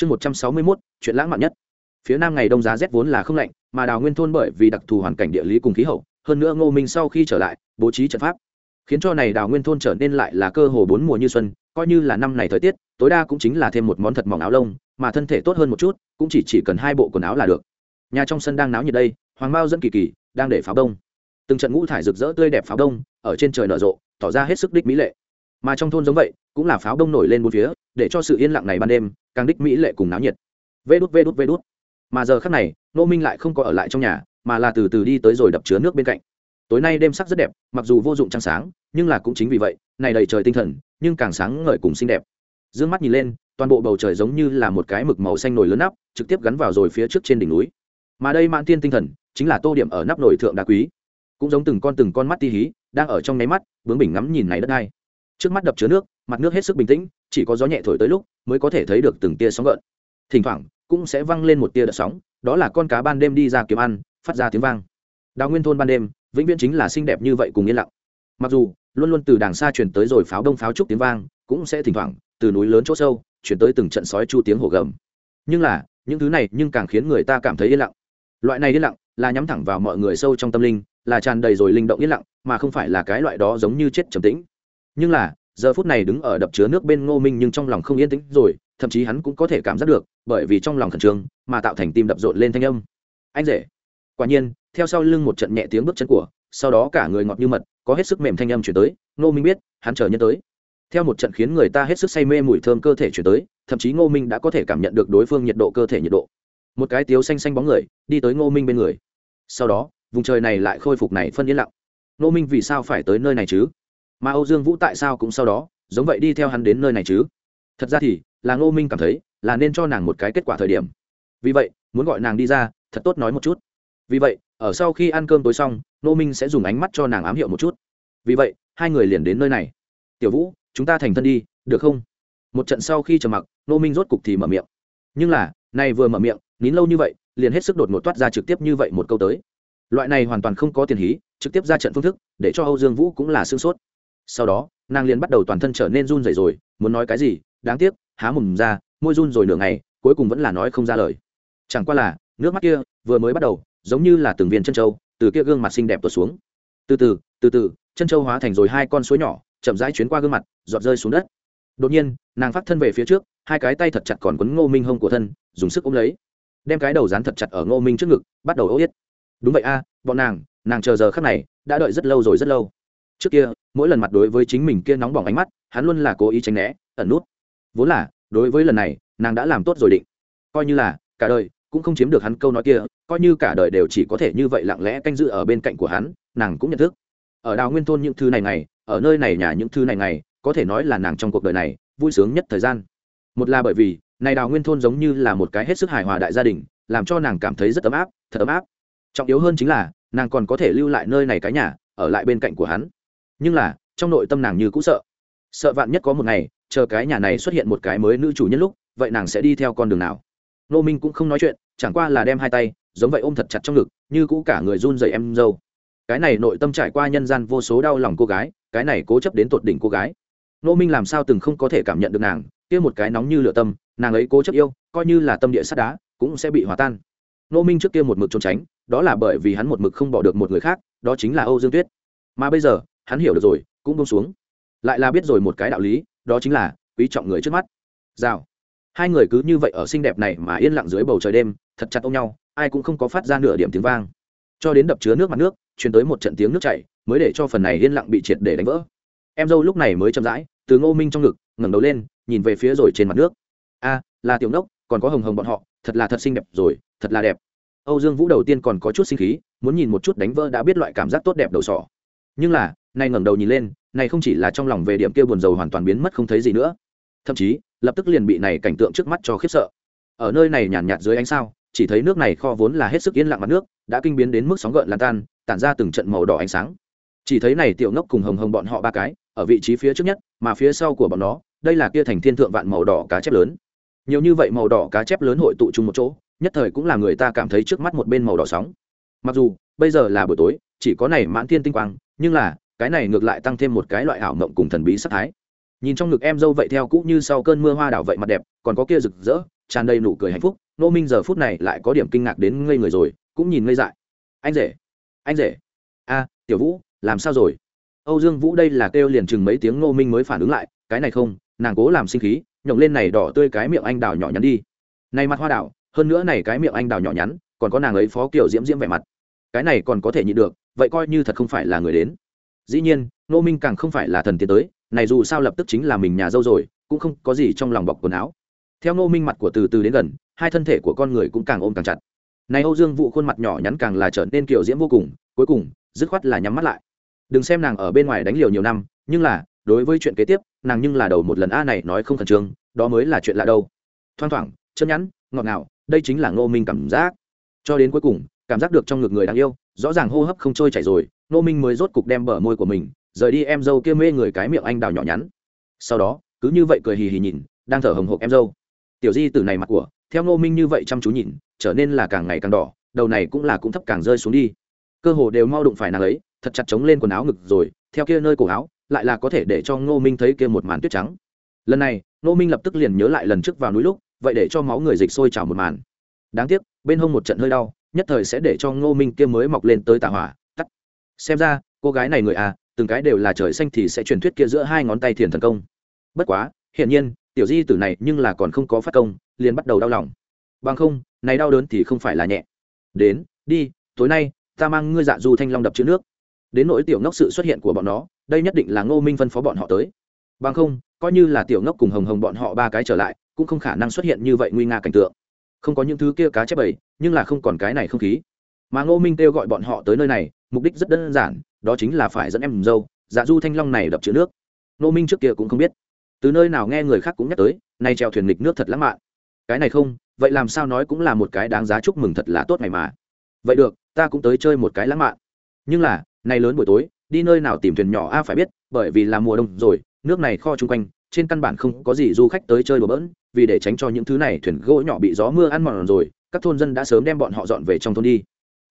chương một trăm sáu mươi mốt, chuyện lãng mạn nhất. Phía nam ngày đông giá rét vốn là không lạnh, mà đào nguyên thôn bởi vì đặc thù hoàn cảnh địa lý cùng khí hậu, hơn nữa ngô minh sau khi trở lại, bố trí trận pháp. Khiến cho này đào nguyên thôn trở nên lại là cơ hồ bốn mùa như xuân, coi như là năm này thời tiết, tối đa cũng chính là thêm một món thật mỏng áo lông, mà thân thể tốt hơn một chút, cũng chỉ chỉ cần hai bộ quần áo là được. Nhà trong sân đang náo nhiệt đây, hoàng mao dẫn kỳ kỳ đang để pháo đông. Từng trận ngũ thải rực rỡ tươi đẹp pháo đông, ở trên trời nở rộ, tỏ ra hết sức đích mỹ lệ. Mà trong thôn giống vậy cũng là pháo đông nổi lên bốn phía, để cho sự yên lặng này ban đêm, càng đích mỹ lệ cùng náo nhiệt. Vê đút vê đút vê đút. Mà giờ khắc này nô minh lại không có ở lại trong nhà, mà là từ từ đi tới rồi đập chứa nước bên cạnh. Tối nay đêm sắc rất đẹp, mặc dù vô dụng trăng sáng, nhưng là cũng chính vì vậy, này đầy trời tinh thần, nhưng càng sáng ngời cùng xinh đẹp. D ư ơ n g mắt nhìn lên, toàn bộ bầu trời giống như là một cái mực màu xanh nổi lớn nắp, trực tiếp gắn vào rồi phía trước trên đỉnh núi. Mà đây mãn tiên tinh thần, chính là tô điểm ở nắp nổi thượng đá quý. Cũng giống từng con từng con mắt ti hí, đang ở trong nháy mắt, bướng bình ngắm nhìn này đất đai. Trước mắt đập chứa nước mặt nước hết sức bình tĩnh, chỉ có gió nhẹ thổi tới lúc mới có thể thấy được từng tia sóng gợn. Thỉnh thoảng, cũng sẽ văng lên một tia đợt sóng, đó là con cá ban đêm đi ra kiếm ăn, phát ra tiếng vang. Đào nguyên thôn ban đêm, vĩnh viễn chính là xinh đẹp như vậy cùng yên lặng. Mặc dù, luôn luôn từ đàng xa chuyển tới rồi pháo đông pháo trúc tiếng vang, cũng sẽ thỉnh thoảng, từ núi lớn chỗ sâu, chuyển tới từng trận sói chu tiếng hổ gầm. Nhưng là, những thứ này nhưng càng khiến người ta cảm thấy yên lặng. Loại này yên lặng là nhắm thẳng vào mọi người sâu trong tâm linh, là tràn đầy rồi linh động yên lặng, mà không phải là cái loại đó giống như chết trầm tĩnh. Nhưng là giờ phút này đứng ở đập chứa nước bên ngô minh nhưng trong lòng không yên tĩnh rồi, thậm chí hắn cũng có thể cảm giác được, bởi vì trong lòng khẩn trương mà tạo thành tim đập rộn lên thanh âm. Anh rể. Quả nhiên, theo sau lưng một trận nhẹ tiếng bước chân của, sau đó cả người ngọt như mật, có hết sức mềm thanh âm chuyển tới, ngô minh biết, hắn chờ nhân tới. Theo một trận khiến người ta hết sức say mê mùi thơm cơ thể chuyển tới, thậm chí ngô minh đã có thể cảm nhận được đối phương nhiệt độ cơ thể nhiệt độ. Một cái tiếu xanh xanh bóng người, đi tới ngô minh bên người. Sau đó, vùng trời này lại khôi phục này phân yên lặng. Ngô minh vì sao phải tới nơi này chứ? Mà âu dương vũ tại sao cũng sau đó, giống vậy đi theo hắn đến nơi này chứ? Thật ra thì, là ngô minh cảm thấy, là nên cho nàng một cái kết quả thời điểm. Vì vậy, muốn gọi nàng đi ra, thật tốt nói một chút. Vì vậy, ở sau khi ăn cơm tối xong, ngô minh sẽ dùng ánh mắt cho nàng ám hiệu một chút. Vì vậy, hai người liền đến nơi này. Tiểu vũ, chúng ta thành thân đi, được không? Một trận sau khi trầm mặc, ngô minh rốt cục thì mở miệng. Nhưng là, này vừa mở miệng, nín lâu như vậy, liền hết sức đột ngột toát ra trực tiếp như vậy một câu tới. Loại này hoàn toàn không có tiền hí, trực tiếp ra trận phương thức, để cho âu dương vũ cũng là sương sốt sau đó, nàng liền bắt đầu toàn thân trở nên run rẩy rồi, muốn nói cái gì, đáng tiếc, há mồm ra, môi run rồi nửa ngày, cuối cùng vẫn là nói không ra lời. Chẳng qua là, nước mắt kia vừa mới bắt đầu, giống như là từng viên chân trâu, từ kia gương mặt xinh đẹp tuột xuống. Từ từ từ từ, chân trâu hóa thành rồi hai con suối nhỏ, chậm rãi chuyến qua gương mặt, giọt rơi xuống đất. Đột nhiên, nàng phát thân về phía trước, hai cái tay thật chặt còn quấn ngô minh hông của thân, dùng sức ôm lấy. Đem cái đầu dán thật chặt ở ngô minh trước ngực, bắt đầu ô yết. Đúng vậy a, bọn nàng nàng chờ giờ khắc này, đã đợi rất lâu rồi rất lâu trước kia, mỗi lần mặt đối với chính mình kia nóng bỏng ánh mắt, hắn luôn là cố ý tránh né, ẩn nút. Vốn là, đối với lần này, nàng đã làm tốt rồi định. Coi như là, cả đời, cũng không chiếm được hắn câu nói kia, coi như cả đời đều chỉ có thể như vậy lặng lẽ canh giữ ở bên cạnh của hắn, nàng cũng nhận thức. Ở đào nguyên thôn những thứ này ngày, ở nơi này nhà những thứ này ngày, có thể nói là nàng trong cuộc đời này, vui sướng nhất thời gian. Một là bởi vì, này đào nguyên thôn giống như là một cái hết sức hài hòa đại gia đình, làm cho nàng cảm thấy rất ấm áp, thật ấm áp. Trọng yếu hơn chính là, nàng còn có thể lưu lại nơi này cái nhà, ở lại bên cạnh của hắn nhưng là, trong nội tâm nàng như cũng sợ. Sợ vạn nhất có một ngày, chờ cái nhà này xuất hiện một cái mới nữ chủ nhân lúc, vậy nàng sẽ đi theo con đường nào? Nô minh cũng không nói chuyện, chẳng qua là đem hai tay, giống vậy ôm thật chặt trong ngực, như cũ cả người run dậy em dâu. Cái này nội tâm trải qua nhân gian vô số đau lòng cô gái, cái này cố chấp đến tột đỉnh cô gái. Nô minh làm sao từng không có thể cảm nhận được nàng, kia một cái nóng như lửa tâm, nàng ấy cố chấp yêu, coi như là tâm địa sắt đá, cũng sẽ bị hòa tan. Nô minh trước kia một mực trốn tránh, đó là bởi vì hắn một mực không bỏ được một người khác, đó chính là âu dương tuyết. Mà bây giờ hắn hiểu được rồi, cũng bông xuống. Lại là biết rồi một cái đạo lý, đó chính là, quý trọng người trước mắt. Rào. Hai người cứ như vậy ở xinh đẹp này mà yên lặng dưới bầu trời đêm, thật chặt ôm nhau, ai cũng không có phát ra nửa điểm tiếng vang. Cho đến đập chứa nước mặt nước chuyển tới một trận tiếng nước chảy, mới để cho phần này yên lặng bị triệt để đánh vỡ. Em dâu lúc này mới chậm rãi, từ ngô minh trong ngực, ngẩng đầu lên, nhìn về phía rồi trên mặt nước. A, là tiểu nốc, còn có hồng hồng bọn họ, thật là thật xinh đẹp rồi, thật là đẹp. Âu dương vũ đầu tiên còn có chút sinh khí, muốn nhìn một chút đánh vỡ đã biết loại cảm giác tốt đẹp đầu sỏ. Nhưng là nay ngẩng đầu nhìn lên này không chỉ là trong lòng về điểm kia buồn rầu hoàn toàn biến mất không thấy gì nữa. Thậm chí lập tức liền bị này cảnh tượng trước mắt cho khiếp sợ. Ở nơi này nhàn nhạt, dưới ánh sao chỉ thấy nước này kho vốn là hết sức yên lặng mặt nước đã kinh biến đến mức sóng gợn lan tan tản ra từng trận màu đỏ ánh sáng. Chỉ thấy này tiểu ngốc cùng hồng hồng bọn họ ba cái ở vị trí phía trước nhất mà phía sau của bọn nó đây là kia thành thiên thượng vạn màu đỏ cá chép lớn. Nhiều như vậy màu đỏ cá chép lớn hội tụ chung một chỗ nhất thời cũng là người ta cảm thấy trước mắt một bên màu đỏ sóng. Mặc dù bây giờ là buổi tối chỉ có này mãn thiên tinh quang nhưng là cái này ngược lại tăng thêm một cái loại ảo mộng cùng thần bí sắc thái. Nhìn trong ngực em dâu vậy theo cũ như sau cơn mưa hoa đảo vậy mặt đẹp, còn có kia rực rỡ, tràn đầy nụ cười hạnh phúc nô minh giờ phút này lại có điểm kinh ngạc đến ngây người rồi, cũng nhìn ngây dại. Anh rể anh rể. A, tiểu vũ, làm sao rồi? Âu dương vũ đây là kêu liền chừng mấy tiếng nô minh mới phản ứng lại, cái này không, nàng cố làm sinh khí, nhổng lên này đỏ tươi cái miệng anh đào nhỏ nhắn đi. Này mặt hoa đào, hơn nữa này cái miệng anh đào nhỏ nhắn, còn có nàng ấy phó kiểu diễm diễm vẻ mặt. Cái này còn có thể nhịn được, vậy coi như thật không phải là người đến dĩ nhiên, ngô minh càng không phải là thần tiến tới, này dù sao lập tức chính là mình nhà dâu rồi, cũng không có gì trong lòng bọc quần áo. Theo ngô minh mặt của từ từ đến gần, hai thân thể của con người cũng càng ôm càng chặt. Này âu dương vụ khuôn mặt nhỏ nhắn càng là trở nên kiểu diễm vô cùng, cuối cùng, dứt khoát là nhắm mắt lại. Đừng xem nàng ở bên ngoài đánh liều nhiều năm, nhưng là, đối với chuyện kế tiếp, nàng nhưng là đầu một lần a này nói không khẩn trương, đó mới là chuyện lạ đâu. Thoang thoảng, chân nhắn, ngọt ngào, đây chính là ngô minh cảm giác. Cho đến cuối cùng, cảm giác được trong ngực người đáng yêu, rõ ràng hô hấp không trôi chảy rồi Nô minh mới rốt cục đem bờ môi của mình, rời đi em dâu kia mê người cái miệng anh đào nhỏ nhắn. Sau đó, cứ như vậy cười hì hì nhìn, đang thở hồng hộc em dâu. Tiểu di từ này mặt của, theo Nô minh như vậy chăm chú nhìn, trở nên là càng ngày càng đỏ, đầu này cũng là cũng thấp càng rơi xuống đi. Cơ hồ đều mau đụng phải nàng ấy, thật chặt chống lên quần áo ngực rồi, theo kia nơi cổ áo, lại là có thể để cho ngô minh thấy kia một màn tuyết trắng. Lần này ngô minh lập tức liền nhớ lại lần trước vào núi lúc, vậy để cho máu người dịch sôi trào một màn. Đáng tiếc, bên hông một trận hơi đau, nhất thời sẽ để cho ngô minh kia mới mọc lên tới tạ hỏa xem ra, cô gái này người à từng cái đều là trời xanh thì sẽ truyền thuyết kia giữa hai ngón tay thiền thần công. Bất quá, hiển nhiên, tiểu di tử này nhưng là còn không có phát công, liền bắt đầu đau lòng. Bằng không, này đau đớn thì không phải là nhẹ. Đến, đi, tối nay, ta mang ngươi dạ du thanh long đập chữ nước. Đến nỗi tiểu ngốc sự xuất hiện của bọn nó, đây nhất định là ngô minh phân phó bọn họ tới. Bằng không, coi như là tiểu ngốc cùng hồng hồng bọn họ ba cái trở lại, cũng không khả năng xuất hiện như vậy nguy nga cảnh tượng. Không có những thứ kia cá chép bầy, nhưng là không còn cái này không khí mà ngô minh kêu gọi bọn họ tới nơi này, mục đích rất đơn giản, đó chính là phải dẫn em dâu dạ du thanh long này đập chữ nước. Ngô minh trước kia cũng không biết. Từ nơi nào nghe người khác cũng nhắc tới, nay treo thuyền nghịch nước thật lãng mạn. Cái này không, vậy làm sao nói cũng là một cái đáng giá chúc mừng thật là tốt ngày mà. Vậy được, ta cũng tới chơi một cái lãng mạn. Nhưng là, nay lớn buổi tối, đi nơi nào tìm thuyền nhỏ a phải biết, bởi vì là mùa đông rồi, nước này kho chung quanh, trên căn bản không có gì du khách tới chơi đùa bỡn, vì để tránh cho những thứ này thuyền gỗ nhỏ bị gió mưa ăn mòn rồi, các thôn dân đã sớm đem bọn họ dọn về trong thôn đi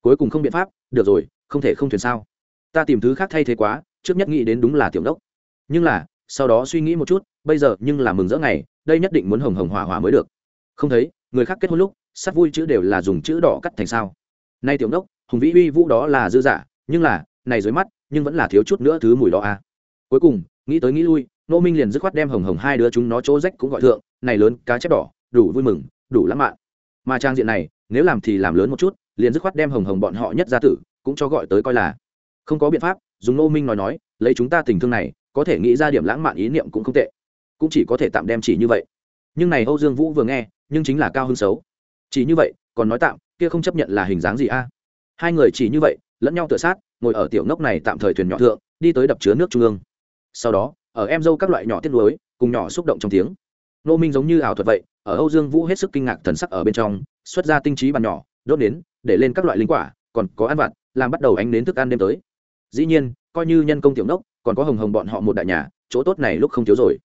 cuối cùng không biện pháp, được rồi, không thể không thuyền sao. Ta tìm thứ khác thay thế quá, trước nhất nghĩ đến đúng là tiểu đốc. Nhưng là, sau đó suy nghĩ một chút, bây giờ nhưng là mừng rỡ ngày, đây nhất định muốn hồng hồng hỏa hỏa mới được. Không thấy, người khác kết hôn lúc, sắt vui chữ đều là dùng chữ đỏ cắt thành sao. Nay tiểu đốc, hùng vĩ uy vũ đó là dư giả, nhưng là, này dưới mắt, nhưng vẫn là thiếu chút nữa thứ mùi đó à. Cuối cùng, nghĩ tới nghĩ lui, nô minh liền dứt khoát đem hồng hồng hai đứa chúng nó chỗ rách cũng gọi thượng, này lớn cá chép đỏ, đủ vui mừng, đủ lãng mạn. Mà trang diện này, nếu làm thì làm lớn một chút liền dứt khoát đem hồng hồng bọn họ nhất ra tử cũng cho gọi tới coi là. Không có biện pháp, dùng nô minh nói nói, lấy chúng ta tình thương này, có thể nghĩ ra điểm lãng mạn ý niệm cũng không tệ. Cũng chỉ có thể tạm đem chỉ như vậy. Nhưng này âu dương vũ vừa nghe, nhưng chính là cao hơn xấu. Chỉ như vậy, còn nói tạm, kia không chấp nhận là hình dáng gì a? Hai người chỉ như vậy, lẫn nhau tựa sát, ngồi ở tiểu ngốc này tạm thời thuyền nhỏ thượng, đi tới đập chứa nước trung ương. Sau đó, ở em dâu các loại nhỏ tiết lối, cùng nhỏ xúc động trong tiếng. Nô minh giống như ảo thuật vậy, ở âu dương vũ hết sức kinh ngạc thần sắc ở bên trong, xuất ra tinh trí bàn nhỏ đốt đến, để lên các loại linh quả, còn có ăn vặt, làm bắt đầu ánh đến thức ăn đêm tới. Dĩ nhiên, coi như nhân công tiểu nốc, còn có hồng hồng bọn họ một đại nhà, chỗ tốt này lúc không thiếu rồi.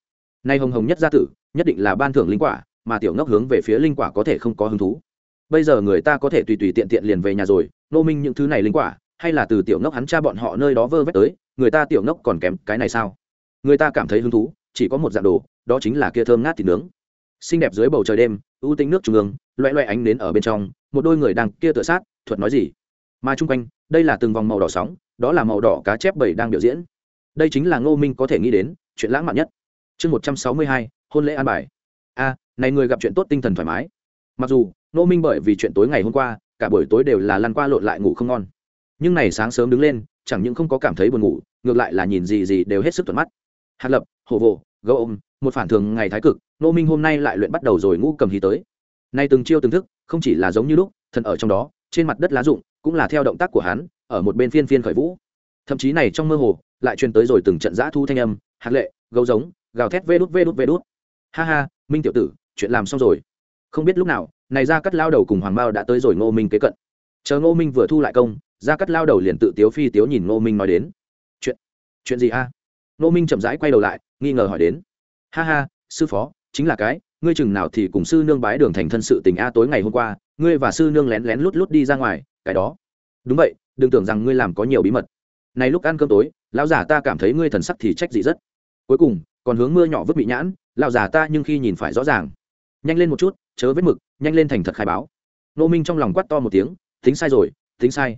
Nay hồng hồng nhất gia tử, nhất định là ban thưởng linh quả, mà tiểu ngốc hướng về phía linh quả có thể không có hứng thú. Bây giờ người ta có thể tùy tùy tiện tiện liền về nhà rồi, nô minh những thứ này linh quả, hay là từ tiểu ngốc hắn cha bọn họ nơi đó vơ vét tới, người ta tiểu ngốc còn kém cái này sao? Người ta cảm thấy hứng thú, chỉ có một dạng đồ, đó chính là kia thơm ngát thịt nướng. Xinh đẹp dưới bầu trời đêm, ưu tính nước trung ương loẹ loẹ ánh đến ở bên trong một đôi người đang kia tựa sát, thuật nói gì? Mà chung quanh, đây là từng vòng màu đỏ sóng, đó là màu đỏ cá chép bảy đang biểu diễn. Đây chính là ngô minh có thể nghĩ đến, chuyện lãng mạn nhất. Chương một trăm sáu mươi hai, hôn lễ an bài. A, này người gặp chuyện tốt tinh thần thoải mái. Mặc dù, ngô minh bởi vì chuyện tối ngày hôm qua, cả buổi tối đều là lăn qua lộn lại ngủ không ngon. Nhưng này sáng sớm đứng lên, chẳng những không có cảm thấy buồn ngủ, ngược lại là nhìn gì gì đều hết sức thuận mắt. Hạt lập, hồ vồ gấu ôm, một phản thường ngày thái cực nô minh hôm nay lại luyện bắt đầu rồi ngũ cầm hí tới. Nay từng chiêu từng thức không chỉ là giống như lúc, thần ở trong đó, trên mặt đất lá rụng, cũng là theo động tác của hắn, ở một bên phiên phiên khởi vũ. Thậm chí này trong mơ hồ, lại truyền tới rồi từng trận giã thu thanh âm, hạt lệ, gấu giống, gào thét vê đút vê đút vê đút. Ha ha, minh tiểu tử, chuyện làm xong rồi. Không biết lúc nào, này ra cắt lao đầu cùng hoàng bao đã tới rồi ngô minh kế cận. Chờ ngô minh vừa thu lại công ra cắt lao đầu liền tự tiếu phi tiếu nhìn ngô minh nói đến. Chuyện chuyện gì a? Ngô minh chậm rãi quay đầu lại, nghi ngờ hỏi đến. Ha ha, sư phó, chính là cái ngươi chừng nào thì cùng sư nương bái đường thành thân sự tình a tối ngày hôm qua, ngươi và sư nương lén lén lút lút đi ra ngoài, cái đó. Đúng vậy, đừng tưởng rằng ngươi làm có nhiều bí mật. Này lúc ăn cơm tối, lão già ta cảm thấy ngươi thần sắc thì trách dị rất. Cuối cùng, còn hướng mưa nhỏ vứt bị nhãn, lão già ta nhưng khi nhìn phải rõ ràng. Nhanh lên một chút, chớ vết mực, nhanh lên thành thật khai báo. Nô minh trong lòng quát to một tiếng, tính sai rồi, tính sai.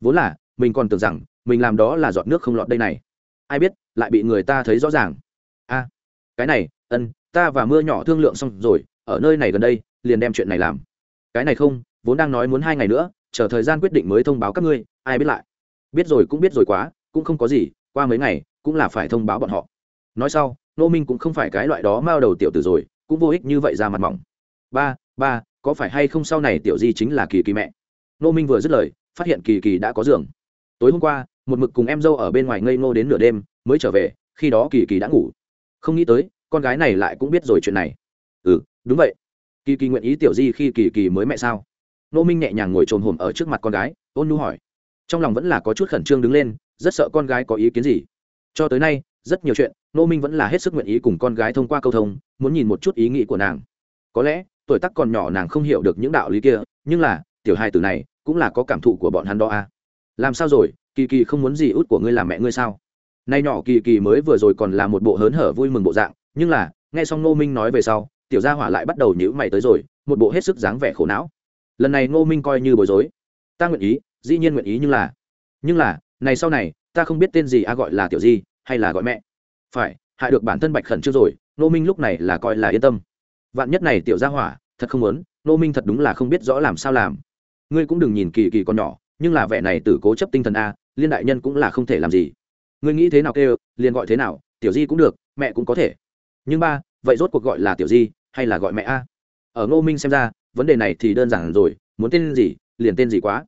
Vốn là, mình còn tưởng rằng, mình làm đó là giọt nước không lọt đây này. Ai biết, lại bị người ta thấy rõ ràng. A, cái này, ân ta và mưa nhỏ thương lượng xong rồi, ở nơi này gần đây, liền đem chuyện này làm. Cái này không, vốn đang nói muốn hai ngày nữa, chờ thời gian quyết định mới thông báo các ngươi, ai biết lại. Biết rồi cũng biết rồi quá, cũng không có gì, qua mấy ngày, cũng là phải thông báo bọn họ. Nói sau nô minh cũng không phải cái loại đó mao đầu tiểu tử rồi, cũng vô ích như vậy ra mặt mỏng. Ba ba, có phải hay không sau này tiểu di chính là kỳ kỳ mẹ? Nô minh vừa dứt lời, phát hiện kỳ kỳ đã có giường. Tối hôm qua, một mực cùng em dâu ở bên ngoài ngây ngô đến nửa đêm, mới trở về, khi đó kỳ kỳ đã ngủ. Không nghĩ tới con gái này lại cũng biết rồi chuyện này. Ừ đúng vậy. Kỳ kỳ nguyện ý tiểu di khi kỳ kỳ mới mẹ sao? Nô minh nhẹ nhàng ngồi trồn hồm ở trước mặt con gái, ôn nu hỏi. Trong lòng vẫn là có chút khẩn trương đứng lên, rất sợ con gái có ý kiến gì. Cho tới nay, rất nhiều chuyện, nô minh vẫn là hết sức nguyện ý cùng con gái thông qua câu thông, muốn nhìn một chút ý nghĩ của nàng. Có lẽ, tuổi tác còn nhỏ nàng không hiểu được những đạo lý kia, nhưng là, tiểu hai tử này, cũng là có cảm thụ của bọn hắn đó à. làm sao rồi? Kỳ kỳ không muốn gì út của ngươi làm mẹ ngươi sao? Nay nhỏ kỳ kỳ mới vừa rồi còn là một bộ hớn hở vui mừng bộ dạng nhưng là, nghe xong ngô minh nói về sau, tiểu gia hỏa lại bắt đầu nhữ mày tới rồi, một bộ hết sức dáng vẻ khổ não. Lần này ngô minh coi như bối rối. Ta nguyện ý, dĩ nhiên nguyện ý nhưng là nhưng là, này sau này, ta không biết tên gì a gọi là tiểu di, hay là gọi mẹ. Phải, hại được bản thân bạch khẩn chưa rồi, ngô minh lúc này là coi là yên tâm. Vạn nhất này tiểu gia hỏa, thật không muốn, ngô minh thật đúng là không biết rõ làm sao làm. Ngươi cũng đừng nhìn kỳ kỳ con nhỏ, nhưng là vẻ này tử cố chấp tinh thần a, liên đại nhân cũng là không thể làm gì. Ngươi nghĩ thế nào kêu, liền gọi thế nào, tiểu di cũng được, mẹ cũng có thể nhưng ba, vậy rốt cuộc gọi là tiểu di hay là gọi mẹ a? Ở ngô minh xem ra, vấn đề này thì đơn giản rồi, muốn tên gì, liền tên gì quá.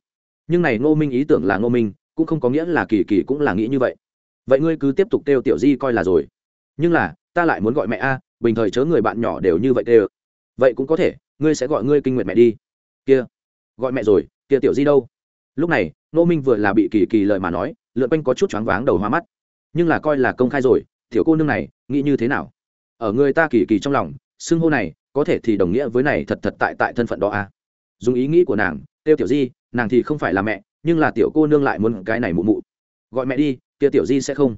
Nhưng này ngô minh ý tưởng là ngô minh, cũng không có nghĩa là kỳ kỳ cũng là nghĩ như vậy. Vậy ngươi cứ tiếp tục kêu tiểu di coi là rồi. Nhưng là, ta lại muốn gọi mẹ a, bình thời chớ người bạn nhỏ đều như vậy kêu. Vậy cũng có thể, ngươi sẽ gọi ngươi kinh nguyện mẹ đi. Kia, gọi mẹ rồi, kia tiểu di đâu? Lúc này, ngô minh vừa là bị kỳ kỳ lời mà nói, lượn quanh có chút choáng váng đầu hoa mắt. Nhưng là coi là công khai rồi, tiểu cô nương này, nghĩ như thế nào? Ở người ta kỳ kỳ trong lòng, xưng hô này, có thể thì đồng nghĩa với này thật thật tại tại thân phận đó a à. dùng ý nghĩ của nàng, tiêu tiểu di, nàng thì không phải là mẹ, nhưng là tiểu cô nương lại muốn cái này mụ mụ. Gọi mẹ đi, tiêu tiểu di sẽ không.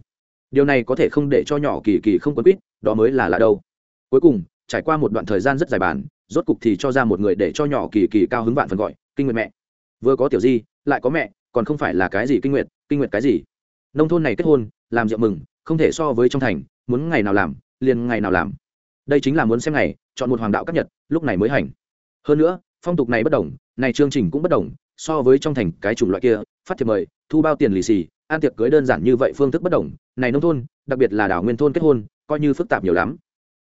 Điều này có thể không để cho nhỏ kỳ kỳ không quấn quýt, đó mới là lạ đâu. Cuối cùng, trải qua một đoạn thời gian rất dài bàn, rốt cục thì cho ra một người để cho nhỏ kỳ kỳ cao hứng vạn phần gọi, kinh nguyệt mẹ. Vừa có tiểu di, lại có mẹ, còn không phải là cái gì kinh nguyệt kinh nguyệt cái gì? Nông thôn này kết hôn, làm rượu mừng, không thể so với trong thành, muốn ngày nào làm liền ngày nào làm? Đây chính là muốn xem ngày, chọn một hoàng đạo các nhật, lúc này mới hành. Hơn nữa, phong tục này bất đồng, này chương trình cũng bất đồng, so với trong thành cái chủng loại kia, phát thiệp mời, thu bao tiền lì xì an tiệc cưới đơn giản như vậy phương thức bất đồng, này nông thôn, đặc biệt là đảo nguyên thôn kết hôn, coi như phức tạp nhiều lắm.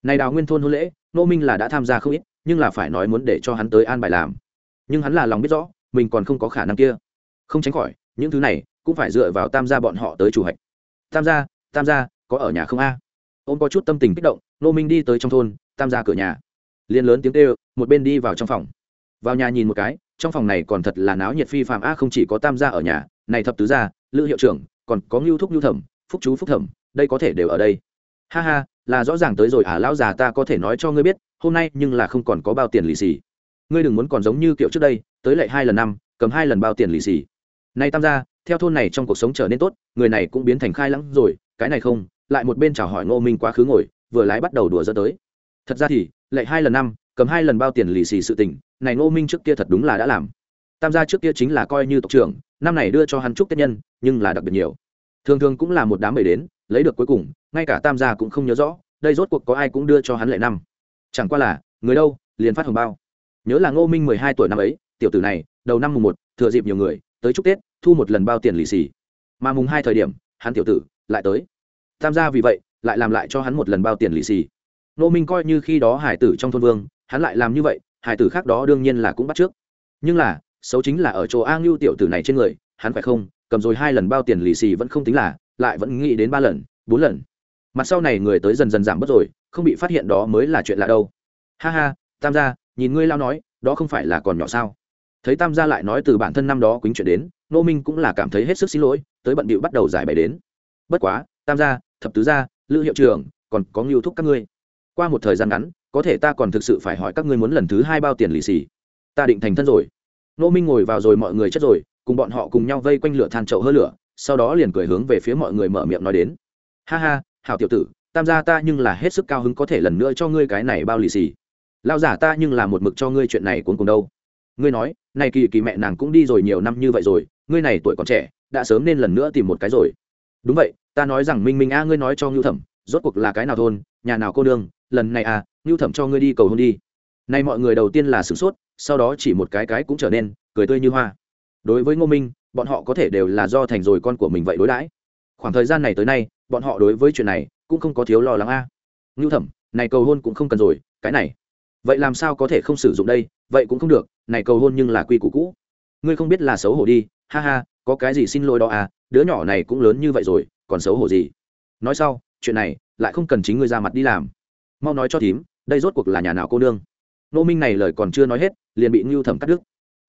Này đảo nguyên thôn hôn lễ nô minh là đã tham gia không ít, nhưng là phải nói muốn để cho hắn tới an bài làm. Nhưng hắn là lòng biết rõ, mình còn không có khả năng kia. Không tránh khỏi, những thứ này cũng phải dựa vào tam gia bọn họ tới chủ hạch. Tam gia tam gia, có ở nhà không a? Ông có chút tâm tình kích động nô minh đi tới trong thôn, tam gia cửa nhà. Liên lớn tiếng kêu, một bên đi vào trong phòng. Vào nhà nhìn một cái, trong phòng này còn thật là náo nhiệt phi phạm a, không chỉ có tam gia ở nhà, này thập tứ gia, lữ hiệu trưởng, còn có ngưu thúc ngưu thẩm, phúc chú phúc thẩm, đây có thể đều ở đây. Ha ha, là rõ ràng tới rồi à lão già ta có thể nói cho ngươi biết, hôm nay nhưng là không còn có bao tiền lì xì. Ngươi đừng muốn còn giống như kiểu trước đây, tới lại hai lần năm, cầm hai lần bao tiền lì xì. Nay tam gia, theo thôn này trong cuộc sống trở nên tốt, người này cũng biến thành khai lắm rồi, cái này không lại một bên chào hỏi ngô minh quá khứ ngồi, vừa lái bắt đầu đùa dẫn tới. Thật ra thì, lệ hai lần năm, cầm hai lần bao tiền lì xì sự tình, này ngô minh trước kia thật đúng là đã làm. Tam gia trước kia chính là coi như tộc trưởng, năm này đưa cho hắn chúc tết nhân, nhưng là đặc biệt nhiều. Thường thường cũng là một đám bầy đến, lấy được cuối cùng, ngay cả tam gia cũng không nhớ rõ, đây rốt cuộc có ai cũng đưa cho hắn lệ năm. Chẳng qua là, người đâu, liền phát hồng bao. Nhớ là ngô minh mười hai tuổi năm ấy, tiểu tử này, đầu năm mùng một, thừa dịp nhiều người, tới chúc tết, thu một lần bao tiền lì xì. Mà mùng hai thời điểm, hắn tiểu tử lại tới tam gia vì vậy, lại làm lại cho hắn một lần bao tiền lì xì. Nô minh coi như khi đó hải tử trong thôn vương, hắn lại làm như vậy, hải tử khác đó đương nhiên là cũng bắt trước. Nhưng là, xấu chính là ở chỗ a ngưu tiểu tử này trên người, hắn phải không, cầm rồi hai lần bao tiền lì xì vẫn không tính là, lại vẫn nghĩ đến ba lần, bốn lần. Mặt sau này người tới dần dần giảm bớt rồi, không bị phát hiện đó mới là chuyện lạ đâu. Ha ha, tam gia, nhìn ngươi lao nói, đó không phải là còn nhỏ sao? Thấy tam gia lại nói từ bản thân năm đó quýnh chuyện đến nô minh cũng là cảm thấy hết sức xin lỗi, tới bận bịu bắt đầu giải bày đến. Bất quá, tam gia thập tứ gia, lữ hiệu trưởng còn có ngưu thúc các ngươi. Qua một thời gian ngắn, có thể ta còn thực sự phải hỏi các ngươi muốn lần thứ hai bao tiền lì xì. Ta định thành thân rồi. Nô minh ngồi vào rồi mọi người chết rồi, cùng bọn họ cùng nhau vây quanh lửa than trậu hơ lửa, sau đó liền cười hướng về phía mọi người mở miệng nói đến. Ha ha, hảo tiểu tử, tam gia ta nhưng là hết sức cao hứng có thể lần nữa cho ngươi cái này bao lì xì. Lao giả ta nhưng là một mực cho ngươi chuyện này cuốn cùng đâu. Ngươi nói, này kỳ kỳ mẹ nàng cũng đi rồi nhiều năm như vậy rồi, ngươi này tuổi còn trẻ, đã sớm nên lần nữa tìm một cái rồi. Đúng vậy ta nói rằng minh minh a ngươi nói cho ngưu thẩm, rốt cuộc là cái nào thôn, nhà nào cô nương, lần này à ngưu thẩm cho ngươi đi cầu hôn đi. Nay mọi người đầu tiên là sửng sốt, sau đó chỉ một cái cái cũng trở nên, cười tươi như hoa. Đối với ngô minh, bọn họ có thể đều là do thành rồi con của mình vậy đối đãi. Khoảng thời gian này tới nay, bọn họ đối với chuyện này cũng không có thiếu lo lắng a. À. ngưu thẩm, này cầu hôn cũng không cần rồi, cái này. Vậy làm sao có thể không sử dụng đây? Vậy cũng không được, này cầu hôn nhưng là quy củ cũ. Ngươi không biết là xấu hổ đi, ha ha, có cái gì xin lỗi đó à đứa nhỏ này cũng lớn như vậy rồi còn xấu hổ gì? Nói sau, chuyện này lại không cần chính ngươi ra mặt đi làm. Mau nói cho thím, đây rốt cuộc là nhà nào cô nương? Ngô minh này lời còn chưa nói hết, liền bị ngưu thẩm cắt đứt.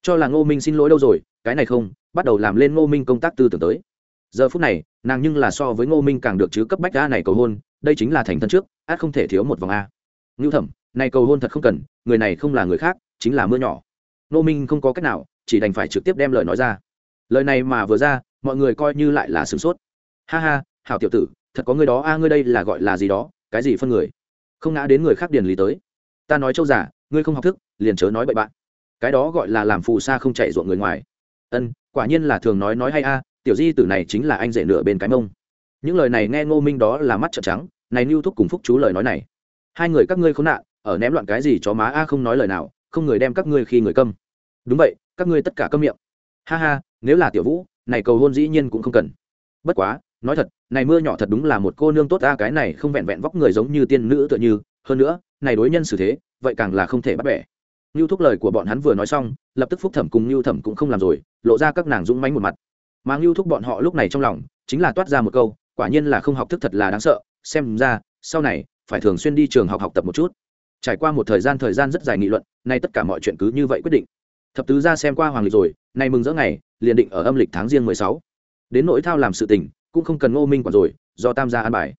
Cho là ngô minh xin lỗi đâu rồi, cái này không, bắt đầu làm lên ngô minh công tác tư tưởng tới. Giờ phút này, nàng nhưng là so với ngô minh càng được chứ cấp bách a này cầu hôn, đây chính là thành thân trước át không thể thiếu một vòng a. Ngưu thẩm, này cầu hôn thật không cần, người này không là người khác, chính là mưa nhỏ. Ngô minh không có cách nào, chỉ đành phải trực tiếp đem lời nói ra. Lời này mà vừa ra, mọi người coi như lại là sửng sốt ha ha, hảo tiểu tử, thật có người đó, a, ngươi đây là gọi là gì đó, cái gì phân người? Không ngã đến người khác điền lý tới. Ta nói châu giả ngươi không học thức, liền chớ nói bậy bạn. Cái đó gọi là làm phù sa không chạy ruộng người ngoài. Ân, quả nhiên là thường nói nói hay a, tiểu di tử này chính là anh rể nửa bên cái mông. Những lời này nghe ngô minh đó là mắt trợn trắng, này lưu thúc cùng phúc chú lời nói này. Hai người các ngươi khốn nạn, ở ném loạn cái gì chó má a, không nói lời nào, không người đem các ngươi khi người câm. Đúng vậy, các ngươi tất cả câm miệng. Ha ha, nếu là tiểu vũ, này cầu hôn dĩ nhiên cũng không cần. Bất quá nói thật này mưa nhỏ thật đúng là một cô nương tốt ta cái này không vẹn vẹn vóc người giống như tiên nữ tựa như hơn nữa này đối nhân xử thế vậy càng là không thể bắt bẻ như thúc lời của bọn hắn vừa nói xong, lập tức phúc thẩm cùng như thẩm cũng không làm rồi, lộ ra các nàng dũng mãnh một mặt. Mà như thúc bọn họ lúc này trong lòng, chính là toát ra một câu, quả nhiên là không học thức thật là đáng sợ, xem ra, sau này phải thường xuyên đi trường học học tập một chút. Trải qua một thời gian thời gian rất dài nghị luận, nay tất cả mọi chuyện cứ như vậy quyết định. Thập tứ ra xem qua hoàng lịch rồi, nay mừng rỡ ngày, liền định ở âm lịch tháng riêng mười sáu. Đến nỗi thao làm sự tình, cũng không cần Ngô Minh quản rồi, do tam gia an bài.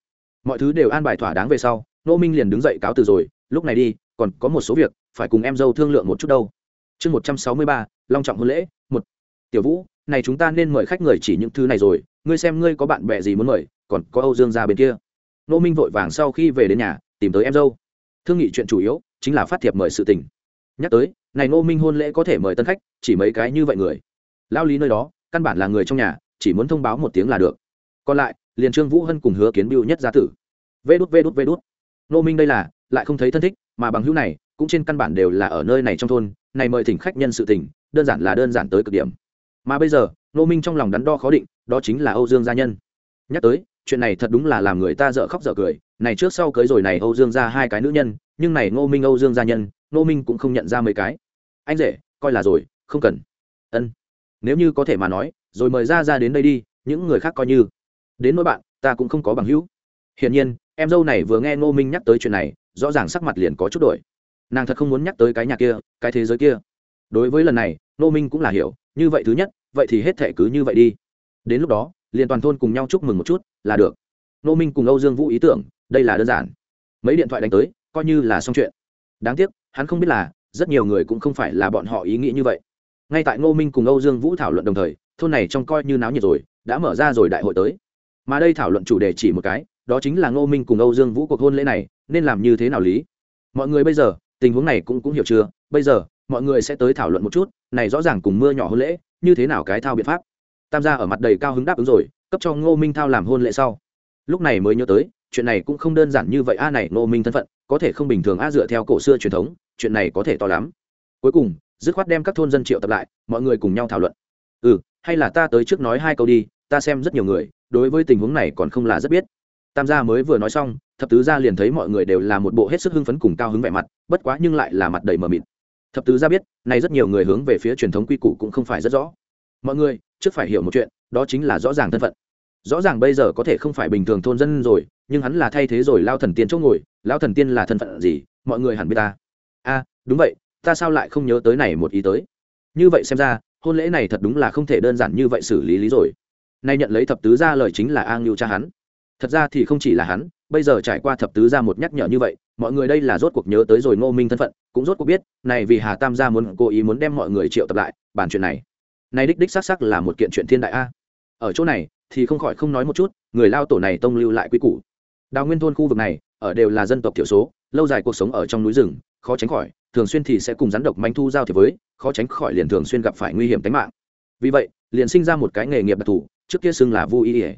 Mọi thứ đều an bài thỏa đáng về sau, Ngô Minh liền đứng dậy cáo từ rồi, lúc này đi, còn có một số việc phải cùng em dâu thương lượng một chút đâu. Chương một trăm sáu mươi ba long trọng hôn lễ một. Tiểu vũ này chúng ta nên mời khách người chỉ những thứ này rồi ngươi xem ngươi có bạn bè gì muốn mời còn có âu dương ra bên kia. Nô minh vội vàng sau khi về đến nhà tìm tới em dâu. Thương nghị chuyện chủ yếu chính là phát thiệp mời sự tình. Nhắc tới này nô minh hôn lễ có thể mời tân khách chỉ mấy cái như vậy người. Lao lý nơi đó căn bản là người trong nhà chỉ muốn thông báo một tiếng là được còn lại, liền trương vũ hân cùng hứa kiến biêu nhất gia tử. Vê đút vê đút vê đút. Nô minh đây là, lại không thấy thân thích, mà bằng hữu này, cũng trên căn bản đều là ở nơi này trong thôn, này mời thỉnh khách nhân sự tỉnh đơn giản là đơn giản tới cực điểm. Mà bây giờ nô minh trong lòng đắn đo khó định, đó chính là âu dương gia nhân. Nhắc tới, chuyện này thật đúng là làm người ta dở khóc dở cười. Này trước sau cưới rồi này âu dương ra hai cái nữ nhân, nhưng này ngô minh, âu dương gia nhân, ngô minh cũng không nhận ra mấy cái. Anh rể, coi là rồi, không cần. Ân. Nếu như có thể mà nói, rồi mời ra ra đến đây đi, những người khác coi như đến nỗi bạn, ta cũng không có bằng hữu. Hiển nhiên, em dâu này vừa nghe ngô minh nhắc tới chuyện này, rõ ràng sắc mặt liền có chút đổi. Nàng thật không muốn nhắc tới cái nhà kia, cái thế giới kia. Đối với lần này, ngô minh cũng là hiểu, như vậy thứ nhất, vậy thì hết thể cứ như vậy đi. Đến lúc đó, liền toàn thôn cùng nhau chúc mừng một chút, là được. Ngô minh cùng âu dương vũ ý tưởng, đây là đơn giản. Mấy điện thoại đánh tới, coi như là xong chuyện. Đáng tiếc, hắn không biết là, rất nhiều người cũng không phải là bọn họ ý nghĩ như vậy. Ngay tại ngô minh cùng âu dương vũ thảo luận đồng thời, thôn này trông coi như náo nhiệt rồi, đã mở ra rồi đại hội tới mà đây thảo luận chủ đề chỉ một cái, đó chính là ngô minh cùng âu dương vũ cuộc hôn lễ này, nên làm như thế nào lý? Mọi người bây giờ, tình huống này cũng cũng hiểu chưa? Bây giờ, mọi người sẽ tới thảo luận một chút, này rõ ràng cùng mưa nhỏ hôn lễ, như thế nào cái thao biện pháp? Tam gia ở mặt đầy cao hứng đáp ứng rồi, cấp cho ngô minh thao làm hôn lễ sau. Lúc này mới nhớ tới, chuyện này cũng không đơn giản như vậy a này, ngô minh thân phận, có thể không bình thường a dựa theo cổ xưa truyền thống, chuyện này có thể to lắm. Cuối cùng, dứt khoát đem các thôn dân triệu tập lại, mọi người cùng nhau thảo luận. Ừ hay là ta tới trước nói hai câu đi ta xem rất nhiều người, đối với tình huống này còn không là rất biết. Tam gia mới vừa nói xong, thập tứ gia liền thấy mọi người đều là một bộ hết sức hưng phấn cùng cao hứng vẻ mặt, bất quá nhưng lại là mặt đầy mờ mịt. Thập tứ gia biết nay rất nhiều người hướng về phía truyền thống quy củ cũng không phải rất rõ. Mọi người, trước phải hiểu một chuyện, đó chính là rõ ràng thân phận. Rõ ràng bây giờ có thể không phải bình thường thôn dân rồi, nhưng hắn là thay thế rồi lao thần tiên chỗ ngồi, lao thần tiên là thân phận gì, mọi người hẳn biết ta. A, đúng vậy, ta sao lại không nhớ tới này một ý tới? Như vậy xem ra, hôn lễ này thật đúng là không thể đơn giản như vậy xử lý lý rồi nay nhận lấy thập tứ gia lời chính là a ngưu cha hắn. Thật ra thì không chỉ là hắn, bây giờ trải qua thập tứ ra một nhắc nhở như vậy, mọi người đây là rốt cuộc nhớ tới rồi ngô minh thân phận, cũng rốt cuộc biết, này vì hà tam gia muốn cố ý muốn đem mọi người triệu tập lại, bàn chuyện này. Này đích đích xác xác là một kiện chuyện thiên đại a. Ở chỗ này, thì không khỏi không nói một chút, người lao tổ này tông lưu lại quy củ. Đào nguyên thôn khu vực này, ở đều là dân tộc thiểu số, lâu dài cuộc sống ở trong núi rừng, khó tránh khỏi, thường xuyên thì sẽ cùng rắn độc manh thu giao thiệp với, khó tránh khỏi liền thường xuyên gặp phải nguy hiểm tính mạng. Vì vậy, liền sinh ra một cái nghề nghiệp đặc thù trước kia xưng là vu y ỉa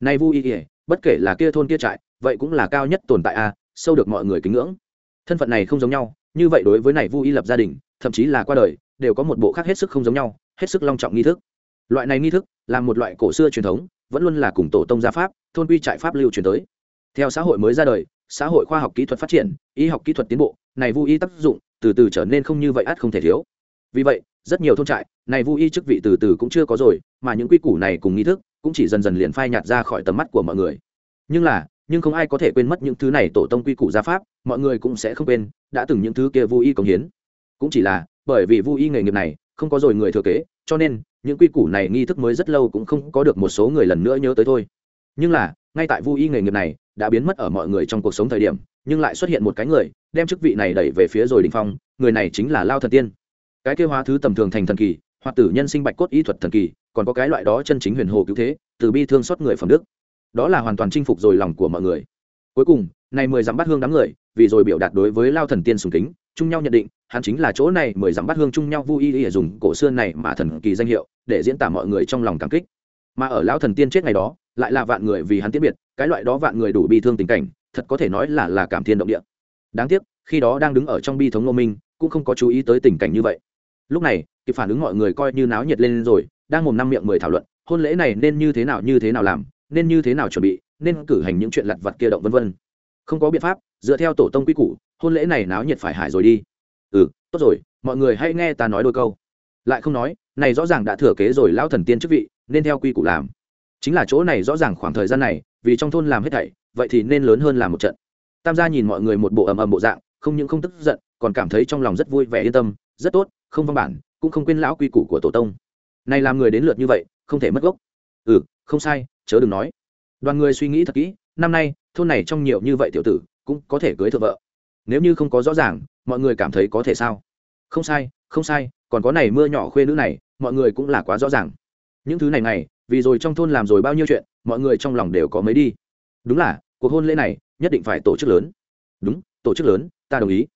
nay vu y ỉa bất kể là kia thôn kia trại, vậy cũng là cao nhất tồn tại a, sâu được mọi người kính ngưỡng. Thân phận này không giống nhau, như vậy đối với này vu y lập gia đình, thậm chí là qua đời, đều có một bộ khác hết sức không giống nhau, hết sức long trọng nghi thức. Loại này nghi thức, là một loại cổ xưa truyền thống, vẫn luôn là cùng tổ tông gia pháp, thôn quy trại pháp lưu truyền tới. Theo xã hội mới ra đời, xã hội khoa học kỹ thuật phát triển, y học kỹ thuật tiến bộ, này vu y tác dụng từ từ trở nên không như vậy ắt không thể thiếu. Vì vậy, rất nhiều thôn trại này vu y chức vị từ từ cũng chưa có rồi, mà những quy củ này cùng nghi thức cũng chỉ dần dần liền phai nhạt ra khỏi tầm mắt của mọi người. Nhưng là, nhưng không ai có thể quên mất những thứ này tổ tông quy củ gia pháp, mọi người cũng sẽ không quên, đã từng những thứ kia vu y công hiến. Cũng chỉ là, bởi vì vu y nghề nghiệp này, không có rồi người thừa kế, cho nên, những quy củ này nghi thức mới rất lâu cũng không có được một số người lần nữa nhớ tới thôi. Nhưng là, ngay tại vu y nghề nghiệp này đã biến mất ở mọi người trong cuộc sống thời điểm, nhưng lại xuất hiện một cái người, đem chức vị này đẩy về phía rồi đình phong, người này chính là lao thần tiên. Cái kêu hóa thứ tầm thường thành thần kỳ hoặc tử nhân sinh bạch cốt y thuật thần kỳ, còn có cái loại đó chân chính huyền hồ cứu thế, từ bi thương xót người phẩm đức. Đó là hoàn toàn chinh phục rồi lòng của mọi người. Cuối cùng, này mười dặm bắt hương đám người, vì rồi biểu đạt đối với lao thần tiên sùng kính, chung nhau nhận định, hắn chính là chỗ này mười dặm bắt hương chung nhau vui y dùng cổ xưa này mà thần kỳ danh hiệu, để diễn tả mọi người trong lòng cảm kích. Mà ở lão thần tiên chết ngày đó, lại là vạn người vì hắn tiết biệt, cái loại đó vạn người đủ bi thương tình cảnh, thật có thể nói là là cảm thiên động địa. Đáng tiếc, khi đó đang đứng ở trong bi thống ngô minh, cũng không có chú ý tới tình cảnh như vậy. Lúc này kịp phản ứng mọi người coi như náo nhiệt lên rồi, đang mồm năm miệng mười thảo luận, hôn lễ này nên như thế nào, như thế nào làm, nên như thế nào chuẩn bị, nên cử hành những chuyện lặt vặt kia động vân vân. Không có biện pháp, dựa theo tổ tông quy củ, hôn lễ này náo nhiệt phải hải rồi đi. Ừ tốt rồi, mọi người hãy nghe ta nói đôi câu. Lại không nói, này rõ ràng đã thừa kế rồi lão thần tiên chức vị, nên theo quy củ làm. Chính là chỗ này rõ ràng khoảng thời gian này, vì trong thôn làm hết thảy, vậy thì nên lớn hơn làm một trận. Tam gia nhìn mọi người một bộ ầm ầm bộ dạng, không những không tức giận, còn cảm thấy trong lòng rất vui vẻ yên tâm, rất tốt, không văn bản cũng không quên lão quy củ của tổ tông. Này làm người đến lượt như vậy, không thể mất gốc. Ừ không sai, chớ đừng nói. Đoàn người suy nghĩ thật kỹ, năm nay, thôn này trong nhiều như vậy tiểu tử, cũng có thể cưới thợ vợ. Nếu như không có rõ ràng, mọi người cảm thấy có thể sao? Không sai không sai, còn có này mưa nhỏ khuê nữ này, mọi người cũng là quá rõ ràng. Những thứ này này, vì rồi trong thôn làm rồi bao nhiêu chuyện, mọi người trong lòng đều có mấy đi. Đúng là, cuộc hôn lễ này, nhất định phải tổ chức lớn. Đúng, tổ chức lớn, ta đồng ý.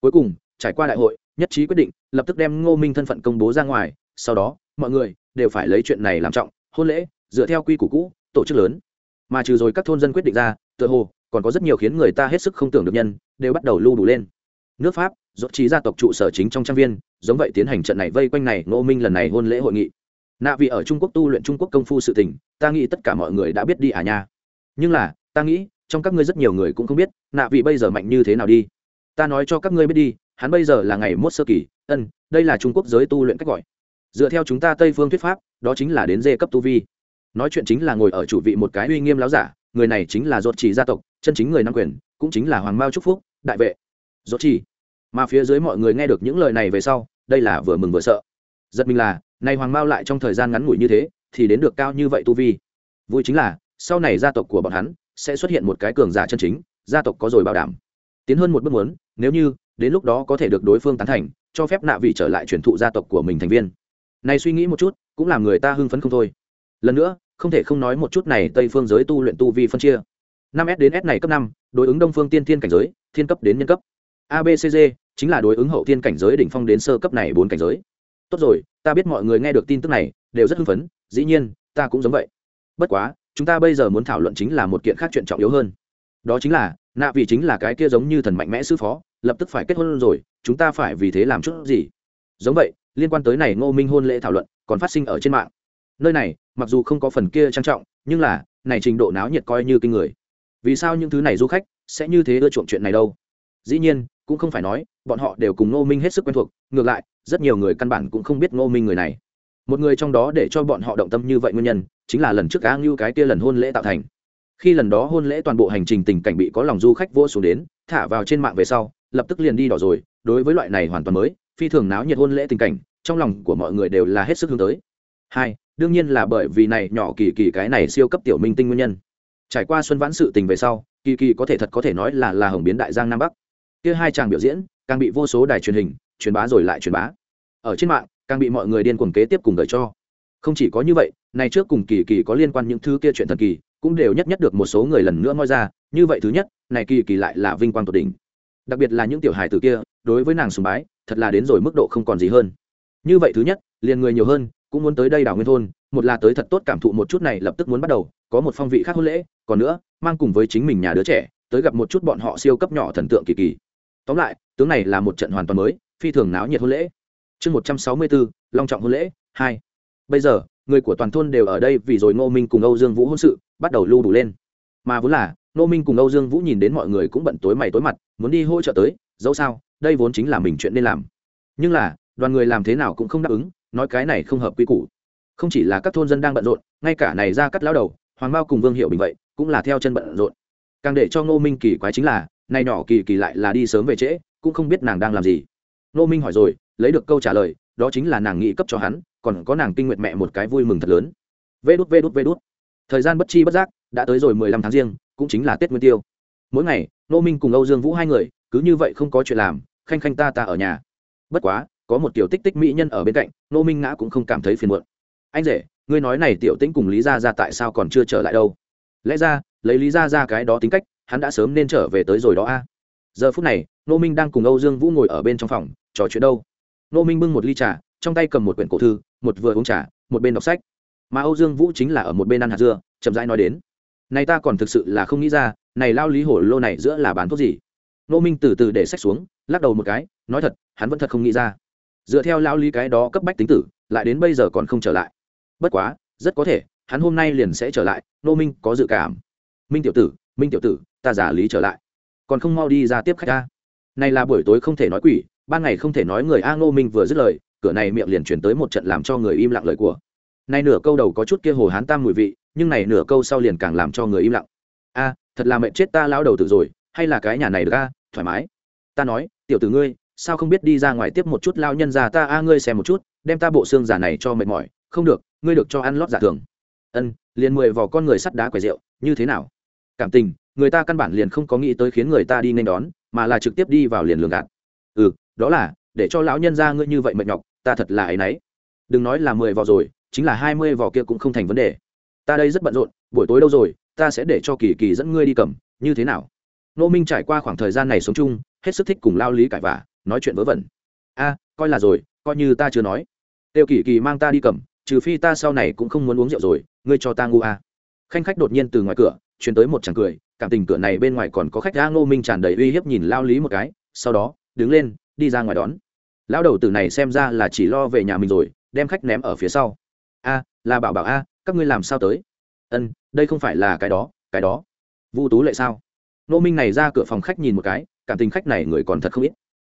Cuối cùng, trải qua đại hội nhất trí quyết định, lập tức đem ngô minh thân phận công bố ra ngoài, sau đó, mọi người đều phải lấy chuyện này làm trọng, hôn lễ, dựa theo quy củ cũ, tổ chức lớn. Mà trừ rồi các thôn dân quyết định ra, tựa hồ, còn có rất nhiều khiến người ta hết sức không tưởng được nhân, đều bắt đầu lưu đủ lên. Nước pháp dốt trí gia tộc trụ sở chính trong trang viên, giống vậy tiến hành trận này vây quanh này, ngô minh lần này hôn lễ hội nghị. Nạ vì ở trung quốc tu luyện trung quốc công phu sự tình, ta nghĩ tất cả mọi người đã biết đi à nha. Nhưng là, ta nghĩ, trong các ngươi rất nhiều người cũng không biết, nạ vị bây giờ mạnh như thế nào đi. Ta nói cho các ngươi biết đi hắn bây giờ là ngày mốt sơ kỳ, ân, đây là trung quốc giới tu luyện cách gọi. Dựa theo chúng ta tây phương thuyết pháp, đó chính là đến dê cấp tu vi. Nói chuyện chính là ngồi ở chủ vị một cái uy nghiêm láo giả, người này chính là ruột chỉ gia tộc, chân chính người nam quyền, cũng chính là hoàng mao trúc phúc, đại vệ. Ruột chỉ. Mà phía dưới mọi người nghe được những lời này về sau, đây là vừa mừng vừa sợ. Giật mình là, nay hoàng mao lại trong thời gian ngắn ngủi như thế, thì đến được cao như vậy tu vi. Vui chính là, sau này gia tộc của bọn hắn sẽ xuất hiện một cái cường giả chân chính, gia tộc có rồi bảo đảm tiến hơn một bước muốn, nếu như, đến lúc đó có thể được đối phương tán thành, cho phép nạ vị trở lại truyền thụ gia tộc của mình thành viên. Này suy nghĩ một chút, cũng làm người ta hưng phấn không thôi. Lần nữa, không thể không nói một chút này tây phương giới tu luyện tu vi phân chia. Năm s đến s này cấp năm, đối ứng đông phương tiên thiên cảnh giới, thiên cấp đến nhân cấp. Abcg chính là đối ứng hậu thiên cảnh giới đỉnh phong đến sơ cấp này bốn cảnh giới. Tốt rồi, ta biết mọi người nghe được tin tức này, đều rất hưng phấn, dĩ nhiên, ta cũng giống vậy. Bất quá, chúng ta bây giờ muốn thảo luận chính là một kiện khác chuyện trọng yếu hơn. Đó chính là nạ vị chính là cái kia giống như thần mạnh mẽ sư phó, lập tức phải kết hôn rồi, chúng ta phải vì thế làm chút gì? Giống vậy, liên quan tới này ngô minh hôn lễ thảo luận còn phát sinh ở trên mạng. Nơi này, mặc dù không có phần kia trang trọng, nhưng là, này trình độ náo nhiệt coi như kinh người. Vì sao những thứ này du khách sẽ như thế ưa chuộng chuyện này đâu? Dĩ nhiên, cũng không phải nói, bọn họ đều cùng ngô minh hết sức quen thuộc, ngược lại, rất nhiều người căn bản cũng không biết ngô minh người này. Một người trong đó để cho bọn họ động tâm như vậy nguyên nhân, chính là lần trước á ngưu cái kia lần hôn lễ tạo thành khi lần đó hôn lễ toàn bộ hành trình tình cảnh bị có lòng du khách vô xuống đến, thả vào trên mạng về sau, lập tức liền đi đỏ rồi. Đối với loại này hoàn toàn mới, phi thường náo nhiệt hôn lễ tình cảnh, trong lòng của mọi người đều là hết sức hướng tới. Hai, đương nhiên là bởi vì này nhỏ kỳ kỳ cái này siêu cấp tiểu minh tinh nguyên nhân. Trải qua xuân vãn sự tình về sau, kỳ kỳ có thể thật có thể nói là là hồng biến đại giang nam bắc. Kia hai chàng biểu diễn, càng bị vô số đài truyền hình, truyền bá rồi lại truyền bá. Ở trên mạng, càng bị mọi người điên cuồng kế tiếp cùng đợi cho. Không chỉ có như vậy, này trước cùng kỳ kỳ có liên quan những thứ kia chuyện thần kỳ cũng đều nhất nhất được một số người lần nữa moi ra, như vậy thứ nhất, này kỳ kỳ lại là vinh quang tột đỉnh. Đặc biệt là những tiểu hài tử kia, đối với nàng sùng bái, thật là đến rồi mức độ không còn gì hơn. Như vậy thứ nhất, liền người nhiều hơn, cũng muốn tới đây đảo nguyên thôn, một là tới thật tốt cảm thụ một chút này lập tức muốn bắt đầu, có một phong vị khác hôn lễ, còn nữa, mang cùng với chính mình nhà đứa trẻ, tới gặp một chút bọn họ siêu cấp nhỏ thần tượng kỳ kỳ. Tóm lại, tướng này là một trận hoàn toàn mới, phi thường náo nhiệt hôn lễ. Chương một trăm sáu mươi bốn long trọng hôn lễ, hai. Bây giờ người của toàn thôn đều ở đây vì rồi ngô minh cùng âu dương vũ hôn sự, bắt đầu lưu đủ lên. Mà vốn là, ngô minh cùng âu dương vũ nhìn đến mọi người cũng bận tối mày tối mặt, muốn đi hỗ trợ tới, dẫu sao, đây vốn chính là mình chuyện nên làm. Nhưng là, đoàn người làm thế nào cũng không đáp ứng, nói cái này không hợp quy củ. Không chỉ là các thôn dân đang bận rộn, ngay cả này ra cắt lao đầu, hoàng bao cùng vương hiệu bình vậy, cũng là theo chân bận rộn. Càng để cho ngô minh kỳ quái chính là, này nhỏ kỳ kỳ lại là đi sớm về trễ, cũng không biết nàng đang làm gì. Ngô minh hỏi rồi, lấy được câu trả lời, đó chính là nàng nghĩ cấp cho hắn còn có nàng kinh nguyệt mẹ một cái vui mừng thật lớn. Vê đút vê đút vê đút. Thời gian bất chi bất giác đã tới rồi mười lăm tháng riêng, cũng chính là tết nguyên tiêu. Mỗi ngày Nô minh cùng âu dương vũ hai người, cứ như vậy không có chuyện làm, khanh khanh ta ta ở nhà. Bất quá, có một tiểu tích tích mỹ nhân ở bên cạnh Nô minh ngã cũng không cảm thấy phiền muộn. Anh rể, ngươi nói này tiểu tĩnh cùng lý gia ra tại sao còn chưa trở lại đâu? Lẽ ra, lấy lý gia ra cái đó tính cách, hắn đã sớm nên trở về tới rồi đó a. Giờ phút này nô minh đang cùng âu dương vũ ngồi ở bên trong phòng, trò chuyện đâu? Nô minh bưng một ly trà trong tay cầm một quyển cổ thư, một vừa uống trà, một bên đọc sách. Mà âu dương vũ chính là ở một bên ăn hạt dưa, chậm rãi nói đến. Này ta còn thực sự là không nghĩ ra, này lao lý hổ lô này giữa là bán thuốc gì? Nô minh từ từ để sách xuống, lắc đầu một cái, nói thật, hắn vẫn thật không nghĩ ra. Dựa theo lao lý cái đó cấp bách tính tử, lại đến bây giờ còn không trở lại. Bất quá, rất có thể, hắn hôm nay liền sẽ trở lại nô minh có dự cảm. Minh tiểu tử, minh tiểu tử, ta giả lý trở lại. Còn không mau đi ra tiếp khách ta này là buổi tối không thể nói quỷ, ban ngày không thể nói người a, ngô minh vừa dứt lời cửa này miệng liền chuyển tới một trận làm cho người im lặng lời của. Nay nửa câu đầu có chút kia hồ hán tam mùi vị, nhưng này nửa câu sau liền càng làm cho người im lặng. A, thật là mẹ chết ta lao đầu tử rồi, hay là cái nhà này được a, thoải mái. Ta nói, tiểu tử ngươi, sao không biết đi ra ngoài tiếp một chút lao nhân già ta, a, ngươi xem một chút, đem ta bộ xương giả này cho mệt mỏi, không được, ngươi được cho ăn lót giả thường. Ân, liền mười vò con người sắt đá quẻ rượu, như thế nào? Cảm tình, người ta căn bản liền không có nghĩ tới khiến người ta đi nên đón, mà là trực tiếp đi vào liền lường gạt. Ừ đó là, để cho lão nhân ra ngươi như vậy mệt nhọc ta thật là ấy nấy, đừng nói là mười vò rồi chính là hai mươi vò kia cũng không thành vấn đề. Ta đây rất bận rộn buổi tối đâu rồi ta sẽ để cho kỳ kỳ dẫn ngươi đi cầm như thế nào? Nô minh trải qua khoảng thời gian này sống chung hết sức thích cùng lao lý cãi vả nói chuyện vớ vẩn. A coi là rồi coi như ta chưa nói. Tiêu kỳ kỳ mang ta đi cầm trừ phi ta sau này cũng không muốn uống rượu rồi ngươi cho ta ngu a. Khanh khách đột nhiên từ ngoài cửa chuyển tới một chàng cười cảm tình cửa này bên ngoài còn có khách ga ngô minh tràn đầy uy hiếp nhìn lao lý một cái sau đó đứng lên đi ra ngoài đón lão đầu tử này xem ra là chỉ lo về nhà mình rồi, đem khách ném ở phía sau. A, là bảo bảo a, các ngươi làm sao tới? Ân, đây không phải là cái đó cái đó. Vu tú lệ sao? Nô minh này ra cửa phòng khách nhìn một cái, cảm tình khách này người còn thật không ít.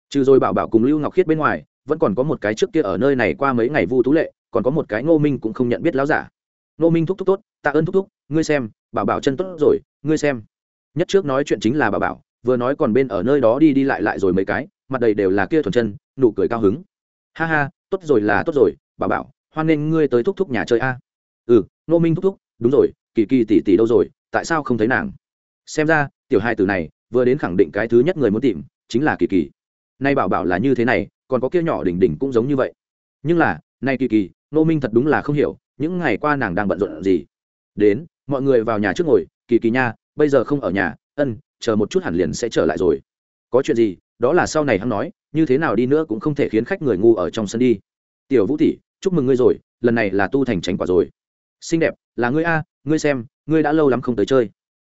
Trừ rồi bảo bảo cùng lưu ngọc khiết bên ngoài, vẫn còn có một cái trước kia ở nơi này qua mấy ngày vu tú lệ, còn có một cái ngô minh cũng không nhận biết láo giả. Ngô minh thúc thúc tốt, tạ ơn thúc thúc, ngươi xem, bảo bảo chân tốt rồi, ngươi xem. Nhất trước nói chuyện chính là bảo bảo, vừa nói còn bên ở nơi đó đi đi lại lại rồi mấy cái, mặt đầy đều là kia thuần chân nụ cười cao hứng. Ha ha, tốt rồi là tốt rồi, bà bảo, hoan nghênh ngươi tới thúc thúc nhà chơi a. Ừ nô minh thúc thúc, đúng rồi, kỳ kỳ tỷ tỷ đâu rồi, tại sao không thấy nàng? Xem ra, tiểu hai từ này, vừa đến khẳng định cái thứ nhất người muốn tìm, chính là kỳ kỳ. Nay bảo bảo là như thế này, còn có kia nhỏ đỉnh đỉnh cũng giống như vậy. Nhưng là, nay kỳ kỳ nô minh thật đúng là không hiểu, những ngày qua nàng đang bận rộn gì. Đến, mọi người vào nhà trước ngồi, kỳ kỳ nha, bây giờ không ở nhà, ân, chờ một chút hẳn liền sẽ trở lại rồi. Có chuyện gì, đó là sau này hắn nói như thế nào đi nữa cũng không thể khiến khách người ngu ở trong sân đi. Tiểu vũ tỷ, chúc mừng ngươi rồi, lần này là tu thành tránh quả rồi. Xinh đẹp, là ngươi a, ngươi xem, ngươi đã lâu lắm không tới chơi.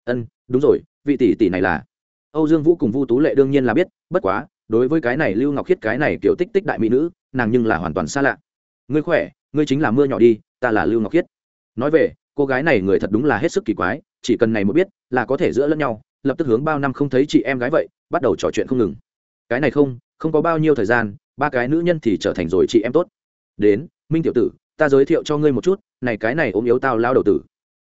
Ân, đúng rồi, vị tỷ tỷ này là. Âu dương vũ cùng vu tú lệ đương nhiên là biết, bất quá, đối với cái này lưu ngọc khiết cái này kiểu tích tích đại mỹ nữ, nàng nhưng là hoàn toàn xa lạ. Ngươi khỏe, ngươi chính là mưa nhỏ đi, ta là lưu ngọc khiết. Nói về, cô gái này người thật đúng là hết sức kỳ quái, chỉ cần này một biết, là có thể giữa lẫn nhau, lập tức hướng bao năm không thấy chị em gái vậy, bắt đầu trò chuyện không ngừng. Cái này không không có bao nhiêu thời gian, ba cái nữ nhân thì trở thành rồi chị em tốt. Đến, minh tiểu tử, ta giới thiệu cho ngươi một chút, này cái này ốm yếu tao lao đầu tử.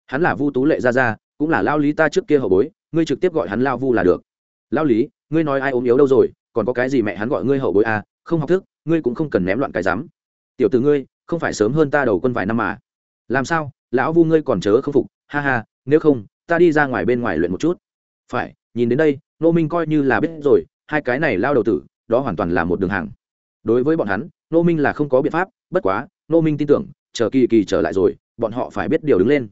Hắn là vu tú lệ ra ra cũng là lao lý ta trước kia hậu bối, ngươi trực tiếp gọi hắn lao vu là được. Lao lý, ngươi nói ai ốm yếu đâu rồi, còn có cái gì mẹ hắn gọi ngươi hậu bối à không học thức, ngươi cũng không cần ném loạn cái dám tiểu tử ngươi, không phải sớm hơn ta đầu quân vài năm mà. Làm sao, lão vu ngươi còn chớ không phục, ha ha, nếu không, ta đi ra ngoài bên ngoài luyện một chút. Phải, nhìn đến đây nô minh coi như là biết rồi, hai cái này lao đầu tử đó hoàn toàn là một đường hàng. Đối với bọn hắn nô minh là không có biện pháp, bất quá nô minh tin tưởng, chờ kỳ kỳ trở lại rồi, bọn họ phải biết điều đứng lên.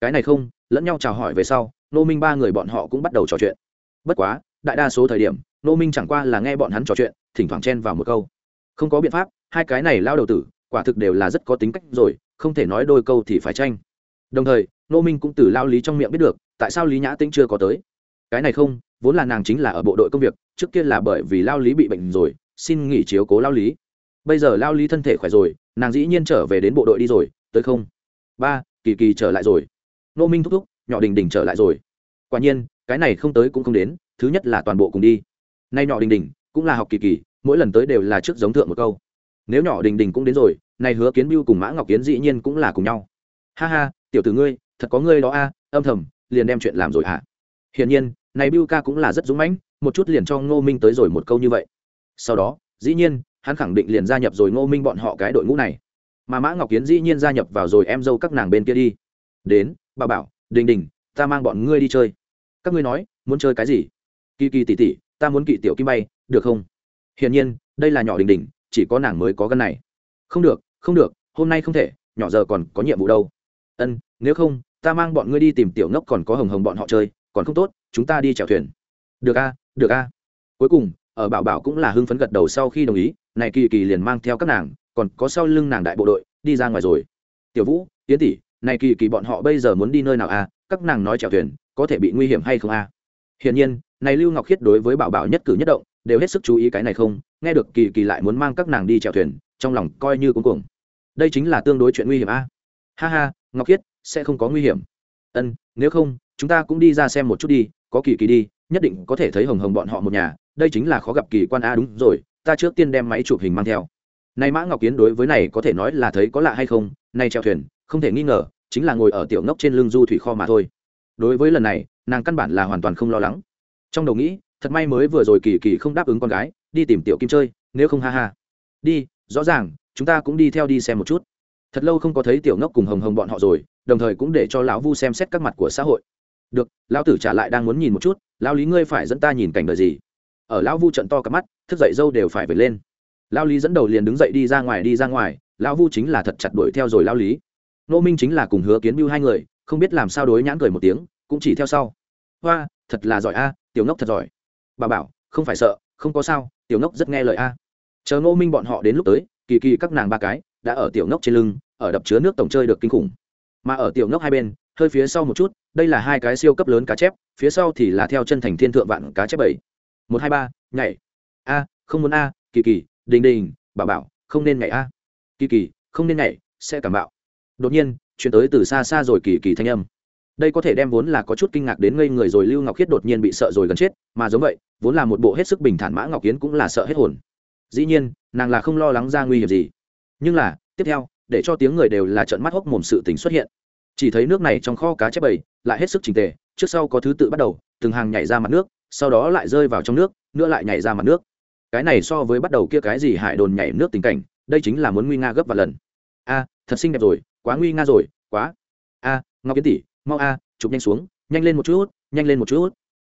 Cái này không, lẫn nhau chào hỏi về sau nô minh ba người bọn họ cũng bắt đầu trò chuyện. Bất quá, đại đa số thời điểm nô minh chẳng qua là nghe bọn hắn trò chuyện, thỉnh thoảng chen vào một câu. Không có biện pháp, hai cái này lao đầu tử, quả thực đều là rất có tính cách rồi, không thể nói đôi câu thì phải tranh. Đồng thời nô minh cũng từ lao lý trong miệng biết được, tại sao lý nhã tĩnh chưa có tới cái này không, vốn là nàng chính là ở bộ đội công việc, trước kia là bởi vì lao lý bị bệnh rồi, xin nghỉ chiếu cố lao lý. Bây giờ lao lý thân thể khỏe rồi, nàng dĩ nhiên trở về đến bộ đội đi rồi, tới không? Ba, kỳ kỳ trở lại rồi. Nô minh thúc thúc, nhỏ đình đình trở lại rồi. Quả nhiên, cái này không tới cũng không đến, thứ nhất là toàn bộ cùng đi. Nay nhỏ đình đình cũng là học kỳ kỳ, mỗi lần tới đều là trước giống thượng một câu. Nếu nhỏ đình đình cũng đến rồi, nay hứa kiến biêu cùng mã ngọc kiến dĩ nhiên cũng là cùng nhau. Ha ha, tiểu tử ngươi, thật có ngươi đó a, âm thầm, liền đem chuyện làm rồi hả? Hiển nhiên này Bưu ca cũng là rất dũng mãnh một chút liền cho ngô minh tới rồi một câu như vậy. Sau đó dĩ nhiên hắn khẳng định liền gia nhập rồi ngô minh bọn họ cái đội ngũ này. Mà mã ngọc kiến dĩ nhiên gia nhập vào rồi em dâu các nàng bên kia đi. Đến bà bảo đình đình ta mang bọn ngươi đi chơi. Các ngươi nói muốn chơi cái gì? Kỳ kỳ tỷ tỷ, ta muốn kỵ tiểu kim bay được không? Hiển nhiên đây là nhỏ đình đình chỉ có nàng mới có gân này. Không được không được hôm nay không thể nhỏ giờ còn có nhiệm vụ đâu. Ân nếu không ta mang bọn ngươi đi tìm tiểu ngốc còn có hồng hồng bọn họ chơi còn không tốt, chúng ta đi chèo thuyền. Được a được a. Cuối cùng, ở bảo bảo cũng là hưng phấn gật đầu sau khi đồng ý, này kỳ kỳ liền mang theo các nàng, còn có sau lưng nàng đại bộ đội, đi ra ngoài rồi. Tiểu vũ tiến tỷ, này kỳ kỳ bọn họ bây giờ muốn đi nơi nào a? Các nàng nói chèo thuyền, có thể bị nguy hiểm hay không a? Hiển nhiên, này lưu ngọc khiết đối với bảo bảo nhất cử nhất động, đều hết sức chú ý cái này không, nghe được kỳ kỳ lại muốn mang các nàng đi chèo thuyền, trong lòng coi như cuống cuồng. Đây chính là tương đối chuyện nguy hiểm a. Ha ha, ngọc khiết, sẽ không có nguy hiểm. Ân, nếu không chúng ta cũng đi ra xem một chút đi, có kỳ kỳ đi, nhất định có thể thấy hồng hồng bọn họ một nhà, đây chính là khó gặp kỳ quan a đúng rồi, ta trước tiên đem máy chụp hình mang theo. Nay mã ngọc kiến đối với này có thể nói là thấy có lạ hay không nay treo thuyền, không thể nghi ngờ, chính là ngồi ở tiểu ngốc trên lưng du thủy kho mà thôi. Đối với lần này, nàng căn bản là hoàn toàn không lo lắng. Trong đầu nghĩ, thật may mới vừa rồi kỳ kỳ không đáp ứng con gái, đi tìm tiểu kim chơi, nếu không ha ha. Đi, rõ ràng, chúng ta cũng đi theo đi xem một chút. Thật lâu không có thấy tiểu ngốc cùng hồng hồng bọn họ rồi, đồng thời cũng để cho lão vu xem xét các mặt của xã hội được, lão tử trả lại đang muốn nhìn một chút, lão lý ngươi phải dẫn ta nhìn cảnh đời gì? Ở lão vu trận to cặp mắt, thức dậy dâu đều phải về lên. Lão lý dẫn đầu liền đứng dậy đi ra ngoài, đi ra ngoài, lão vu chính là thật chặt đuổi theo rồi lão lý. Nô minh chính là cùng hứa kiến bưu hai người, không biết làm sao đối nhãn cười một tiếng, cũng chỉ theo sau. Hoa, thật là giỏi a, tiểu ngốc thật giỏi. Bà bảo, không phải sợ, không có sao, tiểu ngốc rất nghe lời a. Chờ nô minh bọn họ đến lúc tới, kỳ kỳ các nàng ba cái, đã ở tiểu ngốc trên lưng, ở đập chứa nước tổng chơi được kinh khủng. Mà ở tiểu ngốc hai bên, hơi phía sau một chút đây là hai cái siêu cấp lớn cá chép, phía sau thì là theo chân thành thiên thượng vạn cá chép bảy. Một, hai, ba, nhảy. A, không muốn a, kỳ kỳ, đình đình, bảo bảo, không nên nhảy a. Kỳ kỳ, không nên nhảy, sẽ cảm bạo. Đột nhiên, chuyển tới từ xa xa rồi kỳ kỳ thanh âm. Đây có thể đem vốn là có chút kinh ngạc đến ngây người rồi lưu ngọc khiết đột nhiên bị sợ rồi gần chết, mà giống vậy, vốn là một bộ hết sức bình thản mã ngọc kiến cũng là sợ hết hồn. Dĩ nhiên, nàng là không lo lắng ra nguy hiểm gì. Nhưng là, tiếp theo, để cho tiếng người đều là trận mắt hốc mồm sự tình xuất hiện chỉ thấy nước này trong kho cá chép bầy, lại hết sức trình tề, trước sau có thứ tự bắt đầu, từng hàng nhảy ra mặt nước, sau đó lại rơi vào trong nước, nữa lại nhảy ra mặt nước. Cái này so với bắt đầu kia cái gì hải đồn nhảy nước tình cảnh, đây chính là muốn nguy nga gấp và lần. A, thật xinh đẹp rồi, quá nguy nga rồi, quá. A, ngọc kiến tỷ, mau a, chụp nhanh xuống, nhanh lên một chút, nhanh lên một chút.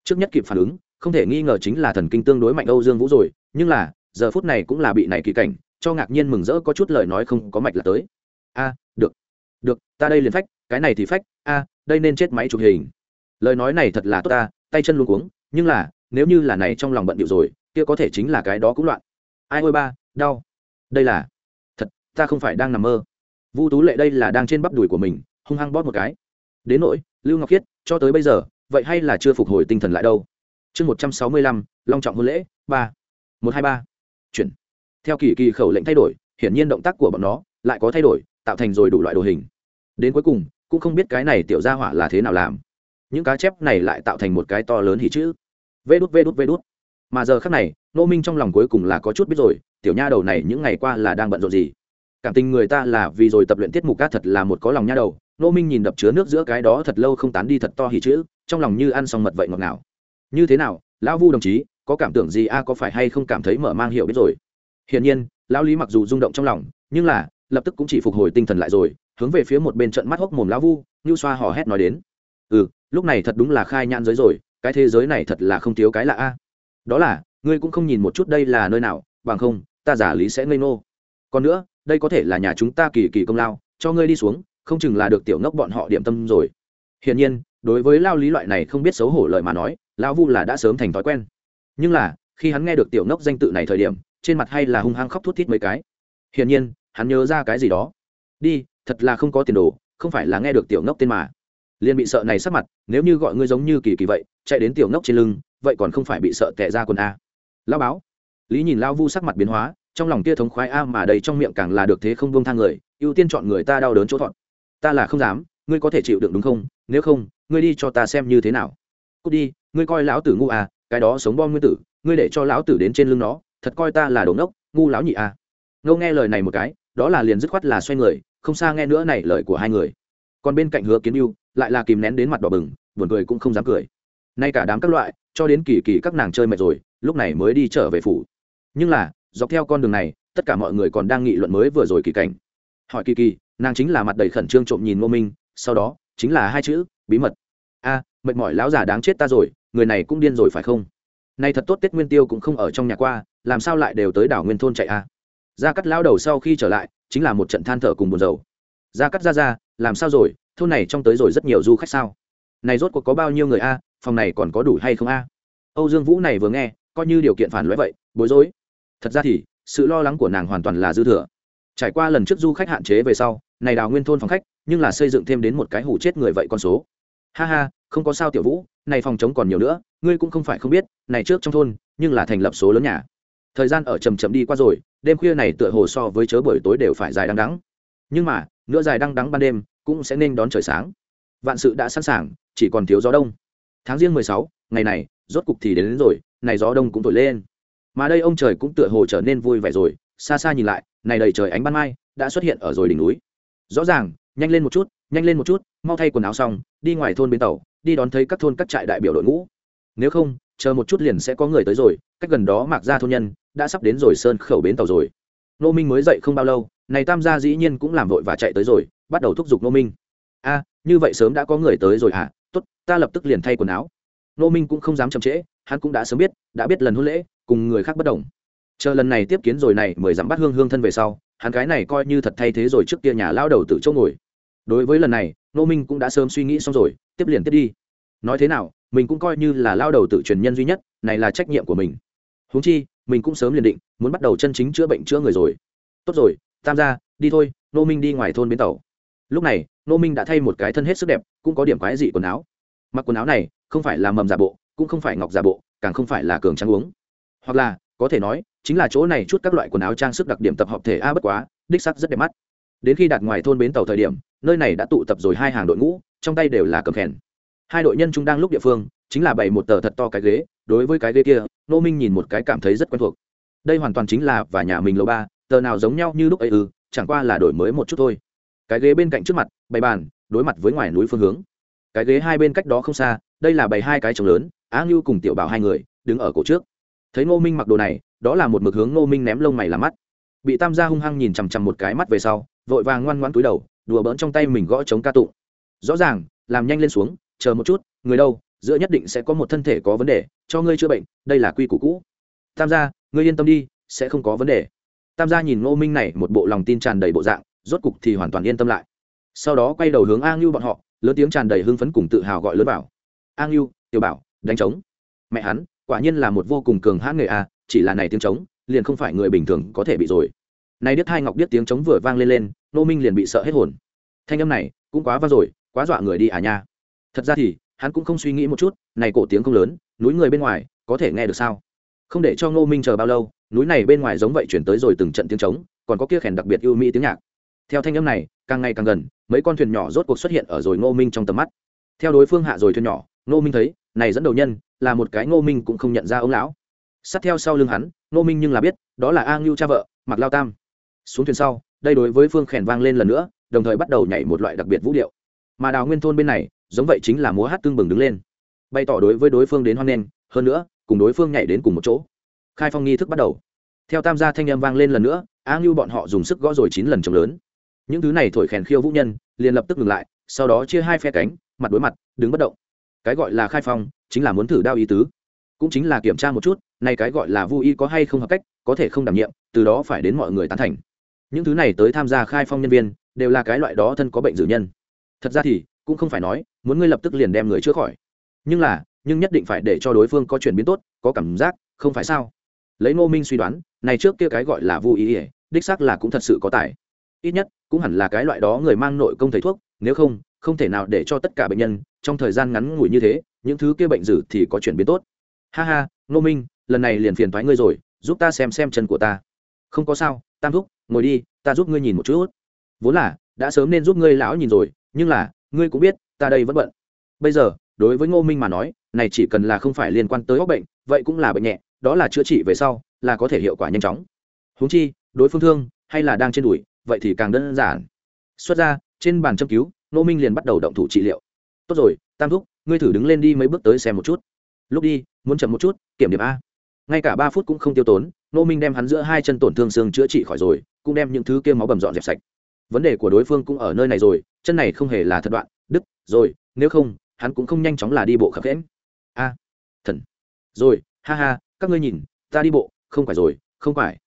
Trước nhất kịp phản ứng, không thể nghi ngờ chính là thần kinh tương đối mạnh âu dương vũ rồi, nhưng là, giờ phút này cũng là bị này kỳ cảnh, cho ngạc nhiên mừng rỡ có chút lời nói không có mạch là tới. A, được được, ta đây liền phách, cái này thì phách, a, đây nên chết máy chụp hình. Lời nói này thật là tốt ta, tay chân luôn cuống, nhưng là, nếu như là này trong lòng bận điệu rồi, kia có thể chính là cái đó cũng loạn. Ai ôi ba, đau. Đây là, thật, ta không phải đang nằm mơ. Vu tú lệ đây là đang trên bắp đùi của mình, hung hăng bóp một cái. Đến nỗi, lưu ngọc khiết, cho tới bây giờ, vậy hay là chưa phục hồi tinh thần lại đâu? Chương một trăm sáu mươi lăm, long trọng hôn lễ, ba. Một hai ba. Chuyển. Theo kỳ kỳ khẩu lệnh thay đổi, hiển nhiên động tác của bọn nó lại có thay đổi tạo thành rồi đủ loại đồ hình. Đến cuối cùng, cũng không biết cái này tiểu gia hỏa là thế nào làm. Những cá chép này lại tạo thành một cái to lớn hỉ chữ. Vê đút vê đút vê đút. Mà giờ khác này nô minh trong lòng cuối cùng là có chút biết rồi, tiểu nha đầu này những ngày qua là đang bận rộn gì. Cảm tình người ta là vì rồi tập luyện tiết mục ca thật là một có lòng nha đầu. Nô minh nhìn đập chứa nước giữa cái đó thật lâu không tán đi thật to hỉ chữ, trong lòng như ăn xong mật vậy ngọt ngào. Như thế nào, lão vu đồng chí, có cảm tưởng gì a, có phải hay không cảm thấy mở mang hiểu biết rồi? Hiển nhiên, lão lý mặc dù rung động trong lòng, nhưng là lập tức cũng chỉ phục hồi tinh thần lại rồi, hướng về phía một bên trận mắt hốc mồm lão vu như xoa hò hét nói đến. Ừ lúc này thật đúng là khai nhãn giới rồi, cái thế giới này thật là không thiếu cái lạ a. Đó là, ngươi cũng không nhìn một chút đây là nơi nào, bằng không, ta giả lý sẽ ngây nô còn nữa, đây có thể là nhà chúng ta kỳ kỳ công lao, cho ngươi đi xuống, không chừng là được tiểu ngốc bọn họ điểm tâm rồi. Hiển nhiên, đối với lao lý loại này không biết xấu hổ lời mà nói, lão vu là đã sớm thành thói quen. Nhưng là, khi hắn nghe được tiểu nốc danh tự này thời điểm, trên mặt hay là hung hăng khóc thút thít mấy cái. Hiển nhiên hắn nhớ ra cái gì đó. Đi, thật là không có tiền đồ, không phải là nghe được tiểu ngốc tên mà. Liền bị sợ này sắp mặt, nếu như gọi ngươi giống như kỳ kỳ vậy, chạy đến tiểu ngốc trên lưng, vậy còn không phải bị sợ tệ ra quần a. Lao báo. Lý nhìn lao vu sắc mặt biến hóa, trong lòng kia thống khoái a mà đầy trong miệng càng là được thế không buông thang người, ưu tiên chọn người ta đau đớn chỗ thọn ta là không dám, ngươi có thể chịu đựng đúng không? Nếu không, ngươi đi cho ta xem như thế nào. Cút đi, ngươi coi lão tử ngu à cái đó sống bom nguyên tử, ngươi để cho lão tử đến trên lưng nó, thật coi ta là đồ ngốc, ngu lão nhị à ngâu nghe lời này một cái đó là liền dứt khoát là xoay người, không xa nghe nữa này lời của hai người. Còn bên cạnh hứa kiến yêu lại là kìm nén đến mặt đỏ bừng, buồn cười cũng không dám cười. Nay cả đám các loại, cho đến kỳ kỳ các nàng chơi mệt rồi, lúc này mới đi trở về phủ. Nhưng là, dọc theo con đường này, tất cả mọi người còn đang nghị luận mới vừa rồi kỳ cảnh. Hỏi kỳ kỳ, nàng chính là mặt đầy khẩn trương trộm nhìn ngô minh, sau đó, chính là hai chữ, bí mật. A, mệt mỏi lão già đáng chết ta rồi, người này cũng điên rồi phải không? Nay thật tốt tết nguyên tiêu cũng không ở trong nhà qua, làm sao lại đều tới đảo nguyên thôn chạy a? Gia cắt lao đầu sau khi trở lại, chính là một trận than thở cùng buồn rầu. Gia cắt ra ra, làm sao rồi? Thôn này trong tới rồi rất nhiều du khách sao? Này rốt cuộc có bao nhiêu người a? Phòng này còn có đủ hay không a? Âu dương vũ này vừa nghe, coi như điều kiện phản loại vậy, bối rối. Thật ra thì, sự lo lắng của nàng hoàn toàn là dư thừa. Trải qua lần trước du khách hạn chế về sau, này đào nguyên thôn phòng khách, nhưng là xây dựng thêm đến một cái hủ chết người vậy con số. Ha ha, không có sao tiểu vũ, này phòng chống còn nhiều nữa, ngươi cũng không phải không biết, này trước trong thôn, nhưng là thành lập số lớn nhà thời gian ở chầm chậm đi qua rồi đêm khuya này tựa hồ so với chớ buổi tối đều phải dài đăng đắng nhưng mà nữa dài đăng đắng ban đêm cũng sẽ nên đón trời sáng. Vạn sự đã sẵn sàng chỉ còn thiếu gió đông. Tháng riêng mười sáu ngày này rốt cục thì đến, đến rồi này gió đông cũng thổi lên. Mà đây ông trời cũng tựa hồ trở nên vui vẻ rồi xa xa nhìn lại này đầy trời ánh ban mai đã xuất hiện ở rồi đỉnh núi. Rõ ràng nhanh lên một chút nhanh lên một chút mau thay quần áo xong đi ngoài thôn bến tàu đi đón thấy các thôn các trại đại biểu đội ngũ. Nếu không chờ một chút liền sẽ có người tới rồi cách gần đó mạc ra thôn nhân đã sắp đến rồi sơn khẩu bến tàu rồi. Nô minh mới dậy không bao lâu, này tam gia dĩ nhiên cũng làm vội và chạy tới rồi, bắt đầu thúc giục nô minh. A, như vậy sớm đã có người tới rồi hả? Tốt, ta lập tức liền thay quần áo. Nô minh cũng không dám chậm trễ, hắn cũng đã sớm biết, đã biết lần hôn lễ, cùng người khác bất đồng. Chờ lần này tiếp kiến rồi này mười dặm bắt hương hương thân về sau, hắn cái này coi như thật thay thế rồi trước kia nhà lao đầu tự chỗ ngồi. Đối với lần này nô minh cũng đã sớm suy nghĩ xong rồi, tiếp liền tiếp đi. Nói thế nào, mình cũng coi như là lao đầu tự truyền nhân duy nhất, này là trách nhiệm của mình. Huống chi mình cũng sớm liền định, muốn bắt đầu chân chính chữa bệnh chữa người rồi. Tốt rồi, tam gia, đi thôi nô minh đi ngoài thôn bến tàu. Lúc này nô minh đã thay một cái thân hết sức đẹp, cũng có điểm quái dị quần áo. Mặc quần áo này, không phải là mầm giả bộ, cũng không phải ngọc giả bộ, càng không phải là cường trắng uống. Hoặc là, có thể nói, chính là chỗ này chút các loại quần áo trang sức đặc điểm tập hợp thể a bất quá, đích sắc rất đẹp mắt. Đến khi đặt ngoài thôn bến tàu thời điểm, nơi này đã tụ tập rồi hai hàng đội ngũ, trong tay đều là cầm khèn hai đội nhân chúng đang lúc địa phương, chính là bày một tờ thật to cái ghế đối với cái ghế kia nô minh nhìn một cái cảm thấy rất quen thuộc. Đây hoàn toàn chính là và nhà mình lầu ba, tờ nào giống nhau như lúc ấy ư, chẳng qua là đổi mới một chút thôi. Cái ghế bên cạnh trước mặt, bày bàn, đối mặt với ngoài núi phương hướng. Cái ghế hai bên cách đó không xa, đây là bày hai cái trống lớn, á ngưu cùng tiểu bảo hai người, đứng ở cổ trước. Thấy ngô minh mặc đồ này, đó là một mực hướng ngô minh ném lông mày làm mắt. Bị tam gia hung hăng nhìn chằm chằm một cái mắt về sau, vội vàng ngoan ngoan túi đầu, đùa bỡn trong tay mình gõ chống ca tụng. Rõ ràng, làm nhanh lên xuống, chờ một chút, người đâu giữa nhất định sẽ có một thân thể có vấn đề, cho ngươi chữa bệnh, đây là quy củ cũ. Tam gia, ngươi yên tâm đi, sẽ không có vấn đề. Tam gia nhìn ngô minh này một bộ lòng tin tràn đầy bộ dạng, rốt cục thì hoàn toàn yên tâm lại. Sau đó quay đầu hướng a ngưu bọn họ, lớn tiếng tràn đầy hưng phấn cùng tự hào gọi lớn bảo. A ngưu tiểu bảo, đánh trống. Mẹ hắn, quả nhiên là một vô cùng cường hãn người a, chỉ là này tiếng trống, liền không phải người bình thường có thể bị rồi. Này điếc hai ngọc điếc tiếng trống vừa vang lên lên nô minh liền bị sợ hết hồn. Thanh âm này cũng quá vang rồi, quá dọa người đi à nha. Thật ra thì hắn cũng không suy nghĩ một chút, này cổ tiếng không lớn, núi người bên ngoài, có thể nghe được sao? Không để cho ngô minh chờ bao lâu, núi này bên ngoài giống vậy chuyển tới rồi từng trận tiếng trống, còn có kia khèn đặc biệt ưu mỹ tiếng nhạc. Theo thanh âm này, càng ngày càng gần, mấy con thuyền nhỏ rốt cuộc xuất hiện ở rồi ngô minh trong tầm mắt. Theo đối phương hạ rồi thuyền nhỏ, ngô minh thấy, này dẫn đầu nhân, là một cái ngô minh cũng không nhận ra ông lão. Sát theo sau lưng hắn, ngô minh nhưng là biết, đó là a ngưu cha vợ mặc lao tam. Xuống thuyền sau, đây đối với phương khèn vang lên lần nữa, đồng thời bắt đầu nhảy một loại đặc biệt vũ điệu. Mà đào nguyên thôn bên này giống vậy chính là múa hát tương bừng đứng lên. Bày tỏ đối với đối phương đến hoan nghênh, hơn nữa, cùng đối phương nhảy đến cùng một chỗ. Khai phong nghi thức bắt đầu. Theo tam gia thanh âm vang lên lần nữa, a ngưu bọn họ dùng sức gõ rồi chín lần trống lớn. Những thứ này thổi khèn khiêu vũ nhân, liền lập tức ngừng lại, sau đó chia hai phe cánh, mặt đối mặt, đứng bất động. Cái gọi là khai phong, chính là muốn thử đao ý tứ. Cũng chính là kiểm tra một chút, này cái gọi là vô y có hay không hợp cách, có thể không đảm nhiệm, từ đó phải đến mọi người tán thành. Những thứ này tới tham gia khai phong nhân viên, đều là cái loại đó thân có bệnh dự nhân. Thật ra thì cũng không phải nói, muốn ngươi lập tức liền đem người chữa khỏi. Nhưng là, nhưng nhất định phải để cho đối phương có chuyển biến tốt, có cảm giác, không phải sao? Lấy ngô minh suy đoán, này trước kia cái gọi là vô ý ỉa, đích xác là cũng thật sự có tài. Ít nhất, cũng hẳn là cái loại đó người mang nội công thầy thuốc, nếu không không thể nào để cho tất cả bệnh nhân, trong thời gian ngắn ngủi như thế, những thứ kia bệnh dữ thì có chuyển biến tốt. Ha ha, ngô minh, lần này liền phiền thoái ngươi rồi, giúp ta xem xem chân của ta. Không có sao, tam thúc, ngồi đi, ta giúp ngươi nhìn một chút. Vốn là, đã sớm nên giúp ngươi lão nhìn rồi, nhưng là ngươi cũng biết, ta đây vẫn bận. Bây giờ, đối với ngô minh mà nói, này chỉ cần là không phải liên quan tới óc bệnh, vậy cũng là bệnh nhẹ, đó là chữa trị về sau, là có thể hiệu quả nhanh chóng. Huống chi, đối phương thương, hay là đang trên đùi, vậy thì càng đơn giản. Xuất ra, trên bàn châm cứu, ngô minh liền bắt đầu động thủ trị liệu. Tốt rồi, tam thúc, ngươi thử đứng lên đi mấy bước tới xem một chút. Lúc đi, muốn chậm một chút, kiểm điểm a. Ngay cả ba phút cũng không tiêu tốn, ngô minh đem hắn giữa hai chân tổn thương xương chữa trị khỏi rồi, cũng đem những thứ kia máu bầm dọn dẹp sạch vấn đề của đối phương cũng ở nơi này rồi, chân này không hề là thật đoạn đức rồi, nếu không, hắn cũng không nhanh chóng là đi bộ khập khẽm a, thần. Rồi, ha ha, các ngươi nhìn, ta đi bộ, không phải rồi, không phải.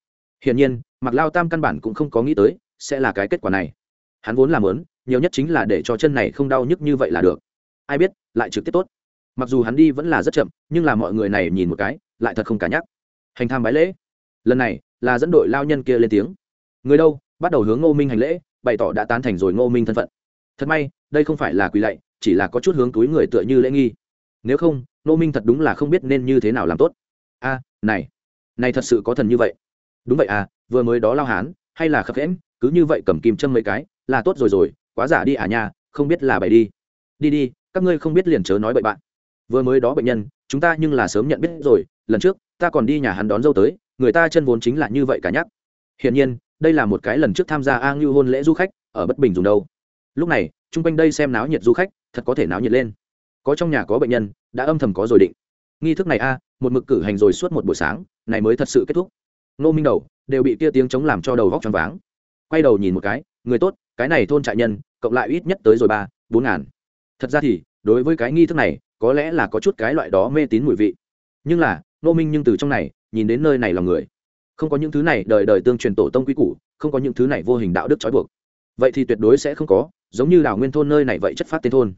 Hiển nhiên mặc lao tam căn bản cũng không có nghĩ tới, sẽ là cái kết quả này. Hắn vốn làm lớn nhiều nhất chính là để cho chân này không đau nhức như vậy là được. Ai biết, lại trực tiếp tốt. Mặc dù hắn đi vẫn là rất chậm, nhưng là mọi người này nhìn một cái, lại thật không cả nhắc. Hành tham bái lễ. Lần này, là dẫn đội lao nhân kia lên tiếng. Người đâu, bắt đầu hướng ngô minh hành lễ bày tỏ đã tán thành rồi ngô minh thân phận. Thật may, đây không phải là quỳ lạy, chỉ là có chút hướng túi người tựa như lễ nghi. Nếu không, ngô minh thật đúng là không biết nên như thế nào làm tốt. A, này này thật sự có thần như vậy. Đúng vậy à vừa mới đó lao hán, hay là khập khẽm cứ như vậy cầm kim châm mấy cái, là tốt rồi rồi, quá giả đi à nha, không biết là bày đi. Đi đi, các ngươi không biết liền chớ nói bậy bạn. Vừa mới đó bệnh nhân, chúng ta nhưng là sớm nhận biết rồi, lần trước, ta còn đi nhà hắn đón dâu tới, người ta chân vốn chính là như vậy cả nhắc. Hiển nhiên đây là một cái lần trước tham gia a ngưu hôn lễ du khách, ở bất bình dùng đâu. Lúc này, chung quanh đây xem náo nhiệt du khách, thật có thể náo nhiệt lên. Có trong nhà có bệnh nhân, đã âm thầm có rồi định. Nghi thức này a, một mực cử hành rồi suốt một buổi sáng, này mới thật sự kết thúc. Nô minh đầu, đều bị kia tiếng chống làm cho đầu vóc choáng váng. Quay đầu nhìn một cái, người tốt, cái này thôn trại nhân, cộng lại ít nhất tới rồi ba, bốn ngàn. Thật ra thì, đối với cái nghi thức này, có lẽ là có chút cái loại đó mê tín mùi vị. Nhưng là nô minh nhưng từ trong này, nhìn đến nơi này là người không có những thứ này, đời đời tương truyền tổ tông quy củ, không có những thứ này vô hình đạo đức trói buộc. Vậy thì tuyệt đối sẽ không có, giống như đảo nguyên thôn nơi này vậy chất phát tên thôn.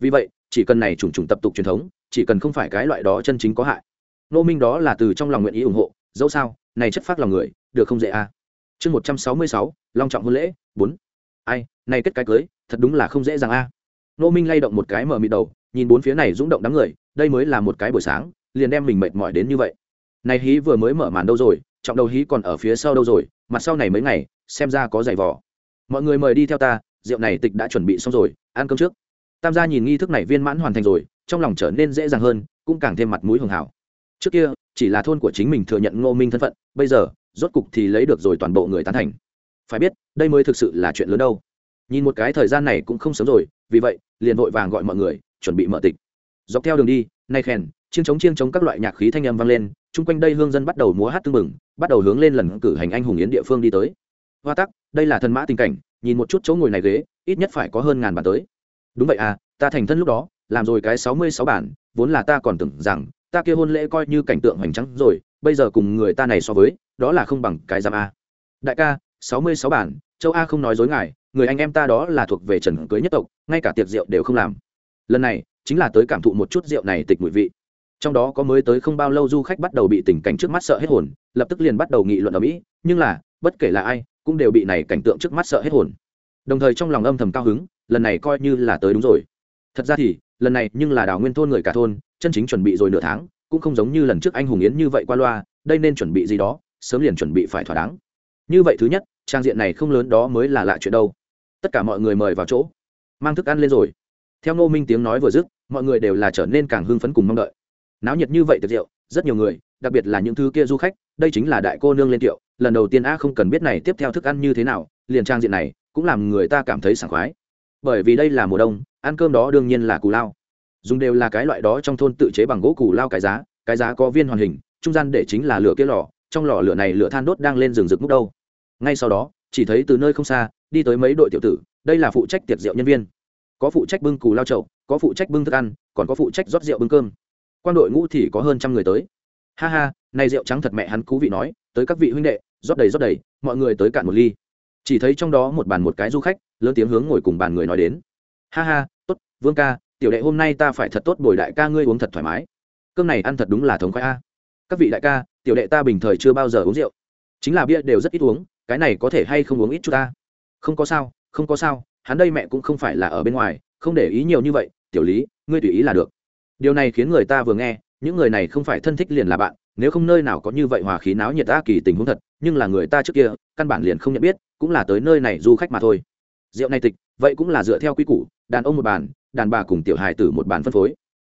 Vì vậy, chỉ cần này trùng trùng tập tục truyền thống, chỉ cần không phải cái loại đó chân chính có hại. Nô minh đó là từ trong lòng nguyện ý ủng hộ, dẫu sao, này chất phát lòng người, được không dễ à. chương một trăm sáu mươi sáu, long trọng hôn lễ, bốn. Ai, này kết cái cưới, thật đúng là không dễ dàng à? a nô minh lay động một cái mở mịt đầu, nhìn bốn phía này rúng động đám người, đây mới là một cái buổi sáng, liền đem mình mệt mỏi đến như vậy này hí vừa mới mở màn đâu rồi, trọng đầu hí còn ở phía sau đâu rồi, mặt sau này mấy ngày, xem ra có giày vỏ mọi người mời đi theo ta, rượu này tịch đã chuẩn bị xong rồi, ăn cơm trước. Tam gia nhìn nghi thức này viên mãn hoàn thành rồi, trong lòng trở nên dễ dàng hơn, cũng càng thêm mặt mũi hường hảo. Trước kia, chỉ là thôn của chính mình thừa nhận ngô minh thân phận, bây giờ, rốt cục thì lấy được rồi toàn bộ người tán thành. Phải biết, đây mới thực sự là chuyện lớn đâu. Nhìn một cái thời gian này cũng không sớm rồi, vì vậy, liền vội vàng gọi mọi người, chuẩn bị mở tịch. Dọc theo đường đi, nay khen, chiêng chống chiêng chống các loại nhạc khí thanh âm vang lên chung quanh đây hương dân bắt đầu múa hát tưng bừng, bắt đầu hướng lên lần cử hành anh hùng yến địa phương đi tới. Hoa tắc, đây là thần mã tình cảnh, nhìn một chút chỗ ngồi này ghế, ít nhất phải có hơn ngàn bàn tới. Đúng vậy à ta thành thân lúc đó, làm rồi cái sáu mươi sáu bản, vốn là ta còn tưởng rằng, ta kia hôn lễ coi như cảnh tượng hoành trắng rồi, bây giờ cùng người ta này so với, đó là không bằng cái giam a. Đại ca, sáu mươi sáu bản, châu a không nói dối ngài, người anh em ta đó là thuộc về trần cưới nhất tộc, ngay cả tiệc rượu đều không làm. Lần này, chính là tới cảm thụ một chút rượu này tịch mùi vị trong đó có mới tới không bao lâu du khách bắt đầu bị tình cảnh trước mắt sợ hết hồn, lập tức liền bắt đầu nghị luận ở mỹ, nhưng là, bất kể là ai, cũng đều bị này cảnh tượng trước mắt sợ hết hồn. Đồng thời trong lòng âm thầm cao hứng, lần này coi như là tới đúng rồi. Thật ra thì, lần này nhưng là đào nguyên thôn người cả thôn, chân chính chuẩn bị rồi nửa tháng, cũng không giống như lần trước anh hùng yến như vậy qua loa, đây nên chuẩn bị gì đó, sớm liền chuẩn bị phải thỏa đáng. Như vậy thứ nhất, trang diện này không lớn đó mới là lạ chuyện đâu. Tất cả mọi người mời vào chỗ. Mang thức ăn lên rồi. Theo ngô minh tiếng nói vừa dứt, mọi người đều là trở nên càng hưng phấn cùng mong đợi náo nhiệt như vậy tiệc rượu, rất nhiều người, đặc biệt là những thứ kia du khách, đây chính là đại cô nương lên tiệu, lần đầu tiên a không cần biết này tiếp theo thức ăn như thế nào, liền trang diện này, cũng làm người ta cảm thấy sảng khoái. Bởi vì đây là mùa đông, ăn cơm đó đương nhiên là cù lao. Dùng đều là cái loại đó trong thôn tự chế bằng gỗ cù lao cái giá cái giá có viên hoàn hình, trung gian để chính là lửa kia lò, trong lò lửa này lửa than đốt đang lên rừng rực múc đâu. Ngay sau đó, chỉ thấy từ nơi không xa, đi tới mấy đội tiểu tử, đây là phụ trách tiệc rượu nhân viên. Có phụ trách bưng cù lao chậu, có phụ trách bưng thức ăn, còn có phụ trách rót rượu bưng cơm quan đội ngũ thì có hơn trăm người tới. Ha ha, này rượu trắng thật mẹ hắn cú vị nói, tới các vị huynh đệ, rót đầy rót đầy, mọi người tới cạn một ly. Chỉ thấy trong đó một bàn một cái du khách, lớn tiếng hướng ngồi cùng bàn người nói đến. Ha ha, tốt, vương ca, tiểu đệ hôm nay ta phải thật tốt bồi đại ca ngươi uống thật thoải mái. Cơm này ăn thật đúng là thống khoái a. Các vị đại ca, tiểu đệ ta bình thời chưa bao giờ uống rượu. Chính là bia đều rất ít uống, cái này có thể hay không uống ít chút ta? Không có sao, không có sao, hắn đây mẹ cũng không phải là ở bên ngoài, không để ý nhiều như vậy, tiểu lý, ngươi tùy ý là được điều này khiến người ta vừa nghe, những người này không phải thân thích liền là bạn, nếu không nơi nào có như vậy hòa khí náo nhiệt ta kỳ tình huống thật, nhưng là người ta trước kia, căn bản liền không nhận biết, cũng là tới nơi này du khách mà thôi. Rượu này tịch, vậy cũng là dựa theo quy củ, đàn ông một bàn, đàn bà cùng tiểu hài tử một bàn phân phối.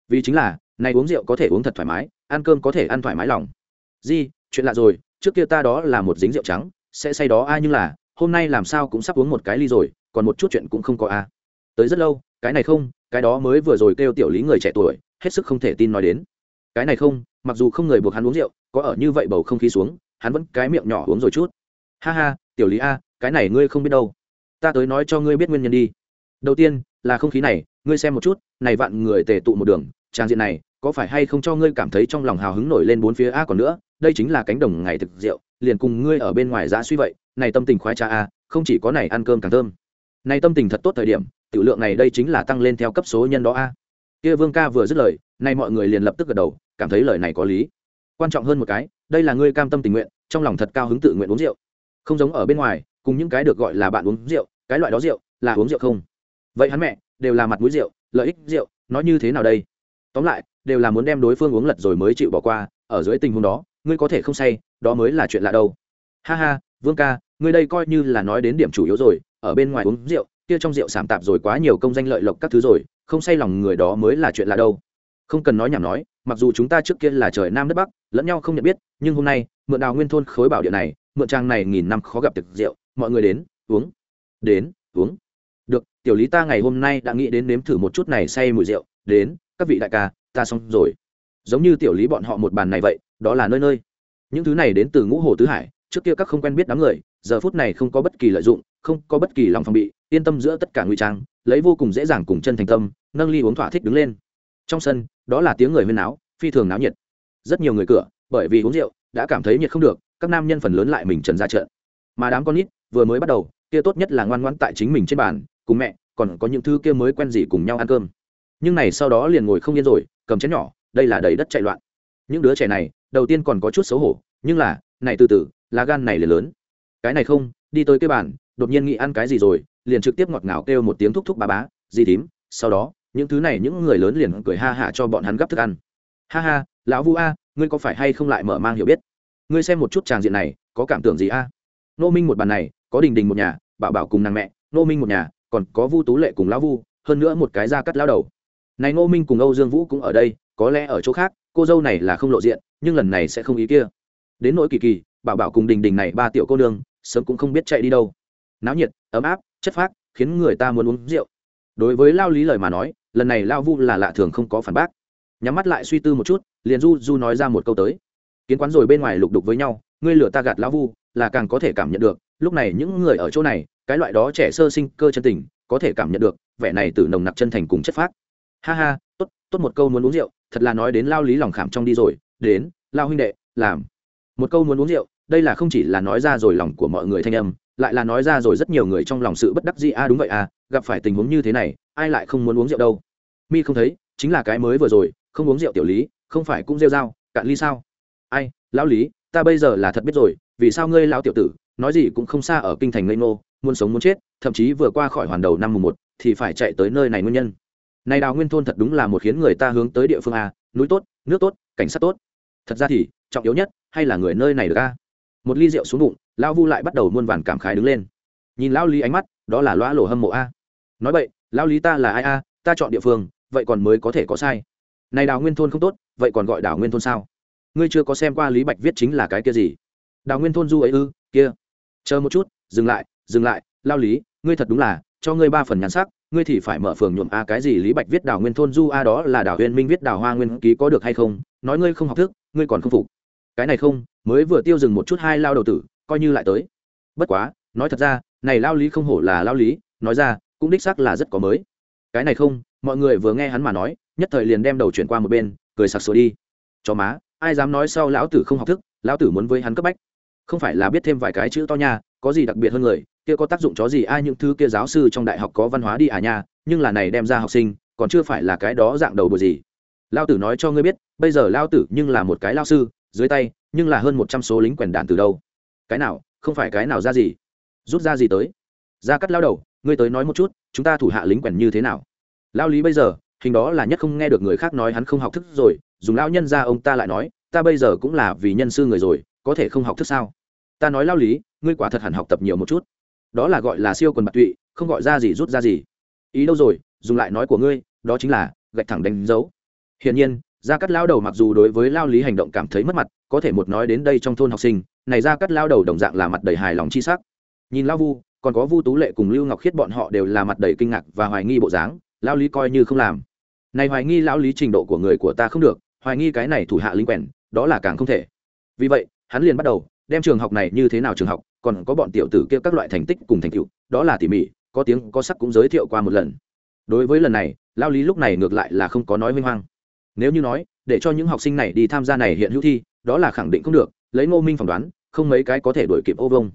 Vì chính là, này uống rượu có thể uống thật thoải mái, ăn cơm có thể ăn thoải mái lòng. Di, chuyện lạ rồi, trước kia ta đó là một dính rượu trắng, sẽ say đó ai nhưng là, hôm nay làm sao cũng sắp uống một cái ly rồi, còn một chút chuyện cũng không có a. Tới rất lâu, cái này không, cái đó mới vừa rồi kêu tiểu lý người trẻ tuổi hết sức không thể tin nói đến. Cái này không, mặc dù không người buộc hắn uống rượu, có ở như vậy bầu không khí xuống, hắn vẫn cái miệng nhỏ uống rồi chút. Ha ha, tiểu lý a, cái này ngươi không biết đâu. Ta tới nói cho ngươi biết nguyên nhân đi. Đầu tiên, là không khí này, ngươi xem một chút, này vạn người tề tụ một đường, trang diện này, có phải hay không cho ngươi cảm thấy trong lòng hào hứng nổi lên bốn phía a còn nữa, đây chính là cánh đồng ngày thực rượu, liền cùng ngươi ở bên ngoài giã suy vậy, này tâm tình khoái cha a, không chỉ có này ăn cơm càng thơm. Này tâm tình thật tốt thời điểm, tiểu lượng này đây chính là tăng lên theo cấp số nhân đó a kia vương ca vừa dứt lời, nay mọi người liền lập tức gật đầu, cảm thấy lời này có lý. Quan trọng hơn một cái, đây là ngươi cam tâm tình nguyện, trong lòng thật cao hứng tự nguyện uống rượu. Không giống ở bên ngoài, cùng những cái được gọi là bạn uống rượu, cái loại đó rượu, là uống rượu không. Vậy hắn mẹ, đều là mặt mũi rượu, lợi ích rượu, nói như thế nào đây? Tóm lại, đều là muốn đem đối phương uống lật rồi mới chịu bỏ qua, ở dưới tình huống đó, ngươi có thể không say, đó mới là chuyện lạ đâu. Ha ha, vương ca, ngươi đây coi như là nói đến điểm chủ yếu rồi, ở bên ngoài uống rượu kia trong rượu sảm tạp rồi quá nhiều công danh lợi lộc các thứ rồi, không say lòng người đó mới là chuyện là đâu. Không cần nói nhảm nói, mặc dù chúng ta trước kia là trời nam đất bắc, lẫn nhau không nhận biết, nhưng hôm nay, mượn đào nguyên thôn khối bảo địa này, mượn trang này nghìn năm khó gặp thực rượu, mọi người đến, uống. Đến, uống. Được, tiểu lý ta ngày hôm nay đã nghĩ đến nếm thử một chút này say mùi rượu. Đến, các vị đại ca, ta xong rồi. Giống như tiểu lý bọn họ một bàn này vậy, đó là nơi nơi. Những thứ này đến từ ngũ hồ tứ hải, trước kia các không quen biết đám người giờ phút này không có bất kỳ lợi dụng, không có bất kỳ lòng phòng bị, yên tâm giữa tất cả ngụy trang, lấy vô cùng dễ dàng cùng chân thành tâm, nâng ly uống thỏa thích đứng lên. Trong sân, đó là tiếng người huyên náo, phi thường náo nhiệt. Rất nhiều người cửa, bởi vì uống rượu, đã cảm thấy nhiệt không được, các nam nhân phần lớn lại mình trần ra trận mà đám con nít, vừa mới bắt đầu, kia tốt nhất là ngoan ngoãn tại chính mình trên bàn, cùng mẹ, còn có những thứ kia mới quen gì cùng nhau ăn cơm. Nhưng này sau đó liền ngồi không yên rồi, cầm chén nhỏ, đây là đầy đất chạy loạn. Những đứa trẻ này, đầu tiên còn có chút xấu hổ, nhưng là, này từ từ, lá gan này liền lớn cái này không, đi tới cái bàn, đột nhiên nghĩ ăn cái gì rồi, liền trực tiếp ngọt ngào kêu một tiếng thúc thúc bà bá gì tím sau đó, những thứ này những người lớn liền cười ha hả cho bọn hắn gấp thức ăn. Ha ha, lão vu a, ngươi có phải hay không lại mở mang hiểu biết? Ngươi xem một chút tràng diện này, có cảm tưởng gì a? Nô minh một bàn này, có đình đình một nhà, bảo bảo cùng nàng mẹ, nô minh một nhà, còn có vu tú lệ cùng lão vu, hơn nữa một cái da cắt lao đầu. Này nô minh cùng âu dương vũ cũng ở đây, có lẽ ở chỗ khác, cô dâu này là không lộ diện, nhưng lần này sẽ không ý kia. Đến nỗi kỳ kỳ, bảo bảo cùng đình đình này ba tiểu cô nương sớm cũng không biết chạy đi đâu. Náo nhiệt, ấm áp, chất phác, khiến người ta muốn uống rượu. Đối với lao lý lời mà nói, lần này lao vu là lạ thường không có phản bác. Nhắm mắt lại suy tư một chút, liền du du nói ra một câu tới. Kiến quán rồi bên ngoài lục đục với nhau, ngươi lửa ta gạt lao vu, là càng có thể cảm nhận được, lúc này những người ở chỗ này, cái loại đó trẻ sơ sinh cơ chân tình, có thể cảm nhận được, vẻ này từ nồng nặc chân thành cùng chất phác. Ha ha, tốt tốt một câu muốn uống rượu, thật là nói đến lao lý lòng khảm trong đi rồi, đến, lao huynh đệ, làm. Một câu muốn uống rượu đây là không chỉ là nói ra rồi lòng của mọi người thanh âm, lại là nói ra rồi rất nhiều người trong lòng sự bất đắc dĩ a đúng vậy à gặp phải tình huống như thế này, ai lại không muốn uống rượu đâu? Mi không thấy, chính là cái mới vừa rồi, không uống rượu tiểu lý, không phải cũng rêu dao cạn ly sao? Ai, lão lý, ta bây giờ là thật biết rồi, vì sao ngươi lão tiểu tử, nói gì cũng không xa ở kinh thành ngây nô muốn sống muốn chết, thậm chí vừa qua khỏi hoàn đầu năm mùng một thì phải chạy tới nơi này nguyên nhân. Này đào nguyên thôn thật đúng là một khiến người ta hướng tới địa phương a, núi tốt, nước tốt, cảnh sát tốt. Thật ra thì, trọng yếu nhất, hay là người nơi này được a? Một ly rượu xuống bụng, lão vu lại bắt đầu muôn vàn cảm khái đứng lên. Nhìn lão lý ánh mắt, đó là loa lộ hâm mộ a. Nói vậy lão lý ta là ai a? Ta chọn địa phương, vậy còn mới có thể có sai. Này đào nguyên thôn không tốt, vậy còn gọi đào nguyên thôn sao? Ngươi chưa có xem qua lý bạch viết chính là cái kia gì? Đào nguyên thôn du ấy ư, kia. Chờ một chút, dừng lại dừng lại lao lý, ngươi thật đúng là, cho ngươi ba phần nhắn sắc, ngươi thì phải mở phường nhuộm a cái gì lý bạch viết đào nguyên thôn du a đó là đào huyền minh viết đào hoa nguyên ký có được hay không? Nói ngươi không học thức, ngươi còn không phục cái này không, mới vừa tiêu dừng một chút hai lao đầu tử, coi như lại tới. Bất quá, nói thật ra, này lao lý không hổ là lao lý, nói ra, cũng đích xác là rất có mới. Cái này không, mọi người vừa nghe hắn mà nói, nhất thời liền đem đầu chuyển qua một bên, cười sặc sủa đi. Chó má, ai dám nói sau lão tử không học thức, lão tử muốn với hắn cấp bách. Không phải là biết thêm vài cái chữ to nha, có gì đặc biệt hơn người, kia có tác dụng chó gì, ai những thứ kia giáo sư trong đại học có văn hóa đi à nha, nhưng là này đem ra học sinh, còn chưa phải là cái đó dạng đầu bùa gì. Lao tử nói cho ngươi biết, bây giờ lao tử nhưng là một cái lao sư dưới tay, nhưng là hơn một trăm số lính quèn đạn từ đâu? Cái nào? Không phải cái nào ra gì? Rút ra gì tới? Ra cắt lao đầu, ngươi tới nói một chút, chúng ta thủ hạ lính quèn như thế nào? Lao lý bây giờ, hình đó là nhất không nghe được người khác nói hắn không học thức rồi, dùng lao nhân ra ông ta lại nói, ta bây giờ cũng là vì nhân sư người rồi, có thể không học thức sao? Ta nói lao lý, ngươi quả thật hẳn học tập nhiều một chút. Đó là gọi là siêu quần bạc tụy, không gọi ra gì rút ra gì. Ý đâu rồi? Dùng lại nói của ngươi, đó chính là gạch thẳng đánh dấu. Hiển nhiên gia cắt lao đầu mặc dù đối với lao lý hành động cảm thấy mất mặt, có thể một nói đến đây trong thôn học sinh, này gia cắt lao đầu đồng dạng là mặt đầy hài lòng chi sắc. Nhìn lao vu, còn có vu tú lệ cùng lưu ngọc khiết bọn họ đều là mặt đầy kinh ngạc và hoài nghi bộ dáng lao lý coi như không làm. Này hoài nghi lao lý trình độ của người của ta không được, hoài nghi cái này thủ hạ linh quèn, đó là càng không thể. Vì vậy, hắn liền bắt đầu, đem trường học này như thế nào trường học, còn có bọn tiểu tử kia các loại thành tích cùng thành tựu, đó là tỉ mỉ, có tiếng, có sắc cũng giới thiệu qua một lần. Đối với lần này lao lý lúc này ngược lại là không có nói minh hoang nếu như nói, để cho những học sinh này đi tham gia này hiện hữu thi, đó là khẳng định không được, lấy ngô minh phỏng đoán, không mấy cái có thể đổi kịp ô vông.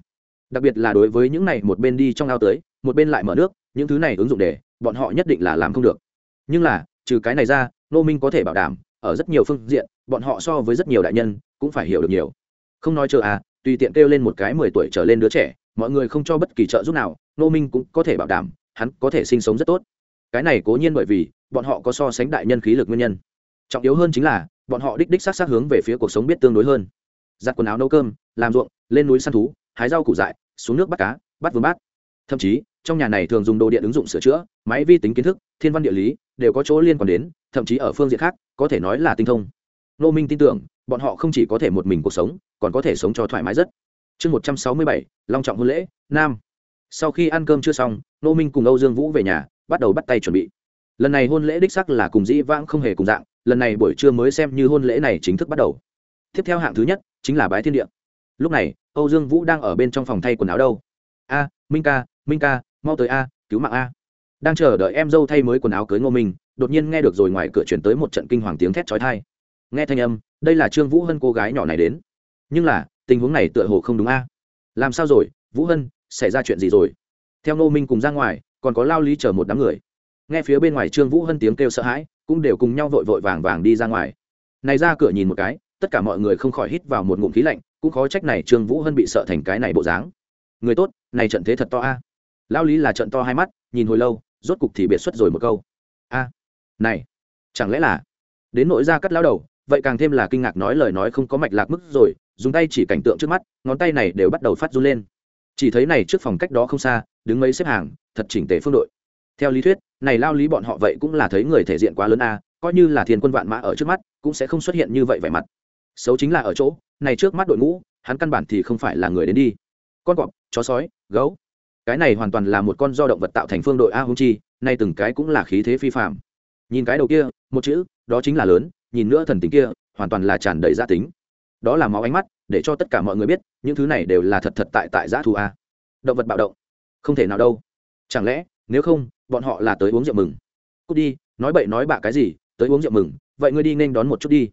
Đặc biệt là đối với những này một bên đi trong ao tới, một bên lại mở nước, những thứ này ứng dụng để, bọn họ nhất định là làm không được. Nhưng là, trừ cái này ra, ngô minh có thể bảo đảm, ở rất nhiều phương diện, bọn họ so với rất nhiều đại nhân, cũng phải hiểu được nhiều. Không nói chờ à tùy tiện kêu lên một cái mười tuổi trở lên đứa trẻ, mọi người không cho bất kỳ trợ giúp nào, ngô minh cũng có thể bảo đảm, hắn có thể sinh sống rất tốt. Cái này cố nhiên bởi vì, bọn họ có so sánh đại nhân khí lực nguyên nhân trọng yếu hơn chính là, bọn họ đích đích s á t s á t hướng về phía cuộc sống biết tương đối hơn. Giặt quần áo nấu cơm, làm ruộng, lên núi săn thú, hái rau củ dại, xuống nước bắt cá, bắt vương bát. Thậm chí, trong nhà này thường dùng đồ điện ứng dụng sửa chữa, máy vi tính kiến thức, thiên văn địa lý, đều có chỗ liên quan đến, thậm chí ở phương diện khác, có thể nói là tinh thông. Nô minh tin tưởng, bọn họ không chỉ có thể một mình cuộc sống, còn có thể sống cho thoải mái rất. Chương một trăm sáu mươi bảy, long trọng hôn lễ, nam. Sau khi ăn cơm chưa xong nô minh cùng âu dương vũ về nhà, bắt đầu bắt tay chuẩn bị. Lần này hôn lễ đích sắc là cùng dĩ vãng không hề cùng dạng lần này buổi trưa mới xem như hôn lễ này chính thức bắt đầu. Tiếp theo hạng thứ nhất chính là bái thiên địa. Lúc này, âu dương vũ đang ở bên trong phòng thay quần áo đâu? A, minh ca minh ca, mau tới a, cứu mạng a. Đang chờ đợi em dâu thay mới quần áo cưới ngô minh, đột nhiên nghe được rồi ngoài cửa chuyển tới một trận kinh hoàng tiếng thét trói thai nghe thanh âm, đây là trương vũ hân cô gái nhỏ này đến. Nhưng là, tình huống này tựa hồ không đúng a. Làm sao rồi, vũ hân, xảy ra chuyện gì rồi? Theo ngô minh cùng ra ngoài, còn có lao lý chờ một đám người. Nghe phía bên ngoài trương vũ hân tiếng kêu sợ hãi cũng đều cùng nhau vội vội vàng vàng đi ra ngoài. Này ra cửa nhìn một cái, tất cả mọi người không khỏi hít vào một ngụm khí lạnh, cũng khó trách này trương vũ hân bị sợ thành cái này bộ dáng. Người tốt, này trận thế thật to a. À. lao lý là trận to hai mắt, nhìn hồi lâu, rốt cục thì biệt xuất rồi một câu. A, này, chẳng lẽ là đến nội ra cắt lao đầu, vậy càng thêm là kinh ngạc nói lời nói không có mạch lạc mức rồi, dùng tay chỉ cảnh tượng trước mắt, ngón tay này đều bắt đầu phát run lên. Chỉ thấy này trước phòng cách đó không xa, đứng mấy xếp hàng, thật chỉnh tề phương đội theo lý thuyết, này lao lý bọn họ vậy cũng là thấy người thể diện quá lớn a, coi như là thiên quân vạn mã ở trước mắt, cũng sẽ không xuất hiện như vậy vẻ mặt. Xấu chính là ở chỗ, này trước mắt đội ngũ, hắn căn bản thì không phải là người đến đi. Con cọp chó sói, gấu. Cái này hoàn toàn là một con do động vật tạo thành phương đội a hung chi, nay từng cái cũng là khí thế phi phạm nhìn cái đầu kia, một chữ, đó chính là lớn, nhìn nữa thần tính kia, hoàn toàn là tràn đầy gia tính. Đó là máu ánh mắt, để cho tất cả mọi người biết, những thứ này đều là thật thật tại tại giã thu a. Động vật bạo động. Không thể nào đâu. Chẳng lẽ nếu không, bọn họ là tới uống rượu mừng. Cút đi, nói bậy nói bạ cái gì, tới uống rượu mừng, vậy ngươi đi nên đón một chút đi.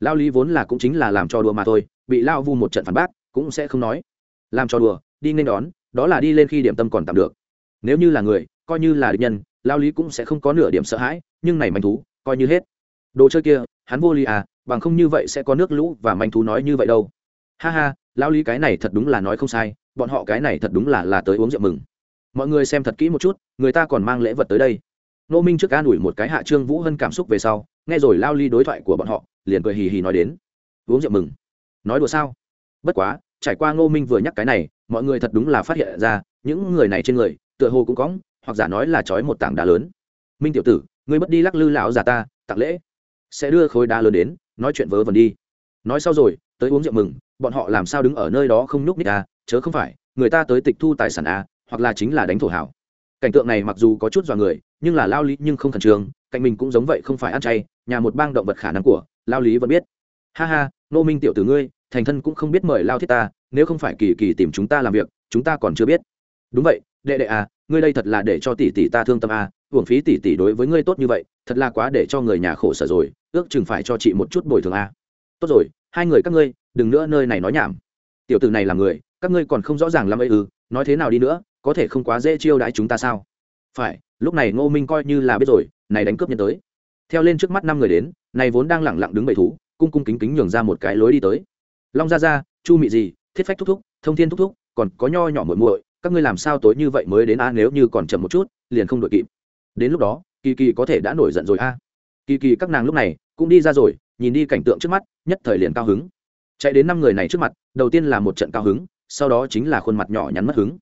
Lao lý vốn là cũng chính là làm cho đùa mà thôi, bị lao vu một trận phản bác, cũng sẽ không nói. Làm cho đùa, đi nên đón, đó là đi lên khi điểm tâm còn tạm được. Nếu như là người, coi như là địch nhân, lao lý cũng sẽ không có nửa điểm sợ hãi, nhưng này manh thú, coi như hết. Đồ chơi kia, hắn vô lý à bằng không như vậy sẽ có nước lũ và manh thú nói như vậy đâu. Ha ha, lao lý cái này thật đúng là nói không sai, bọn họ cái này thật đúng là là tới uống rượu mừng mọi người xem thật kỹ một chút, người ta còn mang lễ vật tới đây. Nô minh trước ca đuổi một cái hạ trương vũ hân cảm xúc về sau, nghe rồi lao ly đối thoại của bọn họ, liền cười hì hì nói đến. Uống rượu mừng. Nói đùa sao? Bất quá, trải qua ngô minh vừa nhắc cái này, mọi người thật đúng là phát hiện ra, những người này trên người, tựa hồ cũng có, hoặc giả nói là trói một tảng đá lớn. Minh tiểu tử, ngươi mất đi lắc lư lão già ta, tặng lễ. Sẽ đưa khối đá lớn đến, nói chuyện vớ vẩn đi. Nói sau rồi, tới uống rượu mừng, bọn họ làm sao đứng ở nơi đó không nhúc nít à? Chớ không phải, người ta tới tịch thu tài sản à? Hoặc là chính là đánh thổ hảo. Cảnh tượng này mặc dù có chút dọa người, nhưng là lao lý nhưng không khẩn trương, cạnh mình cũng giống vậy không phải ăn chay, nhà một bang động vật khả năng của lao lý vẫn biết. Ha ha nô minh tiểu tử ngươi, thành thân cũng không biết mời lao thiết ta, nếu không phải kỳ kỳ tìm chúng ta làm việc, chúng ta còn chưa biết. Đúng vậy, đệ đệ à ngươi đây thật là để cho tỷ tỷ ta thương tâm à hưởng phí tỷ tỷ đối với ngươi tốt như vậy, thật là quá để cho người nhà khổ sở rồi, ước chừng phải cho chị một chút bồi thường à. Tốt rồi, hai người các ngươi, đừng nữa nơi này nói nhảm. Tiểu tử này là người, các ngươi còn không rõ ràng lắm ấy ư, nói thế nào đi nữa có thể không quá dễ chiêu đãi chúng ta sao? Phải, lúc này ngô minh coi như là biết rồi, này đánh cướp nhân tới. Theo lên trước mắt năm người đến, này vốn đang lẳng lặng đứng bầy thú, cung cung kính kính nhường ra một cái lối đi tới. Long gia gia, chu mị gì thiết phách thúc thúc, thông thiên thúc thúc, còn có nho nhỏ muội muội, các ngươi làm sao tối như vậy mới đến a, nếu như còn chậm một chút, liền không đội kịp. Đến lúc đó, kỳ kỳ có thể đã nổi giận rồi a. Kỳ kỳ, các nàng lúc này cũng đi ra rồi, nhìn đi cảnh tượng trước mắt, nhất thời liền cao hứng. Chạy đến năm người này trước mặt, đầu tiên là một trận cao hứng, sau đó chính là khuôn mặt nhỏ nhắn mất hứng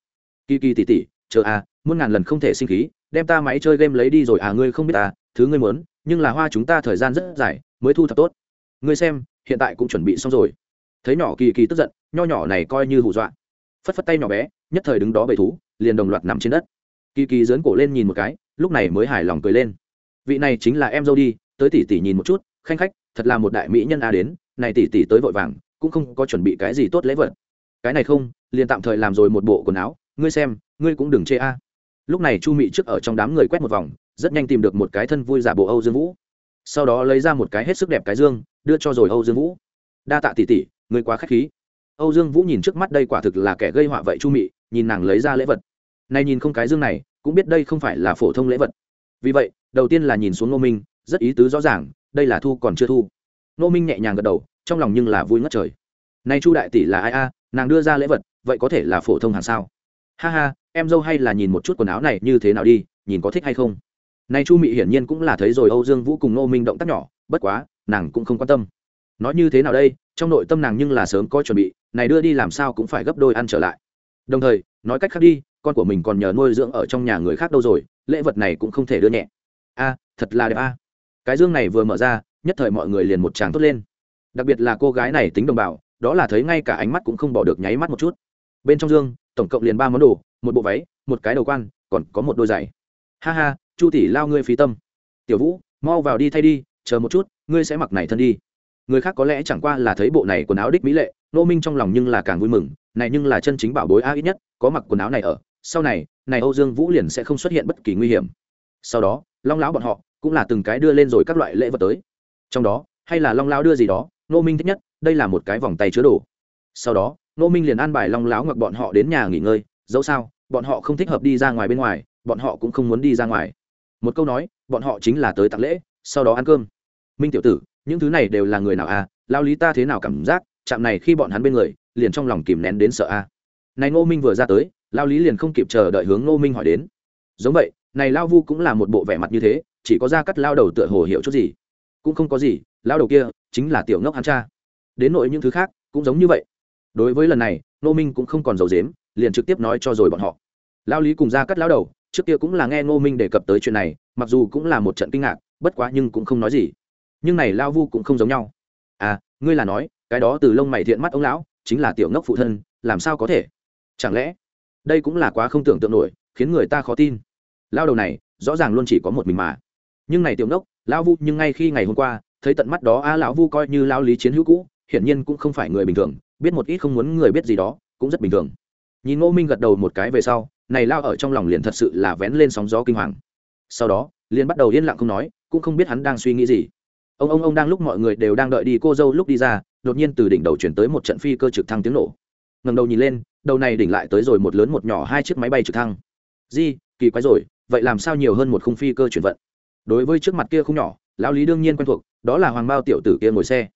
kỳ kỳ tỉ tỉ chờ à, muôn ngàn lần không thể sinh khí đem ta máy chơi game lấy đi rồi à ngươi không biết à thứ ngươi muốn nhưng là hoa chúng ta thời gian rất dài mới thu thập tốt. Ngươi xem hiện tại cũng chuẩn bị xong rồi. Thấy nhỏ kỳ kỳ tức giận nho nhỏ này coi như hù dọa. Phất phất tay nhỏ bé nhất thời đứng đó bầy thú liền đồng loạt nằm trên đất. Kỳ kỳ dớn cổ lên nhìn một cái lúc này mới hài lòng cười lên. Vị này chính là em dâu đi tới tỷ tỷ nhìn một chút khanh khách thật là một đại mỹ nhân a đến này tỷ tỷ tới vội vàng cũng không có chuẩn bị cái gì tốt lễ vật. Cái này không liền tạm thời làm rồi một bộ quần áo ngươi xem, ngươi cũng đừng chê a. Lúc này chu mị trước ở trong đám người quét một vòng, rất nhanh tìm được một cái thân vui giả bộ âu dương vũ. Sau đó lấy ra một cái hết sức đẹp cái dương, đưa cho rồi âu dương vũ. Đa tạ tỷ tỷ, ngươi quá k h á c h khí. Âu dương vũ nhìn trước mắt đây quả thực là kẻ gây họa vậy chu mị, nhìn nàng lấy ra lễ vật. Này nhìn không cái dương này, cũng biết đây không phải là phổ thông lễ vật. Vì vậy, đầu tiên là nhìn xuống ngô minh, rất ý tứ rõ ràng, đây là thu còn chưa thu. Ngô minh nhẹ nhàng gật đầu, trong lòng nhưng là vui ngất trời. Nay chu đại tỷ là ai a? Nàng đưa ra lễ vật, vậy có thể là phổ thông hàng sao? Ha ha, em dâu hay là nhìn một chút quần áo này như thế nào đi, nhìn có thích hay không? Nay chu mị hiển nhiên cũng là thấy rồi âu dương vũ cùng ngô minh động tác nhỏ, bất quá, nàng cũng không quan tâm. Nói như thế nào đây, trong nội tâm nàng nhưng là sớm có chuẩn bị, này đưa đi làm sao cũng phải gấp đôi ăn trở lại. Đồng thời, nói cách khác đi, con của mình còn nhờ nuôi dưỡng ở trong nhà người khác đâu rồi, lễ vật này cũng không thể đưa nhẹ. A, thật là đẹp a. Cái dương này vừa mở ra, nhất thời mọi người liền một tràng tốt lên. Đặc biệt là cô gái này tính đồng bào, đó là thấy ngay cả ánh mắt cũng không bỏ được nháy mắt một chút. Bên trong dương tổng cộng liền ba món đồ, một bộ váy, một cái đầu quan, còn có một đôi giày. Ha ha, chu tỷ lao ngươi phí tâm. Tiểu vũ, mau vào đi thay đi, chờ một chút, ngươi sẽ mặc này thân đi. Người khác có lẽ chẳng qua là thấy bộ này quần áo đích mỹ lệ, nô minh trong lòng nhưng là càng vui mừng, này nhưng là chân chính bảo bối a ít nhất, có mặc quần áo này ở, sau này này âu dương vũ liền sẽ không xuất hiện bất kỳ nguy hiểm. Sau đó, long lão bọn họ cũng là từng cái đưa lên rồi các loại lễ vật tới. Trong đó, hay là long lão đưa gì đó, nô minh thích nhất, đây là một cái vòng tay chứa đồ. Sau đó nô minh liền an bài long láo ngọc bọn họ đến nhà nghỉ ngơi, dẫu sao, bọn họ không thích hợp đi ra ngoài bên ngoài, bọn họ cũng không muốn đi ra ngoài. Một câu nói, bọn họ chính là tới tặng lễ, sau đó ăn cơm. Minh tiểu tử, những thứ này đều là người nào à? Lao lý ta thế nào cảm giác, chạm này khi bọn hắn bên người, liền trong lòng kìm nén đến sợ a này ngô minh vừa ra tới lao lý liền không kịp chờ đợi hướng ngô minh hỏi đến. Giống vậy, này lao vu cũng là một bộ vẻ mặt như thế, chỉ có ra cắt lao đầu tựa hồ hiểu chút gì. Cũng không có gì lao đầu kia chính là tiểu ngốc hắn cha. Đến nội những thứ khác, cũng giống như vậy đối với lần này, ngô minh cũng không còn giấu dếm liền trực tiếp nói cho rồi bọn họ. Lao lý cùng ra cắt lao đầu, trước kia cũng là nghe ngô minh đề cập tới chuyện này, mặc dù cũng là một trận kinh ngạc, bất quá nhưng cũng không nói gì. Nhưng này lao vu cũng không giống nhau. À ngươi là nói, cái đó từ lông mày thiện mắt ông lão, chính là tiểu ngốc phụ thân, làm sao có thể? Chẳng lẽ, đây cũng là quá không tưởng tượng nổi, khiến người ta khó tin. Lao đầu này, rõ ràng luôn chỉ có một mình mà. Nhưng này tiểu ngốc lão vu nhưng ngay khi ngày hôm qua, thấy tận mắt đó a lão vu coi như lao lý chiến hữu cũ, hiển nhiên cũng không phải người bình thường biết một ít không muốn người biết gì đó, cũng rất bình thường. Nhìn ngô minh gật đầu một cái về sau, này lao ở trong lòng liền thật sự là vén lên sóng gió kinh hoàng. Sau đó, liền bắt đầu yên lặng không nói, cũng không biết hắn đang suy nghĩ gì. Ông ông ông đang lúc mọi người đều đang đợi đi cô dâu lúc đi ra, đột nhiên từ đỉnh đầu chuyển tới một trận phi cơ trực thăng tiếng nổ. Ngầm đầu nhìn lên, đầu này đỉnh lại tới rồi một lớn một nhỏ hai chiếc máy bay trực thăng. Di, kỳ quái rồi, vậy làm sao nhiều hơn một khung phi cơ chuyển vận? Đối với trước mặt kia khung nhỏ, lão lý đương nhiên quen thuộc, đó là hoàng bao tiểu tử kia ngồi xe.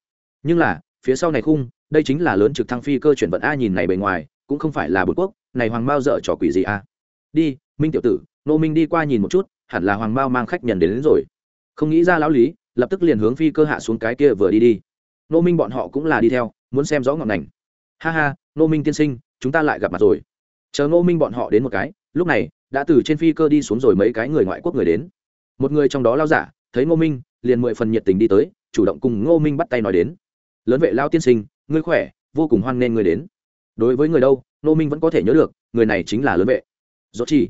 Nhưng là, phía sau này khung đây chính là lớn trực thăng phi cơ chuyển vận a nhìn này bề ngoài cũng không phải là bột quốc này hoàng bao dợ trò quỷ gì a. Đi minh tiểu tử nô minh đi qua nhìn một chút hẳn là hoàng bao mang khách nhận đến, đến rồi. Không nghĩ ra lão lý lập tức liền hướng phi cơ hạ xuống cái kia vừa đi đi. Nô minh bọn họ cũng là đi theo muốn xem rõ ngọn ngành. Ha ha nô minh tiên sinh chúng ta lại gặp mặt rồi. Chờ nô minh bọn họ đến một cái lúc này đã từ trên phi cơ đi xuống rồi mấy cái người ngoại quốc người đến. Một người trong đó lao giả thấy ngô minh liền mười phần nhiệt tình đi tới chủ động cùng ngô minh bắt tay nói đến. Lớn vệ lao tiên sinh ngươi khỏe, vô cùng hoan nghênh người đến. Đối với người đâu, ngô minh vẫn có thể nhớ được, người này chính là lớn vệ. Dốt chi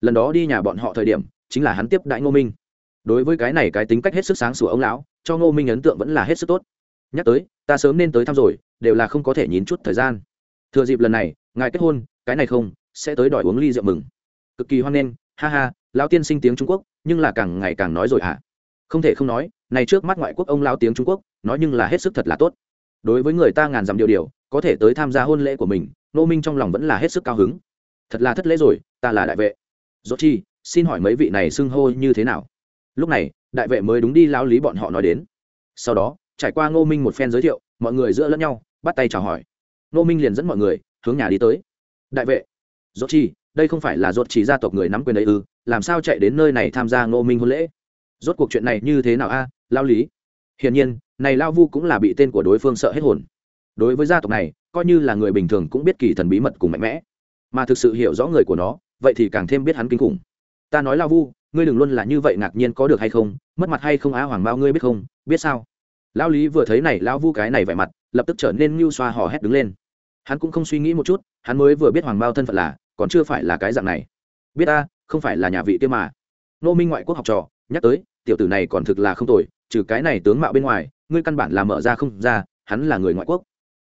lần đó đi nhà bọn họ thời điểm, chính là hắn tiếp đại ngô minh. Đối với cái này cái tính cách hết sức sáng sủa ông lão, cho ngô minh ấn tượng vẫn là hết sức tốt. Nhắc tới, ta sớm nên tới thăm rồi, đều là không có thể nhín chút thời gian. Thừa dịp lần này, ngài kết hôn, cái này không, sẽ tới đòi uống ly rượu mừng. Cực kỳ hoan nghênh, ha ha, lão tiên sinh tiếng trung quốc, nhưng là càng ngày càng nói rồi hả? Không thể không nói, này trước mắt ngoại quốc ông lão tiếng trung quốc, nói nhưng là hết sức thật là tốt đối với người ta ngàn dặm điều điều có thể tới tham gia hôn lễ của mình nô minh trong lòng vẫn là hết sức cao hứng. Thật là thất lễ rồi, ta là đại vệ. Dốt chi, xin hỏi mấy vị này xưng hô như thế nào? Lúc này, đại vệ mới đúng đi lao lý bọn họ nói đến. Sau đó, trải qua ngô minh một phen giới thiệu, mọi người giữa lẫn nhau, bắt tay chào hỏi. Ngô minh liền dẫn mọi người, hướng nhà đi tới. Đại vệ dốt chi, đây không phải là dốt chỉ gia tộc người nắm quyền đấy ư? Làm sao chạy đến nơi này tham gia ngô minh hôn lễ? Rốt cuộc chuyện này như thế nào a lao lý? Hiển nhiên này lao vu cũng là bị tên của đối phương sợ hết hồn. Đối với gia tộc này, coi như là người bình thường cũng biết kỳ thần bí mật cùng mạnh mẽ. Mà thực sự hiểu rõ người của nó, vậy thì càng thêm biết hắn kinh khủng. Ta nói lao vu, ngươi đừng luôn là như vậy ngạc nhiên có được hay không, mất mặt hay không á hoàng bao ngươi biết không, biết sao? Lao lý vừa thấy này lao vu cái này vẻ mặt, lập tức trở nên mưu xoa hò hét đứng lên. Hắn cũng không suy nghĩ một chút, hắn mới vừa biết hoàng bao thân phận là, còn chưa phải là cái dạng này. Biết ta, không phải là nhà vị kia mà. Nô minh ngoại quốc học trò, nhắc tới, tiểu tử này còn thực là không tồi, trừ cái này tướng mạo bên ngoài ngươi căn bản là mở ra không ra hắn là người ngoại quốc.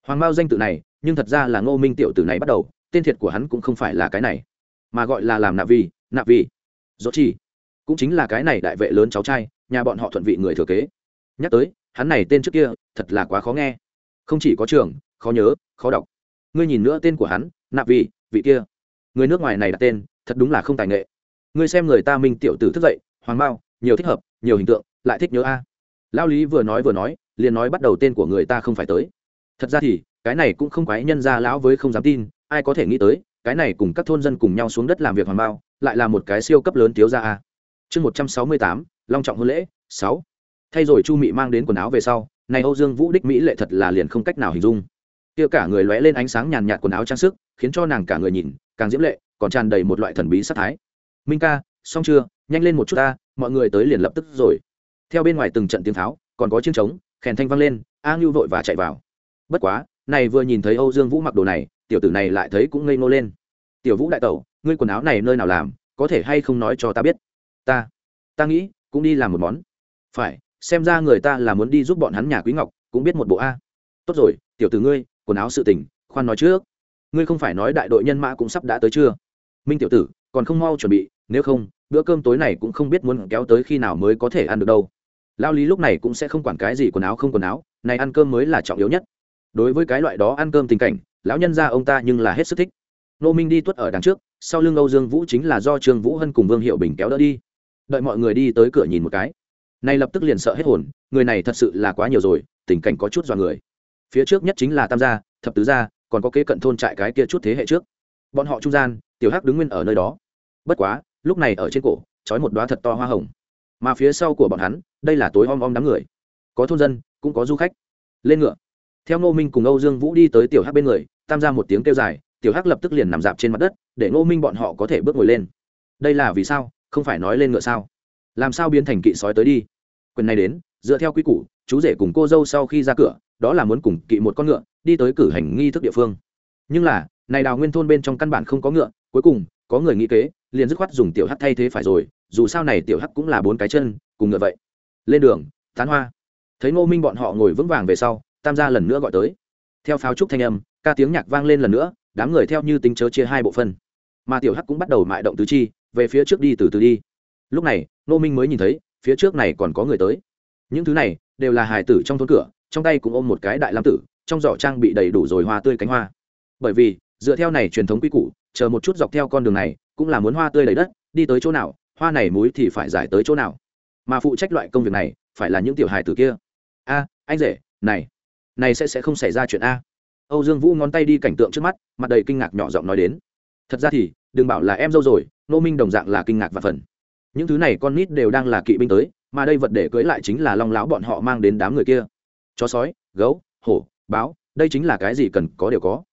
Hoàng mao danh tự này nhưng thật ra là ngô minh tiểu tử này bắt đầu tên thiệt của hắn cũng không phải là cái này mà gọi là làm nạp vi nạp vi. Dỗ chi cũng chính là cái này đại vệ lớn cháu trai nhà bọn họ thuận vị người thừa kế. Nhắc tới hắn này tên trước kia thật là quá khó nghe. Không chỉ có trường khó nhớ khó đọc. Ngươi nhìn nữa tên của hắn nạp vị, vị kia. Người nước ngoài này đặt tên thật đúng là không tài nghệ. Ngươi xem người ta minh tiểu tử thức dậy hoàng mao nhiều thích hợp nhiều hình tượng lại thích nhớ a lao lý vừa nói vừa nói, liền nói bắt đầu tên của người ta không phải tới. Thật ra thì, cái này cũng không quái nhân ra lão với không dám tin, ai có thể nghĩ tới, cái này cùng các thôn dân cùng nhau xuống đất làm việc hoàng bao, lại là một cái siêu cấp lớn thiếu ra a. Chương một trăm sáu mươi tám, long trọng hôn lễ, sáu. Thay rồi chu mị mang đến quần áo về sau, này âu dương vũ đích mỹ lệ thật là liền không cách nào hình dung. Kia cả người lóe lên ánh sáng nhàn nhạt quần áo trang sức, khiến cho nàng cả người nhìn, càng diễm lệ, còn tràn đầy một loại thần bí sắc thái. Minh ca, xong chưa? Nhanh lên một chút ta, mọi người tới liền lập tức rồi theo bên ngoài từng trận tiếng pháo, còn có chiêng trống, khèn thanh vang lên, a ngưu vội và chạy vào. Bất quá, này vừa nhìn thấy âu dương vũ mặc đồ này, tiểu tử này lại thấy cũng ngây ngô lên. Tiểu vũ đại tẩu, ngươi quần áo này nơi nào làm, có thể hay không nói cho ta biết? Ta ta nghĩ, cũng đi làm một món. Phải, xem ra người ta là muốn đi giúp bọn hắn nhà quý ngọc, cũng biết một bộ a. Tốt rồi, tiểu tử ngươi, quần áo sự tình, khoan nói trước. Ngươi không phải nói đại đội nhân mã cũng sắp đã tới chưa? Minh tiểu tử, còn không mau chuẩn bị, nếu không, bữa cơm tối này cũng không biết muốn kéo tới khi nào mới có thể ăn được đâu lao lý lúc này cũng sẽ không quản cái gì quần áo không quần áo, này ăn cơm mới là trọng yếu nhất. Đối với cái loại đó ăn cơm tình cảnh, lão nhân ra ông ta nhưng là hết sức thích. Nô minh đi tuất ở đằng trước, sau lưng âu dương vũ chính là do trương vũ hân cùng vương hiệu bình kéo đỡ đi. Đợi mọi người đi tới cửa nhìn một cái. Nay lập tức liền sợ hết hồn, người này thật sự là quá nhiều rồi, tình cảnh có chút dọa người. Phía trước nhất chính là tam gia, thập tứ gia, còn có kế cận thôn trại cái kia chút thế hệ trước. Bọn họ trung gian, tiểu hắc đứng nguyên ở nơi đó. Bất quá, lúc này ở trên cổ, trói một đoá thật to hoa hồng mà phía sau của bọn hắn, đây là tối om om đám người. Có thôn dân, cũng có du khách. Lên ngựa. Theo ngô minh cùng âu dương vũ đi tới tiểu hắc bên người, tam ra một tiếng kêu dài, tiểu hắc lập tức liền nằm dạp trên mặt đất, để ngô minh bọn họ có thể bước ngồi lên. Đây là vì sao? Không phải nói lên ngựa sao? Làm sao biến thành kỵ sói tới đi? Quyền này đến, dựa theo quy củ, chú rể cùng cô dâu sau khi ra cửa, đó là muốn cùng kỵ một con ngựa, đi tới cử hành nghi thức địa phương. Nhưng là, này đào nguyên thôn bên trong căn bản không có ngựa, cuối cùng, có người nghĩ kế, liền dứt khoát dùng tiểu hắc thay thế phải rồi dù sao này tiểu hắc cũng là bốn cái chân, cùng ngựa vậy. Lên đường, tán hoa. Thấy ngô minh bọn họ ngồi vững vàng về sau, tam gia lần nữa gọi tới. Theo pháo trúc thanh âm, ca tiếng nhạc vang lên lần nữa, đám người theo như tính chớ chia hai bộ phân. Mà tiểu hắc cũng bắt đầu mại động tứ chi, về phía trước đi từ từ đi. Lúc này, ngô minh mới nhìn thấy, phía trước này còn có người tới. Những thứ này, đều là hài tử trong thôn cửa, trong tay cũng ôm một cái đại lam tử, trong giỏ trang bị đầy đủ rồi hoa tươi cánh hoa. Bởi vì, dựa theo này truyền thống quy củ, chờ một chút dọc theo con đường này, cũng là muốn hoa tươi đầy đất, đi tới chỗ nào hoa này múi thì phải giải tới chỗ nào? Mà phụ trách loại công việc này, phải là những tiểu hài tử kia. A, anh rể, này này sẽ sẽ không xảy ra chuyện a. Âu dương vũ ngón tay đi cảnh tượng trước mắt, mặt đầy kinh ngạc nhỏ giọng nói đến. Thật ra thì, đừng bảo là em dâu rồi nô minh đồng dạng là kinh ngạc và phần những thứ này con nít đều đang là kỵ binh tới, mà đây vật để cưới lại chính là long láo bọn họ mang đến đám người kia. Chó sói, gấu, hổ, báo, đây chính là cái gì cần có đều có.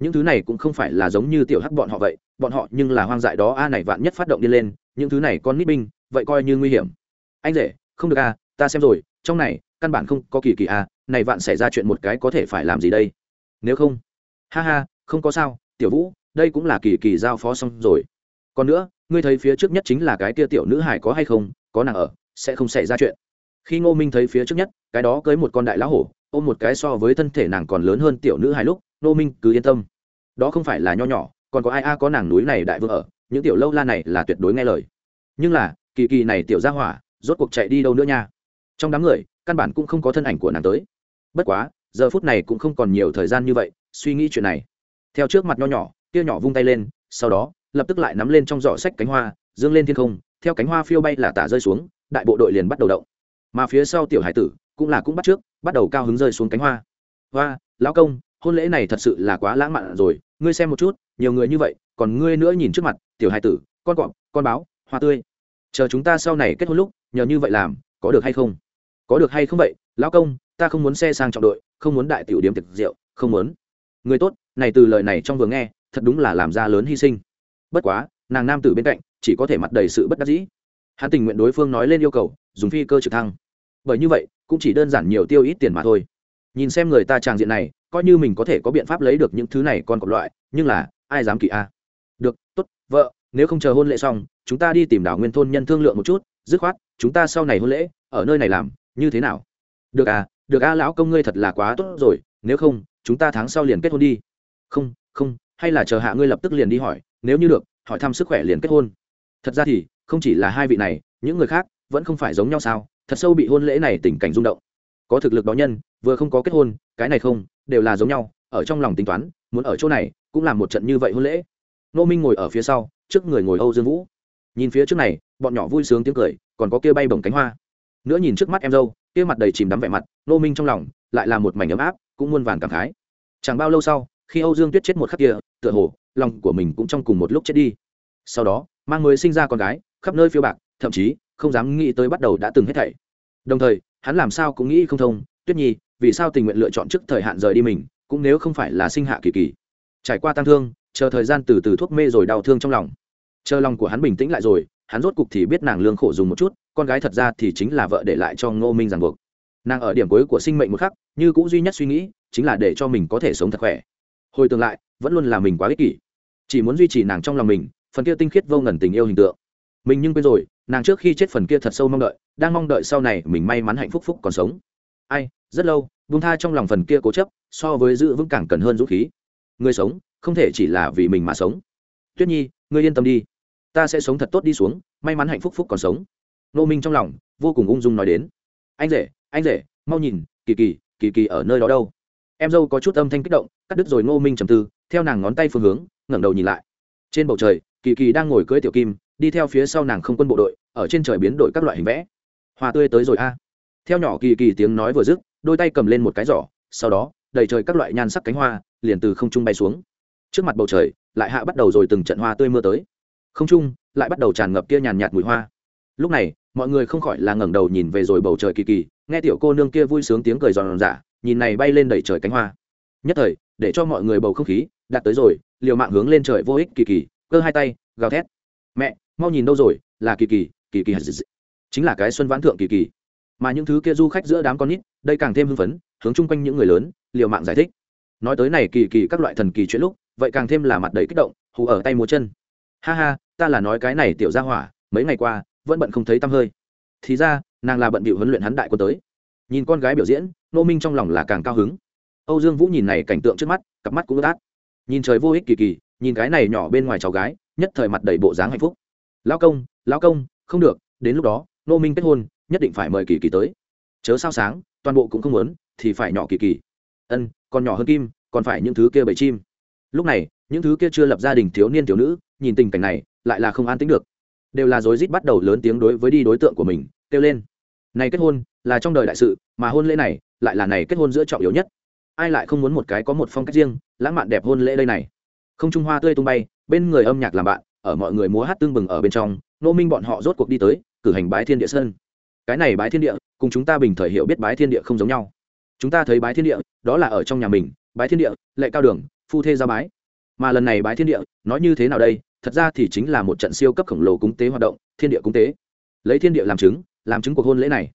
Những thứ này cũng không phải là giống như tiểu hắc bọn họ vậy bọn họ nhưng là hoang dại đó, a, này vạn nhất phát động đi lên, những thứ này con nít binh, vậy coi như nguy hiểm. Anh rể, không được, a, ta xem rồi, trong này, căn bản không có kỳ kỳ, a, này vạn xảy ra chuyện một cái có thể phải làm gì đây? Nếu không, ha ha, không có sao, tiểu vũ, đây cũng là kỳ kỳ giao phó xong rồi. Còn nữa, ngươi thấy phía trước nhất chính là cái kia tiểu nữ hải có hay không, có nàng ở, sẽ không xảy ra chuyện. Khi ngô minh thấy phía trước nhất, cái đó cưới một con đại lão hổ, ôm một cái so với thân thể nàng còn lớn hơn tiểu nữ hải lúc, ngô minh cứ yên tâm. Đó không phải là nho nhỏ còn có ai a, có nàng núi này đại vương ở, những tiểu lâu la này là tuyệt đối nghe lời. Nhưng là, kỳ kỳ này tiểu ra hỏa, rốt cuộc chạy đi đâu nữa nha? Trong đám người, căn bản cũng không có thân ảnh của nàng tới. Bất quá, giờ phút này cũng không còn nhiều thời gian như vậy, suy nghĩ chuyện này. Theo trước mặt nho nhỏ, kia nhỏ vung tay lên, sau đó, lập tức lại nắm lên trong giỏ sách cánh hoa, dương lên thiên không, theo cánh hoa phiêu bay là tả rơi xuống, đại bộ đội liền bắt đầu động. Mà phía sau tiểu hải tử, cũng là cũng bắt trước, bắt đầu cao hứng rơi xuống cánh hoa. Hoa, lão công, hôn lễ này thật sự là quá lãng mạn rồi ngươi xem một chút, nhiều người như vậy, còn ngươi nữa nhìn trước mặt, tiểu hai tử, con cọp con báo, hoa tươi. Chờ chúng ta sau này kết hôn lúc, nhờ như vậy làm, có được hay không? Có được hay không vậy? Lão công, ta không muốn xe sang trọng đội, không muốn đại tiểu điểm tiệc rượu, không muốn. Người tốt, này từ lời này trong vừa nghe, thật đúng là làm ra lớn hy sinh. Bất quá, nàng nam tử bên cạnh, chỉ có thể mặt đầy sự bất đắc dĩ. Hắn tình nguyện đối phương nói lên yêu cầu, dùng phi cơ trực thăng. Bởi như vậy, cũng chỉ đơn giản nhiều tiêu ít tiền mà thôi. Nhìn xem người ta tràng diện này coi như mình có thể có biện pháp lấy được những thứ này còn còn loại, nhưng là, ai dám kỵ a? Được, tốt, vợ, nếu không chờ hôn lễ xong, chúng ta đi tìm đảo nguyên thôn nhân thương lượng một chút, dứt khoát, chúng ta sau này hôn lễ, ở nơi này làm, như thế nào? Được à được a lão công ngươi thật là quá tốt rồi, nếu không, chúng ta tháng sau liền kết hôn đi. Không không, hay là chờ hạ ngươi lập tức liền đi hỏi, nếu như được, hỏi thăm sức khỏe liền kết hôn. Thật ra thì, không chỉ là hai vị này, những người khác vẫn không phải giống nhau sao? Thật sâu bị hôn lễ này tình cảnh rung động. Có thực lực đó nhân, vừa không có kết hôn, cái này không đều là giống nhau, ở trong lòng tính toán, muốn ở chỗ này cũng làm một trận như vậy hôn lễ. Nô minh ngồi ở phía sau, trước người ngồi âu dương vũ. Nhìn phía trước này, bọn nhỏ vui sướng tiếng cười, còn có kia bay bồng cánh hoa. Nữa nhìn trước mắt em dâu, kia mặt đầy chìm đắm vẻ mặt nô minh trong lòng lại là một mảnh ấm áp, cũng muôn vàn cảm khái. Chẳng bao lâu sau, khi âu dương tuyết chết một khắc kia, tựa hồ, lòng của mình cũng trong cùng một lúc chết đi. Sau đó, mang mới sinh ra con gái, khắp nơi phiêu bạc, thậm chí, không dám nghĩ tới bắt đầu đã từng hết thảy. Đồng thời, hắn làm sao cũng nghĩ không thông, tuyết nhi vì sao tình nguyện lựa chọn trước thời hạn rời đi mình, cũng nếu không phải là sinh hạ kỳ kỳ. Trải qua tăng thương, chờ thời gian từ từ thuốc mê rồi đau thương trong lòng. Chờ lòng của hắn bình tĩnh lại rồi, hắn rốt cục thì biết nàng lương khổ dùng một chút, con gái thật ra thì chính là vợ để lại cho ngô minh ràng buộc. Nàng ở điểm cuối của sinh mệnh một khắc, như cũng duy nhất suy nghĩ, chính là để cho mình có thể sống thật khỏe. Hồi tương lại, vẫn luôn là mình quá ích kỷ. Chỉ muốn duy trì nàng trong lòng mình, phần kia tinh khiết vô ngần tình yêu hình tượng. Mình nhưng quên rồi, nàng trước khi chết phần kia thật sâu mong đợi, đang mong đợi sau này mình may mắn hạnh phúc phúc còn sống. Ai rất lâu vung tha trong lòng phần kia cố chấp, so với giữ vững càng cần hơn dũng khí. Người sống, không thể chỉ là vì mình mà sống. Tuyết nhi, ngươi yên tâm đi. Ta sẽ sống thật tốt đi xuống, may mắn hạnh phúc phúc còn sống. Nô minh trong lòng, vô cùng ung dung nói đến. Anh rể anh rể, mau nhìn, kỳ kỳ kỳ kỳ ở nơi đó đâu? Em dâu có chút âm thanh kích động, cắt đứt rồi ngô minh trầm tư, theo nàng ngón tay phương hướng, ngẩng đầu nhìn lại. Trên bầu trời, kỳ kỳ đang ngồi cưỡi tiểu kim, đi theo phía sau nàng không quân bộ đội, ở trên trời biến đổi các loại hình vẽ. Hoa tươi tới rồi a. Theo nhỏ kỳ kỳ tiếng nói vừa dứt đôi tay cầm lên một cái giỏ, sau đó, đầy trời các loại nhan sắc cánh hoa liền từ không trung bay xuống. Trước mặt bầu trời, lại hạ bắt đầu rồi từng trận hoa tươi mưa tới. Không trung, lại bắt đầu tràn ngập kia nhàn nhạt mùi hoa. Lúc này, mọi người không khỏi là ngẩng đầu nhìn về rồi bầu trời kỳ kỳ, nghe tiểu cô nương kia vui sướng tiếng cười giòn giả dạ, nhìn này bay lên đầy trời cánh hoa. Nhất thời, để cho mọi người bầu không khí đạt tới rồi, liều mạng hướng lên trời vô ích kỳ kỳ, cơ hai tay, gào thét. Mẹ, mau nhìn đâu rồi, là kỳ kỳ kỳ kỳ chính là cái xuân vãn thượng kỳ kỳ mà những thứ kia du khách giữa đám con nít, đây càng thêm hưng phấn, hướng chung quanh những người lớn, liều mạng giải thích. Nói tới này kỳ kỳ các loại thần kỳ chuyện lúc, vậy càng thêm là mặt đầy kích động, hù ở tay múa chân. Ha ha, ta là nói cái này tiểu ra hỏa, mấy ngày qua, vẫn bận không thấy tăm hơi. Thì ra, nàng là bận bịu huấn luyện hắn đại quân tới. Nhìn con gái biểu diễn nô minh trong lòng là càng cao hứng. Âu dương vũ nhìn này cảnh tượng trước mắt, cặp mắt cũng ướt át. Nhìn trời vô ích kỳ kỳ, nhìn cái này nhỏ bên ngoài cháu gái, nhất thời mặt đầy bộ dáng hạnh phúc. Lão công lão công, không được, đến lúc đó nô minh kết hôn nhất định phải mời kỳ kỳ tới. Chớ sao sáng, toàn bộ cũng không muốn, thì phải nhỏ kỳ kỳ. Ân, còn nhỏ hơn kim, còn phải những thứ kia bầy chim. Lúc này, những thứ kia chưa lập gia đình thiếu niên thiếu nữ, nhìn tình cảnh này, lại là không an tính được. Đều là rối rít bắt đầu lớn tiếng đối với đi đối tượng của mình, kêu lên. Này kết hôn, là trong đời đại sự, mà hôn lễ này, lại là này kết hôn giữa trọng yếu nhất. Ai lại không muốn một cái có một phong cách riêng, lãng mạn đẹp hôn lễ đây này? Không trung hoa tươi tung bay, bên người âm nhạc làm bạn, ở mọi người múa hát tương bừng ở bên trong, nô minh bọn họ rốt cuộc đi tới, cử hành bái thiên địa sơn cái này bái thiên địa, cùng chúng ta bình thời hiểu biết bái thiên địa không giống nhau. Chúng ta thấy bái thiên địa, đó là ở trong nhà mình, bái thiên địa, lệ cao đường, phu thê ra bái. Mà lần này bái thiên địa, nói như thế nào đây? Thật ra thì chính là một trận siêu cấp khổng lồ cúng tế hoạt động, thiên địa cúng tế. Lấy thiên địa làm chứng làm chứng cuộc hôn lễ này.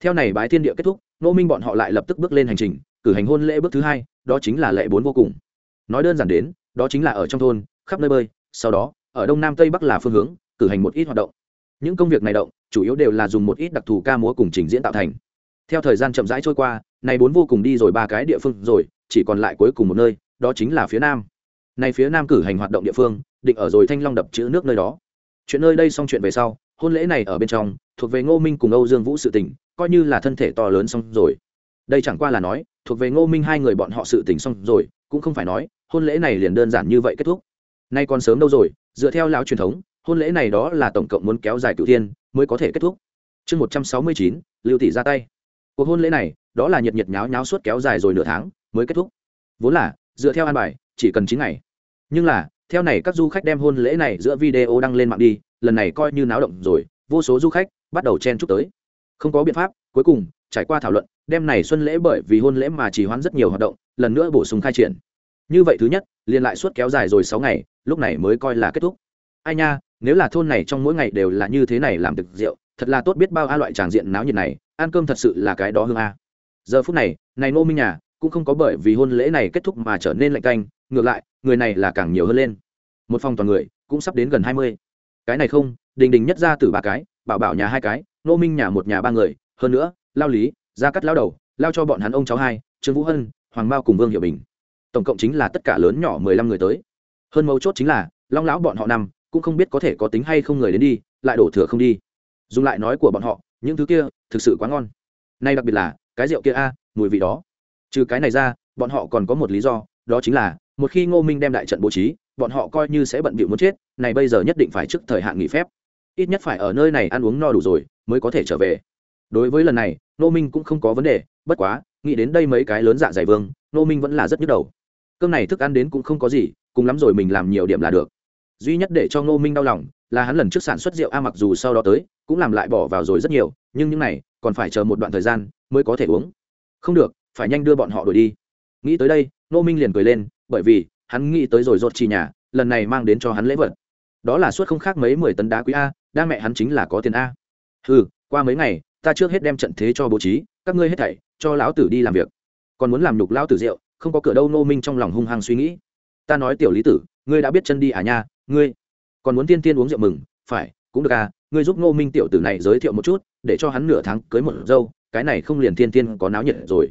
Theo này bái thiên địa kết thúc nô minh bọn họ lại lập tức bước lên hành trình, cử hành hôn lễ bước thứ hai, đó chính là lệ bốn vô cùng. Nói đơn giản đến, đó chính là ở trong thôn, khắp nơi bơi, sau đó, ở đông nam tây bắc là phương hướng, cử hành một ít hoạt động. Những công việc này động chủ yếu đều là dùng một ít đặc thù ca múa cùng trình diễn tạo thành. Theo thời gian chậm rãi trôi qua, này bốn vô cùng đi rồi ba cái địa phương rồi, chỉ còn lại cuối cùng một nơi, đó chính là phía nam. Này phía nam cử hành hoạt động địa phương, định ở rồi thanh long đập chữ nước nơi đó. Chuyện nơi đây xong chuyện về sau, hôn lễ này ở bên trong, thuộc về ngô minh cùng âu dương vũ sự tình, coi như là thân thể to lớn xong rồi. Đây chẳng qua là nói, thuộc về ngô minh hai người bọn họ sự tình xong rồi, cũng không phải nói, hôn lễ này liền đơn giản như vậy kết thúc. Nay còn sớm đâu rồi, dựa theo lão truyền thống, hôn lễ này đó là tổng cộng muốn kéo dài cửu thiên mới có thể kết thúc. Chương một trăm sáu mươi chín, lưu tỷ ra tay. Cuộc hôn lễ này, đó là nhiệt nhiệt nháo nháo suốt kéo dài rồi nửa tháng mới kết thúc. Vốn là, dựa theo an bài, chỉ cần chín ngày. Nhưng là, theo này các du khách đem hôn lễ này giữa video đăng lên mạng đi, lần này coi như náo động rồi, vô số du khách bắt đầu chen chúc tới. Không có biện pháp, cuối cùng, trải qua thảo luận đêm này xuân lễ bởi vì hôn lễ mà chỉ hoãn rất nhiều hoạt động, lần nữa bổ sung khai triển. Như vậy thứ nhất, liền lại suốt kéo dài rồi sáu ngày, lúc này mới coi là kết thúc. Ai nha nếu là thôn này trong mỗi ngày đều là như thế này làm thực rượu, thật là tốt biết bao a loại tràng diện náo nhiệt này, ăn cơm thật sự là cái đó hương a. Giờ phút này này nô minh nhà cũng không có bởi vì hôn lễ này kết thúc mà trở nên lạnh canh, ngược lại, người này là càng nhiều hơn lên. Một phòng toàn người, cũng sắp đến gần hai mươi. Cái này không, đình đình nhất ra từ ba cái, bảo bảo nhà hai cái nô minh nhà một nhà ba người, hơn nữa, lao lý ra cắt lao đầu, lao cho bọn hắn ông cháu hai, trương vũ hân, hoàng bao cùng vương hiệu bình. Tổng cộng chính là tất cả lớn nhỏ mười lăm người tới. Hơn mấu chốt chính là, long lão bọn họ nằm cũng không biết có thể có tính hay không người đến đi, lại đổ thừa không đi. Dùng lại nói của bọn họ, những thứ kia thực sự quá ngon. Nay đặc biệt là, cái rượu kia a, mùi vị đó. Trừ cái này ra, bọn họ còn có một lý do, đó chính là, một khi ngô minh đem đại trận bố trí, bọn họ coi như sẽ bận bịu muốn chết, này bây giờ nhất định phải trước thời hạn nghỉ phép. Ít nhất phải ở nơi này ăn uống no đủ rồi, mới có thể trở về. Đối với lần này, ngô minh cũng không có vấn đề, bất quá, nghĩ đến đây mấy cái lớn dạ dày vương, ngô minh vẫn là rất nhức đầu. Cơm này thức ăn đến cũng không có gì, cùng lắm rồi mình làm nhiều điểm là được duy nhất để cho ngô minh đau lòng là hắn lần trước sản xuất rượu a mặc dù sau đó tới cũng làm lại bỏ vào rồi rất nhiều, nhưng những này còn phải chờ một đoạn thời gian mới có thể uống. Không được, phải nhanh đưa bọn họ đổi đi. Nghĩ tới đây, ngô minh liền cười lên, bởi vì hắn nghĩ tới rồi rột chi nhà, lần này mang đến cho hắn lễ vật. Đó là suốt không khác mấy mười tấn đá quý a, đa mẹ hắn chính là có tiền a. Ừ qua mấy ngày, ta trước hết đem trận thế cho bố trí, các ngươi hết thảy, cho lão tử đi làm việc. Còn muốn làm nhục lão tử rượu, không có cửa đâu nô minh trong lòng hung hăng suy nghĩ. Ta nói tiểu lý tử, ngươi đã biết chân đi à nha ngươi còn muốn tiên tiên uống rượu mừng, phải, cũng được à ngươi giúp ngô minh tiểu tử này giới thiệu một chút, để cho hắn nửa tháng cưới một dâu, cái này không liền tiên tiên có náo nhiệt rồi.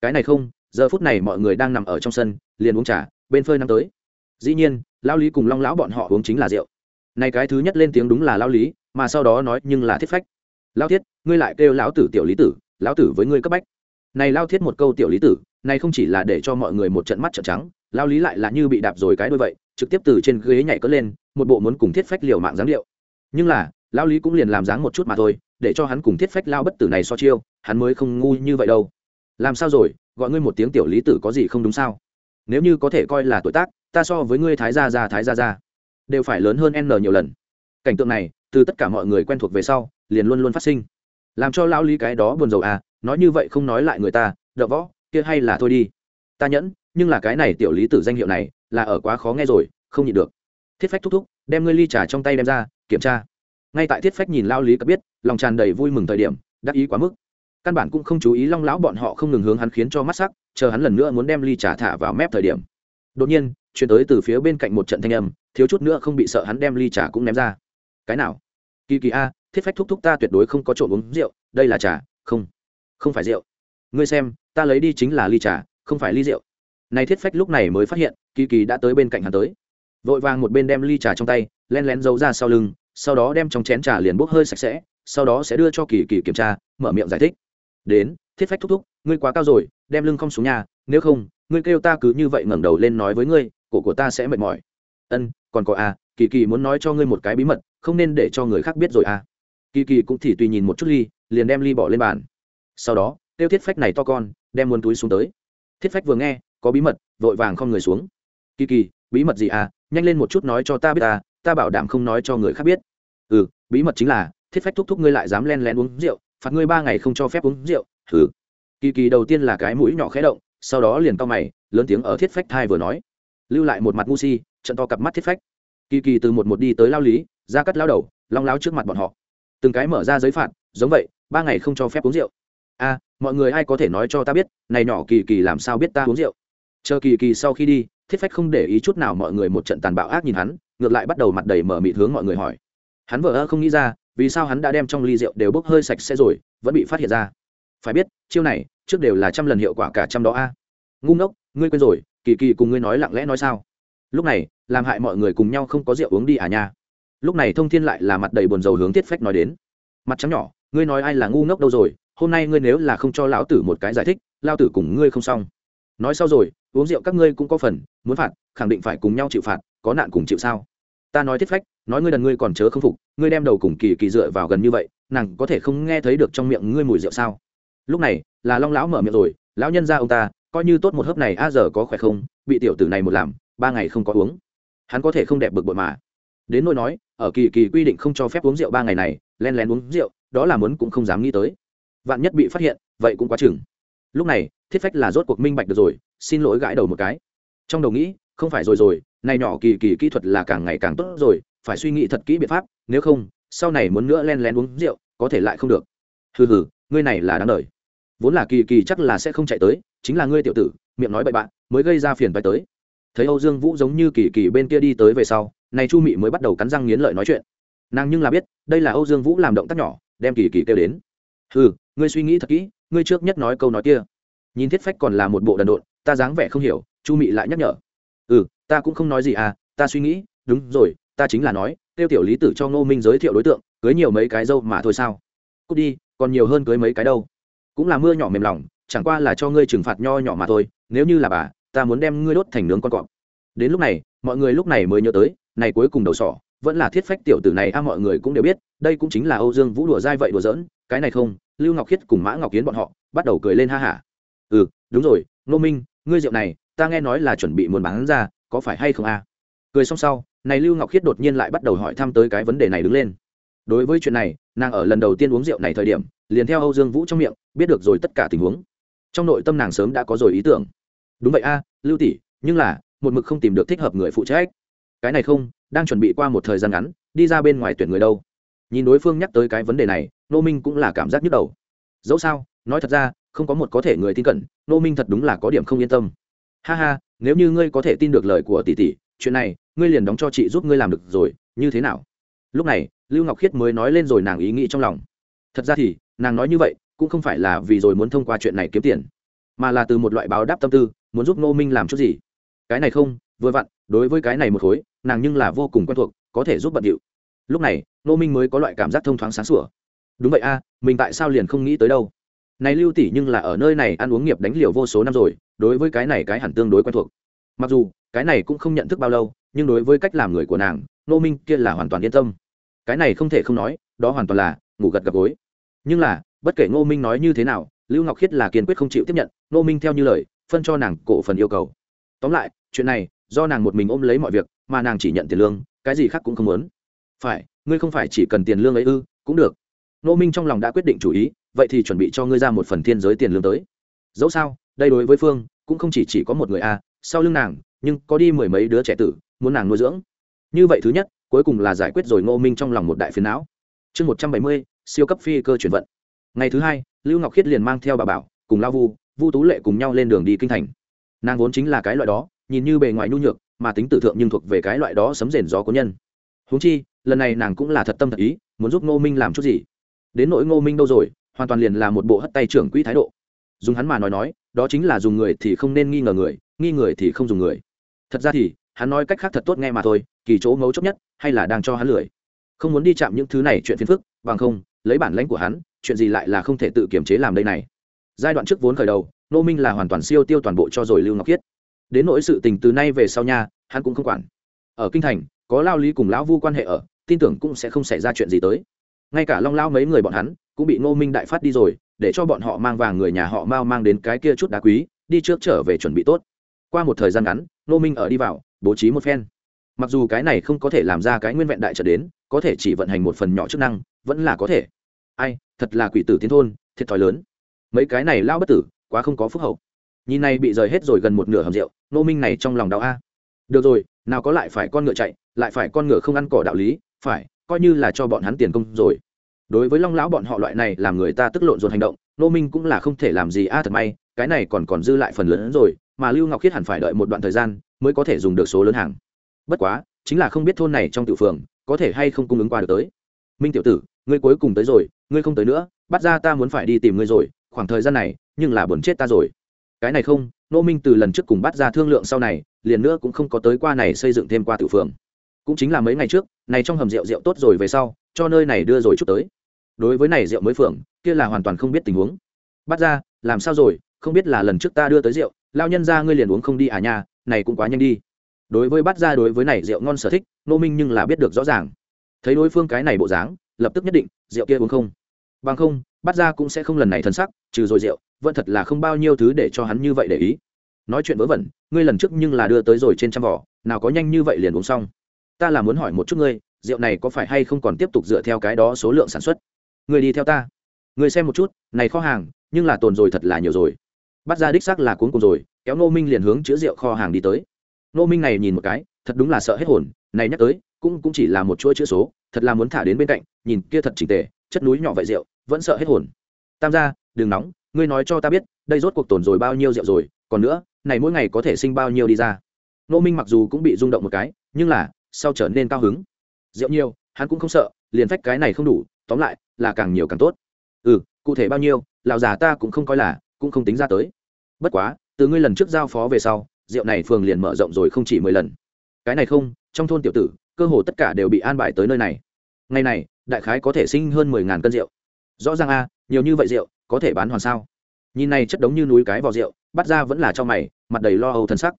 Cái này không, giờ phút này mọi người đang nằm ở trong sân, liền uống trà, bên phơi năm tới. Dĩ nhiên, lao lý cùng long lão bọn họ uống chính là rượu. Này cái thứ nhất lên tiếng đúng là lao lý, mà sau đó nói nhưng là thiết phách. Lao thiết, ngươi lại kêu lão tử tiểu lý tử, lão tử với ngươi cấp bách. Này lao thiết một câu tiểu lý tử, này không chỉ là để cho mọi người một trận mắt trận trắng, lao lý lại là như bị đạp rồi cái đôi vậy trực tiếp từ trên ghế nhảy cất lên, một bộ muốn cùng thiết phách liều mạng dáng điệu. Nhưng là lao lý cũng liền làm dáng một chút mà thôi, để cho hắn cùng thiết phách lao bất tử này so chiêu, hắn mới không ngu như vậy đâu. Làm sao rồi, gọi ngươi một tiếng tiểu lý tử có gì không đúng sao? Nếu như có thể coi là tuổi tác, ta so với ngươi thái gia gia thái gia gia, đều phải lớn hơn n nhiều lần. Cảnh tượng này, từ tất cả mọi người quen thuộc về sau, liền luôn luôn phát sinh. Làm cho lão lý cái đó buồn rầu à nói như vậy không nói lại người ta đỡ võ, kia hay là thôi đi. Ta nhẫn nhưng là cái này tiểu lý tử danh hiệu này là ở quá khó nghe rồi, không nhịn được. Thiết phách thúc thúc, đem ngươi ly trà trong tay đem ra, kiểm tra. Ngay tại thiết phách nhìn lao lý cập biết, lòng tràn đầy vui mừng thời điểm, đắc ý quá mức. Căn bản cũng không chú ý long lão bọn họ không ngừng hướng hắn khiến cho mắt sắc, chờ hắn lần nữa muốn đem ly trà thả vào mép thời điểm. Đột nhiên, chuyển tới từ phía bên cạnh một trận thanh âm, thiếu chút nữa không bị sợ hắn đem ly trà cũng ném ra. Cái nào? Kỳ kỳ a, thiết phách thúc thúc ta tuyệt đối không có trộm uống rượu, đây là trà, không. Không phải rượu. Ngươi xem, ta lấy đi chính là ly trà, không phải ly rượu này thiết phách lúc này mới phát hiện, kỳ kỳ đã tới bên cạnh hắn tới. Vội vàng một bên đem ly trà trong tay len lén giấu ra sau lưng, sau đó đem trong chén trà liền bốc hơi sạch sẽ, sau đó sẽ đưa cho kỳ kỳ kiểm tra, mở miệng giải thích. Đến, thiết phách thúc thúc, ngươi quá cao rồi, đem lưng không xuống nhà, nếu không, ngươi kêu ta cứ như vậy ngẩng đầu lên nói với ngươi, cổ của ta sẽ mệt mỏi. Ân, còn có à kỳ kỳ muốn nói cho ngươi một cái bí mật, không nên để cho người khác biết rồi à. Kỳ kỳ cũng thì tùy nhìn một chút ly, liền đem ly bỏ lên bàn. Sau đó tiêu thiết phách này to con, đem muôn túi xuống tới. Thiết phách vừa nghe có bí mật, vội vàng không người xuống. Kỳ kỳ, bí mật gì à? Nhanh lên một chút nói cho ta biết ta ta bảo đảm không nói cho người khác biết. Ừ bí mật chính là, thiết phách thúc thúc ngươi lại dám len lén uống rượu, phạt ngươi ba ngày không cho phép uống rượu. Thử kỳ kỳ đầu tiên là cái mũi nhỏ khẽ động, sau đó liền to mày, lớn tiếng ở thiết phách thai vừa nói. Lưu lại một mặt ngu si, trận to cặp mắt thiết phách. Kỳ kỳ từ một một đi tới lao lý, ra cắt lao đầu, long láo trước mặt bọn họ. Từng cái mở ra giấy phạt, giống vậy, ba ngày không cho phép uống rượu. A mọi người ai có thể nói cho ta biết, này nhỏ kỳ kỳ làm sao biết ta uống rượu? Chờ kỳ kỳ sau khi đi, thiết phách không để ý chút nào mọi người một trận tàn bạo ác nhìn hắn, ngược lại bắt đầu mặt đầy mở mịt hướng mọi người hỏi. Hắn vợ ơ không nghĩ ra, vì sao hắn đã đem trong ly rượu đều bốc hơi sạch sẽ rồi, vẫn bị phát hiện ra. Phải biết, chiêu này, trước đều là trăm lần hiệu quả cả trăm đó a. Ngu ngốc, ngươi quên rồi, kỳ kỳ cùng ngươi nói lặng lẽ nói sao? Lúc này, làm hại mọi người cùng nhau không có rượu uống đi à nha. Lúc này thông thiên lại là mặt đầy buồn rầu hướng thiết phách nói đến. Mặt trắng nhỏ, ngươi nói ai là ngu ngốc đâu rồi, hôm nay ngươi nếu là không cho lão tử một cái giải thích lao tử cùng ngươi không xong. Nói sau rồi uống rượu các ngươi cũng có phần, muốn phạt, khẳng định phải cùng nhau chịu phạt, có nạn cùng chịu sao? Ta nói thiết phách, nói ngươi đần ngươi còn chớ không phục, ngươi đem đầu cùng kỳ kỳ dựa vào gần như vậy, nàng có thể không nghe thấy được trong miệng ngươi mùi rượu sao? Lúc này, là long lão mở miệng rồi, lão nhân ra ông ta, coi như tốt một hớp này a giờ có khỏe không? Bị tiểu tử này một làm, ba ngày không có uống. Hắn có thể không đẹp bực bội mà. Đến nỗi nói, ở kỳ kỳ quy định không cho phép uống rượu ba ngày này, len lén uống rượu, đó là muốn cũng không dám nghĩ tới. Vạn nhất bị phát hiện, vậy cũng quá chừng. Lúc này thiết phách là rốt cuộc minh bạch được rồi, xin lỗi gãi đầu một cái. Trong đầu nghĩ, không phải rồi rồi, này nhỏ kỳ kỳ kỹ thuật là càng ngày càng tốt rồi, phải suy nghĩ thật kỹ biện pháp, nếu không, sau này muốn nữa len lén uống rượu, có thể lại không được. Hừ hừ, ngươi này là đáng đời. Vốn là kỳ kỳ chắc là sẽ không chạy tới, chính là ngươi tiểu tử, miệng nói bậy bạn, mới gây ra phiền phải tới. Thấy âu dương vũ giống như kỳ kỳ bên kia đi tới về sau, này chu mị mới bắt đầu cắn răng nghiến lợi nói chuyện. Nàng nhưng là biết, đây là âu dương vũ làm động tác nhỏ, đem kỳ kỳ kêu đến. Ừ ngươi suy nghĩ thật kỹ, ngươi trước nhất nói câu nói kia nhìn thiết phách còn là một bộ đần độn, ta dáng vẻ không hiểu, chu mị lại nhắc nhở. Ừ ta cũng không nói gì à ta suy nghĩ, đúng rồi, ta chính là nói, tiêu tiểu lý tử cho ngô minh giới thiệu đối tượng, cưới nhiều mấy cái dâu mà thôi sao? Cút đi, còn nhiều hơn cưới mấy cái đâu. Cũng là mưa nhỏ mềm lòng, chẳng qua là cho ngươi trừng phạt nho nhỏ mà thôi, nếu như là bà, ta muốn đem ngươi đốt thành nướng con cọp. Đến lúc này, mọi người lúc này mới nhớ tới, này cuối cùng đầu sỏ, vẫn là thiết phách tiểu tử này a, mọi người cũng đều biết, đây cũng chính là âu dương vũ đùa dai vậy đùa giỡn, cái này không, lưu ngọc khiết cùng mã ngọc kiến bọn họ, bắt đầu cười lên ha hả ừ đúng rồi nô minh, ngươi rượu này, ta nghe nói là chuẩn bị muốn bán ra, có phải hay không a? Cười xong sau, này lưu ngọc khiết đột nhiên lại bắt đầu hỏi thăm tới cái vấn đề này đứng lên. Đối với chuyện này, nàng ở lần đầu tiên uống rượu này thời điểm, liền theo âu dương vũ trong miệng, biết được rồi tất cả tình huống. Trong nội tâm nàng sớm đã có rồi ý tưởng. Đúng vậy a, lưu tỷ, nhưng là, một mực không tìm được thích hợp người phụ trách. Cái này không, đang chuẩn bị qua một thời gian ngắn, đi ra bên ngoài tuyển người đâu. Nhìn đối phương nhắc tới cái vấn đề này nô minh cũng là cảm giác nhức đầu. Dẫu sao, nói thật ra không có một có thể người tin cẩn, nô minh thật đúng là có điểm không yên tâm. Ha ha, nếu như ngươi có thể tin được lời của tỷ tỷ, chuyện này, ngươi liền đóng cho chị giúp ngươi làm được rồi, như thế nào? Lúc này, lưu ngọc khiết mới nói lên rồi nàng ý nghĩ trong lòng. Thật ra thì, nàng nói như vậy, cũng không phải là vì rồi muốn thông qua chuyện này kiếm tiền, mà là từ một loại báo đáp tâm tư, muốn giúp nô minh làm chút gì. Cái này không, vừa vặn, đối với cái này một khối, nàng nhưng là vô cùng quen thuộc, có thể giúp bận điệu. Lúc này, nô minh mới có loại cảm giác thông thoáng sáng sủa. Đúng vậy a, mình tại sao liền không nghĩ tới đâu? Này lưu tỷ nhưng là ở nơi này ăn uống nghiệp đánh liều vô số năm rồi, đối với cái này cái hẳn tương đối quen thuộc. Mặc dù, cái này cũng không nhận thức bao lâu, nhưng đối với cách làm người của nàng, nô minh kia là hoàn toàn yên tâm. Cái này không thể không nói, đó hoàn toàn là ngủ gật gật gối. Nhưng là, bất kể ngô minh nói như thế nào, lưu ngọc khiết là kiên quyết không chịu tiếp nhận ngô minh theo như lời, phân cho nàng cổ phần yêu cầu. Tóm lại, chuyện này, do nàng một mình ôm lấy mọi việc, mà nàng chỉ nhận tiền lương, cái gì khác cũng không muốn. Phải, ngươi không phải chỉ cần tiền lương ấy ư, cũng được. Nô minh trong lòng đã quyết định chủ ý, vậy thì chuẩn bị cho ngươi ra một phần thiên giới tiền lương tới. Dẫu sao, đây đối với phương, cũng không chỉ chỉ có một người a, sau lưng nàng, nhưng có đi mười mấy đứa trẻ tử, muốn nàng nuôi dưỡng. Như vậy thứ nhất, cuối cùng là giải quyết rồi ngô minh trong lòng một đại phiền não. Chương một trăm bảy mươi, siêu cấp phi cơ chuyển vận. Ngày thứ hai, lưu ngọc khiết liền mang theo bà bảo, cùng lao vu vu tú lệ cùng nhau lên đường đi kinh thành. Nàng vốn chính là cái loại đó, nhìn như bề ngoài nhu nhược, mà tính tử thượng nhưng thuộc về cái loại đó sấm rền gió cố nhân. Huống chi, lần này nàng cũng là thật tâm thật ý, muốn giúp ngô minh làm chút gì đến nỗi ngô minh đâu rồi, hoàn toàn liền là một bộ hất tay trưởng quỹ thái độ. Dùng hắn mà nói nói, đó chính là dùng người thì không nên nghi ngờ người, nghi người thì không dùng người. Thật ra thì, hắn nói cách khác thật tốt nghe mà thôi, kỳ chỗ ngấu chốc nhất, hay là đang cho hắn lười. Không muốn đi chạm những thứ này chuyện phiền phức, bằng không, lấy bản lãnh của hắn, chuyện gì lại là không thể tự kiểm chế làm đây này. Giai đoạn trước vốn khởi đầu nô minh là hoàn toàn siêu tiêu toàn bộ cho rồi lưu ngọc khiết. Đến nỗi sự tình từ nay về sau nha, hắn cũng không quản. Ở kinh thành, có lao lý cùng lão vu quan hệ ở, tin tưởng cũng sẽ không xảy ra chuyện gì tới ngay cả long lao mấy người bọn hắn cũng bị ngô minh đại phát đi rồi, để cho bọn họ mang vàng người nhà họ mao mang đến cái kia chút đá quý, đi trước trở về chuẩn bị tốt. Qua một thời gian ngắn, ngô minh ở đi vào, bố trí một phen. Mặc dù cái này không có thể làm ra cái nguyên vẹn đại trở đến, có thể chỉ vận hành một phần nhỏ chức năng, vẫn là có thể. Ai, thật là quỷ tử tiến thôn, thiệt thòi lớn. Mấy cái này lao bất tử, quá không có phúc hậu. Nhìn này bị rời hết rồi gần một nửa hầm rượu nô minh này trong lòng đau a. Được rồi, nào có lại phải con ngựa chạy, lại phải con ngựa không ăn cỏ đạo lý, phải coi như là cho bọn hắn tiền công rồi. Đối với long lão bọn họ loại này làm người ta tức lộn dồn hành động nô minh cũng là không thể làm gì a, thật may, cái này còn còn dư lại phần lớn rồi, mà lưu ngọc khiết hẳn phải đợi một đoạn thời gian mới có thể dùng được số lớn hàng. Bất quá, chính là không biết thôn này trong tiểu phường có thể hay không cung ứng qua được tới. Minh tiểu tử, ngươi cuối cùng tới rồi, ngươi không tới nữa, bắt ra ta muốn phải đi tìm ngươi rồi, khoảng thời gian này, nhưng là buồn chết ta rồi. Cái này không nô minh từ lần trước cùng bắt ra thương lượng sau này, liền nữa cũng không có tới qua này xây dựng thêm qua tiểu phường. Cũng chính là mấy ngày trước này trong hầm rượu rượu tốt rồi về sau, cho nơi này đưa rồi chút tới. Đối với này rượu mới phượng, kia là hoàn toàn không biết tình huống. Bắt ra làm sao rồi? Không biết là lần trước ta đưa tới rượu lao nhân ra ngươi liền uống không đi à nha, này cũng quá nhanh đi. Đối với bắt ra đối với này rượu ngon sở thích nô minh nhưng là biết được rõ ràng. Thấy đối phương cái này bộ dáng, lập tức nhất định, rượu kia uống không. Bằng không bắt ra cũng sẽ không lần này thân sắc, trừ rồi rượu, vẫn thật là không bao nhiêu thứ để cho hắn như vậy để ý. Nói chuyện vớ vẩn, ngươi lần trước nhưng là đưa tới rồi trên trăm vỏ, nào có nhanh như vậy liền uống xong ta là muốn hỏi một chút ngươi, rượu này có phải hay không còn tiếp tục dựa theo cái đó số lượng sản xuất? Ngươi đi theo ta. Ngươi xem một chút, này kho hàng, nhưng là tồn rồi thật là nhiều rồi. Bắt ra đích xác là cuốn cùng rồi, kéo nô minh liền hướng chứa rượu kho hàng đi tới. Nô minh này nhìn một cái, thật đúng là sợ hết hồn, này nhắc tới, cũng cũng chỉ là một chuỗi chữ số, thật là muốn thả đến bên cạnh, nhìn kia thật chỉnh tề, chất núi nhỏ vậy rượu, vẫn sợ hết hồn. Tam gia, đừng nóng, ngươi nói cho ta biết, đây rốt cuộc tồn rồi bao nhiêu rượu rồi, còn nữa, này mỗi ngày có thể sinh bao nhiêu đi ra? Nô minh mặc dù cũng bị rung động một cái, nhưng là sau trở nên cao hứng. Rượu nhiều, hắn cũng không sợ, liền phách cái này không đủ, tóm lại, là càng nhiều càng tốt. Ừ cụ thể bao nhiêu, lão già ta cũng không coi là, cũng không tính ra tới. Bất quá, từ ngươi lần trước giao phó về sau, rượu này phường liền mở rộng rồi không chỉ mười lần. Cái này không, trong thôn tiểu tử, cơ hồ tất cả đều bị an bài tới nơi này. Ngày này, đại khái có thể sinh hơn mười ngàn cân rượu. Rõ ràng a, nhiều như vậy rượu, có thể bán hoàn sao? Nhìn này chất đống như núi cái vào rượu, bắt ra vẫn là cho mày, mặt đầy lo âu thân sắc.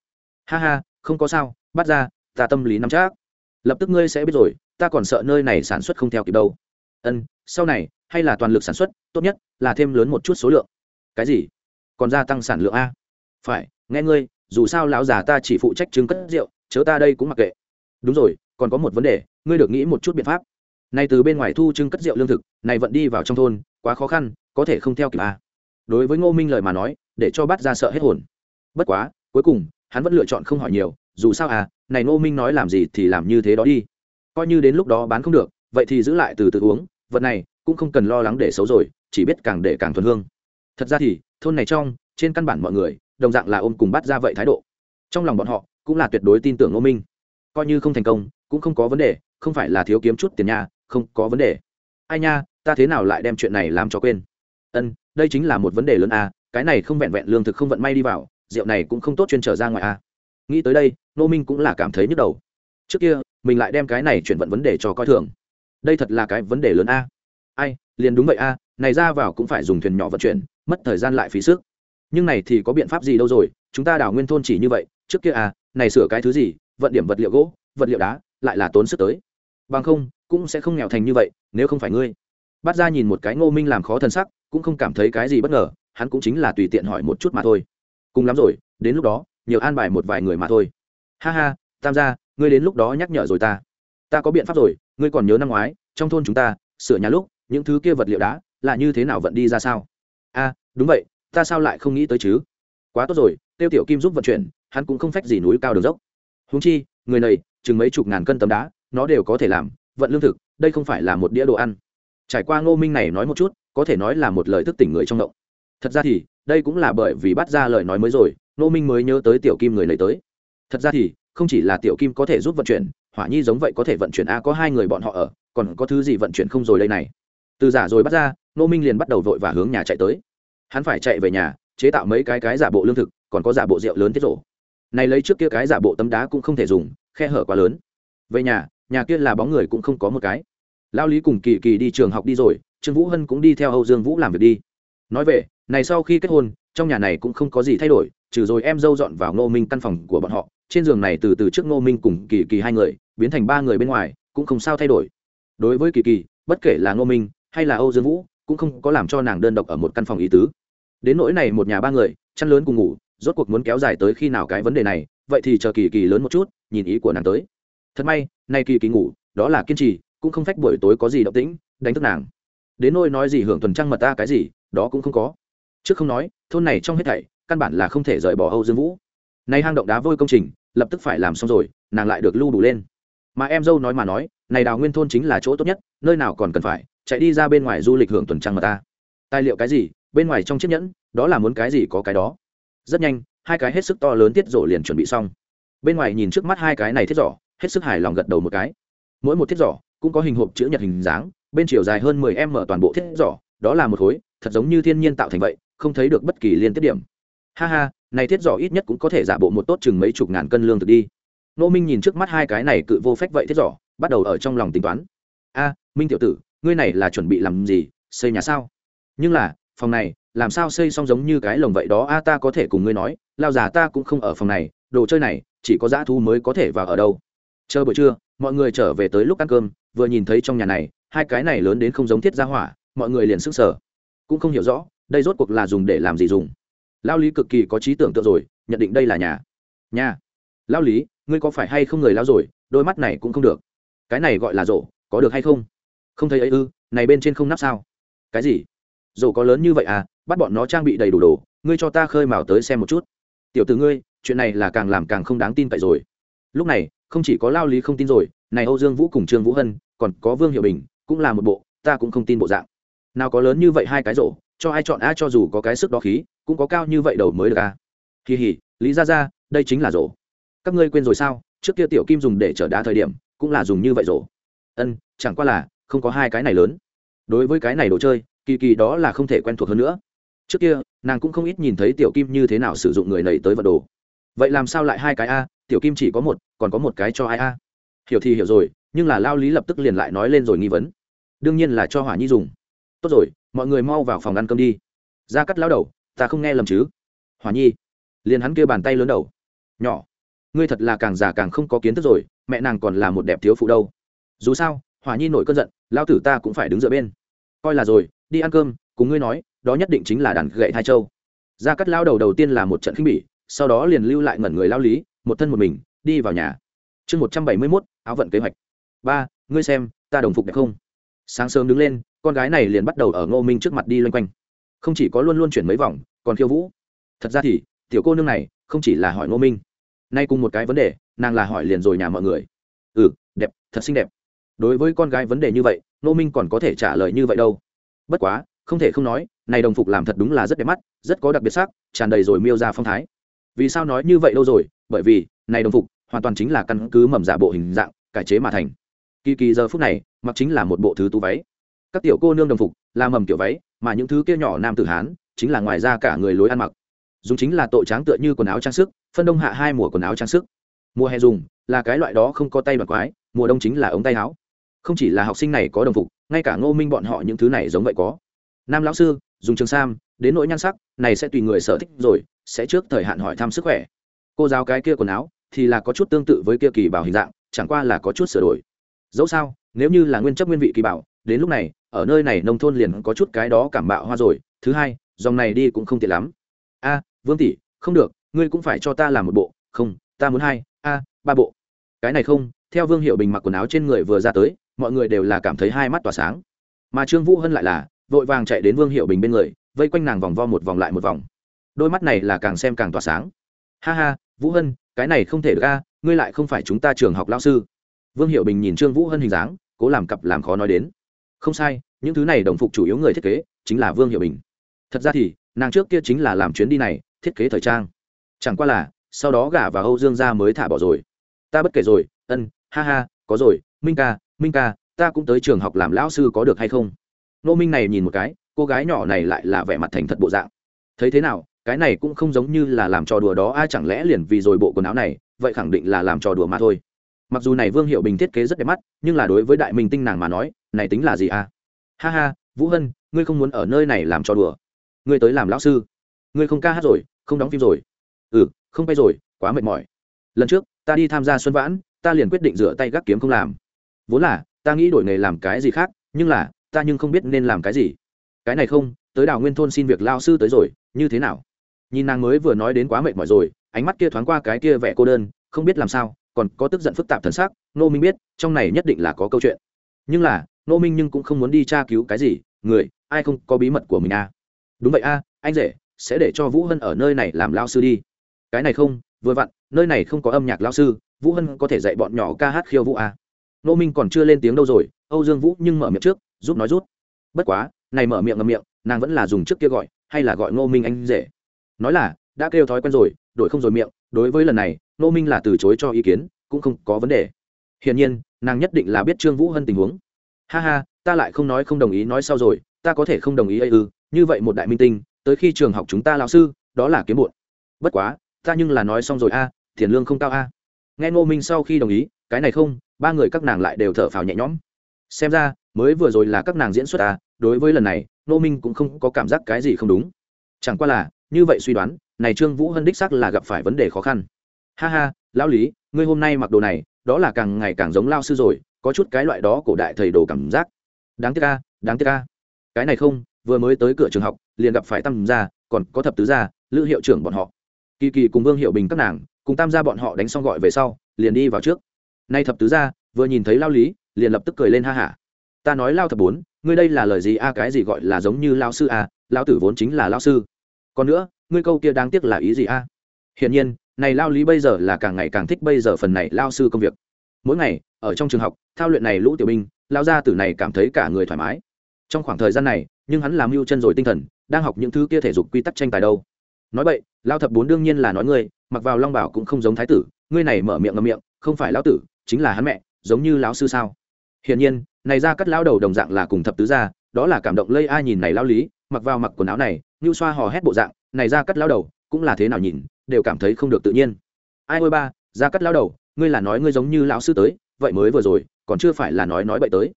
Ha ha, không có sao, bắt ra ta tâm lý nắm chắc. Lập tức ngươi sẽ biết rồi, ta còn sợ nơi này sản xuất không theo kịp đâu. Ân, sau này, hay là toàn lực sản xuất, tốt nhất là thêm lớn một chút số lượng. Cái gì? Còn gia tăng sản lượng a? Phải, nghe ngươi, dù sao lão già ta chỉ phụ trách trứng cất rượu, chớ ta đây cũng mặc kệ. Đúng rồi, còn có một vấn đề, ngươi được nghĩ một chút biện pháp. Này từ bên ngoài thu trưng cất rượu lương thực, này vận đi vào trong thôn, quá khó khăn, có thể không theo kịp à. đối với ngô minh lời mà nói, để cho bắt ra sợ hết hồn. Bất quá, cuối cùng, hắn vẫn lựa chọn không hỏi nhiều, dù sao à này ngô minh nói làm gì thì làm như thế đó đi. Coi như đến lúc đó bán không được, vậy thì giữ lại từ từ uống, vật này cũng không cần lo lắng để xấu rồi, chỉ biết càng để càng thuần hương. Thật ra thì, thôn này trong, trên căn bản mọi người, đồng dạng là ôm cùng bắt ra vậy thái độ. Trong lòng bọn họ, cũng là tuyệt đối tin tưởng ngô minh. Coi như không thành công, cũng không có vấn đề, không phải là thiếu kiếm chút tiền nha, không có vấn đề. Ai nha, ta thế nào lại đem chuyện này làm cho quên? Ân, đây chính là một vấn đề lớn a cái này không vẹn vẹn lương thực không vận may đi vào, rượu này cũng không tốt chuyên trở ra ngoài a nghĩ tới đây nô minh cũng là cảm thấy nhức đầu. Trước kia, mình lại đem cái này chuyển vận vấn đề cho coi thường. Đây thật là cái vấn đề lớn a. Ai, liền đúng vậy a, này ra vào cũng phải dùng thuyền nhỏ vận chuyển, mất thời gian lại phí sức. Nhưng này thì có biện pháp gì đâu rồi, chúng ta đào nguyên thôn chỉ như vậy, trước kia à này sửa cái thứ gì, vận điểm vật liệu gỗ, vật liệu đá, lại là tốn sức tới. Bằng không, cũng sẽ không nghèo thành như vậy, nếu không phải ngươi. Bắt ra nhìn một cái ngô minh làm khó thân sắc, cũng không cảm thấy cái gì bất ngờ, hắn cũng chính là tùy tiện hỏi một chút mà thôi. Cùng lắm rồi, đến lúc đó nhiều an bài một vài người mà thôi. Ha ha, tam gia, ngươi đến lúc đó nhắc nhở rồi ta. Ta có biện pháp rồi, ngươi còn nhớ năm ngoái, trong thôn chúng ta, sửa nhà lúc, những thứ kia vật liệu đá, là như thế nào vận đi ra sao? A đúng vậy, ta sao lại không nghĩ tới chứ? Quá tốt rồi, tiêu tiểu kim giúp vận chuyển, hắn cũng không phách gì núi cao đường dốc. Húng chi, người này, chừng mấy chục ngàn cân tấm đá, nó đều có thể làm, vận lương thực, đây không phải là một đĩa đồ ăn. Trải qua ngô minh này nói một chút, có thể nói là một lời thức tỉnh người trong động. Thật ra thì đây cũng là bởi vì bắt ra lời nói mới rồi Nô minh mới nhớ tới tiểu kim người lấy tới. Thật ra thì, không chỉ là tiểu kim có thể giúp vận chuyển, hỏa nhi giống vậy có thể vận chuyển a, có hai người bọn họ ở, còn có thứ gì vận chuyển không rồi đây này? Từ giả rồi bắt ra Nô minh liền bắt đầu vội và hướng nhà chạy tới. Hắn phải chạy về nhà, chế tạo mấy cái cái giả bộ lương thực, còn có giả bộ rượu lớn tiết rổ. Này lấy trước kia cái giả bộ tấm đá cũng không thể dùng, khe hở quá lớn. Về nhà nhà kia là bóng người cũng không có một cái. Lao lý cùng kỳ kỳ đi trường học đi rồi, trương vũ hân cũng đi theo âu dương vũ làm việc đi. Nói về này sau khi kết hôn, trong nhà này cũng không có gì thay đổi, trừ rồi em dâu dọn vào ngô minh căn phòng của bọn họ. Trên giường này từ từ trước ngô minh cùng kỳ kỳ hai người, biến thành ba người bên ngoài, cũng không sao thay đổi. Đối với kỳ kỳ, bất kể là ngô minh hay là âu dương vũ, cũng không có làm cho nàng đơn độc ở một căn phòng ý tứ. Đến nỗi này một nhà ba người, chăn lớn cùng ngủ, rốt cuộc muốn kéo dài tới khi nào cái vấn đề này, vậy thì chờ kỳ kỳ lớn một chút, nhìn ý của nàng tới. Thật may, nay kỳ kỳ ngủ, đó là kiên trì, cũng không phách buổi tối có gì động tĩnh, đánh thức nàng. Đến nỗi nói gì hưởng tuần trăng mật ta cái gì, đó cũng không có trước không nói, thôn này trong hết thảy, căn bản là không thể rời bỏ âu dương vũ. Nay hang động đá vôi công trình, lập tức phải làm xong rồi, nàng lại được lưu đủ lên. Mà em dâu nói mà nói, này đào nguyên thôn chính là chỗ tốt nhất, nơi nào còn cần phải, chạy đi ra bên ngoài du lịch hưởng tuần trăng mà ta. Tài liệu cái gì, bên ngoài trong chiếc nhẫn, đó là muốn cái gì có cái đó. Rất nhanh, hai cái hết sức to lớn tiết rổ liền chuẩn bị xong. Bên ngoài nhìn trước mắt hai cái này thiết giỏ hết sức hài lòng gật đầu một cái. Mỗi một thiết giỏ cũng có hình hộp chữ nhật hình dáng, bên chiều dài hơn mười m toàn bộ thiết giỏ đó là một khối, thật giống như thiên nhiên tạo thành vậy không thấy được bất kỳ liên tiếp điểm. Ha ha, này thiết giỏ ít nhất cũng có thể giả bộ một tốt chừng mấy chục ngàn cân lương thực đi. Nô minh nhìn trước mắt hai cái này cự vô phách vậy thiết giỏ, bắt đầu ở trong lòng tính toán. A, minh tiểu tử, ngươi này là chuẩn bị làm gì, xây nhà sao? Nhưng là, phòng này, làm sao xây xong giống như cái lồng vậy đó? A, ta có thể cùng ngươi nói, lao già ta cũng không ở phòng này, đồ chơi này, chỉ có dã thu mới có thể vào ở đâu. Chờ buổi trưa, mọi người trở về tới lúc ăn cơm, vừa nhìn thấy trong nhà này, hai cái này lớn đến không giống thiết gia hỏa, mọi người liền sức sở cũng không hiểu rõ đây rốt cuộc là dùng để làm gì dùng? Lao lý cực kỳ có trí tưởng tượng rồi, nhận định đây là nhà. Nhà? Lao lý, ngươi có phải hay không người lao rồi, đôi mắt này cũng không được. Cái này gọi là rổ, có được hay không? Không thấy ấy ư, này bên trên không nắp sao? Cái gì? Rổ có lớn như vậy à bắt bọn nó trang bị đầy đủ đồ, ngươi cho ta khơi mào tới xem một chút. Tiểu t ử ngươi, chuyện này là càng làm càng không đáng tin cậy rồi. Lúc này, không chỉ có lao lý không tin rồi, này âu dương vũ cùng trương vũ hân, còn có vương hiệu bình, cũng là một bộ, ta cũng không tin bộ dạng. Nào có lớn như vậy hai cái rổ cho ai chọn a cho dù có cái sức đó khí, cũng có cao như vậy đầu mới được a. Kỳ hỉ, lý ra ra đây chính là rổ. Các ngươi quên rồi sao? Trước kia tiểu kim dùng để chở đá thời điểm, cũng là dùng như vậy rổ. Ân, chẳng qua là, không có hai cái này lớn. Đối với cái này đồ chơi, kỳ kỳ đó là không thể quen thuộc hơn nữa. Trước kia, nàng cũng không ít nhìn thấy tiểu kim như thế nào sử dụng người này tới vật đồ. Vậy làm sao lại hai cái a? Tiểu kim chỉ có một, còn có một cái cho ai a? Hiểu thì hiểu rồi, nhưng là lao lý lập tức liền lại nói lên rồi nghi vấn. Đương nhiên là cho hỏa nhi dùng. Tốt rồi mọi người mau vào phòng ăn cơm đi. Ra cắt lao đầu, ta không nghe lầm chứ? Hòa nhi, liền hắn kia bàn tay lớn đầu. Nhỏ, ngươi thật là càng già càng không có kiến thức rồi, mẹ nàng còn là một đẹp thiếu phụ đâu. Dù sao hòa nhi nổi cơn giận lao tử ta cũng phải đứng dựa bên. Coi là rồi, đi ăn cơm, cùng ngươi nói, đó nhất định chính là đàn gậy thai châu. Ra cắt lao đầu đầu tiên là một trận khinh bỉ, sau đó liền lưu lại ngẩn người lao lý, một thân một mình, đi vào nhà. Chương một trăm bảy mươi mốt, áo vận kế hoạch. Ba, ngươi xem, ta đồng phục đẹp không? Sáng sớm đứng lên con gái này liền bắt đầu ở ngô minh trước mặt đi loanh quanh. Không chỉ có luôn luôn chuyển mấy vòng, còn khiêu vũ. Thật ra thì, tiểu cô nương này không chỉ là hỏi ngô minh, nay cùng một cái vấn đề, nàng là hỏi liền rồi nhà mọi người. Ừ đẹp, thật xinh đẹp. Đối với con gái vấn đề như vậy, ngô minh còn có thể trả lời như vậy đâu. Bất quá, không thể không nói, này đồng phục làm thật đúng là rất đẹp mắt, rất có đặc biệt sắc, tràn đầy rồi miêu ra phong thái. Vì sao nói như vậy đâu rồi? Bởi vì, này đồng phục hoàn toàn chính là căn cứ mầm giả bộ hình dạng, cải chế mà thành. Kỳ kỳ giờ phút này, mặc chính là một bộ thứ tú váy các tiểu cô nương đồng phục, là mầm kiểu váy, mà những thứ kia nhỏ nam tử hán, chính là ngoài ra cả người lối ăn mặc. Dùng chính là tội tráng tựa như quần áo trang sức, phân đông hạ hai mùa quần áo trang sức. Mùa hè dùng, là cái loại đó không có tay bạc quái, mùa đông chính là ống tay áo. Không chỉ là học sinh này có đồng phục, ngay cả ngô minh bọn họ những thứ này giống vậy có. Nam lão sư, dùng trường sam, đến nỗi nhan sắc, này sẽ tùy người sở thích rồi, sẽ trước thời hạn hỏi thăm sức khỏe. Cô giáo cái kia quần áo, thì là có chút tương tự với kia kỳ bảo hình dạng, chẳng qua là có chút sửa đổi. Dẫu sao, nếu như là nguyên chất nguyên vị kỳ bảo đến lúc này, ở nơi này nông thôn liền có chút cái đó cảm bạo hoa rồi. Thứ hai, dòng này đi cũng không tiện lắm. A, vương tỷ, không được, ngươi cũng phải cho ta làm một bộ. Không, ta muốn hai, a, ba bộ. Cái này không, theo vương hiệu bình mặc quần áo trên người vừa ra tới, mọi người đều là cảm thấy hai mắt tỏa sáng. Mà trương vũ hân lại là, vội vàng chạy đến vương hiệu bình bên người, vây quanh nàng vòng vo một vòng lại một vòng. Đôi mắt này là càng xem càng tỏa sáng. Ha ha, vũ hân, cái này không thể được a, ngươi lại không phải chúng ta trường học lao sư. Vương hiệu bình nhìn trương vũ hân hình dáng, cố làm cặp làm khó nói đến không sai, những thứ này đồng phục chủ yếu người thiết kế chính là vương hiệu bình. Thật ra thì, nàng trước kia chính là làm chuyến đi này, thiết kế thời trang. Chẳng qua là, sau đó gả và âu dương gia mới thả bỏ rồi. Ta bất kể rồi, ân, ha ha, có rồi, minh ca minh ca, ta cũng tới trường học làm lão sư có được hay không? Nô minh này nhìn một cái, cô gái nhỏ này lại là vẻ mặt thành thật bộ dạng. Thấy thế nào, cái này cũng không giống như là làm trò đùa đó, ai chẳng lẽ liền vì rồi bộ quần áo này, vậy khẳng định là làm trò đùa mà thôi. Mặc dù này vương hiệu bình thiết kế rất đẹp mắt, nhưng là đối với đại minh tinh nàng mà nói này tính là gì à? Ha ha, vũ hân, ngươi không muốn ở nơi này làm cho đùa. Ngươi tới làm lão sư. Ngươi không ca hát rồi, không đóng phim rồi. Ừ không bay rồi, quá mệt mỏi. Lần trước, ta đi tham gia xuân vãn, ta liền quyết định rửa tay gác kiếm không làm. Vốn là, ta nghĩ đổi nghề làm cái gì khác, nhưng là, ta nhưng không biết nên làm cái gì. Cái này không, tới đào nguyên thôn xin việc lao sư tới rồi, như thế nào? Nhìn nàng mới vừa nói đến quá mệt mỏi rồi, ánh mắt kia thoáng qua cái kia vẻ cô đơn, không biết làm sao, còn có tức giận phức tạp thần sắc nô minh biết, trong này nhất định là có câu chuyện. Nhưng là nô minh nhưng cũng không muốn đi tra cứu cái gì người ai không có bí mật của mình à? Đúng vậy a à, anh rể sẽ để cho vũ hân ở nơi này làm lao sư đi. Cái này không vừa vặn nơi này không có âm nhạc lao sư vũ hân có thể dạy bọn nhỏ ca hát khiêu vũ à. nô minh còn chưa lên tiếng đâu rồi âu dương vũ nhưng mở miệng trước giúp nói rút bất quá này mở miệng ngầm miệng nàng vẫn là dùng trước kia gọi hay là gọi ngô minh anh rể? Nói là đã kêu thói quen rồi đổi không rồi miệng đối với lần này ngô minh là từ chối cho ý kiến cũng không có vấn đề. Hiển nhiên nàng nhất định là biết trương vũ hân tình huống ha ha, ta lại không nói không đồng ý nói sau rồi, ta có thể không đồng ý ấy ư, như vậy một đại minh tinh, tới khi trường học chúng ta lao sư, đó là kiếm bụn bất quá, ta nhưng là nói xong rồi a, tiền lương không cao a. Nghe ngô minh sau khi đồng ý, cái này không, ba người các nàng lại đều thở phào nhẹ nhõm. Xem ra, mới vừa rồi là các nàng diễn xuất a, đối với lần này, ngô minh cũng không có cảm giác cái gì không đúng. Chẳng qua là, như vậy suy đoán, này trương vũ hân đích sắc là gặp phải vấn đề khó khăn. Ha ha, lão lý, ngươi hôm nay mặc đồ này, đó là càng ngày càng giống lao sư rồi có chút cái loại đó cổ đại thầy đồ cảm giác. Đáng tiếc ca đáng tiếc ca cái này không, vừa mới tới cửa trường học, liền gặp phải tam gia, còn có thập tứ gia, lữ hiệu trưởng bọn họ. Kỳ kỳ cùng vương hiệu bình các nàng, cùng tam gia bọn họ đánh xong gọi về sau, liền đi vào trước. Nay thập tứ gia, vừa nhìn thấy lao lý, liền lập tức cười lên ha hả. Ta nói lao thập bốn, ngươi đây là lời gì a, cái gì gọi là giống như lao sư a, lao tử vốn chính là lao sư. Còn nữa, ngươi câu kia đáng tiếc là ý gì a? Hiển nhiên, này lao lý bây giờ là càng ngày càng thích bây giờ phần này lao sư công việc mỗi ngày, ở trong trường học, thao luyện này lũ tiểu binh, lao gia tử này cảm thấy cả người thoải mái. Trong khoảng thời gian này, nhưng hắn làm mưu chân rồi tinh thần, đang học những thứ kia thể dục quy tắc tranh tài đâu. Nói vậy, lao thập bốn đương nhiên là nói ngươi, mặc vào long bảo cũng không giống thái tử, ngươi này mở miệng ngậm miệng, không phải lão tử, chính là hắn mẹ, giống như lão sư sao? Hiển nhiên, này ra cắt lão đầu đồng dạng là cùng thập tứ gia, đó là cảm động lây ai nhìn này lão lý, mặc vào mặc quần áo này, như xoa hò hét bộ dạng, này ra cắt lão đầu, cũng là thế nào nhìn, đều cảm thấy không được tự nhiên. Ai ôi ba, ra cắt lão đầu ngươi là nói ngươi giống như lão sư tới, vậy mới vừa rồi, còn chưa phải là nói nói bậy tới.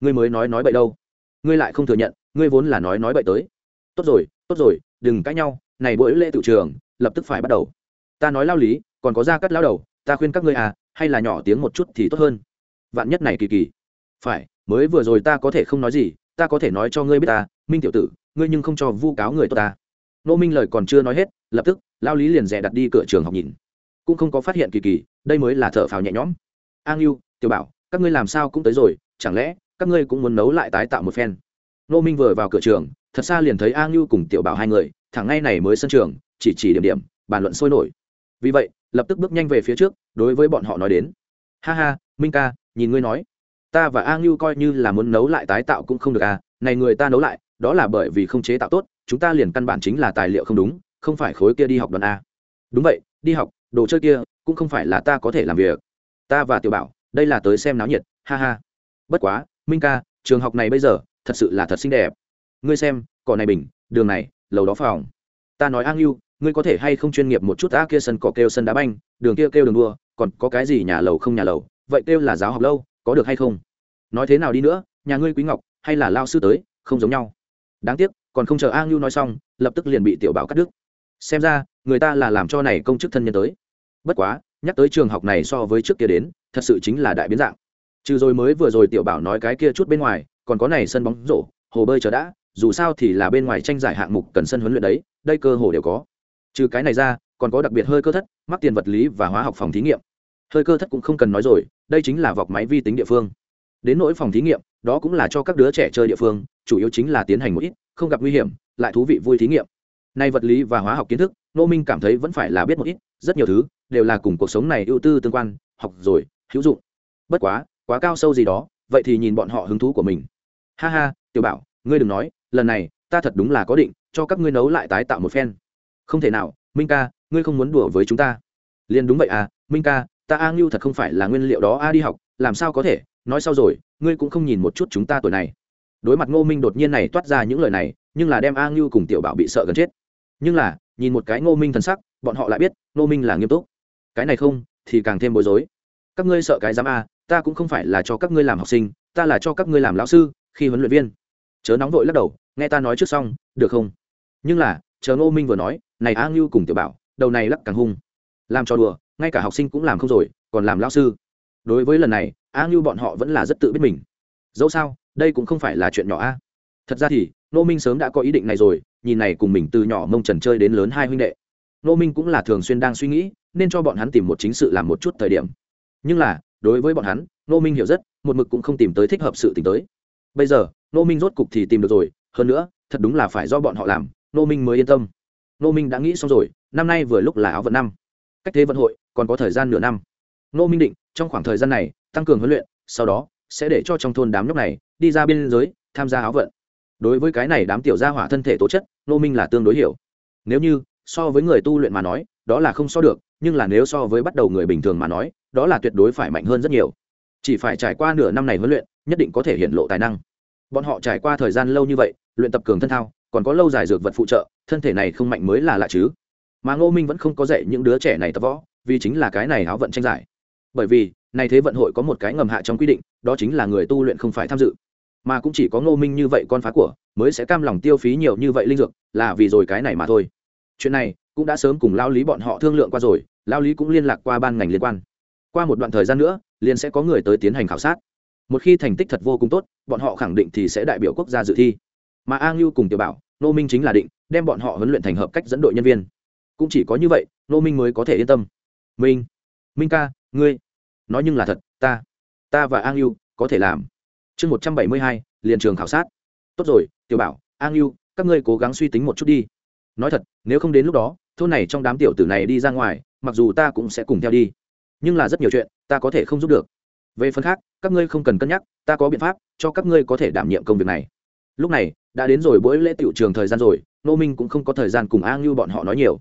Ngươi mới nói nói bậy đâu? Ngươi lại không thừa nhận, ngươi vốn là nói nói bậy tới. Tốt rồi tốt rồi, đừng cãi nhau, này buổi lễ tự trường, lập tức phải bắt đầu. Ta nói lao lý, còn có ra cắt lao đầu, ta khuyên các ngươi à hay là nhỏ tiếng một chút thì tốt hơn. Vạn nhất này kỳ kỳ. Phải, mới vừa rồi ta có thể không nói gì, ta có thể nói cho ngươi biết ta, minh tiểu tử, ngươi nhưng không cho vu cáo người tốt ta. Nô minh lời còn chưa nói hết, lập tức, lao lý liền rẻ đặt đi cửa trường học nhìn cũng không có phát hiện kỳ kỳ, đây mới là thở phào nhẹ nhõm. A ngưu tiểu bảo, các ngươi làm sao cũng tới rồi, chẳng lẽ các ngươi cũng muốn nấu lại tái tạo một phen? Nô minh vừa vào cửa trường, thật xa liền thấy a ngưu cùng tiểu bảo hai người, thẳng ngay này mới sân trường, chỉ chỉ điểm điểm, bàn luận sôi nổi. Vì vậy, lập tức bước nhanh về phía trước, đối với bọn họ nói đến. Ha ha, minh ca, nhìn ngươi nói. Ta và a ngưu coi như là muốn nấu lại tái tạo cũng không được à này người ta nấu lại, đó là bởi vì không chế tạo tốt, chúng ta liền căn bản chính là tài liệu không đúng, không phải khối kia đi học đoàn a. Đúng vậy, đi học đồ chơi kia cũng không phải là ta có thể làm việc. Ta và tiểu bảo, đây là tới xem náo nhiệt, ha ha. Bất quá, minh ca, trường học này bây giờ thật sự là thật xinh đẹp. Ngươi xem, cỏ này bình, đường này, lầu đó phòng. Ta nói an yêu ngươi có thể hay không chuyên nghiệp một chút ta kia sân cỏ kêu sân đá banh, đường kia kêu đường đua, còn có cái gì nhà lầu không nhà lầu, vậy kêu là giáo học lâu, có được hay không? Nói thế nào đi nữa, nhà ngươi quý ngọc hay là lao sư tới, không giống nhau. Đáng tiếc, còn không chờ a ngưu nói xong, lập tức liền bị tiểu bảo cắt đứt xem ra, người ta là làm cho này công chức thân nhân tới. Bất quá, nhắc tới trường học này so với trước kia đến, thật sự chính là đại biến dạng. Trừ rồi mới vừa rồi tiểu bảo nói cái kia chút bên ngoài, còn có này sân bóng rổ, hồ bơi chờ đã, dù sao thì là bên ngoài tranh giải hạng mục cần sân huấn luyện đấy, đây cơ hồ đều có. Trừ cái này ra, còn có đặc biệt hơi cơ thất, mắc tiền vật lý và hóa học phòng thí nghiệm. Hơi cơ thất cũng không cần nói rồi, đây chính là vọc máy vi tính địa phương. Đến nỗi phòng thí nghiệm, đó cũng là cho các đứa trẻ chơi địa phương, chủ yếu chính là tiến hành một ít, không gặp nguy hiểm, lại thú vị vui thí nghiệm nay vật lý và hóa học kiến thức nô minh cảm thấy vẫn phải là biết một ít, rất nhiều thứ đều là cùng cuộc sống này ưu tư tương quan, học rồi, hữu dụng. Bất quá quá cao sâu gì đó, vậy thì nhìn bọn họ hứng thú của mình. Ha ha, tiểu bảo, ngươi đừng nói, lần này, ta thật đúng là có định, cho các ngươi nấu lại tái tạo một phen. Không thể nào, minh ca, ngươi không muốn đùa với chúng ta. Liền đúng vậy à minh ca, ta a ngưu thật không phải là nguyên liệu đó, a đi học, làm sao có thể, nói sau rồi, ngươi cũng không nhìn một chút chúng ta tuổi này. Đối mặt ngô minh đột nhiên này toát ra những lời này, nhưng là đem a ngưu cùng tiểu bảo bị sợ gần chết nhưng là, nhìn một cái ngô minh thần sắc, bọn họ lại biết, ngô minh là nghiêm túc. Cái này không, thì càng thêm bối rối. Các ngươi sợ cái dám a, ta cũng không phải là cho các ngươi làm học sinh, ta là cho các ngươi làm lão sư, khi huấn luyện viên. Chớ nóng vội lắc đầu, nghe ta nói trước xong, được không? Nhưng là, chờ ngô minh vừa nói, này a ngưu cùng tiểu bảo, đầu này lắc càng hung. Làm cho đùa, ngay cả học sinh cũng làm không rồi, còn làm lão sư. Đối với lần này, a ngưu bọn họ vẫn là rất tự biết mình. Dẫu sao, đây cũng không phải là chuyện nhỏ a. Thật ra thì, ngô minh sớm đã có ý định này rồi nhìn này cùng mình từ nhỏ mông trần chơi đến lớn hai huynh đệ. Nô minh cũng là thường xuyên đang suy nghĩ, nên cho bọn hắn tìm một chính sự làm một chút thời điểm. Nhưng là, đối với bọn hắn nô minh hiểu rất, một mực cũng không tìm tới thích hợp sự t tới. Bây giờ nô minh rốt cục thì tìm được rồi, hơn nữa, thật đúng là phải do bọn họ làm nô minh mới yên tâm. Nô minh đã nghĩ xong rồi, năm nay vừa lúc là áo vận năm. Cách thế vận hội, còn có thời gian nửa năm. Nô minh định, trong khoảng thời gian này, tăng cường huấn luyện, sau đó, sẽ để cho trong thôn đám nhóc này, đi ra biên giới, tham gia áo vận đối với cái này đám tiểu gia hỏa thân thể tố chất, ngô minh là tương đối hiểu. Nếu như, so với người tu luyện mà nói, đó là không so được, nhưng là nếu so với bắt đầu người bình thường mà nói, đó là tuyệt đối phải mạnh hơn rất nhiều. Chỉ phải trải qua nửa năm này huấn luyện, nhất định có thể hiện lộ tài năng. Bọn họ trải qua thời gian lâu như vậy, luyện tập cường thân thao, còn có lâu dài dược vật phụ trợ, thân thể này không mạnh mới là lạ chứ. Mà ngô minh vẫn không có dạy những đứa trẻ này tập võ, vì chính là cái này háo vận tranh giải. Bởi vì, này thế vận hội có một cái ngầm hạ trong quy định, đó chính là người tu luyện không phải tham dự mà cũng chỉ có ngô minh như vậy con phá của, mới sẽ cam lòng tiêu phí nhiều như vậy linh dược, là vì rồi cái này mà thôi. Chuyện này cũng đã sớm cùng lao lý bọn họ thương lượng qua rồi, lao lý cũng liên lạc qua ban ngành liên quan. Qua một đoạn thời gian nữa, liền sẽ có người tới tiến hành khảo sát. Một khi thành tích thật vô cùng tốt, bọn họ khẳng định thì sẽ đại biểu quốc gia dự thi. Mà a ngưu cùng tiểu bảo nô minh chính là định, đem bọn họ huấn luyện thành hợp cách dẫn đội nhân viên. Cũng chỉ có như vậy nô minh mới có thể yên tâm. Minh minh ca, ngươi, nói nhưng là thật, ta ta và a ngưu có thể làm chương một trăm bảy mươi hai, liền trường khảo sát. Tốt rồi, tiểu bảo a ngưu các ngươi cố gắng suy tính một chút đi. Nói thật, nếu không đến lúc đó, thôn này trong đám tiểu tử này đi ra ngoài, mặc dù ta cũng sẽ cùng theo đi. Nhưng là rất nhiều chuyện, ta có thể không giúp được. Về phần khác, các ngươi không cần cân nhắc, ta có biện pháp, cho các ngươi có thể đảm nhiệm công việc này. Lúc này, đã đến rồi buổi lễ tiểu trường thời gian rồi nô minh cũng không có thời gian cùng a ngưu bọn họ nói nhiều.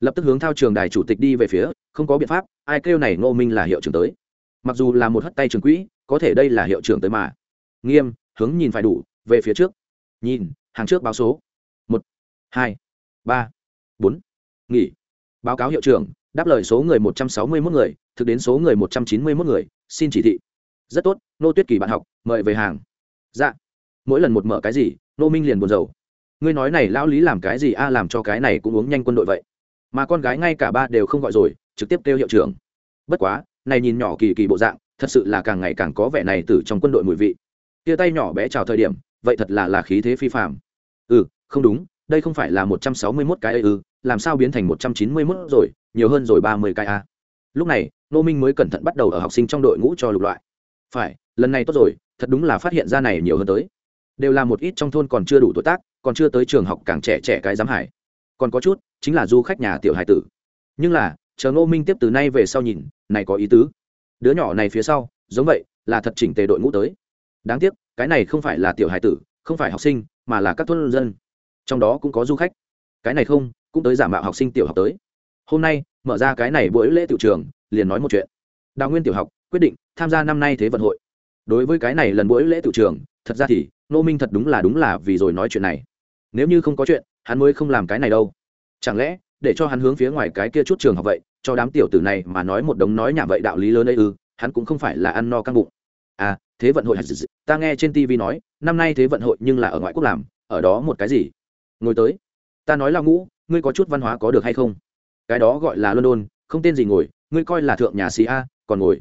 Lập tức hướng thao trường đài chủ tịch đi về phía, không có biện pháp, ai kêu này ngô minh là hiệu trưởng tới. Mặc dù là một hất tay trường quỹ, có thể đây là hiệu trưởng tới mà nghiêm, hướng nhìn phải đủ, về phía trước. Nhìn, hàng trước báo số. Một, hai, ba, bốn. Nghỉ. Báo cáo hiệu trưởng, đáp lời số người một trăm sáu mươi mốt người, thực đến số người một trăm chín mươi mốt người, xin chỉ thị. Rất tốt, nô tuyết kỳ bạn học, mời về hàng. Dạ. Mỗi lần một mở cái gì, nô minh liền buồn rầu. Ngươi nói này lão lý làm cái gì, a, làm cho cái này cũng uống nhanh quân đội vậy. Mà con gái ngay cả ba đều không gọi rồi, trực tiếp kêu hiệu trưởng. Bất quá, này nhìn nhỏ kỳ kỳ bộ dạng, thật sự là càng ngày càng có vẻ này từ trong quân đội mùi vị tia tay nhỏ bé chào thời điểm, vậy thật là là khí thế phi phạm ừ không đúng, đây không phải là một trăm sáu mươi mốt cái ư, làm sao biến thành một trăm chín mươi mốt rồi, nhiều hơn rồi ba mươi cái a. Lúc này nô minh mới cẩn thận bắt đầu ở học sinh trong đội ngũ cho lục loại. Phải, lần này tốt rồi, thật đúng là phát hiện ra này nhiều hơn tới. Đều là một ít trong thôn còn chưa đủ tuổi tác, còn chưa tới trường học càng trẻ trẻ cái giám hải. Còn có chút, chính là du khách nhà tiểu hải tử. Nhưng là, chờ ngô minh tiếp từ nay về sau nhìn, này có ý tứ. Đứa nhỏ này phía sau, giống vậy, là thật chỉnh tề đội ngũ tới đáng tiếc, cái này không phải là tiểu hải tử, không phải học sinh, mà là các thôn dân. Trong đó cũng có du khách. Cái này không, cũng tới giả mạo học sinh tiểu học tới. Hôm nay, mở ra cái này buổi lễ tiểu trường, liền nói một chuyện. Đào nguyên tiểu học, quyết định tham gia năm nay thế vận hội. Đối với cái này lần buổi lễ tiểu trường, thật ra thì, nô minh thật đúng là đúng là vì rồi nói chuyện này. Nếu như không có chuyện, hắn mới không làm cái này đâu. Chẳng lẽ, để cho hắn hướng phía ngoài cái kia chút trường học vậy, cho đám tiểu tử này mà nói một đống nói nhảm vậy đạo lý lớn ấy ư, hắn cũng không phải là ăn no căng bụng à thế vận hội ta nghe trên tv nói, năm nay thế vận hội nhưng là ở ngoại quốc làm, ở đó một cái gì? Ngồi tới. Ta nói là ngũ, ngươi có chút văn hóa có được hay không? Cái đó gọi là london, không tên gì ngồi, ngươi coi là thượng nhà sĩ a, còn ngồi.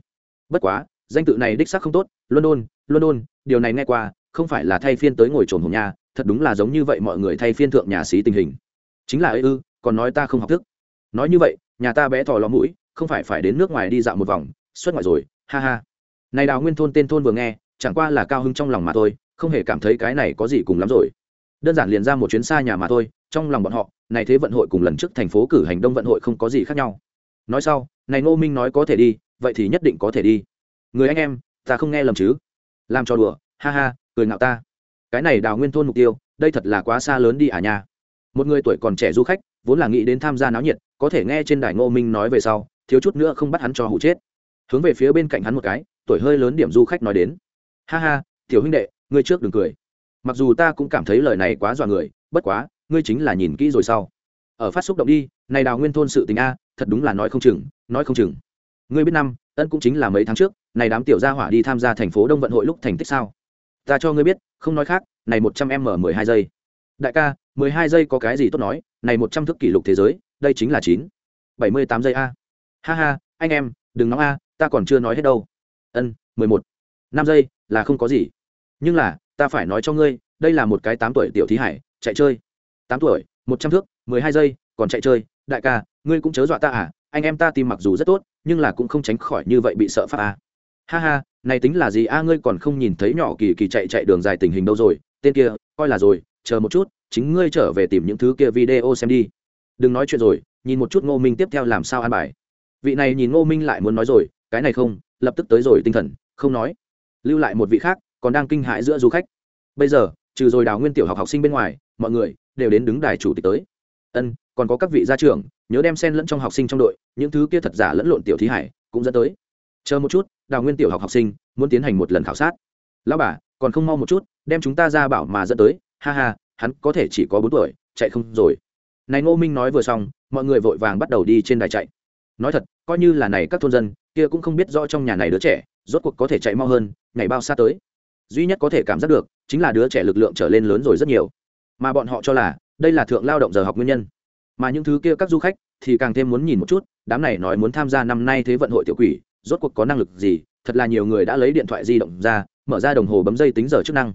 Bất quá, danh tự này đích xác không tốt, london london, điều này nghe qua, không phải là thay phiên tới ngồi trồn hồng nhà, thật đúng là giống như vậy mọi người thay phiên thượng nhà sĩ tình hình. Chính là ấy ư, còn nói ta không học thức. Nói như vậy, nhà ta bé thò ló mũi, không phải phải đến nước ngoài đi dạo một vòng, xuất ngoại rồi, ha ha này đào nguyên thôn tên thôn vừa nghe, chẳng qua là cao hứng trong lòng mà thôi, không hề cảm thấy cái này có gì cùng lắm rồi. Đơn giản liền ra một chuyến xa nhà mà thôi, trong lòng bọn họ, này thế vận hội cùng lần trước thành phố cử hành đông vận hội không có gì khác nhau. Nói sau, này ngô minh nói có thể đi, vậy thì nhất định có thể đi. Người anh em, ta không nghe lầm chứ? Làm cho đùa, ha ha, cười ngạo ta. Cái này đào nguyên thôn mục tiêu, đây thật là quá xa lớn đi à nha. Một người tuổi còn trẻ du khách, vốn là nghĩ đến tham gia náo nhiệt, có thể nghe trên đài ngô minh nói về sau, thiếu chút nữa không bắt hắn cho hụ chết. Hướng về phía bên cạnh hắn một cái tuổi hơi lớn điểm du khách nói đến. Ha ha, tiểu huynh đệ, ngươi trước đừng cười. Mặc dù ta cũng cảm thấy lời này quá dọa người, bất quá, ngươi chính là nhìn kỹ rồi sau. Ở phát xúc động đi, này đào nguyên thôn sự tình a, thật đúng là nói không chừng, nói không chừng. Ngươi biết năm, ân cũng chính là mấy tháng trước, này đám tiểu gia hỏa đi tham gia thành phố đông vận hội lúc thành tích sao? Ta cho ngươi biết, không nói khác, này một trăm m mười hai giây. Đại ca, mười hai giây có cái gì tốt nói, này một trăm thước kỷ lục thế giới, đây chính là chín. bảy mươi tám giây a. Ha ha, anh em, đừng nóng a, ta còn chưa nói hết đâu ân, mười một. Năm giây, là không có gì. Nhưng là, ta phải nói cho ngươi, đây là một cái tám tuổi tiểu thí hải, chạy chơi. Tám tuổi, một trăm thước, mười hai giây, còn chạy chơi. Đại ca, ngươi cũng chớ dọa ta à anh em ta tìm mặc dù rất tốt, nhưng là cũng không tránh khỏi như vậy bị sợ pháp à. ha ha, này tính là gì a ngươi còn không nhìn thấy nhỏ kỳ kỳ chạy chạy đường dài tình hình đâu rồi. Tên kia, coi là rồi, chờ một chút, chính ngươi trở về tìm những thứ kia video xem đi. Đừng nói chuyện rồi, nhìn một chút ngô minh tiếp theo làm sao an bài. Vị này nhìn ngô minh lại muốn nói rồi, cái này không lập tức tới rồi tinh thần, không nói. Lưu lại một vị khác, còn đang kinh hãi giữa du khách. Bây giờ, trừ rồi đào nguyên tiểu học học sinh bên ngoài, mọi người đều đến đứng đài chủ tịch tới. Ân, còn có các vị gia trưởng, nhớ đem sen lẫn trong học sinh trong đội, những thứ kia thật giả lẫn lộn tiểu thí hải, cũng dẫn tới. Chờ một chút, đào nguyên tiểu học học sinh muốn tiến hành một lần khảo sát. Lão bà, còn không mau một chút, đem chúng ta ra bảo mà dẫn tới. Ha ha, hắn có thể chỉ có bốn tuổi, chạy không rồi. Này ngô minh nói vừa xong, mọi người vội vàng bắt đầu đi trên đài chạy nói thật, coi như là này các thôn dân, kia cũng không biết rõ trong nhà này đứa trẻ, rốt cuộc có thể chạy mau hơn, ngày bao xa tới. Duy nhất có thể cảm giác được, chính là đứa trẻ lực lượng trở lên lớn rồi rất nhiều. Mà bọn họ cho là, đây là thượng lao động giờ học nguyên nhân. Mà những thứ kia các du khách, thì càng thêm muốn nhìn một chút, đám này nói muốn tham gia năm nay thế vận hội tiểu quỷ, rốt cuộc có năng lực gì, thật là nhiều người đã lấy điện thoại di động ra, mở ra đồng hồ bấm dây tính giờ chức năng.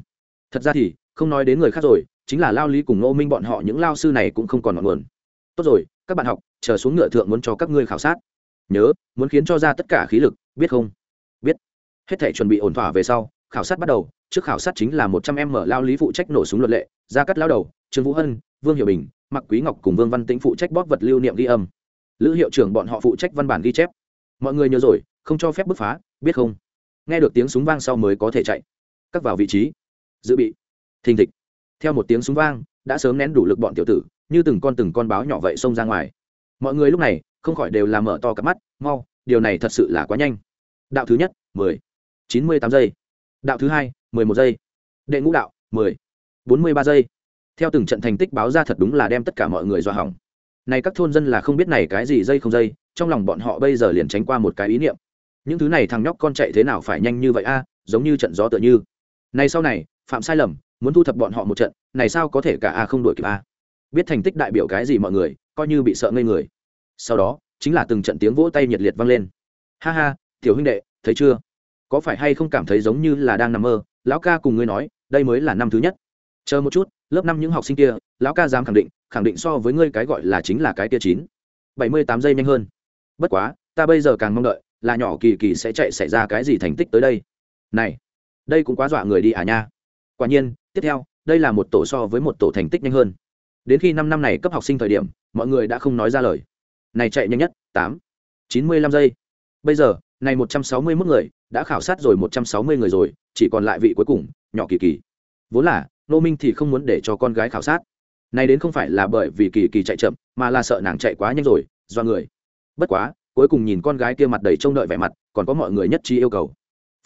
Thật ra thì, không nói đến người khác rồi, chính là lao lý cùng ngô minh bọn họ những lao sư này cũng không còn ngọn nguồn tốt rồi, các bạn học, chờ xuống ngựa thượng muốn cho các ngươi khảo sát. Nhớ, muốn khiến cho ra tất cả khí lực, biết không? Biết. Hết thể chuẩn bị ổn thỏa về sau, khảo sát bắt đầu, trước khảo sát chính là một trăm em mở lao lý phụ trách nổ súng luật lệ, ra cắt lao đầu, trương vũ hân, vương hiệu bình mặc quý ngọc cùng vương văn tĩnh phụ trách bóp vật lưu niệm ghi âm. Lữ hiệu trưởng bọn họ phụ trách văn bản ghi chép. Mọi người nhớ rồi, không cho phép bứt phá, biết không? Nghe được tiếng súng vang sau mới có thể chạy. Cắt vào vị trí. Dự bị. Thình thịch. Theo một tiếng súng vang, đã sớm nén đủ lực bọn tiểu tử như từng con từng con báo nhỏ vậy xông ra ngoài. Mọi người lúc này không khỏi đều làm mở to cặp mắt, mau, điều này thật sự là quá nhanh. Đạo thứ nhất, mười, chín mươi tám giây. Đạo thứ hai, mười một giây. Đệ ngũ đạo, mười, bốn mươi ba giây. Theo từng trận thành tích báo ra thật đúng là đem tất cả mọi người dọa hỏng. Này các thôn dân là không biết này cái gì dây không dây trong lòng bọn họ bây giờ liền tránh qua một cái ý niệm. Những thứ này thằng nhóc con chạy thế nào phải nhanh như vậy a, giống như trận gió tựa như. Này sau này, phạm sai lầm, muốn thu thập bọn họ một trận, này sao có thể cả a không đuổi kịp a? Biết thành tích đại biểu cái gì mọi người, coi như bị sợ ngây người. Sau đó, chính là từng trận tiếng vỗ tay nhiệt liệt vang lên. Ha ha, tiểu huynh đệ, thấy chưa? Có phải hay không cảm thấy giống như là đang nằm mơ? Lão ca cùng ngươi nói, đây mới là năm thứ nhất. Chờ một chút, lớp năm những học sinh kia, lão ca dám khẳng định khẳng định so với ngươi cái gọi là chính là cái kia chín. Bảy mươi tám giây nhanh hơn. Bất quá, ta bây giờ càng mong đợi, là nhỏ kỳ kỳ sẽ chạy xảy ra cái gì thành tích tới đây. Này, đây cũng quá dọa người đi à nha. Quả nhiên, tiếp theo, đây là một tổ so với một tổ thành tích nhanh hơn đến khi năm năm này cấp học sinh thời điểm, mọi người đã không nói ra lời. Này chạy nhanh nhất, tám, chín mươi lăm giây. Bây giờ, này một trăm sáu mươi mốt người, đã khảo sát rồi một trăm sáu mươi người rồi, chỉ còn lại vị cuối cùng, nhỏ kỳ kỳ. Vốn là nô minh thì không muốn để cho con gái khảo sát. Này đến không phải là bởi vì kỳ kỳ chạy chậm, mà là sợ nàng chạy quá nhanh rồi, do người. Bất quá, cuối cùng nhìn con gái kia mặt đầy trông đợi vẻ mặt, còn có mọi người nhất trí yêu cầu.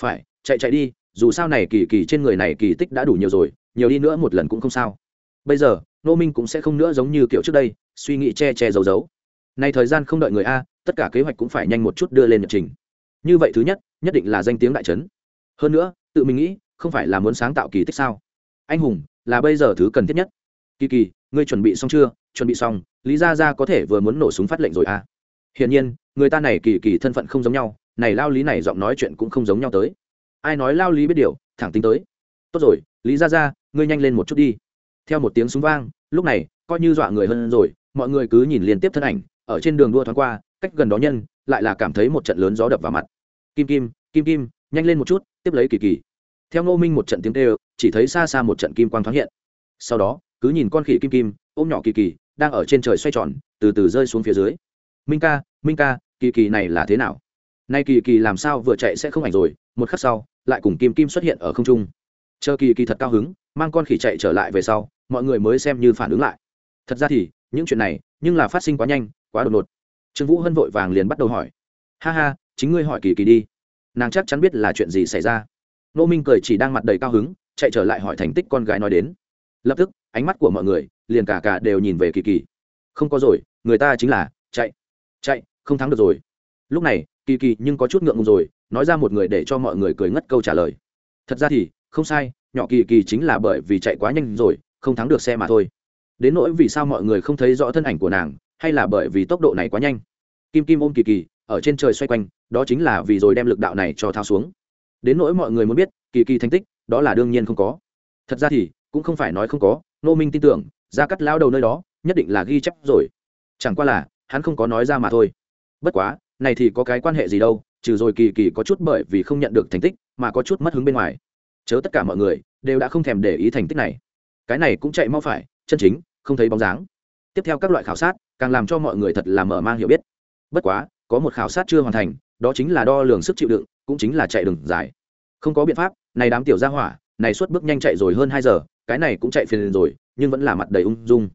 Phải, chạy chạy đi, dù sao này kỳ kỳ trên người này kỳ tích đã đủ nhiều rồi, nhiều đi nữa một lần cũng không sao. Bây giờ nô minh cũng sẽ không nữa giống như kiểu trước đây, suy nghĩ che che giấu giấu. Nay thời gian không đợi người a, tất cả kế hoạch cũng phải nhanh một chút đưa lên nhật trình. Như vậy thứ nhất nhất định là danh tiếng đại trấn. Hơn nữa, tự mình nghĩ, không phải là muốn sáng tạo kỳ tích sao? Anh hùng, là bây giờ thứ cần thiết nhất. Kỳ kỳ, ngươi chuẩn bị xong chưa? Chuẩn bị xong, lý ra ra có thể vừa muốn nổ súng phát lệnh rồi à hiển nhiên, người ta này kỳ kỳ thân phận không giống nhau, này lao lý này giọng nói chuyện cũng không giống nhau tới. Ai nói lao lý biết điều, thẳng tính tới. Tốt rồi, lý ra ra ngươi nhanh lên một chút đi theo một tiếng súng vang, lúc này, coi như dọa người hơn rồi, mọi người cứ nhìn liên tiếp thân ảnh, ở trên đường đua thoáng qua, cách gần đó nhân, lại là cảm thấy một trận lớn gió đập vào mặt. Kim kim kim kim, nhanh lên một chút, tiếp lấy kỳ kỳ. Theo ngô minh một trận tiếng tê chỉ thấy xa xa một trận kim quang thoáng hiện. Sau đó, cứ nhìn con khỉ kim kim, ôm nhỏ kỳ kỳ, đang ở trên trời xoay tròn, từ từ rơi xuống phía dưới. Minh ca minh ca, kỳ kỳ này là thế nào? Nay kỳ kỳ làm sao vừa chạy sẽ không ảnh rồi, một khắc sau, lại cùng kim kim xuất hiện ở không trung. Chờ kỳ kỳ thật cao hứng, mang con khỉ chạy trở lại về sau mọi người mới xem như phản ứng lại. Thật ra thì, những chuyện này, nhưng là phát sinh quá nhanh, quá đột ngột. Trương vũ hân vội vàng liền bắt đầu hỏi. Ha ha, chính ngươi hỏi kỳ kỳ đi. Nàng chắc chắn biết là chuyện gì xảy ra. Nô minh cười chỉ đang mặt đầy cao hứng, chạy trở lại hỏi thành tích con gái nói đến. Lập tức, ánh mắt của mọi người liền cả cả đều nhìn về kỳ kỳ. Không có rồi, người ta chính là, chạy chạy, không thắng được rồi. Lúc này, kỳ kỳ nhưng có chút ngượng ngùng rồi, nói ra một người để cho mọi người cười ngất câu trả lời. Thật ra thì, không sai, nhỏ kỳ kỳ chính là bởi vì chạy quá nhanh rồi không thắng được xe mà thôi. Đến nỗi vì sao mọi người không thấy rõ thân ảnh của nàng, hay là bởi vì tốc độ này quá nhanh? Kim kim ôm kỳ kỳ, ở trên trời xoay quanh, đó chính là vì rồi đem lực đạo này cho thao xuống. Đến nỗi mọi người muốn biết, kỳ kỳ thành tích, đó là đương nhiên không có. Thật ra thì, cũng không phải nói không có nô minh tin tưởng, ra cắt lao đầu nơi đó, nhất định là ghi chép rồi. Chẳng qua là, hắn không có nói ra mà thôi. Bất quá, này thì có cái quan hệ gì đâu, trừ rồi kỳ kỳ có chút bởi vì không nhận được thành tích, mà có chút mất hứng bên ngoài. Chớ tất cả mọi người đều đã không thèm để ý thành tích này cái này cũng chạy mau phải, chân chính, không thấy bóng dáng. Tiếp theo các loại khảo sát, càng làm cho mọi người thật là mở mang hiểu biết. Bất quá, có một khảo sát chưa hoàn thành, đó chính là đo lường sức chịu đựng, cũng chính là chạy đường dài. Không có biện pháp, này đám tiểu gia hỏa, này suốt bước nhanh chạy rồi hơn hai giờ, cái này cũng chạy phiền rồi, nhưng vẫn là mặt đầy ung dung.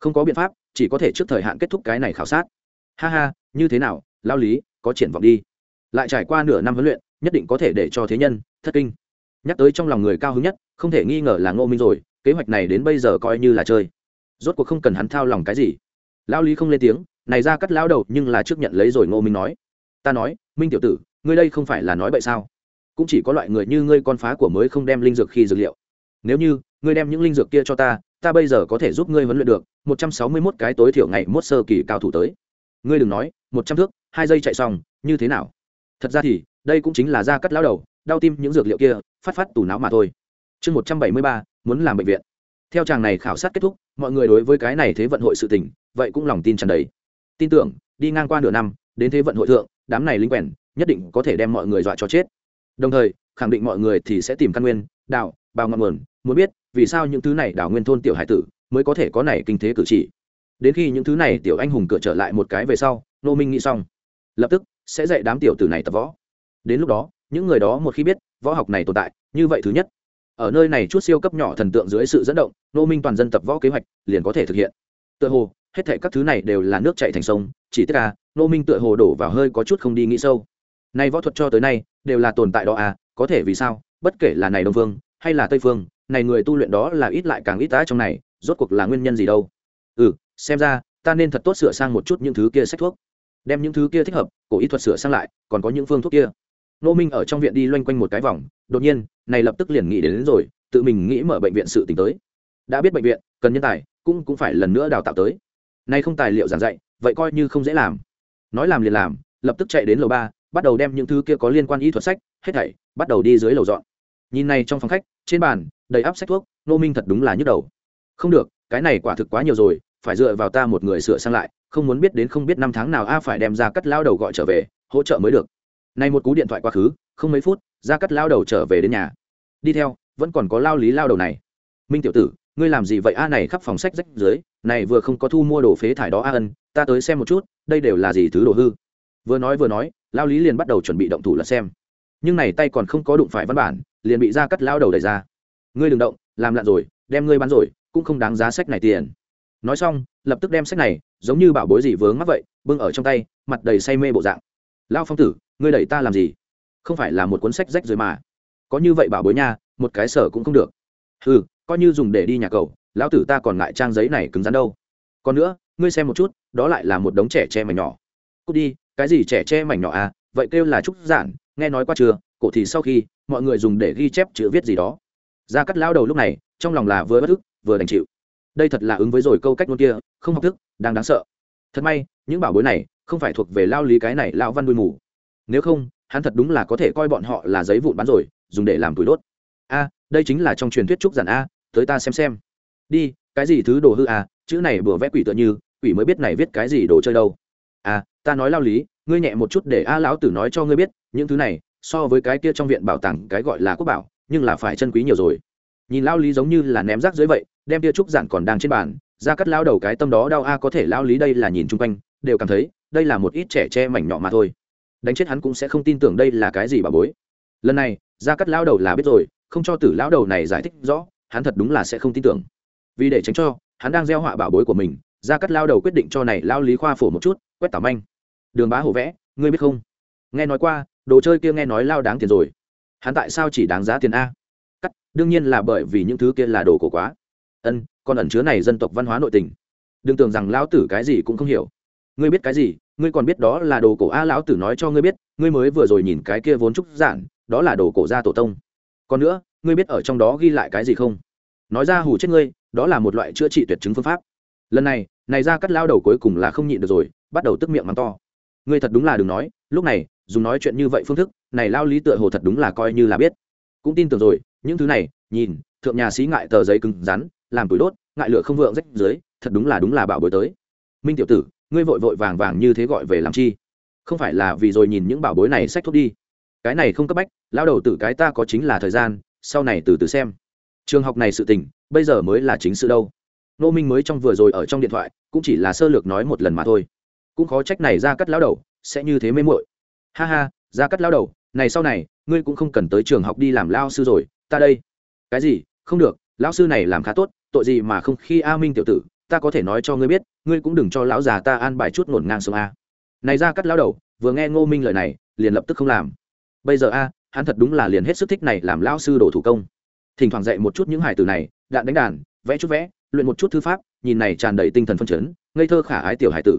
Không có biện pháp, chỉ có thể trước thời hạn kết thúc cái này khảo sát. Ha ha, như thế nào, lao lý, có triển vọng đi. Lại trải qua nửa năm huấn luyện, nhất định có thể để cho thế nhân, thất kinh. Nhắc tới trong lòng người cao hứng nhất, không thể nghi ngờ là ngô minh rồi kế hoạch này đến bây giờ coi như là chơi. Rốt cuộc không cần hắn thao lòng cái gì. Lao lý không lên tiếng, này ra cắt lao đầu nhưng là trước nhận lấy rồi ngô minh nói. Ta nói, minh tiểu tử, ngươi đây không phải là nói vậy sao? Cũng chỉ có loại người như ngươi con phá của mới không đem linh dược khi dược liệu. Nếu như, ngươi đem những linh dược kia cho ta ta bây giờ có thể giúp ngươi huấn luyện được một trăm sáu mươi mốt cái tối thiểu ngày mốt sơ kỳ cao thủ tới. Ngươi đừng nói, một trăm thước, hai giây chạy xong, như thế nào? Thật ra thì, đây cũng chính là ra cắt lao đầu, đau tim những dược liệu kia, phát phát tủ não mà thôi. Chương một trăm bảy mươi ba muốn làm bệnh viện. Theo chàng này khảo sát kết thúc, mọi người đối với cái này thế vận hội sự tình, vậy cũng lòng tin tràn đầy. Tin tưởng, đi ngang qua nửa năm, đến thế vận hội thượng, đám này linh quèn nhất định có thể đem mọi người dọa cho chết. Đồng thời, khẳng định mọi người thì sẽ tìm căn nguyên đạo bao ngọn nguồn, muốn biết vì sao những thứ này đảo nguyên thôn tiểu hải tử mới có thể có này kinh thế cử chỉ. Đến khi những thứ này tiểu anh hùng cửa trở lại một cái về sau, nô minh nghĩ xong, lập tức sẽ dạy đám tiểu tử này tập võ. Đến lúc đó, những người đó một khi biết võ học này tồn tại, như vậy thứ nhất ở nơi này chút siêu cấp nhỏ thần tượng dưới sự dẫn động nô minh toàn dân tập võ kế hoạch liền có thể thực hiện. Tựa hồ, hết thể các thứ này đều là nước chạy thành sông, chỉ tức là nô minh tựa hồ đổ vào hơi có chút không đi nghĩ sâu. Nay võ thuật cho tới nay, đều là tồn tại đó à có thể vì sao, bất kể là này đông phương, hay là tây phương, này người tu luyện đó là ít lại càng ít tá trong này, rốt cuộc là nguyên nhân gì đâu? Ừ xem ra, ta nên thật tốt sửa sang một chút những thứ kia sách thuốc. Đem những thứ kia thích hợp, cổ y thuật sửa sang lại, còn có những phương thuốc kia nô minh ở trong viện đi loanh quanh một cái vòng đột nhiên này lập tức liền nghĩ đến, đến rồi tự mình nghĩ mở bệnh viện sự tình tới. Đã biết bệnh viện cần nhân tài cũng cũng phải lần nữa đào tạo tới. Nay không tài liệu giảng dạy vậy coi như không dễ làm. Nói làm liền làm lập tức chạy đến lầu ba bắt đầu đem những thứ kia có liên quan y thuật sách hết thảy bắt đầu đi dưới lầu dọn. Nhìn này trong phòng khách trên bàn đầy áp sách thuốc nô minh thật đúng là nhức đầu. Không được cái này quả thực quá nhiều rồi phải dựa vào ta một người sửa sang lại không muốn biết đến không biết năm tháng nào a phải đem ra cắt lao đầu gọi trở về hỗ trợ mới được nay một cú điện thoại quá khứ, không mấy phút ra cắt lao đầu trở về đến nhà. Đi theo, vẫn còn có lao lý lao đầu này. Minh tiểu tử, ngươi làm gì vậy? A này khắp phòng sách rách dưới, này vừa không có thu mua đồ phế thải đó a ân, ta tới xem một chút, đây đều là gì thứ đồ hư? Vừa nói vừa nói, lao lý liền bắt đầu chuẩn bị động thủ là xem. Nhưng này tay còn không có đụng phải văn bản, liền bị ra cắt lao đầu đẩy ra. Ngươi đừng động, làm lặn rồi, đem ngươi bán rồi, cũng không đáng giá sách này tiền. Nói xong, lập tức đem sách này, giống như bảo bối gì vướng mắc vậy, bưng ở trong tay, mặt đầy say mê bộ dạng. Lao phong tử ngươi đẩy ta làm gì? Không phải là một cuốn sách rách rồi mà. Có như vậy bảo bối nha, một cái sở cũng không được. Ừ coi như dùng để đi nhà cầu lão tử ta còn ngại trang giấy này cứng rắn đâu. Còn nữa, ngươi xem một chút, đó lại là một đống trẻ tre mảnh nhỏ. Cút đi, cái gì trẻ tre mảnh nhỏ à? Vậy kêu là trúc giản, nghe nói qua chưa? Cổ thì sau khi, mọi người dùng để ghi chép chữ viết gì đó. Ra cắt lao đầu lúc này, trong lòng là vừa bất ức, vừa đành chịu. Đây thật là ứng với rồi câu cách ngôn kia, không học thức, đang đáng sợ. Thật may, những bảo bối này không phải thuộc về lao lý cái này lao văn đuôi mù nếu không, hắn thật đúng là có thể coi bọn họ là giấy vụn bán rồi, dùng để làm túi đốt. A, đây chính là trong truyền thuyết trúc giản a, tới ta xem xem. Đi, cái gì thứ đồ hư a, chữ này bừa vẽ quỷ tựa như, quỷ mới biết này viết cái gì đồ chơi đâu. A, ta nói lao lý, ngươi nhẹ một chút để a lão tử nói cho ngươi biết, những thứ này, so với cái kia trong viện bảo tàng cái gọi là quốc bảo, nhưng là phải chân quý nhiều rồi. Nhìn lao lý giống như là ném rác dưới vậy, đem kia trúc giản còn đang trên bàn, ra cắt lao đầu cái tâm đó đau a, có thể lao lý đây là nhìn chung quanh, đều cảm thấy, đây là một ít trẻ che mảnh nhỏ mà thôi đánh chết hắn cũng sẽ không tin tưởng đây là cái gì bà bối. Lần này ra cắt lao đầu là biết rồi, không cho tử lão đầu này giải thích rõ, hắn thật đúng là sẽ không tin tưởng. Vì để tránh cho, hắn đang gieo họa bảo bối của mình ra cắt lao đầu quyết định cho này lao lý khoa phổ một chút, quét tảo manh. Đường bá hổ vẽ, ngươi biết không? Nghe nói qua, đồ chơi kia nghe nói lao đáng tiền rồi. Hắn tại sao chỉ đáng giá tiền a? Cắt, đương nhiên là bởi vì những thứ kia là đồ cổ quá. Ân còn ẩn chứa này dân tộc văn hóa nội tình. Đừng tưởng rằng lão tử cái gì cũng không hiểu ngươi biết cái gì, ngươi còn biết đó là đồ cổ a lão tử nói cho ngươi biết, ngươi mới vừa rồi nhìn cái kia vốn trúc giản, đó là đồ cổ gia tổ tông. Còn nữa, ngươi biết ở trong đó ghi lại cái gì không? Nói ra hù chết ngươi, đó là một loại chữa trị tuyệt chứng phương pháp. Lần này này ra cắt lao đầu cuối cùng là không nhịn được rồi, bắt đầu tức miệng mắng to. Ngươi thật đúng là đừng nói, lúc này, dùng nói chuyện như vậy phương thức, này lao lý tựa hồ thật đúng là coi như là biết. Cũng tin tưởng rồi, những thứ này, nhìn, thượng nhà sĩ ngại tờ giấy cứng rắn, làm tuổi đốt, ngại lửa không vượng rách dưới, thật đúng là đúng là bảo bối tới. Minh tiểu tử ngươi vội vội vàng vàng như thế gọi về làm chi? Không phải là vì rồi nhìn những bảo bối này sách thuốc đi. Cái này không cấp bách, lao đầu tử cái ta có chính là thời gian, sau này từ từ xem. Trường học này sự tình, bây giờ mới là chính sự đâu. Nô minh mới trong vừa rồi ở trong điện thoại, cũng chỉ là sơ lược nói một lần mà thôi. Cũng khó trách này ra cắt lao đầu, sẽ như thế mê muội. Ha ha, ra cắt lao đầu, này sau này, ngươi cũng không cần tới trường học đi làm lao sư rồi, ta đây. Cái gì? Không được lão sư này làm khá tốt, tội gì mà không khi a minh tiểu tử ta có thể nói cho ngươi biết, ngươi cũng đừng cho lão già ta an bài chút ngổn ngang sông a. Này ra cắt lão đầu, vừa nghe ngô minh lời này, liền lập tức không làm. Bây giờ a, hắn thật đúng là liền hết sức thích này làm lão sư đổ thủ công. Thỉnh thoảng dạy một chút những hải từ này, đạn đánh đàn, vẽ chút vẽ, luyện một chút thư pháp, nhìn này tràn đầy tinh thần phân chấn, ngây thơ khả ái tiểu hải tử.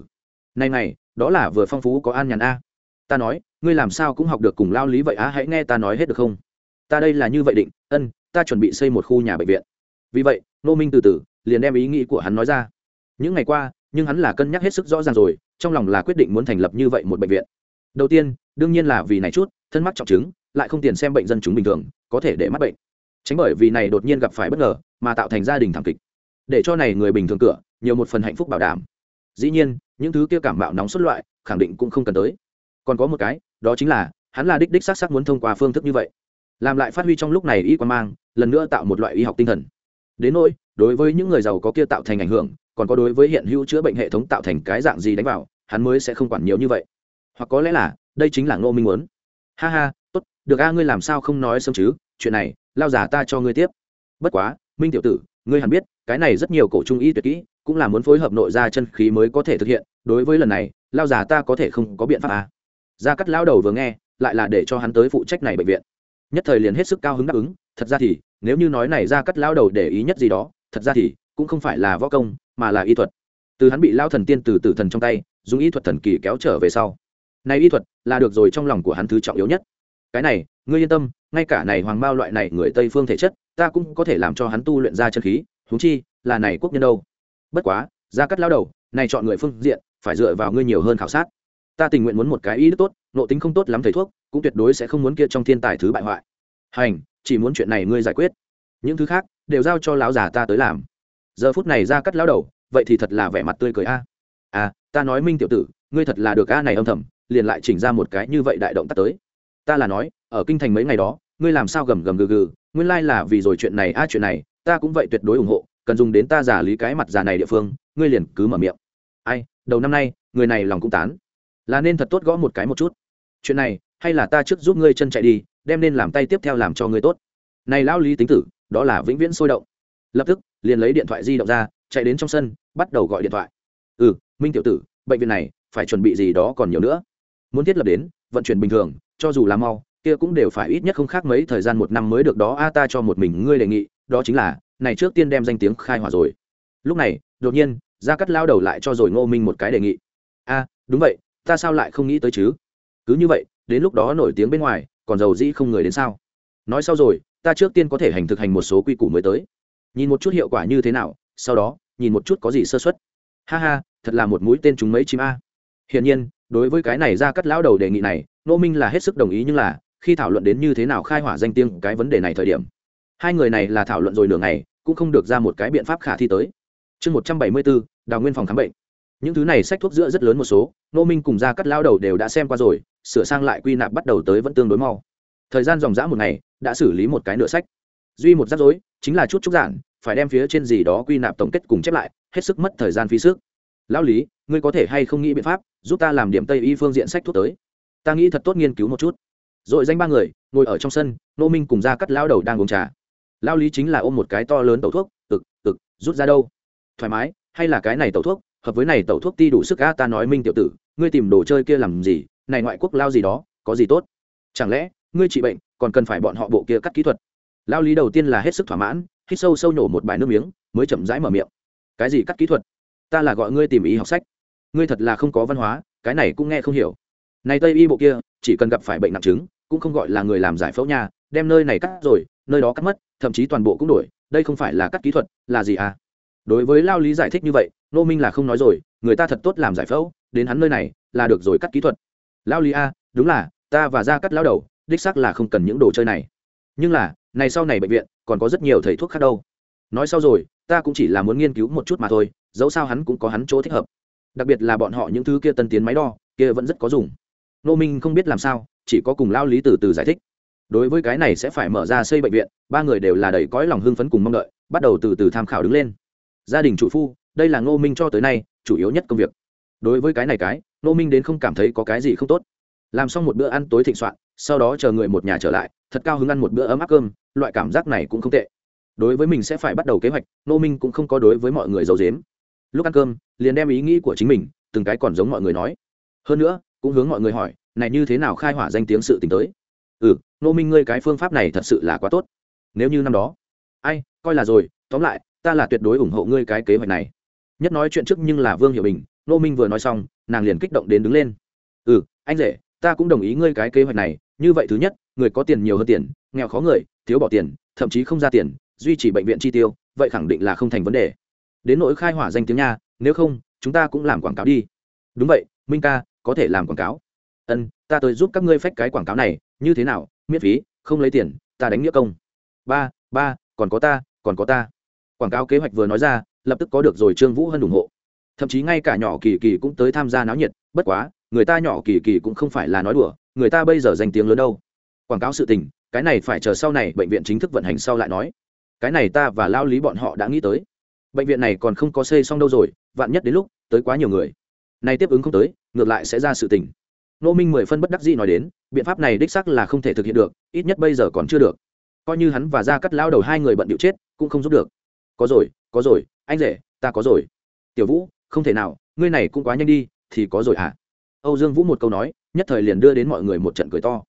Này này, đó là vừa phong phú có an nhàn a. Ta nói, ngươi làm sao cũng học được cùng lao lý vậy á hãy nghe ta nói hết được không? Ta đây là như vậy định, ân, ta chuẩn bị xây một khu nhà bệnh viện. Vì vậy nô minh từ từ liền đem ý nghĩ của hắn nói ra. Những ngày qua, nhưng hắn là cân nhắc hết sức rõ ràng rồi, trong lòng là quyết định muốn thành lập như vậy một bệnh viện. Đầu tiên, đương nhiên là vì này chút, thân mắc trọng chứng, lại không tiền xem bệnh dân chúng bình thường, có thể để mắc bệnh. Tránh bởi vì này đột nhiên gặp phải bất ngờ, mà tạo thành gia đình thảm kịch. Để cho này người bình thường cửa nhiều một phần hạnh phúc bảo đảm. Dĩ nhiên, những thứ kia cảm bạo nóng xuất loại, khẳng định cũng không cần tới. Còn có một cái, đó chính là, hắn là đích đích xác xác muốn thông qua phương thức như vậy. Làm lại phát huy trong lúc này y quan mang, lần nữa tạo một loại y học tinh thần. Đến nỗi đối với những người giàu có kia tạo thành ảnh hưởng, còn có đối với hiện hữu chữa bệnh hệ thống tạo thành cái dạng gì đánh vào, hắn mới sẽ không quản nhiều như vậy. Hoặc có lẽ là, đây chính là ngô minh muốn. Ha ha, tốt, được a, ngươi làm sao không nói sớm chứ? Chuyện này, lao giả ta cho ngươi tiếp. Bất quá, minh tiểu tử, ngươi hẳn biết, cái này rất nhiều cổ trung y tuyệt kỹ, cũng là muốn phối hợp nội ra chân khí mới có thể thực hiện, đối với lần này, lao giả ta có thể không có biện pháp à. gia cắt lao đầu vừa nghe, lại là để cho hắn tới phụ trách này bệnh viện. Nhất thời liền hết sức cao hứng đáp ứng, thật ra thì, nếu như nói này gia cắt lao đầu để ý nhất gì đó thật ra thì cũng không phải là võ công, mà là y thuật. Từ hắn bị lao thần tiên từ tử thần trong tay, dùng y thuật thần kỳ kéo trở về sau. Này y thuật là được rồi trong lòng của hắn thứ trọng yếu nhất. Cái này, ngươi yên tâm, ngay cả này hoàng mao loại này người tây phương thể chất, ta cũng có thể làm cho hắn tu luyện ra chân khí, huống chi là này quốc nhân đâu. Bất quá gia cắt lao đầu, này chọn người phương diện, phải dựa vào ngươi nhiều hơn khảo sát. Ta tình nguyện muốn một cái ý đức tốt, nộ tính không tốt lắm thầy thuốc, cũng tuyệt đối sẽ không muốn kia trong thiên tài thứ bại hoại. Hành, chỉ muốn chuyện này ngươi giải quyết. Những thứ khác đều giao cho lão già ta tới làm. Giờ phút này ra cắt lão đầu, vậy thì thật là vẻ mặt tươi cười a. À ta nói minh tiểu tử, ngươi thật là được a này âm thầm, liền lại chỉnh ra một cái như vậy đại động tác tới. Ta là nói, ở kinh thành mấy ngày đó, ngươi làm sao gầm gầm gừ gừ, nguyên lai là vì rồi chuyện này a chuyện này, ta cũng vậy tuyệt đối ủng hộ, cần dùng đến ta giả lý cái mặt già này địa phương, ngươi liền cứ mở miệng. Ai, đầu năm nay, người này lòng cũng tán. Là nên thật tốt gõ một cái một chút. Chuyện này, hay là ta trước giúp ngươi chân chạy đi, đem nên làm tay tiếp theo làm cho ngươi tốt. Này lão lý tính tử đó là vĩnh viễn sôi động. Lập tức, liền lấy điện thoại di động ra, chạy đến trong sân, bắt đầu gọi điện thoại. Ừ minh tiểu tử, bệnh viện này, phải chuẩn bị gì đó còn nhiều nữa. Muốn thiết lập đến, vận chuyển bình thường, cho dù là mau, kia cũng đều phải ít nhất không khác mấy thời gian một năm mới được đó. A, ta cho một mình ngươi đề nghị, đó chính là, này trước tiên đem danh tiếng khai hỏa rồi. Lúc này, đột nhiên, gia cắt lao đầu lại cho rồi ngô minh một cái đề nghị. A, đúng vậy, ta sao lại không nghĩ tới chứ? Cứ như vậy, đến lúc đó nổi tiếng bên ngoài, còn giàu dĩ không người đến sao? Nói sau rồi ta trước tiên có thể hành thực hành một số quy củ mới tới. Nhìn một chút hiệu quả như thế nào, sau đó, nhìn một chút có gì sơ xuất ha ha, thật là một mũi tên chúng mấy chim a. Hiển nhiên, đối với cái này ra cắt lão đầu đề nghị này, nô minh là hết sức đồng ý nhưng là, khi thảo luận đến như thế nào khai hỏa danh tiếng cái vấn đề này thời điểm, hai người này là thảo luận rồi nửa ngày, cũng không được ra một cái biện pháp khả thi tới. Chương một trăm bảy mươi bốn, đào nguyên phòng khám bệnh. Những thứ này sách thuốc giữa rất lớn một số, nô minh cùng ra cắt lao đầu đều đã xem qua rồi, sửa sang lại quy nạp bắt đầu tới vẫn tương đối mau thời gian dòng dã một ngày, đã xử lý một cái nửa sách. Duy một rắc rối, chính là chút chút giản, phải đem phía trên gì đó quy nạp tổng kết cùng chép lại, hết sức mất thời gian phí sức. Lão lý, ngươi có thể hay không nghĩ biện pháp, giúp ta làm điểm tây y phương diện sách thuốc tới? Ta nghĩ thật tốt nghiên cứu một chút. Rồi danh ba người, ngồi ở trong sân, nô minh cùng ra cắt lao đầu đang uống trà. Lao lý chính là ôm một cái to lớn tẩu thuốc, ực ực, rút ra đâu? Thoải mái, hay là cái này tẩu thuốc, hợp với này tẩu thuốc ti đủ sức ga ta nói minh tiểu tử, ngươi tìm đồ chơi kia làm gì, này ngoại quốc lao gì đó, có gì tốt? Chẳng lẽ ngươi trị bệnh còn cần phải bọn họ bộ kia cắt kỹ thuật. Lao lý đầu tiên là hết sức thỏa mãn hít sâu sâu nổ một bài nước miếng mới chậm rãi mở miệng. Cái gì cắt kỹ thuật? Ta là gọi ngươi tìm ý học sách. Ngươi thật là không có văn hóa cái này cũng nghe không hiểu. Này tây y bộ kia chỉ cần gặp phải bệnh nặng chứng cũng không gọi là người làm giải phẫu nhà, đem nơi này cắt rồi nơi đó cắt mất thậm chí toàn bộ cũng đổi đây không phải là cắt kỹ thuật là gì à? Đối với lao lý giải thích như vậy nô minh là không nói rồi người ta thật tốt làm giải phẫu đến hắn nơi này là được rồi cắt kỹ thuật. Lao lý a đúng là ta và ra cắt lao đầu đích xác là không cần những đồ chơi này. Nhưng là, này sau này bệnh viện, còn có rất nhiều thầy thuốc khác đâu. Nói sau rồi, ta cũng chỉ là muốn nghiên cứu một chút mà thôi, dẫu sao hắn cũng có hắn chỗ thích hợp. Đặc biệt là bọn họ những thứ kia tân tiến máy đo, kia vẫn rất có dùng. Nô minh không biết làm sao, chỉ có cùng lao lý từ từ giải thích. Đối với cái này sẽ phải mở ra xây bệnh viện, ba người đều là đầy cõi lòng hưng phấn cùng mong đợi, bắt đầu từ từ tham khảo đứng lên. Gia đình chủ phu, đây là ngô minh cho tới nay, chủ yếu nhất công việc. Đối với cái này cái, ngô minh đến không cảm thấy có cái gì không tốt. Làm xong một bữa ăn tối thịnh soạn sau đó chờ người một nhà trở lại, thật cao hứng ăn một bữa ấm áp cơm, loại cảm giác này cũng không tệ. Đối với mình sẽ phải bắt đầu kế hoạch nô minh cũng không có đối với mọi người giấu dếm lúc ăn cơm, liền đem ý nghĩ của chính mình, từng cái còn giống mọi người nói. Hơn nữa, cũng hướng mọi người hỏi, này như thế nào khai hỏa danh tiếng sự t tới? Ừ nô minh ngươi cái phương pháp này thật sự là quá tốt. Nếu như năm đó, ai, coi là rồi, tóm lại, ta là tuyệt đối ủng hộ ngươi cái kế hoạch này. Nhất nói chuyện trước nhưng là vương hiệu bình nô minh vừa nói xong, nàng liền kích động đến đứng lên. Ừ anh rể, ta cũng đồng ý ngươi cái kế hoạch này như vậy thứ nhất, người có tiền nhiều hơn tiền, nghèo khó người, thiếu bỏ tiền, thậm chí không ra tiền, duy trì bệnh viện chi tiêu, vậy khẳng định là không thành vấn đề. Đến nỗi khai hỏa danh tiếng nha, nếu không, chúng ta cũng làm quảng cáo đi. Đúng vậy, minh ca, có thể làm quảng cáo. Ân, ta tới giúp các ngươi phách cái quảng cáo này, như thế nào? Miễn phí, không lấy tiền, ta đánh nghĩa công. Ba ba, còn có ta, còn có ta. Quảng cáo kế hoạch vừa nói ra, lập tức có được rồi trương vũ hân ủng hộ. Thậm chí ngay cả nhỏ kỳ kỳ cũng tới tham gia náo nhiệt, bất quá, người ta nhỏ kỳ kỳ cũng không phải là nói đùa người ta bây giờ danh tiếng lớn đâu? Quảng cáo sự tình, cái này phải chờ sau này bệnh viện chính thức vận hành sau lại nói. Cái này ta và lao lý bọn họ đã nghĩ tới. Bệnh viện này còn không có xây xong đâu rồi, vạn nhất đến lúc, tới quá nhiều người. Này tiếp ứng không tới, ngược lại sẽ ra sự tình. Nô minh mười phân bất đắc dĩ nói đến, biện pháp này đích xác là không thể thực hiện được, ít nhất bây giờ còn chưa được. Coi như hắn và ra cắt lao đầu hai người bận điệu chết, cũng không giúp được. Có rồi có rồi, anh rể, ta có rồi. Tiểu vũ, không thể nào, ngươi này cũng quá nhanh đi, thì có rồi hả? Âu dương vũ một câu nói nhất thời liền đưa đến mọi người một trận cười to.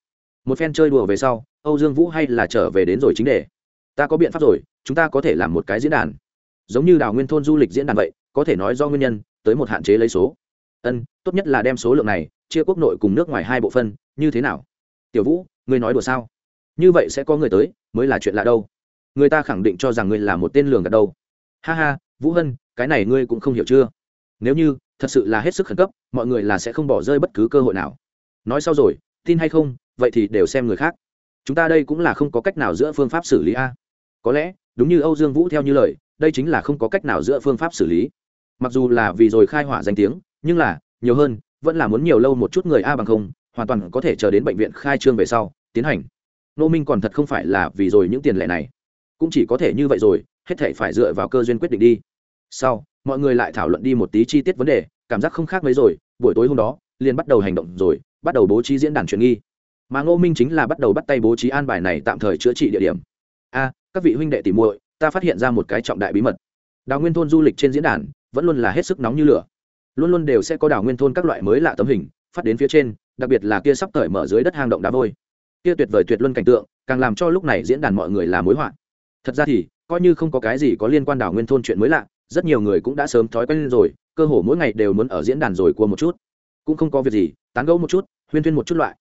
Một phen chơi đùa về sau, âu dương vũ hay là trở về đến rồi chính đề. Ta có biện pháp rồi, chúng ta có thể làm một cái diễn đàn. Giống như đào nguyên thôn du lịch diễn đàn vậy, có thể nói do nguyên nhân, tới một hạn chế lấy số. Ân, tốt nhất là đem số lượng này, chia quốc nội cùng nước ngoài hai bộ phân, như thế nào? Tiểu vũ, ngươi nói đùa sao? Như vậy sẽ có người tới, mới là chuyện lạ đâu. Người ta khẳng định cho rằng ngươi là một tên lường gạt đâu. Ha ha, vũ hân, cái này ngươi cũng không hiểu chưa? Nếu như, thật sự là hết sức khẩn cấp, mọi người là sẽ không bỏ rơi bất cứ cơ hội nào nói sau rồi, tin hay không, vậy thì đều xem người khác. Chúng ta đây cũng là không có cách nào giữa phương pháp xử lý a. Có lẽ, đúng như âu dương vũ theo như lời, đây chính là không có cách nào giữa phương pháp xử lý. Mặc dù là vì rồi khai hỏa danh tiếng, nhưng là, nhiều hơn, vẫn là muốn nhiều lâu một chút người a bằng không, hoàn toàn có thể chờ đến bệnh viện khai trương về sau, tiến hành. Nô minh còn thật không phải là vì rồi những tiền lệ này. Cũng chỉ có thể như vậy rồi, hết thể phải dựa vào cơ duyên quyết định đi. Sau, mọi người lại thảo luận đi một tí chi tiết vấn đề, cảm giác không khác mấy rồi, buổi tối hôm đó, liền bắt đầu hành động rồi bắt đầu bố trí diễn đàn truyền nghi. Mà ngô minh chính là bắt đầu bắt tay bố trí an bài này tạm thời chữa trị địa điểm. A, các vị huynh đệ tỉ muội, ta phát hiện ra một cái trọng đại bí mật. Đào nguyên thôn du lịch trên diễn đàn, vẫn luôn là hết sức nóng như lửa. Luôn luôn đều sẽ có đào nguyên thôn các loại mới lạ tấm hình, phát đến phía trên, đặc biệt là kia sắp cởi mở dưới đất hang động đá vôi. Kia tuyệt vời tuyệt luân cảnh tượng, càng làm cho lúc này diễn đàn mọi người là mối họa. Thật ra thì, coi như không có cái gì có liên quan đảo nguyên thôn chuyện mới lạ, rất nhiều người cũng đã sớm thói quen rồi, cơ hồ mỗi ngày đều muốn ở diễn đàn rồi cua một chút cũng không có việc gì, tán gẫu một chút, huyên thuyên một chút loại.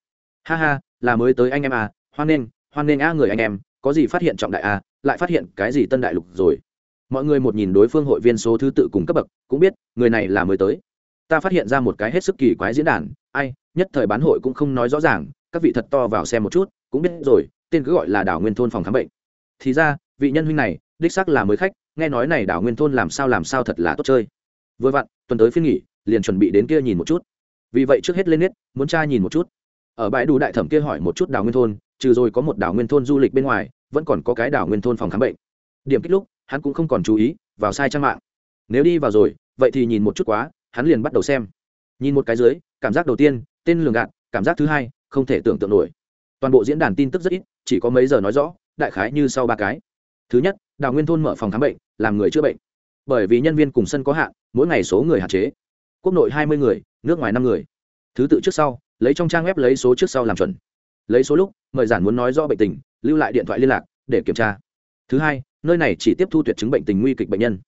Ha ha, là mới tới anh em à hoan nghênh hoan nghênh a người anh em, có gì phát hiện trọng đại à lại phát hiện cái gì tân đại lục rồi. Mọi người một nhìn đối phương hội viên số thứ tự cùng cấp bậc, cũng biết, người này là mới tới. Ta phát hiện ra một cái hết sức kỳ quái diễn đàn, ai, nhất thời bán hội cũng không nói rõ ràng, các vị thật to vào xem một chút, cũng biết rồi, tên cứ gọi là đảo nguyên thôn phòng khám bệnh. Thì ra, vị nhân huynh này, đích xác là mới khách, nghe nói này đảo nguyên thôn làm sao làm sao thật là tốt chơi. Vừa vặn, tuần tới phiên nghỉ, liền chuẩn bị đến kia nhìn một chút vì vậy trước hết lên nết, muốn tra nhìn một chút. Ở bãi đủ đại thẩm kia hỏi một chút đảo nguyên thôn, trừ rồi có một đảo nguyên thôn du lịch bên ngoài, vẫn còn có cái đảo nguyên thôn phòng khám bệnh. Điểm kích lúc, hắn cũng không còn chú ý, vào sai trang mạng. Nếu đi vào rồi, vậy thì nhìn một chút quá, hắn liền bắt đầu xem. Nhìn một cái dưới, cảm giác đầu tiên, tên lường gạt, cảm giác thứ hai, không thể tưởng tượng nổi. Toàn bộ diễn đàn tin tức rất ít, chỉ có mấy giờ nói rõ, đại khái như sau ba cái. Thứ nhất đào nguyên thôn mở phòng khám bệnh, làm người chữa bệnh. Bởi vì nhân viên cùng sân có hạn, mỗi ngày số người hạn chế quốc nội hai mươi người, nước ngoài năm người. Thứ tự trước sau, lấy trong trang web lấy số trước sau làm chuẩn. Lấy số lúc, mời giản muốn nói rõ bệnh tình, lưu lại điện thoại liên lạc, để kiểm tra. Thứ hai, nơi này chỉ tiếp thu tuyệt chứng bệnh tình nguy kịch bệnh nhân.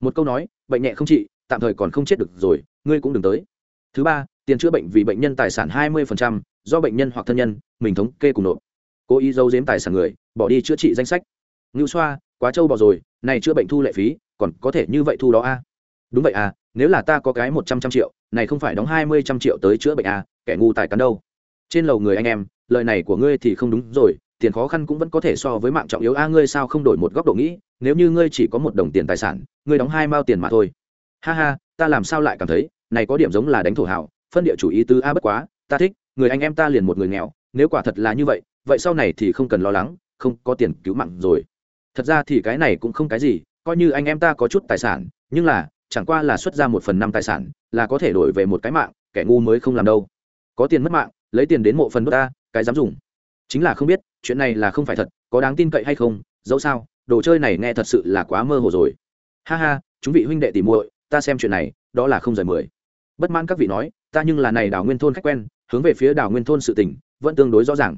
Một câu nói, bệnh nhẹ không trị, tạm thời còn không chết được rồi, ngươi cũng đừng tới. Thứ ba, tiền chữa bệnh vì bệnh nhân tài sản hai mươi do bệnh nhân hoặc thân nhân, mình thống kê cùng nộp. Cố ý giấu giếm tài sản người, bỏ đi chữa trị danh sách. Ngưu xoa, quá trâu bỏ rồi, này chữa bệnh thu lệ phí, còn có thể như vậy thu đó a? Đúng vậy à nếu là ta có cái một trăm trăm triệu, này không phải đóng hai mươi trăm triệu tới chữa bệnh à kẻ ngu tài cắn đâu. Trên lầu người anh em, lời này của ngươi thì không đúng rồi, tiền khó khăn cũng vẫn có thể so với mạng trọng yếu a, ngươi sao không đổi một góc độ nghĩ, nếu như ngươi chỉ có một đồng tiền tài sản, ngươi đóng hai mao tiền mà thôi. Ha ha, ta làm sao lại cảm thấy, này có điểm giống là đánh thổ hảo, phân địa chủ ý tứ a bất quá, ta thích, người anh em ta liền một người nghèo, nếu quả thật là như vậy vậy sau này thì không cần lo lắng, không có tiền cứu mạng rồi. Thật ra thì cái này cũng không cái gì, coi như anh em ta có chút tài sản, nhưng là chẳng qua là xuất ra một phần năm tài sản, là có thể đổi về một cái mạng, kẻ ngu mới không làm đâu. Có tiền mất mạng, lấy tiền đến mộ phần đốt ta, cái dám dùng. Chính là không biết, chuyện này là không phải thật, có đáng tin cậy hay không, dẫu sao, đồ chơi này nghe thật sự là quá mơ hồ rồi. Ha ha, chúng vị huynh đệ tìm muội, ta xem chuyện này, đó là không rời mười. Bất mãn các vị nói, ta nhưng là này đảo nguyên thôn khách quen, hướng về phía đảo nguyên thôn sự tỉnh vẫn tương đối rõ ràng.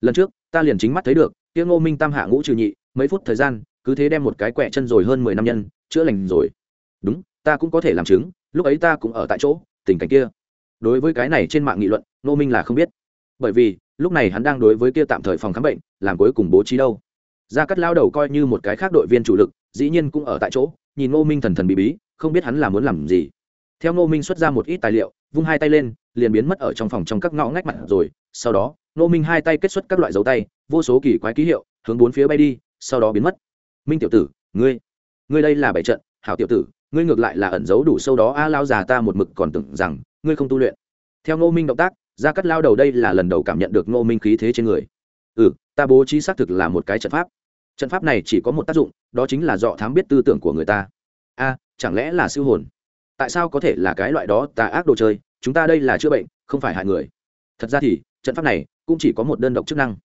Lần trước, ta liền chính mắt thấy được tiêu ngô minh tam hạ ngũ trừ nhị, mấy phút thời gian, cứ thế đem một cái quẹ chân rồi hơn mười năm nhân, chữa lành rồi. Đúng ta cũng có thể làm chứng, lúc ấy ta cũng ở tại chỗ, tình cảnh kia. Đối với cái này trên mạng nghị luận, ngô minh là không biết. Bởi vì, lúc này hắn đang đối với kia tạm thời phòng khám bệnh, làm cuối cùng bố trí đâu. Gia cắt lao đầu coi như một cái khác đội viên chủ lực, dĩ nhiên cũng ở tại chỗ, nhìn ngô minh thần thần bí bí, không biết hắn là muốn làm gì. Theo ngô minh xuất ra một ít tài liệu, vung hai tay lên, liền biến mất ở trong phòng trong các ngõ ngách mặt rồi. Sau đó, ngô minh hai tay kết xuất các loại dấu tay, vô số kỳ quái ký hiệu, hướng bốn phía bay đi, sau đó biến mất. Minh tiểu tử, ngươi ngươi đây là bảy trận, hảo tiểu tử ngươi ngược lại là ẩn giấu đủ sâu đó. A lao già ta một mực còn tưởng rằng ngươi không tu luyện. Theo ngô minh động tác, gia cắt lao đầu đây là lần đầu cảm nhận được ngô minh khí thế trên người. Ừ ta bố trí xác thực là một cái trận pháp. Trận pháp này chỉ có một tác dụng, đó chính là dọ thám biết tư tưởng của người ta. A, chẳng lẽ là siêu hồn? Tại sao có thể là cái loại đó? Tà ác đồ chơi, chúng ta đây là chữa bệnh, không phải hại người. Thật ra thì, trận pháp này cũng chỉ có một đơn độc chức năng.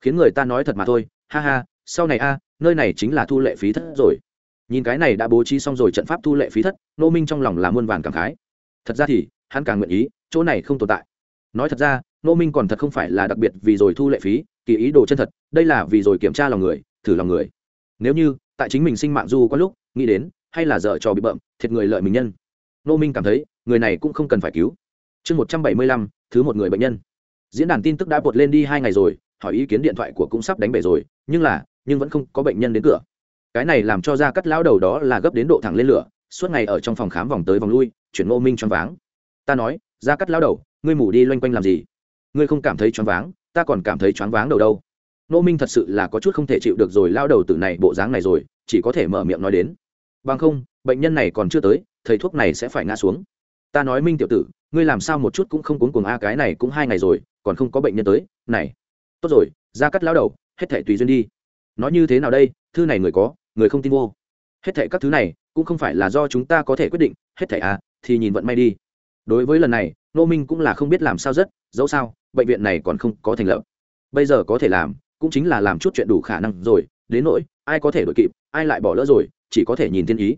Khiến người ta nói thật mà thôi, ha ha, sau này a, nơi này chính là thu lệ phí thất rồi nhìn cái này đã bố trí xong rồi trận pháp thu lệ phí thất nô minh trong lòng là muôn vàn cảm khái. Thật ra thì, hắn càng nguyện ý, chỗ này không tồn tại. Nói thật ra nô minh còn thật không phải là đặc biệt vì rồi thu lệ phí, kỳ ý đồ chân thật, đây là vì rồi kiểm tra lòng người, thử lòng người. Nếu như, tại chính mình sinh mạng du có lúc, nghĩ đến, hay là dở trò bị bậm thiệt người lợi mình nhân. Nô minh cảm thấy, người này cũng không cần phải cứu. Chương một trăm bảy mươi lăm, thứ một người bệnh nhân. Diễn đàn tin tức đã bột lên đi hai ngày rồi, hỏi ý kiến điện thoại của cũng sắp đánh bể rồi, nhưng là, nhưng vẫn không có bệnh nhân đến cửa cái này làm cho ra cắt lão đầu đó là gấp đến độ thẳng lên lửa, suốt ngày ở trong phòng khám vòng tới vòng lui, chuyển ngô minh choáng váng. Ta nói ra cắt lão đầu, ngươi mủ đi loanh quanh làm gì? Ngươi không cảm thấy choáng váng, ta còn cảm thấy choáng váng đầu đâu. Ngô minh thật sự là có chút không thể chịu được rồi lao đầu từ này bộ dáng này rồi, chỉ có thể mở miệng nói đến. Bằng không, bệnh nhân này còn chưa tới, thầy thuốc này sẽ phải ngã xuống. Ta nói minh tiểu tử, ngươi làm sao một chút cũng không cuốn cuồng a, cái này cũng hai ngày rồi, còn không có bệnh nhân tới, này. Tốt rồi ra cắt lão đầu, hết thể tùy duyên đi. Nói như thế nào đây, thư này người có người không tin vô. Hết thảy các thứ này cũng không phải là do chúng ta có thể quyết định, hết thảy à thì nhìn vận may đi. Đối với lần này nô minh cũng là không biết làm sao rất, dẫu sao, bệnh viện này còn không có thành lập. Bây giờ có thể làm, cũng chính là làm chút chuyện đủ khả năng rồi, đến nỗi, ai có thể đội kịp, ai lại bỏ lỡ rồi, chỉ có thể nhìn thiên ý.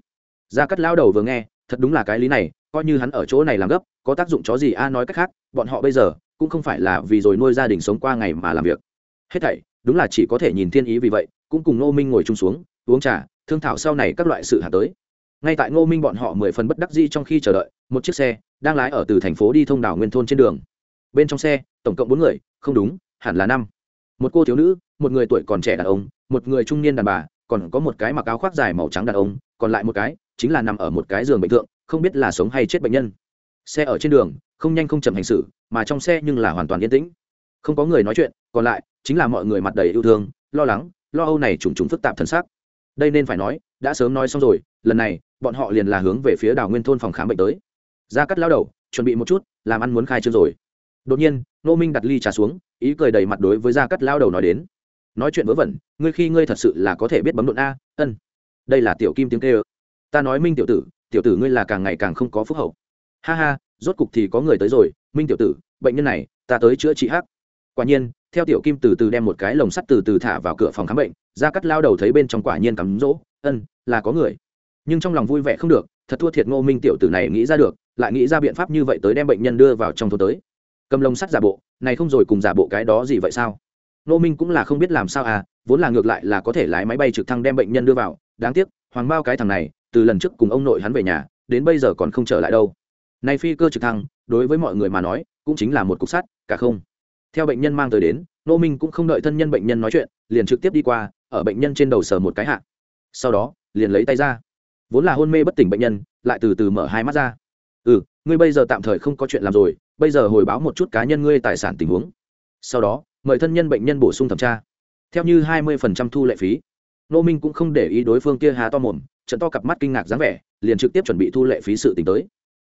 Gia cắt lao đầu vừa nghe, thật đúng là cái lý này, coi như hắn ở chỗ này làm gấp, có tác dụng chó gì a nói cách khác, bọn họ bây giờ cũng không phải là vì rồi nuôi gia đình sống qua ngày mà làm việc. Hết thảy, đúng là chỉ có thể nhìn thiên ý vì vậy, cũng cùng Nô minh ngồi chung xuống uống trà, thương thảo sau này các loại sự hạ tới. Ngay tại ngô minh bọn họ mười phần bất đắc di trong khi chờ đợi, một chiếc xe đang lái ở từ thành phố đi thông đảo nguyên thôn trên đường. Bên trong xe, tổng cộng bốn người, không đúng, hẳn là năm. Một cô thiếu nữ, một người tuổi còn trẻ đàn ông, một người trung niên đàn bà, còn có một cái mặc áo khoác dài màu trắng đàn ông, còn lại một cái chính là nằm ở một cái giường bệnh thượng, không biết là sống hay chết bệnh nhân. Xe ở trên đường, không nhanh không chậm hành xử, mà trong xe nhưng là hoàn toàn yên tĩnh. Không có người nói chuyện, còn lại chính là mọi người mặt đầy yêu thương, lo lắng, lo âu này trùng trùng phức tạp thân xác đây nên phải nói, đã sớm nói xong rồi, lần này, bọn họ liền là hướng về phía đảo nguyên thôn phòng khám bệnh tới. Ra cắt lao đầu, chuẩn bị một chút, làm ăn muốn khai trương rồi. Đột nhiên nô minh đặt ly trà xuống, ý cười đầy mặt đối với gia cắt lao đầu nói đến. Nói chuyện vớ vẩn, ngươi khi ngươi thật sự là có thể biết bấm độn a, ân. Đây là tiểu kim tiếng kê ơ ta nói minh tiểu tử tiểu tử ngươi là càng ngày càng không có phúc hậu. Ha ha, rốt cục thì có người tới rồi, minh tiểu tử, bệnh nhân này, ta tới chữa trị hắc. Quả nhiên theo tiểu kim từ từ đem một cái lồng sắt từ từ thả vào cửa phòng khám bệnh ra cắt lao đầu thấy bên trong quả nhiên cắm rỗ, ân, là có người. Nhưng trong lòng vui vẻ không được, thật thua thiệt ngô minh tiểu tử này nghĩ ra được, lại nghĩ ra biện pháp như vậy tới đem bệnh nhân đưa vào trong thôn tới. Cầm lồng sắt giả bộ, này không rồi cùng giả bộ cái đó gì vậy sao? Ngô minh cũng là không biết làm sao à vốn là ngược lại là có thể lái máy bay trực thăng đem bệnh nhân đưa vào, đáng tiếc, hoàng bao cái thằng này, từ lần trước cùng ông nội hắn về nhà, đến bây giờ còn không trở lại đâu. Này phi cơ trực thăng, đối với mọi người mà nói, cũng chính là một cục sắt, cả không theo bệnh nhân mang tới đến nô minh cũng không đợi thân nhân bệnh nhân nói chuyện, liền trực tiếp đi qua, ở bệnh nhân trên đầu sờ một cái hạ. Sau đó, liền lấy tay ra. Vốn là hôn mê bất tỉnh bệnh nhân, lại từ từ mở hai mắt ra. Ừ ngươi bây giờ tạm thời không có chuyện làm rồi, bây giờ hồi báo một chút cá nhân ngươi tài sản tình huống. Sau đó, mời thân nhân bệnh nhân bổ sung thẩm tra. Theo như hai mươi phần trăm thu lệ phí nô minh cũng không để ý đối phương kia hà to mồm, trận to cặp mắt kinh ngạc dáng vẻ, liền trực tiếp chuẩn bị thu lệ phí sự t tới.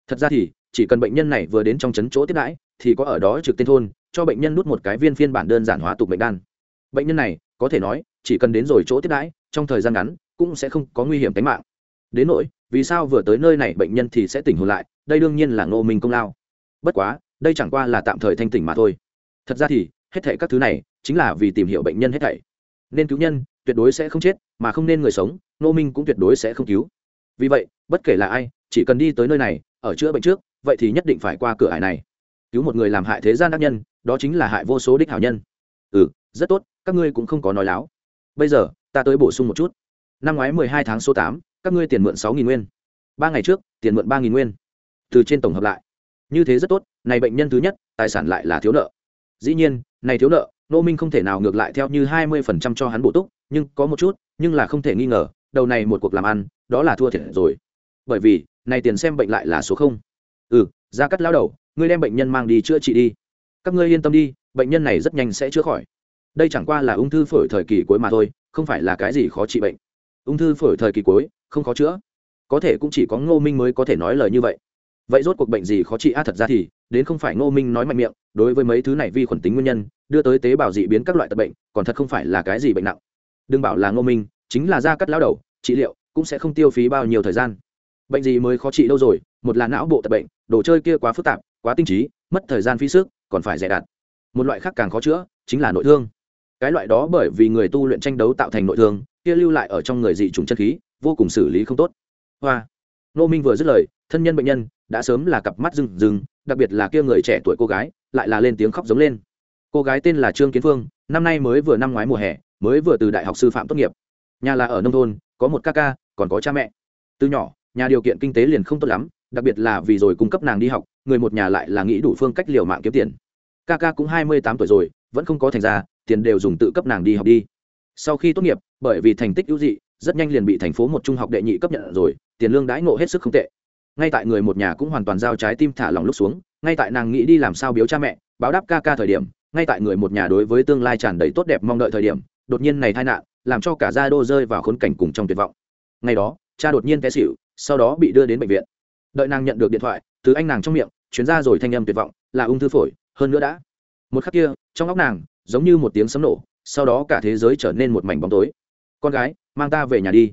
Thật ra thì, chỉ cần bệnh nhân này vừa đến trong trấn chỗ tiếp đãi, thì có ở đó trực tên thôn cho bệnh nhân nút một cái viên phiên bản đơn giản hóa tục bệnh đan. Bệnh nhân này, có thể nói, chỉ cần đến rồi chỗ tiếp đãi, trong thời gian ngắn, cũng sẽ không có nguy hiểm tính mạng. Đến nỗi, vì sao vừa tới nơi này bệnh nhân thì sẽ tỉnh hồn lại, đây đương nhiên là ngô minh công lao. Bất quá, đây chẳng qua là tạm thời thanh tỉnh mà thôi. Thật ra thì, hết thảy các thứ này, chính là vì tìm hiểu bệnh nhân hết thảy. Nên cứu nhân, tuyệt đối sẽ không chết, mà không nên người sống, ngô minh cũng tuyệt đối sẽ không cứu. Vì vậy, bất kể là ai, chỉ cần đi tới nơi này, ở chữa bệnh trước, vậy thì nhất định phải qua cửa ải này cứu một người làm hại thế gian đắc nhân, đó chính là hại vô số đích hảo nhân. Ừ rất tốt, các ngươi cũng không có nói láo. Bây giờ, ta tới bổ sung một chút. Năm ngoái mười hai tháng số tám, các ngươi tiền mượn sáu nghìn nguyên. Ba ngày trước, tiền mượn ba nghìn nguyên. Từ trên tổng hợp lại. Như thế rất tốt, này bệnh nhân thứ nhất, tài sản lại là thiếu nợ. Dĩ nhiên, này thiếu nợ nô minh không thể nào ngược lại theo như hai mươi phần trăm cho hắn bổ túc, nhưng có một chút, nhưng là không thể nghi ngờ, đầu này một cuộc làm ăn, đó là thua thiệt rồi. Bởi vì, này tiền xem bệnh lại là số không. Ừ ra cắt lao đầu ngươi đem bệnh nhân mang đi chữa trị đi. Các ngươi yên tâm đi, bệnh nhân này rất nhanh sẽ chữa khỏi. Đây chẳng qua là ung thư phổi thời kỳ cuối mà thôi, không phải là cái gì khó trị bệnh. Ung thư phổi thời kỳ cuối, không khó chữa. Có thể cũng chỉ có ngô minh mới có thể nói lời như vậy. Vậy rốt cuộc bệnh gì khó trị? A thật ra thì, đến không phải ngô minh nói mạnh miệng, đối với mấy thứ này vi khuẩn tính nguyên nhân, đưa tới tế bào dị biến các loại tật bệnh, còn thật không phải là cái gì bệnh nặng. Đừng bảo là ngô minh, chính là da cắt lao đầu, trị liệu cũng sẽ không tiêu phí bao nhiêu thời gian. Bệnh gì mới khó trị đâu rồi? Một là não bộ tật bệnh, đồ chơi kia quá phức tạp quá tinh trí, mất thời gian phí sức, còn phải dè đặt một loại khác càng khó chữa, chính là nội thương. Cái loại đó bởi vì người tu luyện tranh đấu tạo thành nội thương, kia lưu lại ở trong người dị trùng chân khí, vô cùng xử lý không tốt. Hoa. Nô minh vừa dứt lời, thân nhân bệnh nhân đã sớm là cặp mắt rừng rừng đặc biệt là kia người trẻ tuổi cô gái, lại là lên tiếng khóc giống lên. Cô gái tên là trương kiến phương, năm nay mới vừa năm ngoái mùa hè, mới vừa từ đại học sư phạm tốt nghiệp. Nhà là ở nông thôn, có một ca ca, còn có cha mẹ. Từ nhỏ, nhà điều kiện kinh tế liền không tốt lắm đặc biệt là vì rồi cung cấp nàng đi học, người một nhà lại là nghĩ đủ phương cách liều mạng kiếm tiền. Ca ca cũng hai mươi tám tuổi rồi, vẫn không có thành ra tiền đều dùng tự cấp nàng đi học đi. Sau khi tốt nghiệp, bởi vì thành tích ưu dị, rất nhanh liền bị thành phố một trung học đệ nhị cấp nhận rồi, tiền lương đãi ngộ hết sức không tệ. Ngay tại người một nhà cũng hoàn toàn giao trái tim thả lòng lúc xuống, ngay tại nàng nghĩ đi làm sao biếu cha mẹ, báo đáp ca ca thời điểm, ngay tại người một nhà đối với tương lai tràn đầy tốt đẹp mong đợi thời điểm, đột nhiên này tai nạn, làm cho cả gia đô rơi vào khốn cảnh cùng trong tuyệt vọng. Ngày đó, cha đột nhiên té xỉu, sau đó bị đưa đến bệnh viện đợi nàng nhận được điện thoại từ anh nàng trong miệng chuyến ra rồi thanh âm tuyệt vọng là ung thư phổi hơn nữa đã. Một khắc kia trong óc nàng giống như một tiếng sấm nổ sau đó cả thế giới trở nên một mảnh bóng tối. Con gái mang ta về nhà đi.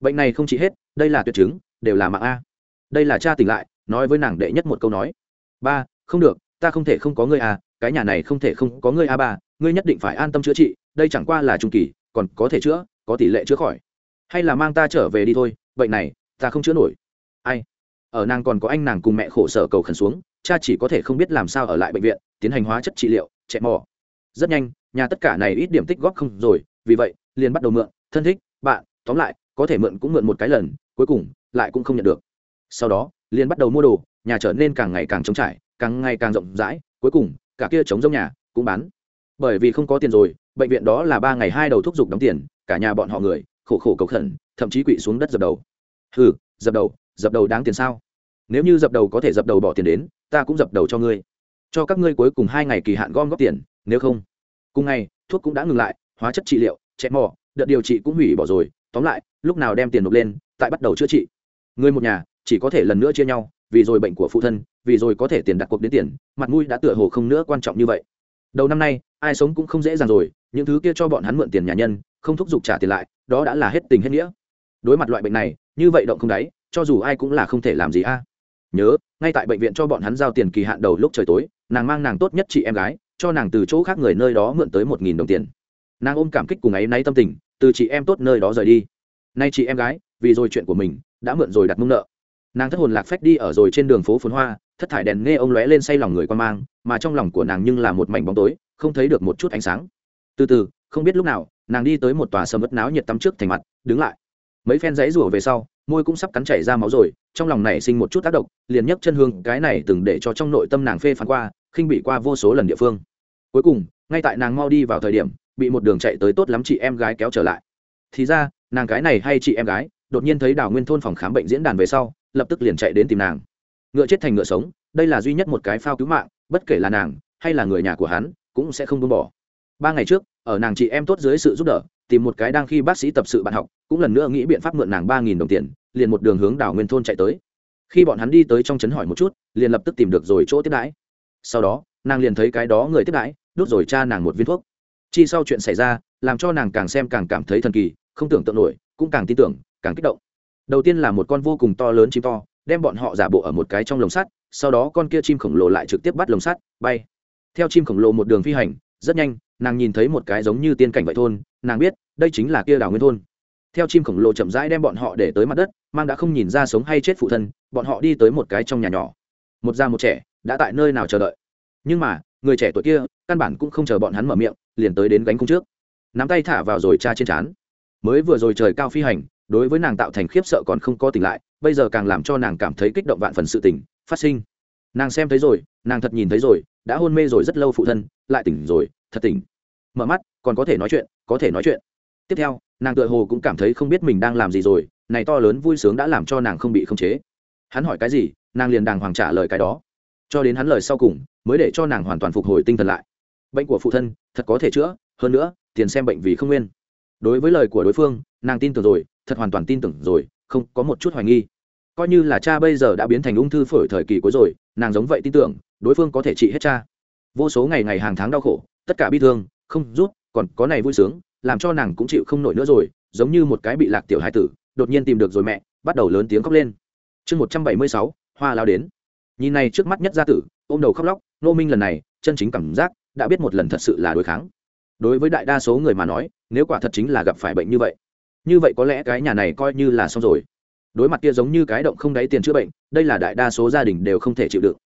Bệnh này không chỉ hết đây là tuyệt chứng đều là mạng a. Đây là cha tỉnh lại nói với nàng đệ nhất một câu nói. Ba không được ta không thể không có ngươi a, cái nhà này không thể không có ngươi a ba ngươi nhất định phải an tâm chữa trị đây chẳng qua là trung kỳ còn có thể chữa có tỷ lệ chữa khỏi. Hay là mang ta trở về đi thôi bệnh này ta không chữa nổi. Ai? Ở nàng còn có anh nàng cùng mẹ khổ sở cầu khẩn xuống, cha chỉ có thể không biết làm sao ở lại bệnh viện, tiến hành hóa chất trị liệu chạy mò. Rất nhanh, nhà tất cả này ít điểm tích góp không rồi, vì vậy, liền bắt đầu mượn, thân thích, bạn, tóm lại, có thể mượn cũng mượn một cái lần, cuối cùng, lại cũng không nhận được. Sau đó, liền bắt đầu mua đồ, nhà trở nên càng ngày càng trống trải, càng ngày càng rộng rãi, cuối cùng, cả kia trống giống nhà, cũng bán. Bởi vì không có tiền rồi, bệnh viện đó là ba ngày hai đầu thúc giục đóng tiền, cả nhà bọn họ người, khổ khổ cầu khẩn, thậm chí quỵ xuống đất dập đầu. Hừ, dập đầu dập đầu đáng tiền sao? Nếu như dập đầu có thể dập đầu bỏ tiền đến, ta cũng dập đầu cho ngươi. Cho các ngươi cuối cùng hai ngày kỳ hạn gom góp tiền, nếu không. Cùng ngày, thuốc cũng đã ngừng lại, hóa chất trị liệu, chẹt mỏ đợt điều trị cũng hủy bỏ rồi. Tóm lại, lúc nào đem tiền nộp lên, tại bắt đầu chữa trị. Người một nhà, chỉ có thể lần nữa chia nhau, vì rồi bệnh của phụ thân, vì rồi có thể tiền đặt cuộc đến tiền, mặt mũi đã tựa hồ không nữa quan trọng như vậy. Đầu năm nay, ai sống cũng không dễ dàng rồi, những thứ kia cho bọn hắn mượn tiền nhà nhân, không thúc giục trả tiền lại, đó đã là hết tình hết nghĩa. Đối mặt loại bệnh này, như vậy động không đáy cho dù ai cũng là không thể làm gì a. Nhớ, ngay tại bệnh viện cho bọn hắn giao tiền kỳ hạn đầu lúc trời tối, nàng mang nàng tốt nhất chị em gái, cho nàng từ chỗ khác người nơi đó mượn tới một nghìn đồng tiền. Nàng ôm cảm kích cùng ấy nay tâm tình, từ chị em tốt nơi đó rời đi. Nay chị em gái, vì rồi chuyện của mình, đã mượn rồi đặt mông nợ. Nàng thất hồn lạc phách đi ở rồi trên đường phố phồn hoa, thất thải đèn nghe ông lóe lên say lòng người quan mang, mà trong lòng của nàng nhưng là một mảnh bóng tối, không thấy được một chút ánh sáng. Từ từ, không biết lúc nào, nàng đi tới một tòa sầm ớt náo nhiệt tắm trước thành mặt, đứng lại. Mấy phen giấy rủa về sau môi cũng sắp cắn chảy ra máu rồi, trong lòng nảy sinh một chút tác động liền nhấc chân hương cái này từng để cho trong nội tâm nàng phê phán qua, khinh bị qua vô số lần địa phương. Cuối cùng, ngay tại nàng mau đi vào thời điểm, bị một đường chạy tới tốt lắm chị em gái kéo trở lại. Thì ra, nàng cái này hay chị em gái, đột nhiên thấy đào nguyên thôn phòng khám bệnh diễn đàn về sau, lập tức liền chạy đến tìm nàng. Ngựa chết thành ngựa sống, đây là duy nhất một cái phao cứu mạng, bất kể là nàng hay là người nhà của hắn, cũng sẽ không buông bỏ. Ba ngày trước, ở nàng chị em tốt dưới sự giúp đỡ, tìm một cái đang khi bác sĩ tập sự bạn học, cũng lần nữa nghĩ biện pháp mượn nàng ba nghìn đồng tiền liền một đường hướng đảo nguyên thôn chạy tới. Khi bọn hắn đi tới trong trấn hỏi một chút, liền lập tức tìm được rồi chỗ tiếp đãi. Sau đó, nàng liền thấy cái đó người tiếp đãi, đốt rồi cha nàng một viên thuốc. Chi sau chuyện xảy ra, làm cho nàng càng xem càng cảm thấy thần kỳ, không tưởng tượng nổi, cũng càng tin tưởng, càng kích động. Đầu tiên là một con vô cùng to lớn chim to, đem bọn họ giả bộ ở một cái trong lồng sắt, sau đó con kia chim khổng lồ lại trực tiếp bắt lồng sắt, bay. Theo chim khổng lồ một đường phi hành, rất nhanh, nàng nhìn thấy một cái giống như tiên cảnh vậy thôn, nàng biết, đây chính là kia đảo nguyên thôn theo chim khổng lồ chậm rãi đem bọn họ để tới mặt đất, mang đã không nhìn ra sống hay chết phụ thân, bọn họ đi tới một cái trong nhà nhỏ. Một già một trẻ, đã tại nơi nào chờ đợi? Nhưng mà, người trẻ tuổi kia, căn bản cũng không chờ bọn hắn mở miệng, liền tới đến gánh cung trước. Nắm tay thả vào rồi cha trên trán. Mới vừa rồi trời cao phi hành, đối với nàng tạo thành khiếp sợ còn không có tỉnh lại, bây giờ càng làm cho nàng cảm thấy kích động vạn phần sự tỉnh phát sinh. Nàng xem thấy rồi, nàng thật nhìn thấy rồi, đã hôn mê rồi rất lâu phụ thân, lại tỉnh rồi, thật tỉnh. Mở mắt, còn có thể nói chuyện, có thể nói chuyện. Tiếp theo nàng tựa hồ cũng cảm thấy không biết mình đang làm gì rồi, này to lớn vui sướng đã làm cho nàng không bị khống chế. Hắn hỏi cái gì, nàng liền đàng hoàng trả lời cái đó. Cho đến hắn lời sau cùng, mới để cho nàng hoàn toàn phục hồi tinh thần lại. Bệnh của phụ thân, thật có thể chữa, hơn nữa, tiền xem bệnh vì không nguyên. Đối với lời của đối phương, nàng tin tưởng rồi, thật hoàn toàn tin tưởng rồi, không có một chút hoài nghi. Coi như là cha bây giờ đã biến thành ung thư phổi thời kỳ cuối rồi, nàng giống vậy tin tưởng, đối phương có thể trị hết cha. Vô số ngày ngày hàng tháng đau khổ, tất cả bi thương, không rút, còn có này vui sướng làm cho nàng cũng chịu không nổi nữa rồi, giống như một cái bị lạc tiểu hai tử, đột nhiên tìm được rồi mẹ, bắt đầu lớn tiếng khóc lên. Chương một trăm bảy mươi sáu, hoa lao đến. Nhìn này trước mắt nhất gia tử, ôm đầu khóc lóc nô minh lần này, chân chính cảm giác đã biết một lần thật sự là đối kháng. Đối với đại đa số người mà nói, nếu quả thật chính là gặp phải bệnh như vậy như vậy có lẽ cái nhà này coi như là xong rồi. Đối mặt kia giống như cái động không đáy tiền chữa bệnh, đây là đại đa số gia đình đều không thể chịu đựng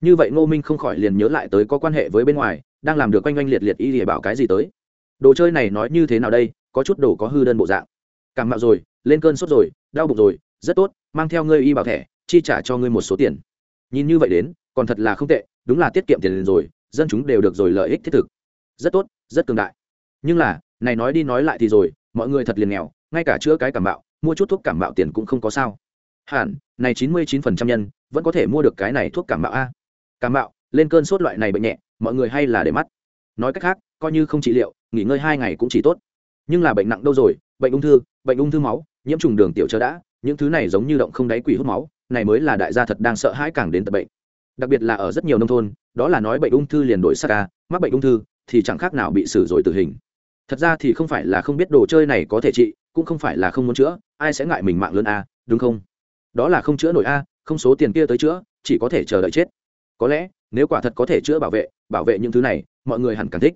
như vậy ngô minh không khỏi liền nhớ lại tới có quan hệ với bên ngoài, đang làm được oanh oanh liệt liệt y để bảo cái gì tới đồ chơi này nói như thế nào đây, có chút đồ có hư đơn bộ dạng. Cảm mạo rồi, lên cơn sốt rồi, đau bụng rồi, rất tốt, mang theo ngươi y bảo thẻ, chi trả cho ngươi một số tiền. Nhìn như vậy đến, còn thật là không tệ, đúng là tiết kiệm tiền rồi, dân chúng đều được rồi lợi ích thiết thực. Rất tốt, rất cường đại. Nhưng là, này nói đi nói lại thì rồi, mọi người thật liền nghèo, ngay cả chữa cái cảm bạo mua chút thuốc cảm bạo tiền cũng không có sao. Hẳn, này chín mươi chín phần trăm nhân, vẫn có thể mua được cái này thuốc cảm bạo a. Cảm bạo lên cơn sốt loại này bệnh nhẹ, mọi người hay là để mắt. Nói cách khác, coi như không trị liệu nghỉ ngơi hai ngày cũng chỉ tốt. Nhưng là bệnh nặng đâu rồi, bệnh ung thư, bệnh ung thư máu, nhiễm trùng đường tiểu chớ đã, những thứ này giống như động không đáy quỷ hút máu, này mới là đại gia thật đang sợ hãi càng đến tận bệnh. Đặc biệt là ở rất nhiều nông thôn, đó là nói bệnh ung thư liền đổi sắc ca, mắc bệnh ung thư thì chẳng khác nào bị xử rồi tử hình. Thật ra thì không phải là không biết đồ chơi này có thể trị, cũng không phải là không muốn chữa, ai sẽ ngại mình mạng lớn a, đúng không? Đó là không chữa nổi a, không số tiền kia tới chữa, chỉ có thể chờ đợi chết. Có lẽ, nếu quả thật có thể chữa bảo vệ bảo vệ những thứ này, mọi người hẳn càng thích.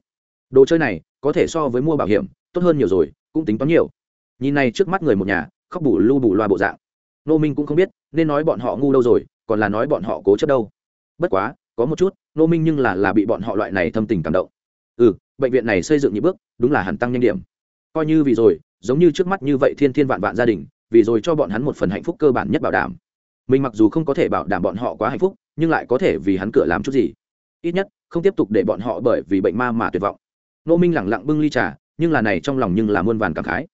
Đồ chơi này có thể so với mua bảo hiểm, tốt hơn nhiều rồi, cũng tính toán nhiều. Nhìn này trước mắt người một nhà, khóc bù lu bù loa bộ dạng. Nô minh cũng không biết, nên nói bọn họ ngu đâu rồi, còn là nói bọn họ cố chấp đâu. Bất quá, có một chút, nô minh nhưng là là bị bọn họ loại này thâm tình cảm động. Ừ bệnh viện này xây dựng những bước, đúng là hẳn tăng nhanh điểm. Coi như vì rồi, giống như trước mắt như vậy thiên thiên vạn vạn gia đình, vì rồi cho bọn hắn một phần hạnh phúc cơ bản nhất bảo đảm. Mình mặc dù không có thể bảo đảm bọn họ quá hạnh phúc, nhưng lại có thể vì hắn cửa làm chút gì. Ít nhất, không tiếp tục để bọn họ bởi vì bệnh ma mà tuyệt vọng nô minh lẳng lặng bưng ly trà, nhưng là này trong lòng nhưng là muôn vàn cảm khái.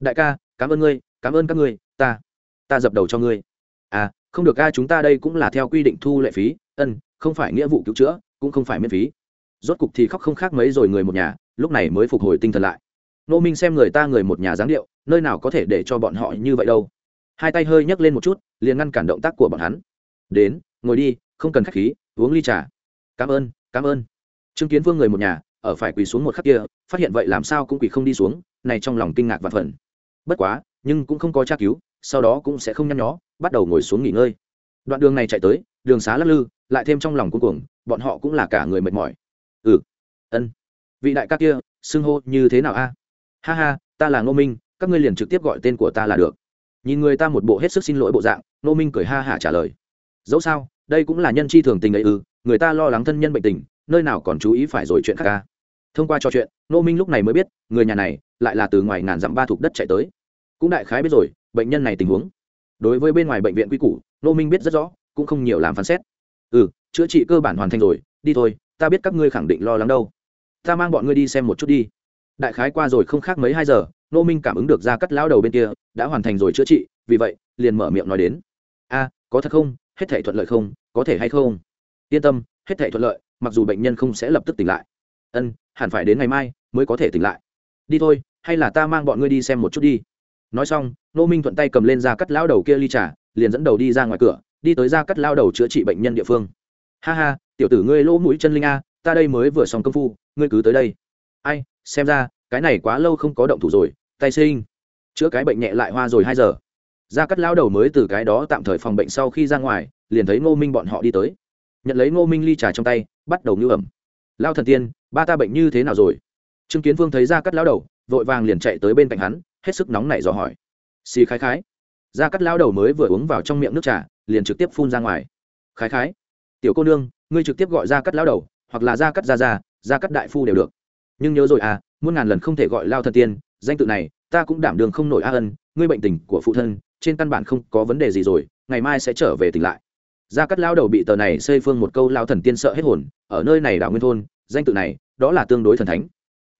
Đại ca, cảm ơn ngươi, cảm ơn các ngươi, ta ta dập đầu cho ngươi. À không được ca chúng ta đây cũng là theo quy định thu lệ phí. Ân, không phải nghĩa vụ cứu chữa, cũng không phải miễn phí. Rốt cục thì khóc không khác mấy rồi người một nhà, lúc này mới phục hồi tinh thần lại. Nô minh xem người ta người một nhà dáng điệu, nơi nào có thể để cho bọn họ như vậy đâu. Hai tay hơi nhấc lên một chút, liền ngăn cản động tác của bọn hắn. Đến, ngồi đi, không cần k h á c h khí, uống ly trà. Cảm ơn cảm ơn. Trương kiến vương người một nhà ở phải quỳ xuống một khắc kia, phát hiện vậy làm sao cũng quỳ không đi xuống, này trong lòng kinh ngạc và phần bất quá, nhưng cũng không có tra cứu, sau đó cũng sẽ không nhăn nhó, bắt đầu ngồi xuống nghỉ ngơi. Đoạn đường này chạy tới, đường xá lắc lư, lại thêm trong lòng cuối cuồng, bọn họ cũng là cả người mệt mỏi. Ừ ân. Vị đại ca kia, xưng hô như thế nào a? Ha ha, ta là ngô minh, các ngươi liền trực tiếp gọi tên của ta là được. Nhìn người ta một bộ hết sức xin lỗi bộ dạng, ngô minh cười ha hả trả lời. Dẫu sao, đây cũng là nhân chi thường tình ấy ư, người ta lo lắng thân nhân bệnh tình, nơi nào còn chú ý phải rồi chuyện khác ca thông qua trò chuyện Nô minh lúc này mới biết, người nhà này lại là từ ngoài ngàn dặm ba thuộc đất chạy tới. Cũng đại khái biết rồi, bệnh nhân này tình huống. Đối với bên ngoài bệnh viện quy củ Nô minh biết rất rõ, cũng không nhiều làm phán xét. Ừ chữa trị cơ bản hoàn thành rồi, đi thôi, ta biết các ngươi khẳng định lo lắng đâu. Ta mang bọn ngươi đi xem một chút đi. Đại khái qua rồi không khác mấy hai giờ nô minh cảm ứng được ra cắt lão đầu bên kia, đã hoàn thành rồi chữa trị, vì vậy, liền mở miệng nói đến. A, có thật không? Hết thể thuận lợi không? Có thể hay không? Yên tâm, hết thể thuận lợi, mặc dù bệnh nhân không sẽ lập tức tỉnh lại. Ân hẳn phải đến ngày mai mới có thể tỉnh lại. Đi thôi, hay là ta mang bọn ngươi đi xem một chút đi. Nói xong nô minh thuận tay cầm lên ra cắt lão đầu kia ly trà, liền dẫn đầu đi ra ngoài cửa, đi tới ra cắt lao đầu chữa trị bệnh nhân địa phương. Ha ha, tiểu tử ngươi lỗ mũi chân linh a, ta đây mới vừa xong công phu, ngươi cứ tới đây. Ai, xem ra, cái này quá lâu không có động thủ rồi, tay sinh. Chữa cái bệnh nhẹ lại hoa rồi hai giờ. Ra cắt lao đầu mới từ cái đó tạm thời phòng bệnh sau khi ra ngoài, liền thấy ngô minh bọn họ đi tới. Nhận lấy ngô minh ly trà trong tay, bắt đầu ngưu ẩm lao thần tiên, ba ta bệnh như thế nào rồi? Chứng kiến vương thấy ra cắt lao đầu, vội vàng liền chạy tới bên cạnh hắn, hết sức nóng nảy dò hỏi. Xì khái khái. Ra cắt lao đầu mới vừa uống vào trong miệng nước trà, liền trực tiếp phun ra ngoài. Khái khái. Tiểu cô nương, ngươi trực tiếp gọi ra cắt lao đầu, hoặc là ra cắt ra ra ra cắt đại phu đều được. Nhưng nhớ rồi à muôn ngàn lần không thể gọi lao thần tiên, danh tự này, ta cũng đảm đường không nổi a ân, ngươi bệnh tình của phụ thân, trên căn bản không có vấn đề gì rồi, ngày mai sẽ trở về tỉnh lại gia cắt lao đầu bị tờ này xây phương một câu lao thần tiên sợ hết hồn, ở nơi này đảo nguyên thôn, danh tự này, đó là tương đối thần thánh.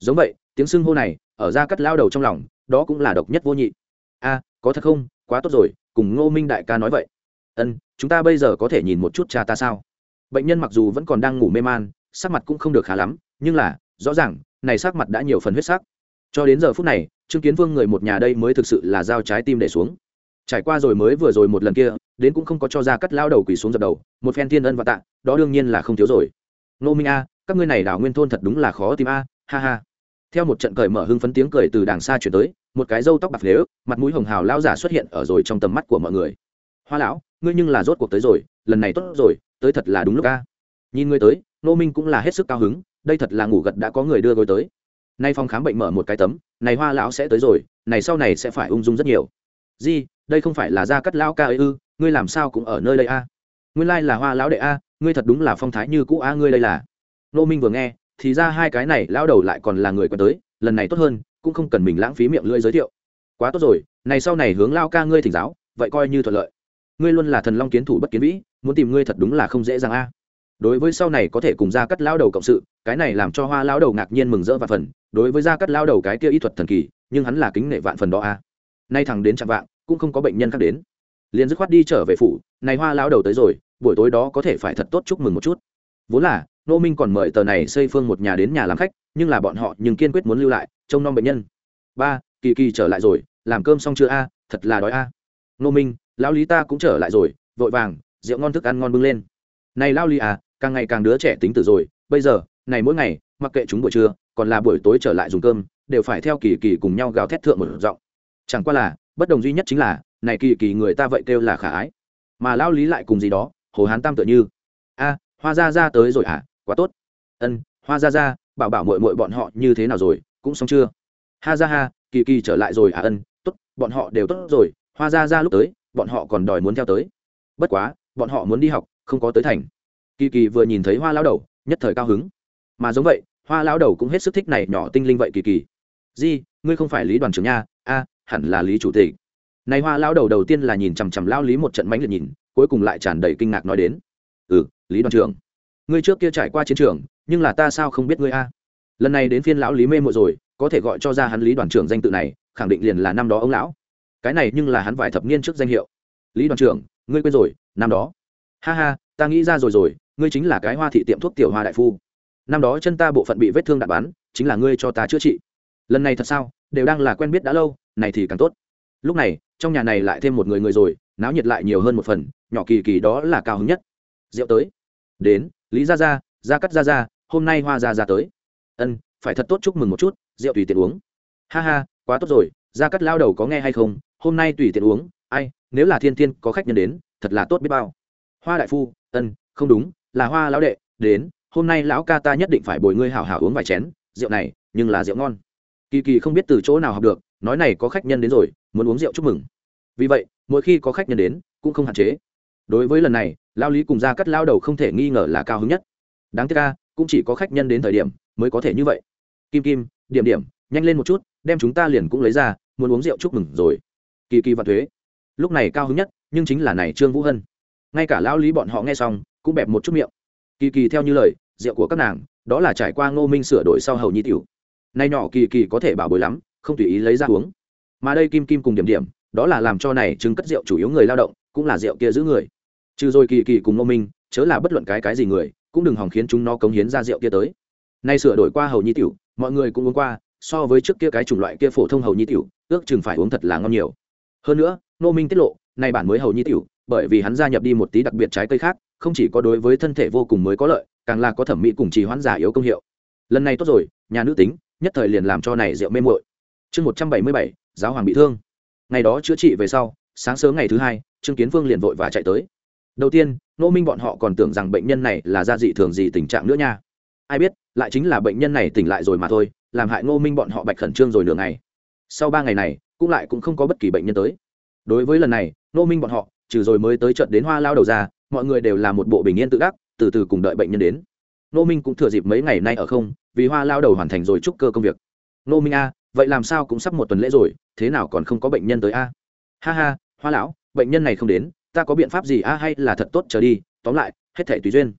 Giống vậy, tiếng xưng hô này, ở gia cắt lao đầu trong lòng, đó cũng là độc nhất vô nhị. A, có thật không? Quá tốt rồi, cùng ngô minh đại ca nói vậy. Ân, chúng ta bây giờ có thể nhìn một chút cha ta sao? Bệnh nhân mặc dù vẫn còn đang ngủ mê man, sắc mặt cũng không được khá lắm, nhưng là, rõ ràng, này sắc mặt đã nhiều phần huyết sắc. Cho đến giờ phút này, trương kiến vương người một nhà đây mới thực sự là giao trái tim để xuống trải qua rồi mới vừa rồi một lần kia, đến cũng không có cho ra cắt lao đầu quỳ xuống dập đầu, một phen thiên ân và tạ, đó đương nhiên là không thiếu rồi. Nô minh a, các ngươi này đào nguyên thôn thật đúng là khó tìm a, ha ha. Theo một trận cởi mở hưng phấn tiếng cười từ đàng xa chuyển tới, một cái râu tóc bạc lếu, mặt mũi hồng hào lao giả xuất hiện ở rồi trong tầm mắt của mọi người. Hoa lão, ngươi nhưng là rốt cuộc tới rồi, lần này tốt rồi, tới thật là đúng lúc a. Nhìn ngươi tới nô minh cũng là hết sức cao hứng, đây thật là ngủ gật đã có người đưa gối tới. Nay phòng khám bệnh mở một cái tấm, này hoa lão sẽ tới rồi, này sau này sẽ phải ung dung rất nhiều. Di đây không phải là gia cắt lão ca ấy ư, ngươi làm sao cũng ở nơi đây a? Nguyên lai là hoa lão đệ a, ngươi thật đúng là phong thái như cũ a ngươi đây là. Nô minh vừa nghe, thì ra hai cái này lão đầu lại còn là người quen tới, lần này tốt hơn, cũng không cần mình lãng phí miệng lưỡi giới thiệu. Quá tốt rồi, này sau này hướng lao ca ngươi thỉnh giáo, vậy coi như thuận lợi. Ngươi luôn là thần long kiến thủ bất kiến vĩ, muốn tìm ngươi thật đúng là không dễ dàng a. Đối với sau này có thể cùng gia cắt lão đầu cộng sự, cái này làm cho hoa lão đầu ngạc nhiên mừng rỡ và phần, đối với gia cắt lão đầu cái kia y thuật thần kỳ, nhưng hắn là kính nể vạn phần đó a. Nay thằng đến chạm vạn cũng không có bệnh nhân khác đến. Liền dứt khoát đi trở về phủ, này hoa lão đầu tới rồi, buổi tối đó có thể phải thật tốt chúc mừng một chút. Vốn là, nô minh còn mời tờ này xây phương một nhà đến nhà làm khách, nhưng là bọn họ nhưng kiên quyết muốn lưu lại, trông nom bệnh nhân. Ba, kỳ kỳ trở lại rồi, làm cơm xong chưa a, thật là đói a. Nô minh, lão lý ta cũng trở lại rồi, vội vàng, rượu ngon thức ăn ngon bưng lên. Này lao lý à càng ngày càng đứa trẻ tính tử rồi, bây giờ, này mỗi ngày, mặc kệ chúng buổi trưa, còn là buổi tối trở lại dùng cơm, đều phải theo kỳ kỳ cùng nhau gào thét thượng một giọng. Chẳng qua là bất đồng duy nhất chính là, này kỳ kỳ người ta vậy kêu là khả ái. Mà lao lý lại cùng gì đó, hồ hán tam tựa như. A, hoa ra ra tới rồi à quá tốt. Ân, hoa ra ra bảo bảo mội mội bọn họ như thế nào rồi? Cũng xong chưa? Ha ra ha, kỳ kỳ trở lại rồi à ân, tốt, bọn họ đều tốt rồi. Hoa ra ra lúc tới, bọn họ còn đòi muốn theo tới. Bất quá, bọn họ muốn đi học, không có tới thành. Kỳ kỳ vừa nhìn thấy hoa lao đầu, nhất thời cao hứng. Mà giống vậy, hoa lao đầu cũng hết sức thích này nhỏ tinh linh vậy kỳ kỳ. Di, ngươi không phải lý đoàn trưởng nha. A hẳn là lý chủ tịch. Này hoa lao đầu đầu tiên là nhìn chằm chằm lao lý một trận mánh liệt nhìn, cuối cùng lại tràn đầy kinh ngạc nói đến. Ừ lý đoàn trưởng, ngươi trước kia trải qua chiến trường, nhưng là ta sao không biết ngươi a? Lần này đến phiên lão lý mê mộ rồi, có thể gọi cho ra hắn lý đoàn trưởng danh tự này, khẳng định liền là năm đó ông lão. Cái này nhưng là hắn vài thập niên trước danh hiệu. Lý đoàn trưởng, ngươi quên rồi, năm đó. Ha ha, ta nghĩ ra rồi rồi, ngươi chính là cái hoa thị tiệm thuốc tiểu hoa đại phu. Năm đó chân ta bộ phận bị vết thương đạn bắn chính là ngươi cho ta chữa trị. Lần này thật sao, đều đang là quen biết đã lâu này thì càng tốt. Lúc này, trong nhà này lại thêm một người người rồi, náo nhiệt lại nhiều hơn một phần, nhỏ kỳ kỳ đó là cao hứng nhất. Rượu tới. Đến, lý ra ra ra cắt ra ra hôm nay hoa ra ra tới. Ân, phải thật tốt chúc mừng một chút, rượu tùy tiện uống. Ha ha, quá tốt rồi ra cắt lao đầu có nghe hay không? Hôm nay tùy tiện uống, ai, nếu là thiên thiên có khách nhân đến, thật là tốt biết bao. Hoa đại phu, ân, không đúng, là hoa lão đệ, đến, hôm nay lão ca ta nhất định phải bồi ngươi hảo hảo uống vài chén, rượu này, nhưng là rượu ngon. Kỳ kỳ không biết từ chỗ nào học được nói này có khách nhân đến rồi, muốn uống rượu chúc mừng. Vì vậy, mỗi khi có khách nhân đến, cũng không hạn chế. Đối với lần này, lao lý cùng ra cắt lao đầu không thể nghi ngờ là cao hứng nhất. Đáng tiếc ca, cũng chỉ có khách nhân đến thời điểm mới có thể như vậy. Kim kim, điểm điểm, nhanh lên một chút, đem chúng ta liền cũng lấy ra, muốn uống rượu chúc mừng rồi. Kỳ kỳ và thuế. Lúc này cao hứng nhất, nhưng chính là này trương vũ hân. Ngay cả lão lý bọn họ nghe xong, cũng bẹp một chút miệng. Kỳ kỳ theo như lời, rượu của các nàng, đó là trải qua ngô minh sửa đổi sau hầu nhi tiểu. Nay nhỏ kỳ kỳ có thể bảo bồi lắm không tùy ý lấy ra uống. Mà đây kim kim cùng điểm điểm, đó là làm cho này chứng cất rượu chủ yếu người lao động, cũng là rượu kia giữ người. Trừ rồi kỳ kỳ cùng ngô minh, chớ là bất luận cái cái gì người, cũng đừng hỏng khiến chúng nó cống hiến ra rượu kia tới. Nay sửa đổi qua hầu nhi tiểu, mọi người cũng uống qua, so với trước kia cái chủng loại kia phổ thông hầu nhi tiểu, ước chừng phải uống thật là ngon nhiều. Hơn nữa, ngô minh tiết lộ nay bản mới hầu nhi tiểu, bởi vì hắn gia nhập đi một tí đặc biệt trái cây khác, không chỉ có đối với thân thể vô cùng mới có lợi, càng là có thẩm mỹ cùng trì hoãn giả yếu công hiệu. Lần này tốt rồi, nhà nữ tính, nhất thời liền làm cho này rượu mê muội chương một trăm bảy mươi bảy, giáo hoàng bị thương. Ngày đó chữa trị về sau, sáng sớm ngày thứ hai, trương kiến vương liền vội và chạy tới. Đầu tiên nô minh bọn họ còn tưởng rằng bệnh nhân này là da dị thường gì tình trạng nữa nha. Ai biết, lại chính là bệnh nhân này tỉnh lại rồi mà thôi, làm hại ngô minh bọn họ bạch khẩn trương rồi nửa ngày. Sau ba ngày này, cũng lại cũng không có bất kỳ bệnh nhân tới. Đối với lần này nô minh bọn họ, trừ rồi mới tới trận đến hoa lao đầu ra, mọi người đều là một bộ bình yên tự đắc, từ từ cùng đợi bệnh nhân đến. Nô minh cũng thừa dịp mấy ngày nay ở không, vì hoa lao đầu hoàn thành rồi chúc cơ công việc. Nô minh a vậy làm sao cũng sắp một tuần lễ rồi, thế nào còn không có bệnh nhân tới a? Ha ha, hoa lão, bệnh nhân này không đến, ta có biện pháp gì a hay là thật tốt trở đi, tóm lại, hết thể tùy duyên.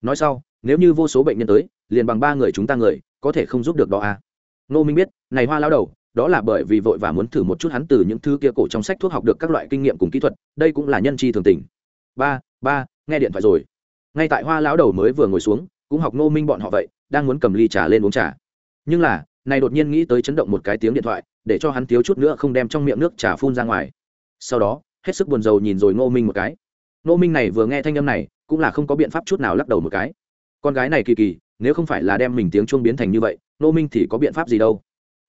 Nói sau, nếu như vô số bệnh nhân tới, liền bằng ba người chúng ta người, có thể không giúp được đó a. Nô minh biết, này hoa lão đầu, đó là bởi vì vội và muốn thử một chút hắn từ những thứ kia cổ trong sách thuốc học được các loại kinh nghiệm cùng kỹ thuật, đây cũng là nhân chi thường tình. Ba ba, nghe điện thoại rồi. Ngay tại hoa lão đầu mới vừa ngồi xuống, cũng học nô minh bọn họ vậy, đang muốn cầm ly trà lên uống trà. Nhưng là này đột nhiên nghĩ tới chấn động một cái tiếng điện thoại, để cho hắn thiếu chút nữa không đem trong miệng nước trà phun ra ngoài. Sau đó, hết sức buồn rầu nhìn rồi ngô minh một cái. Ngô minh này vừa nghe thanh âm này, cũng là không có biện pháp chút nào lắc đầu một cái. Con gái này kỳ kỳ, nếu không phải là đem mình tiếng chuông biến thành như vậy, ngô minh thì có biện pháp gì đâu.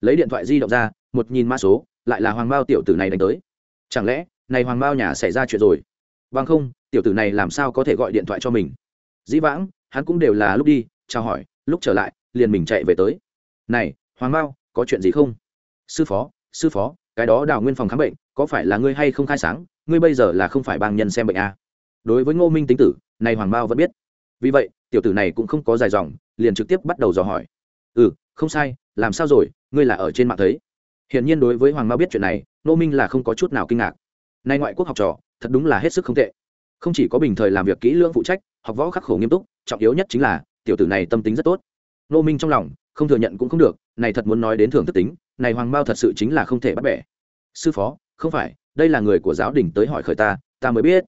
Lấy điện thoại di động ra, một nhìn mã số, lại là hoàng bao tiểu tử này đánh tới. Chẳng lẽ, này hoàng bao nhà xảy ra chuyện rồi? Vâng không, tiểu tử này làm sao có thể gọi điện thoại cho mình? Dĩ vãng, hắn cũng đều là lúc đi, chào hỏi, lúc trở lại, liền mình chạy về tới. Này hoàng bao có chuyện gì không? Sư phó sư phó, cái đó đào nguyên phòng khám bệnh, có phải là ngươi hay không khai sáng? Ngươi bây giờ là không phải bang nhân xem bệnh à? đối với ngô minh tính tử, này hoàng bao vẫn biết. Vì vậy, tiểu tử này cũng không có dài dòng, liền trực tiếp bắt đầu dò hỏi. Ừ không sai, làm sao rồi? Ngươi là ở trên mạng thấy. Hiển nhiên đối với hoàng mao biết chuyện này, ngô minh là không có chút nào kinh ngạc. Nay ngoại quốc học trò, thật đúng là hết sức không tệ. Không chỉ có bình thời làm việc kỹ lưỡng phụ trách, học võ khắc khổ nghiêm túc, trọng yếu nhất chính là, tiểu tử này tâm tính rất tốt. Ngô minh trong lòng không thừa nhận cũng không được, này thật muốn nói đến thưởng thức tính, này hoàng mao thật sự chính là không thể bắt bẻ. Sư phó, không phải, đây là người của giáo đình tới hỏi khởi ta ta mới biết.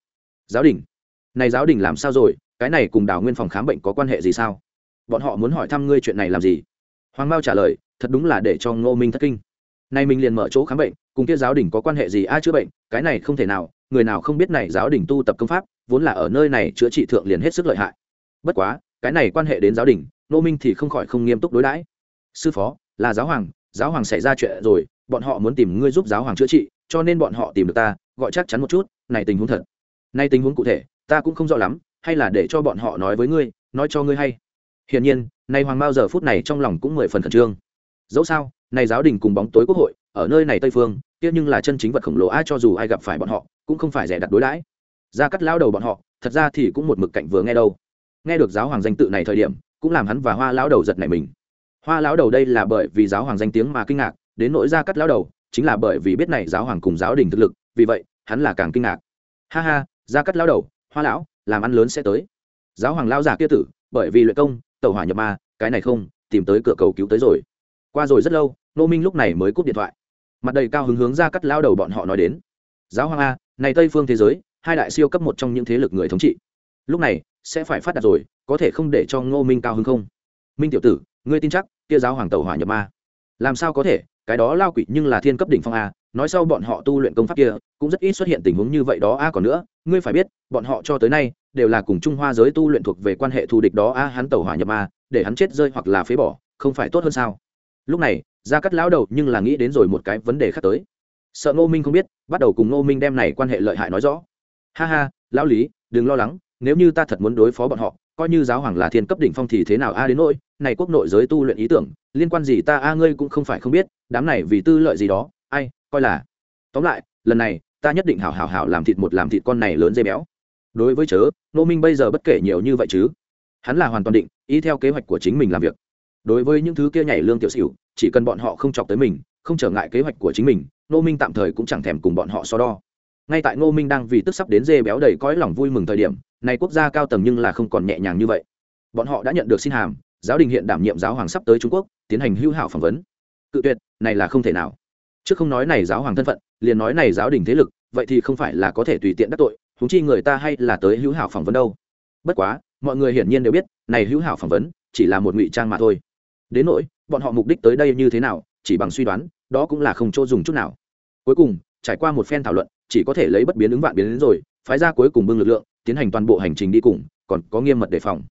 Giáo đình? Này giáo đình làm sao rồi? Cái này cùng đào nguyên phòng khám bệnh có quan hệ gì sao? Bọn họ muốn hỏi thăm ngươi chuyện này làm gì? Hoàng mao trả lời, thật đúng là để cho ngô minh thất kinh. Nay mình liền mở chỗ khám bệnh, cùng kia giáo đình có quan hệ gì? Ai chữa bệnh, cái này không thể nào, người nào không biết này giáo đình tu tập công pháp, vốn là ở nơi này chữa trị thượng liền hết sức lợi hại. Bất quá, cái này quan hệ đến giáo đình Nô minh thì không khỏi không nghiêm túc đối đãi. Sư phó, là giáo hoàng giáo hoàng xảy ra chuyện rồi, bọn họ muốn tìm ngươi giúp giáo hoàng chữa trị, cho nên bọn họ tìm được ta, gọi chắc chắn một chút, này tình huống thật. Nay tình huống cụ thể, ta cũng không rõ lắm, hay là để cho bọn họ nói với ngươi, nói cho ngươi hay. Hiển nhiên nay hoàng bao giờ phút này trong lòng cũng mười phần khẩn trương. Dẫu sao, này giáo đình cùng bóng tối quốc hội, ở nơi này tây phương, kia nhưng là chân chính vật khổng lồ ai cho dù ai gặp phải bọn họ, cũng không phải rẻ đặt đối đãi. Ra cắt lao đầu bọn họ, thật ra thì cũng một mực cạnh vừa nghe đâu. Nghe được giáo hoàng danh tự này thời điểm cũng làm hắn và hoa lão đầu giật nảy mình. Hoa lão đầu đây là bởi vì giáo hoàng danh tiếng mà kinh ngạc, đến nỗi ra cắt lão đầu, chính là bởi vì biết này giáo hoàng cùng giáo đình thực lực, vì vậy, hắn là càng kinh ngạc. Ha ha, ra cắt lão đầu, hoa lão, làm ăn lớn sẽ tới. Giáo hoàng lao già kia tử, bởi vì luyện công tàu hỏa nhập ma, cái này không, tìm tới cửa cầu cứu tới rồi. Qua rồi rất lâu nô minh lúc này mới cúp điện thoại. Mặt đầy cao hứng hướng ra cắt lao đầu bọn họ nói đến. Giáo hoàng a, này tây phương thế giới, hai đại siêu cấp một trong những thế lực người thống trị. Lúc này sẽ phải phát đạt rồi, có thể không để cho ngô minh cao hứng không? Minh tiểu tử, ngươi tin chắc, kia giáo hoàng tàu hỏa nhập ma. Làm sao có thể, cái đó lao quỷ nhưng là thiên cấp đỉnh phong a, nói sau bọn họ tu luyện công pháp kia, cũng rất ít xuất hiện tình huống như vậy đó a, còn nữa, ngươi phải biết, bọn họ cho tới nay, đều là cùng trung hoa giới tu luyện thuộc về quan hệ thù địch đó a, hắn tàu hỏa nhập ma, để hắn chết rơi hoặc là phế bỏ, không phải tốt hơn sao? Lúc này ra cắt lão đầu nhưng là nghĩ đến rồi một cái vấn đề khác tới. Sợ ngô minh không biết, bắt đầu cùng ngô minh đem này quan hệ lợi hại nói rõ. Ha ha, lão lý, đừng lo lắng nếu như ta thật muốn đối phó bọn họ, coi như giáo hoàng là thiên cấp đỉnh phong thì thế nào a đến nỗi, này quốc nội giới tu luyện ý tưởng, liên quan gì ta a ngươi cũng không phải không biết, đám này vì tư lợi gì đó, ai, coi là. Tóm lại, lần này, ta nhất định hảo hảo hảo làm thịt một làm thịt con này lớn dây béo. Đối với chớ nô minh bây giờ bất kể nhiều như vậy chứ? Hắn là hoàn toàn định ý theo kế hoạch của chính mình làm việc. Đối với những thứ kia nhảy lương tiểu xỉu, chỉ cần bọn họ không chọc tới mình, không trở ngại kế hoạch của chính mình nô minh tạm thời cũng chẳng thèm cùng bọn họ so đo. Ngay tại nô minh đang vì tức sắp đến dê béo đầy cõi lòng vui mừng thời điểm này quốc gia cao tầng nhưng là không còn nhẹ nhàng như vậy. Bọn họ đã nhận được xin hàm, giáo đình hiện đảm nhiệm giáo hoàng sắp tới trung quốc, tiến hành hữu hảo phỏng vấn. Cự tuyệt, này là không thể nào. Trước không nói này giáo hoàng thân phận, liền nói này giáo đình thế lực, vậy thì không phải là có thể tùy tiện đắc tội thúng chi người ta hay là tới hữu hảo phỏng vấn đâu. Bất quá, mọi người hiển nhiên đều biết, này hữu hảo phỏng vấn, chỉ là một ngụy trang mà thôi. Đến nỗi, bọn họ mục đích tới đây như thế nào, chỉ bằng suy đoán, đó cũng là không chỗ dùng chút nào. Cuối cùng, trải qua một phen thảo luận, chỉ có thể lấy bất biến ứng vạn biến đến rồi, phái ra cuối cùng bưng lực lượng tiến hành toàn bộ hành trình đi cùng, còn có nghiêm mật đề phòng.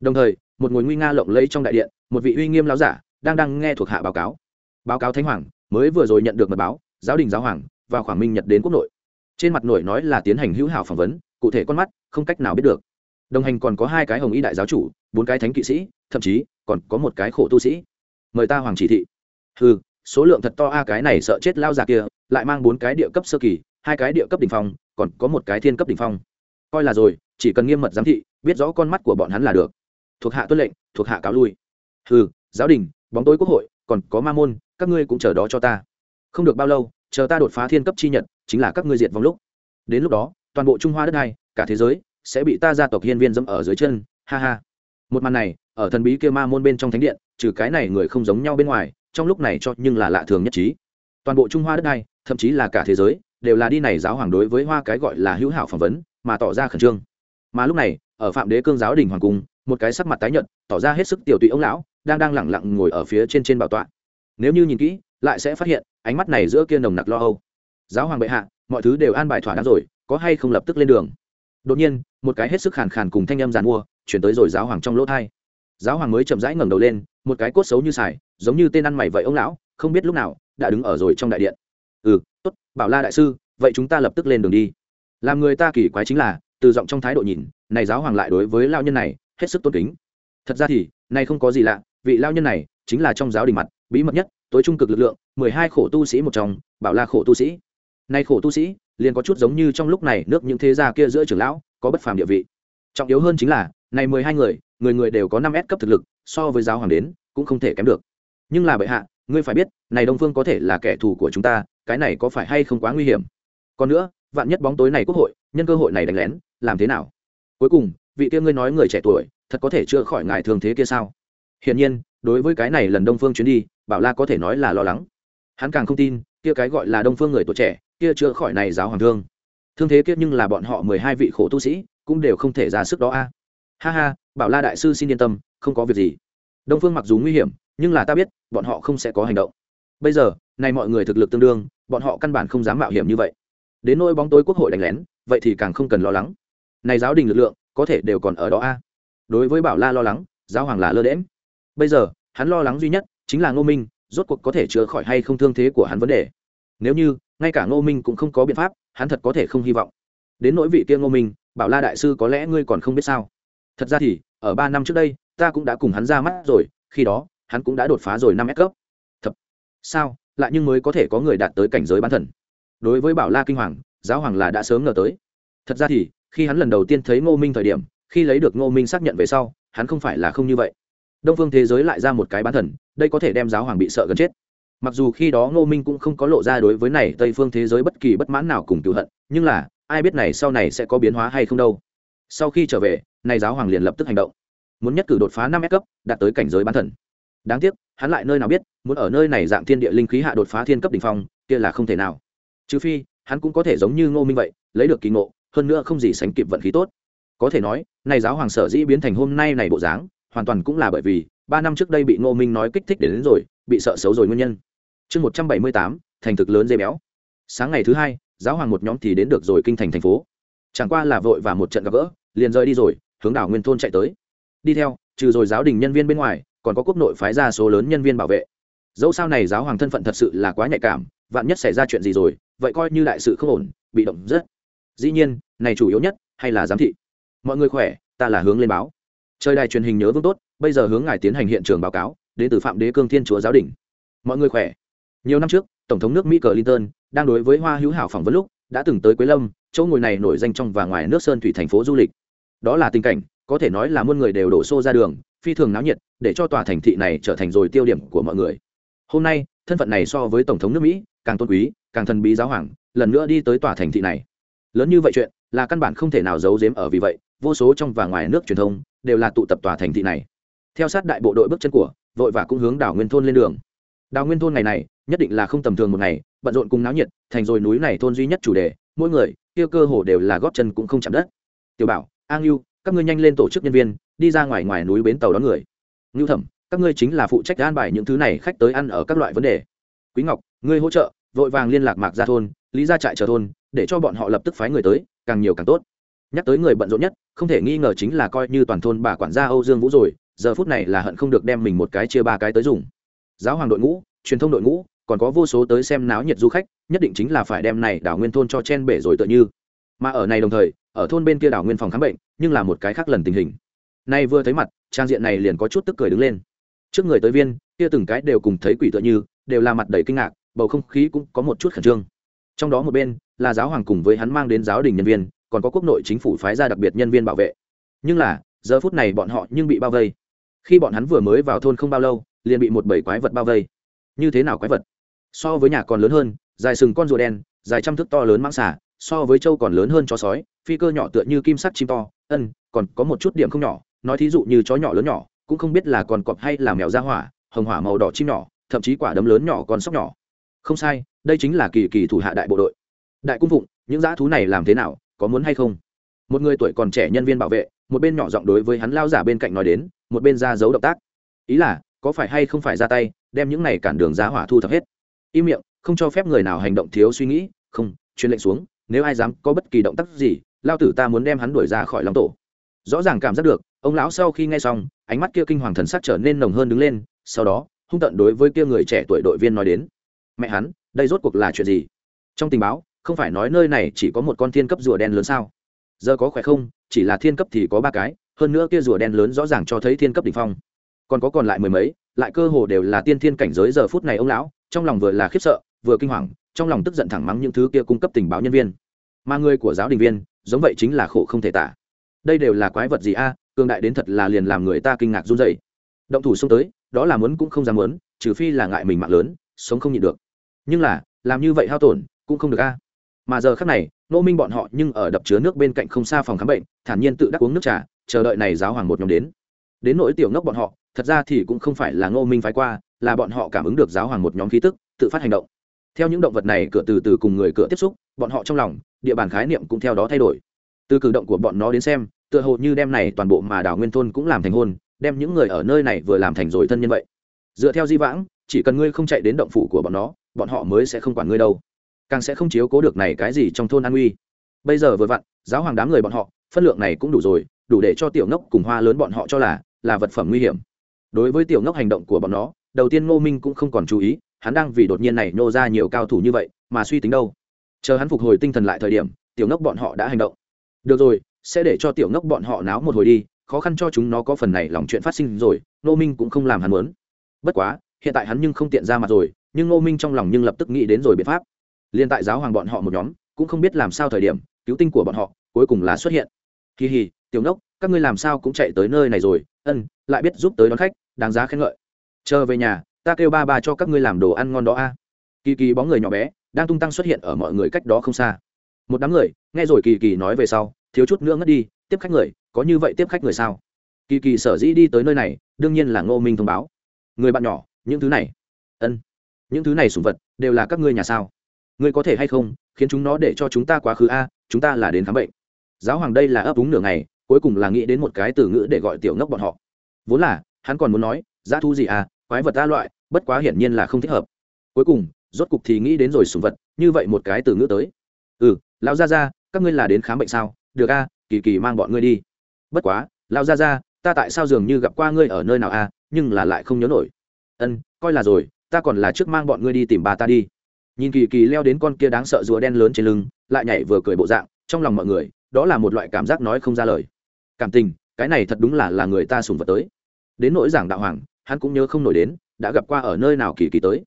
Đồng thời, một ngồi nguy nga lộng lẫy trong đại điện, một vị uy nghiêm lão giả đang đang nghe thuộc hạ báo cáo. Báo cáo thánh hoàng, mới vừa rồi nhận được mật báo, giáo đình giáo hoàng và khoảng minh nhật đến quốc nội. Trên mặt nổi nói là tiến hành hữu hảo phỏng vấn, cụ thể con mắt, không cách nào biết được. Đồng hành còn có hai cái hồng y đại giáo chủ, bốn cái thánh kỵ sĩ, thậm chí còn có một cái khổ tu sĩ. Mời ta hoàng chỉ thị. Ừ số lượng thật to a, cái này sợ chết lao già kia, lại mang bốn cái địa cấp sơ kỳ, hai cái địa cấp đ ỉ n h phong, còn có một cái thiên cấp đ ỉ n h phong coi là rồi chỉ cần nghiêm mật giám thị biết rõ con mắt của bọn hắn là được. Thuộc hạ tuân lệnh thuộc hạ cáo lui. Hừ, giáo đình bóng tối quốc hội còn có ma môn các ngươi cũng chờ đó cho ta. Không được bao lâu chờ ta đột phá thiên cấp chi nhật chính là các ngươi diệt vòng lúc. Đến lúc đó toàn bộ trung hoa đất này cả thế giới sẽ bị ta gia tộc hiên viên dẫm ở dưới chân. Ha ha. Một màn này ở thần bí kia ma môn bên trong thánh điện trừ cái này người không giống nhau bên ngoài trong lúc này cho nhưng là lạ thường nhất trí. Toàn bộ trung hoa đất này thậm chí là cả thế giới đều là đi này giáo hoàng đối với hoa cái gọi là hữu hảo phỏng vấn, mà tỏ ra khẩn trương. Mà lúc này, ở phạm đế cương giáo đình hoàng cung, một cái sắc mặt tái nhợt, tỏ ra hết sức tiểu tụy ông lão, đang đang lẳng lặng ngồi ở phía trên trên bảo tọa. Nếu như nhìn kỹ, lại sẽ phát hiện, ánh mắt này giữa kia nồng nặc lo âu. Giáo hoàng bệ hạ, mọi thứ đều an bài thỏa đáng rồi, có hay không lập tức lên đường? Đột nhiên, một cái hết sức khàn khàn cùng thanh âm giàn mua, chuyển tới rồi giáo hoàng trong lỗ thai. Giáo hoàng mới chậm rãi ngẩng đầu lên, một cái cốt xấu như xài giống như tên ăn mày vậy ông lão, không biết lúc nào, đã đứng ở rồi trong đại điện. Ừ tốt bảo la đại sư, vậy chúng ta lập tức lên đường đi. Làm người ta kỳ quái chính là, từ giọng trong thái độ nhìn, này giáo hoàng lại đối với lao nhân này hết sức tôn kính. Thật ra thì, này không có gì lạ, vị lao nhân này chính là trong giáo đình mặt, bí mật nhất, tối trung cực lực lượng, mười hai khổ tu sĩ một trong, bảo la khổ tu sĩ. Nay khổ tu sĩ, liền có chút giống như trong lúc này nước những thế gia kia giữa trưởng lão, có bất phàm địa vị. Trọng yếu hơn chính là, này mười hai người người người đều có năm s cấp thực lực, so với giáo hoàng đến, cũng không thể kém được. Nhưng là bệ hạ, ngươi phải biết, này đông phương có thể là kẻ thù của chúng ta cái này có phải hay không quá nguy hiểm? Còn nữa, vạn nhất bóng tối này quốc hội, nhân cơ hội này đánh lén, làm thế nào? Cuối cùng, vị kia ngươi nói người trẻ tuổi, thật có thể chữa khỏi ngài thương thế kia sao? Hiển nhiên, đối với cái này lần đông phương chuyến đi, bảo la có thể nói là lo lắng. Hắn càng không tin, kia cái gọi là đông phương người tuổi trẻ, kia chữa khỏi này giáo hoàng thương. Thương thế kia nhưng là bọn họ mười hai vị khổ tu sĩ, cũng đều không thể ra sức đó a. Ha ha, bảo la đại sư xin yên tâm, không có việc gì. Đông phương mặc dù nguy hiểm, nhưng là ta biết, bọn họ không sẽ có hành động. Bây giờ, này mọi người thực lực tương đương bọn họ căn bản không dám mạo hiểm như vậy. Đến nỗi bóng tối quốc hội đánh lén, vậy thì càng không cần lo lắng. Này giáo đình lực lượng, có thể đều còn ở đó a. Đối với bảo la lo lắng, giáo hoàng là lơ đễm bây giờ, hắn lo lắng duy nhất chính là ngô minh, rốt cuộc có thể chữa khỏi hay không thương thế của hắn vấn đề. Nếu như, ngay cả ngô minh cũng không có biện pháp, hắn thật có thể không hy vọng. Đến nỗi vị kia ngô minh, bảo la đại sư có lẽ ngươi còn không biết sao. Thật ra thì, ở ba năm trước đây, ta cũng đã cùng hắn ra mắt rồi, khi đó, hắn cũng đã đột phá rồi năm s cấp. Thật. Sao? Lại nhưng mới có thể có người đạt tới cảnh giới bán thần. Đối với bảo la kinh hoàng, giáo hoàng là đã sớm ngờ tới. Thật ra thì, khi hắn lần đầu tiên thấy ngô minh thời điểm, khi lấy được ngô minh xác nhận về sau, hắn không phải là không như vậy. Đông phương thế giới lại ra một cái bán thần, đây có thể đem giáo hoàng bị sợ gần chết. Mặc dù khi đó ngô minh cũng không có lộ ra đối với này tây phương thế giới bất kỳ bất mãn nào cùng cựu hận, nhưng là, ai biết này sau này sẽ có biến hóa hay không đâu. Sau khi trở về, này giáo hoàng liền lập tức hành động. Muốn nhất cử đột phá năm s cấp, đạt tới cảnh giới bán thần. Đáng tiếc, hắn lại nơi nào biết muốn ở nơi này dạng thiên địa linh khí hạ đột phá thiên cấp đ ỉ n h phong kia là không thể nào. Trừ phi hắn cũng có thể giống như ngô minh vậy lấy được kỳ ngộ hơn nữa không gì sánh kịp vận khí tốt. Có thể nói này giáo hoàng sở dĩ biến thành hôm nay này bộ dáng hoàn toàn cũng là bởi vì ba năm trước đây bị ngô minh nói kích thích đến, đến rồi bị sợ xấu rồi nguyên nhân. Chương một trăm bảy mươi tám thành thực lớn dây béo. Sáng ngày thứ hai giáo hoàng một nhóm thì đến được rồi kinh thành thành phố. Chẳng qua là vội và một trận gặp gỡ liền rời đi rồi hướng đảo nguyên thôn chạy tới. Đi theo trừ rồi giáo đình nhân viên bên ngoài còn có quốc nội phái ra số lớn nhân viên bảo vệ dẫu sao này giáo hoàng thân phận thật sự là quá nhạy cảm, vạn nhất xảy ra chuyện gì rồi, vậy coi như đại sự không ổn, bị động rất. Dĩ nhiên, này chủ yếu nhất, hay là giám thị. Mọi người khỏe, ta là hướng lên báo. Trời đài truyền hình nhớ vương tốt, bây giờ hướng ngài tiến hành hiện trường báo cáo đến từ phạm đế cương thiên chúa giáo đình. Mọi người khỏe. Nhiều năm trước, tổng thống nước mỹ clinton, đang đối với hoa hữu hảo phỏng vấn lúc, đã từng tới quế lâm, chỗ ngồi này nổi danh trong và ngoài nước sơn thủy thành phố du lịch. Đó là tình cảnh, có thể nói là muôn người đều đổ xô ra đường, phi thường náo nhiệt, để cho tòa thành thị này trở thành rồi tiêu điểm của mọi người hôm nay, thân phận này so với tổng thống nước mỹ, càng tôn quý, càng thần bí giáo hoàng, lần nữa đi tới tòa thành thị này. Lớn như vậy chuyện, là căn bản không thể nào giấu giếm ở vì vậy, vô số trong và ngoài nước truyền thông đều là tụ tập tòa thành thị này. Theo sát đại bộ đội bước chân của, vội và cũng hướng đảo nguyên thôn lên đường. Đảo nguyên thôn ngày này, nhất định là không tầm thường một ngày, bận rộn cùng náo nhiệt, thành rồi núi này thôn duy nhất chủ đề, mỗi người, kia cơ hồ đều là góp chân cũng không chạm đất. Tiểu bảo, an yêu các ngươi nhanh lên tổ chức nhân viên, đi ra ngoài ngoài núi bến tàu đón người. Ngưu thẩm các ngươi chính là phụ trách an bài những thứ này khách tới ăn ở các loại vấn đề. Quý ngọc, ngươi hỗ trợ, vội vàng liên lạc mạc ra thôn, lý ra trại chờ thôn, để cho bọn họ lập tức phái người tới, càng nhiều càng tốt. Nhắc tới người bận rộn nhất, không thể nghi ngờ chính là coi như toàn thôn bà quản gia âu dương vũ rồi, giờ phút này là hận không được đem mình một cái chia ba cái tới dùng. Giáo hoàng đội ngũ, truyền thông đội ngũ, còn có vô số tới xem náo nhiệt du khách, nhất định chính là phải đem này đảo nguyên thôn cho chen bể rồi tựa như. Mà ở này đồng thời, ở thôn bên kia đảo nguyên phòng khám bệnh, nhưng là một cái khác lần tình hình. Nay vừa thấy mặt, trang diện này liền có chút tức cười đứng lên trước người tới viên, kia từng cái đều cùng thấy quỷ tựa như, đều là mặt đầy kinh ngạc, bầu không khí cũng có một chút khẩn trương. Trong đó một bên, là giáo hoàng cùng với hắn mang đến giáo đình nhân viên, còn có quốc nội chính phủ phái ra đặc biệt nhân viên bảo vệ. Nhưng là, giờ phút này bọn họ nhưng bị bao vây. Khi bọn hắn vừa mới vào thôn không bao lâu, liền bị một bầy quái vật bao vây. Như thế nào quái vật? So với nhà còn lớn hơn, dài sừng con rùa đen, dài trăm thước to lớn mang xả so với trâu còn lớn hơn chó sói, phi cơ nhỏ tựa như kim sắt chim to, ân, còn có một chút điểm không nhỏ, nói thí dụ như chó nhỏ lớn nhỏ cũng không biết là còn cọp hay là mèo da hỏa, hồng hỏa màu đỏ chim nhỏ, thậm chí quả đấm lớn nhỏ con sóc nhỏ. Không sai, đây chính là kỳ kỳ thủ hạ đại bộ đội. Đại cung phụng, những dã thú này làm thế nào, có muốn hay không? Một người tuổi còn trẻ nhân viên bảo vệ, một bên nhỏ giọng đối với hắn lao giả bên cạnh nói đến, một bên ra dấu động tác. Ý là, có phải hay không phải ra tay, đem những này cản đường giá hỏa thu thập hết? Im miệng, không cho phép người nào hành động thiếu suy nghĩ, không, truyền lệnh xuống, nếu ai dám có bất kỳ động tác gì, lao tử ta muốn đem hắn đuổi ra khỏi lòng tổ. Rõ ràng cảm giác được ông lão sau khi nghe xong, ánh mắt kia kinh hoàng thần sắc trở nên nồng hơn đứng lên, sau đó, hung tận đối với kia người trẻ tuổi đội viên nói đến. Mẹ hắn, đây rốt cuộc là chuyện gì? Trong tình báo, không phải nói nơi này chỉ có một con thiên cấp rùa đen lớn sao? Giờ có khỏe không? Chỉ là thiên cấp thì có ba cái, hơn nữa kia rùa đen lớn rõ ràng cho thấy thiên cấp đ ỉ n h phong. Còn có còn lại mười mấy, lại cơ hồ đều là tiên thiên cảnh giới giờ phút này ông lão, trong lòng vừa là khiếp sợ, vừa kinh hoàng, trong lòng tức giận thẳng mắng những thứ kia cung cấp tình báo nhân viên. Mà người của giáo đình viên, giống vậy chính là khổ không thể tả. Đây đều là quái vật gì a? Cương đại đến thật là liền làm người ta kinh ngạc run rẩy. Động thủ xung tới, đó là muốn cũng không dám muốn, trừ phi là ngại mình mạng lớn, sống không nhịn được. Nhưng là, làm như vậy hao tổn, cũng không được a. Mà giờ khắc này nô minh bọn họ nhưng ở đập chứa nước bên cạnh không xa phòng khám bệnh, thản nhiên tự đắc uống nước trà, chờ đợi này giáo hoàng một nhóm đến. Đến nỗi tiểu ngốc bọn họ, thật ra thì cũng không phải là ngô minh phái qua, là bọn họ cảm ứng được giáo hoàng một nhóm khí tức, tự phát hành động. Theo những động vật này cửa từ từ cùng người cửa tiếp xúc, bọn họ trong lòng, địa bàn khái niệm cũng theo đó thay đổi. Từ cử động của bọn nó đến xem tựa hồ như đem này toàn bộ mà đảo nguyên thôn cũng làm thành hôn, đem những người ở nơi này vừa làm thành rồi thân nhân vậy. Dựa theo di vãng, chỉ cần ngươi không chạy đến động phủ của bọn nó, bọn họ mới sẽ không quản ngươi đâu. Càng sẽ không chiếu cố được này cái gì trong thôn an uy bây giờ vừa vặn, giáo hoàng đám người bọn họ, phân lượng này cũng đủ rồi, đủ để cho tiểu ngốc cùng hoa lớn bọn họ cho là là vật phẩm nguy hiểm. Đối với tiểu ngốc hành động của bọn nó, đầu tiên ngô minh cũng không còn chú ý, hắn đang vì đột nhiên này nô ra nhiều cao thủ như vậy, mà suy tính đâu. Chờ hắn phục hồi tinh thần lại thời điểm, tiểu ngốc bọn họ đã hành động. Được rồi sẽ để cho tiểu ngốc bọn họ náo một hồi đi, khó khăn cho chúng nó có phần này lòng chuyện phát sinh rồi nô minh cũng không làm hắn muốn. Bất quá, hiện tại hắn nhưng không tiện ra mặt rồi, nhưng nô minh trong lòng nhưng lập tức nghĩ đến rồi biện pháp. Liên tại giáo hoàng bọn họ một nhóm, cũng không biết làm sao thời điểm, cứu tinh của bọn họ cuối cùng là xuất hiện. Kỳ hì tiểu ngốc, các ngươi làm sao cũng chạy tới nơi này rồi, ân, lại biết giúp tới đón khách, đáng giá khen ngợi. Chờ về nhà, ta kêu ba ba cho các ngươi làm đồ ăn ngon đó a. Kỳ kỳ bóng người nhỏ bé, đang tung tăng xuất hiện ở mọi người cách đó không xa. Một đám người, nghe rồi kỳ kỳ nói về sau thiếu chút nữa ngất đi, tiếp khách người, có như vậy tiếp khách người sao? Kỳ kỳ sở dĩ đi tới nơi này, đương nhiên là ngô minh thông báo. Người bạn nhỏ, những thứ này. Ân. Những thứ này sùng vật, đều là các ngươi nhà sao? Ngươi có thể hay không, khiến chúng nó để cho chúng ta quá khứ a, chúng ta là đến khám bệnh. Giáo hoàng đây là ấp úng nửa ngày, cuối cùng là nghĩ đến một cái từ ngữ để gọi tiểu ngốc bọn họ. Vốn là, hắn còn muốn nói giá thu gì à quái vật ta loại, bất quá hiển nhiên là không thích hợp. Cuối cùng, rốt cục thì nghĩ đến rồi sùng vật, như vậy một cái từ ngữ tới. Ừ lão gia gia, các ngươi là đến khám bệnh sao? Được a, kỳ kỳ mang bọn ngươi đi. Bất quá lao ra ra ta tại sao dường như gặp qua ngươi ở nơi nào a, nhưng là lại không nhớ nổi. Ân, coi là rồi, ta còn là trước mang bọn ngươi đi tìm bà ta đi. Nhìn kỳ kỳ leo đến con kia đáng sợ rùa đen lớn trên lưng, lại nhảy vừa cười bộ dạng, trong lòng mọi người, đó là một loại cảm giác nói không ra lời. Cảm tình, cái này thật đúng là là người ta sùng vật tới. Đến nỗi giảng đạo hoàng, hắn cũng nhớ không nổi đến, đã gặp qua ở nơi nào kỳ kỳ tới.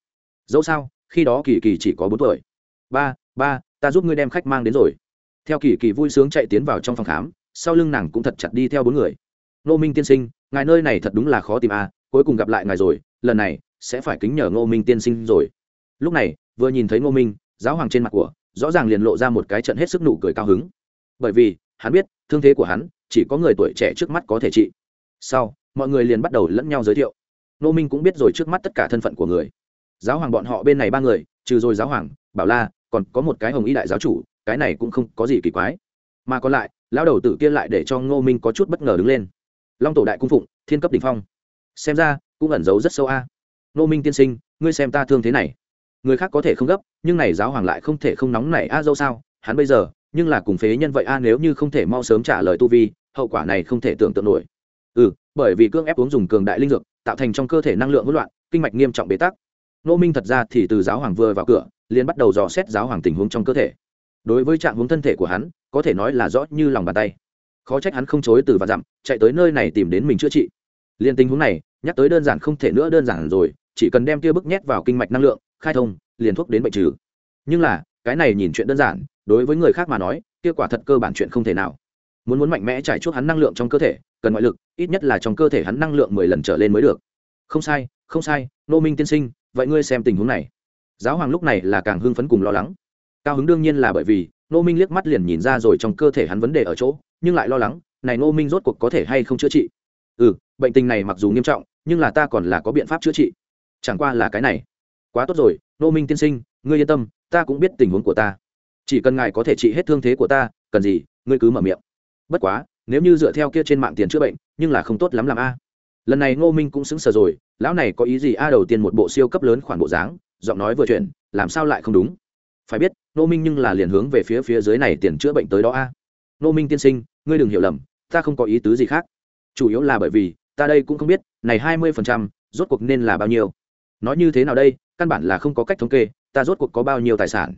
Dẫu sao, khi đó kỳ kỳ chỉ có bốn tuổi. Ba ba, ta giúp ngươi đem khách mang đến rồi theo kỳ kỳ vui sướng chạy tiến vào trong phòng khám, sau lưng nàng cũng thật chặt đi theo bốn người. Ngô minh tiên sinh, ngài nơi này thật đúng là khó tìm à cuối cùng gặp lại ngài rồi, lần này sẽ phải kính nhờ ngô minh tiên sinh rồi. Lúc này, vừa nhìn thấy ngô minh, giáo hoàng trên mặt của, rõ ràng liền lộ ra một cái trận hết sức nụ cười cao hứng. Bởi vì, hắn biết, thương thế của hắn, chỉ có người tuổi trẻ trước mắt có thể trị. Sau, mọi người liền bắt đầu lẫn nhau giới thiệu. Ngô minh cũng biết rồi trước mắt tất cả thân phận của người. Giáo hoàng bọn họ bên này ba người, trừ rồi giáo hoàng, bảo la, còn có một cái hồng y đại giáo chủ cái này cũng không có gì kỳ quái. Mà còn lại, lão đầu tử kia lại để cho ngô minh có chút bất ngờ đứng lên. Long tổ đại cung phụng, thiên cấp đ ỉ n h phong. Xem ra, cũng ẩn giấu rất sâu a. Ngô minh tiên sinh, ngươi xem ta thương thế này. Người khác có thể không gấp, nhưng này giáo hoàng lại không thể không nóng này a dâu sao? Hắn bây giờ, nhưng là cùng phế nhân vậy a, nếu như không thể mau sớm trả lời tu vi, hậu quả này không thể tưởng tượng nổi. Ừ bởi vì cưỡng ép uống dùng cường đại linh dược, tạo thành trong cơ thể năng lượng hỗn loạn, kinh mạch nghiêm trọng bế tắc. Nô minh thật ra thì từ giáo hoàng vừa vào cửa, liền bắt đầu dò xét giáo hoàng tình huống trong cơ thể đối với trạng hướng thân thể của hắn, có thể nói là rõ như lòng bàn tay. Khó trách hắn không chối từ và dặm, chạy tới nơi này tìm đến mình chữa trị. Liền tình huống này, nhắc tới đơn giản không thể nữa đơn giản rồi, chỉ cần đem kia bức nhét vào kinh mạch năng lượng, khai thông, liền thuốc đến bệnh trừ. Nhưng là, cái này nhìn chuyện đơn giản, đối với người khác mà nói, kia quả thật cơ bản chuyện không thể nào. Muốn muốn mạnh mẽ trải chuốt hắn năng lượng trong cơ thể, cần ngoại lực, ít nhất là trong cơ thể hắn năng lượng mười lần trở lên mới được. Không sai không sai, nô minh tiên sinh, vậy ngươi xem tình huống này. Giáo hoàng lúc này là càng hưng phấn cùng lo lắng cao hứng đương nhiên là bởi vì nô minh liếc mắt liền nhìn ra rồi trong cơ thể hắn vấn đề ở chỗ, nhưng lại lo lắng, này nô minh rốt cuộc có thể hay không chữa trị? Ừ bệnh tình này mặc dù nghiêm trọng, nhưng là ta còn là có biện pháp chữa trị. Chẳng qua là cái này. Quá tốt rồi nô minh tiên sinh, ngươi yên tâm, ta cũng biết tình huống của ta. Chỉ cần ngài có thể trị hết thương thế của ta, cần gì, ngươi cứ mở miệng. Bất quá, nếu như dựa theo kia trên mạng tiền chữa bệnh, nhưng là không tốt lắm làm a. Lần này ngô minh cũng xứng sở rồi, lão này có ý gì a, đầu tiên một bộ siêu cấp lớn khoản bộ dáng, giọng nói vừa chuyển, làm sao lại không đúng? Phải biết nô minh nhưng là liền hướng về phía phía dưới này tiền chữa bệnh tới đó a. Nô minh tiên sinh, ngươi đừng hiểu lầm, ta không có ý tứ gì khác. Chủ yếu là bởi vì, ta đây cũng không biết, này hai mươi phần trăm, rốt cuộc nên là bao nhiêu. Nói như thế nào đây, căn bản là không có cách thống kê, ta rốt cuộc có bao nhiêu tài sản.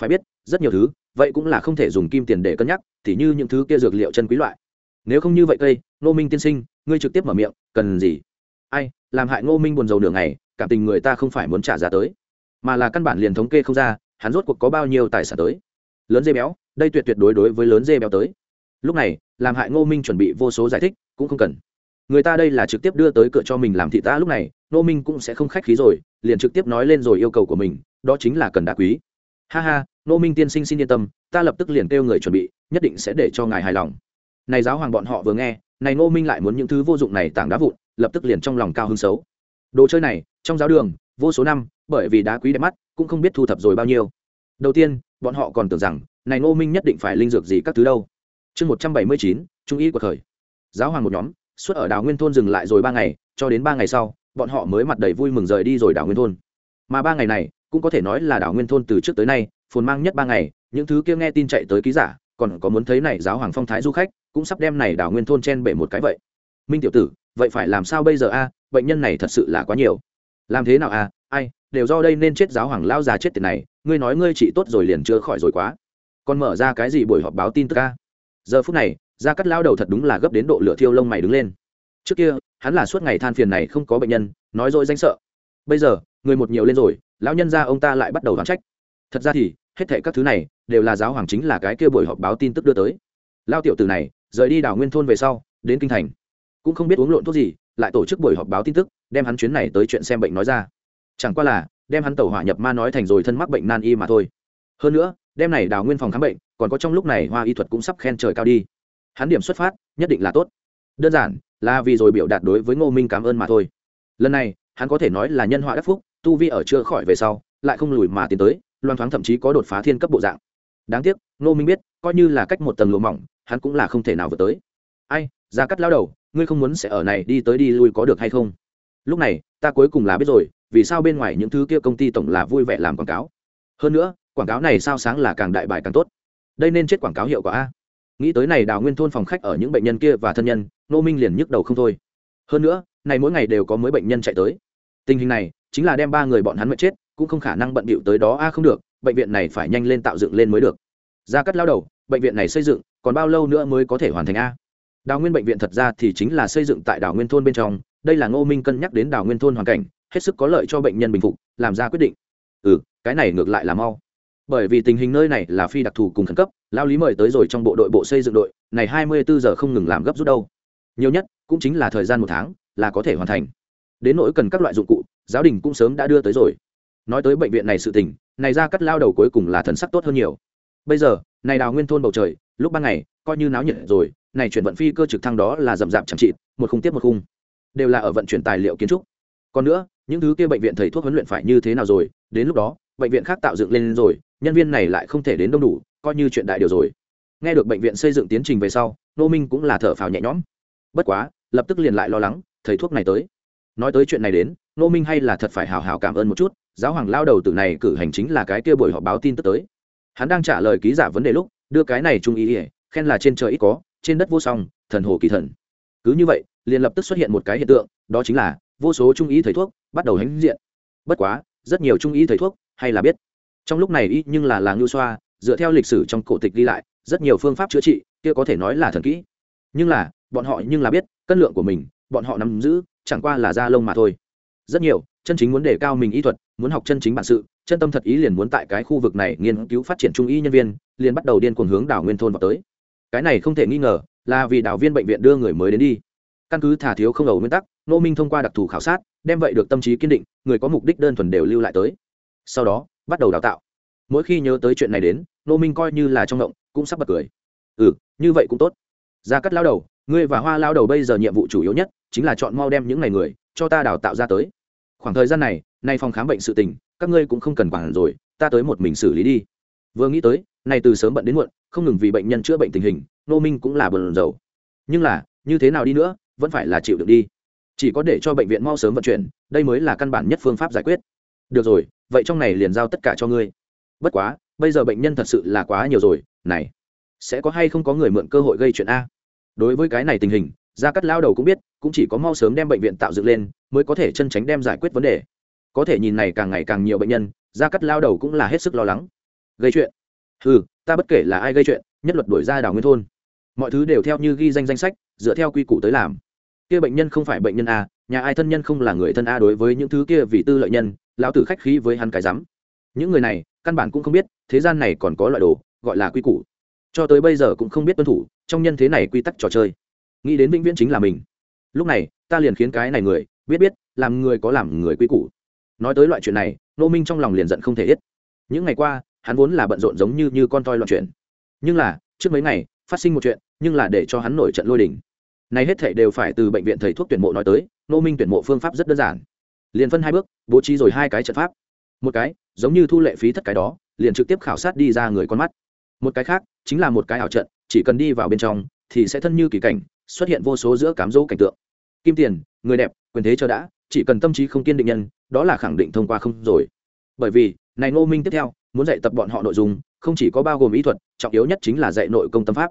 Phải biết, rất nhiều thứ, vậy cũng là không thể dùng kim tiền để cân nhắc, tỉ như những thứ kia dược liệu chân quý loại. Nếu không như vậy cây nô minh tiên sinh, ngươi trực tiếp mở miệng, cần gì? Ai, làm hại ngô minh buồn rầu nửa ngày, cảm tình người ta không phải muốn trả giá tới. Mà là căn bản liền thống kê không ra hắn rốt cuộc có bao nhiêu tài sản tới? Lớn dê béo, đây tuyệt tuyệt đối đối với lớn dê béo tới. Lúc này, làm hại ngô minh chuẩn bị vô số giải thích, cũng không cần. Người ta đây là trực tiếp đưa tới cửa cho mình làm thị ta lúc này, ngô minh cũng sẽ không khách khí rồi, liền trực tiếp nói lên rồi yêu cầu của mình, đó chính là cần đá quý. Ha ha, ngô minh tiên sinh xin yên tâm, ta lập tức liền kêu người chuẩn bị, nhất định sẽ để cho ngài hài lòng. Này giáo hoàng bọn họ vừa nghe, này ngô minh lại muốn những thứ vô dụng này tảng đá vụn, lập tức liền trong lòng cao hứng xấu. Đồ chơi này, trong giáo đường vô số năm, bởi vì đá quý đẹp mắt, cũng không biết thu thập rồi bao nhiêu. Đầu tiên, bọn họ còn tưởng rằng, này ngô minh nhất định phải linh dược gì các thứ đâu. Chương một trăm bảy mươi chín, trung y của thời. Giáo hoàng một nhóm, suốt ở đảo nguyên thôn dừng lại rồi ba ngày, cho đến ba ngày sau, bọn họ mới mặt đầy vui mừng rời đi rồi đảo nguyên thôn. Mà ba ngày này, cũng có thể nói là đảo nguyên thôn từ trước tới nay, phồn mang nhất ba ngày, những thứ kia nghe tin chạy tới ký giả, còn có muốn thấy này giáo hoàng phong thái du khách, cũng sắp đem này đảo nguyên thôn chen bể một cái vậy. Minh tiểu tử, vậy phải làm sao bây giờ a? Bệnh nhân này thật sự là quá nhiều làm thế nào à? ai? Đều do đây nên chết giáo hoàng lao già chết tiền này. Ngươi nói ngươi trị tốt rồi liền chưa khỏi rồi quá. Còn mở ra cái gì buổi họp báo tin tức ca giờ phút này, gia cắt lao đầu thật đúng là gấp đến độ lửa thiêu lông mày đứng lên. Trước kia, hắn là suốt ngày than phiền này không có bệnh nhân, nói dối danh sợ. Bây giờ, người một nhiều lên rồi, lão nhân ra ông ta lại bắt đầu đoán trách. Thật ra thì, hết thệ các thứ này đều là giáo hoàng chính là cái kia buổi họp báo tin tức đưa tới. Lao tiểu từ này, rời đi đảo nguyên thôn về sau, đến kinh thành. Cũng không biết uống lộn thuốc gì, lại tổ chức buổi họp báo tin tức đem hắn chuyến này tới chuyện xem bệnh nói ra. Chẳng qua là, đem hắn tẩu hỏa nhập ma nói thành rồi thân mắc bệnh nan y mà thôi. Hơn nữa, đem này đào nguyên phòng khám bệnh, còn có trong lúc này hoa y thuật cũng sắp khen trời cao đi. Hắn điểm xuất phát, nhất định là tốt. Đơn giản, là vì rồi biểu đạt đối với ngô minh cảm ơn mà thôi. Lần này, hắn có thể nói là nhân họa đắc phúc, tu vi ở chưa khỏi về sau, lại không lùi mà tiến tới, loan thoáng thậm chí có đột phá thiên cấp bộ dạng. Đáng tiếc, ngô minh biết, coi như là cách một tầng lùa mỏng, hắn cũng là không thể nào vượt tới. Ai, ra cắt lao đầu, ngươi không muốn sẽ ở này đi tới đi lui có được hay không? Lúc này, ta cuối cùng là biết rồi, vì sao bên ngoài những thứ kia công ty tổng là vui vẻ làm quảng cáo. Hơn nữa, quảng cáo này sao sáng là càng đại bài càng tốt. Đây nên chết quảng cáo hiệu quả a. Nghĩ tới này đào nguyên thôn phòng khách ở những bệnh nhân kia và thân nhân nô minh liền nhức đầu không thôi. Hơn nữa, này mỗi ngày đều có mới bệnh nhân chạy tới. Tình hình này, chính là đem ba người bọn hắn mệt chết, cũng không khả năng bận bịu tới đó a, không được, bệnh viện này phải nhanh lên tạo dựng lên mới được. Ra cắt lao đầu, bệnh viện này xây dựng, còn bao lâu nữa mới có thể hoàn thành a? Đào nguyên bệnh viện thật ra thì chính là xây dựng tại đảo nguyên thôn bên trong đây là ngô minh cân nhắc đến đảo nguyên thôn hoàn cảnh, hết sức có lợi cho bệnh nhân bình phục, làm ra quyết định. Ừ cái này ngược lại là mau. Bởi vì tình hình nơi này là phi đặc thù cùng khẩn cấp, lao lý mời tới rồi trong bộ đội bộ xây dựng đội, này hai mươi bốn giờ không ngừng làm gấp rút đâu. Nhiều nhất, cũng chính là thời gian một tháng, là có thể hoàn thành. Đến nỗi cần các loại dụng cụ, giáo đình cũng sớm đã đưa tới rồi. Nói tới bệnh viện này sự tình, này ra cắt lao đầu cuối cùng là thần sắc tốt hơn nhiều. Bây giờ, này đào nguyên thôn bầu trời, lúc ban ngày, coi như náo nhiệt rồi, này chuyển vận phi cơ trực thăng đó là rậm rạp chẳng trị một khung tiếp một khung đều là ở vận chuyển tài liệu kiến trúc. Còn nữa, những thứ kia bệnh viện thầy thuốc huấn luyện phải như thế nào rồi? Đến lúc đó, bệnh viện khác tạo dựng lên rồi, nhân viên này lại không thể đến đông đủ, coi như chuyện đại điều rồi. Nghe được bệnh viện xây dựng tiến trình về sau nô minh cũng là thở phào nhẹ nhõm. Bất quá, lập tức liền lại lo lắng, thầy thuốc này tới. Nói tới chuyện này đến nô minh hay là thật phải hào hào cảm ơn một chút, giáo hoàng lao đầu từ này cử hành chính là cái kia buổi họp báo tin tức tới. Hắn đang trả lời ký giả vấn đề lúc, đưa cái này trung ý ỉa khen là trên trời ít có, trên đất vô song, thần hồ kỳ thần. Cứ như vậy liền lập tức xuất hiện một cái hiện tượng, đó chính là vô số trung ý thầy thuốc bắt đầu hãnh diện. Bất quá, rất nhiều trung ý thầy thuốc hay là biết. Trong lúc này y nhưng là là ngưu xoa, dựa theo lịch sử trong cổ tịch ghi lại, rất nhiều phương pháp chữa trị kia có thể nói là thần kỹ. Nhưng là, bọn họ nhưng là biết, cân lượng của mình, bọn họ nắm giữ, chẳng qua là da lông mà thôi. Rất nhiều, chân chính muốn đề cao mình y thuật, muốn học chân chính bản sự, chân tâm thật ý liền muốn tại cái khu vực này nghiên cứu phát triển trung y nhân viên, liền bắt đầu điên cuồng hướng đảo nguyên thôn vào tới. Cái này không thể nghi ngờ là vì đảo viên bệnh viện đưa người mới đến đi căn cứ thả thiếu không ẩu nguyên tắc nô minh thông qua đặc thù khảo sát, đem vậy được tâm trí kiên định, người có mục đích đơn thuần đều lưu lại tới. Sau đó, bắt đầu đào tạo. Mỗi khi nhớ tới chuyện này đến nô minh coi như là trong động cũng sắp bật cười. Ừ như vậy cũng tốt. Ra cắt lao đầu, ngươi và hoa lao đầu bây giờ nhiệm vụ chủ yếu nhất, chính là chọn mau đem những ngày người, cho ta đào tạo ra tới. Khoảng thời gian này, nay phòng khám bệnh sự tình, các ngươi cũng không cần quản rồi, ta tới một mình xử lý đi. Vừa nghĩ tới, nay từ sớm bận đến muộn, không ngừng vì bệnh nhân chữa bệnh tình hình nô minh cũng là bờn dầu nhưng là, như thế nào đi nữa vẫn phải là chịu được đi. Chỉ có để cho bệnh viện mau sớm vận chuyển, đây mới là căn bản nhất phương pháp giải quyết. Được rồi, vậy trong này liền giao tất cả cho ngươi. Bất quá, bây giờ bệnh nhân thật sự là quá nhiều rồi, này, sẽ có hay không có người mượn cơ hội gây chuyện a? Đối với cái này tình hình, gia cắt lao đầu cũng biết, cũng chỉ có mau sớm đem bệnh viện tạo dựng lên, mới có thể chân tránh đem giải quyết vấn đề. Có thể nhìn này càng ngày càng nhiều bệnh nhân, gia cắt lao đầu cũng là hết sức lo lắng. Gây chuyện? Ừ ta bất kể là ai gây chuyện, nhất luật đuổi ra đảo nguyên thôn. Mọi thứ đều theo như ghi danh danh sách, dựa theo quy củ tới làm kia bệnh nhân không phải bệnh nhân a, nhà ai thân nhân không là người thân a đối với những thứ kia vì tư lợi nhân, lão tử khách khí với hắn cái rắm. Những người này, căn bản cũng không biết, thế gian này còn có loại đồ, gọi là quy củ. Cho tới bây giờ cũng không biết tuân thủ, trong nhân thế này quy tắc trò chơi. Nghĩ đến vĩnh viễn chính là mình. Lúc này, ta liền khiến cái này người, biết biết, làm người có làm người quy củ. Nói tới loại chuyện này, nô minh trong lòng liền giận không thể ít những ngày qua, hắn vốn là bận rộn giống như như con toi loạn chuyện nhưng là, trước mấy ngày, phát sinh một chuyện, nhưng là để cho hắn nổi trận lôi đình này hết thảy đều phải từ bệnh viện thầy thuốc tuyển mộ nói tới nô minh tuyển mộ phương pháp rất đơn giản. Liền phân hai bước, bố trí rồi hai cái trận pháp. Một cái, giống như thu lệ phí thất cái đó, liền trực tiếp khảo sát đi ra người con mắt. Một cái khác, chính là một cái ảo trận, chỉ cần đi vào bên trong, thì sẽ thân như kỳ cảnh, xuất hiện vô số giữa cám dỗ cảnh tượng. Kim tiền, người đẹp, quyền thế cho đã, chỉ cần tâm trí không kiên định nhân, đó là khẳng định thông qua không rồi. Bởi vì, này ngô minh tiếp theo, muốn dạy tập bọn họ nội dung, không chỉ có bao gồm ý thuật, trọng yếu nhất chính là dạy nội công tâm pháp.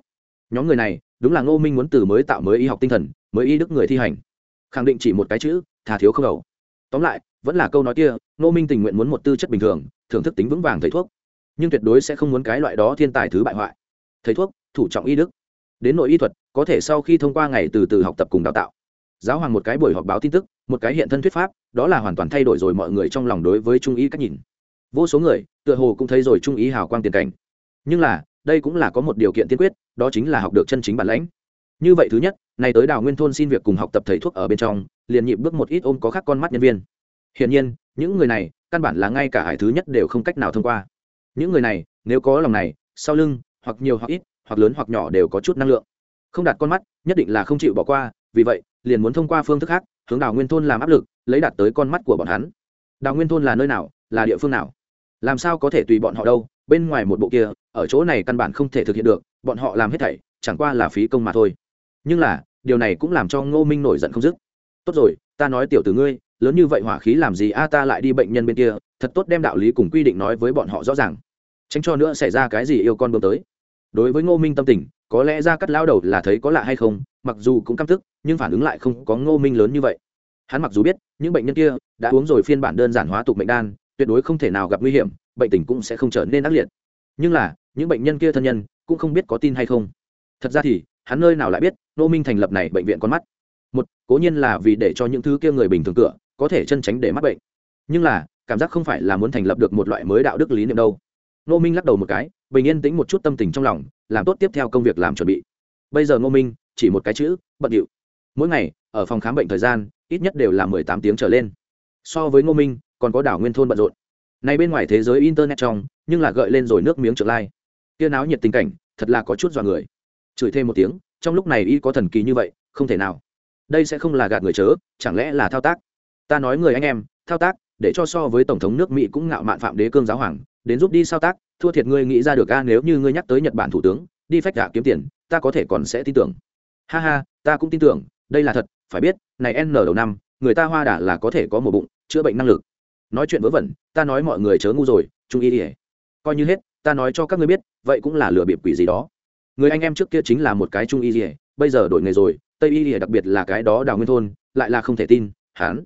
Nhóm người này đúng là ngô minh muốn từ mới tạo mới y học tinh thần, mới y đức người thi hành. Khẳng định chỉ một cái chữ thà thiếu không đầu. Tóm lại, vẫn là câu nói kia, ngô minh tình nguyện muốn một tư chất bình thường, thưởng thức tính vững vàng thầy thuốc. Nhưng tuyệt đối sẽ không muốn cái loại đó thiên tài thứ bại hoại. Thầy thuốc, thủ trọng y đức. Đến nội y thuật, có thể sau khi thông qua ngày từ từ học tập cùng đào tạo. Giáo hoàng một cái buổi họp báo tin tức, một cái hiện thân thuyết pháp, đó là hoàn toàn thay đổi rồi mọi người trong lòng đối với trung y cách nhìn. Vô số người, tựa hồ cũng thấy rồi trung ý hào quang tiền cảnh. Nhưng là, đây cũng là có một điều kiện tiên quyết đó chính là học được chân chính bản lãnh. Như vậy thứ nhất, này tới đào nguyên thôn xin việc cùng học tập thầy thuốc ở bên trong, liền nhịp bước một ít ôm có khác con mắt nhân viên. Hiển nhiên, những người này, căn bản là ngay cả hải thứ nhất đều không cách nào thông qua. Những người này, nếu có lòng này, sau lưng, hoặc nhiều hoặc ít, hoặc lớn hoặc nhỏ đều có chút năng lượng. Không đặt con mắt, nhất định là không chịu bỏ qua, vì vậy, liền muốn thông qua phương thức khác, hướng đào nguyên thôn làm áp lực, lấy đạt tới con mắt của bọn hắn. Đào nguyên thôn là nơi nào, là địa phương nào? Làm sao có thể tùy bọn họ đâu? Bên ngoài một bộ kia, ở chỗ này căn bản không thể thực hiện được, bọn họ làm hết thảy, chẳng qua là phí công mà thôi. Nhưng là, điều này cũng làm cho ngô minh nổi giận không dứt. Tốt rồi, ta nói tiểu tử ngươi, lớn như vậy hỏa khí làm gì a, ta lại đi bệnh nhân bên kia, thật tốt đem đạo lý cùng quy định nói với bọn họ rõ ràng. Tránh cho nữa xảy ra cái gì yêu con bơm tới. Đối với ngô minh tâm tình, có lẽ ra cắt lao đầu là thấy có lạ hay không, mặc dù cũng căm tức, nhưng phản ứng lại không có ngô minh lớn như vậy. Hắn mặc dù biết, những bệnh nhân kia đã uống rồi phiên bản đơn giản hóa tục mệnh đan, tuyệt đối không thể nào gặp nguy hiểm bệnh tình cũng sẽ không trở nên ác liệt. Nhưng là, những bệnh nhân kia thân nhân cũng không biết có tin hay không. Thật ra thì, hắn nơi nào lại biết nô minh thành lập này bệnh viện con mắt? Một, cố nhiên là vì để cho những thứ kia người bình thường cửa có thể chân tránh để mắc bệnh. Nhưng là, cảm giác không phải là muốn thành lập được một loại mới đạo đức lý niệm đâu. Nô minh lắc đầu một cái, bình yên tĩnh một chút tâm tình trong lòng, làm tốt tiếp theo công việc làm chuẩn bị. Bây giờ ngô minh chỉ một cái chữ, bận điệu. Mỗi ngày, ở phòng khám bệnh thời gian, ít nhất đều là mười tám tiếng trở lên. So với ngô minh, còn có đảo nguyên thôn bận rộn này bên ngoài thế giới internet trong, nhưng là gợi lên rồi nước miếng trượng lai. Kia náo nhiệt tình cảnh, thật là có chút dọa người. Chửi thêm một tiếng, trong lúc này y có thần kỳ như vậy, không thể nào. Đây sẽ không là gạt người chớ, chẳng lẽ là thao tác? Ta nói người anh em, thao tác, để cho so với tổng thống nước mỹ cũng ngạo mạn phạm đế cương giáo hoàng, đến giúp đi sao tác, thua thiệt ngươi nghĩ ra được a, nếu như ngươi nhắc tới nhật bản thủ tướng, đi phách gạ kiếm tiền, ta có thể còn sẽ tin tưởng. Ha ha, ta cũng tin tưởng, đây là thật, phải biết, này n đầu năm, người ta hoa đà là có thể có một bụng, chữa bệnh năng lực nói chuyện vớ vẩn, ta nói mọi người chớ ngu rồi, trung y ỉa coi như hết, ta nói cho các ngươi biết, vậy cũng là lừa bịp quỷ gì đó. Người anh em trước kia chính là một cái trung y ỉa bây giờ đổi nghề rồi, tây y ỉa đặc biệt là cái đó đào nguyên thôn, lại là không thể tin, hán.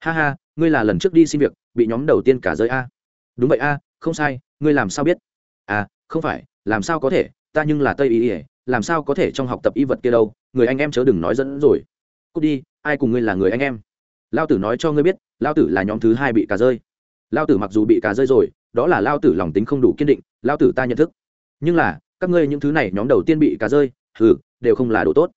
Ha ha, ngươi là lần trước đi xin việc, bị nhóm đầu tiên cả giới a. Đúng vậy a, không sai, ngươi làm sao biết? À không phải, làm sao có thể, ta nhưng là tây y ỉa làm sao có thể trong học tập y vật kia đâu, người anh em chớ đừng nói dẫn rồi. Cút đi, ai cùng ngươi là người anh em? Lao tử nói cho ngươi biết, lao tử là nhóm thứ hai bị cà rơi. Lao tử mặc dù bị cà rơi rồi, đó là lao tử lòng tính không đủ kiên định, lao tử ta nhận thức. Nhưng là, các ngươi những thứ này nhóm đầu tiên bị cà rơi thử đều không là đồ tốt.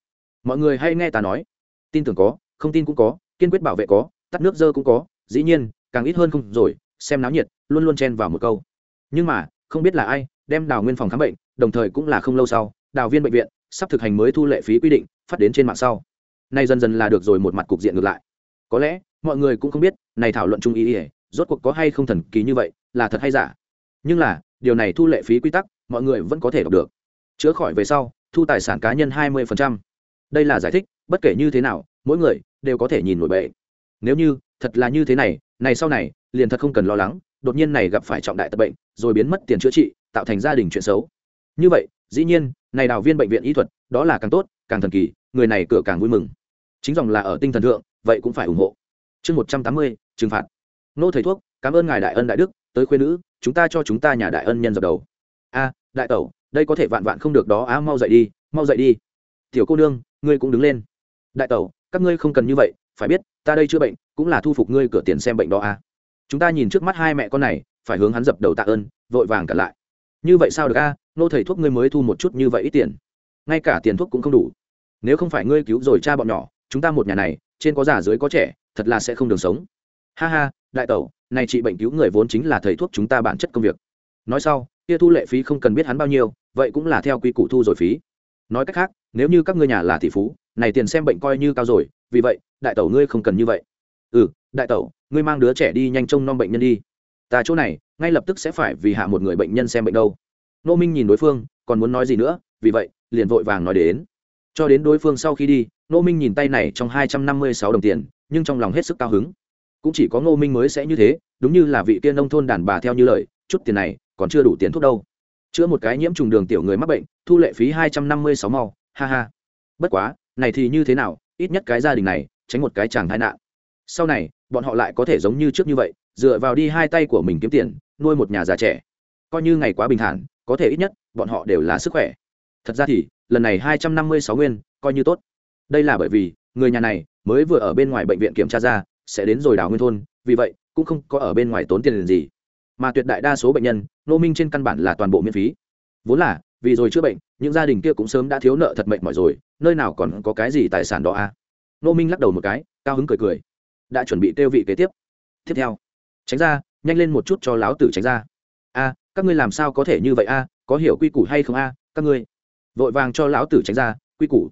Mọi người hay nghe ta nói. Tin tưởng có, không tin cũng có, kiên quyết bảo vệ có, tắt nước dơ cũng có, dĩ nhiên, càng ít hơn không rồi, xem náo nhiệt, luôn luôn chen vào một câu. Nhưng mà, không biết là ai, đem đào nguyên phòng khám bệnh, đồng thời cũng là không lâu sau, đào viên bệnh viện, sắp thực hành mới thu lệ phí quy định, phát đến trên mạng sau. Nay dần dần là được rồi một mặt cục diện ngược lại có lẽ, mọi người cũng không biết, này thảo luận chung ý ỉa rốt cuộc có hay không thần kỳ như vậy, là thật hay giả. Nhưng là, điều này thu lệ phí quy tắc, mọi người vẫn có thể đọc được. Chữa khỏi về sau, thu tài sản cá nhân hai mươi đây là giải thích, bất kể như thế nào, mỗi người đều có thể nhìn nổi bệ nếu như, thật là như thế này này sau này, liền thật không cần lo lắng, đột nhiên này gặp phải trọng đại tật bệnh, rồi biến mất tiền chữa trị, tạo thành gia đình chuyện xấu. Như vậy, dĩ nhiên, này đào viên bệnh viện y thuật, đó là càng tốt, càng thần kỳ, người này cửa càng vui mừng. Chính dòng là ở tinh thần thượng vậy cũng phải ủng hộ. Chương một trăm tám mươi, trừng phạt. Nô thầy thuốc, cảm ơn ngài đại ân đại đức, tới khuyên nữ, chúng ta cho chúng ta nhà đại ân nhân dập đầu. A, đại tẩu, đây có thể vạn vạn không được đó á, mau dậy đi, mau dậy đi. Tiểu cô nương, ngươi cũng đứng lên. Đại tẩu, các ngươi không cần như vậy, phải biết, ta đây chữa bệnh, cũng là thu phục ngươi cửa tiền xem bệnh đó a chúng ta nhìn trước mắt hai mẹ con này, phải hướng hắn dập đầu tạ ơn, vội vàng cả lại. Như vậy sao được a nô thầy thuốc ngươi mới thu một chút như vậy ít tiền. Ngay cả tiền thuốc cũng không đủ. Nếu không phải ngươi cứu rồi cha bọn nhỏ, chúng ta một nhà này trên có già dưới có trẻ, thật là sẽ không đường sống. Ha ha, đại tẩu, này trị bệnh cứu người vốn chính là thầy thuốc chúng ta bản chất công việc. Nói sau, kia thu lệ phí không cần biết hắn bao nhiêu, vậy cũng là theo quy củ thu rồi phí. Nói cách khác, nếu như các ngươi nhà là tỷ phú, này tiền xem bệnh coi như cao rồi, vì vậy, đại tẩu ngươi không cần như vậy. Ừ đại tẩu, ngươi mang đứa trẻ đi nhanh trông nom bệnh nhân đi. Ta chỗ này, ngay lập tức sẽ phải vì hạ một người bệnh nhân xem bệnh đâu. Nô minh nhìn đối phương, còn muốn nói gì nữa, vì vậy, liền vội vàng nói đến. Cho đến đối phương sau khi đi Ngô minh nhìn tay này trong hai trăm năm mươi sáu đồng tiền, nhưng trong lòng hết sức cao hứng. Cũng chỉ có ngô minh mới sẽ như thế, đúng như là vị tiên nông thôn đàn bà theo như lời, chút tiền này, còn chưa đủ tiền thuốc đâu. Chữa một cái nhiễm trùng đường tiểu người mắc bệnh, thu lệ phí hai trăm năm mươi sáu mau, ha ha. Bất quá, này thì như thế nào, ít nhất cái gia đình này, tránh một cái chàng tai nạn. Sau này, bọn họ lại có thể giống như trước như vậy, dựa vào đi hai tay của mình kiếm tiền, nuôi một nhà già trẻ. Coi như ngày quá bình thản, có thể ít nhất, bọn họ đều là sức khỏe. Thật ra thì, lần này hai trăm năm mươi sáu nguyên, coi như tốt đây là bởi vì, người nhà này mới vừa ở bên ngoài bệnh viện kiểm tra ra, sẽ đến rồi đào nguyên thôn, vì vậy cũng không có ở bên ngoài tốn tiền gì. Mà tuyệt đại đa số bệnh nhân, nô minh trên căn bản là toàn bộ miễn phí. Vốn là, vì rồi chữa bệnh, những gia đình kia cũng sớm đã thiếu nợ thật mệnh mỏi rồi, nơi nào còn có cái gì tài sản đó à? Nô minh lắc đầu một cái, cao hứng cười cười. Đã chuẩn bị tiêu vị kế tiếp. Tiếp theo, tránh ra, nhanh lên một chút cho láo tử tránh ra. A các ngươi làm sao có thể như vậy a có hiểu quy củ hay không a các ngươi, vội vàng cho lão tử tránh ra, quy củ.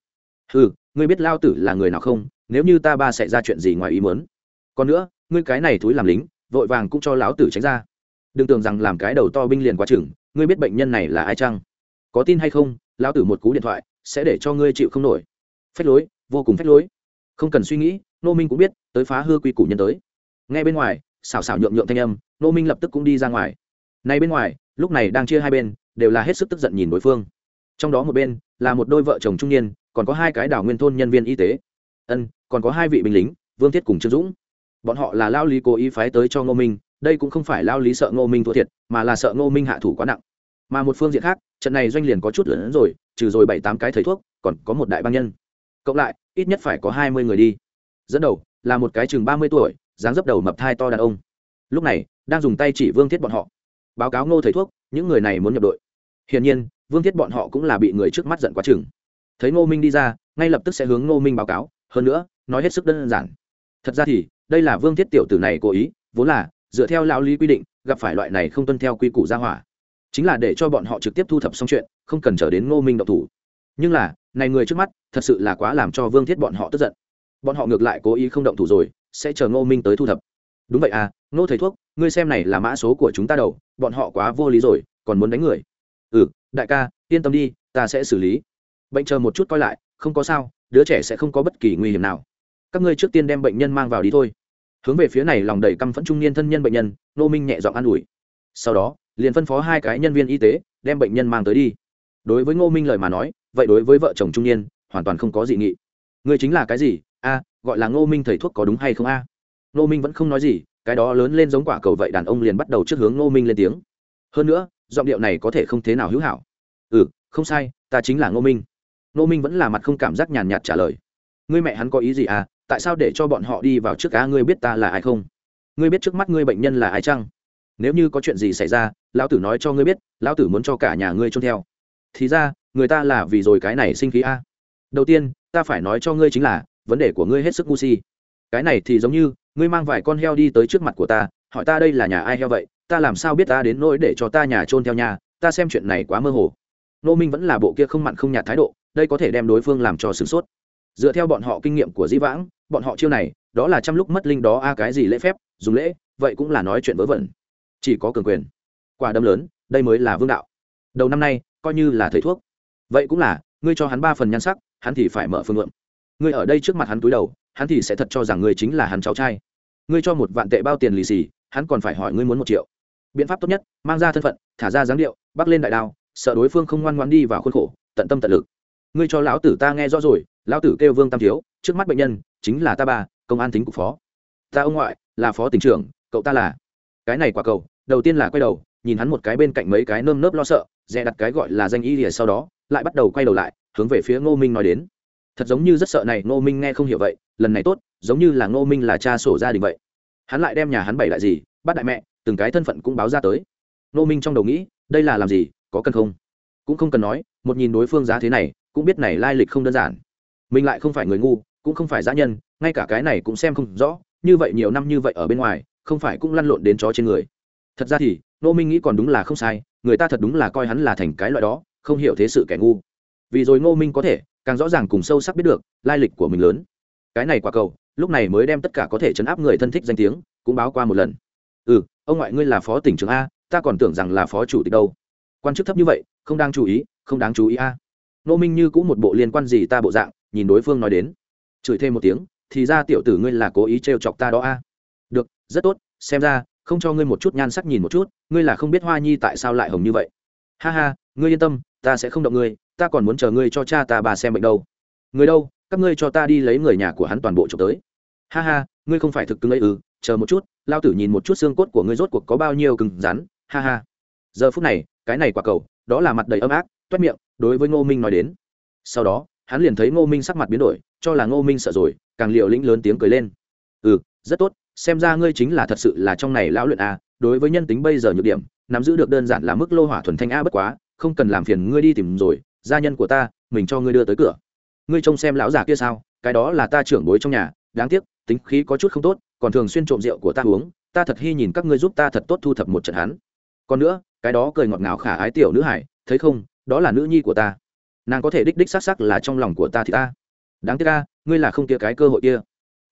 Ừ ngươi biết lao tử là người nào không? Nếu như ta ba sẽ ra chuyện gì ngoài ý muốn? Còn nữa, ngươi cái này thúi làm lính, vội vàng cũng cho lão tử tránh ra. Đừng tưởng rằng làm cái đầu to binh liền quá chừng, ngươi biết bệnh nhân này là ai chăng? Có tin hay không, lão tử một cú điện thoại, sẽ để cho ngươi chịu không nổi. Phách lối, vô cùng phách lối. Không cần suy nghĩ, nô minh cũng biết, tới phá hư quy củ nhân tới. Ngay bên ngoài xào xào nhượng nhượng thanh âm, nô minh lập tức cũng đi ra ngoài. Nay bên ngoài, lúc này đang chia hai bên, đều là hết sức tức giận nhìn đối phương. Trong đó một bên, là một đôi vợ chồng trung niên còn có hai cái đảo nguyên thôn nhân viên y tế. Ân, còn có hai vị binh lính, vương thiết cùng trương dũng. Bọn họ là lao lý cố ý phái tới cho ngô minh, đây cũng không phải lao lý sợ ngô minh thua thiệt, mà là sợ ngô minh hạ thủ quá nặng. Mà một phương diện khác, trận này doanh liền có chút lớn hơn rồi, trừ rồi bảy tám cái thầy thuốc, còn có một đại bang nhân. Cộng lại, ít nhất phải có hai mươi người đi. Dẫn đầu, là một cái chừng ba mươi tuổi, dáng dấp đầu mập thai to đàn ông. Lúc này, đang dùng tay chỉ vương thiết bọn họ. Báo cáo ngô thầy thuốc, những người này muốn nhập đội. Hiển nhiên, vương thiết bọn họ cũng là bị người trước mắt giận quá chừng thấy ngô minh đi ra, ngay lập tức sẽ hướng ngô minh báo cáo. Hơn nữa, nói hết sức đơn giản. Thật ra thì, đây là vương thiết tiểu tử này cố ý, vốn là, dựa theo lão lý quy định, gặp phải loại này không tuân theo quy củ gia hỏa. Chính là để cho bọn họ trực tiếp thu thập xong chuyện, không cần chờ đến ngô minh độc thủ. Nhưng là, này người trước mắt, thật sự là quá làm cho vương thiết bọn họ tức giận. Bọn họ ngược lại cố ý không động thủ rồi, sẽ chờ ngô minh tới thu thập. Đúng vậy à ngô thầy thuốc, ngươi xem này là mã số của chúng ta đầu, bọn họ quá vô lý rồi, còn muốn đánh người. Ừ đại ca, yên tâm đi, ta sẽ xử lý bệnh chờ một chút coi lại, không có sao, đứa trẻ sẽ không có bất kỳ nguy hiểm nào. Các ngươi trước tiên đem bệnh nhân mang vào đi thôi. Hướng về phía này lòng đầy căm phẫn trung niên thân nhân bệnh nhân nô minh nhẹ giọng an ủi. Sau đó, liền phân phó hai cái nhân viên y tế, đem bệnh nhân mang tới đi. Đối với ngô minh lời mà nói, vậy đối với vợ chồng trung niên, hoàn toàn không có dị nghị. Người chính là cái gì? A, gọi là ngô minh thầy thuốc có đúng hay không a? À? ngô minh vẫn không nói gì, cái đó lớn lên giống quả cầu vậy đàn ông liền bắt đầu trước hướng ngô minh lên tiếng. Hơn nữa, giọng điệu này có thể không thế nào hữu hảo. Ừ không sai, ta chính là ngô minh. Nô minh vẫn là mặt không cảm giác nhàn nhạt trả lời. Ngươi mẹ hắn có ý gì à? Tại sao để cho bọn họ đi vào trước cá ngươi biết ta là ai không? Ngươi biết trước mắt ngươi bệnh nhân là ai chăng? Nếu như có chuyện gì xảy ra, lão tử nói cho ngươi biết, lão tử muốn cho cả nhà ngươi trôn theo. Thì ra, người ta là vì rồi cái này sinh khí a đầu tiên, ta phải nói cho ngươi chính là, vấn đề của ngươi hết sức ngu si. Cái này thì giống như, ngươi mang vài con heo đi tới trước mặt của ta, hỏi ta đây là nhà ai heo vậy? Ta làm sao biết ta đến nỗi để cho ta nhà trôn theo nhà? Ta xem chuyện này quá mơ hồ. Nô minh vẫn là bộ kia không mặn không nhạt thái độ đây có thể đem đối phương làm cho sửng sốt. Dựa theo bọn họ kinh nghiệm của dĩ vãng, bọn họ chiêu này, đó là trăm lúc mất linh đó a, cái gì lễ phép, dùng lễ, vậy cũng là nói chuyện vớ vẩn. Chỉ có cường quyền. Quả đấm lớn, đây mới là vương đạo. Đầu năm nay, coi như là thầy thuốc. Vậy cũng là, ngươi cho hắn ba phần nhan sắc, hắn thì phải mở phương lượng ngươi ở đây trước mặt hắn túi đầu, hắn thì sẽ thật cho rằng ngươi chính là hắn cháu trai. Ngươi cho một vạn tệ bao tiền lì xì, hắn còn phải hỏi ngươi muốn một triệu. Biện pháp tốt nhất, mang ra thân phận, thả ra dáng điệu bắc lên đại đao, sợ đối phương không ngoan ngoan đi vào khuôn khổ, tận tâm tận lực ngươi cho lão tử ta nghe rõ rồi, lão tử kêu vương tam thiếu, trước mắt bệnh nhân chính là ta ba, công an tính cục phó. Ta ông ngoại là phó tỉnh trưởng, cậu ta là. Cái này quả cầu, đầu tiên là quay đầu, nhìn hắn một cái bên cạnh mấy cái nơm nớp lo sợ, dè đặt cái gọi là danh y lìa sau đó, lại bắt đầu quay đầu lại, hướng về phía ngô minh nói đến. Thật giống như rất sợ này, ngô minh nghe không hiểu vậy, lần này tốt, giống như là ngô minh là cha sổ gia đình vậy. Hắn lại đem nhà hắn bảy đại gì, bắt đại mẹ, từng cái thân phận cũng báo ra tới. Ngô minh trong đầu nghĩ, đây là làm gì, có cần không? Cũng không cần nói, một nhìn đối phương giá thế này cũng biết này lai lịch không đơn giản. Mình lại không phải người ngu, cũng không phải giã nhân, ngay cả cái này cũng xem không rõ, như vậy nhiều năm như vậy ở bên ngoài, không phải cũng lăn lộn đến chó trên người. Thật ra thì nô minh nghĩ còn đúng là không sai, người ta thật đúng là coi hắn là thành cái loại đó, không hiểu thế sự kẻ ngu. Vì rồi ngô minh có thể, càng rõ ràng cùng sâu sắc biết được, lai lịch của mình lớn. Cái này quả cầu, lúc này mới đem tất cả có thể chấn áp người thân thích danh tiếng, cũng báo qua một lần. Ừ ông ngoại ngươi là phó tỉnh trưởng a, ta còn tưởng rằng là phó chủ tịch đâu. Quan chức thấp như vậy, không đáng chú ý, không đáng chú ý a nô minh như cũng một bộ liên quan gì ta bộ dạng, nhìn đối phương nói đến. Chửi thêm một tiếng, thì ra tiểu tử ngươi là cố ý trêu chọc ta đó a. Được, rất tốt, xem ra, không cho ngươi một chút nhan sắc nhìn một chút, ngươi là không biết hoa nhi tại sao lại hồng như vậy. Ha ha, ngươi yên tâm, ta sẽ không động ngươi, ta còn muốn chờ ngươi cho cha ta bà xem bệnh đâu. Người đâu, các ngươi cho ta đi lấy người nhà của hắn toàn bộ trộm tới. Ha ha, ngươi không phải thực cứng ấy ư, chờ một chút, lao tử nhìn một chút xương cốt của ngươi rốt cuộc có bao nhiêu cứng rắn, ha ha. Giờ phút này, cái này quả cầu, đó là mặt đầy ấm áp, toét miệng đối với ngô minh nói đến. Sau đó, hắn liền thấy ngô minh sắc mặt biến đổi, cho là ngô minh sợ rồi, càng liều lĩnh lớn tiếng cười lên. Ừ rất tốt, xem ra ngươi chính là thật sự là trong này lão luyện a, đối với nhân tính bây giờ nhược điểm, nắm giữ được đơn giản là mức lô hỏa thuần thanh a bất quá, không cần làm phiền ngươi đi tìm rồi, gia nhân của ta, mình cho ngươi đưa tới cửa. Ngươi trông xem lão già kia sao, cái đó là ta trưởng bối trong nhà, đáng tiếc, tính khí có chút không tốt, còn thường xuyên trộm rượu của ta uống, ta thật hy nhìn các ngươi giúp ta thật tốt thu thập một trận hắn. Còn nữa, cái đó cười ngọt ngào khả ái tiểu nữ hải, thấy không đó là nữ nhi của ta. Nàng có thể đích đích xác sắc là trong lòng của ta thì ta. Đáng tiếc ta ngươi là không kia cái cơ hội kia.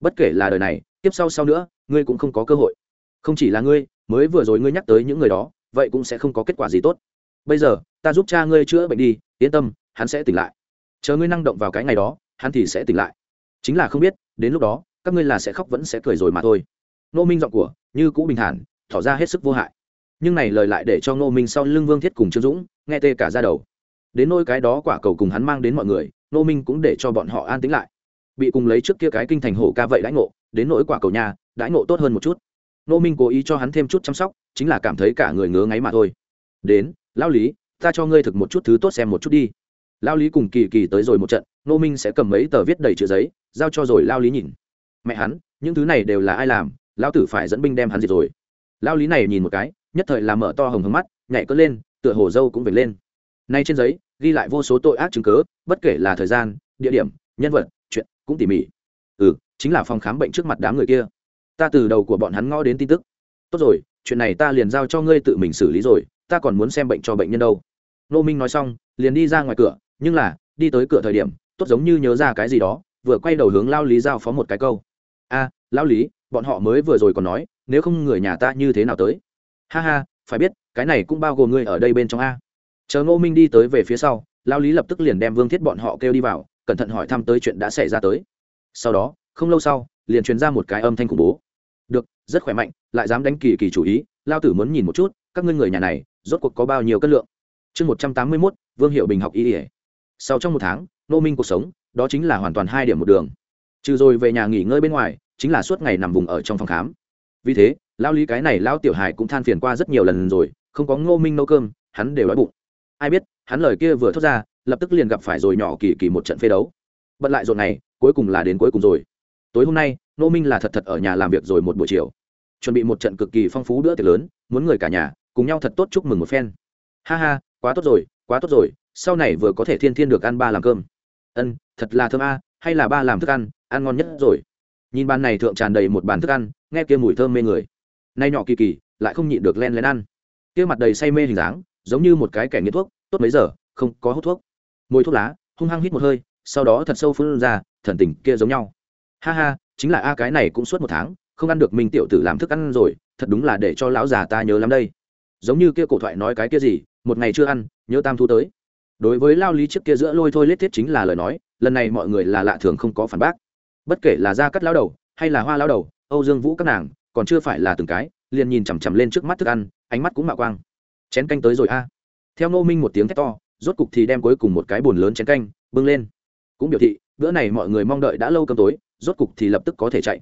Bất kể là đời này tiếp sau sau nữa, ngươi cũng không có cơ hội. Không chỉ là ngươi, mới vừa rồi ngươi nhắc tới những người đó, vậy cũng sẽ không có kết quả gì tốt. Bây giờ, ta giúp cha ngươi chữa bệnh đi, yên tâm, hắn sẽ tỉnh lại. Chờ ngươi năng động vào cái ngày đó, hắn thì sẽ tỉnh lại. Chính là không biết, đến lúc đó, các ngươi là sẽ khóc vẫn sẽ cười rồi mà thôi. Nô minh giọng của, như cũ bình thản, tỏ ra hết sức vô hại. Nhưng này lời lại để cho nô minh sau lưng vương thiết cùng trương dũng nghe tê cả ra đầu. Đến nôi cái đó quả cầu cùng hắn mang đến mọi người nô minh cũng để cho bọn họ an tính lại. Bị cùng lấy trước kia cái kinh thành hổ ca vậy đãi ngộ, đến nỗi quả cầu nhà, đãi ngộ tốt hơn một chút. Nô minh cố ý cho hắn thêm chút chăm sóc, chính là cảm thấy cả người ngứa ngáy mà thôi. Đến, lao lý, ta cho ngươi thực một chút thứ tốt xem một chút đi. Lao lý cùng kỳ kỳ tới rồi một trận nô minh sẽ cầm mấy tờ viết đầy chữ giấy, giao cho rồi lao lý nhìn. Mẹ hắn, những thứ này đều là ai làm? Lao tử phải dẫn binh đem hắn diệt rồi. Lao lý này nhìn một cái, nhất thời làm mở to hồng hứng mắt, nhảy cất lên tựa hồ dâu cũng vểnh lên. Nay trên giấy ghi lại vô số tội ác chứng cớ bất kể là thời gian địa điểm nhân vật chuyện cũng tỉ mỉ. Ừ chính là phòng khám bệnh trước mặt đám người kia. Ta từ đầu của bọn hắn ngõ đến tin tức. Tốt rồi chuyện này ta liền giao cho ngươi tự mình xử lý rồi ta còn muốn xem bệnh cho bệnh nhân đâu. Nô minh nói xong liền đi ra ngoài cửa nhưng là đi tới cửa thời điểm tốt giống như nhớ ra cái gì đó vừa quay đầu hướng lao lý giao phó một cái câu. A à, lao lý bọn họ mới vừa rồi còn nói nếu không người nhà ta như thế nào tới? Ha ha phải biết cái này cũng bao gồm ngươi ở đây bên trong a. Chờ ngô minh đi tới về phía sau, lao lý lập tức liền đem vương thiết bọn họ kêu đi vào, cẩn thận hỏi thăm tới chuyện đã xảy ra tới. Sau đó, không lâu sau, liền truyền ra một cái âm thanh khủng bố. Được, rất khỏe mạnh, lại dám đánh kỳ kỳ chủ ý, lao tử muốn nhìn một chút, các ngươi người nhà này, rốt cuộc có bao nhiêu cân lượng? Chương một trăm tám mươi mốt, vương hiệu bình học y ỉa sau trong một tháng nô minh cuộc sống, đó chính là hoàn toàn hai điểm một đường. Trừ rồi về nhà nghỉ ngơi bên ngoài, chính là suốt ngày nằm vùng ở trong phòng khám. Vì thế, lao lý cái này lao tiểu hải cũng than phiền qua rất nhiều lần rồi không có ngô minh nấu cơm, hắn đều đói bụng. Ai biết, hắn lời kia vừa thốt ra, lập tức liền gặp phải rồi nhỏ kỳ kỳ một trận phê đấu. Bận lại rồi này, cuối cùng là đến cuối cùng rồi. Tối hôm nay, Ngô minh là thật thật ở nhà làm việc rồi một buổi chiều. Chuẩn bị một trận cực kỳ phong phú bữa tiệc lớn, muốn người cả nhà cùng nhau thật tốt chúc mừng một phen. Ha ha, quá tốt rồi, quá tốt rồi, sau này vừa có thể thiên thiên được ăn ba làm cơm. Ân, thật là thơm a, hay là ba làm thức ăn ăn ngon nhất rồi. Nhìn bàn này thượng tràn đầy một bàn thức ăn, nghe kia mùi thơm mê người. Nay nhỏ kỳ kỳ, lại không nhịn được len lén ăn kia mặt đầy say mê hình dáng, giống như một cái kẻ nghiện thuốc, tốt mấy giờ, không có hút thuốc. Mùi thuốc lá, hung hăng hít một hơi, sau đó thật sâu phun ra, thần tình kia giống nhau. Ha ha, chính là a cái này cũng suốt một tháng, không ăn được minh tiểu tử làm thức ăn rồi, thật đúng là để cho lão già ta nhớ lắm đây. Giống như kia cổ thoại nói cái kia gì, một ngày chưa ăn, nhớ tam thu tới. Đối với lao lý trước kia giữa lôi thôi lết thiết chính là lời nói, lần này mọi người là lạ thường không có phản bác. Bất kể là da cắt lao đầu, hay là hoa lao đầu, âu dương vũ các nàng, còn chưa phải là từng cái, liền nhìn chằm chằm lên trước mắt thức ăn ánh mắt cũng mạo quang. Chén canh tới rồi a. Theo ngô minh một tiếng thét to, rốt cục thì đem cuối cùng một cái bồn lớn chén canh bưng lên. Cũng biểu thị, bữa này mọi người mong đợi đã lâu cơm tối, rốt cục thì lập tức có thể chạy.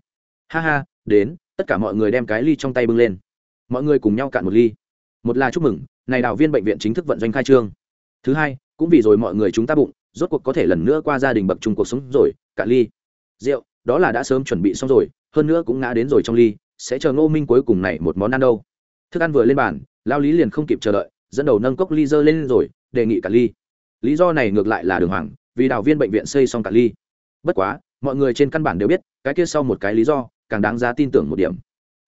Ha ha, đến, tất cả mọi người đem cái ly trong tay bưng lên. Mọi người cùng nhau cạn một ly. Một là chúc mừng, này đào viên bệnh viện chính thức vận doanh khai trương. Thứ hai, cũng vì rồi mọi người chúng ta bụng, rốt cuộc có thể lần nữa qua gia đình bậc trung cuộc sống rồi, cạn ly. Rượu, đó là đã sớm chuẩn bị xong rồi, hơn nữa cũng ngã đến rồi trong ly, sẽ chờ ngô minh cuối cùng này một món ăn đâu thức ăn vừa lên bàn, lao lý liền không kịp chờ đợi, dẫn đầu nâng cốc ly dơ lên rồi, đề nghị cả ly. Lý do này ngược lại là đường hoàng, vì đào viên bệnh viện xây xong cả ly. Bất quá, mọi người trên căn bản đều biết, cái kia sau một cái lý do, càng đáng giá tin tưởng một điểm.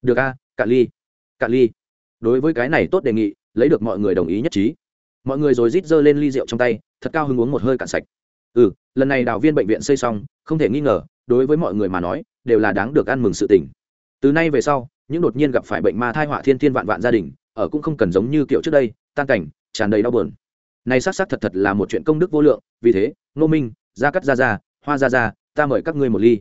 Được a, cả ly cả ly. Đối với cái này tốt đề nghị, lấy được mọi người đồng ý nhất trí. Mọi người rồi rít dơ lên ly rượu trong tay, thật cao hứng uống một hơi cạn sạch. Ừ lần này đào viên bệnh viện xây xong, không thể nghi ngờ, đối với mọi người mà nói, đều là đáng được ăn mừng sự tình. Từ nay về sau những đột nhiên gặp phải bệnh ma thai họa thiên thiên vạn vạn gia đình, ở cũng không cần giống như kiểu trước đây, tan cảnh, tràn đầy đau buồn. Này xác xác thật thật là một chuyện công đức vô lượng, vì thế nô minh, gia cắt gia gia, hoa gia gia, ta mời các ngươi một ly.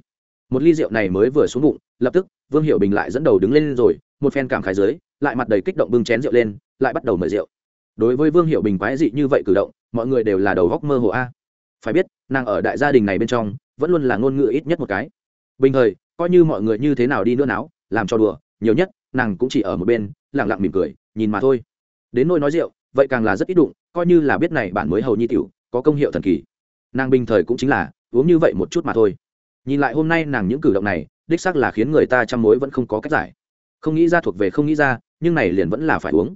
Một ly rượu này mới vừa xuống bụng, lập tức, vương hiệu bình lại dẫn đầu đứng lên rồi, một phen cảm khái dưới, lại mặt đầy kích động bưng chén rượu lên, lại bắt đầu mời rượu. Đối với vương hiệu bình quái dị như vậy cử động, mọi người đều là đầu góc mơ hồ a. Phải biết, nàng ở đại gia đình này bên trong, vẫn luôn là ngôn ngữ ít nhất một cái. Bình thời, coi như mọi người như thế nào đi nữa não làm cho đùa nhiều nhất, nàng cũng chỉ ở một bên lẳng lặng mỉm cười, nhìn mà thôi. Đến nôi nói rượu, vậy càng là rất ít đụng, coi như là biết này bản mới hầu nhi tiểu, có công hiệu thần kỳ. Nàng bình thời cũng chính là, uống như vậy một chút mà thôi. Nhìn lại hôm nay nàng những cử động này, đích xác là khiến người ta chăm mối vẫn không có cách giải. Không nghĩ ra thuộc về không nghĩ ra, nhưng này liền vẫn là phải uống.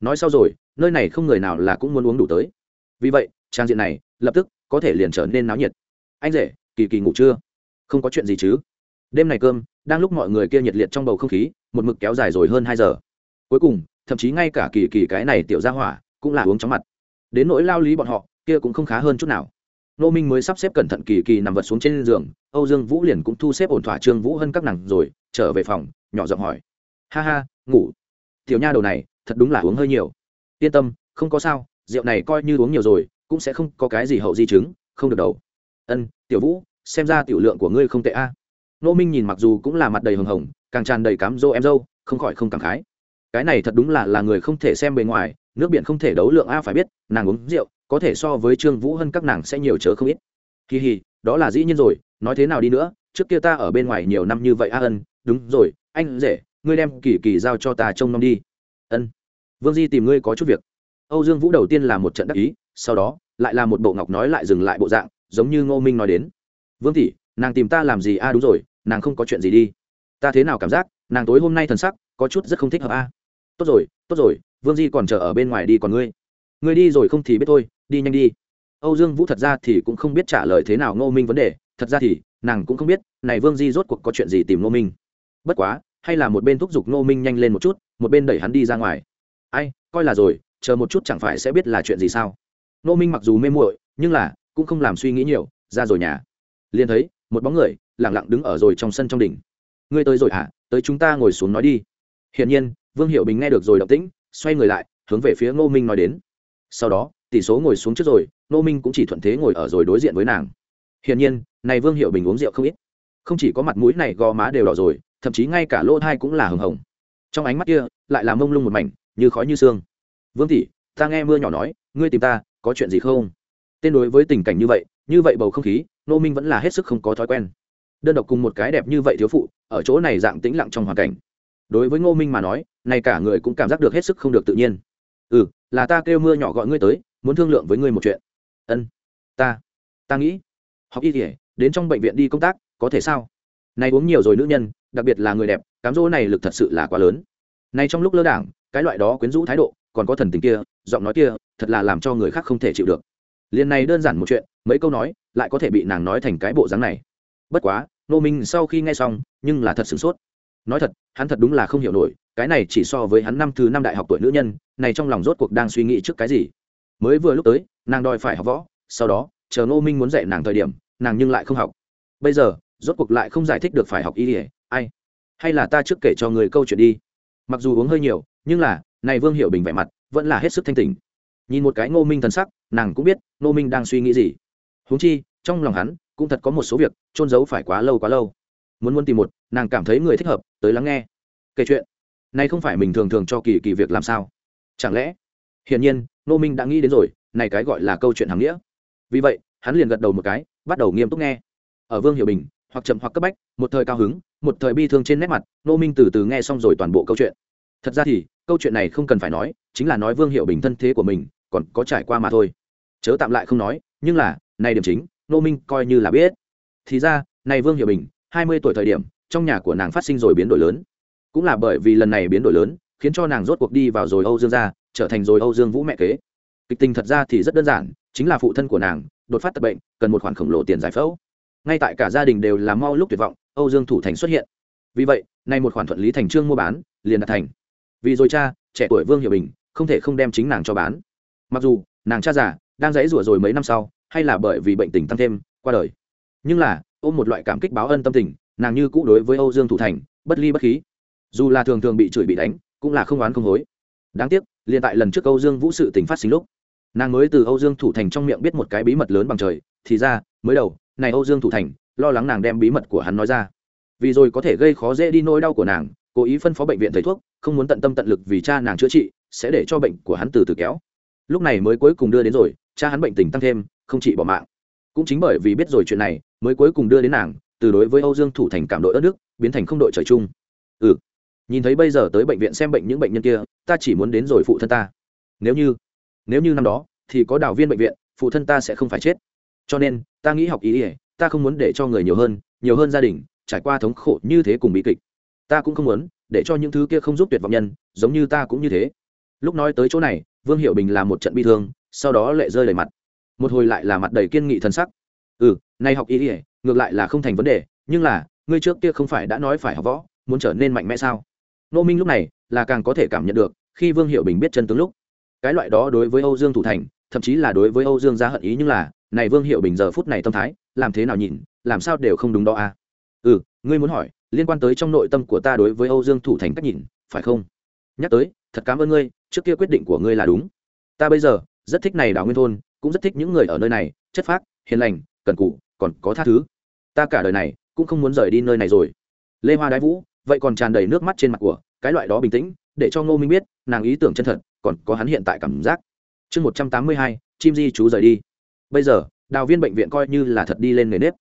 Nói sau rồi, nơi này không người nào là cũng muốn uống đủ tới. Vì vậy, trang diện này, lập tức có thể liền trở nên náo nhiệt. Anh rể, kỳ kỳ ngủ chưa? Không có chuyện gì chứ? Đêm này cơm, đang lúc mọi người kia nhiệt liệt trong bầu không khí, một mực kéo dài rồi hơn hai giờ. Cuối cùng, thậm chí ngay cả kỳ kỳ cái này tiểu ra hỏa cũng là uống chóng mặt. Đến nỗi lao lý bọn họ, kia cũng không khá hơn chút nào. Nô minh mới sắp xếp cẩn thận kỳ kỳ nằm vật xuống trên giường, âu dương vũ liền cũng thu xếp ổn thỏa trương vũ hơn các nàng rồi, trở về phòng, nhỏ giọng hỏi. Ha ha, ngủ. Tiểu nha đầu này, thật đúng là uống hơi nhiều. Yên tâm, không có sao, rượu này coi như uống nhiều rồi, cũng sẽ không có cái gì hậu di chứng, không được đầu ân, tiểu vũ, xem ra tiểu lượng của ngươi không tệ a nô minh nhìn mặc dù cũng là mặt đầy hồng hồng, càng tràn đầy cám dỗ em dâu, không khỏi không cảm khái. Cái này thật đúng là là người không thể xem bề ngoài, nước biển không thể đấu lượng a, phải biết, nàng uống rượu, có thể so với trương vũ hơn các nàng sẽ nhiều chớ không ít. Kỳ hì, đó là dĩ nhiên rồi, nói thế nào đi nữa, trước kia ta ở bên ngoài nhiều năm như vậy a ân, đúng rồi, anh rể, ngươi đem kỳ kỳ giao cho ta trông nom đi. Ân, vương di tìm ngươi có chút việc. Âu dương vũ đầu tiên là một trận đắc ý, sau đó, lại là một bộ ngọc nói lại dừng lại bộ dạng, giống như ngô minh nói đến. Vương tỷ, nàng tìm ta làm gì? A đúng rồi nàng không có chuyện gì đi. Ta thế nào cảm giác, nàng tối hôm nay thần sắc có chút rất không thích hợp a. Tốt rồi tốt rồi, vương di còn chờ ở bên ngoài đi còn ngươi. Ngươi đi rồi không thì biết thôi, đi nhanh đi. Âu dương vũ thật ra thì cũng không biết trả lời thế nào ngô minh vấn đề, thật ra thì nàng cũng không biết, này vương di rốt cuộc có chuyện gì tìm ngô minh. Bất quá, hay là một bên thúc giục ngô minh nhanh lên một chút, một bên đẩy hắn đi ra ngoài. Ai, coi là rồi, chờ một chút chẳng phải sẽ biết là chuyện gì sao. Ngô minh mặc dù mê muội, nhưng là cũng không làm suy nghĩ nhiều, ra rồi nhà. Liền thấy một bóng người lẳng lặng đứng ở rồi trong sân trong đỉnh. Ngươi tới rồi hả? Tới chúng ta ngồi xuống nói đi. Hiển nhiên, vương hiệu bình nghe được rồi động tĩnh, xoay người lại, hướng về phía ngô minh nói đến. Sau đó, tỷ số ngồi xuống trước rồi, ngô minh cũng chỉ thuận thế ngồi ở rồi đối diện với nàng. Hiển nhiên, này vương hiệu bình uống rượu không ít. Không chỉ có mặt mũi này gò má đều đỏ rồi, thậm chí ngay cả lỗ thai cũng là hừng hồng. Trong ánh mắt kia, lại là mông lung một mảnh, như khói như xương. Vương tỷ, ta nghe mưa nhỏ nói, ngươi tìm ta, có chuyện gì không? Tên đối với tình cảnh như vậy như vậy bầu không khí nô minh vẫn là hết sức không có thói quen. Đơn độc cùng một cái đẹp như vậy thiếu phụ, ở chỗ này dạng tĩnh lặng trong hoàn cảnh. Đối với ngô minh mà nói, này cả người cũng cảm giác được hết sức không được tự nhiên. Ừ là ta kêu mưa nhỏ gọi ngươi tới, muốn thương lượng với ngươi một chuyện. Ân, ta ta nghĩ. Học y thể đến trong bệnh viện đi công tác, có thể sao? Này uống nhiều rồi nữ nhân, đặc biệt là người đẹp, cám dỗ này lực thật sự là quá lớn. Này trong lúc lơ đảng, cái loại đó quyến rũ thái độ, còn có thần tình kia, giọng nói kia, thật là làm cho người khác không thể chịu được liền này đơn giản một chuyện, mấy câu nói, lại có thể bị nàng nói thành cái bộ dáng này. Bất quá nô minh sau khi nghe xong, nhưng là thật sửng sốt. Nói thật, hắn thật đúng là không hiểu nổi, cái này chỉ so với hắn năm thứ năm đại học tuổi nữ nhân, này trong lòng rốt cuộc đang suy nghĩ trước cái gì. Mới vừa lúc tới, nàng đòi phải học võ, sau đó, chờ nô minh muốn dạy nàng thời điểm, nàng nhưng lại không học. Bây giờ, rốt cuộc lại không giải thích được phải học y ỉa ai? Hay là ta trước kể cho người câu chuyện đi? Mặc dù uống hơi nhiều, nhưng là, này vương hiệu bình vẻ mặt, vẫn là hết sức thanh tỉnh. Nhìn một cái ngô minh thần sắc nàng cũng biết nô minh đang suy nghĩ gì. Huống chi, trong lòng hắn cũng thật có một số việc trôn giấu phải quá lâu quá lâu. Muốn muốn tìm một, nàng cảm thấy người thích hợp, tới lắng nghe. Kể chuyện. Này không phải mình thường thường cho kỳ kỳ việc làm sao? Chẳng lẽ? Hiển nhiên nô minh đã nghĩ đến rồi, này cái gọi là câu chuyện hàng nghĩa. Vì vậy, hắn liền gật đầu một cái, bắt đầu nghiêm túc nghe. Ở vương hiểu bình, hoặc chậm hoặc cấp bách, một thời cao hứng, một thời bi thương trên nét mặt nô minh từ từ nghe xong rồi toàn bộ câu chuyện. Thật ra thì, câu chuyện này không cần phải nói, chính là nói vương hiệu bình thân thế của mình còn có trải qua mà thôi. Chớ tạm lại không nói nhưng là này điểm chính nô minh coi như là biết. Thì ra này vương hiệu bình hai mươi tuổi thời điểm trong nhà của nàng phát sinh rồi biến đổi lớn. Cũng là bởi vì lần này biến đổi lớn khiến cho nàng rốt cuộc đi vào rồi âu dương gia, trở thành rồi âu dương vũ mẹ kế. Kịch tình thật ra thì rất đơn giản chính là phụ thân của nàng đột phát tập bệnh cần một khoản khổng lồ tiền giải phẫu. Ngay tại cả gia đình đều là mau lúc tuyệt vọng âu dương thủ thành xuất hiện. Vì vậy nay một khoản thuận lý thành trương mua bán liền đạt thành. Vì rồi cha trẻ tuổi vương hiểu bình không thể không đem chính nàng cho bán mặc dù, nàng cha già, đang dãy rủa rồi mấy năm sau, hay là bởi vì bệnh tình tăng thêm, qua đời. Nhưng là, ôm một loại cảm kích báo ân tâm tình, nàng như cũ đối với âu dương thủ thành, bất ly bất khí. Dù là thường thường bị chửi bị đánh, cũng là không oán không hối. Đáng tiếc, liền tại lần trước âu dương vũ sự tình phát sinh lúc, nàng mới từ âu dương thủ thành trong miệng biết một cái bí mật lớn bằng trời, thì ra, mới đầu, này âu dương thủ thành, lo lắng nàng đem bí mật của hắn nói ra. Vì rồi có thể gây khó dễ đi nỗi đau của nàng, cố ý phân phó bệnh viện thầy thuốc, không muốn tận tâm tận lực vì cha nàng chữa trị, sẽ để cho bệnh của hắn từ từ kéo lúc này mới cuối cùng đưa đến rồi, cha hắn bệnh tình tăng thêm, không chỉ bỏ mạng. Cũng chính bởi vì biết rồi chuyện này, mới cuối cùng đưa đến nàng, từ đối với âu dương thủ thành cảm đội ớt nước biến thành không đội trời chung. Ừ. Nhìn thấy bây giờ tới bệnh viện xem bệnh những bệnh nhân kia, ta chỉ muốn đến rồi phụ thân ta. Nếu như nếu như năm đó, thì có đào viên bệnh viện, phụ thân ta sẽ không phải chết. Cho nên, ta nghĩ học ý ỉa ta không muốn để cho người nhiều hơn nhiều hơn gia đình, trải qua thống khổ như thế cùng bị kịch. Ta cũng không muốn, để cho những thứ kia không giúp tuyệt vọng nhân, giống như ta cũng như thế. Lúc nói tới chỗ này vương hiệu bình là một trận bi thương, sau đó lệ rơi đầy mặt. Một hồi lại là mặt đầy kiên nghị thân sắc. Ừ nay học ý ỉa ngược lại là không thành vấn đề, nhưng là, ngươi trước kia không phải đã nói phải học võ, muốn trở nên mạnh mẽ sao? Nô minh lúc này là càng có thể cảm nhận được, khi vương hiệu bình biết chân tướng lúc. Cái loại đó đối với âu dương thủ thành, thậm chí là đối với âu dương gia hận ý nhưng là, này vương hiệu bình giờ phút này tâm thái, làm thế nào nhìn, làm sao đều không đúng đó à? Ừ ngươi muốn hỏi, liên quan tới trong nội tâm của ta đối với âu dương thủ thành cách nhìn, phải không? Nhắc tới, thật cảm ơn ngươi trước kia quyết định của ngươi là đúng. Ta bây giờ rất thích này đảo nguyên thôn, cũng rất thích những người ở nơi này, chất phác, hiền lành, cần cụ còn có tha thứ. Ta cả đời này cũng không muốn rời đi nơi này rồi. Lê hoa đái vũ, vậy còn tràn đầy nước mắt trên mặt của cái loại đó bình tĩnh, để cho ngô minh biết, nàng ý tưởng chân thật, còn có hắn hiện tại cảm giác. Chương một trăm tám mươi hai, chim di chú rời đi. Bây giờ, đào viên bệnh viện coi như là thật đi lên nghề nếp.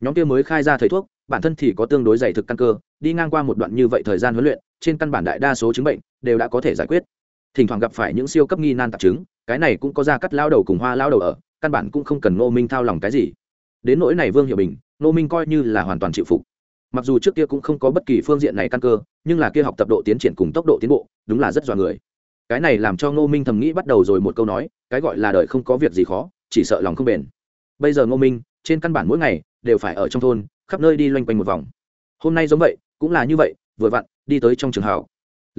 Nhóm kia mới khai ra thầy thuốc, bản thân thì có tương đối dày thực căn cơ, đi ngang qua một đoạn như vậy thời gian huấn luyện, trên căn bản đại đa số chứng bệnh đều đã có thể giải quyết thỉnh thoảng gặp phải những siêu cấp nghi nan tạp chứng, cái này cũng có ra cắt lao đầu cùng hoa lao đầu ở, căn bản cũng không cần ngô minh thao lòng cái gì. Đến nỗi này vương hiệu bình, ngô minh coi như là hoàn toàn chịu phục. Mặc dù trước kia cũng không có bất kỳ phương diện này căn cơ, nhưng là kia học tập độ tiến triển cùng tốc độ tiến bộ, đúng là rất dọa người. Cái này làm cho ngô minh thầm nghĩ bắt đầu rồi một câu nói, cái gọi là đời không có việc gì khó, chỉ sợ lòng không bền. Bây giờ ngô minh, trên căn bản mỗi ngày, đều phải ở trong thôn, khắp nơi đi loanh quanh một vòng. Hôm nay giống vậy, cũng là như vậy, vừa vặn, đi tới trong trường hào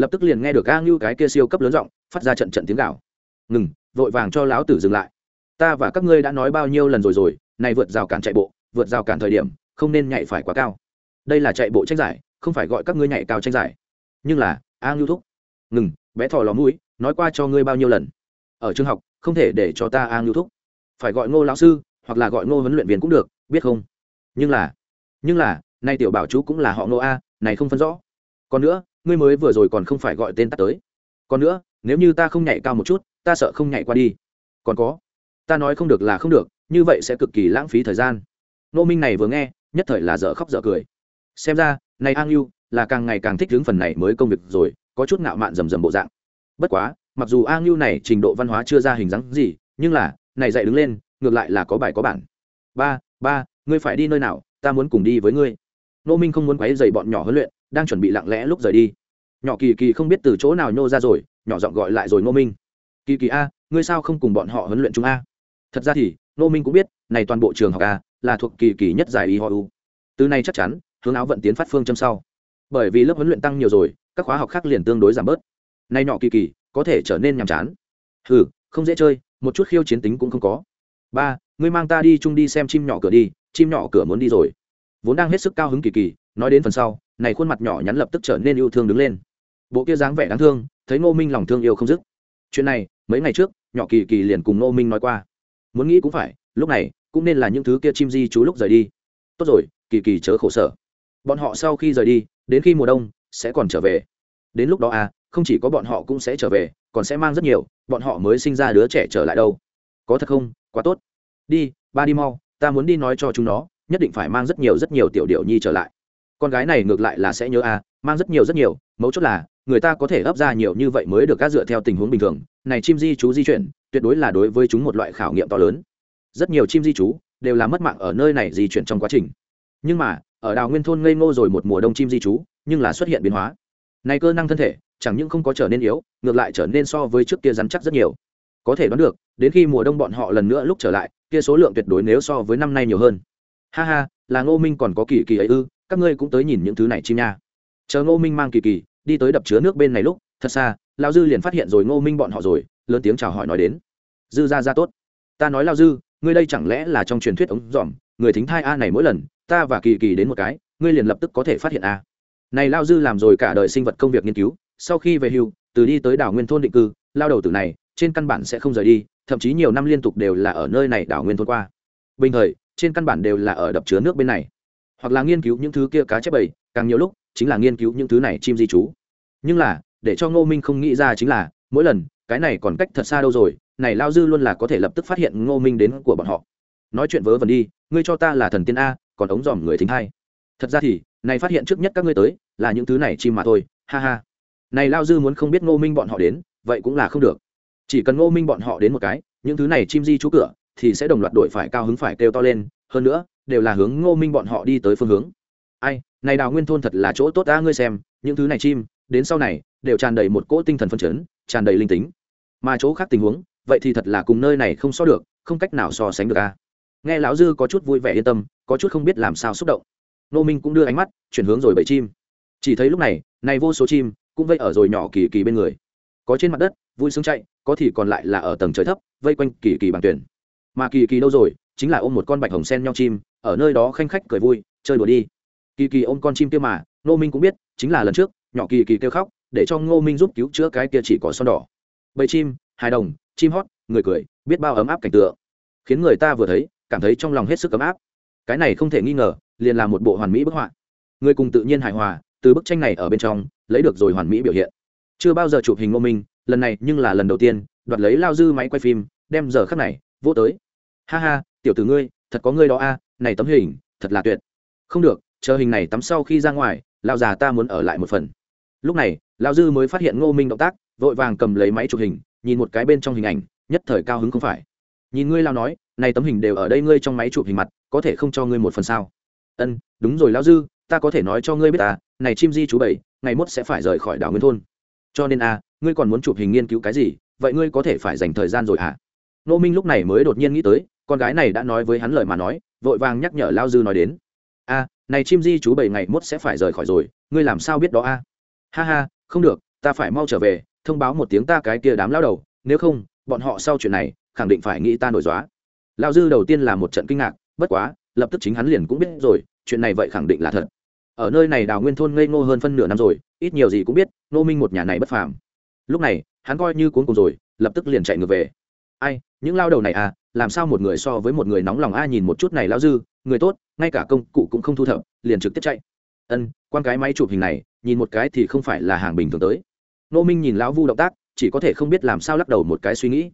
lập tức liền nghe được a ngưu cái kia siêu cấp lớn giọng, phát ra trận trận tiếng gạo ngừng, vội vàng cho lão tử dừng lại. Ta và các ngươi đã nói bao nhiêu lần rồi rồi, này vượt rào cản chạy bộ, vượt rào cản thời điểm, không nên nhảy phải quá cao. Đây là chạy bộ tranh giải, không phải gọi các ngươi nhảy cao tranh giải. Nhưng là, a ngưu thúc. Ngừng, bé thò lò mũi, nói qua cho ngươi bao nhiêu lần? Ở trường học, không thể để cho ta a ngưu thúc. Phải gọi ngô lão sư, hoặc là gọi ngô huấn luyện viên cũng được, biết không? Nhưng là nhưng là nay tiểu bảo chú cũng là họ ngô a, này không phân rõ. Còn nữa ngươi mới vừa rồi còn không phải gọi tên ta tới. Còn nữa, nếu như ta không nhảy cao một chút, ta sợ không nhảy qua đi. Còn có, ta nói không được là không được, như vậy sẽ cực kỳ lãng phí thời gian. Nô minh này vừa nghe, nhất thời là dở khóc dở cười. Xem ra, này an yêu là càng ngày càng thích hướng phần này mới công việc rồi, có chút ngạo mạn rầm rầm bộ dạng. Bất quá, mặc dù an yêu này trình độ văn hóa chưa ra hình dáng gì, nhưng là, này dạy đứng lên, ngược lại là có bài có bản. Ba ba, ngươi phải đi nơi nào, ta muốn cùng đi với ngươi. Nô minh không muốn quấy dày bọn nhỏ huấn luyện đang chuẩn bị lặng lẽ lúc rời đi. Nhỏ kỳ kỳ không biết từ chỗ nào nhô ra rồi, nhỏ giọng gọi lại rồi nô minh. Kỳ kỳ a, ngươi sao không cùng bọn họ huấn luyện chúng a? Thật ra thì nô minh cũng biết, này toàn bộ trường học a là thuộc kỳ kỳ nhất giải y họ u. Từ nay chắc chắn, hướng áo vận tiến phát phương châm sau. Bởi vì lớp huấn luyện tăng nhiều rồi, các khóa học khác liền tương đối giảm bớt. Nay nhỏ kỳ kỳ, có thể trở nên nhàm chán. Ừ không dễ chơi, một chút khiêu chiến tính cũng không có. Ba, ngươi mang ta đi chung đi xem chim nhỏ cửa đi, chim nhỏ cửa muốn đi rồi. Vốn đang hết sức cao hứng kỳ kỳ, nói đến phần sau này khuôn mặt nhỏ nhắn lập tức trở nên yêu thương đứng lên. Bộ kia dáng vẻ đáng thương, thấy ngô minh lòng thương yêu không dứt. Chuyện này, mấy ngày trước, nhỏ kỳ kỳ liền cùng ngô minh nói qua. Muốn nghĩ cũng phải, lúc này, cũng nên là những thứ kia chim di chú lúc rời đi. Tốt rồi, kỳ kỳ chớ khổ sở. Bọn họ sau khi rời đi, đến khi mùa đông, sẽ còn trở về. Đến lúc đó à không chỉ có bọn họ cũng sẽ trở về, còn sẽ mang rất nhiều, bọn họ mới sinh ra đứa trẻ trở lại đâu. Có thật không? Quá tốt. Đi, ba đi mau, ta muốn đi nói cho chúng nó, nhất định phải mang rất nhiều rất nhiều tiểu điệu nhi trở lại con gái này ngược lại là sẽ nhớ à mang rất nhiều rất nhiều, mấu chốt là, người ta có thể ấp ra nhiều như vậy mới được các dựa theo tình huống bình thường. Này chim di chú di chuyển, tuyệt đối là đối với chúng một loại khảo nghiệm to lớn. Rất nhiều chim di chú đều là mất mạng ở nơi này di chuyển trong quá trình. Nhưng mà, ở đào nguyên thôn ngây ngô rồi một mùa đông chim di chú, nhưng là xuất hiện biến hóa. Này cơ năng thân thể, chẳng những không có trở nên yếu, ngược lại trở nên so với trước kia rắn chắc rất nhiều. Có thể đoán được, đến khi mùa đông bọn họ lần nữa lúc trở lại, kia số lượng tuyệt đối nếu so với năm nay nhiều hơn. Ha ha, là ngô minh còn có kỳ kỳ ấy ư? Các ngươi cũng tới nhìn những thứ này chim nha. Chờ ngô minh mang kỳ kỳ, đi tới đập chứa nước bên này lúc, thật xa lao dư liền phát hiện rồi ngô minh bọn họ rồi, lớn tiếng chào hỏi nói đến. Dư ra ra tốt. Ta nói lao dư, ngươi đây chẳng lẽ là trong truyền thuyết ống dòm, người thính thai a này mỗi lần, ta và kỳ kỳ đến một cái, ngươi liền lập tức có thể phát hiện a. Này lao dư làm rồi cả đời sinh vật công việc nghiên cứu, sau khi về hưu, từ đi tới đảo nguyên thôn định cư lao đầu từ này, trên căn bản sẽ không rời đi, thậm chí nhiều năm liên tục đều là ở nơi này đảo nguyên thôn qua. Bình thời, trên căn bản đều là ở đập chứa nước bên này hoặc là nghiên cứu những thứ kia cá chép bầy, càng nhiều lúc, chính là nghiên cứu những thứ này chim di trú. Nhưng là, để cho ngô minh không nghĩ ra chính là, mỗi lần, cái này còn cách thật xa đâu rồi, này lao dư luôn là có thể lập tức phát hiện ngô minh đến của bọn họ. Nói chuyện vớ vẩn đi, ngươi cho ta là thần tiên a, còn ống dòm người thính hai thật ra thì, này phát hiện trước nhất các ngươi tới, là những thứ này chim mà thôi, ha ha. Này lao dư muốn không biết ngô minh bọn họ đến, vậy cũng là không được. Chỉ cần ngô minh bọn họ đến một cái, những thứ này chim di trú cửa, thì sẽ đồng loạt đổi phải cao hứng phải kêu to lên, hơn nữa đều là hướng ngô minh bọn họ đi tới phương hướng. Ai, này đào nguyên thôn thật là chỗ tốt ta ngươi xem, những thứ này chim, đến sau này, đều tràn đầy một cỗ tinh thần phân chấn, tràn đầy linh tính. Mà chỗ khác tình huống, vậy thì thật là cùng nơi này không so được, không cách nào so sánh được a. Nghe lão dư có chút vui vẻ yên tâm, có chút không biết làm sao xúc động. Nô minh cũng đưa ánh mắt, chuyển hướng rồi bảy chim. Chỉ thấy lúc này này vô số chim cũng vây ở rồi nhỏ kỳ kỳ bên người. Có trên mặt đất, vui sướng chạy, có thì còn lại là ở tầng trời thấp, vây quanh kỳ kỳ bằng tuyển. Mà kỳ kỳ đâu rồi, chính là ôm một con bạch hồng sen nhau chim ở nơi đó khanh khách cười vui, chơi đùa đi. Kỳ kỳ ôm con chim kia mà, ngô minh cũng biết, chính là lần trước, nhỏ kỳ kỳ kêu khóc, để cho ngô minh giúp cứu chữa cái kia chỉ có son đỏ. Bầy chim, hài đồng, chim hót, người cười, biết bao ấm áp cảnh tượng. Khiến người ta vừa thấy, cảm thấy trong lòng hết sức ấm áp. Cái này không thể nghi ngờ, liền là một bộ hoàn mỹ bức họa. Người cùng tự nhiên hài hòa, từ bức tranh này ở bên trong, lấy được rồi hoàn mỹ biểu hiện. Chưa bao giờ chụp hình ngô minh, lần này nhưng là lần đầu tiên, đoạt lấy lao dư máy quay phim, đem giờ khắc này, vô tới. Ha ha, tiểu tử ngươi, thật có ngươi đó a này tấm hình, thật là tuyệt. Không được, chờ hình này tắm sau khi ra ngoài lao già ta muốn ở lại một phần. Lúc này lao dư mới phát hiện ngô minh động tác, vội vàng cầm lấy máy chụp hình, nhìn một cái bên trong hình ảnh, nhất thời cao hứng không phải. Nhìn ngươi lao nói, này tấm hình đều ở đây ngươi trong máy chụp hình mặt, có thể không cho ngươi một phần sao? Ân, đúng rồi lao dư, ta có thể nói cho ngươi biết ta này chim di chú bảy, ngày mốt sẽ phải rời khỏi đảo nguyên thôn. Cho nên a ngươi còn muốn chụp hình nghiên cứu cái gì, vậy ngươi có thể phải dành thời gian rồi hả à? nô minh lúc này mới đột nhiên nghĩ tới, con gái này đã nói với hắn lời mà nói vội vàng nhắc nhở lao dư nói đến. A, này chim di chú bảy ngày mốt sẽ phải rời khỏi rồi, ngươi làm sao biết đó a? Ha ha, không được, ta phải mau trở về, thông báo một tiếng ta cái kia đám lao đầu, nếu không, bọn họ sau chuyện này, khẳng định phải nghĩ ta nổi dóa lao dư đầu tiên là một trận kinh ngạc, bất quá, lập tức chính hắn liền cũng biết rồi, chuyện này vậy khẳng định là thật. Ở nơi này đào nguyên thôn ngây ngô hơn phân nửa năm rồi, ít nhiều gì cũng biết nô minh một nhà này bất phàm. Lúc này, hắn coi như cuốn cùng rồi, lập tức liền chạy ngược về. Ai, những lao đầu này à làm sao một người so với một người nóng lòng a nhìn một chút này lao dư, người tốt, ngay cả công cụ cũng không thu thập, liền trực tiếp chạy. Ân, quan cái máy chụp hình này, nhìn một cái thì không phải là hàng bình thường tới. Nô minh nhìn lão vu động tác, chỉ có thể không biết làm sao lắc đầu một cái suy nghĩ.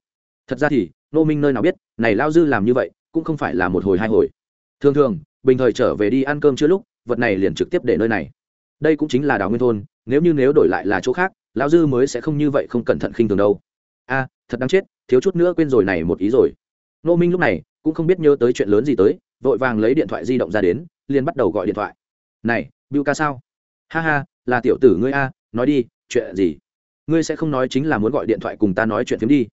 Thật ra thì nô minh nơi nào biết, này lao dư làm như vậy, cũng không phải là một hồi hai hồi. Thường thường, bình thời trở về đi ăn cơm chưa lúc, vật này liền trực tiếp để nơi này. Đây cũng chính là đào nguyên thôn, nếu như nếu đổi lại là chỗ khác, lão dư mới sẽ không như vậy không cẩn thận khinh thường đâu. A, thật đáng chết, thiếu chút nữa quên rồi này một ý rồi nô minh lúc này cũng không biết nhớ tới chuyện lớn gì tới, vội vàng lấy điện thoại di động ra đến, liền bắt đầu gọi điện thoại. Này bưu ca sao? Ha ha, là tiểu tử ngươi a, nói đi, chuyện gì? Ngươi sẽ không nói chính là muốn gọi điện thoại cùng ta nói chuyện phiếm đi.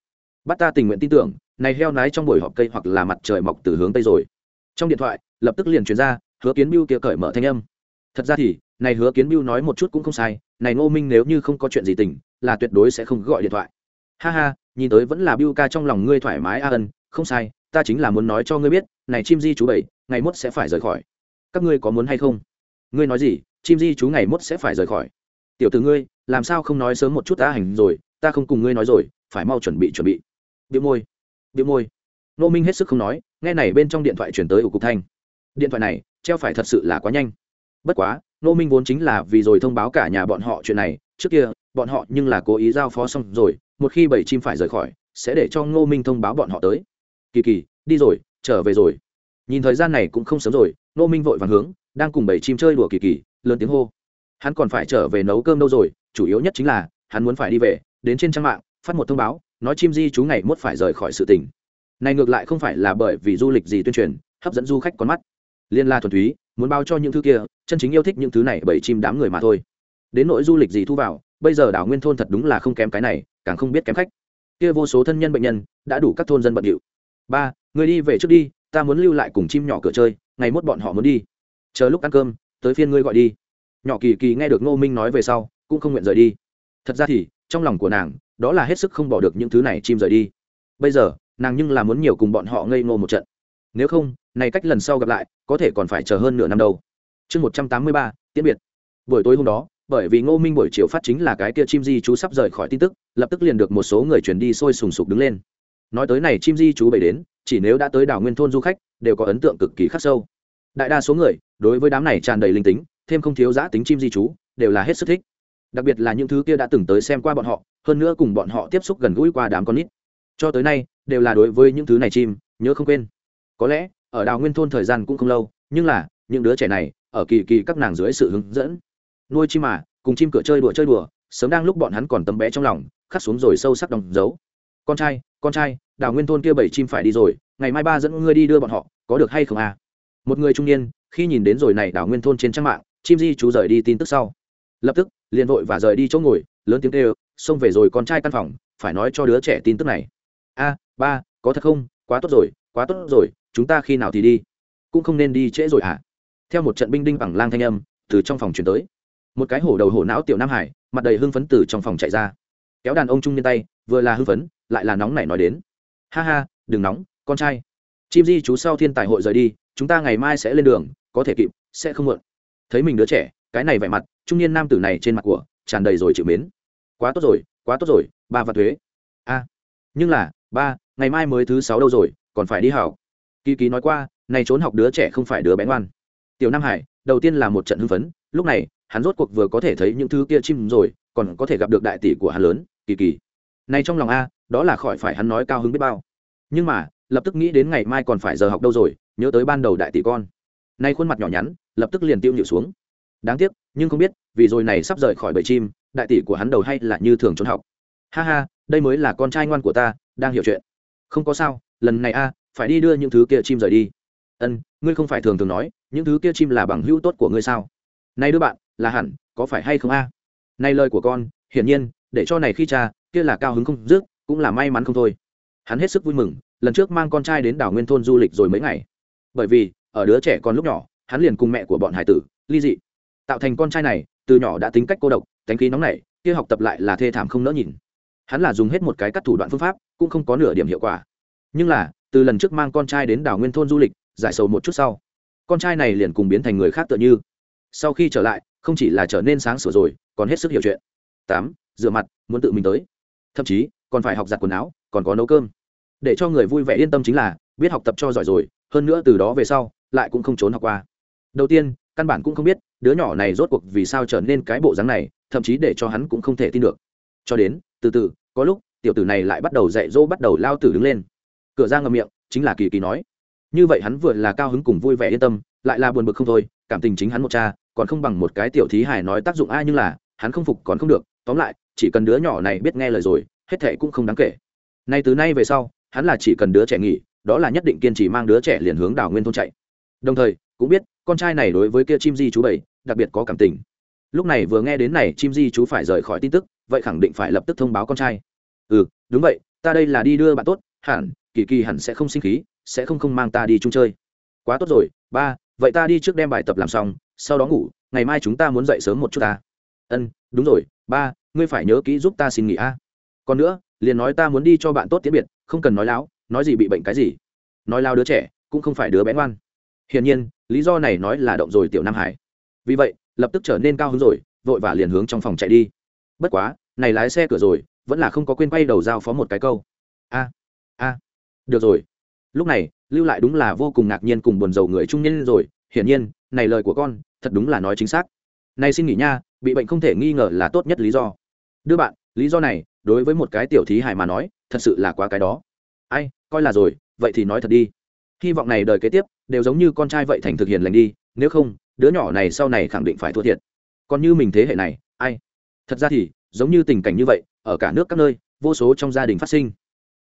Bắt ta tình nguyện tin tưởng, này heo nái trong buổi họp cây hoặc là mặt trời mọc từ hướng tây rồi. Trong điện thoại, lập tức liền truyền ra, hứa kiến bưu kia cởi mở thanh âm. Thật ra thì, này hứa kiến bưu nói một chút cũng không sai, này ngô minh nếu như không có chuyện gì tình, là tuyệt đối sẽ không gọi điện thoại. Ha ha, nhìn tới vẫn là bưu ca trong lòng ngươi thoải mái a ân không sai, ta chính là muốn nói cho ngươi biết, này chim di chú bảy, ngày mốt sẽ phải rời khỏi. Các ngươi có muốn hay không? Ngươi nói gì, chim di chú ngày mốt sẽ phải rời khỏi. Tiểu t ử ngươi, làm sao không nói sớm một chút ta hành rồi, ta không cùng ngươi nói rồi, phải mau chuẩn bị chuẩn bị. Điệu môi điệu môi. Nô minh hết sức không nói, nghe này bên trong điện thoại chuyển tới ủ cục thanh. Điện thoại này, treo phải thật sự là quá nhanh. Bất quá nô minh vốn chính là vì rồi thông báo cả nhà bọn họ chuyện này, trước kia, bọn họ nhưng là cố ý giao phó xong rồi, một khi bảy chim phải rời khỏi, sẽ để cho ngô minh thông báo bọn họ tới kỳ kỳ, đi rồi, trở về rồi. Nhìn thời gian này cũng không sớm rồi nô minh vội vàng hướng, đang cùng bảy chim chơi đùa kỳ kỳ, lớn tiếng hô. Hắn còn phải trở về nấu cơm đâu rồi, chủ yếu nhất chính là, hắn muốn phải đi về, đến trên trang mạng, phát một thông báo, nói chim di chú ngày mốt phải rời khỏi sự tỉnh. Này ngược lại không phải là bởi vì du lịch gì tuyên truyền, hấp dẫn du khách con mắt. Liên la thuần túy, muốn bao cho những thứ kia, chân chính yêu thích những thứ này bởi chim đám người mà thôi. Đến nỗi du lịch gì thu vào, bây giờ đảo nguyên thôn thật đúng là không kém cái này, càng không biết kém khách. Kia vô số thân nhân bệnh nhân, đã đủ các thôn dân bận điệu ba người đi về trước đi, ta muốn lưu lại cùng chim nhỏ cửa chơi, ngày mốt bọn họ muốn đi. Chờ lúc ăn cơm, tới phiên ngươi gọi đi. Nhỏ kỳ kỳ nghe được ngô minh nói về sau, cũng không nguyện rời đi. Thật ra thì, trong lòng của nàng, đó là hết sức không bỏ được những thứ này chim rời đi. Bây giờ, nàng nhưng là muốn nhiều cùng bọn họ ngây ngô một trận. Nếu không, này cách lần sau gặp lại, có thể còn phải chờ hơn nửa năm đâu. Chương một trăm tám mươi ba, tiễn biệt. Buổi tối hôm đó, bởi vì ngô minh buổi chiều phát chính là cái kia chim di chú sắp rời khỏi tin tức, lập tức liền được một số người chuyển đi sôi sùng sục đứng lên nói tới này chim di chú bày đến, chỉ nếu đã tới đảo nguyên thôn du khách, đều có ấn tượng cực kỳ khắc sâu. Đại đa số người, đối với đám này tràn đầy linh tính, thêm không thiếu giã tính chim di chú, đều là hết sức thích. Đặc biệt là những thứ kia đã từng tới xem qua bọn họ, hơn nữa cùng bọn họ tiếp xúc gần gũi qua đám con nít. Cho tới nay, đều là đối với những thứ này chim, nhớ không quên. Có lẽ, ở đào nguyên thôn thời gian cũng không lâu, nhưng là, những đứa trẻ này, ở kỳ kỳ các nàng dưới sự hướng dẫn. Nuôi chim mà, cùng chim cửa chơi đùa chơi đùa, sớm đang lúc bọn hắn còn tấm bé trong lòng, khắc xuống rồi sâu sắc đóng dấu. Con trai con trai đào nguyên thôn kia bảy chim phải đi rồi, ngày mai ba dẫn ngươi đi đưa bọn họ, có được hay không à? Một người trung niên, khi nhìn đến rồi này đào nguyên thôn trên trang mạng, chim di chú rời đi tin tức sau. Lập tức, liền vội và rời đi chỗ ngồi, lớn tiếng kêu, xông về rồi con trai căn phòng, phải nói cho đứa trẻ tin tức này. A, ba, có thật không? Quá tốt rồi, quá tốt rồi, chúng ta khi nào thì đi? Cũng không nên đi trễ rồi hả? À? theo một trận binh đinh bằng lang thanh âm, từ trong phòng chuyển tới. Một cái hổ đầu hổ não tiểu nam hải, mặt đầy hưng phấn từ trong phòng chạy ra. Kéo đàn ông trung niên tay, vừa là hưng phấn, lại là nóng nảy nói đến ha ha, đừng nóng, con trai. Chim di chú sau thiên tài hội rời đi, chúng ta ngày mai sẽ lên đường, có thể kịp, sẽ không muộn. Thấy mình đứa trẻ, cái này vẻ mặt, trung niên nam tử này trên mặt của, tràn đầy rồi chịu mến. Quá tốt rồi, quá tốt rồi, ba và thuế. A nhưng là, ba, ngày mai mới thứ sáu đâu rồi, còn phải đi học. Kỳ kỳ nói qua, này trốn học đứa trẻ không phải đứa bé ngoan. Tiểu nam hải, đầu tiên là một trận hưng phấn, lúc này, hắn rốt cuộc vừa có thể thấy những thứ kia chim rồi, còn có thể gặp được đại tỷ của hắn lớn, kỳ kỳ. Này trong lòng a đó là khỏi phải hắn nói cao hứng biết bao. Nhưng mà, lập tức nghĩ đến ngày mai còn phải giờ học đâu rồi, nhớ tới ban đầu đại tỷ con. Nay khuôn mặt nhỏ nhắn, lập tức liền tiêu nhịu xuống. Đáng tiếc, nhưng không biết, vì rồi này sắp rời khỏi bầy chim, đại tỷ của hắn đầu hay là như thường trốn học. Ha ha, đây mới là con trai ngoan của ta, đang hiểu chuyện. Không có sao, lần này a, phải đi đưa những thứ kia chim rời đi. Ân, ngươi không phải thường thường nói, những thứ kia chim là bằng hữu tốt của ngươi sao? Nay đứa bạn, là hẳn, có phải hay không a? Nay lời của con, hiển nhiên, để cho này khi cha, kia là cao hứng không dứt cũng là may mắn không thôi. Hắn hết sức vui mừng, lần trước mang con trai đến đảo nguyên thôn du lịch rồi mấy ngày. Bởi vì, ở đứa trẻ còn lúc nhỏ, hắn liền cùng mẹ của bọn hải tử, ly dị, tạo thành con trai này, từ nhỏ đã tính cách cô độc cánh khí nóng nảy, kia học tập lại là thê thảm không nỡ nhìn. Hắn là dùng hết một cái cắt thủ đoạn phương pháp, cũng không có nửa điểm hiệu quả. Nhưng là, từ lần trước mang con trai đến đảo nguyên thôn du lịch, giải sầu một chút sau, con trai này liền cùng biến thành người khác tựa như. Sau khi trở lại, không chỉ là trở nên sáng sủa rồi, còn hết sức hiểu chuyện. Tám, rửa mặt, muốn tự mình tới. Thậm chí còn phải học giặt quần áo, còn có nấu cơm. Để cho người vui vẻ yên tâm chính là, biết học tập cho giỏi rồi, hơn nữa từ đó về sau, lại cũng không trốn học qua. Đầu tiên, căn bản cũng không biết, đứa nhỏ này rốt cuộc vì sao trở nên cái bộ dáng này, thậm chí để cho hắn cũng không thể tin được. Cho đến, từ từ, có lúc, tiểu tử này lại bắt đầu dạy dỗ, bắt đầu lao tử đứng lên. Cửa ra ngầm miệng, chính là kỳ kỳ nói. Như vậy hắn vừa là cao hứng cùng vui vẻ yên tâm, lại là buồn bực không thôi, cảm tình chính hắn một cha, còn không bằng một cái tiểu thí hài nói tác dụng ai nhưng là, hắn không phục còn không được. Tóm lại, chỉ cần đứa nhỏ này biết nghe lời rồi hết thệ cũng không đáng kể. Nay từ nay về sau, hắn là chỉ cần đứa trẻ nghỉ, đó là nhất định kiên trì mang đứa trẻ liền hướng đảo nguyên thôn chạy. Đồng thời, cũng biết, con trai này đối với kia chim di chú bảy, đặc biệt có cảm tình. Lúc này vừa nghe đến này, chim di chú phải rời khỏi tin tức, vậy khẳng định phải lập tức thông báo con trai. Ừ đúng vậy, ta đây là đi đưa bạn tốt, hẳn, kỳ kỳ hẳn sẽ không sinh khí, sẽ không không mang ta đi chung chơi. Quá tốt rồi, ba, vậy ta đi trước đem bài tập làm xong, sau đó ngủ, ngày mai chúng ta muốn dậy sớm một chút ta. Ân, đúng rồi, ba, ngươi phải nhớ kỹ giúp ta xin nghỉ a còn nữa, liền nói ta muốn đi cho bạn tốt tiễn biệt, không cần nói láo, nói gì bị bệnh cái gì. Nói lao đứa trẻ, cũng không phải đứa bé ngoan. Hiển nhiên, lý do này nói là động rồi tiểu nam hải. Vì vậy, lập tức trở nên cao hứng rồi, vội vã liền hướng trong phòng chạy đi. Bất quá, này lái xe cửa rồi, vẫn là không có quên quay đầu giao phó một cái câu. A a, được rồi. Lúc này, lưu lại đúng là vô cùng ngạc nhiên cùng buồn rầu người trung niên rồi. Hiển nhiên, này lời của con, thật đúng là nói chính xác. Này xin nghỉ nha, bị bệnh không thể nghi ngờ là tốt nhất lý do. Đưa bạn, lý do này đối với một cái tiểu thí hải mà nói, thật sự là quá cái đó. Ai, coi là rồi, vậy thì nói thật đi. Hy vọng này đời kế tiếp, đều giống như con trai vậy thành thực hiện lành đi, nếu không, đứa nhỏ này sau này khẳng định phải thua thiệt. Còn như mình thế hệ này, ai? Thật ra thì, giống như tình cảnh như vậy, ở cả nước các nơi, vô số trong gia đình phát sinh.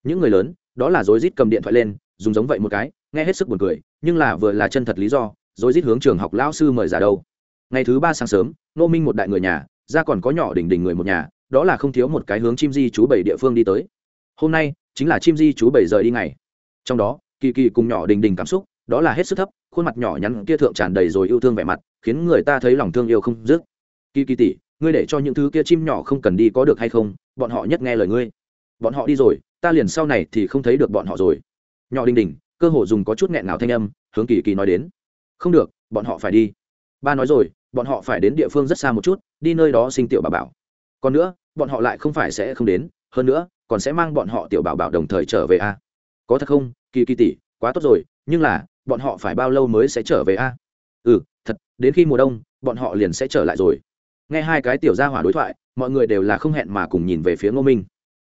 Những người lớn, đó là rối rít cầm điện thoại lên, dùng giống vậy một cái, nghe hết sức buồn cười, nhưng là vừa là chân thật lý do, rối rít hướng trường học lão sư mời giả đâu. Ngày thứ ba sáng sớm nô minh một đại người nhà, ra còn có nhỏ đỉnh đỉnh người một nhà đó là không thiếu một cái hướng chim di chú bảy địa phương đi tới. Hôm nay, chính là chim di chú bảy rời đi ngày. Trong đó, kỳ kỳ cùng nhỏ đình đình cảm xúc, đó là hết sức thấp, khuôn mặt nhỏ nhắn kia thượng tràn đầy rồi yêu thương vẻ mặt, khiến người ta thấy lòng thương yêu không dứt. Kỳ kỳ tỷ, ngươi để cho những thứ kia chim nhỏ không cần đi có được hay không? Bọn họ nhất nghe lời ngươi. Bọn họ đi rồi, ta liền sau này thì không thấy được bọn họ rồi. Nhỏ đình đình, cơ hồ dùng có chút nghẹn nào thanh âm, hướng kỳ kỳ nói đến. Không được, bọn họ phải đi. Ba nói rồi, bọn họ phải đến địa phương rất xa một chút, đi nơi đó sinh tiểu bà bảo. Còn nữa bọn họ lại không phải sẽ không đến, hơn nữa, còn sẽ mang bọn họ tiểu bảo bảo đồng thời trở về a. Có thật không? Kỳ kỳ tỷ, quá tốt rồi, nhưng là, bọn họ phải bao lâu mới sẽ trở về a? Ừ thật, đến khi mùa đông, bọn họ liền sẽ trở lại rồi. Nghe hai cái tiểu gia hỏa đối thoại, mọi người đều là không hẹn mà cùng nhìn về phía ngô minh.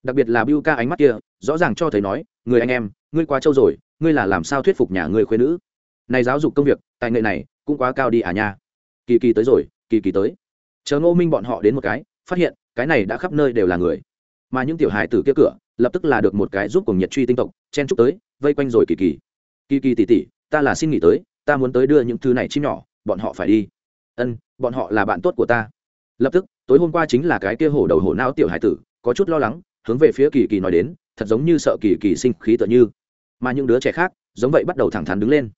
Đặc biệt là biu ca ánh mắt kia, rõ ràng cho thấy nói, người anh em, ngươi quá trâu rồi, ngươi là làm sao thuyết phục nhà ngươi khuyên nữ? Này giáo dục công việc, tài nghệ này, cũng quá cao đi à nha. Kỳ kỳ tới rồi, kỳ kỳ tới. Chờ ngô minh bọn họ đến một cái, phát hiện cái này đã khắp nơi đều là người. Mà những tiểu hài tử kia cửa, lập tức là được một cái giúp cùng nhiệt truy tinh tộc, chen chúc tới, vây quanh rồi kỳ kỳ. Kỳ kỳ tỉ tỉ ta là xin nghỉ tới, ta muốn tới đưa những thứ này chim nhỏ, bọn họ phải đi. Ân, bọn họ là bạn tốt của ta. Lập tức, tối hôm qua chính là cái kia hổ đầu hổ não tiểu hải tử, có chút lo lắng, hướng về phía kỳ kỳ nói đến, thật giống như sợ kỳ kỳ sinh khí tựa như. Mà những đứa trẻ khác, giống vậy bắt đầu thẳng thắn đứng lên.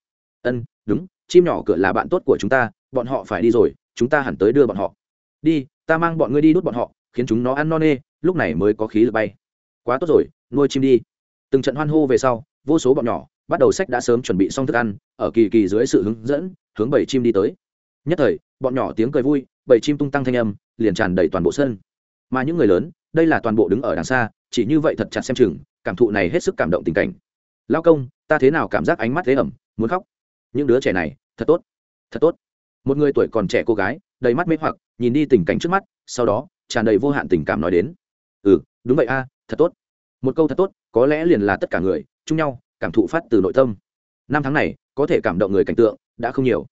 Ân, đúng, chim nhỏ cửa là bạn tốt của chúng ta, bọn họ phải đi rồi, chúng ta hẳn tới đưa bọn họ. Đi, ta mang bọn ngươi đi đút bọn họ khiến chúng nó ăn no nê, lúc này mới có khí lực bay. Quá tốt rồi, nuôi chim đi. Từng trận hoan hô về sau, vô số bọn nhỏ bắt đầu sách đã sớm chuẩn bị xong thức ăn, ở kỳ kỳ dưới sự hướng dẫn, hướng bảy chim đi tới. Nhất thời, bọn nhỏ tiếng cười vui, bảy chim tung tăng thanh âm, liền tràn đầy toàn bộ sân. Mà những người lớn, đây là toàn bộ đứng ở đằng xa, chỉ như vậy thật chặt xem chừng, cảm thụ này hết sức cảm động tình cảnh. Lao công, ta thế nào cảm giác ánh mắt thế ẩm, muốn khóc? Những đứa trẻ này, thật tốt thật tốt. Một người tuổi còn trẻ cô gái, đầy mắt mê hoặc, nhìn đi tình cảnh trước mắt, sau đó tràn đầy vô hạn tình cảm nói đến. Ừ đúng vậy a, thật tốt. Một câu thật tốt, có lẽ liền là tất cả người, chung nhau, cảm thụ phát từ nội tâm. Năm tháng này, có thể cảm động người cảnh tượng, đã không nhiều.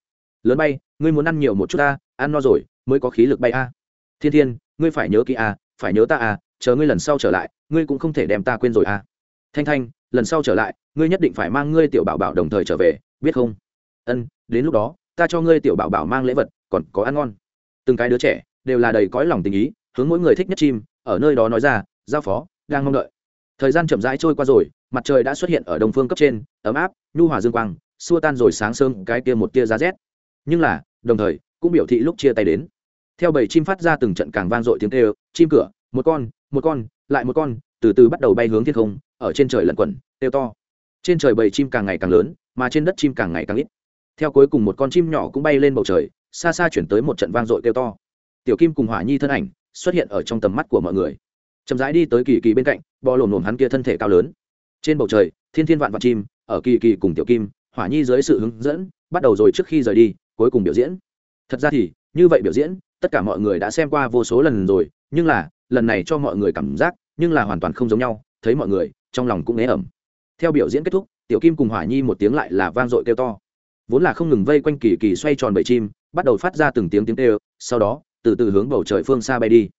Lớn bay, ngươi muốn ăn nhiều một chút ta ăn no rồi, mới có khí lực bay a. Thiên thiên, ngươi phải nhớ kỹ a, phải nhớ ta a, chờ ngươi lần sau trở lại, ngươi cũng không thể đem ta quên rồi a. Thanh thanh, lần sau trở lại, ngươi nhất định phải mang ngươi tiểu bảo bảo đồng thời trở về, biết không? Ân, đến lúc đó, ta cho ngươi tiểu bảo bảo mang lễ vật, còn có ăn ngon. Từng cái đứa trẻ, đều là đầy cõi lòng tình ý hướng mỗi người thích nhất chim, ở nơi đó nói ra, giao phó, đang mong đợi. Thời gian chậm rãi trôi qua rồi, mặt trời đã xuất hiện ở đông phương cấp trên, ấm áp, nhu hòa dương quang, xua tan rồi sáng sớm cái kia một tia giá rét. Nhưng là, đồng thời, cũng biểu thị lúc chia tay đến. Theo bầy chim phát ra từng trận càng vang dội tiếng kêu, chim cửa, một con một con, lại một con, từ từ bắt đầu bay hướng thiên không, ở trên trời lẩn quẩn, kêu to. Trên trời bầy chim càng ngày càng lớn, mà trên đất chim càng ngày càng ít. Theo cuối cùng một con chim nhỏ cũng bay lên bầu trời, xa xa chuyển tới một trận vang dội kêu to. Tiểu kim cùng hỏa nhi thân ảnh xuất hiện ở trong tầm mắt của mọi người. Chậm rãi đi tới kỳ kỳ bên cạnh, bò lổm lổm hắn kia thân thể cao lớn. Trên bầu trời, thiên thiên vạn vạn chim, ở kỳ kỳ cùng tiểu kim, hỏa nhi dưới sự hướng dẫn, bắt đầu rồi trước khi rời đi, cuối cùng biểu diễn. Thật ra thì, như vậy biểu diễn, tất cả mọi người đã xem qua vô số lần rồi, nhưng là, lần này cho mọi người cảm giác, nhưng là hoàn toàn không giống nhau, thấy mọi người, trong lòng cũng né ẩm. Theo biểu diễn kết thúc, tiểu kim cùng hỏa nhi một tiếng lại là vang dội kêu to. Vốn là không ngừng vây quanh kỳ kỳ xoay tròn bầy chim, bắt đầu phát ra từng tiếng tiếng kêu, sau đó từ từ hướng bầu trời phương xa bay đi.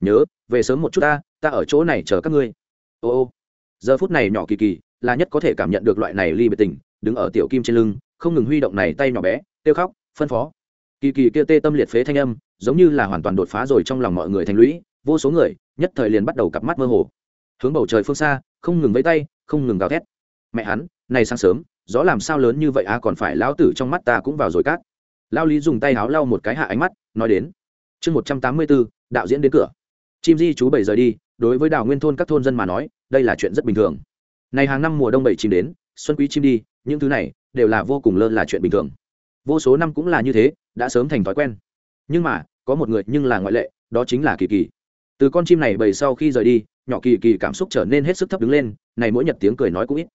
Nhớ, về sớm một chút ta ta ở chỗ này chờ các ngươi. Ô ô. Giờ phút này nhỏ kỳ kỳ, là nhất có thể cảm nhận được loại này ly biệt tình, đứng ở tiểu kim trên lưng, không ngừng huy động này tay nhỏ bé, kêu khóc, phân phó. Kỳ kỳ kia tê tâm liệt phế thanh âm, giống như là hoàn toàn đột phá rồi trong lòng mọi người thành lũy, vô số người, nhất thời liền bắt đầu cặp mắt mơ hồ. Hướng bầu trời phương xa, không ngừng vẫy tay, không ngừng gào thét. Mẹ hắn, này sáng sớm, gió làm sao lớn như vậy à còn phải lão tử trong mắt ta cũng vào rồi cát. Lao lý dùng tay háo lau một cái hạ ánh mắt, nói đến chương một trăm tám mươi bốn đạo diễn đến cửa. Chim di chú bảy rời đi, đối với đào nguyên thôn các thôn dân mà nói, đây là chuyện rất bình thường. Này hàng năm mùa đông bảy chim đến, xuân quý chim đi, những thứ này đều là vô cùng lơ là chuyện bình thường. Vô số năm cũng là như thế, đã sớm thành thói quen. Nhưng mà, có một người nhưng là ngoại lệ, đó chính là kỳ kỳ. Từ con chim này bầy sau khi rời đi, nhỏ kỳ kỳ cảm xúc trở nên hết sức thấp đứng lên, này mỗi nhật tiếng cười nói cũng ít.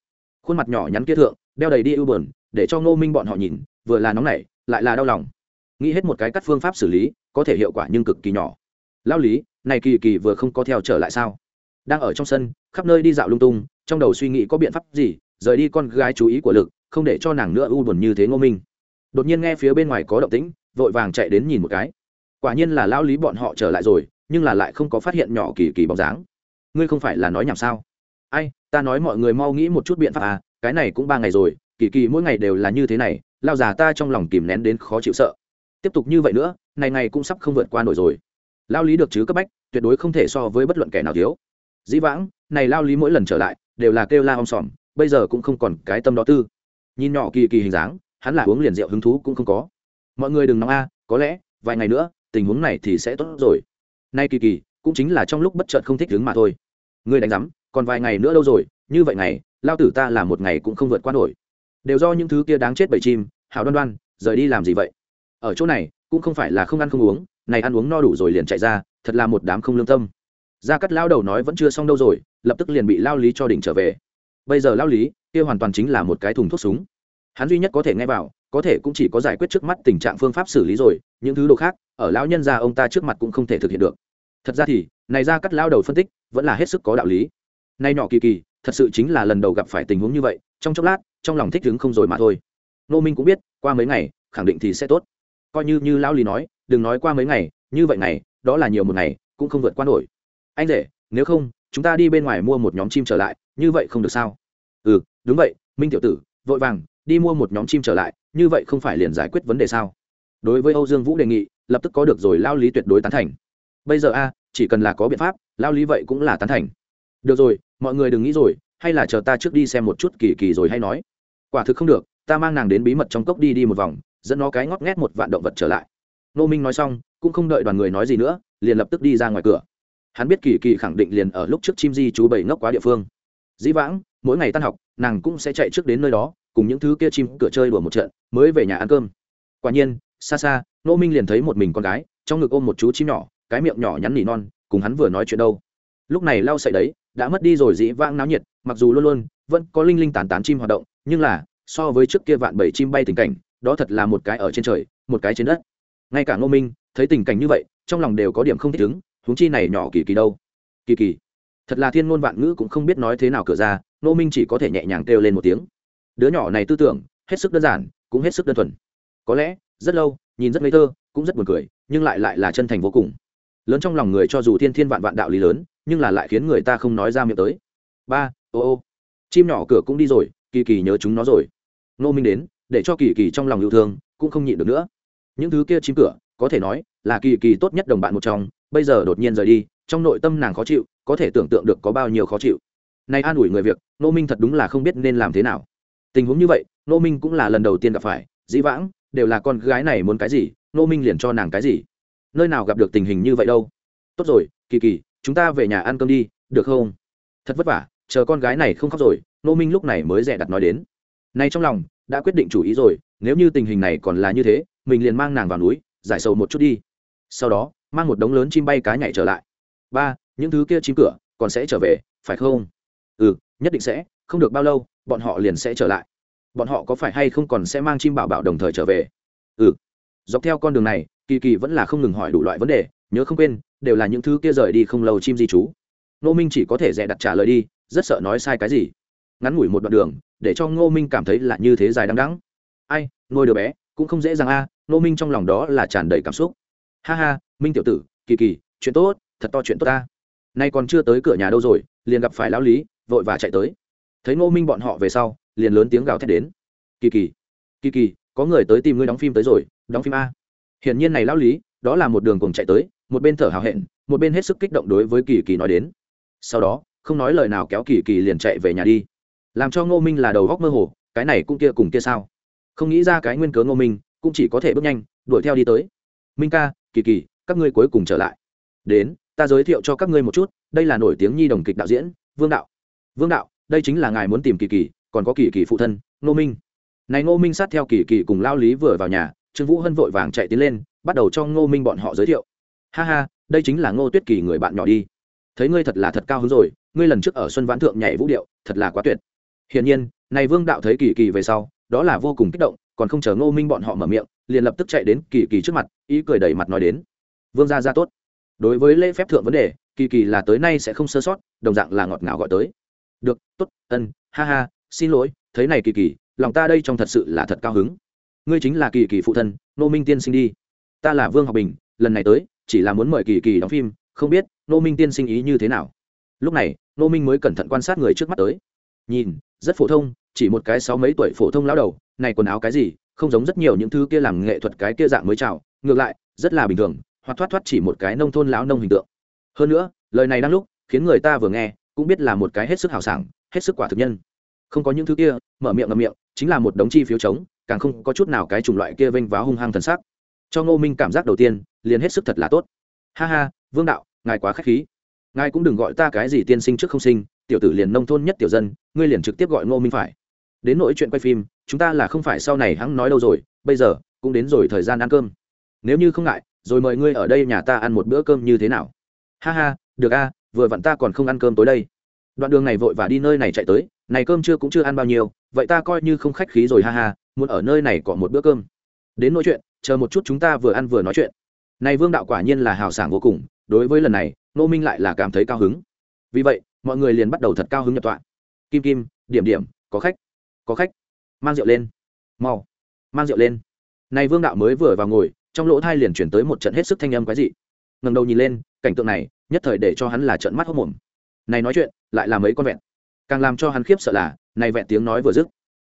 Khuôn mặt nhỏ nhắn kia thượng, đeo đầy đi ưu bờn để cho ngô minh bọn họ nhìn, vừa là nóng nảy, lại là đau lòng. Nghĩ hết một cái cắt phương pháp xử lý có thể hiệu quả nhưng cực kỳ nhỏ. Lao lý, này kỳ kỳ vừa không có theo trở lại sao? Đang ở trong sân, khắp nơi đi dạo lung tung, trong đầu suy nghĩ có biện pháp gì, rời đi con gái chú ý của lực, không để cho nàng nữa u buồn như thế ngô minh. Đột nhiên nghe phía bên ngoài có động tĩnh, vội vàng chạy đến nhìn một cái. Quả nhiên là lao lý bọn họ trở lại rồi, nhưng là lại không có phát hiện nhỏ kỳ kỳ bóng dáng. Ngươi không phải là nói nhảm sao? Ai, ta nói mọi người mau nghĩ một chút biện pháp à cái này cũng ba ngày rồi, kỳ kỳ mỗi ngày đều là như thế này lao già ta trong lòng kìm nén đến khó chịu sợ tiếp tục như vậy nữa, này này cũng sắp không vượt qua nổi rồi. Lao lý được chứ cấp bách, tuyệt đối không thể so với bất luận kẻ nào thiếu. Dĩ vãng, này lao lý mỗi lần trở lại, đều là kêu la om sòm, bây giờ cũng không còn cái tâm đó tư. Nhìn nhỏ kỳ kỳ hình dáng, hắn là uống liền rượu hứng thú cũng không có. Mọi người đừng nóng a, có lẽ, vài ngày nữa, tình huống này thì sẽ tốt rồi. Nay kỳ kỳ, cũng chính là trong lúc bất chợt không thích đứng mà thôi. Ngươi đánh giám, còn vài ngày nữa đâu rồi, như vậy ngày, lao tử ta là một ngày cũng không vượt qua nổi. Đều do những thứ kia đáng chết bầy chim hào đoan đoan, rời đi làm gì vậy? Ở chỗ này, cũng không phải là không ăn không uống, này ăn uống no đủ rồi liền chạy ra, thật là một đám không lương tâm. Gia cắt lao đầu nói vẫn chưa xong đâu rồi, lập tức liền bị lao lý cho đỉnh trở về. Bây giờ lao lý, kia hoàn toàn chính là một cái thùng thuốc súng. Hắn duy nhất có thể nghe vào, có thể cũng chỉ có giải quyết trước mắt tình trạng phương pháp xử lý rồi, những thứ đồ khác, ở lão nhân gia ông ta trước mặt cũng không thể thực hiện được. Thật ra thì, này ra cắt lao đầu phân tích, vẫn là hết sức có đạo lý. Nay nhỏ kỳ kỳ, thật sự chính là lần đầu gặp phải tình huống như vậy, trong chốc lát, trong lòng thích đứng không rồi mà thôi. Nô minh cũng biết, qua mấy ngày, khẳng định thì sẽ tốt coi như như lão lý nói, đừng nói qua mấy ngày, như vậy này đó là nhiều một ngày, cũng không vượt qua nổi. Anh rể, nếu không, chúng ta đi bên ngoài mua một nhóm chim trở lại, như vậy không được sao? Ừ đúng vậy, minh tiểu tử, vội vàng, đi mua một nhóm chim trở lại, như vậy không phải liền giải quyết vấn đề sao? Đối với âu dương vũ đề nghị, lập tức có được rồi lao lý tuyệt đối tán thành. Bây giờ a, chỉ cần là có biện pháp lao lý vậy cũng là tán thành. Được rồi, mọi người đừng nghĩ rồi, hay là chờ ta trước đi xem một chút kỳ kỳ rồi hay nói. Quả thực không được, ta mang nàng đến bí mật trong cốc đi đi một vòng dẫn nó cái ngót nghét một vạn động vật trở lại. Nô minh nói xong, cũng không đợi đoàn người nói gì nữa, liền lập tức đi ra ngoài cửa. Hắn biết kỳ kỳ khẳng định liền ở lúc trước chim di chú bảy ngốc quá địa phương. Dĩ vãng, mỗi ngày tan học, nàng cũng sẽ chạy trước đến nơi đó, cùng những thứ kia chim cửa chơi đùa một trận, mới về nhà ăn cơm. Quả nhiên, xa xa nô minh liền thấy một mình con gái, trong ngực ôm một chú chim nhỏ, cái miệng nhỏ nhắn nỉ non, cùng hắn vừa nói chuyện đâu. Lúc này lau sậy đấy, đã mất đi rồi dĩ vãng náo nhiệt, mặc dù luôn luôn vẫn có linh linh tán tán chim hoạt động, nhưng là, so với trước kia vạn bảy chim bay tình cảnh đó thật là một cái ở trên trời, một cái trên đất. Ngay cả ngô minh, thấy tình cảnh như vậy, trong lòng đều có điểm không thích ứng, huống chi này nhỏ kỳ kỳ đâu. Kỳ kỳ. Thật là thiên ngôn vạn ngữ cũng không biết nói thế nào cửa ra, ngô minh chỉ có thể nhẹ nhàng kêu lên một tiếng. Đứa nhỏ này tư tưởng, hết sức đơn giản, cũng hết sức đơn thuần. Có lẽ, rất lâu, nhìn rất ngây thơ, cũng rất buồn cười, nhưng lại lại là chân thành vô cùng. Lớn trong lòng người cho dù thiên thiên vạn vạn đạo lý lớn, nhưng là lại khiến người ta không nói ra miệng tới. Ba, ô ô. Chim nhỏ cửa cũng đi rồi, kỳ kỳ nhớ chúng nó rồi. Nô minh đến để cho kỳ kỳ trong lòng yêu thương, cũng không nhịn được nữa. Những thứ kia chín cửa, có thể nói là kỳ kỳ tốt nhất đồng bạn một trong, bây giờ đột nhiên rời đi, trong nội tâm nàng khó chịu, có thể tưởng tượng được có bao nhiêu khó chịu. Nay an ủi người việc nô minh thật đúng là không biết nên làm thế nào. Tình huống như vậy nô minh cũng là lần đầu tiên gặp phải, dĩ vãng, đều là con gái này muốn cái gì nô minh liền cho nàng cái gì. Nơi nào gặp được tình hình như vậy đâu. Tốt rồi, kỳ kỳ, chúng ta về nhà ăn cơm đi, được không? Thật vất vả, chờ con gái này không khóc rồi nô minh lúc này mới rẻ đặt nói đến. Nay trong lòng đã quyết định chủ ý rồi, nếu như tình hình này còn là như thế, mình liền mang nàng vào núi, giải sầu một chút đi. Sau đó, mang một đống lớn chim bay cá nhảy trở lại. Ba, những thứ kia chim cửa còn sẽ trở về, phải không? Ừ nhất định sẽ, không được bao lâu, bọn họ liền sẽ trở lại. Bọn họ có phải hay không còn sẽ mang chim bảo bảo đồng thời trở về? Ừ. Dọc theo con đường này, kỳ kỳ vẫn là không ngừng hỏi đủ loại vấn đề, nhớ không quên, đều là những thứ kia rời đi không lâu chim di trú. Nô minh chỉ có thể dè đặt trả lời đi, rất sợ nói sai cái gì ngắn ngủi một đoạn đường, để cho ngô minh cảm thấy là như thế dài đằng đắng ai, nuôi đứa bé, cũng không dễ dàng a, ngô minh trong lòng đó là tràn đầy cảm xúc. Ha ha, minh tiểu tử, kỳ kỳ, chuyện tốt, thật to chuyện tốt ta. Nay còn chưa tới cửa nhà đâu rồi, liền gặp phải lão lý, vội và chạy tới. Thấy ngô minh bọn họ về sau, liền lớn tiếng gào thét đến. Kỳ kỳ kỳ kỳ, có người tới tìm ngươi đóng phim tới rồi, đóng phim a. Hiển nhiên này lão lý, đó là một đường cùng chạy tới, một bên thở hào hẹn, một bên hết sức kích động đối với kỳ kỳ nói đến. Sau đó, không nói lời nào kéo kỳ kỳ liền chạy về nhà đi làm cho ngô minh là đầu góc mơ hồ, cái này cũng kia cùng kia sao? Không nghĩ ra cái nguyên cớ ngô minh cũng chỉ có thể bước nhanh, đuổi theo đi tới. Minh ca, kỳ kỳ, các ngươi cuối cùng trở lại. Đến, ta giới thiệu cho các ngươi một chút, đây là nổi tiếng nhi đồng kịch đạo diễn, vương đạo. Vương đạo, đây chính là ngài muốn tìm kỳ kỳ, còn có kỳ kỳ phụ thân, ngô minh. Này ngô minh sát theo kỳ kỳ cùng lao lý vừa vào nhà, trương vũ hân vội vàng chạy tiến lên, bắt đầu cho ngô minh bọn họ giới thiệu. Ha ha, đây chính là ngô tuyết kỳ người bạn nhỏ đi. Thấy ngươi thật là thật cao hứng rồi, ngươi lần trước ở xuân vãn thượng nhảy vũ điệu, thật là quá tuyệt hiển nhiên, này vương đạo thấy kỳ kỳ về sau, đó là vô cùng kích động, còn không chờ ngô minh bọn họ mở miệng, liền lập tức chạy đến kỳ kỳ trước mặt, ý cười đẩy mặt nói đến. Vương gia gia tốt. Đối với lễ phép thượng vấn đề, kỳ kỳ là tới nay sẽ không sơ sót, đồng dạng là ngọt ngào gọi tới. Được, tốt, ân, ha ha, xin lỗi, thấy này kỳ kỳ, lòng ta đây trong thật sự là thật cao hứng. Ngươi chính là kỳ kỳ phụ thân nô minh tiên sinh đi. Ta là vương học bình, lần này tới, chỉ là muốn mời kỳ kỳ đóng phim, không biết nô minh tiên sinh ý như thế nào. Lúc này nô minh mới cẩn thận quan sát người trước mắt tới. Nhìn rất phổ thông chỉ một cái sáu mấy tuổi phổ thông lão đầu này quần áo cái gì không giống rất nhiều những thứ kia làm nghệ thuật cái kia dạng mới trào, ngược lại rất là bình thường hoặc thoát thoát chỉ một cái nông thôn lão nông hình tượng. Hơn nữa lời này đang lúc khiến người ta vừa nghe cũng biết là một cái hết sức hào sảng hết sức quả thực nhân. Không có những thứ kia mở miệng ngậm miệng chính là một đống chi phiếu trống càng không có chút nào cái chủng loại kia vênh váo hung hăng thần sắc. Cho ngô minh cảm giác đầu tiên liền hết sức thật là tốt. Ha ha vương đạo ngài quá k h á c h khí. Ngài cũng đừng gọi ta cái gì tiên sinh trước không sinh tiểu tử liền nông thôn nhất tiểu dân, ngươi liền trực tiếp gọi ngô minh phải. Đến nỗi chuyện quay phim, chúng ta là không phải sau này hắn nói đâu rồi, bây giờ, cũng đến rồi thời gian ăn cơm. Nếu như không ngại, rồi mời ngươi ở đây nhà ta ăn một bữa cơm như thế nào? Ha ha, được a, vừa vặn ta còn không ăn cơm tối đây. Đoạn đường này vội và đi nơi này chạy tới, này cơm chưa cũng chưa ăn bao nhiêu, vậy ta coi như không khách khí rồi ha ha, muốn ở nơi này có một bữa cơm. Đến nỗi chuyện, chờ một chút chúng ta vừa ăn vừa nói chuyện. Này vương đạo quả nhiên là hào sảng vô cùng, đối với lần này nô minh lại là cảm thấy cao hứng. Vì vậy mọi người liền bắt đầu thật cao hứng nhập tọa. Kim kim, điểm điểm, có khách có khách. Mang rượu lên. Mau. Mang rượu lên. Này vương đạo mới vừa vào ngồi, trong lỗ thai liền chuyển tới một trận hết sức thanh âm quái dị. Ngần đầu nhìn lên, cảnh tượng này, nhất thời để cho hắn là trận mắt hốc mồm này nói chuyện, lại là mấy con vẹn. Càng làm cho hắn khiếp sợ là, này vẹn tiếng nói vừa dứt.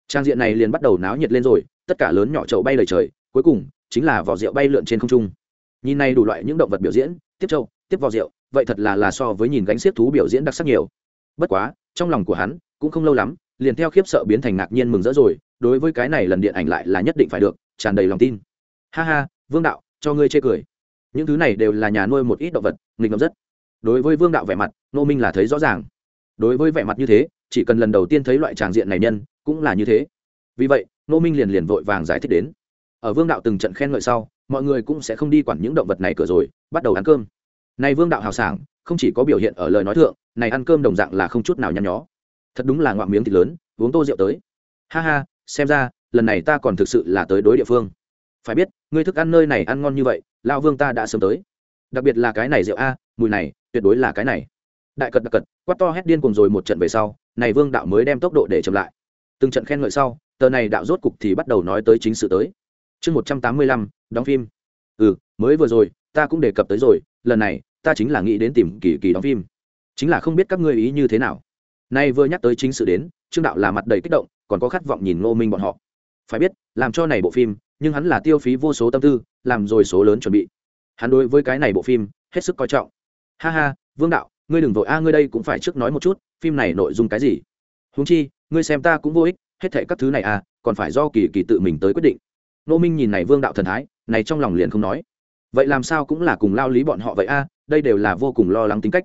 Trang diện này liền bắt đầu náo nhiệt lên rồi, tất cả lớn nhỏ trậu bay lời trời, cuối cùng, chính là vỏ rượu bay lượn trên không trung. Nhìn này đủ loại những động vật biểu diễn, tiếp châu tiếp vỏ rượu vậy thật là là so với nhìn gánh xiếc thú biểu diễn đặc sắc nhiều. Bất quá, trong lòng của hắn cũng không lâu lắm, liền theo khiếp sợ biến thành ngạc nhiên mừng rỡ rồi, đối với cái này lần điện ảnh lại là nhất định phải được, tràn đầy lòng tin. Ha ha, vương đạo, cho ngươi chê cười. Những thứ này đều là nhà nuôi một ít động vật, nghịch ngợm rất. Đối với vương đạo vẻ mặt nô minh là thấy rõ ràng. Đối với vẻ mặt như thế, chỉ cần lần đầu tiên thấy loại tràng diện này nhân, cũng là như thế. Vì vậy nô minh liền liền vội vàng giải thích đến. Ở vương đạo từng trận khen ngợi sau, mọi người cũng sẽ không đi quản những động vật này cửa rồi, bắt đầu ăn cơm này vương đạo hào sảng, không chỉ có biểu hiện ở lời nói thượng, này ăn cơm đồng dạng là không chút nào nhăn nhó. Thật đúng là ngoạm miếng thịt lớn, uống tô rượu tới. Ha ha, xem ra, lần này ta còn thực sự là tới đối địa phương. Phải biết, ngươi thức ăn nơi này ăn ngon như vậy lao vương ta đã sớm tới. Đặc biệt là cái này rượu a, mùi này, tuyệt đối là cái này. Đại cật đặc cật, quát to hét điên cùng rồi một trận về sau, này vương đạo mới đem tốc độ để chậm lại. Từng trận khen ngợi sau, tờ này đạo rốt cục thì bắt đầu nói tới chính sự tới. Chương một trăm tám mươi lăm, đóng phim. Ừ mới vừa rồi ta cũng đề cập tới rồi, lần này, ta chính là nghĩ đến tìm kỳ kỳ đóng phim. Chính là không biết các ngươi ý như thế nào. Nay vừa nhắc tới chính sự đến, trương đạo là mặt đầy kích động, còn có khát vọng nhìn ngô minh bọn họ. Phải biết, làm cho này bộ phim, nhưng hắn là tiêu phí vô số tâm tư, làm rồi số lớn chuẩn bị. Hắn đối với cái này bộ phim, hết sức coi trọng. Ha ha, vương đạo, ngươi đừng vội a, ngươi đây cũng phải trước nói một chút, phim này nội dung cái gì? Húng chi, ngươi xem ta cũng vô ích, hết thệ các thứ này à còn phải do kỳ kỳ tự mình tới quyết định. Nô minh nhìn này vương đạo thần thái, này trong lòng liền không nói vậy làm sao cũng là cùng lao lý bọn họ vậy a, đây đều là vô cùng lo lắng tính cách.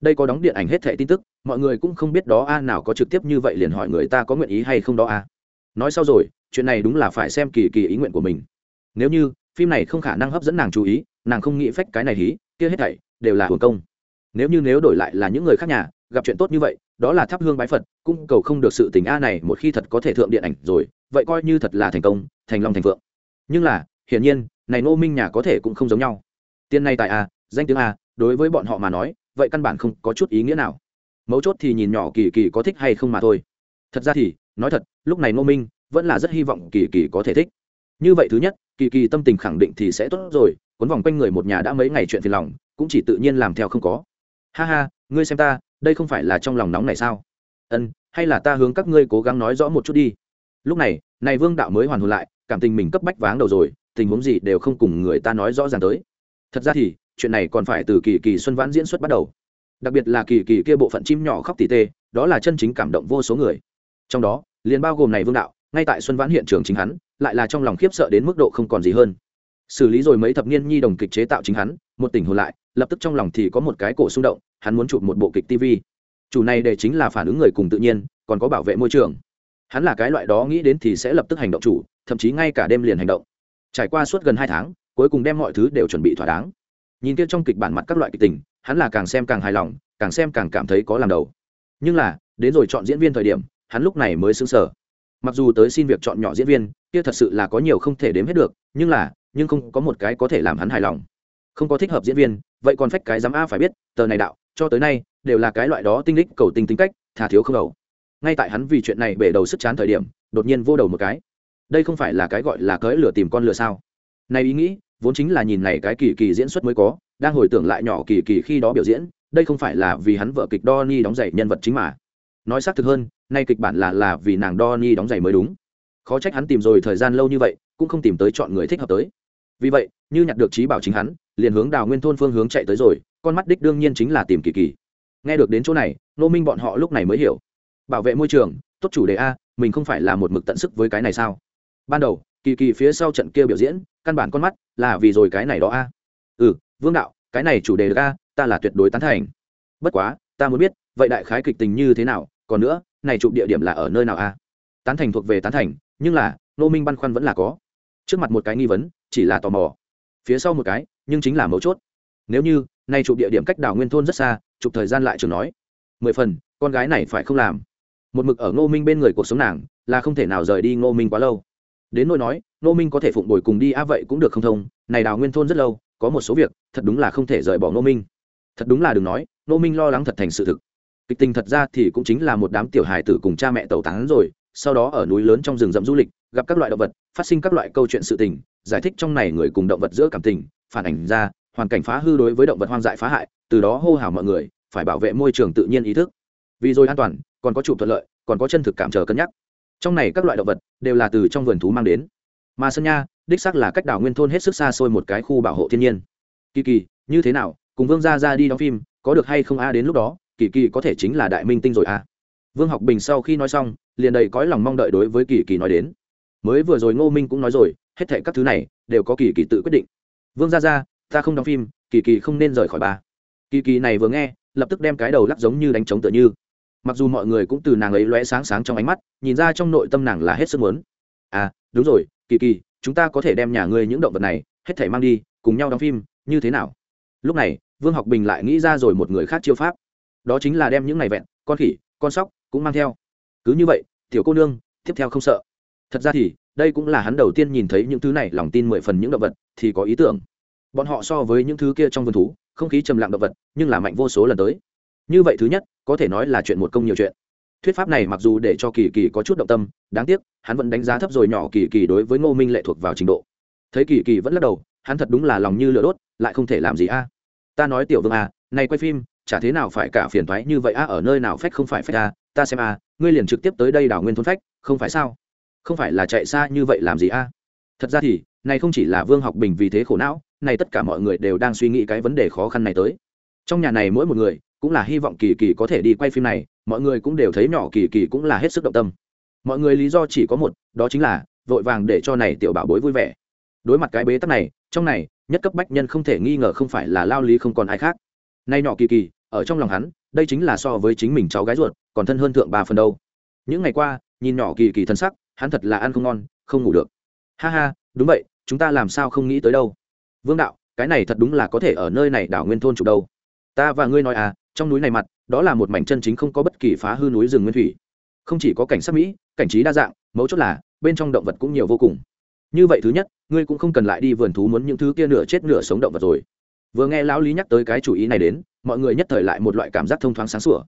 Đây có đóng điện ảnh hết thẻ tin tức, mọi người cũng không biết đó a, nào có trực tiếp như vậy liền hỏi người ta có nguyện ý hay không đó a. Nói sau rồi, chuyện này đúng là phải xem kỳ kỳ ý nguyện của mình. Nếu như, phim này không khả năng hấp dẫn nàng chú ý, nàng không nghĩ phách cái này hí, kia hết thảy, đều là hưởng công. Nếu như nếu đổi lại là những người khác nhà, gặp chuyện tốt như vậy, đó là thắp hương bái phật cung cầu không được sự tình a này một khi thật có thể thượng điện ảnh rồi, vậy coi như thật là thành công, thành long thành phượng. Nhưng là, hiển nhiên này nô minh nhà có thể cũng không giống nhau. Tiền này tại a, danh tiếng a, đối với bọn họ mà nói, vậy căn bản không có chút ý nghĩa nào. Mấu chốt thì nhìn nhỏ kỳ kỳ có thích hay không mà thôi. Thật ra thì, nói thật, lúc này nô minh vẫn là rất hy vọng kỳ kỳ có thể thích. Như vậy thứ nhất, kỳ kỳ tâm tình khẳng định thì sẽ tốt rồi, cuốn vòng quanh người một nhà đã mấy ngày chuyện phiền lòng, cũng chỉ tự nhiên làm theo không có. Ha ha, ngươi xem ta, đây không phải là trong lòng nóng này sao? Ân, hay là ta hướng các ngươi cố gắng nói rõ một chút đi. Lúc này này vương đạo mới hoàn hồn lại, cảm tình mình cấp bách váng đầu rồi tình huống gì đều không cùng người ta nói rõ ràng tới. Thật ra thì, chuyện này còn phải từ kỳ kỳ xuân vãn diễn xuất bắt đầu. Đặc biệt là kỳ kỳ kia bộ phận chim nhỏ khóc tỉ tê, đó là chân chính cảm động vô số người. Trong đó, liền bao gồm này vương đạo, ngay tại xuân vãn hiện trường chính hắn, lại là trong lòng khiếp sợ đến mức độ không còn gì hơn. Xử lý rồi mấy thập niên nhi đồng kịch chế tạo chính hắn, một tình hồn lại, lập tức trong lòng thì có một cái cổ xung động, hắn muốn chụp một bộ kịch tv chủ này để chính là phản ứng người cùng tự nhiên, còn có bảo vệ môi trường. Hắn là cái loại đó nghĩ đến thì sẽ lập tức hành động chủ, thậm chí ngay cả đêm liền hành động trải qua suốt gần hai tháng, cuối cùng đem mọi thứ đều chuẩn bị thỏa đáng. Nhìn kia trong kịch bản mặt các loại kịch tình, hắn là càng xem càng hài lòng, càng xem càng cảm thấy có làm đầu. Nhưng là, đến rồi chọn diễn viên thời điểm, hắn lúc này mới xứng sở mặc dù tới xin việc chọn nhỏ diễn viên, kia thật sự là có nhiều không thể đếm hết được, nhưng là, nhưng không có một cái có thể làm hắn hài lòng. Không có thích hợp diễn viên, vậy còn phách cái dám a phải biết, tờ này đạo, cho tới nay, đều là cái loại đó tinh đích cầu tinh tính cách, thà thiếu không đầu. Ngay tại hắn vì chuyện này bể đầu sức chán thời điểm, đột nhiên vô đầu một cái đây không phải là cái gọi là cưỡi lửa tìm con lửa sao? Này ý nghĩ, vốn chính là nhìn này cái kỳ kỳ diễn xuất mới có, đang hồi tưởng lại nhỏ kỳ kỳ khi đó biểu diễn, đây không phải là vì hắn vợ kịch Donny đóng giày nhân vật chính mà. Nói xác thực hơn, nay kịch bản là là vì nàng Donny đóng giày mới đúng. Khó trách hắn tìm rồi thời gian lâu như vậy, cũng không tìm tới chọn người thích hợp tới. Vì vậy, như nhặt được trí bảo chính hắn, liền hướng đào nguyên thôn phương hướng chạy tới rồi, con mắt đích đương nhiên chính là tìm kỳ kỳ. Nghe được đến chỗ này nô minh bọn họ lúc này mới hiểu. Bảo vệ môi trường, tốt chủ đề a, mình không phải là một mực tận sức với cái này sao? Ban đầu, kỳ kỳ phía sau trận kia biểu diễn, căn bản con mắt là vì rồi cái này đó a. Ừ vương đạo, cái này chủ đề được a, ta là tuyệt đối tán thành. Bất quá, ta muốn biết, vậy đại khái kịch tình như thế nào, còn nữa, này chụp địa điểm là ở nơi nào a? Tán thành thuộc về tán thành, nhưng là nô minh băn khoăn vẫn là có. Trước mặt một cái nghi vấn, chỉ là tò mò. Phía sau một cái, nhưng chính là mấu chốt. Nếu như nay chụp địa điểm cách đảo nguyên thôn rất xa, chụp thời gian lại trường nói. Mười phần, con gái này phải không làm? Một mực ở ngô minh bên người cuộc sống nàng, là không thể nào rời đi ngô minh quá lâu đến nỗi nói nô minh có thể phụng bồi cùng đi a vậy cũng được không thông, này đào nguyên thôn rất lâu, có một số việc, thật đúng là không thể rời bỏ nô minh. Thật đúng là đừng nói nô minh lo lắng thật thành sự thực. Kịch tình thật ra thì cũng chính là một đám tiểu hài tử cùng cha mẹ tẩu tán rồi, sau đó ở núi lớn trong rừng rậm du lịch, gặp các loại động vật, phát sinh các loại câu chuyện sự tình, giải thích trong này người cùng động vật giữa cảm tình, phản ảnh ra, hoàn cảnh phá hư đối với động vật hoang dại phá hại, từ đó hô hào mọi người, phải bảo vệ môi trường tự nhiên ý thức. Vì rồi an toàn, còn có chủ thuận lợi, còn có chân thực cảm chờ cân nhắc trong này các loại động vật đều là từ trong vườn thú mang đến. Mà sân nha, đích xác là cách đảo nguyên thôn hết sức xa xôi một cái khu bảo hộ thiên nhiên. Kỳ kỳ, như thế nào, cùng vương gia ra đi đóng phim, có được hay không a? Đến lúc đó, kỳ kỳ có thể chính là đại minh tinh rồi a. Vương học bình sau khi nói xong, liền đầy cõi lòng mong đợi đối với kỳ kỳ nói đến. Mới vừa rồi ngô minh cũng nói rồi, hết thệ các thứ này đều có kỳ kỳ tự quyết định. Vương gia ra, ta không đóng phim, kỳ kỳ không nên rời khỏi bà. Kỳ kỳ này vừa nghe, lập tức đem cái đầu lắc giống như đánh trống tựa như mặc dù mọi người cũng từ nàng ấy lóe sáng sáng trong ánh mắt, nhìn ra trong nội tâm nàng là hết sức muốn. À đúng rồi, kỳ kỳ, chúng ta có thể đem nhà ngươi những động vật này, hết thể mang đi, cùng nhau đóng phim, như thế nào? Lúc này, vương học bình lại nghĩ ra rồi một người khác chiêu pháp. Đó chính là đem những này vẹn, con khỉ, con sóc cũng mang theo. Cứ như vậy, tiểu cô nương, tiếp theo không sợ. Thật ra thì, đây cũng là hắn đầu tiên nhìn thấy những thứ này, lòng tin mười phần những động vật, thì có ý tưởng. Bọn họ so với những thứ kia trong vườn thú, không khí trầm lặng động vật, nhưng là mạnh vô số lần tới như vậy thứ nhất có thể nói là chuyện một công nhiều chuyện. Thuyết pháp này mặc dù để cho kỳ kỳ có chút động tâm đáng tiếc hắn vẫn đánh giá thấp rồi nhỏ kỳ kỳ đối với ngô minh lệ thuộc vào trình độ. Thấy kỳ kỳ vẫn lắc đầu hắn thật đúng là lòng như lửa đốt lại không thể làm gì a. Ta nói tiểu vương a à, này quay phim chả thế nào phải cả phiền thoái như vậy a ở nơi nào phách không phải phách a ta xem a ngươi liền trực tiếp tới đây đảo nguyên thôn phách không phải sao? Không phải là chạy xa như vậy làm gì a? Thật ra thì này không chỉ là vương học bình vì thế khổ não này tất cả mọi người đều đang suy nghĩ cái vấn đề khó khăn này tới. Trong nhà này mỗi một người cũng là hy vọng kỳ kỳ có thể đi quay phim này, mọi người cũng đều thấy nhỏ kỳ kỳ cũng là hết sức động tâm. Mọi người lý do chỉ có một, đó chính là vội vàng để cho này tiểu bảo bối vui vẻ. Đối mặt cái bế tắc này, trong này, nhất cấp bách nhân không thể nghi ngờ không phải là lao lý không còn ai khác. Nay nhỏ kỳ kỳ, ở trong lòng hắn, đây chính là so với chính mình cháu gái ruột, còn thân hơn thượng ba phần đâu. Những ngày qua, nhìn nhỏ kỳ kỳ thân sắc, hắn thật là ăn không ngon, không ngủ được. Ha ha, đúng vậy, chúng ta làm sao không nghĩ tới đâu. Vương đạo, cái này thật đúng là có thể ở nơi này đảo nguyên thôn chủ đâu. Ta và ngươi nói à trong núi này mặt đó là một mảnh chân chính không có bất kỳ phá hư núi rừng nguyên thủy. Không chỉ có cảnh sắc mỹ cảnh trí đa dạng mấu chốt là bên trong động vật cũng nhiều vô cùng. Như vậy thứ nhất ngươi cũng không cần lại đi vườn thú muốn những thứ kia nửa chết nửa sống động vật rồi. Vừa nghe lão lý nhắc tới cái chủ ý này đến mọi người nhất thời lại một loại cảm giác thông thoáng sáng sủa.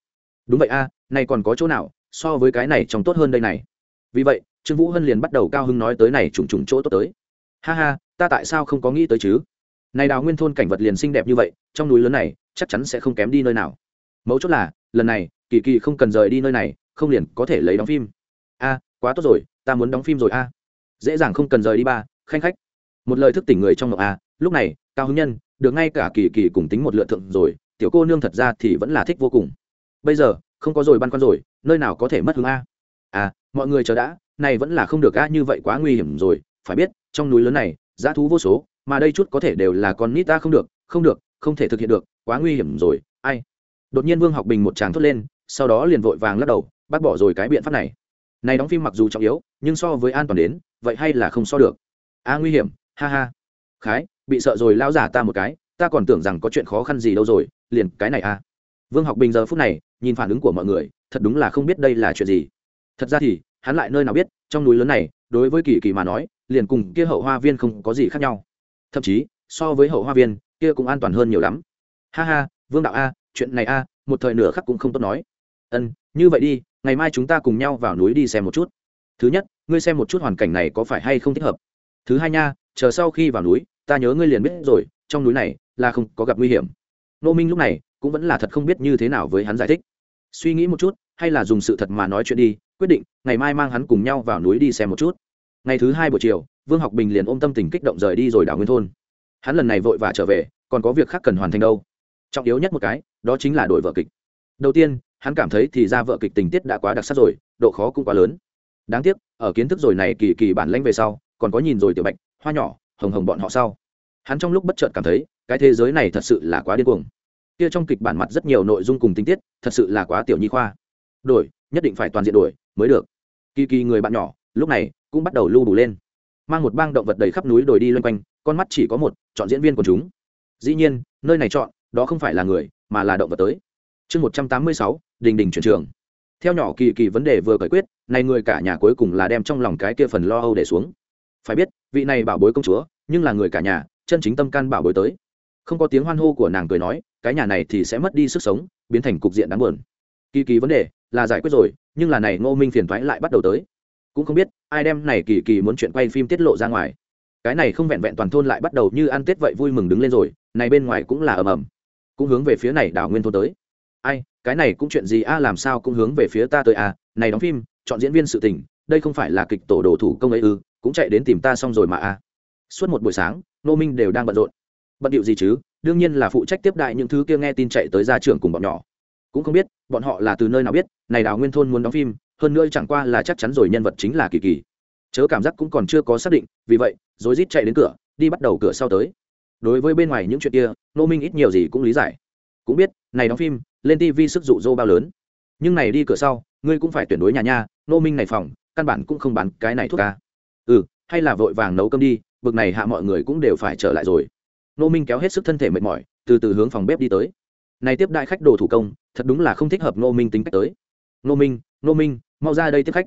Đúng vậy a à, này còn có chỗ nào so với cái này trong tốt hơn đây này. Vì vậy trương vũ hân liền bắt đầu cao hưng nói tới này trùng trùng chỗ tốt tới. Ha ha ta tại sao không có nghĩ tới chứ? Này đào nguyên thôn cảnh vật liền xinh đẹp như vậy trong núi lớn này chắc chắn sẽ không kém đi nơi nào. Mấu chốt là, lần này, kỳ kỳ không cần rời đi nơi này, không liền có thể lấy đóng phim. A, quá tốt rồi, ta muốn đóng phim rồi a. Dễ dàng không cần rời đi ba, khanh khách. Một lời thức tỉnh người trong ngọc a, lúc này, cao hứng nhân, được ngay cả kỳ kỳ cùng tính một lựa thượng rồi, tiểu cô nương thật ra thì vẫn là thích vô cùng. Bây giờ, không có rồi băn khoăn rồi, nơi nào có thể mất hướng a? À mọi người chờ đã, này vẫn là không được a, như vậy quá nguy hiểm rồi, phải biết, trong núi lớn này, giá thú vô số, mà đây chút có thể đều là con nít ta không được không được không thể thực hiện được, quá nguy hiểm rồi, ai? Đột nhiên vương học bình một tràng thốt lên, sau đó liền vội vàng lắc đầu, bác bỏ rồi cái biện pháp này. Này đóng phim mặc dù trọng yếu, nhưng so với an toàn đến, vậy hay là không so được. A, nguy hiểm, ha ha. Khái, bị sợ rồi lao giả ta một cái, ta còn tưởng rằng có chuyện khó khăn gì đâu rồi, liền cái này a. Vương học bình giờ phút này, nhìn phản ứng của mọi người, thật đúng là không biết đây là chuyện gì. Thật ra thì, hắn lại nơi nào biết, trong núi lớn này, đối với kỳ kỳ mà nói, liền cùng kia hậu hoa viên không có gì khác nhau. Thậm chí, so với hậu hoa viên kia cũng an toàn hơn nhiều lắm. Ha ha, vương đạo a, chuyện này a, một thời nửa khắc cũng không tốt nói. Ân, như vậy đi, ngày mai chúng ta cùng nhau vào núi đi xem một chút. Thứ nhất, ngươi xem một chút hoàn cảnh này có phải hay không thích hợp. Thứ hai nha, chờ sau khi vào núi, ta nhớ ngươi liền biết rồi, trong núi này là không có gặp nguy hiểm. Nô minh lúc này cũng vẫn là thật không biết như thế nào với hắn giải thích. Suy nghĩ một chút, hay là dùng sự thật mà nói chuyện đi, quyết định, ngày mai mang hắn cùng nhau vào núi đi xem một chút. Ngày thứ hai buổi chiều, vương học bình liền ôm tâm tình kích động rời đi rồi đảo nguyên thôn hắn lần này vội vã trở về, còn có việc khác cần hoàn thành đâu. Trọng yếu nhất một cái, đó chính là đổi vợ kịch. Đầu tiên, hắn cảm thấy thì ra vợ kịch tình tiết đã quá đặc sắc rồi, độ khó cũng quá lớn. Đáng tiếc, ở kiến thức rồi này kỳ kỳ bản lãnh về sau, còn có nhìn rồi tiểu bạch, hoa nhỏ, hồng hồng bọn họ sau. Hắn trong lúc bất chợt cảm thấy, cái thế giới này thật sự là quá điên cuồng. Kia trong kịch bản mặt rất nhiều nội dung cùng tình tiết, thật sự là quá tiểu nhi khoa. Đổi, nhất định phải toàn diện đổi, mới được. Kỳ kỳ người bạn nhỏ, lúc này, cũng bắt đầu lưu đủ lên. Mang một bang động vật đầy khắp núi đồi đi loanh quanh con mắt chỉ có một, chọn diễn viên của chúng. Dĩ nhiên, nơi này chọn, đó không phải là người, mà là động vật tới. Chương một trăm tám mươi sáu, đình đình chuyển trường. Theo nhỏ kỳ kỳ vấn đề vừa giải quyết, này người cả nhà cuối cùng là đem trong lòng cái kia phần lo âu để xuống. Phải biết, vị này bảo bối công chúa, nhưng là người cả nhà, chân chính tâm can bảo bối tới. Không có tiếng hoan hô của nàng cười nói, cái nhà này thì sẽ mất đi sức sống, biến thành cục diện đáng buồn. Kỳ kỳ vấn đề là giải quyết rồi, nhưng là này ngô minh phiền thoái lại bắt đầu tới. Cũng không biết, ai đem này kỳ kỳ muốn chuyện quay phim tiết lộ ra ngoài cái này không vẹn vẹn toàn thôn lại bắt đầu như ăn tết vậy vui mừng đứng lên rồi, này bên ngoài cũng là ầm ầm. Cũng hướng về phía này đảo nguyên thôn tới. Ai, cái này cũng chuyện gì a, làm sao cũng hướng về phía ta tới a này đóng phim, chọn diễn viên sự tình, đây không phải là kịch tổ đồ thủ công ấy ư, cũng chạy đến tìm ta xong rồi mà a suốt một buổi sáng nô minh đều đang bận rộn. Bận điệu gì chứ? Đương nhiên là phụ trách tiếp đại những thứ kia nghe tin chạy tới gia trưởng cùng bọn nhỏ. Cũng không biết, bọn họ là từ nơi nào biết, này đào nguyên thôn muốn đóng phim, hơn nữa chẳng qua là chắc chắn rồi nhân vật chính là kỳ kỳ chớ cảm giác cũng còn chưa có xác định, vì vậy, rồi rít chạy đến cửa, đi bắt đầu cửa sau tới. Đối với bên ngoài những chuyện kia nô minh ít nhiều gì cũng lý giải. Cũng biết, này đóng phim, lên tv sức dụ dỗ bao lớn. Nhưng này đi cửa sau, ngươi cũng phải tuyển đối nhà nha nô minh này phòng, căn bản cũng không bán cái này thuốc ca. Ừ hay là vội vàng nấu cơm đi, bực này hạ mọi người cũng đều phải trở lại rồi. Nô minh kéo hết sức thân thể mệt mỏi, từ từ hướng phòng bếp đi tới. Này tiếp đại khách đồ thủ công, thật đúng là không thích hợp nô minh tính cách tới. Nô minh nô minh, mau ra đây tiếp khách.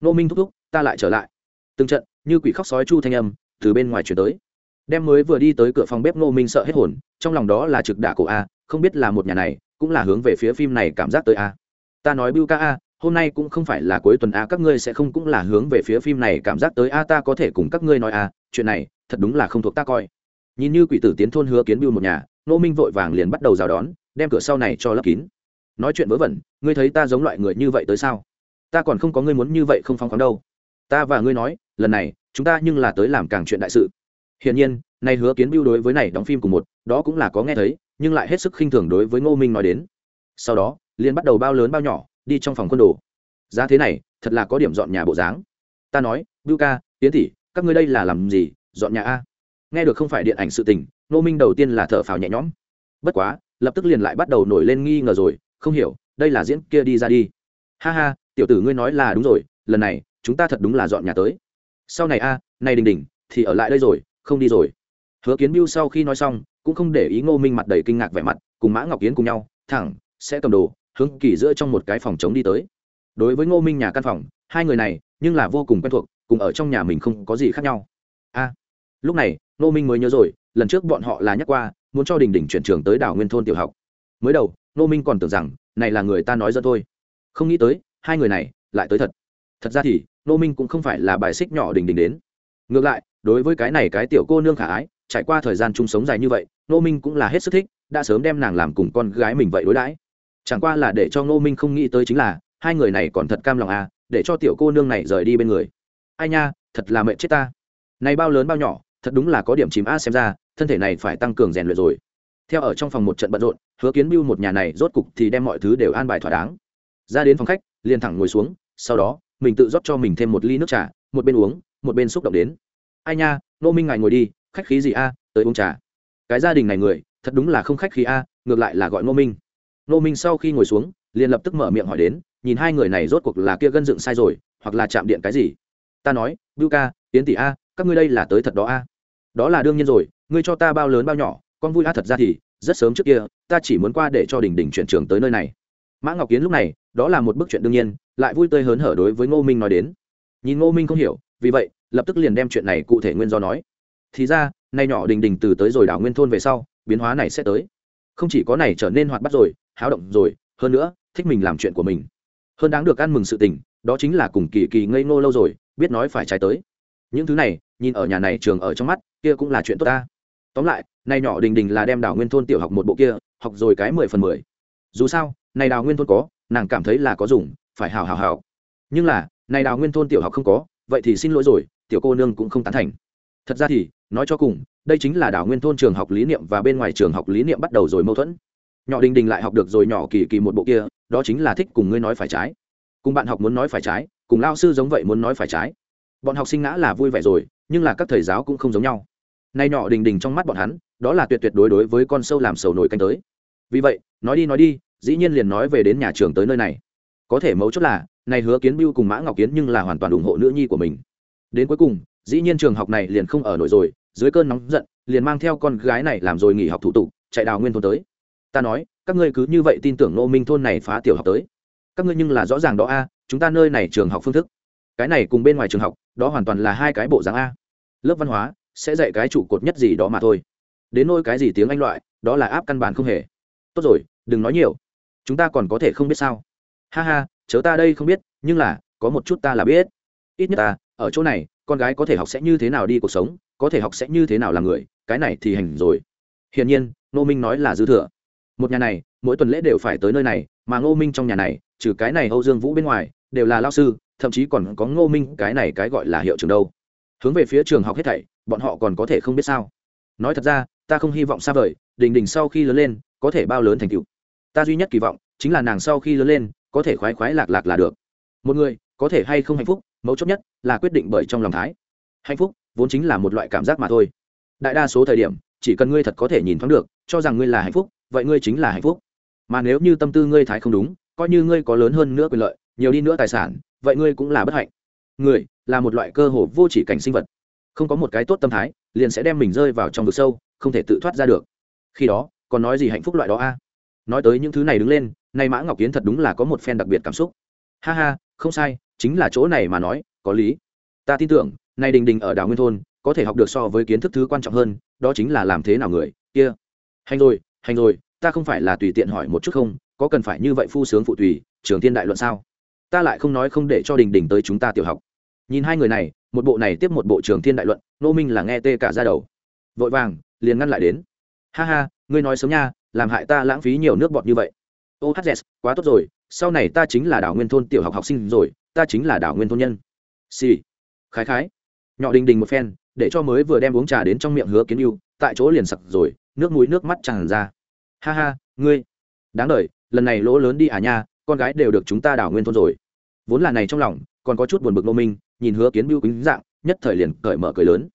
Nô minh thúc thúc, ta lại trở lại từng trận, như quỷ khóc sói chu thanh âm, từ bên ngoài chuyển tới. Đem mới vừa đi tới cửa phòng bếp nô minh sợ hết hồn, trong lòng đó là trực đả cổ a, không biết là một nhà này, cũng là hướng về phía phim này cảm giác tới a. Ta nói bưu ca a, hôm nay cũng không phải là cuối tuần a, các ngươi sẽ không cũng là hướng về phía phim này cảm giác tới a, ta có thể cùng các ngươi nói a, chuyện này, thật đúng là không thuộc ta coi. Nhìn như quỷ tử tiến thôn hứa kiến bưu một nhà nô minh vội vàng liền bắt đầu rào đón, đem cửa sau này cho lấp kín. Nói chuyện vớ vẩn, ngươi thấy ta giống loại người như vậy tới sao? Ta còn không có ngươi muốn như vậy không phong khoáng đâu ta và ngươi nói, lần này, chúng ta nhưng là tới làm càng chuyện đại sự. Hiển nhiên, nay hứa kiến bưu đối với này đóng phim cùng một, đó cũng là có nghe thấy, nhưng lại hết sức khinh thường đối với ngô minh nói đến. Sau đó, liền bắt đầu bao lớn bao nhỏ, đi trong phòng quân đồ. Giá thế này, thật là có điểm dọn nhà bộ dáng. Ta nói, bưu ca tiến tỷ, các ngươi đây là làm gì, dọn nhà a? Nghe được không phải điện ảnh sự tình, ngô minh đầu tiên là thở phào nhẹ nhõm. Bất quá, lập tức liền lại bắt đầu nổi lên nghi ngờ rồi, không hiểu, đây là diễn kia đi ra đi. Ha ha, tiểu tử ngươi nói là đúng rồi, lần này chúng ta thật đúng là dọn nhà tới. Sau này a, này đình đình, thì ở lại đây rồi, không đi rồi. Hứa kiến biêu sau khi nói xong, cũng không để ý ngô minh mặt đầy kinh ngạc vẻ mặt, cùng mã ngọc kiến cùng nhau, thẳng, sẽ cầm đồ, hướng kỳ giữa trong một cái phòng chống đi tới. Đối với ngô minh nhà căn phòng, hai người này, nhưng là vô cùng quen thuộc, cùng ở trong nhà mình không có gì khác nhau. A, lúc này, ngô minh mới nhớ rồi, lần trước bọn họ là nhắc qua, muốn cho đình đình chuyển trường tới đảo nguyên thôn tiểu học. Mới đầu, ngô minh còn tưởng rằng, này là người ta nói ra thôi. Không nghĩ tới, hai người này, lại tới thật. Thật ra thì Nô minh cũng không phải là bài xích nhỏ đình đình đến. Ngược lại, đối với cái này cái tiểu cô nương khả ái, trải qua thời gian chung sống dài như vậy, Nô minh cũng là hết sức thích, đã sớm đem nàng làm cùng con gái mình vậy đối đãi. Chẳng qua là để cho Nô minh không nghĩ tới chính là, hai người này còn thật cam lòng à để cho tiểu cô nương này rời đi bên người. Ai nha, thật là mệnh chết ta. Này bao lớn bao nhỏ, thật đúng là có điểm chìm a xem ra, thân thể này phải tăng cường rèn luyện rồi. Theo ở trong phòng một trận bận rộn, hứa kiến bưu một nhà này rốt cục thì đem mọi thứ đều an bài thỏa đáng. Ra đến phòng khách, liền thẳng ngồi xuống, sau đó mình tự rót cho mình thêm một ly nước trà, một bên uống, một bên xúc động đến. Ai nha nô minh ngài ngồi đi, khách khí gì a, tới uống trà. Cái gia đình này người, thật đúng là không khách khí a, ngược lại là gọi nô minh. Nô minh sau khi ngồi xuống, liền lập tức mở miệng hỏi đến, nhìn hai người này rốt cuộc là kia gân dựng sai rồi, hoặc là chạm điện cái gì. Ta nói, bưu ca tiến tỷ a, các ngươi đây là tới thật đó a. Đó là đương nhiên rồi, ngươi cho ta bao lớn bao nhỏ, con vui a thật ra thì, rất sớm trước kia, ta chỉ muốn qua để cho đình đình chuyển trường tới nơi này. Mã ngọc kiến lúc này, đó là một bức chuyện đương nhiên lại vui tươi hớn hở đối với ngô minh nói đến. Nhìn ngô minh không hiểu, vì vậy, lập tức liền đem chuyện này cụ thể nguyên do nói. Thì ra, nay nhỏ đình đình từ tới rồi đảo nguyên thôn về sau, biến hóa này sẽ tới. Không chỉ có này trở nên hoạt bắt rồi, háo động rồi, hơn nữa, thích mình làm chuyện của mình. Hơn đáng được ăn mừng sự tình, đó chính là cùng kỳ kỳ ngây ngô lâu rồi, biết nói phải trái tới. Những thứ này, nhìn ở nhà này trường ở trong mắt, kia cũng là chuyện tốt ta. Tóm lại, nay nhỏ đình đình là đem đảo nguyên thôn tiểu học một bộ kia, học rồi cái mười phần mười. Dù sao này đào nguyên thôn có, nàng cảm thấy là có dùng phải hào hào hào. Nhưng là, này đào nguyên thôn tiểu học không có, vậy thì xin lỗi rồi, tiểu cô nương cũng không tán thành. Thật ra thì, nói cho cùng, đây chính là đảo nguyên thôn trường học lý niệm và bên ngoài trường học lý niệm bắt đầu rồi mâu thuẫn. Nhỏ đình đình lại học được rồi nhỏ kỳ kỳ một bộ kia, đó chính là thích cùng ngươi nói phải trái. Cùng bạn học muốn nói phải trái, cùng lao sư giống vậy muốn nói phải trái. Bọn học sinh ngã là vui vẻ rồi, nhưng là các thầy giáo cũng không giống nhau. Nay nhỏ đình đình trong mắt bọn hắn, đó là tuyệt tuyệt đối đối với con sâu làm sầu nổi canh tới. Vì vậy, nói đi nói đi, dĩ nhiên liền nói về đến nhà trường tới nơi này có thể mấu chốt là, này hứa kiến biêu cùng mã ngọc kiến nhưng là hoàn toàn ủng hộ nữ nhi của mình. Đến cuối cùng, dĩ nhiên trường học này liền không ở nổi rồi, dưới cơn nóng giận, liền mang theo con gái này làm rồi nghỉ học thủ tục, chạy đào nguyên thôn tới. Ta nói, các ngươi cứ như vậy tin tưởng nô minh thôn này phá tiểu học tới. Các ngươi nhưng là rõ ràng đó a, chúng ta nơi này trường học phương thức. Cái này cùng bên ngoài trường học, đó hoàn toàn là hai cái bộ dáng a. Lớp văn hóa, sẽ dạy cái trụ cột nhất gì đó mà thôi. Đến nôi cái gì tiếng anh loại, đó là áp căn bản không hề. Tốt rồi, đừng nói nhiều. Chúng ta còn có thể không biết sao ha ha, chớ ta đây không biết, nhưng là, có một chút ta là biết. Ít nhất ta, ở chỗ này, con gái có thể học sẽ như thế nào đi cuộc sống, có thể học sẽ như thế nào là người, cái này thì hành rồi. Hiển nhiên, ngô minh nói là dư thừa. Một nhà này, mỗi tuần lễ đều phải tới nơi này, mà ngô minh trong nhà này, trừ cái này âu dương vũ bên ngoài, đều là lao sư, thậm chí còn có ngô minh, cái này cái gọi là hiệu trường đâu. Hướng về phía trường học hết thảy, bọn họ còn có thể không biết sao. Nói thật ra, ta không hy vọng xa vời, đình đình sau khi lớn lên, có thể bao lớn thành tựu. Ta duy nhất kỳ vọng, chính là nàng sau khi lớn lên có thể khoái khoái lạc lạc là được. Một người có thể hay không hạnh phúc, mấu chốt nhất là quyết định bởi trong lòng thái. Hạnh phúc vốn chính là một loại cảm giác mà thôi. Đại đa số thời điểm, chỉ cần ngươi thật có thể nhìn thoáng được, cho rằng ngươi là hạnh phúc, vậy ngươi chính là hạnh phúc. Mà nếu như tâm tư ngươi thái không đúng, coi như ngươi có lớn hơn nữa quyền lợi, nhiều đi nữa tài sản, vậy ngươi cũng là bất hạnh. Người là một loại cơ hồ vô chỉ cảnh sinh vật. Không có một cái tốt tâm thái, liền sẽ đem mình rơi vào trong vực sâu, không thể tự thoát ra được. Khi đó, còn nói gì hạnh phúc loại đó a? Nói tới những thứ này đứng lên nay mã ngọc kiến thật đúng là có một phen đặc biệt cảm xúc. Ha ha, không sai, chính là chỗ này mà nói, có lý. Ta tin tưởng, nay đình đình ở đảo nguyên thôn, có thể học được so với kiến thức thứ quan trọng hơn, đó chính là làm thế nào người, kia. Hành rồi hành rồi, ta không phải là tùy tiện hỏi một chút không, có cần phải như vậy phu sướng phụ tùy, trường thiên đại luận sao? Ta lại không nói không để cho đình đình tới chúng ta tiểu học. Nhìn hai người này, một bộ này tiếp một bộ trường thiên đại luận, nô minh là nghe tê cả ra đầu. Vội vàng, liền ngăn lại đến. Ha ha, ngươi nói sớm nha, làm hại ta lãng phí nhiều nước bọt như vậy ô hát quá tốt rồi, sau này ta chính là đảo nguyên thôn tiểu học học sinh rồi, ta chính là đảo nguyên thôn nhân. Xì、sì. khái khái. Nhỏ đình đình một phen, để cho mới vừa đem uống trà đến trong miệng hứa kiến yêu tại chỗ liền sặc rồi, nước mũi nước mắt tràn ra. Ha ha, ngươi. Đáng đ lần này lỗ lớn đi à nha, con gái đều được chúng ta đảo nguyên thôn rồi. Vốn là này trong lòng, còn có chút buồn bực nô minh, nhìn hứa kiến biêu kính dạng, nhất thời liền cởi mở cười lớn.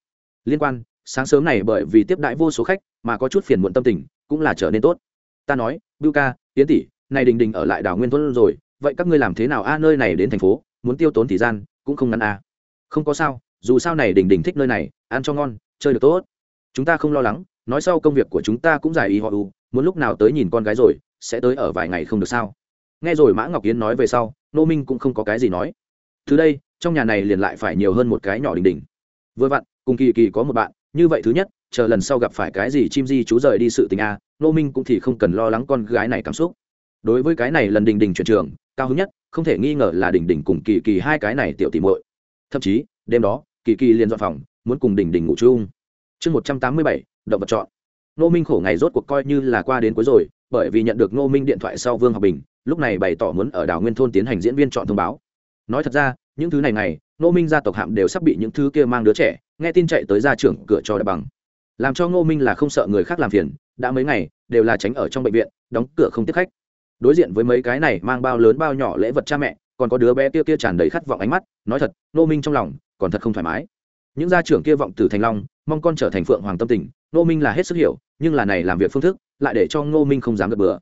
Liên quan, sáng sớm này bởi vì tiếp đãi vô số khách, mà có chút phiền muộn tâm tình, cũng là trở nên tốt ta nói biêu ca tiến tỷ, này đình đình ở lại đảo nguyên thôn rồi, vậy các ngươi làm thế nào a, nơi này đến thành phố, muốn tiêu tốn thời gian, cũng không ngắn a. Không có sao, dù sao này đình đình thích nơi này, ăn cho ngon, chơi được tốt. Chúng ta không lo lắng, nói sau công việc của chúng ta cũng giải ý họ u muốn lúc nào tới nhìn con gái rồi, sẽ tới ở vài ngày không được sao. Nghe rồi mã ngọc yến nói về sau, nô minh cũng không có cái gì nói. Từ đây, trong nhà này liền lại phải nhiều hơn một cái nhỏ đình đình. Vừa vặn, cùng kỳ kỳ có một bạn, như vậy thứ nhất chờ lần sau gặp phải cái gì chim di chú rời đi sự tình a nô minh cũng thì không cần lo lắng con gái này cảm xúc. Đối với cái này lần đình đình chuyển trường, cao hứng nhất, không thể nghi ngờ là đình đình cùng kỳ kỳ hai cái này tiểu tìm muội. Thậm chí, đêm đó, kỳ kỳ liền dọn phòng, muốn cùng đình đình ngủ chung. Chương một trăm tám mươi bảy, động vật chọn. Nô minh khổ ngày rốt cuộc coi như là qua đến cuối rồi, bởi vì nhận được nô minh điện thoại sau vương học bình, lúc này bày tỏ muốn ở đảo nguyên thôn tiến hành diễn viên chọn thông báo. Nói thật ra, những thứ này này nô minh gia tộc hạm đều sắp bị những thứ kia mang đứa trẻ, nghe tin chạy tới ra trưởng cửa cho đại bằng làm cho ngô minh là không sợ người khác làm phiền, đã mấy ngày, đều là tránh ở trong bệnh viện, đóng cửa không tiếp khách. Đối diện với mấy cái này mang bao lớn bao nhỏ lễ vật cha mẹ, còn có đứa bé kia kia tràn đầy khát vọng ánh mắt, nói thật, ngô minh trong lòng, còn thật không thoải mái. Những gia trưởng kia vọng từ thành long, mong con trở thành phượng hoàng tâm tình, ngô minh là hết sức hiểu, nhưng là này làm việc phương thức, lại để cho ngô minh không dám gật bừa.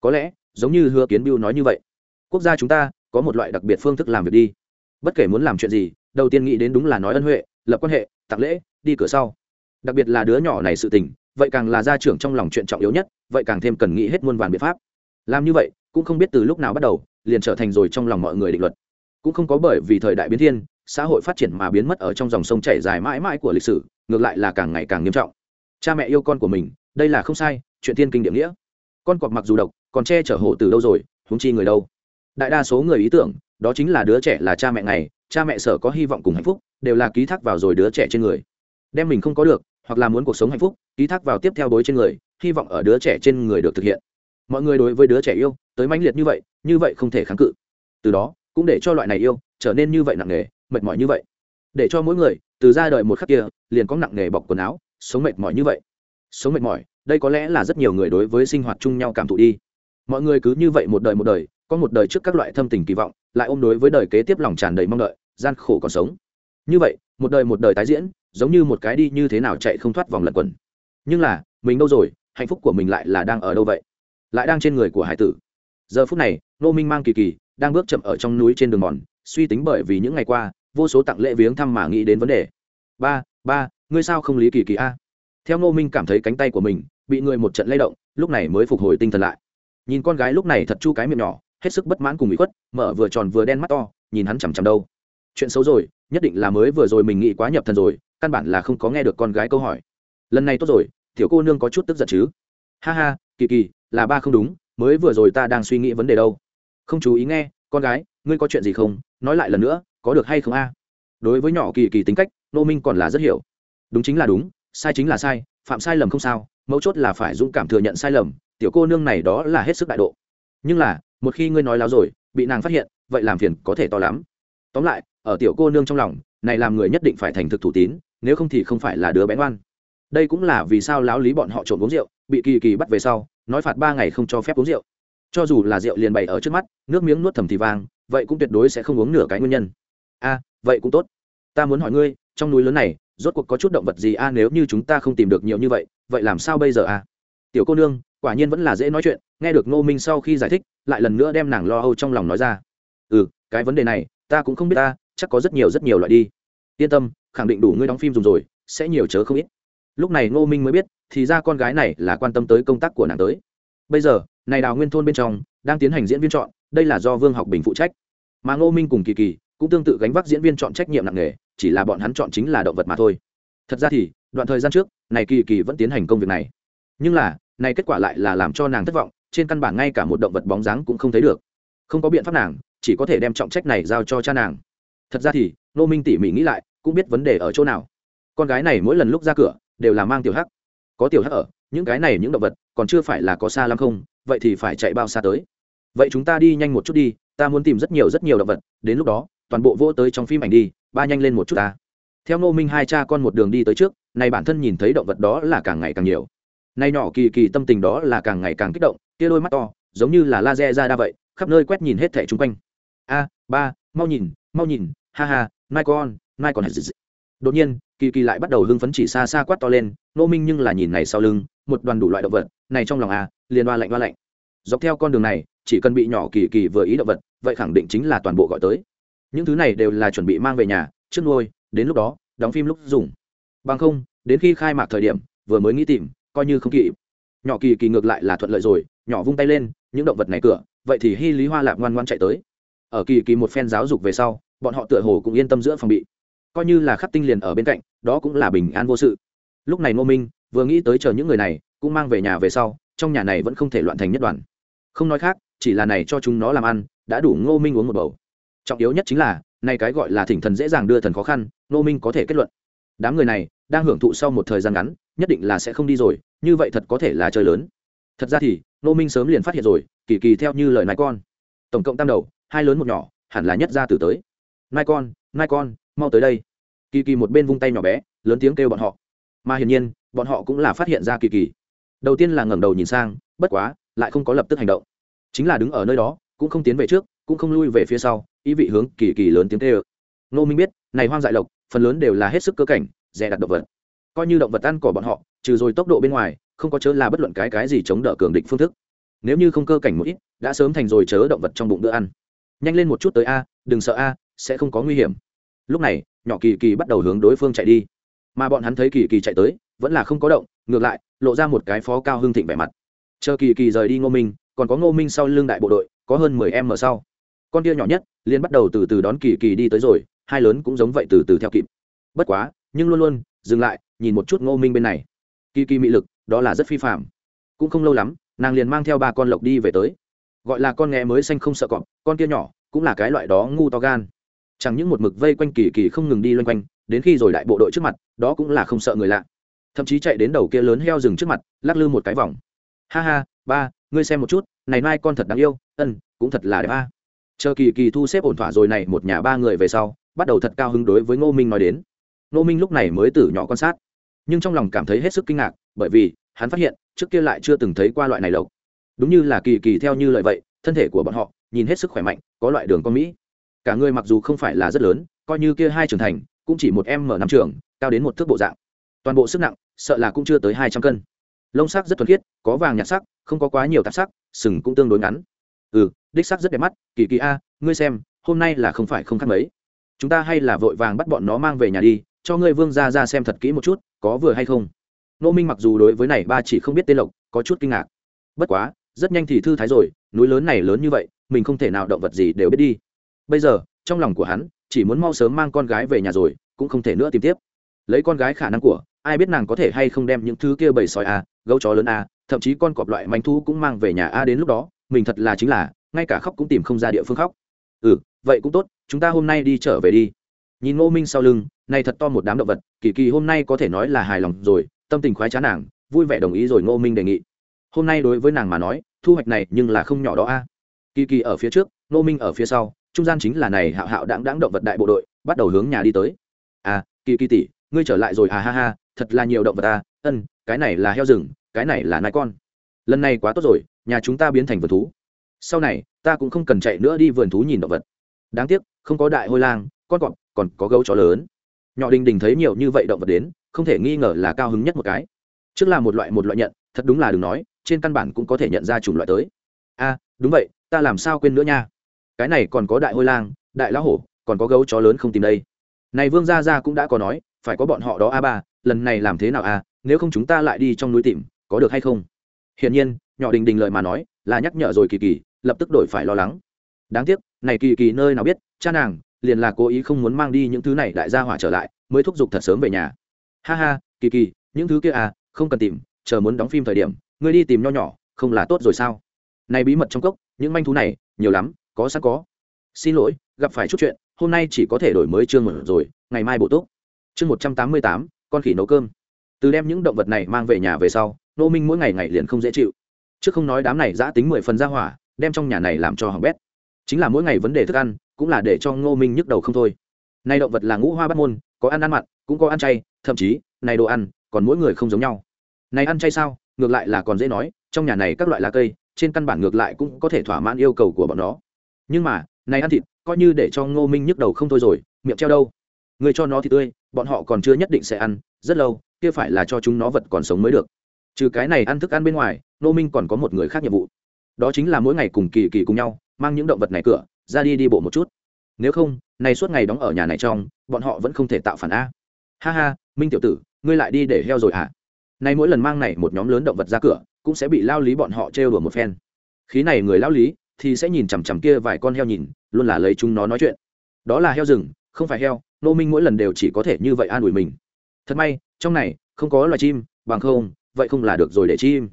Có lẽ, giống như hứa kiến biêu nói như vậy, quốc gia chúng ta có một loại đặc biệt phương thức làm việc đi. Bất kể muốn làm chuyện gì, đầu tiên nghĩ đến đúng là nói ân huệ, lập quan hệ, tặng lễ, đi cửa sau đặc biệt là đứa nhỏ này sự tình, vậy càng là gia trưởng trong lòng chuyện trọng yếu nhất, vậy càng thêm cần nghĩ hết muôn vàn biện pháp. Làm như vậy, cũng không biết từ lúc nào bắt đầu, liền trở thành rồi trong lòng mọi người định luật. Cũng không có bởi vì thời đại biến thiên, xã hội phát triển mà biến mất ở trong dòng sông chảy dài mãi mãi của lịch sử, ngược lại là càng ngày càng nghiêm trọng. Cha mẹ yêu con của mình, đây là không sai, chuyện thiên kinh địa nghĩa. Con cọp mặc dù độc, còn che chở hộ từ đâu rồi, huống chi người đâu? Đại đa số người ý tưởng, đó chính là đứa trẻ là cha mẹ ngày, cha mẹ sở có hy vọng cùng hạnh phúc, đều là ký thác vào rồi đứa trẻ trên người. Đem mình không có được hoặc là muốn cuộc sống hạnh phúc, ký thác vào tiếp theo đối trên người, hy vọng ở đứa trẻ trên người được thực hiện. Mọi người đối với đứa trẻ yêu, tới mãnh liệt như vậy như vậy không thể kháng cự. Từ đó, cũng để cho loại này yêu trở nên như vậy nặng nề, mệt mỏi như vậy. Để cho mỗi người, từ ra đời một khắc kia, liền có nặng nề bọc quần áo, sống mệt mỏi như vậy. Sống mệt mỏi, đây có lẽ là rất nhiều người đối với sinh hoạt chung nhau cảm thụ đi. Mọi người cứ như vậy một đời một đời, có một đời trước các loại thâm tình kỳ vọng, lại ôm đối với đời kế tiếp lòng tràn đầy mong đợi, gian khổ còn sống. Như vậy, một đời một đời tái diễn giống như một cái đi như thế nào chạy không thoát vòng lẩn quẩn. Nhưng là, mình đâu rồi, hạnh phúc của mình lại là đang ở đâu vậy? Lại đang trên người của hải tử. Giờ phút này nô minh mang kỳ kỳ, đang bước chậm ở trong núi trên đường mòn, suy tính bởi vì những ngày qua, vô số tặng lễ viếng thăm mà nghĩ đến vấn đề. Ba ba, ngươi sao không lý kỳ kỳ a? Theo nô minh cảm thấy cánh tay của mình bị người một trận lay động, lúc này mới phục hồi tinh thần lại. Nhìn con gái lúc này thật chu cái miệng nhỏ, hết sức bất mãn cùng bị khuất, mở vừa tròn vừa đen mắt to, nhìn hắn chằm chằm đâu. Chuyện xấu rồi nhất định là mới vừa rồi mình nghĩ quá nhập thần rồi, căn bản là không có nghe được con gái câu hỏi. Lần này tốt rồi, tiểu cô nương có chút tức giận chứ? Ha ha, kỳ kỳ, là ba không đúng, mới vừa rồi ta đang suy nghĩ vấn đề đâu. Không chú ý nghe, con gái, ngươi có chuyện gì không? Nói lại lần nữa, có được hay không a? Đối với nhỏ kỳ kỳ tính cách, nô minh còn là rất hiểu. Đúng chính là đúng, sai chính là sai, phạm sai lầm không sao, mấu chốt là phải dũng cảm thừa nhận sai lầm, tiểu cô nương này đó là hết sức đại độ. Nhưng là, một khi ngươi nói láo rồi, bị nàng phát hiện, vậy làm phiền có thể to lắm. Tóm lại ở tiểu cô nương trong lòng, này làm người nhất định phải thành thực thủ tín, nếu không thì không phải là đứa bé ngoan. đây cũng là vì sao lão lý bọn họ trộm uống rượu, bị kỳ kỳ bắt về sau, nói phạt ba ngày không cho phép uống rượu. Cho dù là rượu liền bày ở trước mắt, nước miếng nuốt thầm thì vang, vậy cũng tuyệt đối sẽ không uống nửa cái nguyên nhân. A, vậy cũng tốt. Ta muốn hỏi ngươi, trong núi lớn này, rốt cuộc có chút động vật gì a, nếu như chúng ta không tìm được nhiều như vậy vậy làm sao bây giờ a? Tiểu cô nương, quả nhiên vẫn là dễ nói chuyện, nghe được ngô minh sau khi giải thích, lại lần nữa đem nàng lo âu trong lòng nói ra. Ừ cái vấn đề này, ta cũng không biết ta chắc có rất nhiều rất nhiều loại đi. Yên tâm, khẳng định đủ ngươi đóng phim dùng rồi, sẽ nhiều chớ không ít. Lúc này ngô minh mới biết, thì ra con gái này là quan tâm tới công tác của nàng tới. Bây giờ, này đào nguyên thôn bên trong, đang tiến hành diễn viên chọn, đây là do vương học bình phụ trách. Mà ngô minh cùng kỳ kỳ, cũng tương tự gánh vác diễn viên chọn trách nhiệm nặng nề, chỉ là bọn hắn chọn chính là động vật mà thôi. Thật ra thì, đoạn thời gian trước, này kỳ kỳ vẫn tiến hành công việc này. Nhưng là, này kết quả lại là làm cho nàng thất vọng, trên căn bản ngay cả một động vật bóng dáng cũng không thấy được. Không có biện pháp nàng, chỉ có thể đem trọng trách này giao cho cha nàng thật ra thì nô minh tỉ mỉ nghĩ lại, cũng biết vấn đề ở chỗ nào. Con gái này mỗi lần lúc ra cửa, đều là mang tiểu hắc. Có tiểu hắc ở, những cái này những động vật, còn chưa phải là có xa lắm không, vậy thì phải chạy bao xa tới. Vậy chúng ta đi nhanh một chút đi, ta muốn tìm rất nhiều rất nhiều động vật, đến lúc đó, toàn bộ vô tới trong phim ảnh đi, ba nhanh lên một chút ta. Theo ngô minh hai cha con một đường đi tới trước, này bản thân nhìn thấy động vật đó là càng ngày càng nhiều. Nay nhỏ kỳ kỳ tâm tình đó là càng ngày càng kích động, kia đôi mắt to, giống như là laser ra đa vậy, khắp nơi quét nhìn hết thẻ chung quanh. A, ba, mau nhìn mau nhìn, ha ha mai con mai còn đột nhiên, kỳ kỳ lại bắt đầu hưng phấn chỉ xa xa quát to lên nô minh nhưng là nhìn này sau lưng, một đoàn đủ loại động vật, này trong lòng a liền đoa lạnh đoa lạnh. Dọc theo con đường này, chỉ cần bị nhỏ kỳ kỳ vừa ý động vật, vậy khẳng định chính là toàn bộ gọi tới. Những thứ này đều là chuẩn bị mang về nhà, trước nuôi, đến lúc đó, đóng phim lúc dùng. Bằng không, đến khi khai mạc thời điểm, vừa mới nghĩ tìm, coi như không kịp. Nhỏ kỳ kỳ ngược lại là thuận lợi rồi, nhỏ vung tay lên, những động vật này cửa, vậy thì hy lý hoa lạp ngoan ngoan chạy tới. Ở kỳ kỳ một phen giáo dục về sau bọn họ tựa hồ cũng yên tâm giữa phòng bị. Coi như là khắc tinh liền ở bên cạnh, đó cũng là bình an vô sự. Lúc này ngô minh vừa nghĩ tới chờ những người này, cũng mang về nhà về sau, trong nhà này vẫn không thể loạn thành nhất đoàn. Không nói khác, chỉ là này cho chúng nó làm ăn, đã đủ ngô minh uống một bầu. Trọng yếu nhất chính là nay cái gọi là thỉnh thần dễ dàng đưa thần khó khăn, ngô minh có thể kết luận. Đám người này, đang hưởng thụ sau một thời gian ngắn, nhất định là sẽ không đi rồi, như vậy thật có thể là chơi lớn. Thật ra thì, ngô minh sớm liền phát hiện rồi, kỳ kỳ theo như lời nói con. Tổng cộng tam đầu, hai lớn một nhỏ, hẳn là nhất ra từ tới nai con nai con, mau tới đây. Kỳ kỳ một bên vung tay nhỏ bé, lớn tiếng kêu bọn họ. Mà hiển nhiên, bọn họ cũng là phát hiện ra kỳ kỳ. Đầu tiên là ngẩng đầu nhìn sang, bất quá, lại không có lập tức hành động. Chính là đứng ở nơi đó, cũng không tiến về trước, cũng không lui về phía sau, ý vị hướng kỳ kỳ lớn tiếng tê ơ nô minh biết, này hoang dại lộc, phần lớn đều là hết sức cơ cảnh, dè đặt động vật. Coi như động vật ăn cỏ bọn họ, trừ rồi tốc độ bên ngoài, không có chớ là bất luận cái cái gì chống đỡ cường địch phương thức. Nếu như không cơ cảnh một ít, đã sớm thành rồi chớ động vật trong bụng đỡ ăn. Nhanh lên một chút tới a, đừng sợ a sẽ không có nguy hiểm. Lúc này, nhỏ kỳ kỳ bắt đầu hướng đối phương chạy đi. Mà bọn hắn thấy kỳ kỳ chạy tới, vẫn là không có động, ngược lại, lộ ra một cái phó cao hưng thịnh vẻ mặt. Chờ kỳ kỳ rời đi ngô minh, còn có ngô minh sau lưng đại bộ đội, có hơn mười em ở sau. Con tia nhỏ nhất, liền bắt đầu từ từ đón kỳ kỳ đi tới rồi, hai lớn cũng giống vậy từ từ theo kịp. Bất quá, nhưng luôn luôn, dừng lại, nhìn một chút ngô minh bên này. Kỳ kỳ mị lực, đó là rất phi phạm cũng không lâu lắm, nàng liền mang theo ba con lộc đi về tới. Gọi là con nghe mới xanh không sợ cọp, con kia nhỏ cũng là cái loại đó ngu to gan chẳng những một mực vây quanh kỳ kỳ không ngừng đi loanh quanh, đến khi rồi đại bộ đội trước mặt, đó cũng là không sợ người lạ. Thậm chí chạy đến đầu kia lớn heo rừng trước mặt, lắc lư một cái vòng. Ha ha, ba, ngươi xem một chút, này mai con thật đáng yêu, ân, cũng thật là đẹp a. Chờ kỳ kỳ thu xếp ổn thỏa rồi này một nhà ba người về sau, bắt đầu thật cao hứng đối với ngô minh nói đến. Ngô minh lúc này mới từ nhỏ quan sát, nhưng trong lòng cảm thấy hết sức kinh ngạc, bởi vì, hắn phát hiện, trước kia lại chưa từng thấy qua loại này lộc. Đúng như là kỳ kỳ theo như lời vậy, thân thể của bọn họ, nhìn hết sức khỏe mạnh, có loại đường con mỹ cả người mặc dù không phải là rất lớn, coi như kia hai trưởng thành, cũng chỉ một em mở năm trường, cao đến một thước bộ dạng. Toàn bộ sức nặng, sợ là cũng chưa tới hai trăm cân. Lông sắc rất thuần khiết, có vàng nhạt sắc, không có quá nhiều tạp sắc, sừng cũng tương đối ngắn. Ừ đích sắc rất đẹp mắt, kỳ kỳ a, ngươi xem, hôm nay là không phải không khác mấy. Chúng ta hay là vội vàng bắt bọn nó mang về nhà đi, cho ngươi vương ra ra xem thật kỹ một chút, có vừa hay không. Nô minh mặc dù đối với này ba chỉ không biết tên lộc, có chút kinh ngạc. Bất quá, rất nhanh thì thư thái rồi, núi lớn này lớn như vậy, mình không thể nào động vật gì đều biết đi bây giờ, trong lòng của hắn, chỉ muốn mau sớm mang con gái về nhà rồi, cũng không thể nữa tìm tiếp. Lấy con gái khả năng của, ai biết nàng có thể hay không đem những thứ kia bầy sói a gấu chó lớn a thậm chí con cọp loại manh thu cũng mang về nhà a đến lúc đó, mình thật là chính là, ngay cả khóc cũng tìm không ra địa phương khóc. Ừ vậy cũng tốt, chúng ta hôm nay đi trở về đi. Nhìn ngô minh sau lưng, này thật to một đám động vật, kỳ kỳ hôm nay có thể nói là hài lòng rồi, tâm tình khoái chán nàng, vui vẻ đồng ý rồi ngô minh đề nghị. Hôm nay đối với nàng mà nói, thu hoạch này nhưng là không nhỏ đó a. Kỳ kỳ ở phía trước, ngô minh ở phía sau trung gian chính là này hạo hạo đáng đáng động vật đại bộ đội, bắt đầu hướng nhà đi tới. À kỳ kỳ tỷ, ngươi trở lại rồi à ha ha, thật là nhiều động vật à ân, cái này là heo rừng, cái này là nai con. Lần này quá tốt rồi, nhà chúng ta biến thành vườn thú. Sau này, ta cũng không cần chạy nữa đi vườn thú nhìn động vật. Đáng tiếc, không có đại hôi lang, con cọp, còn có gấu chó lớn. Nhỏ đình đình thấy nhiều như vậy động vật đến, không thể nghi ngờ là cao hứng nhất một cái. Trước là một loại một loại nhận, thật đúng là đừng nói, trên căn bản cũng có thể nhận ra chủng loại tới. A đúng vậy, ta làm sao quên nữa nha? Cái này còn có đại hôi lang, đại lão hổ, còn có gấu chó lớn không tìm đây. Này vương gia gia cũng đã có nói, phải có bọn họ đó a ba, lần này làm thế nào a, nếu không chúng ta lại đi trong núi tìm, có được hay không? Hiển nhiên, nhỏ đình đình lợi mà nói, là nhắc nhở rồi kỳ kỳ, lập tức đổi phải lo lắng. Đáng tiếc, này kỳ kỳ nơi nào biết, cha nàng, liền là cố ý không muốn mang đi những thứ này đại gia hỏa trở lại, mới thúc giục thật sớm về nhà. Ha ha, kỳ kỳ, những thứ kia à không cần tìm, chờ muốn đóng phim thời điểm, ngươi đi tìm nho nhỏ, không là tốt rồi sao? Này bí mật trong cốc, những manh thú này, nhiều lắm có sẵn có. Xin lỗi, gặp phải chút chuyện, hôm nay chỉ có thể đổi mới chương một rồi, ngày mai bổ túc. Chương một trăm tám mươi tám, con khỉ nấu cơm. Từ đem những động vật này mang về nhà về sau, nô minh mỗi ngày ngày liền không dễ chịu. Chứ không nói đám này giã tính mười phần ra hỏa, đem trong nhà này làm cho hỏng bét. Chính là mỗi ngày vấn đề thức ăn, cũng là để cho ngô minh nhức đầu không thôi. Nay động vật là ngũ hoa bắt môn, có ăn ăn mặn, cũng có ăn chay, thậm chí, này đồ ăn, còn mỗi người không giống nhau. Này ăn chay sao, ngược lại là còn dễ nói, trong nhà này các loại lá cây, trên căn bản ngược lại cũng có thể thỏa mãn yêu cầu của bọn nó nhưng mà, này ăn thịt, coi như để cho ngô minh nhức đầu không thôi rồi, miệng treo đâu? Người cho nó thì tươi, bọn họ còn chưa nhất định sẽ ăn, rất lâu, kia phải là cho chúng nó vật còn sống mới được. Trừ cái này ăn thức ăn bên ngoài, ngô minh còn có một người khác nhiệm vụ. Đó chính là mỗi ngày cùng kỳ kỳ cùng nhau, mang những động vật này cửa, ra đi đi bộ một chút. Nếu không, này suốt ngày đóng ở nhà này trong, bọn họ vẫn không thể tạo phản a. Ha ha, minh tiểu tử, ngươi lại đi để heo rồi à nay mỗi lần mang này một nhóm lớn động vật ra cửa, cũng sẽ bị lao lý bọn họ trêu đùa một phen. Khí này người lao lý thì sẽ nhìn chằm chằm kia vài con heo nhìn, luôn là lấy chúng nó nói chuyện. Đó là heo rừng, không phải heo, nô minh mỗi lần đều chỉ có thể như vậy an ủi mình. Thật may, trong này, không có loài chim, bằng không, vậy không là được rồi để chim.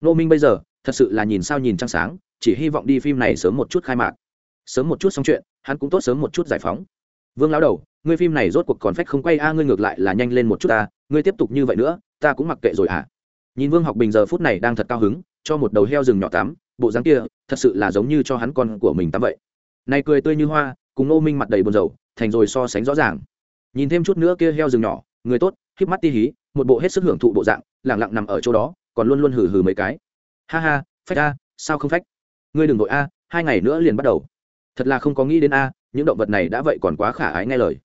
Nô minh bây giờ, thật sự là nhìn sao nhìn trăng sáng, chỉ hy vọng đi phim này sớm một chút khai mạc. Sớm một chút xong chuyện, hắn cũng tốt sớm một chút giải phóng. Vương lão đầu, ngươi phim này rốt cuộc còn phách không quay a, ngươi ngược lại là nhanh lên một chút ta, ngươi tiếp tục như vậy nữa, ta cũng mặc kệ rồi à nhìn vương học bình giờ phút này đang thật cao hứng cho một đầu heo rừng nhỏ tắm, bộ dáng kia thật sự là giống như cho hắn con của mình tắm vậy. Này cười tươi như hoa, cùng nô minh mặt đầy buồn rầu, thành rồi so sánh rõ ràng. Nhìn thêm chút nữa kia heo rừng nhỏ, người tốt, híp mắt ti hí, một bộ hết sức hưởng thụ bộ dạng lẳng lặng nằm ở chỗ đó, còn luôn luôn hừ hừ mấy cái. Ha ha, phách a, sao không phách? Ngươi đừng vội a, hai ngày nữa liền bắt đầu. Thật là không có nghĩ đến a, những động vật này đã vậy còn quá khả ái nghe lời.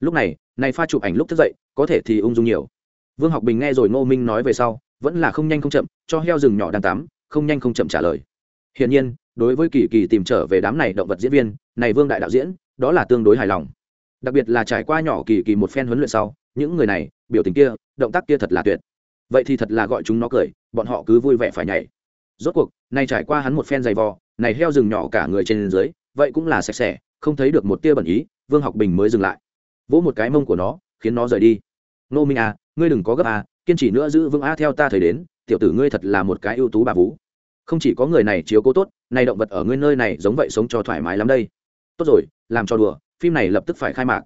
Lúc này này pha chụp ảnh lúc thức dậy, có thể thì ung dung nhiều. Vương học bình nghe rồi ngô minh nói về sau vẫn là không nhanh không chậm, cho heo rừng nhỏ đang tắm, không nhanh không chậm trả lời. Hiển nhiên, đối với kỳ kỳ tìm trở về đám này động vật diễn viên, này vương đại đạo diễn, đó là tương đối hài lòng. Đặc biệt là trải qua nhỏ kỳ kỳ một phen huấn luyện sau, những người này, biểu tình kia, động tác kia thật là tuyệt. Vậy thì thật là gọi chúng nó cười, bọn họ cứ vui vẻ phải nhảy. Rốt cuộc, này trải qua hắn một phen dày vò, này heo rừng nhỏ cả người trên dưới, vậy cũng là sạch sẽ, không thấy được một tia bẩn ý, vương học bình mới dừng lại. Vỗ một cái mông của nó, khiến nó rời đi. Nô minh à ngươi đừng có gấp à kiên trì nữa giữ vững a theo ta thời đến, tiểu tử ngươi thật là một cái ưu tú bà vú. Không chỉ có người này chiếu cố tốt nay động vật ở ngươi nơi này giống vậy sống cho thoải mái lắm đây. Tốt rồi, làm cho đùa, phim này lập tức phải khai mạc.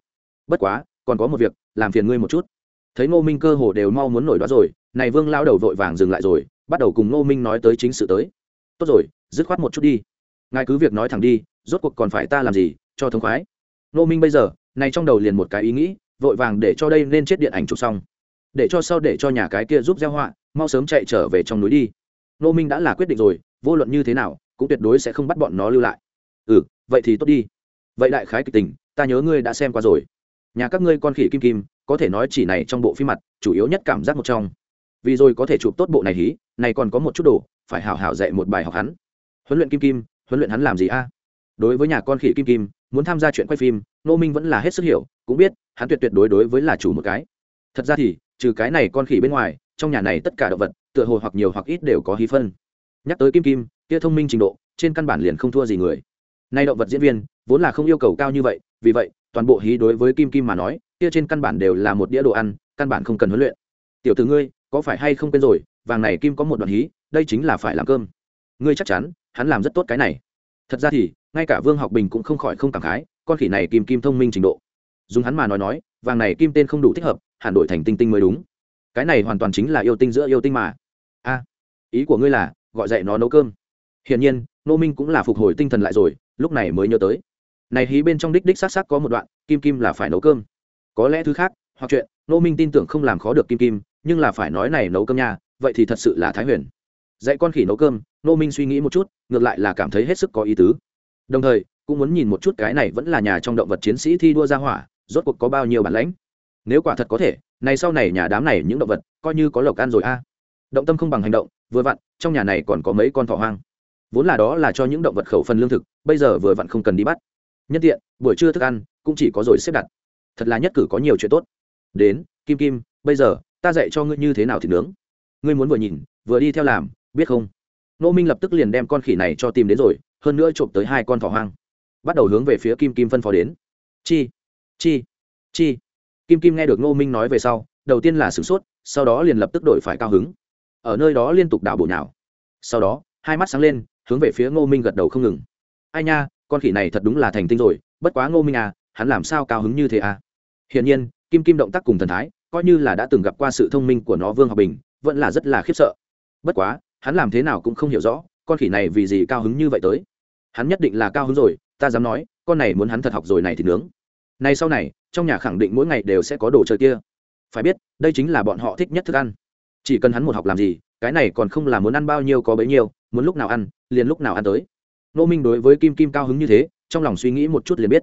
Bất quá, còn có một việc, làm phiền ngươi một chút. Thấy ngô minh cơ hồ đều mau muốn nổi đó rồi, này vương lao đầu vội vàng dừng lại rồi, bắt đầu cùng ngô minh nói tới chính sự tới. Tốt rồi, dứt khoát một chút đi. Ngài cứ việc nói thẳng đi, rốt cuộc còn phải ta làm gì, cho thống khoái. Ngô minh bây giờ, này trong đầu liền một cái ý nghĩ, vội vàng để cho đây nên chết điện ảnh chụp xong để cho sau để cho nhà cái kia giúp gieo họa, mau sớm chạy trở về trong núi đi. Nô minh đã là quyết định rồi, vô luận như thế nào, cũng tuyệt đối sẽ không bắt bọn nó lưu lại. Ừ vậy thì tốt đi. Vậy đại khái kịch tình, ta nhớ ngươi đã xem qua rồi. Nhà các ngươi con khỉ kim kim, có thể nói chỉ này trong bộ phim mặt, chủ yếu nhất cảm giác một trong. Vì rồi có thể chụp tốt bộ này hí, này còn có một chút đồ, phải hảo hảo dạy một bài học hắn. Huấn luyện kim kim, huấn luyện hắn làm gì a? Đối với nhà con khỉ kim kim, muốn tham gia chuyện quay phim, nô minh vẫn là hết sức hiểu, cũng biết, hắn tuyệt tuyệt đối đối với là chủ một cái. Thật ra thì trừ cái này con khỉ bên ngoài, trong nhà này tất cả động vật, tựa hồ hoặc nhiều hoặc ít đều có hí phân. Nhắc tới kim kim, kia thông minh trình độ, trên căn bản liền không thua gì người. Nay động vật diễn viên, vốn là không yêu cầu cao như vậy, vì vậy, toàn bộ hí đối với kim kim mà nói, kia trên căn bản đều là một đĩa đồ ăn, căn bản không cần huấn luyện. Tiểu tử ngươi, có phải hay không quên rồi, vàng này kim có một đoạn hí, đây chính là phải làm cơm. Ngươi chắc chắn, hắn làm rất tốt cái này. Thật ra thì, ngay cả vương học bình cũng không khỏi không cảm khái, con khỉ này kim kim thông minh trình độ. Dùng hắn mà nói nói, vàng này kim tên không đủ thích hợp hẳn đổi thành tinh tinh mới đúng. Cái này hoàn toàn chính là yêu tinh giữa yêu tinh mà. A, ý của ngươi là, gọi dậy nó nấu cơm. Hiển nhiên, nô minh cũng là phục hồi tinh thần lại rồi, lúc này mới nhớ tới. Này hí bên trong đích đích xác xác có một đoạn, kim kim là phải nấu cơm. Có lẽ thứ khác, hoặc chuyện, nô minh tin tưởng không làm khó được kim kim, nhưng là phải nói này nấu cơm nha, vậy thì thật sự là thái huyền. Dạy con khỉ nấu cơm, nô minh suy nghĩ một chút, ngược lại là cảm thấy hết sức có ý tứ. Đồng thời, cũng muốn nhìn một chút cái này vẫn là nhà trong động vật chiến sĩ thi đua ra hỏa, rốt cuộc có bao nhiêu bản lãnh nếu quả thật có thể, này sau này nhà đám này những động vật coi như có lộc ăn rồi a. Động tâm không bằng hành động, vừa vặn, trong nhà này còn có mấy con thỏ hoang. Vốn là đó là cho những động vật khẩu phần lương thực, bây giờ vừa vặn không cần đi bắt. Nhân tiện, buổi trưa thức ăn cũng chỉ có rồi xếp đặt. Thật là nhất cử có nhiều chuyện tốt. Đến, kim kim, bây giờ, ta dạy cho ngươi như thế nào thì nướng. Ngươi muốn vừa nhìn, vừa đi theo làm, biết không? Nô minh lập tức liền đem con khỉ này cho tìm đến rồi, hơn nữa trộm tới hai con thỏ hoang. Bắt đầu hướng về phía kim kim phân phó đến. Chi chi chi kim kim nghe được ngô minh nói về sau, đầu tiên là sửng sốt, sau đó liền lập tức đổi phải cao hứng. Ở nơi đó liên tục đảo bộ nhào. Sau đó, hai mắt sáng lên, hướng về phía ngô minh gật đầu không ngừng. Ai nha, con khỉ này thật đúng là thành tinh rồi, bất quá ngô minh à hắn làm sao cao hứng như thế à? Hiển nhiên, kim kim động tác cùng thần thái, coi như là đã từng gặp qua sự thông minh của nó vương học bình, vẫn là rất là khiếp sợ. Bất quá, hắn làm thế nào cũng không hiểu rõ, con khỉ này vì gì cao hứng như vậy tới. Hắn nhất định là cao hứng rồi, ta dám nói, con này muốn hắn thật học rồi này thì nướng này sau này, trong nhà khẳng định mỗi ngày đều sẽ có đồ chơi kia. Phải biết, đây chính là bọn họ thích nhất thức ăn. Chỉ cần hắn một học làm gì, cái này còn không là muốn ăn bao nhiêu có bấy nhiêu, muốn lúc nào ăn, liền lúc nào ăn tới. Nô minh đối với kim kim cao hứng như thế, trong lòng suy nghĩ một chút liền biết.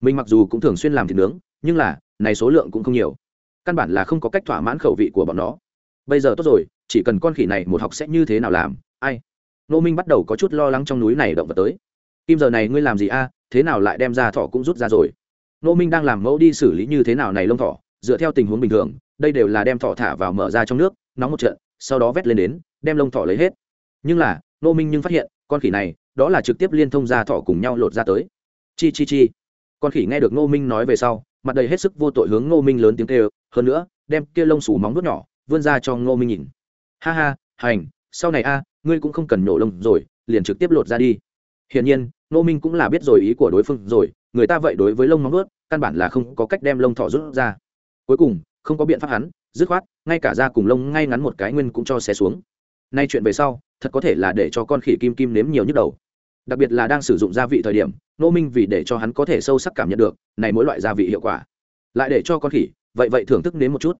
Mình mặc dù cũng thường xuyên làm thịt nướng, nhưng là, này số lượng cũng không nhiều. Căn bản là không có cách thỏa mãn khẩu vị của bọn nó. Bây giờ tốt rồi, chỉ cần con khỉ này một học sẽ như thế nào làm, ai? Nô minh bắt đầu có chút lo lắng trong núi này động vật tới. Kim giờ này ngươi làm gì a? Thế nào lại đem ra thỏ cũng rút ra rồi? Nô minh đang làm mẫu đi xử lý như thế nào này lông thỏ, dựa theo tình huống bình thường, đây đều là đem thỏ thả vào mở ra trong nước, nóng một trận, sau đó vét lên đến, đem lông thỏ lấy hết. Nhưng là nô minh nhưng phát hiện, con khỉ này, đó là trực tiếp liên thông ra thỏ cùng nhau lột ra tới. Chi chi chi. Con khỉ nghe được nô minh nói về sau, mặt đầy hết sức vô tội hướng nô minh lớn tiếng kêu, hơn nữa, đem kia lông xù móng vuốt nhỏ, vươn ra cho nô minh nhìn. Ha ha, hành, sau này a, ngươi cũng không cần nhổ lông rồi, liền trực tiếp lột ra đi. Hiển nhiên nô minh cũng là biết rồi ý của đối phương rồi người ta vậy đối với lông móng nuốt căn bản là không có cách đem lông thỏ rút ra. Cuối cùng, không có biện pháp hắn, dứt khoát, ngay cả da cùng lông ngay ngắn một cái nguyên cũng cho xé xuống. Nay chuyện về sau, thật có thể là để cho con khỉ kim kim nếm nhiều nhức đầu. Đặc biệt là đang sử dụng gia vị thời điểm, nô minh vì để cho hắn có thể sâu sắc cảm nhận được, này mỗi loại gia vị hiệu quả. Lại để cho con khỉ, vậy vậy thưởng thức nếm một chút.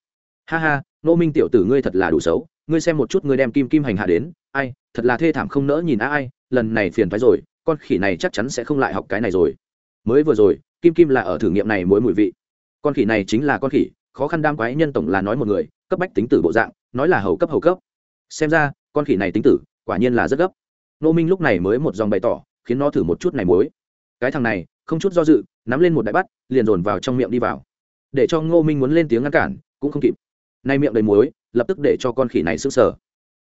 Ha ha, nô minh tiểu tử ngươi thật là đủ xấu, ngươi xem một chút ngươi đem kim kim hành hạ đến, ai, thật là thê thảm không nỡ nhìn a ai, lần này phiền phái rồi, con khỉ này chắc chắn sẽ không lại học cái này rồi mới vừa rồi, kim kim là ở thử nghiệm này mỗi mùi vị. Con khỉ này chính là con khỉ, khó khăn đam quái nhân tổng là nói một người, cấp bách tính tử bộ dạng, nói là hầu cấp hầu cấp. Xem ra, con khỉ này tính tử, quả nhiên là rất gấp. Nô minh lúc này mới một dòng bày tỏ, khiến nó thử một chút này muối. Cái thằng này, không chút do dự, nắm lên một đại bắt liền dồn vào trong miệng đi vào. Để cho ngô minh muốn lên tiếng ngăn cản, cũng không kịp. Nay miệng đầy muối, lập tức để cho con khỉ này s ứ sở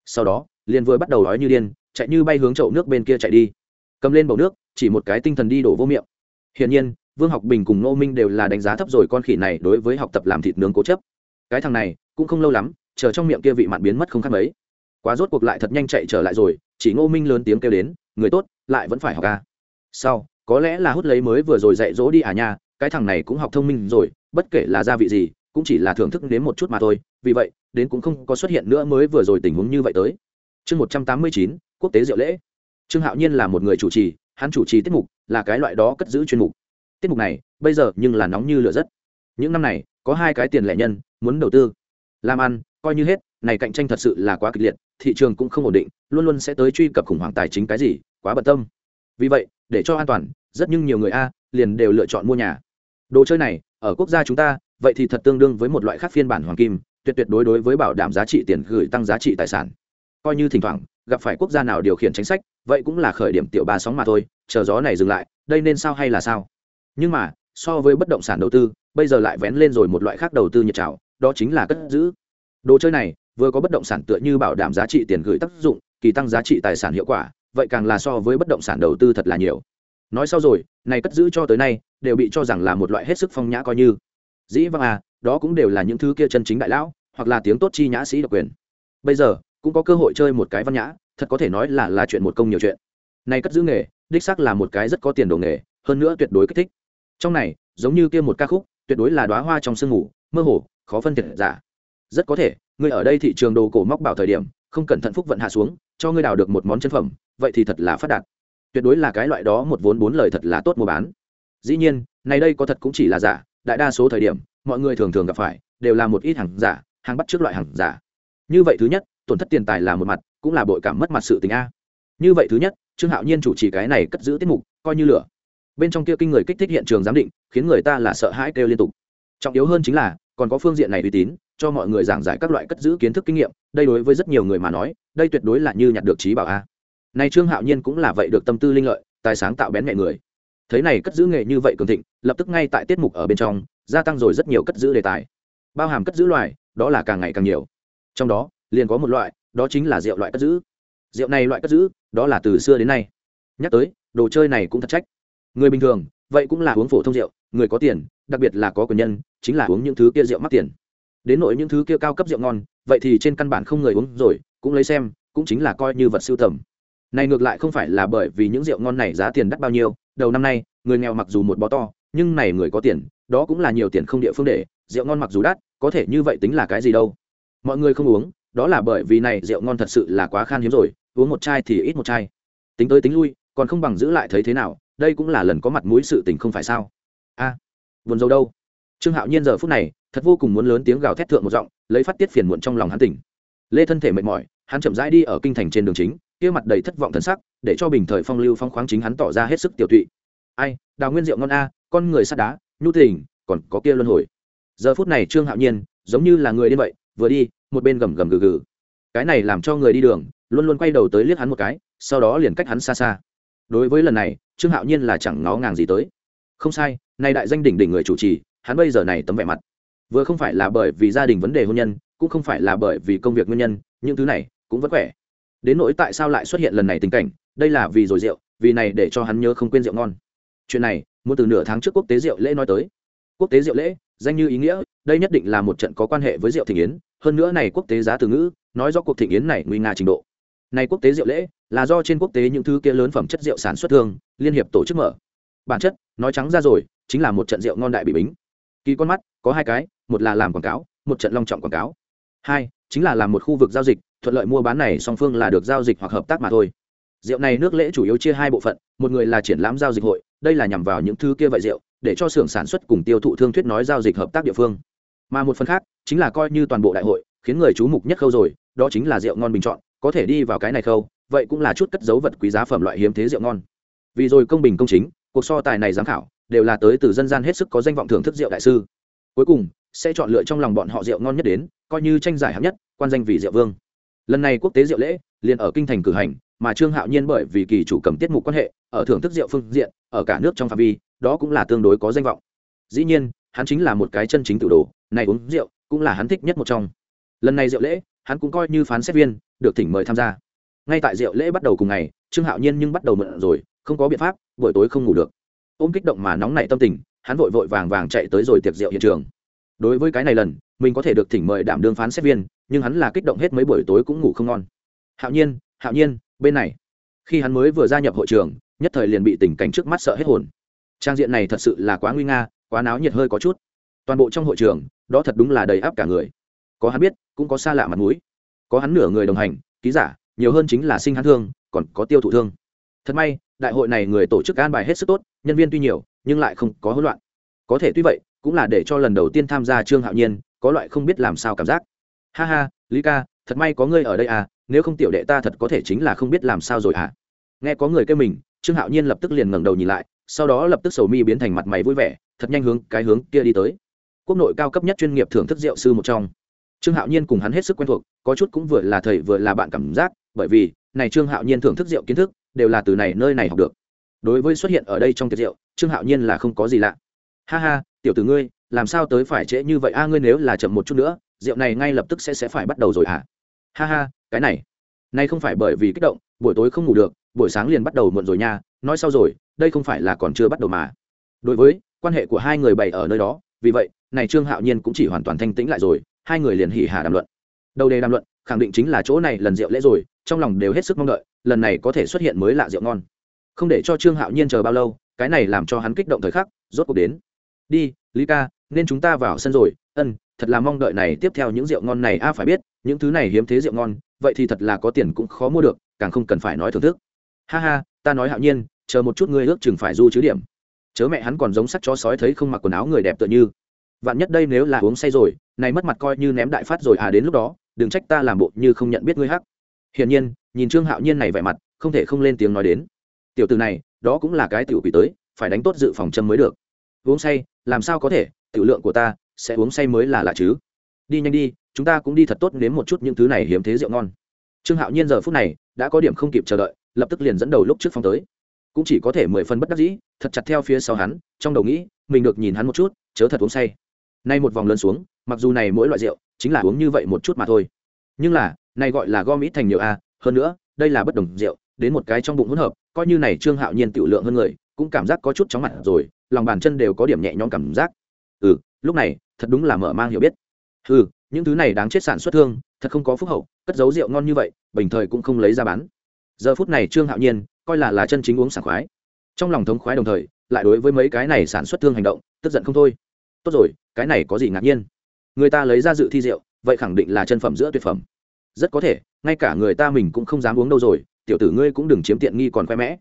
sau đó, liền vừa bắt đầu nói như điên, chạy như bay hướng chậu nước bên kia chạy đi. Cầm lên bầu nước, chỉ một cái tinh thần đi đổ vô miệng hiển nhiên, vương học bình cùng nô minh đều là đánh giá thấp rồi con khỉ này đối với học tập làm thịt nướng cố chấp. Cái thằng này, cũng không lâu lắm, chờ trong miệng kia vị mặn biến mất không khác mấy. Quá rốt cuộc lại thật nhanh chạy trở lại rồi, chỉ ngô minh lớn tiếng kêu đến, người tốt, lại vẫn phải học ca sau, có lẽ là hút lấy mới vừa rồi dạy dỗ đi à nha, cái thằng này cũng học thông minh rồi, bất kể là gia vị gì, cũng chỉ là thưởng thức đến một chút mà thôi, vì vậy, đến cũng không có xuất hiện nữa mới vừa rồi tình huống như vậy tới. Chương một trăm tám mươi chín, quốc tế diệu lễ. Trương hạo nhiên là một người chủ trì, hắn chủ trì tiết mục là cái loại đó cất giữ chuyên mục. Tiết mục này, bây giờ nhưng là nóng như lửa rất những năm này, có hai cái tiền lệ nhân muốn đầu tư. Làm ăn, coi như hết, này cạnh tranh thật sự là quá kịch liệt, thị trường cũng không ổn định, luôn luôn sẽ tới truy cập khủng hoảng tài chính cái gì, quá bận tâm. Vì vậy, để cho an toàn, rất nhưng nhiều người a liền đều lựa chọn mua nhà. Đồ chơi này, ở quốc gia chúng ta, vậy thì thật tương đương với một loại khác phiên bản hoàng kim, tuyệt tuyệt đối đối với bảo đảm giá trị tiền gửi tăng giá trị tài sản. Coi như thỉnh thoảng gặp phải quốc gia nào điều khiển chính sách, vậy cũng là khởi điểm tiểu ba sóng mà thôi, chờ gió này dừng lại, đây nên sao hay là sao? Nhưng mà, so với bất động sản đầu tư, bây giờ lại vén lên rồi một loại khác đầu tư nhiệt trào, đó chính là cất giữ. Đồ chơi này, vừa có bất động sản tựa như bảo đảm giá trị tiền gửi tác dụng, kỳ tăng giá trị tài sản hiệu quả, vậy càng là so với bất động sản đầu tư thật là nhiều. Nói sau rồi, này cất giữ cho tới nay, đều bị cho rằng là một loại hết sức phong nhã coi như. Dĩ vâng à đó cũng đều là những thứ kia chân chính đại lão, hoặc là tiếng tốt chi nhã sĩ độc quyền. Bây giờ cũng có cơ hội chơi một cái văn nhã, thật có thể nói là là chuyện một công nhiều chuyện. Này cất giữ nghề, đích xác là một cái rất có tiền đồ nghề, hơn nữa tuyệt đối kích thích. Trong này, giống như kia một ca khúc, tuyệt đối là đoá hoa trong sương ngủ mơ hồ, khó phân thiệt giả. Rất có thể, người ở đây thị trường đồ cổ móc bảo thời điểm, không cẩn thận phúc vận hạ xuống, cho ngươi đào được một món chân phẩm, vậy thì thật là phát đạt. Tuyệt đối là cái loại đó một vốn bốn lời thật là tốt mua bán. Dĩ nhiên, này đây có thật cũng chỉ là giả, đại đa số thời điểm, mọi người thường thường gặp phải, đều là một ít hàng giả, hàng bắt trước loại hàng giả. Như vậy thứ nhất tổn thất tiền tài là một mặt, cũng là bội cảm mất mặt sự tình a. Như vậy thứ nhất, trương hạo nhiên chủ trì cái này cất giữ tiết mục, coi như lửa. Bên trong kia kinh người kích thích hiện trường giám định, khiến người ta là sợ hãi kêu liên tục. Trọng yếu hơn chính là, còn có phương diện này uy tín, cho mọi người giảng giải các loại cất giữ kiến thức kinh nghiệm, đây đối với rất nhiều người mà nói, đây tuyệt đối là như nhặt được trí bảo a. Này trương hạo nhiên cũng là vậy được tâm tư linh lợi, tài sáng tạo bén mẹ người. Thấy này cất giữ nghề như vậy cường thịnh, lập tức ngay tại tiết mục ở bên trong, gia tăng rồi rất nhiều cất giữ đề tài. Bao hàm cất giữ loài, đó là càng ngày càng nhiều. Trong đó liền có một loại, đó chính là rượu loại cất giữ. Rượu này loại cất giữ, đó là từ xưa đến nay. Nhắc tới, đồ chơi này cũng thật trách. Người bình thường, vậy cũng là uống phổ thông rượu, người có tiền, đặc biệt là có quyền nhân, chính là uống những thứ kia rượu mắc tiền. Đến nội những thứ kia cao cấp rượu ngon, vậy thì trên căn bản không người uống rồi, cũng lấy xem, cũng chính là coi như vật siêu tầm. Này ngược lại không phải là bởi vì những rượu ngon này giá tiền đắt bao nhiêu, đầu năm nay, người nghèo mặc dù một bó to, nhưng này người có tiền, đó cũng là nhiều tiền không địa phương để, rượu ngon mặc dù đắt, có thể như vậy tính là cái gì đâu. Mọi người không uống đó là bởi vì này rượu ngon thật sự là quá khan hiếm rồi uống một chai thì ít một chai. Tính tới tính lui còn không bằng giữ lại thấy thế nào đây cũng là lần có mặt mũi sự tình không phải sao? A à, buồn dâu đâu? Trương hạo nhiên giờ phút này thật vô cùng muốn lớn tiếng gào thét thượng một giọng lấy phát tiết phiền muộn trong lòng hắn tỉnh. Lê thân thể mệt mỏi hắn chậm rãi đi ở kinh thành trên đường chính kia mặt đầy thất vọng thân sắc để cho bình thời phong lưu phong khoáng chính hắn tỏ ra hết sức tiểu tụy. Ai đào nguyên rượu ngon a con người sắt đá nhu tình còn có kia luân hồi. Giờ phút này trương hạo nhiên giống như là người đi vậy vừa đi một bên gầm gầm gừ gừ. Cái này làm cho người đi đường, luôn luôn quay đầu tới liếc hắn một cái, sau đó liền cách hắn xa xa. Đối với lần này, trương hạo nhiên là chẳng ngó ngàng gì tới. Không sai, nay đại danh đỉnh đỉnh người chủ trì, hắn bây giờ này tấm vẻ mặt. Vừa không phải là bởi vì gia đình vấn đề hôn nhân, cũng không phải là bởi vì công việc nguyên nhân, những thứ này cũng vẫn khỏe. Đến nỗi tại sao lại xuất hiện lần này tình cảnh, đây là vì rồi rượu, vì này để cho hắn nhớ không quên rượu ngon. Chuyện này, muốn từ nửa tháng trước quốc tế rượu lễ nói tới. Quốc tế rượu lễ, danh như ý nghĩa, đây nhất định là một trận có quan hệ với rượu thị yến hơn nữa này quốc tế giá từ ngữ, nói do cuộc thịnh yến này nguy nga trình độ. Này quốc tế rượu lễ, là do trên quốc tế những thứ kia lớn phẩm chất rượu sản xuất thương, liên hiệp tổ chức mở. Bản chất, nói trắng ra rồi, chính là một trận rượu ngon đại bị bính. Kỳ con mắt, có hai cái, một là làm quảng cáo, một trận long trọng quảng cáo. Hai, chính là làm một khu vực giao dịch, thuận lợi mua bán này song phương là được giao dịch hoặc hợp tác mà thôi. Rượu này nước lễ chủ yếu chia hai bộ phận, một người là triển lãm giao dịch hội, đây là nhằm vào những thứ kia vậy rượu, để cho xưởng sản xuất cùng tiêu thụ thương thuyết nói giao dịch hợp tác địa phương mà một phần khác, chính là coi như toàn bộ đại hội, khiến người chú mục nhất khâu rồi, đó chính là rượu ngon bình chọn, có thể đi vào cái này khâu, vậy cũng là chút cất dấu vật quý giá phẩm loại hiếm thế rượu ngon. Vì rồi công bình công chính, cuộc so tài này giám khảo, đều là tới từ dân gian hết sức có danh vọng thưởng thức rượu đại sư. Cuối cùng, sẽ chọn lựa trong lòng bọn họ rượu ngon nhất đến, coi như tranh giải hạng nhất, quan danh vì rượu vương. Lần này quốc tế rượu lễ, liền ở kinh thành cử hành, mà trương hạo nhiên bởi vì kỳ chủ cầm tiết mục quan hệ, ở thưởng thức rượu phương diện, ở cả nước trong phạm vi, đó cũng là tương đối có danh vọng. Dĩ nhiên hắn chính là một cái chân chính tự đồ, này uống rượu cũng là hắn thích nhất một trong. Lần này rượu lễ, hắn cũng coi như phán xét viên, được thỉnh mời tham gia. Ngay tại rượu lễ bắt đầu cùng ngày, trương hạo nhiên nhưng bắt đầu mượn rồi, không có biện pháp, buổi tối không ngủ được. Ôm kích động mà nóng nảy tâm tình, hắn vội vội vàng vàng chạy tới rồi tiệc rượu hiện trường. Đối với cái này lần, mình có thể được thỉnh mời đảm đương phán xét viên, nhưng hắn là kích động hết mấy buổi tối cũng ngủ không ngon. Hạo nhiên hạo nhiên, bên này. Khi hắn mới vừa gia nhập hội trường, nhất thời liền bị tình cảnh trước mắt sợ hết hồn. Trang diện này thật sự là quá nguy nga quá náo nhiệt hơi có chút. Toàn bộ trong hội trường, đó thật đúng là đầy áp cả người. Có hắn biết, cũng có xa lạ mặt mũi. Có hắn nửa người đồng hành, ký giả, nhiều hơn chính là sinh hắn thương, còn có tiêu thụ thương. Thật may, đại hội này người tổ chức an bài hết sức tốt, nhân viên tuy nhiều, nhưng lại không có hỗn loạn. Có thể tuy vậy, cũng là để cho lần đầu tiên tham gia trương hạo nhiên, có loại không biết làm sao cảm giác. Ha ha, lý ca, thật may có ngươi ở đây à nếu không tiểu đệ ta thật có thể chính là không biết làm sao rồi à. Nghe có người kêu mình, trương hạo nhiên lập tức liền ngẩng đầu nhìn lại sau đó lập tức sầu mi biến thành mặt mày vui vẻ, thật nhanh hướng cái hướng kia đi tới. Quốc nội cao cấp nhất chuyên nghiệp thưởng thức rượu sư một trong. Trương hạo nhiên cùng hắn hết sức quen thuộc, có chút cũng vừa là thầy vừa là bạn cảm giác, bởi vì, này trương hạo nhiên thưởng thức rượu kiến thức, đều là từ này nơi này học được. Đối với xuất hiện ở đây trong tiệc rượu, trương hạo nhiên là không có gì lạ. Ha ha, tiểu tử ngươi, làm sao tới phải trễ như vậy? A, ngươi nếu là chậm một chút nữa, rượu này ngay lập tức sẽ sẽ phải bắt đầu rồi hả? Ha ha, cái này. Nay không phải bởi vì kích động, buổi tối không ngủ được, buổi sáng liền bắt đầu muộn rồi nha, nói sau rồi đây không phải là còn chưa bắt đầu mà. Đối với quan hệ của hai người bày ở nơi đó, vì vậy, này trương hạo nhiên cũng chỉ hoàn toàn thanh tĩnh lại rồi, hai người liền hỉ hà đàm luận. Đầu đề đàm luận, khẳng định chính là chỗ này lần rượu lễ rồi, trong lòng đều hết sức mong đợi, lần này có thể xuất hiện mới lạ rượu ngon. Không để cho trương hạo nhiên chờ bao lâu, cái này làm cho hắn kích động thời khắc, rốt cuộc đến. Đi, lý ca, nên chúng ta vào sân rồi. Ân, thật là mong đợi này, tiếp theo những rượu ngon này, a, phải biết, những thứ này hiếm thế rượu ngon, vậy thì thật là có tiền cũng khó mua được, càng không cần phải nói thưởng thức. Ha ha, ta nói hạo nhiên chờ một chút ngươi ước chừng phải du chứ điểm. Chớ mẹ hắn còn giống sắc chó sói thấy không mặc quần áo người đẹp tựa như. Vạn nhất đây nếu là uống say rồi, này mất mặt coi như ném đại phát rồi à đến lúc đó, đừng trách ta làm bộ như không nhận biết ngươi hắc. Hiển nhiên, nhìn trương hạo nhiên này vẻ mặt, không thể không lên tiếng nói đến. Tiểu từ này, đó cũng là cái tiểu quỷ tới, phải đánh tốt dự phòng châm mới được. Uống say, làm sao có thể, tiểu lượng của ta, sẽ uống say mới là lạ chứ. Đi nhanh đi, chúng ta cũng đi thật tốt nếm một chút những thứ này hiếm thế rượu ngon. Trương hạo nhiên giờ phút này, đã có điểm không kịp chờ đợi, lập tức liền dẫn đầu lúc trước phong tới cũng chỉ có thể mười phân bất đắc dĩ, thật chặt theo phía sau hắn, trong đầu nghĩ, mình được nhìn hắn một chút, chớ thật uống say. Nay một vòng lớn xuống, mặc dù này mỗi loại rượu, chính là uống như vậy một chút mà thôi. Nhưng là, này gọi là gom ít thành nhiều a, hơn nữa, đây là bất đồng rượu, đến một cái trong bụng hỗn hợp, coi như này trương hạo nhiên tiểu lượng hơn người, cũng cảm giác có chút chóng mặt rồi, lòng bàn chân đều có điểm nhẹ nhõm cảm giác. Ừ lúc này, thật đúng là mở mang hiểu biết. Ừ những thứ này đáng chết sản xuất thương, thật không có phúc hậu, cất giấu rượu ngon như vậy, bình thời cũng không lấy ra bán. Giờ phút này trương hạo nhiên coi là là chân chính uống sảng khoái. Trong lòng thống khoái đồng thời, lại đối với mấy cái này sản xuất thương hành động, tức giận không thôi. Tốt rồi, cái này có gì ngạc nhiên? Người ta lấy ra dự thi rượu, vậy khẳng định là chân phẩm giữa tuyệt phẩm. Rất có thể, ngay cả người ta mình cũng không dám uống đâu rồi, tiểu tử ngươi cũng đừng chiếm tiện nghi còn khoe mẽ.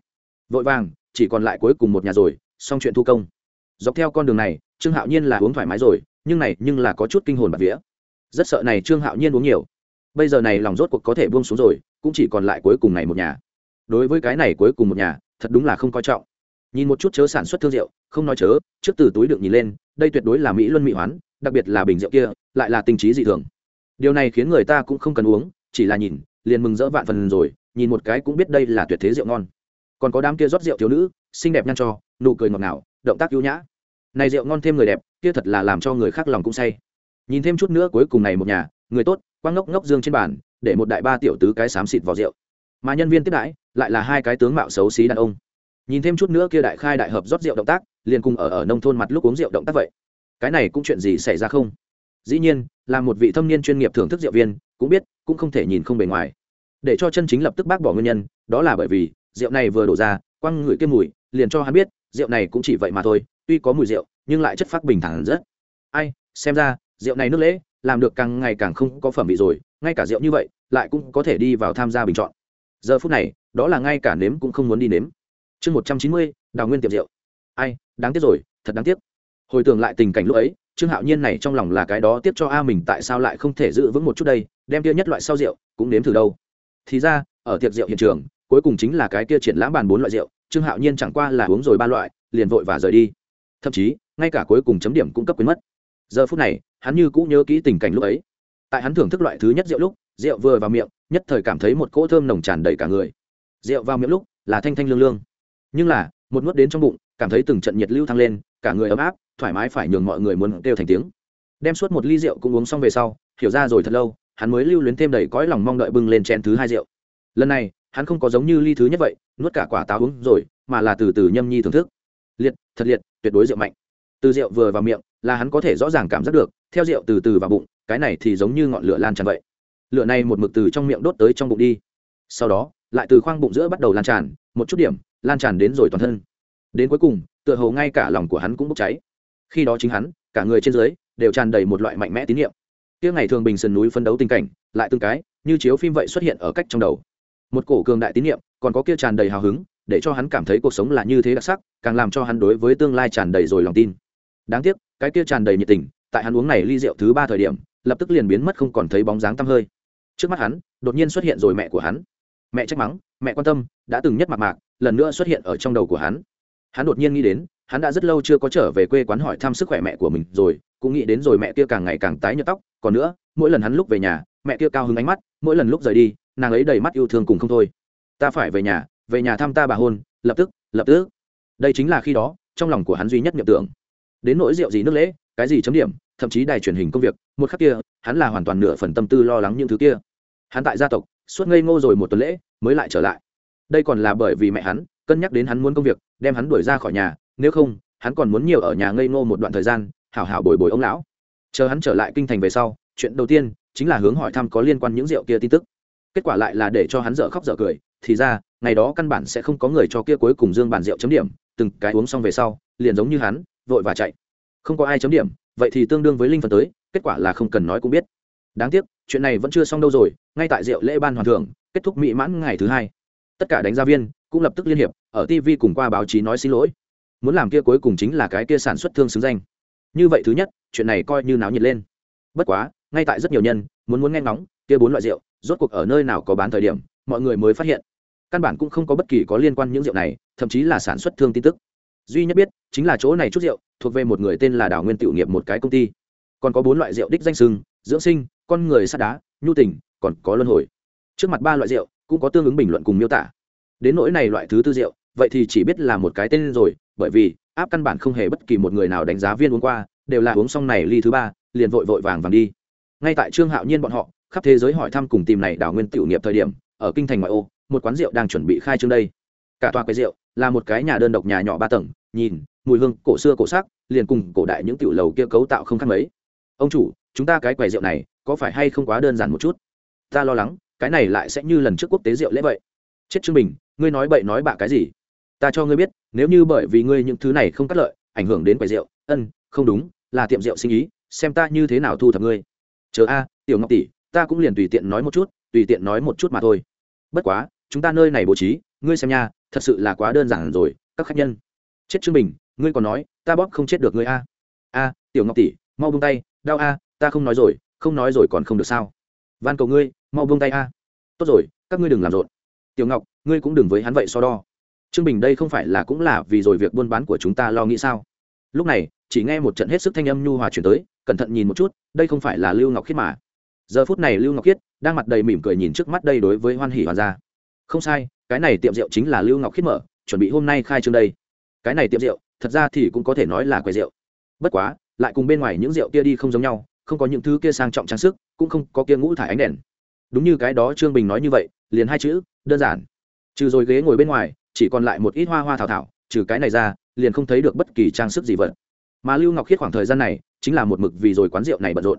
Vội vàng, chỉ còn lại cuối cùng một nhà rồi, xong chuyện thu công. Dọc theo con đường này, trương hạo nhiên là uống thoải mái rồi, nhưng này nhưng là có chút kinh hồn bạt vía. Rất sợ này trương hạo nhiên uống nhiều. Bây giờ này lòng rốt cuộc có thể buông xuống rồi, cũng chỉ còn lại cuối cùng này một nhà đối với cái này cuối cùng một nhà, thật đúng là không coi trọng. Nhìn một chút chớ sản xuất thương rượu, không nói chớ, trước từ túi được nhìn lên, đây tuyệt đối là mỹ luân mỹ hoán, đặc biệt là bình rượu kia, lại là tinh trí dị thường. Điều này khiến người ta cũng không cần uống, chỉ là nhìn, liền mừng rỡ vạn phần rồi, nhìn một cái cũng biết đây là tuyệt thế rượu ngon. Còn có đám kia rót rượu thiếu nữ, xinh đẹp nhăn cho, nụ cười ngọt ngào, động tác ưu nhã. Này rượu ngon thêm người đẹp, kia thật là làm cho người khác lòng cũng say. Nhìn thêm chút nữa cuối cùng này một nhà, người tốt quang ngốc ngốc dương trên bàn, để một đại ba tiểu tứ cái xám xịt vào rượu mà nhân viên tiếp đãi lại là hai cái tướng mạo xấu xí đàn ông. Nhìn thêm chút nữa kia đại khai đại hợp rót rượu động tác, liền cùng ở ở nông thôn mặt lúc uống rượu động tác vậy. Cái này cũng chuyện gì xảy ra không? Dĩ nhiên, là một vị thâm niên chuyên nghiệp thưởng thức rượu viên, cũng biết, cũng không thể nhìn không bề ngoài. Để cho chân chính lập tức bác bỏ nguyên nhân, đó là bởi vì rượu này vừa đổ ra, quăng ngửi cái mùi, liền cho hắn biết, rượu này cũng chỉ vậy mà thôi, tuy có mùi rượu, nhưng lại chất phác bình thản rất. Ai, xem ra, rượu này nước lễ, làm được càng ngày càng không có phẩm vị rồi, ngay cả rượu như vậy, lại cũng có thể đi vào tham gia bình chọn giờ phút này, đó là ngay cả nếm cũng không muốn đi nếm. Chương một trăm chín mươi, đào nguyên tiệm rượu. Ai, đáng tiếc rồi, thật đáng tiếc. Hồi tưởng lại tình cảnh lúc ấy, trương hạo nhiên này trong lòng là cái đó tiếp cho a mình tại sao lại không thể giữ vững một chút đây, đem kia nhất loại sau rượu, cũng nếm thử đâu. Thì ra, ở tiệc rượu hiện trường, cuối cùng chính là cái kia triển lãm bàn bốn loại rượu, trương hạo nhiên chẳng qua là uống rồi ba loại, liền vội và rời đi. Thậm chí, ngay cả cuối cùng chấm điểm cũng cấp quyến mất. Giờ phút này, hắn như cũng nhớ kỹ tình cảnh lúc ấy. Tại hắn thưởng thức loại thứ nhất rượu lúc rượu vừa vào miệng, nhất thời cảm thấy một cỗ thơm nồng tràn đầy cả người. Rượu vào miệng lúc, là thanh thanh lương lương. Nhưng là, một nuốt đến trong bụng, cảm thấy từng trận nhiệt lưu thăng lên, cả người ấm áp, thoải mái phải nhường mọi người muốn kêu thành tiếng. Đem suốt một ly rượu cũng uống xong về sau, hiểu ra rồi thật lâu, hắn mới lưu luyến thêm đầy cõi lòng mong đợi bưng lên chén thứ hai rượu. Lần này, hắn không có giống như ly thứ nhất vậy, nuốt cả quả táo uống rồi, mà là từ từ nhâm nhi thưởng thức. Liệt, thật liệt, tuyệt đối rượu mạnh. Từ rượu vừa vào miệng, là hắn có thể rõ ràng cảm giác được, theo rượu từ từ vào bụng, cái này thì giống như ngọn lửa lan tràn vậy lửa này một mực từ trong miệng đốt tới trong bụng đi. Sau đó, lại từ khoang bụng giữa bắt đầu lan tràn, một chút điểm, lan tràn đến rồi toàn thân. Đến cuối cùng, tựa hồ ngay cả lòng của hắn cũng bốc cháy. Khi đó chính hắn, cả người trên dưới, đều tràn đầy một loại mạnh mẽ tín nhiệm. Kia ngày thường bình sườn núi phân đấu tình cảnh, lại từng cái, như chiếu phim vậy xuất hiện ở cách trong đầu. Một cổ cường đại tín nhiệm, còn có kia tràn đầy hào hứng, để cho hắn cảm thấy cuộc sống là như thế đặc sắc, càng làm cho hắn đối với tương lai tràn đầy rồi lòng tin. Đáng tiếc, cái kia tràn đầy nhiệt tình, tại hắn uống này ly rượu thứ ba thời điểm, lập tức liền biến mất không còn thấy bóng dáng tăm hơi trước mắt hắn, đột nhiên xuất hiện rồi mẹ của hắn. Mẹ trách mắng, mẹ quan tâm, đã từng nhất mặt mạc, lần nữa xuất hiện ở trong đầu của hắn. Hắn đột nhiên nghĩ đến, hắn đã rất lâu chưa có trở về quê quán hỏi thăm sức khỏe mẹ của mình rồi, cũng nghĩ đến rồi mẹ kia càng ngày càng tái nhợt tóc. Còn nữa, mỗi lần hắn lúc về nhà, mẹ kia cao hứng ánh mắt, mỗi lần lúc rời đi, nàng ấy đầy mắt yêu thương cùng không thôi. Ta phải về nhà về nhà thăm ta bà hôn, lập tức lập tức. Đây chính là khi đó, trong lòng của hắn duy nhất nhập tưởng. Đến nỗi rượu gì nước lễ cái gì chấm điểm, thậm chí đài truyền hình công việc, một khắc kia, hắn là hoàn toàn nửa phần tâm tư lo lắng những thứ kia. Hắn tại gia tộc, suốt ngây ngô rồi một tuần lễ, mới lại trở lại. Đây còn là bởi vì mẹ hắn, cân nhắc đến hắn muốn công việc, đem hắn đuổi ra khỏi nhà, nếu không, hắn còn muốn nhiều ở nhà ngây ngô một đoạn thời gian, hảo hảo bồi bồi ông lão. Chờ hắn trở lại kinh thành về sau, chuyện đầu tiên chính là hướng hỏi thăm có liên quan những rượu kia tin tức. Kết quả lại là để cho hắn dở khóc dở cười, thì ra, ngày đó căn bản sẽ không có người cho kia cuối cùng dương bàn rượu chấm điểm, từng cái uống xong về sau, liền giống như hắn, vội và chạy không có ai chấm điểm, vậy thì tương đương với linh phần tới, kết quả là không cần nói cũng biết. Đáng tiếc, chuyện này vẫn chưa xong đâu rồi, ngay tại rượu lễ ban hoàn thưởng, kết thúc mỹ mãn ngày thứ hai. Tất cả đánh giá viên cũng lập tức liên hiệp, ở tv cùng qua báo chí nói xin lỗi. Muốn làm kia cuối cùng chính là cái kia sản xuất thương xứng danh. Như vậy thứ nhất, chuyện này coi như náo nhiệt lên. Bất quá, ngay tại rất nhiều nhân muốn muốn nghe ngóng, kia bốn loại rượu, rốt cuộc ở nơi nào có bán thời điểm, mọi người mới phát hiện. Căn bản cũng không có bất kỳ có liên quan những rượu này, thậm chí là sản xuất thương tin tức duy nhất biết, chính là chỗ này chút rượu, thuộc về một người tên là đào nguyên tiểu nghiệp một cái công ty. Còn có bốn loại rượu đích danh sưng, dưỡng sinh, con người sắt đá, nhu tình, còn có luân hồi. Trước mặt ba loại rượu, cũng có tương ứng bình luận cùng miêu tả. Đến nỗi này loại thứ tư rượu, vậy thì chỉ biết là một cái tên rồi, bởi vì, áp căn bản không hề bất kỳ một người nào đánh giá viên uống qua, đều là uống xong này ly thứ ba, liền vội vội vàng vàng đi. Ngay tại trương hạo nhiên bọn họ, khắp thế giới hỏi thăm cùng tìm này đào nguyên tiểu nghiệp thời điểm, ở kinh thành ngoại ô, một quán rượu đang chuẩn bị khai trương đây cả tòa quầy rượu là một cái nhà đơn độc nhà nhỏ ba tầng, nhìn, mùi hương, cổ xưa, cổ sắc, liền cùng cổ đại những tiểu lầu kia cấu tạo không khác mấy. Ông chủ, chúng ta cái quầy rượu này có phải hay không quá đơn giản một chút? Ta lo lắng, cái này lại sẽ như lần trước quốc tế rượu lễ vậy. Chết chương bình, ngươi nói bậy nói bạ cái gì? Ta cho ngươi biết, nếu như bởi vì ngươi những thứ này không cắt lợi, ảnh hưởng đến quầy rượu, ân, không đúng, là tiệm rượu sinh ý, xem ta như thế nào thu thập ngươi. Chờ a, tiểu ngọc tỷ, ta cũng liền tùy tiện nói một chút, tùy tiện nói một chút mà thôi. Bất quá, chúng ta nơi này bố trí, ngươi xem nha thật sự là quá đơn giản rồi, các khách nhân. Chết chương bình, ngươi còn nói, ta bóp không chết được ngươi a. A, tiểu ngọc tỷ, mau buông tay, đau a, ta không nói rồi, không nói rồi còn không được sao? Van cầu ngươi, mau buông tay a. Tốt rồi, các ngươi đừng làm rộn. Tiểu ngọc, ngươi cũng đừng với hắn vậy so đo. Trương bình đây không phải là cũng là vì rồi việc buôn bán của chúng ta lo nghĩ sao? Lúc này, chỉ nghe một trận hết sức thanh âm nhu hòa chuyển tới, cẩn thận nhìn một chút, đây không phải là lưu ngọc khiết mà. Giờ phút này lưu ngọc khiết đang mặt đầy mỉm cười nhìn trước mắt đây đối với hoan hỉ hoàn gia. Không sai cái này tiệm rượu chính là lưu ngọc khiết mở, chuẩn bị hôm nay khai trương đây. Cái này tiệm rượu, thật ra thì cũng có thể nói là quầy rượu. Bất quá, lại cùng bên ngoài những rượu kia đi không giống nhau, không có những thứ kia sang trọng trang sức, cũng không có kia ngũ thải ánh đèn. Đúng như cái đó trương bình nói như vậy, liền hai chữ, đơn giản. Trừ rồi ghế ngồi bên ngoài, chỉ còn lại một ít hoa hoa thảo thảo, trừ cái này ra, liền không thấy được bất kỳ trang sức gì vật. Mà lưu ngọc khiết khoảng thời gian này, chính là một mực vì rồi quán rượu này bận rộn.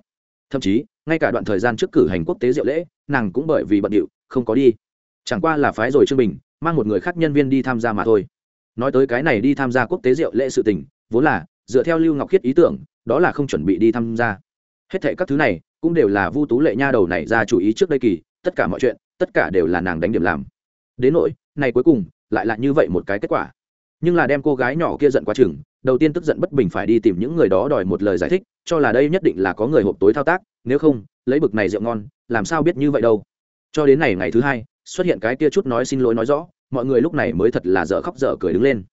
Thậm chí, ngay cả đoạn thời gian trước cử hành quốc tế rượu lễ, nàng cũng bởi vì bận điệu, không có đi chẳng qua là phái rồi trương bình, mang một người khác nhân viên đi tham gia mà thôi. Nói tới cái này đi tham gia quốc tế rượu lễ sự tình, vốn là, dựa theo lưu ngọc khiết ý tưởng, đó là không chuẩn bị đi tham gia. Hết thệ các thứ này, cũng đều là vu tú lệ nha đầu này ra chủ ý trước đây kỳ, tất cả mọi chuyện, tất cả đều là nàng đánh điểm làm. Đến nỗi, này cuối cùng, lại là như vậy một cái kết quả. Nhưng là đem cô gái nhỏ kia giận quá chừng, đầu tiên tức giận bất bình phải đi tìm những người đó đòi một lời giải thích, cho là đây nhất định là có người hộp tối thao tác, nếu không, lấy bực này rượu ngon, làm sao biết như vậy đâu. Cho đến này ngày thứ hai xuất hiện cái kia chút nói xin lỗi nói rõ, mọi người lúc này mới thật là dở khóc dở cười đứng lên.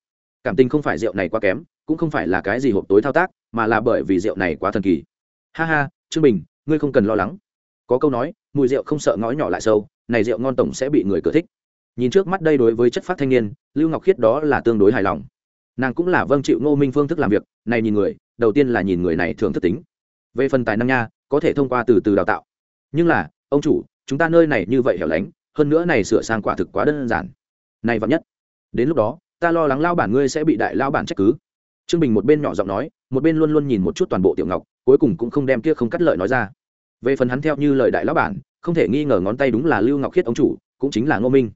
Cảm tình không phải rượu này quá kém, cũng không phải là cái gì hộp tối thao tác, mà là bởi vì rượu này quá thần kỳ. Ha ha, trương bình, ngươi không cần lo lắng. Có câu nói, mùi rượu không sợ ngõ nhỏ lại sâu, này rượu ngon tổng sẽ bị người cửa thích. Nhìn trước mắt đây đối với chất phát thanh niên, lưu ngọc khiết đó là tương đối hài lòng. Nàng cũng là vâng chịu ngô minh phương thức làm việc, này nhìn người, đầu tiên là nhìn người này thường thức tính. Về phần tài năng nha, có thể thông qua từ từ đào tạo. Nhưng là, ông chủ, chúng ta nơi này như vậy hẻo lánh hơn nữa này sửa sang quả thực quá đơn giản. Này vắn nhất. Đến lúc đó, ta lo lắng lao bản ngươi sẽ bị đại lao bản trách cứ. Trương bình một bên nhỏ giọng nói, một bên luôn luôn nhìn một chút toàn bộ tiểu ngọc, cuối cùng cũng không đem kia không cắt lợi nói ra. Về phần hắn theo như lời đại lao bản, không thể nghi ngờ ngón tay đúng là lưu ngọc khiết ông chủ, cũng chính là ngô minh.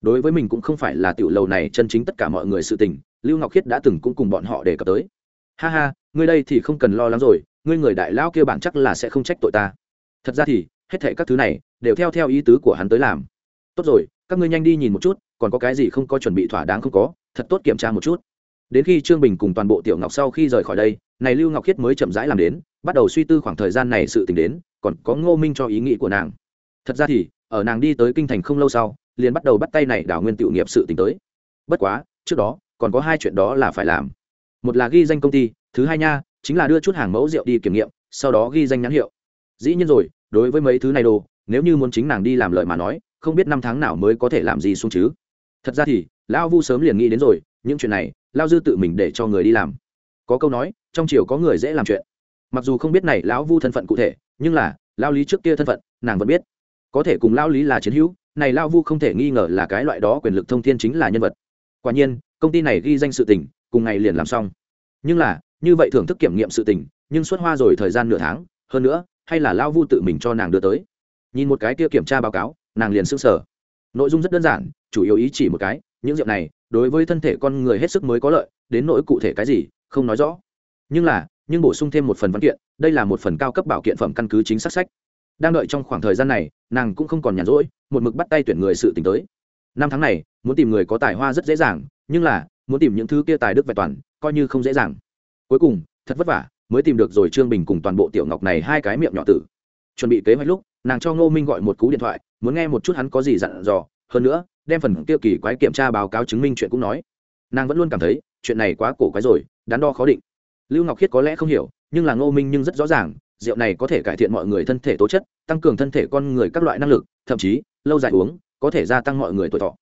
Đối với mình cũng không phải là tiểu lầu này chân chính tất cả mọi người sự tình, lưu ngọc khiết đã từng cũng cùng bọn họ đề cập tới. Ha ha, ngươi đây thì không cần lo lắng rồi, ngươi người đại lao kia bản chắc là sẽ không trách tội ta. Thật ra thì, hết thệ các thứ này, đều theo theo ý tứ của hắn tới làm tốt rồi, các ngươi nhanh đi nhìn một chút, còn có cái gì không có chuẩn bị thỏa đáng không có, thật tốt kiểm tra một chút. Đến khi trương bình cùng toàn bộ tiểu ngọc sau khi rời khỏi đây, này lưu ngọc khiết mới chậm rãi làm đến, bắt đầu suy tư khoảng thời gian này sự t ì n h đến, còn có ngô minh cho ý nghĩ của nàng. Thật ra thì, ở nàng đi tới kinh thành không lâu sau, liền bắt đầu bắt tay này đảo nguyên tự nghiệp sự t ì n h tới. Bất quá, trước đó, còn có hai chuyện đó là phải làm. Một là ghi danh công ty, thứ hai nha, chính là đưa chút hàng mẫu rượu đi kiểm nghiệm, sau đó ghi danh nhãn hiệu. Dĩ nhiên rồi, đối với mấy thứ này đồ, nếu như muốn chính nàng đi làm lợi mà nói không biết năm tháng nào mới có thể làm gì xuống chứ. Thật ra thì, lão vu sớm liền nghĩ đến rồi, những chuyện này lao dư tự mình để cho người đi làm. Có câu nói, trong triều có người dễ làm chuyện. Mặc dù không biết này lão vu thân phận cụ thể, nhưng là lao lý trước kia thân phận, nàng vẫn biết. Có thể cùng lao lý là chiến hữu, này lao vu không thể nghi ngờ là cái loại đó quyền lực thông thiên chính là nhân vật. Quả nhiên, công ty này ghi danh sự tình, cùng ngày liền làm xong. Nhưng là, như vậy thưởng thức kiểm nghiệm sự tình, nhưng xuất hoa rồi thời gian nửa tháng, hơn nữa, hay là lao vu tự mình cho nàng đưa tới. Nhìn một cái kia kiểm tra báo cáo nàng liền s ư n g sở nội dung rất đơn giản, chủ yếu ý chỉ một cái, những rượu này, đối với thân thể con người hết sức mới có lợi, đến nỗi cụ thể cái gì, không nói rõ. Nhưng là, nhưng bổ sung thêm một phần văn kiện, đây là một phần cao cấp bảo kiện phẩm căn cứ chính xác sách. Đang đợi trong khoảng thời gian này, nàng cũng không còn nhàn rỗi, một mực bắt tay tuyển người sự t tới. Năm tháng này, muốn tìm người có tài hoa rất dễ dàng, nhưng là, muốn tìm những thứ kia tài đức vẹn toàn, coi như không dễ dàng. Cuối cùng, thật vất vả, mới tìm được rồi trương bình cùng toàn bộ tiểu ngọc này hai cái miệng nhỏ tử. Chuẩn bị kế hoạch lúc, nàng cho ngô minh gọi một cú điện thoại muốn nghe một chút hắn có gì dặn dò. Hơn nữa, đem phần tiêu kỳ quái kiểm tra báo cáo chứng minh chuyện cũng nói. Nàng vẫn luôn cảm thấy, chuyện này quá cổ quái rồi, đắn đo khó định. Lưu ngọc khiết có lẽ không hiểu, nhưng là ngô minh nhưng rất rõ ràng, rượu này có thể cải thiện mọi người thân thể tố chất, tăng cường thân thể con người các loại năng lực, thậm chí, lâu dài uống, có thể gia tăng mọi người tuổi thọ.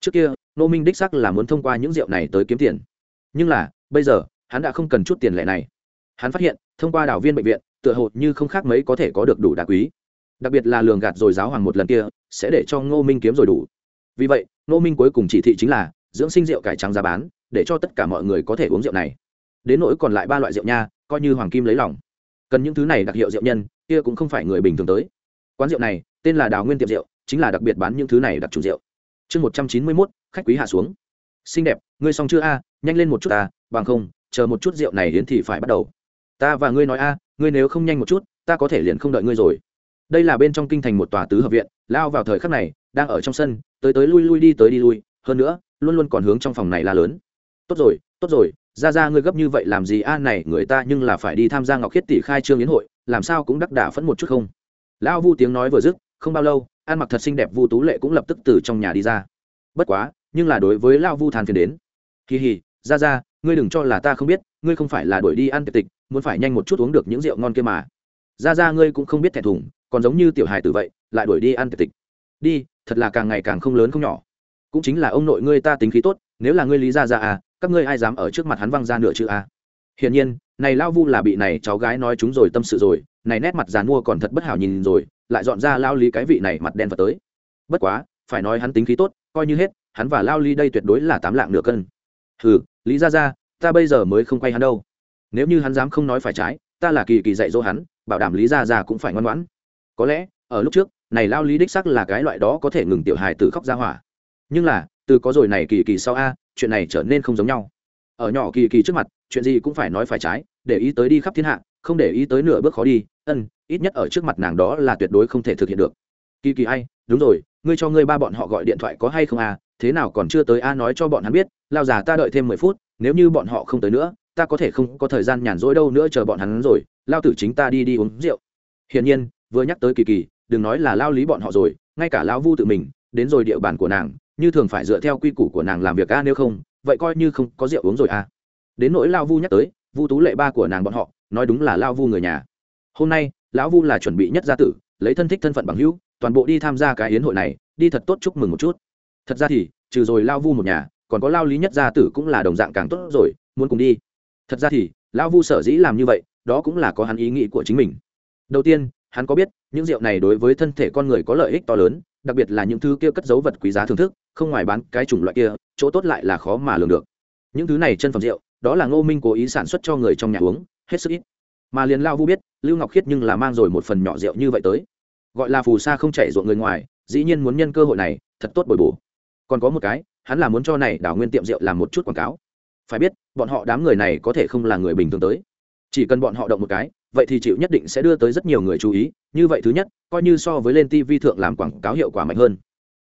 Trước kia, ngô minh đích sắc là muốn thông qua những rượu này tới kiếm tiền. Nhưng là, bây giờ, hắn đã không cần chút tiền lệ này. Hắn phát hiện, thông qua đảo viên bệnh viện, tựa hồ như không khác mấy có thể có được đủ đá quý đặc biệt là lường gạt rồi giáo hoàng một lần kia, sẽ để cho ngô minh kiếm rồi đủ. Vì vậy, Ngô minh cuối cùng chỉ thị chính là dưỡng sinh rượu cải trắng giá bán, để cho tất cả mọi người có thể uống rượu này. Đến nỗi còn lại ba loại rượu nha, coi như hoàng kim lấy lòng. Cần những thứ này đặc hiệu rượu nhân, kia cũng không phải người bình thường tới. Quán rượu này, tên là đào nguyên tiệm rượu, chính là đặc biệt bán những thứ này đặc chủ rượu. Chương một trăm chín mươi mốt, khách quý hạ xuống. Xinh đẹp, ngươi xong chưa a? Nhanh lên một chút ta, bằng không, chờ một chút rượu này đến thì phải bắt đầu. Ta và ngươi nói a, ngươi nếu không nhanh một chút, ta có thể liền không đợi ngươi rồi đây là bên trong kinh thành một tòa tứ hợp viện, lao vào thời khắc này, đang ở trong sân, tới tới lui lui đi tới đi lui, hơn nữa, luôn luôn còn hướng trong phòng này la lớn. Tốt rồi tốt rồi ra ra ngươi gấp như vậy làm gì? A, này, người ta nhưng là phải đi tham gia ngọc khiết tỷ khai trương yến hội, làm sao cũng đắc đả phẫn một chút không? Lão vu tiếng nói vừa dứt, không bao lâu, ăn mặc thật xinh đẹp vu tú lệ cũng lập tức từ trong nhà đi ra. Bất quá, nhưng là đối với lão vu than phiền đến. Kỳ hì ra ra ngươi đừng cho là ta không biết, ngươi không phải là đuổi đi ăn tiệc tịch, muốn phải nhanh một chút uống được những rượu ngon kia mà. Ra ra ngươi cũng không biết thẹn thùng còn giống như tiểu hài tử vậy, lại đuổi đi ăn tiệc tịch. Đi, thật là càng ngày càng không lớn không nhỏ. Cũng chính là ông nội ngươi ta tính khí tốt, nếu là ngươi lý ra ra à các ngươi ai dám ở trước mặt hắn văng ra nửa chữ à? Hiển nhiên, này lao vu là bị này cháu gái nói chúng rồi tâm sự rồi, này nét mặt dàn mua còn thật bất hảo nhìn rồi, lại dọn ra lao lý cái vị này mặt đen vào tới. Bất quá, phải nói hắn tính khí tốt, coi như hết, hắn và lao lý đây tuyệt đối là tám lạng nửa cân. Hừ, lý ra ra, ta bây giờ mới không quay hắn đâu. Nếu như hắn dám không nói phải trái, ta là kỳ kỳ dạy dỗ hắn, bảo đảm lý ra ra cũng phải ngoan ngoãn có lẽ, ở lúc trước, này lao lý đích sắc là cái loại đó có thể ngừng tiểu hài từ khóc ra hỏa. Nhưng là, từ có rồi này kỳ kỳ sau a, chuyện này trở nên không giống nhau. Ở nhỏ kỳ kỳ trước mặt, chuyện gì cũng phải nói phải trái, để ý tới đi khắp thiên hạ, không để ý tới nửa bước khó đi, ân, ít nhất ở trước mặt nàng đó là tuyệt đối không thể thực hiện được. Kỳ kỳ ai, đúng rồi, ngươi cho ngươi ba bọn họ gọi điện thoại có hay không à thế nào còn chưa tới a nói cho bọn hắn biết, lao già ta đợi thêm mười phút, nếu như bọn họ không tới nữa, ta có thể không có thời gian nhàn rỗi đâu nữa chờ bọn hắn rồi, lao tử chính ta đi đi uống rượu. Hiển nhiên vừa nhắc tới kỳ kỳ, đừng nói là lao lý bọn họ rồi, ngay cả lão vu tự mình, đến rồi địa bàn của nàng, như thường phải dựa theo quy củ của nàng làm việc a, nếu không, vậy coi như không có rượu uống rồi a. Đến nỗi lao vu nhắc tới, vu tú lệ ba của nàng bọn họ, nói đúng là lao vu người nhà. Hôm nay, lão vu là chuẩn bị nhất gia tử, lấy thân thích thân phận bằng hữu, toàn bộ đi tham gia cái hiến hội này, đi thật tốt chúc mừng một chút. Thật ra thì, trừ rồi lao vu một nhà, còn có lao lý nhất gia tử cũng là đồng dạng càng tốt rồi, muốn cùng đi. Thật ra thì, lão vu sở dĩ làm như vậy, đó cũng là có hắn ý nghĩ của chính mình. Đầu tiên hắn có biết, những rượu này đối với thân thể con người có lợi ích to lớn, đặc biệt là những thứ kia cất dấu vật quý giá thưởng thức, không ngoài bán cái chủng loại kia, chỗ tốt lại là khó mà lường được. Những thứ này chân phẩm rượu, đó là ngô minh cố ý sản xuất cho người trong nhà uống, hết sức ít. Mà liền lao vu biết, lưu ngọc khiết nhưng là mang rồi một phần nhỏ rượu như vậy tới. Gọi là phù sa không chảy ruộng người ngoài, dĩ nhiên muốn nhân cơ hội này, thật tốt bồi bổ. Còn có một cái, hắn là muốn cho này đảo nguyên tiệm rượu làm một chút quảng cáo. Phải biết, bọn họ đám người này có thể không là người bình thường tới chỉ cần bọn họ động một cái, vậy thì chịu nhất định sẽ đưa tới rất nhiều người chú ý. Như vậy thứ nhất, coi như so với lên tv thượng làm quảng cáo hiệu quả mạnh hơn.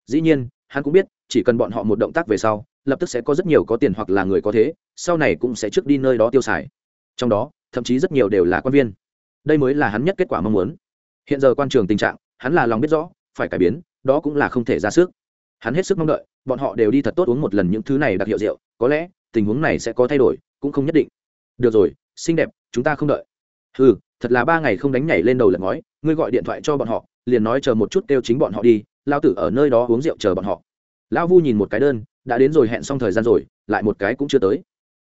Dĩ nhiên, hắn cũng biết, chỉ cần bọn họ một động tác về sau, lập tức sẽ có rất nhiều có tiền hoặc là người có thế, sau này cũng sẽ trước đi nơi đó tiêu xài. Trong đó, thậm chí rất nhiều đều là quan viên. Đây mới là hắn nhất kết quả mong muốn. Hiện giờ quan trường tình trạng, hắn là lòng biết rõ, phải cải biến, đó cũng là không thể ra sức. Hắn hết sức mong đợi, bọn họ đều đi thật tốt uống một lần những thứ này đặc hiệu rượu, có lẽ, tình huống này sẽ có thay đổi, cũng không nhất định. Được rồi, xinh đẹp chúng ta không đợi. Ừ thật là ba ngày không đánh nhảy lên đầu lật ngói, ngươi gọi điện thoại cho bọn họ, liền nói chờ một chút kêu chính bọn họ đi, lao tử ở nơi đó uống rượu chờ bọn họ. Lão vu nhìn một cái đơn, đã đến rồi hẹn xong thời gian rồi, lại một cái cũng chưa tới.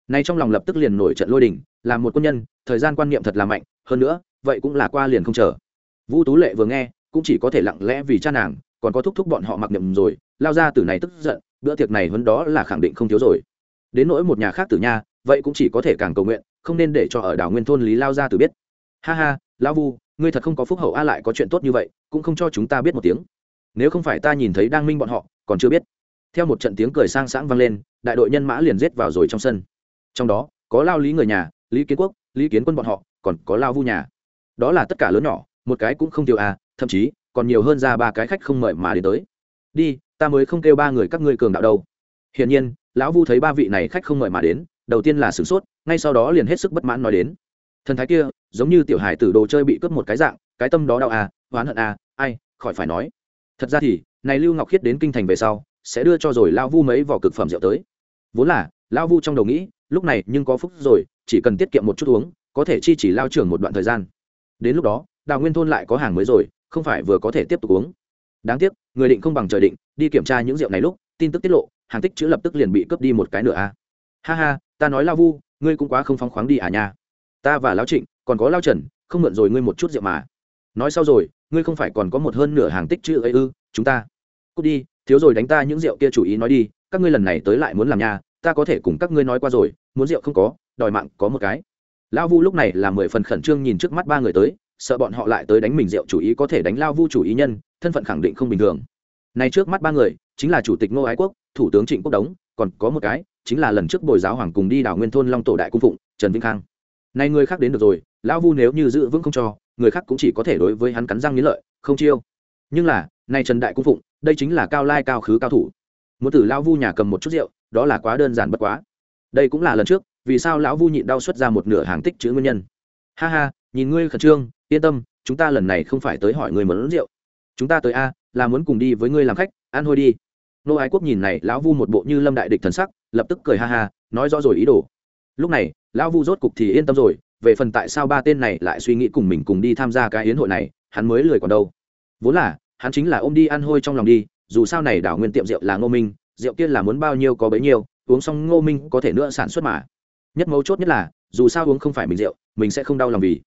Nay trong lòng lập tức liền nổi trận lôi đình, là một quân nhân, thời gian quan niệm thật là mạnh, hơn nữa, vậy cũng là qua liền không chờ. Vu tú lệ vừa nghe, cũng chỉ có thể lặng lẽ vì cha nàng, còn có thúc thúc bọn họ mặc niệm rồi, lao ra từ này tức giận, bữa tiệc này hơn đó là khẳng định không thiếu rồi. Đến nỗi một nhà khác tử nha, vậy cũng chỉ có thể càng cầu nguyện không nên để cho ở đảo nguyên thôn lý lao ra từ biết. Ha ha lao vu, ngươi thật không có phúc hậu a lại có chuyện tốt như vậy, cũng không cho chúng ta biết một tiếng. Nếu không phải ta nhìn thấy đang minh bọn họ, còn chưa biết. Theo một trận tiếng cười sang sáng vang lên, đại đội nhân mã liền giết vào rồi trong sân. Trong đó, có lao lý người nhà, lý kiến quốc, lý kiến quân bọn họ, còn có lao vu nhà. Đó là tất cả lớn nhỏ, một cái cũng không tiêu à thậm chí, còn nhiều hơn ra ba cái khách không mời mà đến tới. Đi, ta mới không kêu ba người các ngươi cường đạo đâu. Hiển nhiên, lão vu thấy ba vị này khách không mời mà đến đầu tiên là sửng sốt, ngay sau đó liền hết sức bất mãn nói đến. Thần thái kia, giống như tiểu hải tử đồ chơi bị cướp một cái dạng, cái tâm đó đau à oán hận à ai, khỏi phải nói. Thật ra thì, này lưu ngọc khiết đến kinh thành về sau, sẽ đưa cho rồi lao vu mấy vỏ cực phẩm rượu tới. Vốn là, lao vu trong đầu nghĩ, lúc này nhưng có phúc rồi, chỉ cần tiết kiệm một chút uống, có thể chi chỉ lao trưởng một đoạn thời gian. Đến lúc đó, đào nguyên thôn lại có hàng mới rồi, không phải vừa có thể tiếp tục uống. Đáng tiếc, người định không bằng trời định, đi kiểm tra những rượu này lúc, tin tức tiết lộ, hàng tích chữ lập tức liền bị cướp đi một cái nữa a à. ha ha ta nói lao vu, ngươi cũng quá không phóng khoáng đi à nha. Ta và lao trịnh, còn có lao trần, không mượn rồi ngươi một chút rượu mà. Nói sau rồi, ngươi không phải còn có một hơn nửa hàng tích chữ ấy ư, chúng ta. Cút đi, thiếu rồi đánh ta những rượu kia chủ ý nói đi, các ngươi lần này tới lại muốn làm nhà ta có thể cùng các ngươi nói qua rồi, muốn rượu không có, đòi mạng có một cái. Lao vu lúc này là mười phần khẩn trương nhìn trước mắt ba người tới, sợ bọn họ lại tới đánh mình rượu chủ ý có thể đánh lao vu chủ ý nhân, thân phận khẳng định không bình thường. Này trước mắt ba người, chính là chủ tịch ngô ái quốc, thủ tướng trịnh quốc đống, còn có một cái chính là lần trước bồi giáo hoàng cùng đi đảo nguyên thôn long tổ đại cung phụng, trần vĩnh khang. Nay người khác đến được rồi, lão vu nếu như giữ vững không cho, người khác cũng chỉ có thể đối với hắn cắn răng nghĩ lợi, không chiêu. Nhưng là, nay trần đại cung phụng, đây chính là cao lai cao khứ cao thủ. Muốn từ lão vu nhà cầm một chút rượu, đó là quá đơn giản bất quá. Đây cũng là lần trước, vì sao lão vu nhịn đau xuất ra một nửa hàng tích chữ nguyên nhân. Ha ha, nhìn ngươi khẩn trương, yên tâm, chúng ta lần này không phải tới hỏi người muốn rượu. Chúng ta tới a, là muốn cùng đi với ngươi làm khách, ăn hôi đi nô ái quốc nhìn này, lão vu một bộ như lâm đại địch thần sắc, lập tức cười ha ha, nói rõ rồi ý đồ. Lúc này, lão vu rốt cục thì yên tâm rồi, về phần tại sao ba tên này lại suy nghĩ cùng mình cùng đi tham gia cái yến hội này, hắn mới lười còn đâu. Vốn là, hắn chính là ôm đi ăn hôi trong lòng đi, dù sao này đảo nguyên tiệm rượu là ngô minh, rượu kia là muốn bao nhiêu có bấy nhiêu, uống xong ngô minh có thể nữa sản xuất mà. Nhất mấu chốt nhất là, dù sao uống không phải mình rượu, mình sẽ không đau lòng vì.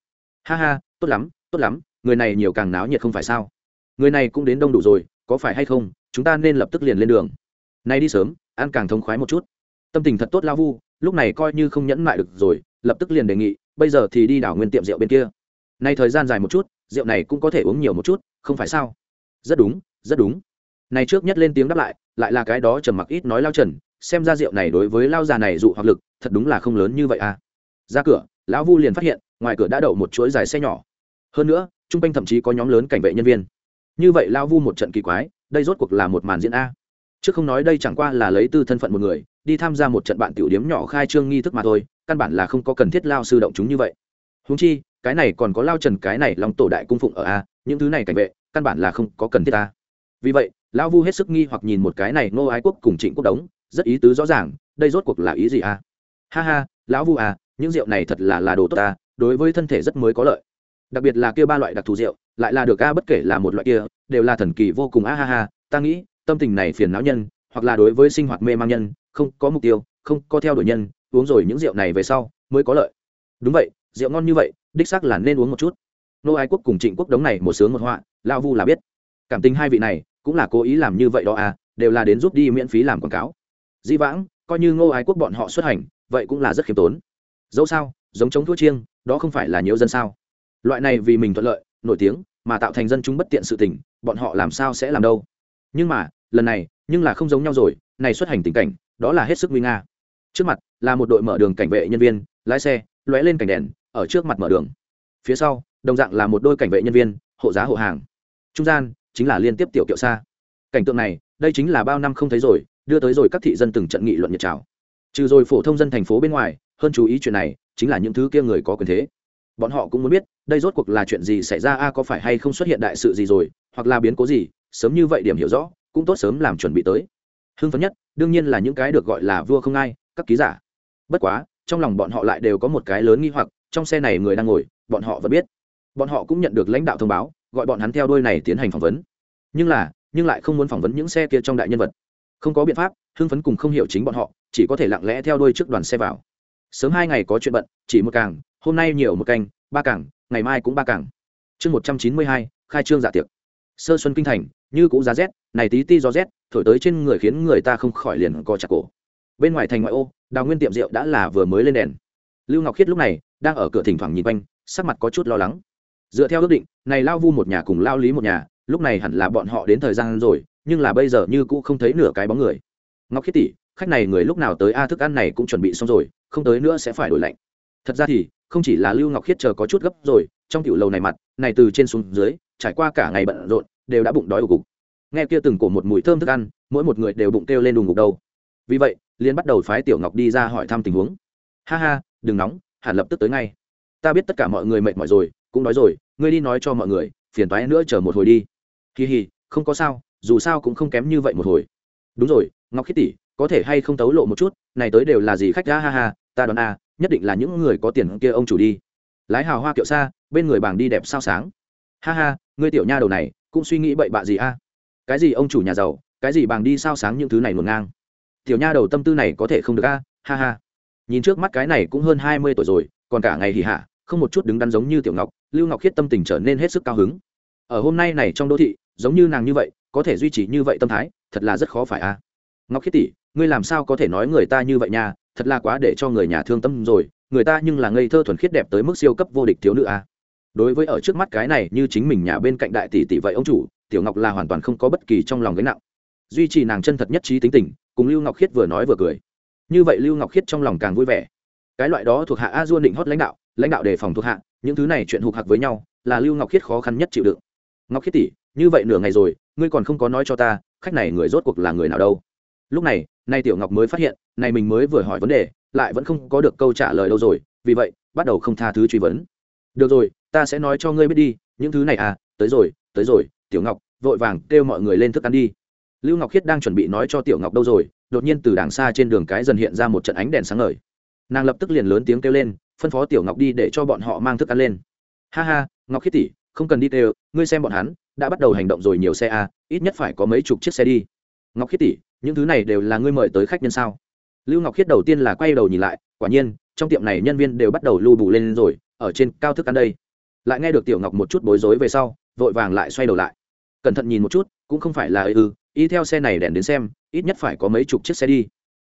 Ha ha, tốt lắm tốt lắm, người này nhiều càng náo nhiệt không phải sao. Người này cũng đến đông đủ rồi có phải hay không, chúng ta nên lập tức liền lên đường. Nay đi sớm, ăn càng thông khoái một chút. Tâm tình thật tốt lao vu, lúc này coi như không nhẫn mại được rồi, lập tức liền đề nghị, bây giờ thì đi đảo nguyên tiệm rượu bên kia. Nay thời gian dài một chút, rượu này cũng có thể uống nhiều một chút, không phải sao? Rất đúng rất đúng. Này trước nhất lên tiếng đáp lại lại là cái đó trầm mặc ít nói lao trần, xem ra rượu này đối với lao già này dụ hoặc lực, thật đúng là không lớn như vậy à. Ra cửa, lão vu liền phát hiện, ngoài cửa đã đậu một chuỗi dài xe nhỏ. Hơn nữa, trung quanh thậm chí có nhóm lớn cảnh vệ nhân viên như vậy lao vu một trận kỳ quái, đây rốt cuộc là một màn diễn a. Chứ không nói đây chẳng qua là lấy tư thân phận một người, đi tham gia một trận bạn tiểu điếm nhỏ khai trương nghi thức mà thôi, căn bản là không có cần thiết lao sư động chúng như vậy. Húng chi, cái này còn có lao trần, cái này lòng tổ đại cung phụng ở a, những thứ này cảnh vệ, căn bản là không có cần thiết ta vì vậy, lão vu hết sức nghi hoặc nhìn một cái này nô ái quốc cùng trịnh quốc đống, rất ý tứ rõ ràng, đây rốt cuộc là ý gì a? Ha ha, lão vu à những rượu này thật là là đồ tốt ta đối với thân thể rất mới có lợi. Đặc biệt là kia ba loại đặc thù rượu lại là được a bất kể là một loại kia, đều là thần kỳ vô cùng a ha ha, ta nghĩ, tâm tình này phiền não nhân, hoặc là đối với sinh hoạt mê mang nhân, không có mục tiêu, không có theo đuổi nhân, uống rồi những rượu này về sau, mới có lợi. Đúng vậy, rượu ngon như vậy, đích xác là nên uống một chút. Nô ái quốc cùng trịnh quốc đống này một sướng một họa lao vu là biết. Cảm tình hai vị này, cũng là cố ý làm như vậy đó à đều là đến giúp đi miễn phí làm quảng cáo. Dĩ vãng, coi như ngô ái quốc bọn họ xuất hành, vậy cũng là rất khiêm tốn. Dẫu sao, giống chống thua chiêng, đó không phải là nhiều dân sao? Loại này vì mình thuận lợi, nổi tiếng mà tạo thành dân chúng bất tiện sự tình, bọn họ làm sao sẽ làm đâu? Nhưng mà, lần này, nhưng là không giống nhau rồi, này xuất hành tình cảnh, đó là hết sức nguy nga. Trước mặt, là một đội mở đường cảnh vệ nhân viên, lái xe, lóe lên cảnh đèn, ở trước mặt mở đường. Phía sau, đồng dạng là một đôi cảnh vệ nhân viên, hộ giá hộ hàng. Trung gian, chính là liên tiếp tiểu kiệu xa. Cảnh tượng này, đây chính là bao năm không thấy rồi, đưa tới rồi các thị dân từng trận nghị luận nhật trào. Trừ rồi phổ thông dân thành phố bên ngoài, hơn chú ý chuyện này, chính là những thứ kia người có quyền thế bọn họ cũng muốn biết, đây rốt cuộc là chuyện gì xảy ra, a, có phải hay không xuất hiện đại sự gì rồi, hoặc là biến cố gì, sớm như vậy điểm hiểu rõ, cũng tốt sớm làm chuẩn bị tới. Hưng phấn nhất, đương nhiên là những cái được gọi là vua không ai, các ký giả. Bất quá, trong lòng bọn họ lại đều có một cái lớn nghi hoặc, trong xe này người đang ngồi, bọn họ vẫn biết. Bọn họ cũng nhận được lãnh đạo thông báo, gọi bọn hắn theo đôi này tiến hành phỏng vấn. Nhưng là, nhưng lại không muốn phỏng vấn những xe kia trong đại nhân vật. Không có biện pháp, hưng phấn cùng không hiểu chính bọn họ, chỉ có thể lặng lẽ theo đuôi trước đoàn xe vào. Sớm hai ngày có chuyện bận, chỉ một càng hôm nay nhiều một canh ba cảng, ngày mai cũng ba cảng. chương một trăm chín mươi hai khai trương dạ tiệc. Sơ xuân kinh thành như cũ giá rét này tí ti gió rét thổi tới trên người khiến người ta không khỏi liền co chặt cổ. Bên ngoài thành ngoại ô đào nguyên tiệm rượu đã là vừa mới lên đèn. Lưu ngọc khiết lúc này đang ở cửa thỉnh thoảng nhìn quanh sắc mặt có chút lo lắng. Dựa theo ước định này lao vu một nhà cùng lao lý một nhà lúc này hẳn là bọn họ đến thời gian rồi nhưng là bây giờ như cũ không thấy nửa cái bóng người. Ngọc khiết tỷ khách này người lúc nào tới a thức ăn này cũng chuẩn bị xong rồi không tới nữa sẽ phải đổi lạnh. Thật ra thì không chỉ là lưu ngọc khiết chờ có chút gấp rồi, trong tiểu lầu này mặt, này từ trên xuống dưới, trải qua cả ngày bận rộn, đều đã bụng đói ủ gục nghe kia từng cổ một mùi thơm thức ăn, mỗi một người đều bụng kêu lên đùng ngục đâu vì vậy liên bắt đầu phái tiểu ngọc đi ra hỏi thăm tình huống. Ha ha, đừng nóng, hẳn lập tức tới ngay. Ta biết tất cả mọi người mệt mỏi rồi, cũng nói rồi, ngươi đi nói cho mọi người, phiền toái nữa chờ một hồi đi. Kỳ hì, không có sao, dù sao cũng không kém như vậy một hồi. Đúng rồi, ngọc khiết tỷ, có thể hay không tấu lộ một chút, này tới đều là gì khách ra ha ha, ta đoán a nhất định là những người có tiền kia ông chủ đi. Lái hào hoa kiệu xa, bên người bảng đi đẹp sao sáng. Ha ha, ngươi tiểu nha đầu này, cũng suy nghĩ bậy bạ gì a? Cái gì ông chủ nhà giàu, cái gì bảng đi sao sáng những thứ này ngổn ngang. Tiểu nha đầu tâm tư này có thể không được a? Ha ha. Nhìn trước mắt cái này cũng hơn hai mươi tuổi rồi, còn cả ngày thì hạ, không một chút đứng đắn giống như tiểu ngọc, lưu ngọc khiết tâm tình trở nên hết sức cao hứng. Ở hôm nay này trong đô thị, giống như nàng như vậy, có thể duy trì như vậy tâm thái, thật là rất khó phải a. Ngọc khiết tỷ ngươi làm sao có thể nói người ta như vậy nha, thật là quá để cho người nhà thương tâm rồi, người ta nhưng là ngây thơ thuần khiết đẹp tới mức siêu cấp vô địch thiếu nữ a. Đối với ở trước mắt cái này như chính mình nhà bên cạnh đại tỷ tỷ vậy ông chủ, tiểu ngọc là hoàn toàn không có bất kỳ trong lòng gánh nặng. Duy trì nàng chân thật nhất trí tính tình, cùng lưu ngọc khiết vừa nói vừa cười. Như vậy lưu ngọc khiết trong lòng càng vui vẻ. Cái loại đó thuộc hạ a duôn định hót lãnh đạo lãnh đạo đề phòng thuộc hạ, những thứ này chuyện hụt hạc với nhau, là lưu ngọc khiết khó khăn nhất chịu đựng. Ngọc khiết tỷ, như vậy nửa ngày rồi, ngươi còn không có nói cho ta, khách này người rốt cuộc là người nào đâu? Lúc này nay tiểu ngọc mới phát hiện này mình mới vừa hỏi vấn đề lại vẫn không có được câu trả lời đâu rồi vì vậy bắt đầu không tha thứ truy vấn. Được rồi ta sẽ nói cho ngươi biết đi những thứ này à tới rồi tới rồi tiểu ngọc vội vàng kêu mọi người lên thức ăn đi. Lưu ngọc khiết đang chuẩn bị nói cho tiểu ngọc đâu rồi đột nhiên từ đàng xa trên đường cái dần hiện ra một trận ánh đèn sáng ngời. Nàng lập tức liền lớn tiếng kêu lên phân phó tiểu ngọc đi để cho bọn họ mang thức ăn lên. Ha ha ngọc khiết tỷ không cần đi kêu ngươi xem bọn hắn đã bắt đầu hành động rồi nhiều xe à, ít nhất phải có mấy chục chiếc xe đi. Ngọc khiết tỷ những thứ này đều là ngươi mời tới khách nhân sao? Lưu ngọc khiết đầu tiên là quay đầu nhìn lại, quả nhiên, trong tiệm này nhân viên đều bắt đầu lưu bù lên rồi, ở trên cao thức ăn đây. Lại nghe được tiểu ngọc một chút bối rối về sau, vội vàng lại xoay đầu lại. Cẩn thận nhìn một chút, cũng không phải là ư, y theo xe này đèn đến xem, ít nhất phải có mấy chục chiếc xe đi.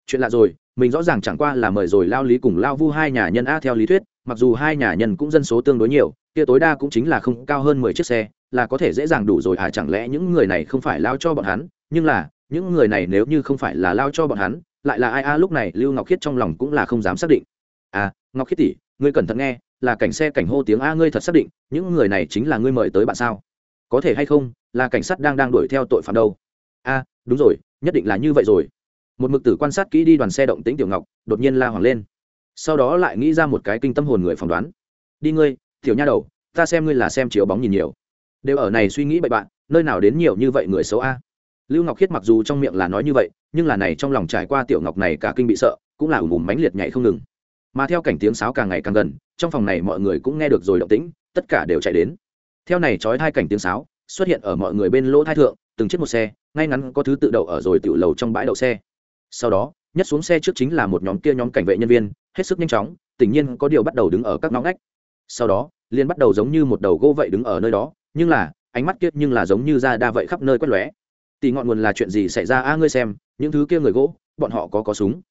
Chuyện lạ rồi, mình rõ ràng chẳng qua là mời rồi lao lý cùng lao vu hai nhà nhân a theo lý thuyết, mặc dù hai nhà nhân cũng dân số tương đối nhiều, kia tối đa cũng chính là không cao hơn mười chiếc xe, là có thể dễ dàng đủ rồi à chẳng lẽ những người này không phải lao cho bọn hắn, nhưng là những người này nếu như không phải là lao cho bọn hắn, lại là ai? A lúc này lưu ngọc khiết trong lòng cũng là không dám xác định. À ngọc khiết tỷ, ngươi cẩn thận nghe, là cảnh xe cảnh hô tiếng a ngươi thật xác định, những người này chính là ngươi mời tới bạn sao? Có thể hay không, là cảnh sát đang đang đuổi theo tội phạm đâu? A đúng rồi, nhất định là như vậy rồi. Một mực tử quan sát kỹ đi đoàn xe động tĩnh tiểu ngọc, đột nhiên la hoàng lên. Sau đó lại nghĩ ra một cái kinh tâm hồn người phỏng đoán. Đi ngươi, tiểu nha đầu, ta xem ngươi là xem chiếu bóng nhìn nhiều. Đều ở này suy nghĩ bậy bạn, nơi nào đến nhiều như vậy người xấu a? Lưu ngọc khiết mặc dù trong miệng là nói như vậy, nhưng là này trong lòng trải qua tiểu ngọc này cả kinh bị sợ, cũng là ùm ùm mánh liệt nhảy không ngừng. Mà theo cảnh tiếng sáo càng ngày càng gần, trong phòng này mọi người cũng nghe được rồi động tĩnh, tất cả đều chạy đến. Theo này trói thai cảnh tiếng sáo, xuất hiện ở mọi người bên lỗ thai thượng, từng chiếc một xe, ngay ngắn có thứ tự đậu ở rồi tiểu lầu trong bãi đậu xe. Sau đó, nhất xuống xe trước chính là một nhóm kia nhóm cảnh vệ nhân viên, hết sức nhanh chóng, tình nhiên có điều bắt đầu đứng ở các ngõ ngách. Sau đó liên bắt đầu giống như một đầu gỗ vậy đứng ở nơi đó, nhưng là, ánh mắt kiết nhưng là giống như da đa vậy khắp nơi quét lóe tỷ ngọn nguồn là chuyện gì xảy ra? A, ngươi xem, những thứ kia người gỗ, bọn họ có có súng.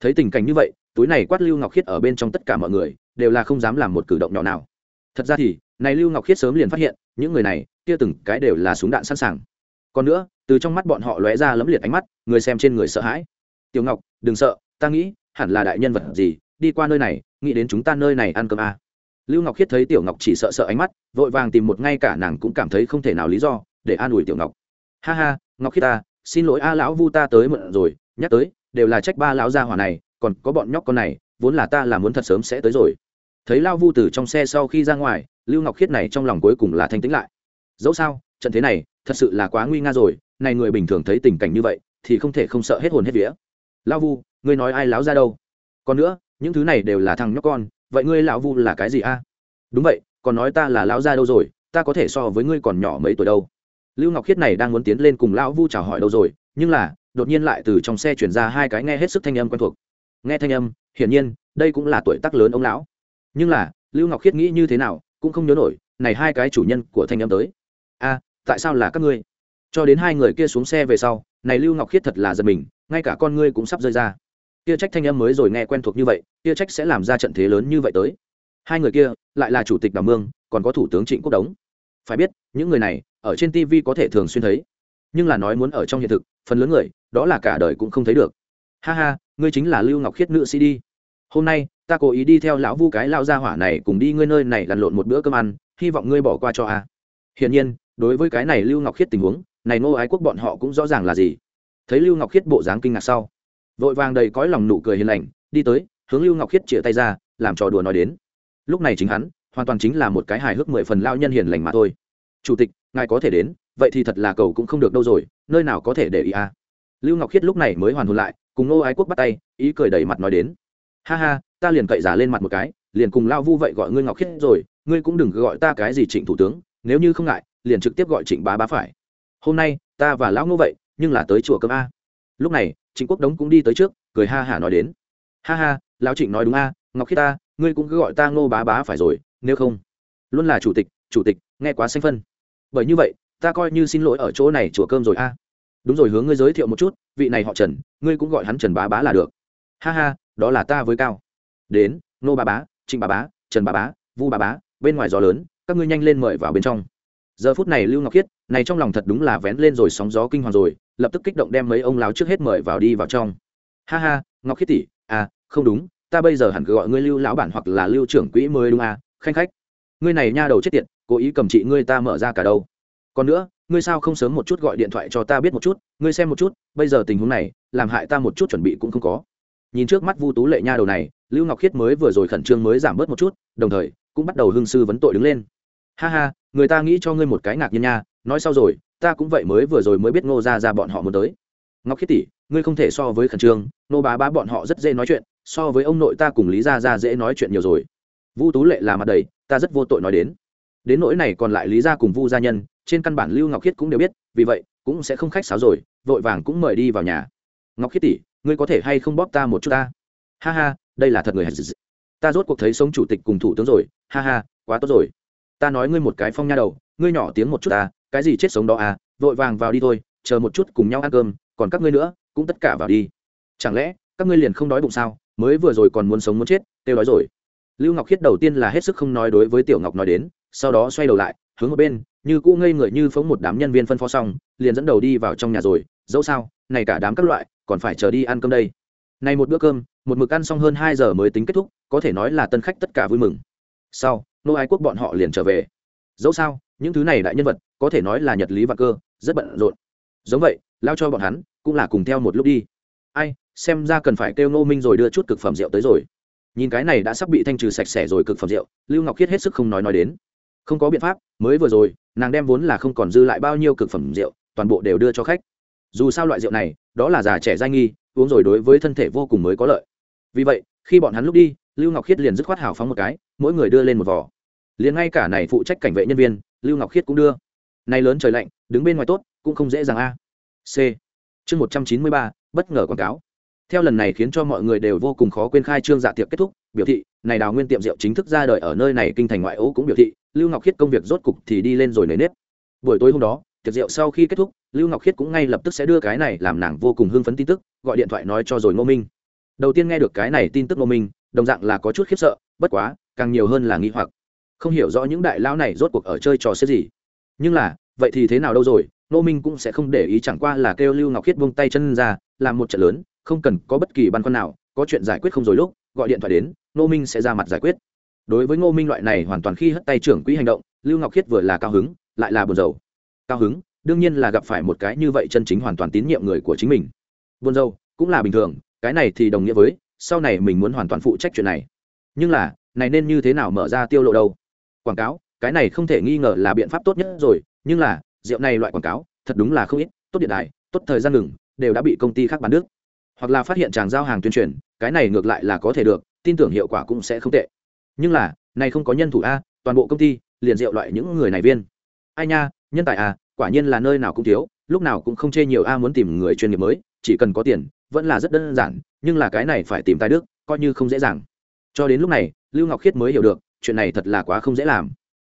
Thấy tình cảnh như vậy, túi này quát lưu ngọc khiết ở bên trong tất cả mọi người, đều là không dám làm một cử động nhỏ nào. Thật ra thì, này lưu ngọc khiết sớm liền phát hiện, những người này, kia từng cái đều là súng đạn sẵn sàng. Còn nữa, từ trong mắt bọn họ lóe ra lấm liệt ánh mắt, người xem trên người sợ hãi. Tiểu ngọc, đừng sợ, ta nghĩ, hẳn là đại nhân vật gì, đi qua nơi này, nghĩ đến chúng ta nơi này ăn cơm à. lưu ngọc khiết thấy tiểu ngọc chỉ sợ sợ ánh mắt, vội vàng tìm một ngay cả nàng cũng cảm thấy không thể nào lý do để an ủi tiểu ngọc. Ha ha ngọc khiết ta, xin lỗi a lão vu ta tới mượn rồi, nhắc tới, đều là trách ba lão gia hỏa này, còn có bọn nhóc con này, vốn là ta là muốn thật sớm sẽ tới rồi. Thấy lao vu từ trong xe sau khi ra ngoài, lưu ngọc khiết này trong lòng cuối cùng là thanh tĩnh lại. Dẫu sao, trận thế này, thật sự là quá nguy nga rồi, này người bình thường thấy tình cảnh như vậy, thì không thể không sợ hết hồn hết vía. Lao vu, ngươi nói ai láo ra đâu? Còn nữa, những thứ này đều là thằng nhóc con, vậy ngươi lão vu là cái gì a? Đúng vậy, còn nói ta là lão gia đâu rồi, ta có thể so với ngươi còn nhỏ mấy tuổi đâu lưu ngọc khiết này đang muốn tiến lên cùng lão vu chào hỏi đâu rồi, nhưng là, đột nhiên lại từ trong xe chuyển ra hai cái nghe hết sức thanh âm quen thuộc. Nghe thanh âm, hiển nhiên, đây cũng là tuổi tác lớn ông lão. Nhưng là, lưu ngọc khiết nghĩ như thế nào, cũng không nhớ nổi, này hai cái chủ nhân của thanh âm tới. A, tại sao là các ngươi? Cho đến hai người kia xuống xe về sau, này lưu ngọc khiết thật là giật mình, ngay cả con ngươi cũng sắp rơi ra. Kia trách thanh âm mới rồi nghe quen thuộc như vậy, kia trách sẽ làm ra trận thế lớn như vậy tới. Hai người kia, lại là chủ tịch đào mương, còn có thủ tướng trịnh quốc đống. Phải biết, những người này ở trên tv có thể thường xuyên thấy. Nhưng là nói muốn ở trong hiện thực, phần lớn người, đó là cả đời cũng không thấy được. Ha ha, ngươi chính là lưu ngọc khiết nữ sĩ đi. Hôm nay, ta cố ý đi theo lão vu cái lao gia hỏa này cùng đi ngươi nơi này lăn lộn một bữa cơm ăn, hy vọng ngươi bỏ qua cho a. Hiển nhiên, đối với cái này lưu ngọc khiết tình huống, này ngô ái quốc bọn họ cũng rõ ràng là gì. Thấy lưu ngọc khiết bộ dáng kinh ngạc sau, vội vàng đầy cõi lòng nụ cười hiền lành, đi tới, hướng lưu ngọc khiết chĩa tay ra, làm trò đùa nói đến. Lúc này chính hắn, hoàn toàn chính là một cái hài hước mười phần lao nhân hiền lành mà thôi. Chủ tịch ngài có thể đến, vậy thì thật là cầu cũng không được đâu rồi, nơi nào có thể để ý à? Lưu ngọc khiết lúc này mới hoàn hồn lại, cùng ngô ái quốc bắt tay, ý cười đẩy mặt nói đến. Ha ha, ta liền cậy giả lên mặt một cái, liền cùng lao vu vậy gọi ngươi ngọc khiết rồi, ngươi cũng đừng gọi ta cái gì trịnh thủ tướng, nếu như không ngại, liền trực tiếp gọi trịnh bá bá phải. Hôm nay, ta và lão ngô vậy, nhưng là tới chùa cơm a. Lúc này, trịnh quốc đống cũng đi tới trước, cười ha hả nói đến. Ha ha, lão trịnh nói đúng a, ngọc khiết ta, ngươi cũng cứ gọi ta ngô bá bá phải rồi, nếu không. Luôn là chủ tịch chủ tịch, nghe quá xanh phân bởi như vậy, ta coi như xin lỗi ở chỗ này chùa cơm rồi a. Đúng rồi, hướng ngươi giới thiệu một chút, vị này họ trần, ngươi cũng gọi hắn trần bá bá là được. Ha ha, đó là ta với cao. Đến, nô bá bá, trịnh bá bá, trần bá bá, vu bá bá, bên ngoài gió lớn, các ngươi nhanh lên mời vào bên trong. Giờ phút này lưu ngọc khiết, này trong lòng thật đúng là vén lên rồi sóng gió kinh hoàng rồi, lập tức kích động đem mấy ông láo trước hết mời vào đi vào trong. Ha ha, ngọc khiết tỷ à không đúng, ta bây giờ hẳn cứ gọi ngươi lưu lão bản hoặc là lưu trưởng quỹ mới đúng à khanh khách. Ngươi này nha đầu chết tiệt cố ý cầm chị ngươi ta mở ra cả đâu. Còn nữa, ngươi sao không sớm một chút gọi điện thoại cho ta biết một chút, ngươi xem một chút, bây giờ tình huống này, làm hại ta một chút chuẩn bị cũng không có. Nhìn trước mắt vu tú lệ nha đầu này, lưu ngọc khiết mới vừa rồi khẩn trương mới giảm bớt một chút, đồng thời, cũng bắt đầu hương sư vấn tội đứng lên. Ha ha, người ta nghĩ cho ngươi một cái ngạc nhiên nha, nói sau rồi, ta cũng vậy mới vừa rồi mới biết ngô ra ra bọn họ muốn tới. Ngọc khiết tỷ, ngươi không thể so với khẩn trương nô bá bá bọn họ rất dễ nói chuyện, so với ông nội ta cùng lý gia ra dễ nói chuyện nhiều rồi. Vu tú lệ là mặt đầy, ta rất vô tội nói đến đến nỗi này còn lại lý gia cùng vu gia nhân, trên căn bản lưu ngọc khiết cũng đều biết, vì vậy, cũng sẽ không khách sáo rồi, vội vàng cũng mời đi vào nhà. Ngọc khiết tỷ, ngươi có thể hay không bóp ta một chút ta? Ha ha, đây là thật người ta rốt cuộc thấy sống chủ tịch cùng thủ tướng rồi, ha ha, quá tốt rồi. Ta nói ngươi một cái phong nha đầu, ngươi nhỏ tiếng một chút ta, cái gì chết sống đó à vội vàng vào đi thôi, chờ một chút cùng nhau ăn cơm, còn các ngươi nữa, cũng tất cả vào đi. Chẳng lẽ, các ngươi liền không đói bụng sao? Mới vừa rồi còn muốn sống muốn chết tiêu đói rồi. Lưu ngọc khiết đầu tiên là hết sức không nói đối với tiểu ngọc nói đến sau đó xoay đầu lại, hướng ở bên, như cũ ngây người như phóng một đám nhân viên phân phó xong, liền dẫn đầu đi vào trong nhà rồi. Dẫu sao, này cả đám các loại, còn phải chờ đi ăn cơm đây. Này một bữa cơm, một mực ăn xong hơn hai giờ mới tính kết thúc, có thể nói là tân khách tất cả vui mừng. Sau, nô ái quốc bọn họ liền trở về. Dẫu sao, những thứ này đại nhân vật, có thể nói là nhật lý và cơ, rất bận rộn. Giống vậy, lao cho bọn hắn, cũng là cùng theo một lúc đi. Ai, xem ra cần phải kêu ngô minh rồi đưa chút cực phẩm rượu tới rồi. Nhìn cái này đã sắp bị thanh trừ sạch sẽ rồi cực phẩm rượu, lưu ngọc khiết hết sức không nói nói đến không có biện pháp, mới vừa rồi, nàng đem vốn là không còn dư lại bao nhiêu cực phẩm rượu, toàn bộ đều đưa cho khách. Dù sao loại rượu này, đó là già trẻ dai nghi, uống rồi đối với thân thể vô cùng mới có lợi. Vì vậy, khi bọn hắn lúc đi, lưu ngọc khiết liền dứt khoát hào phóng một cái, mỗi người đưa lên một vỏ liền ngay cả này phụ trách cảnh vệ nhân viên, lưu ngọc khiết cũng đưa. Nay lớn trời lạnh, đứng bên ngoài tốt, cũng không dễ dàng a. C. Chương một trăm chín mươi ba, bất ngờ quảng cáo. Theo lần này khiến cho mọi người đều vô cùng khó quên khai trương dạ tiệc kết thúc, biểu thị này đào nguyên tiệm rượu chính thức ra đời ở nơi này kinh thành ngoại ô cũng biểu thị, lưu ngọc khiết công việc rốt cục thì đi lên rồi nề nếp. Buổi tối hôm đó, tiệc rượu sau khi kết thúc, lưu ngọc khiết cũng ngay lập tức sẽ đưa cái này làm nàng vô cùng hưng phấn tin tức, gọi điện thoại nói cho rồi ngô minh. Đầu tiên nghe được cái này tin tức ngô minh, đồng dạng là có chút khiếp sợ, bất quá, càng nhiều hơn là nghi hoặc. Không hiểu rõ những đại lão này rốt cuộc ở chơi trò xếp gì. Nhưng là, vậy thì thế nào đâu rồi, ngô minh cũng sẽ không để ý chẳng qua là kêu lưu ngọc khiết buông tay chân ra, làm một trận lớn, không cần có bất kỳ băn khoăn nào, có chuyện giải quyết không rồi lúc gọi điện thoại đến, ngô minh sẽ ra mặt giải quyết. Đối với ngô minh loại này hoàn toàn khi hất tay trưởng quỹ hành động, lưu ngọc khiết vừa là cao hứng, lại là buồn rầu. Cao hứng, đương nhiên là gặp phải một cái như vậy chân chính hoàn toàn tín nhiệm người của chính mình. Buồn rầu, cũng là bình thường, cái này thì đồng nghĩa với, sau này mình muốn hoàn toàn phụ trách chuyện này. Nhưng là, này nên như thế nào mở ra tiêu lộ đâu? Quảng cáo, cái này không thể nghi ngờ là biện pháp tốt nhất rồi, nhưng là, rượu này loại quảng cáo, thật đúng là không ít, tốt điện đài, tốt thời gian ngừng, đều đã bị công ty khác bán nước. Hoặc là phát hiện chàng giao hàng tuyên truyền cái này ngược lại là có thể được, tin tưởng hiệu quả cũng sẽ không tệ. Nhưng là, này không có nhân thủ a, toàn bộ công ty, liền rượu loại những người này viên. Ai nha, nhân tài a quả nhiên là nơi nào cũng thiếu, lúc nào cũng không chê nhiều a muốn tìm người chuyên nghiệp mới, chỉ cần có tiền, vẫn là rất đơn giản, nhưng là cái này phải tìm tài đức, coi như không dễ dàng. Cho đến lúc này, lưu ngọc khiết mới hiểu được, chuyện này thật là quá không dễ làm.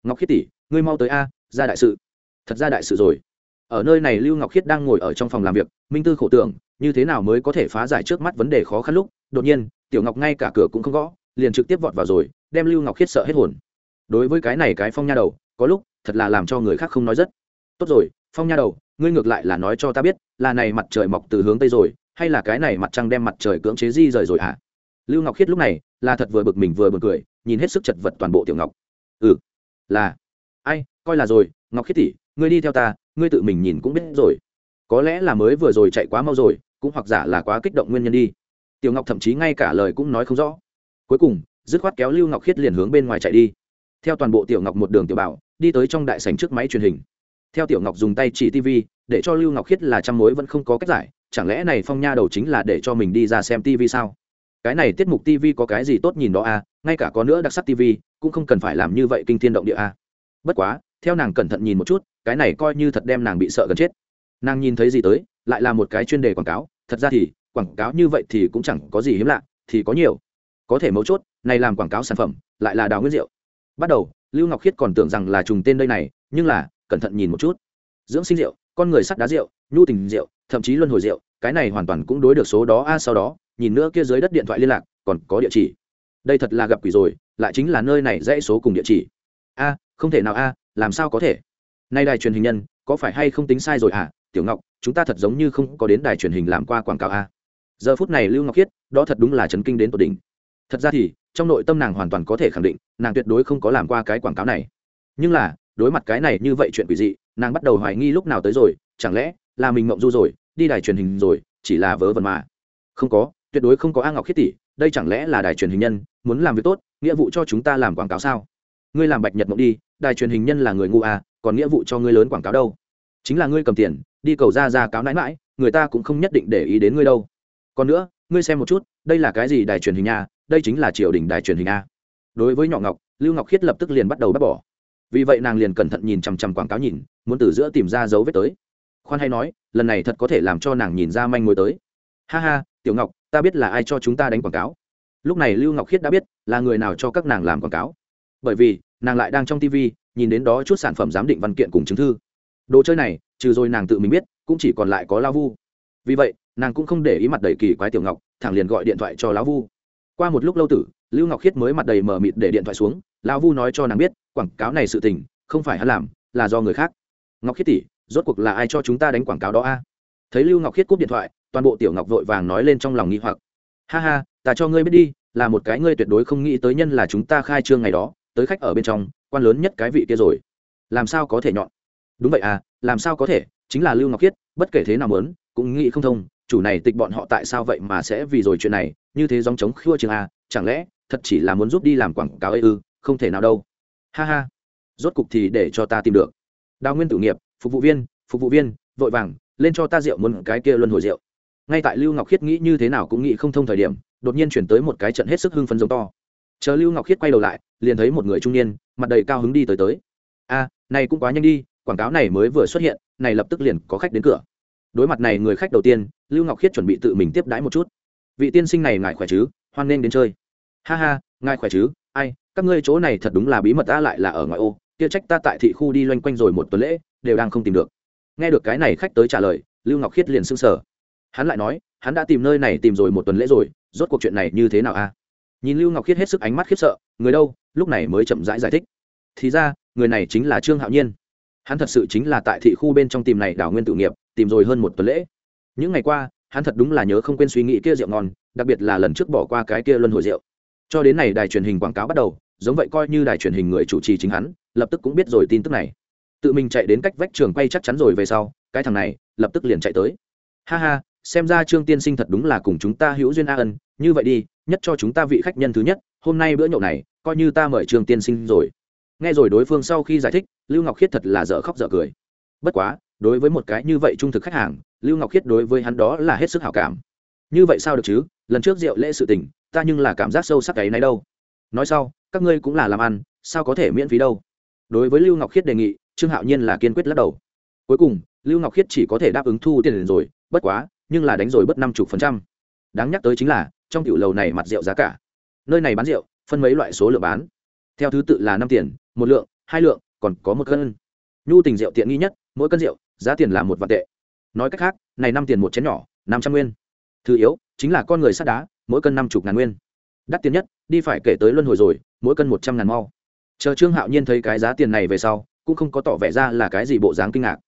Ngọc khiết tỷ, ngươi mau tới a, ra đại sự. Thật ra đại sự rồi. Ở nơi này lưu ngọc khiết đang ngồi ở trong phòng làm việc, minh tư khổ tưởng, như thế nào mới có thể phá giải trước mắt vấn đề khó khăn lúc đột nhiên, tiểu ngọc ngay cả cửa cũng không gõ, liền trực tiếp vọt vào rồi, đem lưu ngọc khiết sợ hết hồn. Đối với cái này cái phong nha đầu, có lúc, thật là làm cho người khác không nói rất. Tốt rồi, phong nha đầu, ngươi ngược lại là nói cho ta biết, là này mặt trời mọc từ hướng tây rồi, hay là cái này mặt trăng đem mặt trời cưỡng chế di rời rồi hả? Lưu ngọc khiết lúc này, là thật vừa bực mình vừa bực cười, nhìn hết sức chật vật toàn bộ tiểu ngọc. Ừ là. Ai, coi là rồi, ngọc khiết tỷ, ngươi đi theo ta, ngươi tự mình nhìn cũng biết rồi. Có lẽ là mới vừa rồi chạy quá mau rồi, cũng hoặc giả là quá kích động nguyên nhân đi tiểu ngọc thậm chí ngay cả lời cũng nói không rõ. Cuối cùng, dứt khoát kéo lưu ngọc khiết liền hướng bên ngoài chạy đi. Theo toàn bộ tiểu ngọc một đường tiểu bảo, đi tới trong đại sảnh trước máy truyền hình. Theo tiểu ngọc dùng tay chỉ tv để cho lưu ngọc khiết là trăm mối vẫn không có cách giải, chẳng lẽ này phong nha đầu chính là để cho mình đi ra xem tv sao? Cái này tiết mục tv có cái gì tốt nhìn đó à ngay cả có nữa đặc sắc tv cũng không cần phải làm như vậy kinh thiên động địa à. Bất quá, theo nàng cẩn thận nhìn một chút, cái này coi như thật đem nàng bị sợ gần chết. Nàng nhìn thấy gì tới, lại là một cái chuyên đề quảng cáo, thật ra thì quảng cáo như vậy thì cũng chẳng có gì hiếm lạ, thì có nhiều. Có thể mấu chốt, này làm quảng cáo sản phẩm, lại là đào nguyên rượu bắt đầu, lưu ngọc khiết còn tưởng rằng là trùng tên đây này, nhưng là, cẩn thận nhìn một chút. Dưỡng sinh rượu, con người sắt đá rượu, nhu tình rượu, thậm chí luân hồi rượu, cái này hoàn toàn cũng đối được số đó a, sau đó, nhìn nữa kia dưới đất điện thoại liên lạc, còn có địa chỉ. Đây thật là gặp quỷ rồi, lại chính là nơi này dãy số cùng địa chỉ. A, không thể nào a, làm sao có thể? Nay đài truyền hình nhân, có phải hay không tính sai rồi à tiểu ngọc, chúng ta thật giống như không có đến đài truyền hình làm qua quảng cáo a giờ phút này lưu ngọc khiết, đó thật đúng là chấn kinh đến tột đỉnh. Thật ra thì, trong nội tâm nàng hoàn toàn có thể khẳng định, nàng tuyệt đối không có làm qua cái quảng cáo này. Nhưng là, đối mặt cái này như vậy chuyện quỷ dị, nàng bắt đầu hoài nghi lúc nào tới rồi, chẳng lẽ là mình mộng du rồi, đi đài truyền hình rồi, chỉ là vớ vẩn mà. Không có, tuyệt đối không có a ngọc khiết tỷ, đây chẳng lẽ là đài truyền hình nhân, muốn làm việc tốt, nghĩa vụ cho chúng ta làm quảng cáo sao? Ngươi làm bạch nhật mộng đi, đài truyền hình nhân là người ngu à còn nghĩa vụ cho ngươi lớn quảng cáo đâu. Chính là ngươi cầm tiền, đi cầu ra ra cáo nãi mãi người ta cũng không nhất định để ý đến ngươi đâu còn nữa, ngươi xem một chút, đây là cái gì đài truyền hình nha đây chính là triều đình đài truyền hình a. Đối với nhỏ ngọc, lưu ngọc khiết lập tức liền bắt đầu bắt bỏ. Vì vậy nàng liền cẩn thận nhìn chằm chằm quảng cáo nhìn, muốn từ giữa tìm ra dấu vết tới. Khoan hay nói, lần này thật có thể làm cho nàng nhìn ra manh mối tới. Ha ha, tiểu ngọc, ta biết là ai cho chúng ta đánh quảng cáo. Lúc này lưu ngọc khiết đã biết, là người nào cho các nàng làm quảng cáo. Bởi vì, nàng lại đang trong tv nhìn đến đó chút sản phẩm giám định văn kiện cùng chứng thư. Đồ chơi này, trừ rồi nàng tự mình biết, cũng chỉ còn lại có lao vu. Vì vậy nàng cũng không để ý mặt đầy kỳ quái tiểu ngọc, thẳng liền gọi điện thoại cho lão vu. Qua một lúc lâu tử, lưu ngọc khiết mới mặt đầy mờ mịt để điện thoại xuống, lão vu nói cho nàng biết, quảng cáo này sự tình, không phải hắn làm, là do người khác. Ngọc khiết tỷ, rốt cuộc là ai cho chúng ta đánh quảng cáo đó a? Thấy lưu ngọc khiết cúp điện thoại, toàn bộ tiểu ngọc vội vàng nói lên trong lòng nghi hoặc. Ha ha, ta cho ngươi biết đi, là một cái ngươi tuyệt đối không nghĩ tới nhân là chúng ta khai trương ngày đó, tới khách ở bên trong, quan lớn nhất cái vị kia rồi. Làm sao có thể nhọn? Đúng vậy à làm sao có thể, chính là lưu ngọc khiết, bất kể thế nào muốn, cũng nghĩ không thông chủ này tịch bọn họ tại sao vậy mà sẽ vì rồi chuyện này, như thế dòng chống khua trường a, chẳng lẽ thật chỉ là muốn giúp đi làm quảng cáo ấy ư, không thể nào đâu. Ha ha, rốt cục thì để cho ta tìm được. Đào nguyên tử nghiệp, phục vụ viên, phục vụ viên, vội vàng, lên cho ta rượu muốn cái kia luân hồi rượu. Ngay tại lưu ngọc khiết nghĩ như thế nào cũng nghĩ không thông thời điểm, đột nhiên chuyển tới một cái trận hết sức hưng phấn giống to. Chờ lưu ngọc khiết quay đầu lại, liền thấy một người trung niên, mặt đầy cao hứng đi tới tới. A, này cũng quá nhanh đi, quảng cáo này mới vừa xuất hiện, này lập tức liền có khách đến cửa đối mặt này người khách đầu tiên lưu ngọc khiết chuẩn bị tự mình tiếp đãi một chút. Vị tiên sinh này ngài khỏe chứ? Hoan nghênh đến chơi. Ha ha ngài khỏe chứ? Ai các ngươi chỗ này thật đúng là bí mật ta lại là ở ngoại ô. Kia trách ta tại thị khu đi loanh quanh rồi một tuần lễ đều đang không tìm được. Nghe được cái này khách tới trả lời lưu ngọc khiết liền s ư n g sở hắn lại nói hắn đã tìm nơi này tìm rồi một tuần lễ rồi rốt cuộc chuyện này như thế nào a? Nhìn lưu ngọc khiết hết sức ánh mắt khiếp sợ người đâu lúc này mới chậm rãi giải, giải thích. Thì ra người này chính là trương hạo nhiên. Hắn thật sự chính là tại thị khu bên trong tìm này đảo nguyên tự nghiệp tìm rồi hơn một tuần lễ. Những ngày qua, hắn thật đúng là nhớ không quên suy nghĩ kia rượu ngon, đặc biệt là lần trước bỏ qua cái kia luân hồi rượu. Cho đến này đài truyền hình quảng cáo bắt đầu, giống vậy coi như đài truyền hình người chủ trì chính hắn, lập tức cũng biết rồi tin tức này. Tự mình chạy đến cách vách trường quay chắc chắn rồi về sau, cái thằng này, lập tức liền chạy tới. Ha ha, xem ra trương tiên sinh thật đúng là cùng chúng ta hữu duyên a ân, như vậy đi, nhất cho chúng ta vị khách nhân thứ nhất, hôm nay bữa nhậu này, coi như ta mời trương tiên sinh rồi. Nghe rồi đối phương sau khi giải thích, lưu ngọc khiết thật là dở khóc dở cười. Bất quá đối với một cái như vậy trung thực khách hàng, lưu ngọc khiết đối với hắn đó là hết sức hảo cảm. Như vậy sao được chứ? Lần trước rượu lễ sự tình, ta nhưng là cảm giác sâu sắc cái này đâu. Nói sau, các ngươi cũng là làm ăn, sao có thể miễn phí đâu? Đối với lưu ngọc khiết đề nghị, trương hạo nhiên là kiên quyết lắc đầu. Cuối cùng, lưu ngọc khiết chỉ có thể đáp ứng thu tiền rồi, bất quá, nhưng là đánh rồi bất năm chục phần trăm. Đáng nhắc tới chính là, trong tiểu lầu này mặt rượu giá cả. Nơi này bán rượu, phân mấy loại số lượng bán. Theo thứ tự là năm tiền, một lượng, hai lượng, còn có một cân. Nhu tình rượu tiện nghi nhất mỗi cân rượu, giá tiền là một vạn tệ. Nói cách khác, này năm tiền một chén nhỏ, năm trăm nguyên. Thứ yếu, chính là con người sắt đá, mỗi cân năm chục ngàn nguyên. Đắt tiền nhất, đi phải kể tới luân hồi rồi, mỗi cân một trăm ngàn mau. Chờ trương hạo nhiên thấy cái giá tiền này về sau, cũng không có tỏ vẻ ra là cái gì bộ dáng kinh ngạc.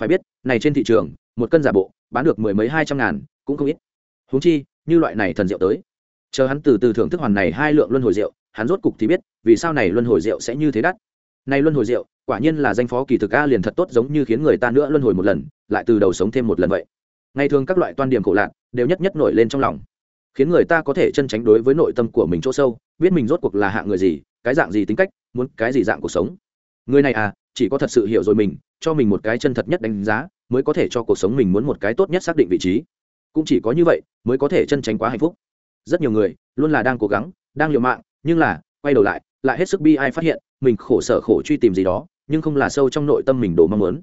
Phải biết, này trên thị trường, một cân giả bộ, bán được mười mấy hai trăm ngàn, cũng không ít. Huống chi, như loại này thần rượu tới. Chờ hắn từ từ thưởng thức hoàn này hai lượng luân hồi rượu, hắn rốt cục thì biết, vì sao này luân hồi rượu sẽ như thế đắt. Này luân hồi rượu quả nhiên là danh phó kỳ thực a liền thật tốt giống như khiến người ta nữa luân hồi một lần, lại từ đầu sống thêm một lần vậy. Ngày thường các loại toan điểm khổ lạc đều nhất nhất nổi lên trong lòng. Khiến người ta có thể chân tránh đối với nội tâm của mình chỗ sâu, biết mình rốt cuộc là hạng người gì, cái dạng gì tính cách, muốn cái gì dạng cuộc sống. Người này à chỉ có thật sự hiểu rồi mình, cho mình một cái chân thật nhất đánh giá, mới có thể cho cuộc sống mình muốn một cái tốt nhất xác định vị trí. Cũng chỉ có như vậy, mới có thể chân tránh quá hạnh phúc. Rất nhiều người luôn là đang cố gắng, đang liều mạng, nhưng là quay đầu lại lại hết sức bi ai phát hiện, mình khổ sở khổ truy tìm gì đó nhưng không là sâu trong nội tâm mình đổ mong muốn.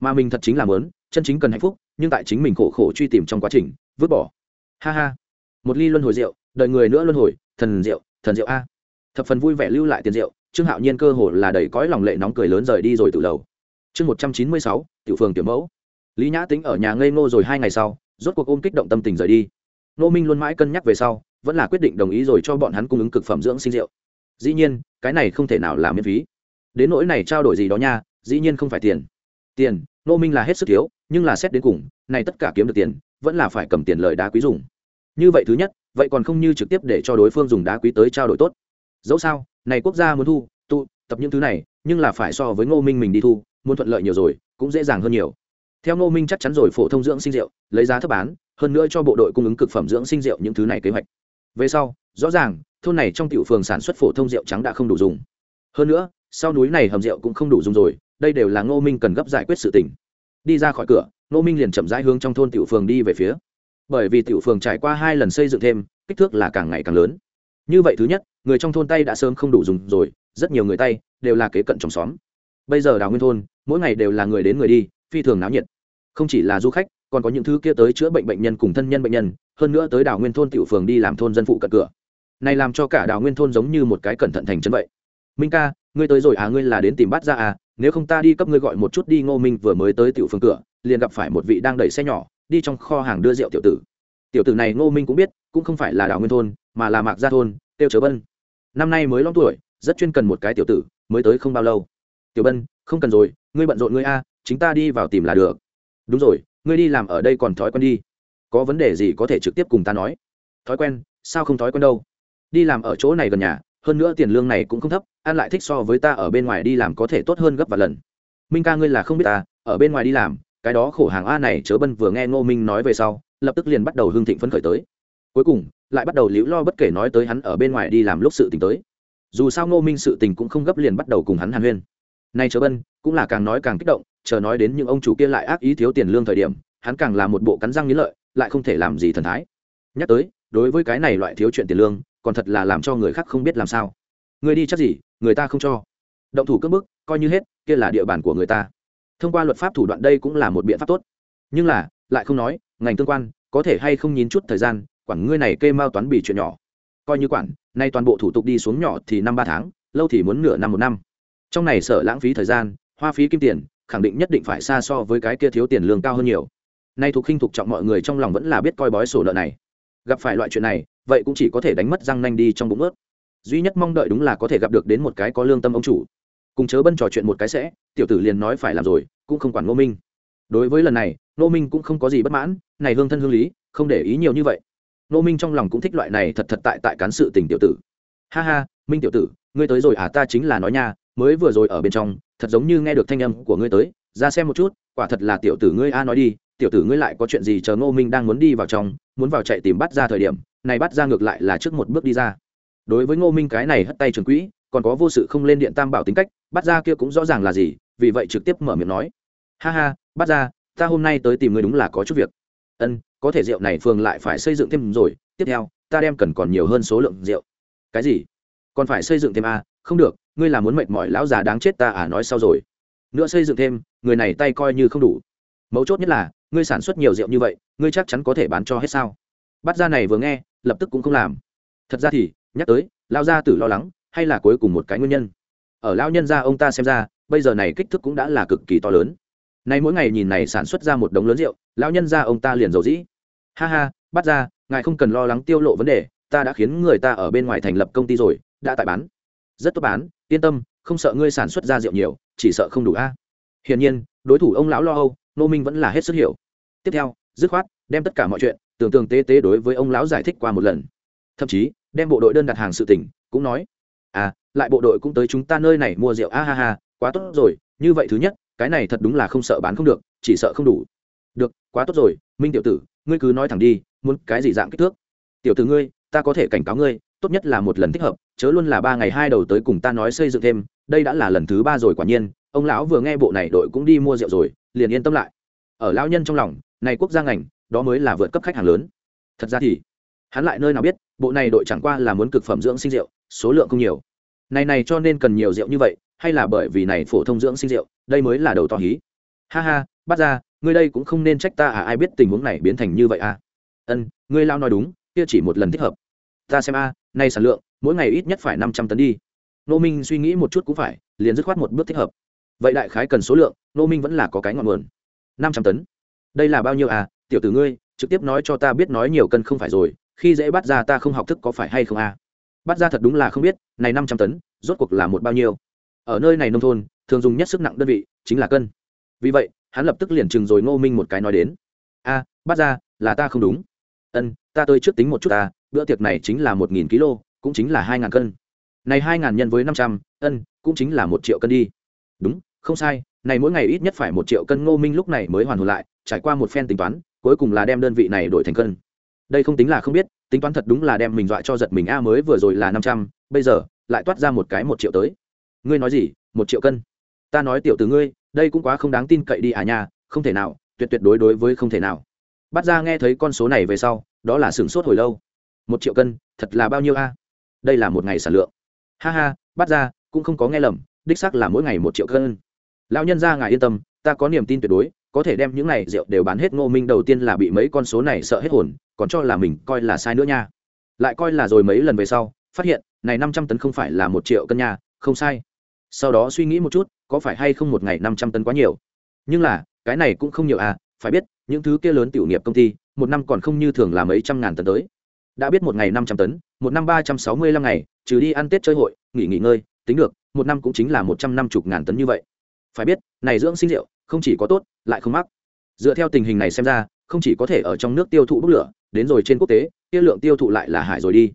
Mà mình thật chính là muốn, chân chính cần hạnh phúc, nhưng tại chính mình khổ khổ truy tìm trong quá trình, vứt bỏ. Ha ha. Một ly luân hồi rượu, đợi người nữa luân hồi, thần rượu thần rượu a. Thập phần vui vẻ lưu lại tiền rượu, trương hạo nhiên cơ hồ là đầy cõi lòng lệ nóng cười lớn rời đi rồi từ lầu. Chương một trăm chín mươi sáu, tiểu phường tiểu mẫu. Lý nhã tính ở nhà ngây ngô rồi hai ngày sau, rốt cuộc ôm kích động tâm tình rời đi. Nô minh luôn mãi cân nhắc về sau, vẫn là quyết định đồng ý rồi cho bọn hắn cung ứng cực phẩm dưỡng sinh rượu. Dĩ nhiên, cái này không thể nào là miễn phí đến nỗi này trao đổi gì đó nha, dĩ nhiên không phải tiền. Tiền nô minh là hết sức thiếu, nhưng là xét đến cùng, này tất cả kiếm được tiền, vẫn là phải cầm tiền lời đá quý dùng. Như vậy thứ nhất, vậy còn không như trực tiếp để cho đối phương dùng đá quý tới trao đổi tốt. Dẫu sao, này quốc gia muốn thu, tụ, tập những thứ này, nhưng là phải so với ngô minh mình đi thu, muốn thuận lợi nhiều rồi, cũng dễ dàng hơn nhiều. Theo ngô minh chắc chắn rồi, phổ thông dưỡng sinh rượu, lấy giá thấp bán, hơn nữa cho bộ đội cung ứng cực phẩm dưỡng sinh rượu những thứ này kế hoạch. Về sau, rõ ràng, thôn này trong tiểu phường sản xuất phổ thông rượu trắng đã không đủ dùng. Hơn nữa sau núi này hầm rượu cũng không đủ dùng rồi, đây đều là ngô minh cần gấp giải quyết sự tình. Đi ra khỏi cửa, ngô minh liền chậm rãi hướng trong thôn tiểu phường đi về phía. Bởi vì tiểu phường trải qua hai lần xây dựng thêm, kích thước là càng ngày càng lớn. Như vậy thứ nhất, người trong thôn tay đã sớm không đủ dùng rồi, rất nhiều người tay đều là kế cận trong xóm. Bây giờ đào nguyên thôn, mỗi ngày đều là người đến người đi, phi thường náo nhiệt. Không chỉ là du khách, còn có những thứ kia tới chữa bệnh bệnh nhân cùng thân nhân bệnh nhân, hơn nữa tới đào nguyên thôn tiểu phường đi làm thôn dân phụ cận cửa. Này làm cho cả đào nguyên thôn giống như một cái cẩn thận thành chân vậy. Minh ca ngươi tới rồi à ngươi là đến tìm bắt ra à nếu không ta đi cấp ngươi gọi một chút đi, ngô minh vừa mới tới tiểu Phương cửa, liền gặp phải một vị đang đẩy xe nhỏ, đi trong kho hàng đưa rượu tiểu tử. Tiểu tử này ngô minh cũng biết, cũng không phải là đào nguyên thôn, mà là mạc gia thôn, tiêu chớ bân. Năm nay mới long tuổi, rất chuyên cần một cái tiểu tử, mới tới không bao lâu. Tiểu bân, không cần rồi, ngươi bận rộn ngươi a chính ta đi vào tìm là được. Đúng rồi, ngươi đi làm ở đây còn thói quen đi. Có vấn đề gì có thể trực tiếp cùng ta nói? Thói quen? Sao không thói quen đâu? Đi làm ở chỗ này gần nhà hơn nữa tiền lương này cũng không thấp an lại thích so với ta ở bên ngoài đi làm có thể tốt hơn gấp vài lần. Minh ca ngươi là không biết ta, ở bên ngoài đi làm, cái đó khổ hàng a này chớ bân vừa nghe ngô minh nói về sau, lập tức liền bắt đầu hương thịnh phấn khởi tới. Cuối cùng, lại bắt đầu liễu lo bất kể nói tới hắn ở bên ngoài đi làm lúc sự tình tới. Dù sao ngô minh sự tình cũng không gấp liền bắt đầu cùng hắn hàn huyên. Nay chớ bân, cũng là càng nói càng kích động, chờ nói đến những ông chủ kia lại ác ý thiếu tiền lương thời điểm, hắn càng là một bộ cắn răng nghĩ lợi, lại không thể làm gì thần thái. Nhắc tới, đối với cái này loại thiếu chuyện tiền lương còn thật là làm cho người khác không biết làm sao. Người đi chắc gì, người ta không cho. Động thủ cướp bức, coi như hết, kia là địa bàn của người ta. Thông qua luật pháp thủ đoạn đây cũng là một biện pháp tốt. Nhưng là, lại không nói, ngành tương quan, có thể hay không nhín chút thời gian, quản ngươi này kê mao toán bị chuyện nhỏ. Coi như quản, nay toàn bộ thủ tục đi xuống nhỏ thì năm ba tháng, lâu thì muốn nửa năm một năm. Trong này sợ lãng phí thời gian, hoa phí kim tiền, khẳng định nhất định phải xa so với cái kia thiếu tiền lương cao hơn nhiều. Nay thuộc khinh thuộc trọng mọi người trong lòng vẫn là biết coi bói sổ nợ này gặp phải loại chuyện này, vậy cũng chỉ có thể đánh mất răng nanh đi trong bụng ướt. Duy nhất mong đợi đúng là có thể gặp được đến một cái có lương tâm ông chủ. Cùng chớ bân trò chuyện một cái sẽ, tiểu tử liền nói phải làm rồi, cũng không quản ngô minh. Đối với lần này, ngô minh cũng không có gì bất mãn, này hương thân hương lý, không để ý nhiều như vậy. Ngô minh trong lòng cũng thích loại này thật thật tại tại cán sự tình tiểu tử. Ha ha, minh tiểu tử, ngươi tới rồi à ta chính là nói nha, mới vừa rồi ở bên trong, thật giống như nghe được thanh âm của ngươi tới, ra xem một chút, quả thật là tiểu tử ngươi a nói đi tiểu tử ngươi lại có chuyện gì chờ ngô minh đang muốn đi vào trong, muốn vào chạy tìm bắt ra thời điểm, này bắt ra ngược lại là trước một bước đi ra. Đối với ngô minh cái này hất tay trường quỹ, còn có vô sự không lên điện tam bảo tính cách, bắt ra kia cũng rõ ràng là gì, vì vậy trực tiếp mở miệng nói. Ha ha, bắt ra, ta hôm nay tới tìm ngươi đúng là có chút việc. Ân, có thể rượu này phường lại phải xây dựng thêm rồi, tiếp theo, ta đem cần còn nhiều hơn số lượng rượu. Cái gì? Còn phải xây dựng thêm à? Không được, ngươi là muốn mệt mỏi lão già đáng chết ta à? Nói sau rồi. Nữa xây dựng thêm, người này tay coi như không đủ mấu chốt nhất là, ngươi sản xuất nhiều rượu như vậy, ngươi chắc chắn có thể bán cho hết sao? Bắt ra này vừa nghe, lập tức cũng không làm. Thật ra thì, nhắc tới lao gia tử lo lắng, hay là cuối cùng một cái nguyên nhân? Ở lao nhân gia ông ta xem ra, bây giờ này kích thước cũng đã là cực kỳ to lớn. Nay mỗi ngày nhìn này sản xuất ra một đống lớn rượu lao nhân gia ông ta liền giàu dĩ. Ha ha bắt ra ngài không cần lo lắng tiêu lộ vấn đề, ta đã khiến người ta ở bên ngoài thành lập công ty rồi, đã tại bán. Rất tốt bán, yên tâm, không sợ ngươi sản xuất ra rượu nhiều, chỉ sợ không đủ a. Hiển nhiên, đối thủ ông lão lo âu nô minh vẫn là hết sức hiểu. Tiếp theo, dứt khoát, đem tất cả mọi chuyện, tưởng tượng tế tế đối với ông lão giải thích qua một lần. Thậm chí, đem bộ đội đơn đặt hàng sự tỉnh cũng nói à lại bộ đội cũng tới chúng ta nơi này mua rượu, a ha ha, quá tốt rồi, như vậy thứ nhất, cái này thật đúng là không sợ bán không được, chỉ sợ không đủ. Được, quá tốt rồi, minh tiểu tử, ngươi cứ nói thẳng đi, muốn cái gì dạng kích thước? Tiểu tử ngươi, ta có thể cảnh cáo ngươi, tốt nhất là một lần thích hợp, chớ luôn là ba ngày hai đầu tới cùng ta nói xây dựng thêm, đây đã là lần thứ ba rồi quả nhiên, ông lão vừa nghe bộ này đội cũng đi mua rượu rồi liền yên tâm lại. Ở lão nhân trong lòng, này quốc gia ngành, đó mới là vượt cấp khách hàng lớn. Thật ra thì, hắn lại nơi nào biết, bộ này đội chẳng qua là muốn cực phẩm dưỡng sinh rượu, số lượng không nhiều. Này này cho nên cần nhiều rượu như vậy, hay là bởi vì này phổ thông dưỡng sinh rượu, đây mới là đầu to hí. Ha ha bắt ra ngươi đây cũng không nên trách ta à ai biết tình huống này biến thành như vậy à. Ân, ngươi lao nói đúng, kia chỉ một lần thích hợp. Ta xem a nay sản lượng, mỗi ngày ít nhất phải năm trăm tấn đi. Nô minh suy nghĩ một chút cũng phải, liền dứt khoát một bước thích hợp vậy đại khái cần số lượng nô minh vẫn là có cái ngọn nguồn. Năm trăm tấn. Đây là bao nhiêu à? Tiểu tử ngươi, trực tiếp nói cho ta biết nói nhiều cân không phải rồi, khi dễ bắt ra ta không học thức có phải hay không à? Bắt ra thật đúng là không biết, này năm trăm tấn, rốt cuộc là một bao nhiêu? Ở nơi này nông thôn, thường dùng nhất sức nặng đơn vị, chính là cân. Vì vậy, hắn lập tức liền chừng rồi ngô minh một cái nói đến. A bắt ra, là ta không đúng. Ân, ta tới trước tính một chút ta bữa tiệc này chính là một nghìn kg cũng chính là hai ngàn cân. Này hai ngàn nhân với năm trăm, ân, cũng chính là một triệu cân đi đúng, không sai, này mỗi ngày ít nhất phải một triệu cân ngô minh lúc này mới hoàn hồn lại, trải qua một phen tính toán, cuối cùng là đem đơn vị này đổi thành cân. Đây không tính là không biết, tính toán thật đúng là đem mình dọa cho giật mình. A mới vừa rồi là năm trăm, bây giờ lại toát ra một cái một triệu tới. Ngươi nói gì? Một triệu cân? Ta nói tiểu từ ngươi, đây cũng quá không đáng tin cậy đi à nha, không thể nào, tuyệt tuyệt đối đối với không thể nào. Bắt ra nghe thấy con số này về sau, đó là sửng sốt hồi lâu. Một triệu cân, thật là bao nhiêu a? Đây là một ngày sản lượng. Ha ha bắt ra cũng không có nghe lầm đích xác là mỗi ngày một triệu cân. Lão nhân ra ngài yên tâm, ta có niềm tin tuyệt đối, có thể đem những này rượu đều bán hết, ngô minh đầu tiên là bị mấy con số này sợ hết hồn, còn cho là mình coi là sai nữa nha. Lại coi là rồi mấy lần về sau, phát hiện, này năm trăm tấn không phải là một triệu cân nha, không sai. Sau đó suy nghĩ một chút, có phải hay không một ngày năm trăm tấn quá nhiều? Nhưng là, cái này cũng không nhiều à phải biết, những thứ kia lớn tiểu nghiệp công ty, một năm còn không như thường là mấy trăm ngàn tấn tới. Đã biết một ngày năm trăm tấn, một năm ba trăm sáu mươi lăm ngày, trừ đi ăn tết chơi hội, nghỉ nghỉ ngơi tính được, một năm cũng chính là một trăm năm mươi ngàn tấn như vậy. Phải biết, này dưỡng sinh rượu, không chỉ có tốt, lại không mắc. Dựa theo tình hình này xem ra, không chỉ có thể ở trong nước tiêu thụ bốc lửa, đến rồi trên quốc tế, kia lượng tiêu thụ lại là hải rồi đi.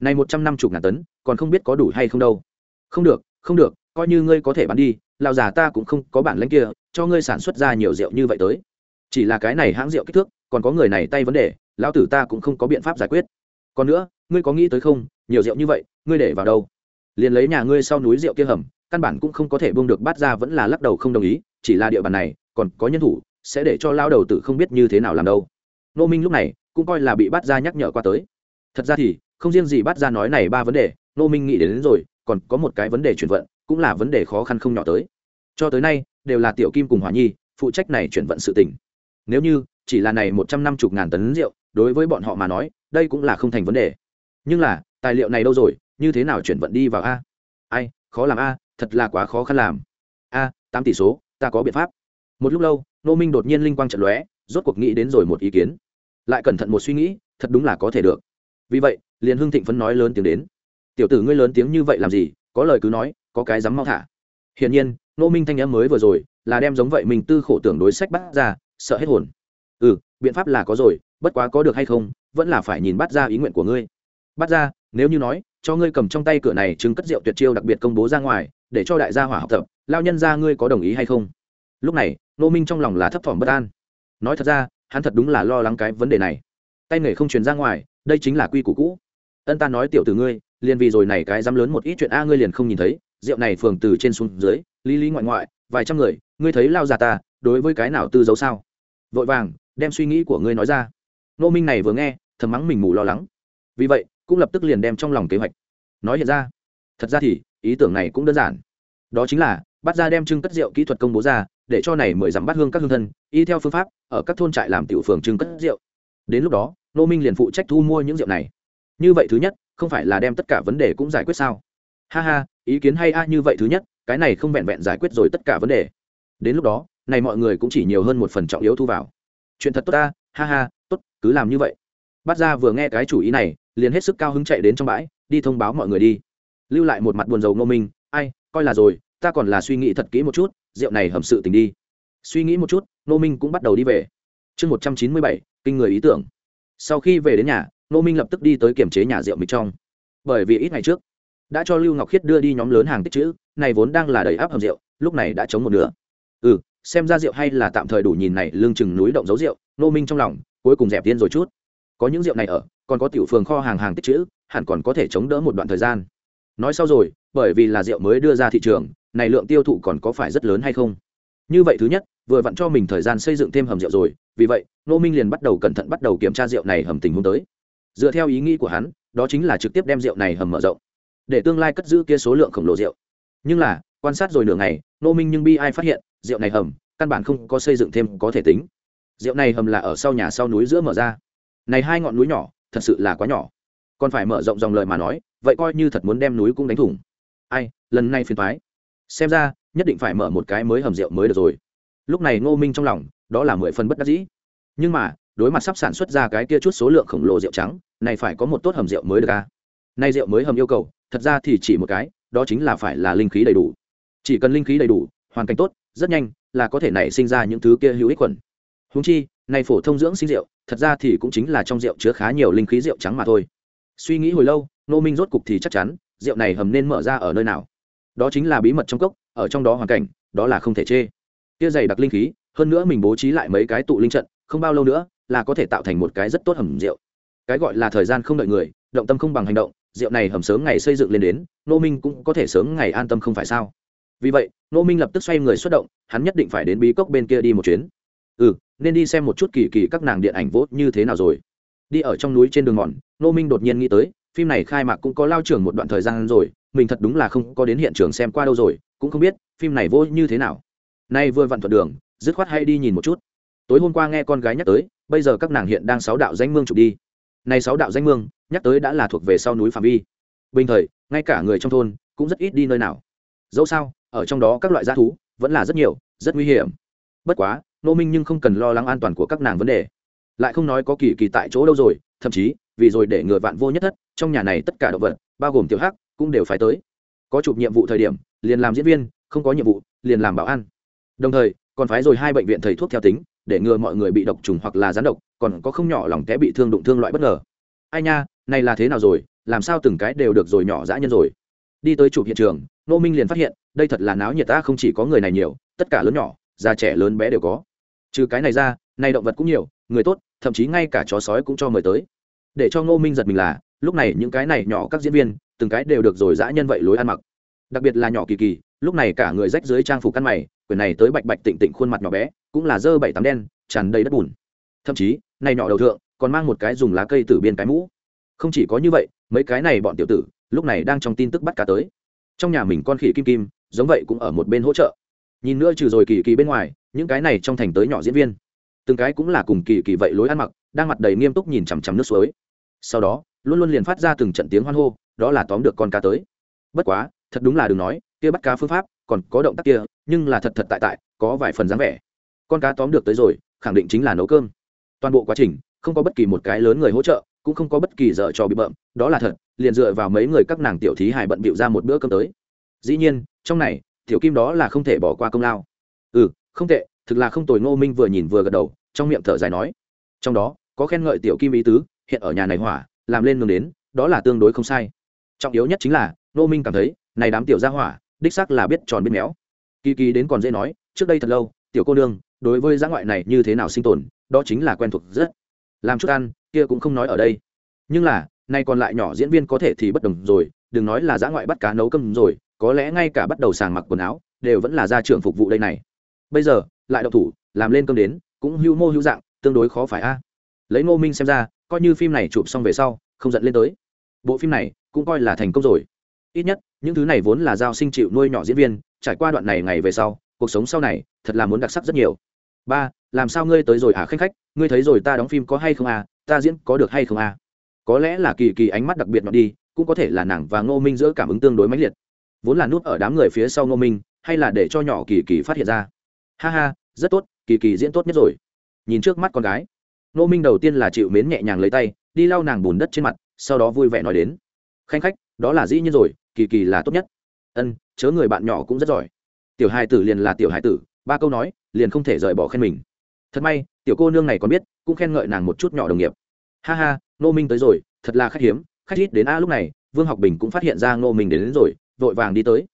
Này một trăm năm mươi ngàn tấn, còn không biết có đủ hay không đâu. Không được không được, coi như ngươi có thể bán đi, lão già ta cũng không có bản lãnh kia, cho ngươi sản xuất ra nhiều rượu như vậy tới. Chỉ là cái này hãng rượu kích thước, còn có người này tay vấn đề, lão tử ta cũng không có biện pháp giải quyết. Còn nữa, ngươi có nghĩ tới không, nhiều rượu như vậy, ngươi để vào đâu? Liền lấy nhà ngươi sau núi rượu kia hầm căn bản cũng không có thể buông được bát ra vẫn là lắc đầu không đồng ý chỉ là địa bàn này còn có nhân thủ sẽ để cho lao đầu tử không biết như thế nào làm đâu. Nô minh lúc này cũng coi là bị Bát ra nhắc nhở qua tới. Thật ra thì không riêng gì Bát ra nói này ba vấn đề nô minh nghĩ đến, đến rồi còn có một cái vấn đề chuyển vận cũng là vấn đề khó khăn không nhỏ tới. Cho tới nay đều là tiểu kim cùng hòa nhi phụ trách này chuyển vận sự tình. Nếu như chỉ là này một trăm năm mươi ngàn tấn rượu đối với bọn họ mà nói đây cũng là không thành vấn đề. Nhưng là tài liệu này đâu rồi như thế nào chuyển vận đi vào a? Ai, khó làm a, thật là quá khó khăn làm. A, tám tỷ số, ta có biện pháp. Một lúc lâu nô minh đột nhiên linh quang trận lóe, rốt cuộc nghĩ đến rồi một ý kiến. Lại cẩn thận một suy nghĩ, thật đúng là có thể được. Vì vậy, liền hưng thịnh phấn nói lớn tiếng đến. Tiểu tử ngươi lớn tiếng như vậy làm gì, có lời cứ nói, có cái dám mau thả. Hiển nhiên nô minh thanh em mới vừa rồi, là đem giống vậy mình tư khổ tưởng đối sách bắt ra, sợ hết hồn. Ừ biện pháp là có rồi, bất quá có được hay không, vẫn là phải nhìn bắt ra ý nguyện của ngươi. Bắt ra, nếu như nói cho ngươi cầm trong tay cửa này chứng cất rượu tuyệt chiêu đặc biệt công bố ra ngoài, để cho đại gia hỏa học tập, lao nhân ra ngươi có đồng ý hay không? Lúc này nô minh trong lòng là thấp thỏm bất an. Nói thật ra, hắn thật đúng là lo lắng cái vấn đề này. Tay nghề không truyền ra ngoài, đây chính là quy củ cũ. Ân ta nói tiểu từ ngươi, liền vì rồi này cái dám lớn một ít chuyện a ngươi liền không nhìn thấy, rượu này phường từ trên xuống dưới, lý lý ngoại ngoại, vài trăm người, ngươi thấy lao già ta, đối với cái nào tư dấu sao? Vội vàng, đem suy nghĩ của ngươi nói ra. Nô minh này vừa nghe, thầm mắng mình mù lo lắng. Vì vậy cũng lập tức liền đem trong lòng kế hoạch. Nói hiện ra, thật ra thì, ý tưởng này cũng đơn giản. Đó chính là bắt ra đem trưng cất rượu kỹ thuật công bố ra, để cho này mười dặm bắt hương các hương thân, y theo phương pháp, ở các thôn trại làm tiểu phường trưng cất rượu đến lúc đó, nô minh liền phụ trách thu mua những rượu này. Như vậy thứ nhất, không phải là đem tất cả vấn đề cũng giải quyết sao? Ha ha, ý kiến hay a, như vậy thứ nhất, cái này không vẹn vẹn giải quyết rồi tất cả vấn đề. Đến lúc đó, này mọi người cũng chỉ nhiều hơn một phần trọng yếu thu vào. Chuyện thật tốt ta ha ha, tốt, cứ làm như vậy. Bắt ra vừa nghe cái chủ ý này liền hết sức cao hứng chạy đến trong bãi, đi thông báo mọi người đi. Lưu lại một mặt buồn rầu ngô minh, ai, coi là rồi, ta còn là suy nghĩ thật kỹ một chút, rượu này hầm sự tình đi. Suy nghĩ một chút, ngô minh cũng bắt đầu đi về. Chương một trăm chín mươi bảy, kinh người ý tưởng. Sau khi về đến nhà, ngô minh lập tức đi tới kiểm chế nhà rượu mịch trong. Bởi vì ít ngày trước, đã cho lưu ngọc khiết đưa đi nhóm lớn hàng tích chữ, này vốn đang là đầy áp hầm rượu, lúc này đã chống một nửa. Ừ xem ra rượu hay là tạm thời đủ nhìn này lương chừng núi động dấu rượu, ngô minh trong lòng cuối cùng dẹp tiên rồi chút có những rượu này ở, còn có tiểu phường kho hàng hàng tích chữ, hẳn còn có thể chống đỡ một đoạn thời gian. Nói sau rồi, bởi vì là rượu mới đưa ra thị trường, này lượng tiêu thụ còn có phải rất lớn hay không? Như vậy thứ nhất, vừa vặn cho mình thời gian xây dựng thêm hầm rượu rồi, vì vậy nô minh liền bắt đầu cẩn thận bắt đầu kiểm tra rượu này hầm tình huống tới. Dựa theo ý nghĩ của hắn, đó chính là trực tiếp đem rượu này hầm mở rộng, để tương lai cất giữ kia số lượng khổng lồ rượu. Nhưng là, quan sát rồi nửa ngày nô minh nhưng bi ai phát hiện, rượu này hầm, căn bản không có xây dựng thêm có thể tính. Rượu này hầm là ở sau nhà sau núi giữa mở ra này hai ngọn núi nhỏ, thật sự là quá nhỏ. Còn phải mở rộng dòng lời mà nói, vậy coi như thật muốn đem núi cũng đánh thủng. Ai, lần này phiền thoái xem ra, nhất định phải mở một cái mới hầm rượu mới được rồi. Lúc này ngô minh trong lòng, đó là mười phần bất đắc dĩ. Nhưng mà, đối mặt sắp sản xuất ra cái kia chút số lượng khổng lồ rượu trắng, này phải có một tốt hầm rượu mới được à? Nay rượu mới hầm yêu cầu, thật ra thì chỉ một cái, đó chính là phải là linh khí đầy đủ. Chỉ cần linh khí đầy đủ, hoàn cảnh tốt, rất nhanh là có thể nảy sinh ra những thứ kia hữu ích khuẩn. Húng chi này phổ thông dưỡng sinh rượu, thật ra thì cũng chính là trong rượu chứa khá nhiều linh khí rượu trắng mà thôi. Suy nghĩ hồi lâu nô minh rốt cục thì chắc chắn, rượu này hầm nên mở ra ở nơi nào. Đó chính là bí mật trong cốc, ở trong đó hoàn cảnh, đó là không thể chê. Kia dày đặc linh khí, hơn nữa mình bố trí lại mấy cái tụ linh trận, không bao lâu nữa là có thể tạo thành một cái rất tốt hầm rượu. Cái gọi là thời gian không đợi người, động tâm không bằng hành động, rượu này hầm sớm ngày xây dựng lên đến nô minh cũng có thể sớm ngày an tâm không phải sao. Vì vậy nô minh lập tức xoay người xuất động, hắn nhất định phải đến bí cốc bên kia đi một chuyến. Ừ nên đi xem một chút kỳ kỳ các nàng điện ảnh vốt như thế nào rồi. Đi ở trong núi trên đường mòn nô minh đột nhiên nghĩ tới, phim này khai mạc cũng có lao trường một đoạn thời gian rồi, mình thật đúng là không có đến hiện trường xem qua đâu rồi, cũng không biết phim này vô như thế nào. Nay vừa vặn thuận đường, dứt khoát hay đi nhìn một chút. Tối hôm qua nghe con gái nhắc tới, bây giờ các nàng hiện đang sáu đạo danh mương chụp đi. Nay sáu đạo danh mương, nhắc tới đã là thuộc về sau núi phạm vi. Bình thời, ngay cả người trong thôn cũng rất ít đi nơi nào. Dẫu sao, ở trong đó các loại g thú vẫn là rất nhiều, rất nguy hiểm. Bất quá nô minh nhưng không cần lo lắng an toàn của các nàng vấn đề. Lại không nói có kỳ kỳ tại chỗ đâu rồi, thậm chí, vì rồi để ngừa vạn vô nhất thất, trong nhà này tất cả động vật, bao gồm tiểu hắc, cũng đều phải tới. Có chụp nhiệm vụ thời điểm, liền làm diễn viên, không có nhiệm vụ, liền làm bảo an. Đồng thời, còn phái rồi hai bệnh viện thầy thuốc theo tính, để ngừa mọi người bị độc trùng hoặc là gián độc, còn có không nhỏ lòng té bị thương đụng thương loại bất ngờ. Ai nha, này là thế nào rồi, làm sao từng cái đều được rồi nhỏ dã nhân rồi. Đi tới chụp hiện trường, nô minh liền phát hiện, đây thật là náo nhiệt ta không chỉ có người này nhiều, tất cả lớn nhỏ, già trẻ lớn bé đều có trừ cái này ra, nay động vật cũng nhiều, người tốt, thậm chí ngay cả chó sói cũng cho mời tới. Để cho ngô minh giật mình là, lúc này những cái này nhỏ các diễn viên, từng cái đều được rồi dã nhân vậy lối ăn mặc. Đặc biệt là nhỏ kỳ kỳ, lúc này cả người rách dưới trang phục căn mày quyền này tới bạch bạch tịnh tịnh khuôn mặt nhỏ bé, cũng là dơ bảy tắm đen, tràn đầy đất bùn. Thậm chí, này nhỏ đầu thượng, còn mang một cái dùng lá cây từ biên cái mũ. Không chỉ có như vậy, mấy cái này bọn tiểu tử, lúc này đang trong tin tức bắt cá tới. Trong nhà mình con khỉ kim kim, giống vậy cũng ở một bên hỗ trợ nhìn nữa trừ rồi kỳ kỳ bên ngoài, những cái này trong thành tới nhỏ diễn viên. Từng cái cũng là cùng kỳ kỳ vậy lối ăn mặc, đang mặt đầy nghiêm túc nhìn chằm chằm nước suối. Sau đó, luôn luôn liền phát ra từng trận tiếng hoan hô, đó là tóm được con cá tới. Bất quá, thật đúng là đừng nói, kia bắt cá phương pháp, còn có động tác kia, nhưng là thật thật tại tại, có vài phần dáng vẻ. Con cá tóm được tới rồi, khẳng định chính là nấu cơm. Toàn bộ quá trình, không có bất kỳ một cái lớn người hỗ trợ, cũng không có bất kỳ dở trò bị bợm, đó là thật, liền dựa vào mấy người các nàng tiểu thí hài bận bịu ra một bữa cơm tới. Dĩ nhiên, trong này tiểu kim đó là không thể bỏ qua công lao. Ừ không tệ, thực là không tồi, ngô minh vừa nhìn vừa gật đầu, trong miệng thở dài nói. Trong đó, có khen ngợi tiểu kim ý tứ, hiện ở nhà này hỏa, làm lên nương đến, đó là tương đối không sai. Trọng yếu nhất chính là, ngô minh cảm thấy, này đám tiểu gia hỏa, đích xác là biết tròn biết méo. Kỳ kỳ đến còn dễ nói, trước đây thật lâu, tiểu cô nương, đối với giã ngoại này như thế nào sinh tồn, đó chính là quen thuộc rất. Làm chút ăn, kia cũng không nói ở đây. Nhưng là, nay còn lại nhỏ diễn viên có thể thì bất đồng rồi, đừng nói là giã ngoại bắt cá nấu cơm rồi có lẽ ngay cả bắt đầu sàng mặc quần áo đều vẫn là gia trưởng phục vụ đây này. Bây giờ, lại độc thủ, làm lên cơm đến, cũng hưu mô hữu dạng, tương đối khó phải a. Lấy ngô minh xem ra, coi như phim này chụp xong về sau, không giận lên tới. Bộ phim này cũng coi là thành công rồi. Ít nhất, những thứ này vốn là giao sinh chịu nuôi nhỏ diễn viên, trải qua đoạn này ngày về sau, cuộc sống sau này thật là muốn đặc sắc rất nhiều. Ba, làm sao ngươi tới rồi à khách khách, ngươi thấy rồi ta đóng phim có hay không à ta diễn có được hay không à? Có lẽ là kỳ kỳ ánh mắt đặc biệt nó đi, cũng có thể là nàng và ngô minh giữa cảm ứng tương đối mãnh liệt vốn là nút ở đám người phía sau ngô minh hay là để cho nhỏ kỳ kỳ phát hiện ra. Ha ha rất tốt kỳ kỳ diễn tốt nhất rồi. Nhìn trước mắt con gái. Ngô minh đầu tiên là chịu mến nhẹ nhàng lấy tay đi lau nàng bùn đất trên mặt sau đó vui vẻ nói đến. Khanh khách đó là dĩ nhiên rồi kỳ kỳ là tốt nhất. Ân chớ người bạn nhỏ cũng rất giỏi. Tiểu hai tử liền là tiểu hai tử ba câu nói liền không thể rời bỏ khen mình. Thật may tiểu cô nương này còn biết cũng khen ngợi nàng một chút nhỏ đồng nghiệp. Ha ha nô minh tới rồi thật là khách hiếm khách ít đến a lúc này vương học bình cũng phát hiện ra ngô minh đến, đến rồi vội vàng đi tới.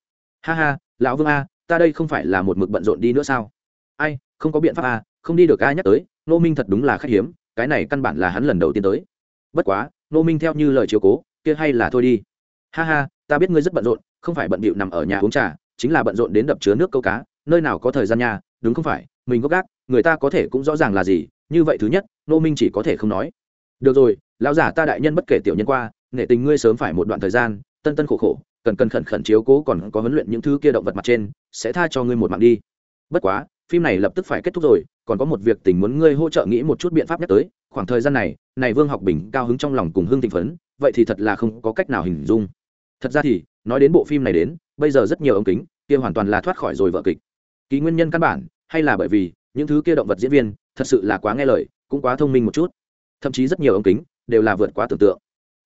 Ha ha, lão vương a, ta đây không phải là một mực bận rộn đi nữa sao? Ai, không có biện pháp a, không đi được a nhắc tới Nô minh thật đúng là khách hiếm, cái này căn bản là hắn lần đầu tiên tới. Bất quá nô minh theo như lời chiều cố, kia hay là thôi đi. Ha ha, ta biết ngươi rất bận rộn, không phải bận bịu nằm ở nhà uống trà, chính là bận rộn đến đập chứa nước câu cá, nơi nào có thời gian nhà đúng không phải? Mình gốc gác, người ta có thể cũng rõ ràng là gì, như vậy thứ nhất nô minh chỉ có thể không nói. Được rồi, lão giả ta đại nhân bất kể tiểu nhân qua, nể tình ngươi sớm phải một đoạn thời gian, tân tân khổ khổ cần cần khẩn khẩn chiếu cố còn có huấn luyện những thứ kia động vật mặt trên, sẽ tha cho ngươi một mạng đi. Bất quá, phim này lập tức phải kết thúc rồi, còn có một việc tình muốn ngươi hỗ trợ nghĩ một chút biện pháp nhắc tới, khoảng thời gian này này vương học bình cao hứng trong lòng cùng hương thịnh phấn, vậy thì thật là không có cách nào hình dung. Thật ra thì, nói đến bộ phim này đến, bây giờ rất nhiều ống kính kia hoàn toàn là thoát khỏi rồi vợ kịch. Ký nguyên nhân căn bản, hay là bởi vì những thứ kia động vật diễn viên thật sự là quá nghe lời, cũng quá thông minh một chút. Thậm chí rất nhiều ống kính đều là vượt quá tưởng tượng.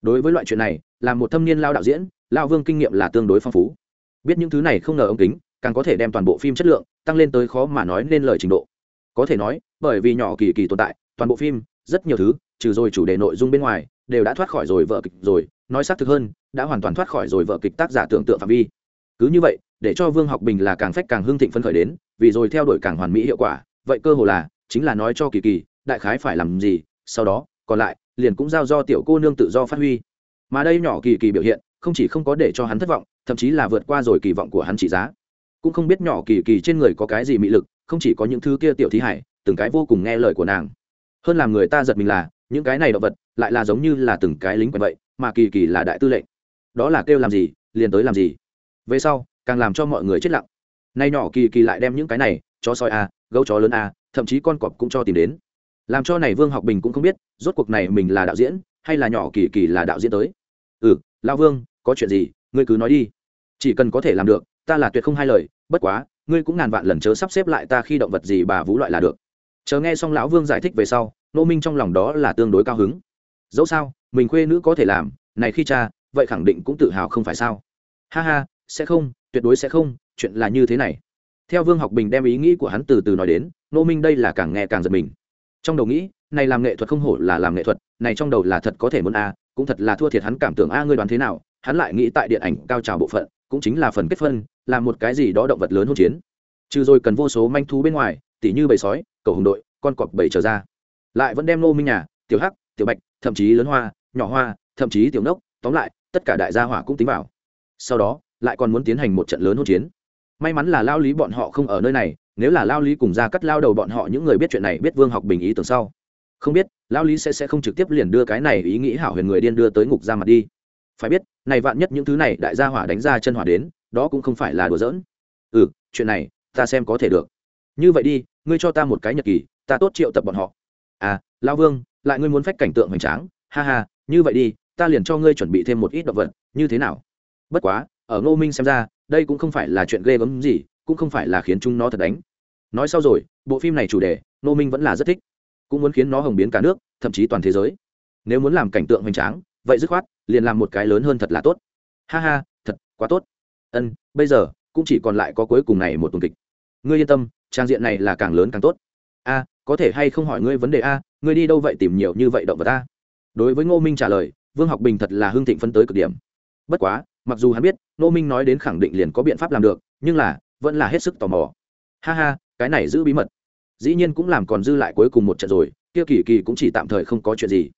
Đối với loại chuyện này, là một thâm niên lao đạo diễn lao vương kinh nghiệm là tương đối phong phú. Biết những thứ này không ngờ ống kính, càng có thể đem toàn bộ phim chất lượng tăng lên tới khó mà nói nên lời trình độ. Có thể nói, bởi vì nhỏ kỳ kỳ tồn tại, toàn bộ phim, rất nhiều thứ, trừ rồi chủ đề nội dung bên ngoài, đều đã thoát khỏi rồi vợ kịch rồi. Nói xác thực hơn, đã hoàn toàn thoát khỏi rồi vợ kịch tác giả tưởng tượng phạm vi. Cứ như vậy, để cho vương học bình là càng phách càng hưng thịnh phân khởi đến, vì rồi theo đuổi càng hoàn mỹ hiệu quả, vậy cơ hồ là, chính là nói cho kỳ kỳ, đại khái phải làm gì, sau đó, còn lại, liền cũng giao do tiểu cô nương tự do phát huy. Mà đây nhỏ kỳ kỳ biểu hiện không chỉ không có để cho hắn thất vọng, thậm chí là vượt qua rồi kỳ vọng của hắn trị giá. Cũng không biết nhỏ kỳ kỳ trên người có cái gì mị lực, không chỉ có những thứ kia tiểu thí hải, từng cái vô cùng nghe lời của nàng. Hơn làm người ta giật mình là, những cái này động vật lại là giống như là từng cái lính quen vậy, mà kỳ kỳ là đại tư lệnh. Đó là kêu làm gì, liền tới làm gì. Về sau, càng làm cho mọi người chết lặng. Nay nhỏ kỳ kỳ lại đem những cái này, chó soi a, gấu chó lớn a, thậm chí con cọp cũng cho tìm đến. Làm cho này vương học bình cũng không biết, rốt cuộc này mình là đạo diễn, hay là nhỏ kỳ kỳ là đạo diễn tới. Ừ lao vương, có chuyện gì, ngươi cứ nói đi. Chỉ cần có thể làm được, ta là tuyệt không hai lời, bất quá, ngươi cũng ngàn vạn lần chớ sắp xếp lại ta khi động vật gì bà vũ loại là được. Chờ nghe xong lão vương giải thích về sau, nô minh trong lòng đó là tương đối cao hứng. Dẫu sao, mình khuê nữ có thể làm, này khi cha, vậy khẳng định cũng tự hào không phải sao. Ha ha, sẽ không, tuyệt đối sẽ không, chuyện là như thế này. Theo vương học bình đem ý nghĩ của hắn từ từ nói đến, nô minh đây là càng nghe càng giật mình. Trong đầu nghĩ, này làm nghệ thuật không hổ là làm nghệ thuật, này trong đầu là thật có thể muốn a cũng thật là thua thiệt hắn cảm tưởng a, ngươi đoán thế nào? Hắn lại nghĩ tại điện ảnh cao trào bộ phận, cũng chính là phần kết phân, là một cái gì đó động vật lớn hỗn chiến. Trừ rồi cần vô số manh thú bên ngoài, tỉ như bầy sói, cầu hùng đội, con cọp bầy trở ra. Lại vẫn đem nô minh nhà, tiểu hắc, tiểu bạch, thậm chí lớn hoa, nhỏ hoa, thậm chí tiểu nốc, tóm lại, tất cả đại gia hỏa cũng tính vào. Sau đó, lại còn muốn tiến hành một trận lớn hỗn chiến. May mắn là lao lý bọn họ không ở nơi này, nếu là lao lý cùng ra cắt lao đầu bọn họ, những người biết chuyện này biết vương học bình ý tưởng sau. Không biết lao lý sẽ sẽ không trực tiếp liền đưa cái này ý nghĩ hảo huyền người điên đưa tới ngục ra mặt đi. Phải biết, này vạn nhất những thứ này đại gia hỏa đánh ra chân hỏa đến, đó cũng không phải là đùa giỡn. Ừ chuyện này, ta xem có thể được. Như vậy đi, ngươi cho ta một cái nhật kỳ, ta tốt triệu tập bọn họ. À lao vương, lại ngươi muốn phách cảnh tượng hoành tráng. Ha ha, như vậy đi, ta liền cho ngươi chuẩn bị thêm một ít động vật, như thế nào? Bất quá, ở ngô minh xem ra, đây cũng không phải là chuyện ghê gớm gì, cũng không phải là khiến chúng nó thật đánh. Nói sau rồi, bộ phim này chủ đề, Ngô minh vẫn là rất thích cũng muốn khiến nó hồng biến cả nước, thậm chí toàn thế giới. Nếu muốn làm cảnh tượng hoành tráng, vậy dứt khoát, liền làm một cái lớn hơn thật là tốt. Ha ha, thật, quá tốt. Ân, bây giờ, cũng chỉ còn lại có cuối cùng này một tuần kịch. Ngươi yên tâm, trang diện này là càng lớn càng tốt. A, có thể hay không hỏi ngươi vấn đề a, ngươi đi đâu vậy tìm nhiều như vậy động vật ta đối với ngô minh trả lời, vương học bình thật là hưng thịnh phân tới cực điểm. Bất quá, mặc dù hắn biết, ngô minh nói đến khẳng định liền có biện pháp làm được, nhưng là, vẫn là hết sức tò mò. Ha ha, cái này giữ bí mật dĩ nhiên cũng làm còn dư lại cuối cùng một trận rồi, kia kỳ kỳ cũng chỉ tạm thời không có chuyện gì.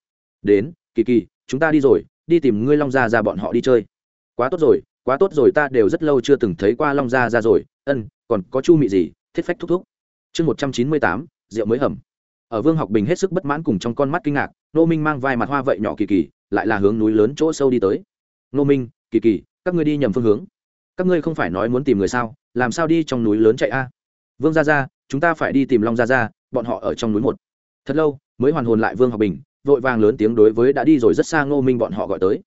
Đến, kỳ kỳ, chúng ta đi rồi, đi tìm ngươi long gia ra bọn họ đi chơi. Quá tốt rồi, quá tốt rồi, ta đều rất lâu chưa từng thấy qua long gia ra rồi. Ân, còn có chu mị gì, thiết phách thúc thúc. Chương một trăm chín mươi tám, rượu mới hầm. Ở vương học bình hết sức bất mãn cùng trong con mắt kinh ngạc nô minh mang vai mặt hoa vậy nhỏ kỳ kỳ, lại là hướng núi lớn chỗ sâu đi tới. Nô minh, kỳ kỳ, các ngươi đi nhầm phương hướng. Các ngươi không phải nói muốn tìm người sao, làm sao đi trong núi lớn chạy a? Vương gia gia chúng ta phải đi tìm long gia gia, bọn họ ở trong núi một. Thật lâu, mới hoàn hồn lại vương học bình, vội vàng lớn tiếng đối với đã đi rồi rất xa ngô minh bọn họ gọi tới.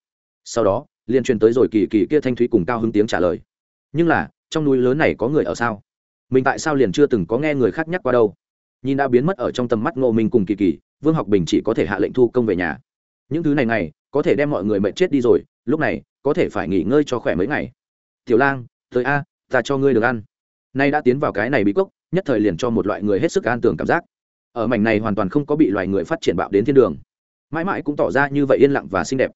Sau đó, liền truyền tới rồi kỳ kỳ kia thanh thúy cùng cao hứng tiếng trả lời. Nhưng là, trong núi lớn này có người ở sao? Mình tại sao liền chưa từng có nghe người khác nhắc qua đâu? Nhìn đã biến mất ở trong tầm mắt ngô minh cùng kỳ kỳ, vương học bình chỉ có thể hạ lệnh thu công về nhà. Những thứ này này, có thể đem mọi người mệnh chết đi rồi, lúc này, có thể phải nghỉ ngơi cho khỏe mấy ngày. Tiểu lang, tới a, ta cho ngươi được ăn. Nay đã tiến vào cái này bí cốc nhất thời liền cho một loại người hết sức an tưởng cảm giác. Ở mảnh này hoàn toàn không có bị loài người phát triển bạo đến thiên đường. Mãi mãi cũng tỏ ra như vậy yên lặng và xinh đẹp.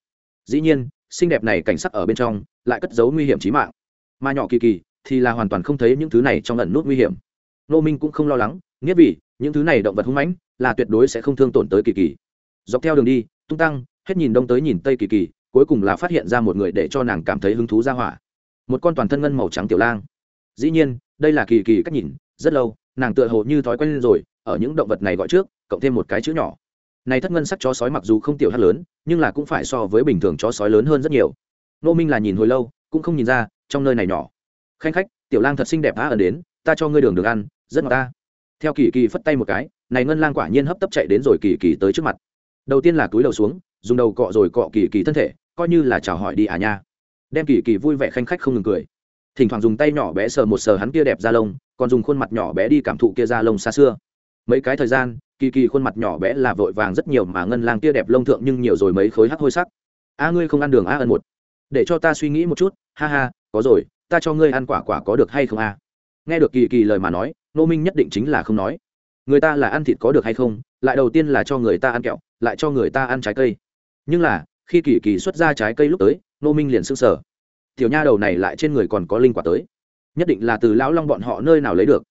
Dĩ nhiên, xinh đẹp này cảnh sắc ở bên trong lại cất giấu nguy hiểm trí mạng. Mà nhỏ kỳ kỳ thì là hoàn toàn không thấy những thứ này trong lần nút nguy hiểm. Nô minh cũng không lo lắng, nghĩa vì những thứ này động vật hung mãnh là tuyệt đối sẽ không thương tổn tới kỳ kỳ. Dọc theo đường đi, tung tăng, hết nhìn đông tới nhìn tây kỳ kỳ, cuối cùng là phát hiện ra một người để cho nàng cảm thấy hứng thú ra hỏa. Một con toàn thân ngân màu trắng tiểu lang. Dĩ nhiên, đây là kỳ kỳ cách nhìn rất lâu, nàng tựa hồ như thói quen lên rồi, ở những động vật này gọi trước, cộng thêm một cái chữ nhỏ. Này thất ngân sắc chó sói mặc dù không tiểu hát lớn, nhưng là cũng phải so với bình thường chó sói lớn hơn rất nhiều. Nô minh là nhìn hồi lâu, cũng không nhìn ra, trong nơi này nhỏ. Khanh khách, tiểu lang thật xinh đẹp á ở đến, ta cho ngươi đường được ăn, rất ngọt ta. Theo kỳ kỳ phất tay một cái, này ngân lang quả nhiên hấp tấp chạy đến rồi kỳ kỳ tới trước mặt. Đầu tiên là túi đầu xuống, dùng đầu cọ rồi cọ kỳ kỳ thân thể, coi như là chào hỏi đi à nha. Đem kỳ kỳ vui vẻ khanh khách không ngừng cười. Thỉnh thoảng dùng tay nhỏ bé sờ một sờ hắn kia đẹp da lông còn dùng khuôn mặt nhỏ bé đi cảm thụ kia da lông xa xưa. Mấy cái thời gian, kỳ kỳ khuôn mặt nhỏ bé là vội vàng rất nhiều mà ngân lang kia đẹp lông thượng nhưng nhiều rồi mấy khối hắc hôi sắc. A ngươi không ăn đường a ân một. Để cho ta suy nghĩ một chút, ha ha, có rồi, ta cho ngươi ăn quả quả có được hay không a. Nghe được kỳ kỳ lời mà nói nô minh nhất định chính là không nói. Người ta là ăn thịt có được hay không, lại đầu tiên là cho người ta ăn kẹo, lại cho người ta ăn trái cây. Nhưng là, khi kỳ kỳ xuất ra trái cây lúc tới nô minh liền s ư n g sở tiểu nha đầu này lại trên người còn có linh quả tới nhất định là từ lão long bọn họ nơi nào lấy được.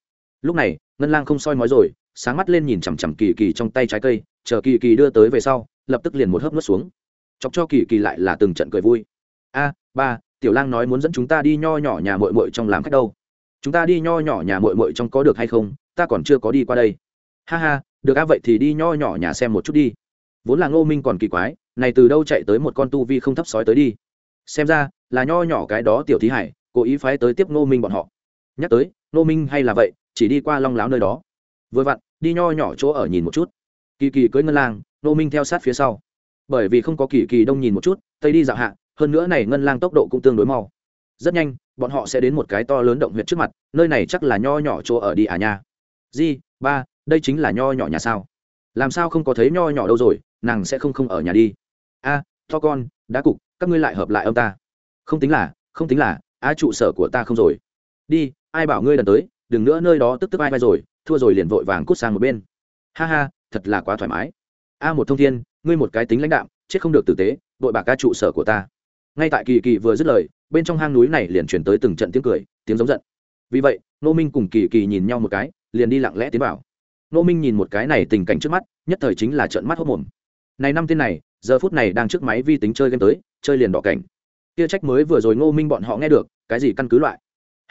Lúc này, ngân lang không soi mói rồi, sáng mắt lên nhìn chằm chằm kỳ kỳ trong tay trái cây, chờ kỳ kỳ đưa tới về sau, lập tức liền một hớp nuốt xuống. Chọc cho kỳ kỳ lại là từng trận cười vui. A, ba, tiểu lang nói muốn dẫn chúng ta đi nho nhỏ nhà mội mội trong làm khách đâu. Chúng ta đi nho nhỏ nhà mội mội trong có được hay không? Ta còn chưa có đi qua đây. Ha ha, được a vậy thì đi nho nhỏ nhà xem một chút đi. Vốn là ngô minh còn kỳ quái, này từ đâu chạy tới một con tu vi không thấp sói tới đi? Xem ra, là nho nhỏ cái đó tiểu thí hải cố ý phái tới tiếp Nô minh bọn họ. Nhắc tới Nô minh hay là vậy, chỉ đi qua long láo nơi đó. Vừa vặn, đi nho nhỏ chỗ ở nhìn một chút. Kỳ kỳ cưới ngân lang Nô minh theo sát phía sau. Bởi vì không có kỳ kỳ đông nhìn một chút, tây đi dạo hạ, hơn nữa này ngân lang tốc độ cũng tương đối mau. Rất nhanh, bọn họ sẽ đến một cái to lớn động huyện trước mặt, nơi này chắc là nho nhỏ chỗ ở đi à nha. Di, ba, đây chính là nho nhỏ nhà sao? Làm sao không có thấy nho nhỏ đâu rồi, nàng sẽ không không ở nhà đi. A, to con đá cục, các ngươi lại hợp lại ông ta. Không tính là, không tính là Á trụ sở của ta không rồi. Đi, ai bảo ngươi lần tới, đừng nữa nơi đó tức tức ai vai rồi, thua rồi liền vội vàng cút sang một bên. Ha ha, thật là quá thoải mái. A một thông thiên, ngươi một cái tính lãnh đạm, chết không được tử tế, đội bạc ca trụ sở của ta. Ngay tại kỳ kỳ vừa dứt lời, bên trong hang núi này liền chuyển tới từng trận tiếng cười, tiếng giống giận. Vì vậy nô minh cùng kỳ kỳ nhìn nhau một cái, liền đi lặng lẽ tiến vào. Nô minh nhìn một cái này tình cảnh trước mắt, nhất thời chính là trận mắt hốc mồm. Này năm tên này, giờ phút này đang trước máy vi tính chơi game tới, chơi liền đỏ cảnh kia trách mới vừa rồi ngô minh bọn họ nghe được, cái gì căn cứ loại?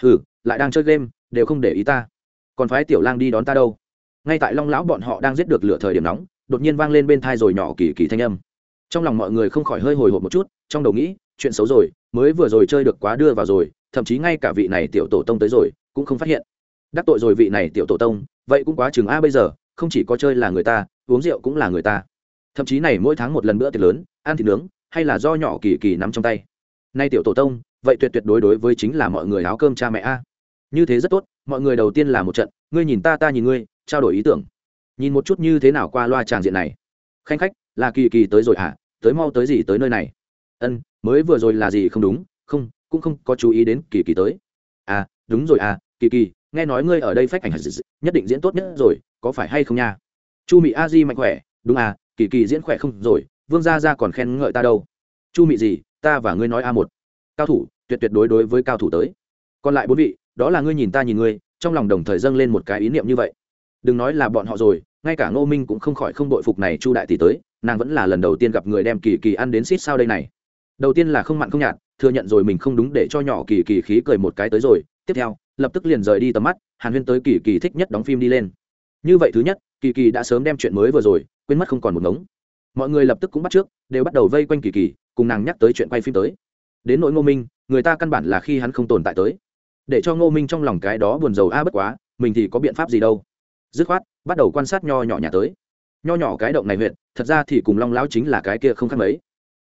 Hừ, lại đang chơi game, đều không để ý ta. Còn phái tiểu lang đi đón ta đâu? Ngay tại long lão bọn họ đang giết được lửa thời điểm nóng, đột nhiên vang lên bên thai rồi nhỏ kỳ kỳ thanh âm. Trong lòng mọi người không khỏi hơi hồi hộp một chút, trong đầu nghĩ, chuyện xấu rồi, mới vừa rồi chơi được quá đưa vào rồi, thậm chí ngay cả vị này tiểu tổ tông tới rồi, cũng không phát hiện. Đắc tội rồi vị này tiểu tổ tông, vậy cũng quá chừng a bây giờ, không chỉ có chơi là người ta, uống rượu cũng là người ta. Thậm chí này mỗi tháng một lần bữa tiệc lớn, ăn thịt nướng, hay là do nhỏ kỳ kỳ nắm trong tay nay tiểu tổ tông, vậy tuyệt tuyệt đối đối với chính là mọi người áo cơm cha mẹ a. Như thế rất tốt, mọi người đầu tiên là một trận, ngươi nhìn ta ta nhìn ngươi, trao đổi ý tưởng. Nhìn một chút như thế nào qua loa tràng diện này. Khanh khách, là kỳ kỳ tới rồi hả? Tới mau tới gì tới nơi này? Ân, mới vừa rồi là gì không đúng? Không, cũng không có chú ý đến kỳ kỳ tới. À đúng rồi à kỳ kỳ, nghe nói ngươi ở đây phách ảnh nhất định diễn tốt nhất rồi, có phải hay không nha? Chu mỹ a di mạnh khỏe, đúng à kỳ kỳ diễn khỏe không rồi, vương gia gia còn khen ngợi ta đâu. Chu mỹ gì? Ta và ngươi nói a một. Cao thủ, tuyệt tuyệt đối đối với cao thủ tới. Còn lại bốn vị, đó là ngươi nhìn ta nhìn ngươi, trong lòng đồng thời dâng lên một cái ý niệm như vậy. Đừng nói là bọn họ rồi, ngay cả ngô minh cũng không khỏi không đội phục này chu đại tỷ tới, nàng vẫn là lần đầu tiên gặp người đem kỳ kỳ ăn đến xít sao đây này. Đầu tiên là không mặn không nhạt, thừa nhận rồi mình không đúng để cho nhỏ kỳ kỳ khí cười một cái tới rồi, tiếp theo, lập tức liền rời đi tầm mắt, hàn huyên tới kỳ kỳ thích nhất đóng phim đi lên. Như vậy thứ nhất, kỳ kỳ đã sớm đem chuyện mới vừa rồi, quên mất không còn một ngống. Mọi người lập tức cũng bắt trước, đều bắt đầu vây quanh kỳ kỳ cùng nàng nhắc tới chuyện quay phim tới. Đến nỗi ngô minh, người ta căn bản là khi hắn không tồn tại tới. Để cho ngô minh trong lòng cái đó buồn rầu a à bất quá, mình thì có biện pháp gì đâu. Dứt khoát, bắt đầu quan sát nho nhỏ nhà tới. Nho nhỏ cái động này huyện, thật ra thì cùng long lão chính là cái kia không khác mấy.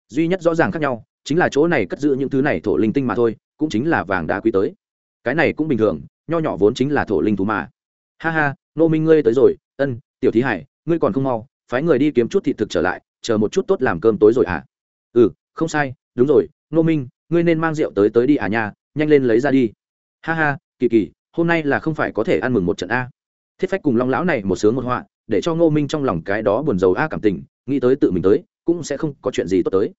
Duy nhất rõ ràng khác nhau, chính là chỗ này cất giữ những thứ này thổ linh tinh mà thôi, cũng chính là vàng đá quý tới. Cái này cũng bình thường, nho nhỏ vốn chính là thổ linh thú mà. Ha ha nô minh ngươi tới rồi, ân, tiểu thí hải, ngươi còn không mau, phái người đi kiếm chút thịt thực trở lại, chờ một chút tốt làm cơm tối rồi à ừ không sai, đúng rồi nô minh, ngươi nên mang rượu tới tới đi à nha, nhanh lên lấy ra đi. Ha ha, kỳ kỳ, hôm nay là không phải có thể ăn mừng một trận a. Thiết phách cùng long lão này một sướng một họa, để cho ngô minh trong lòng cái đó buồn rầu a cảm tình, nghĩ tới tự mình tới, cũng sẽ không có chuyện gì tốt tới.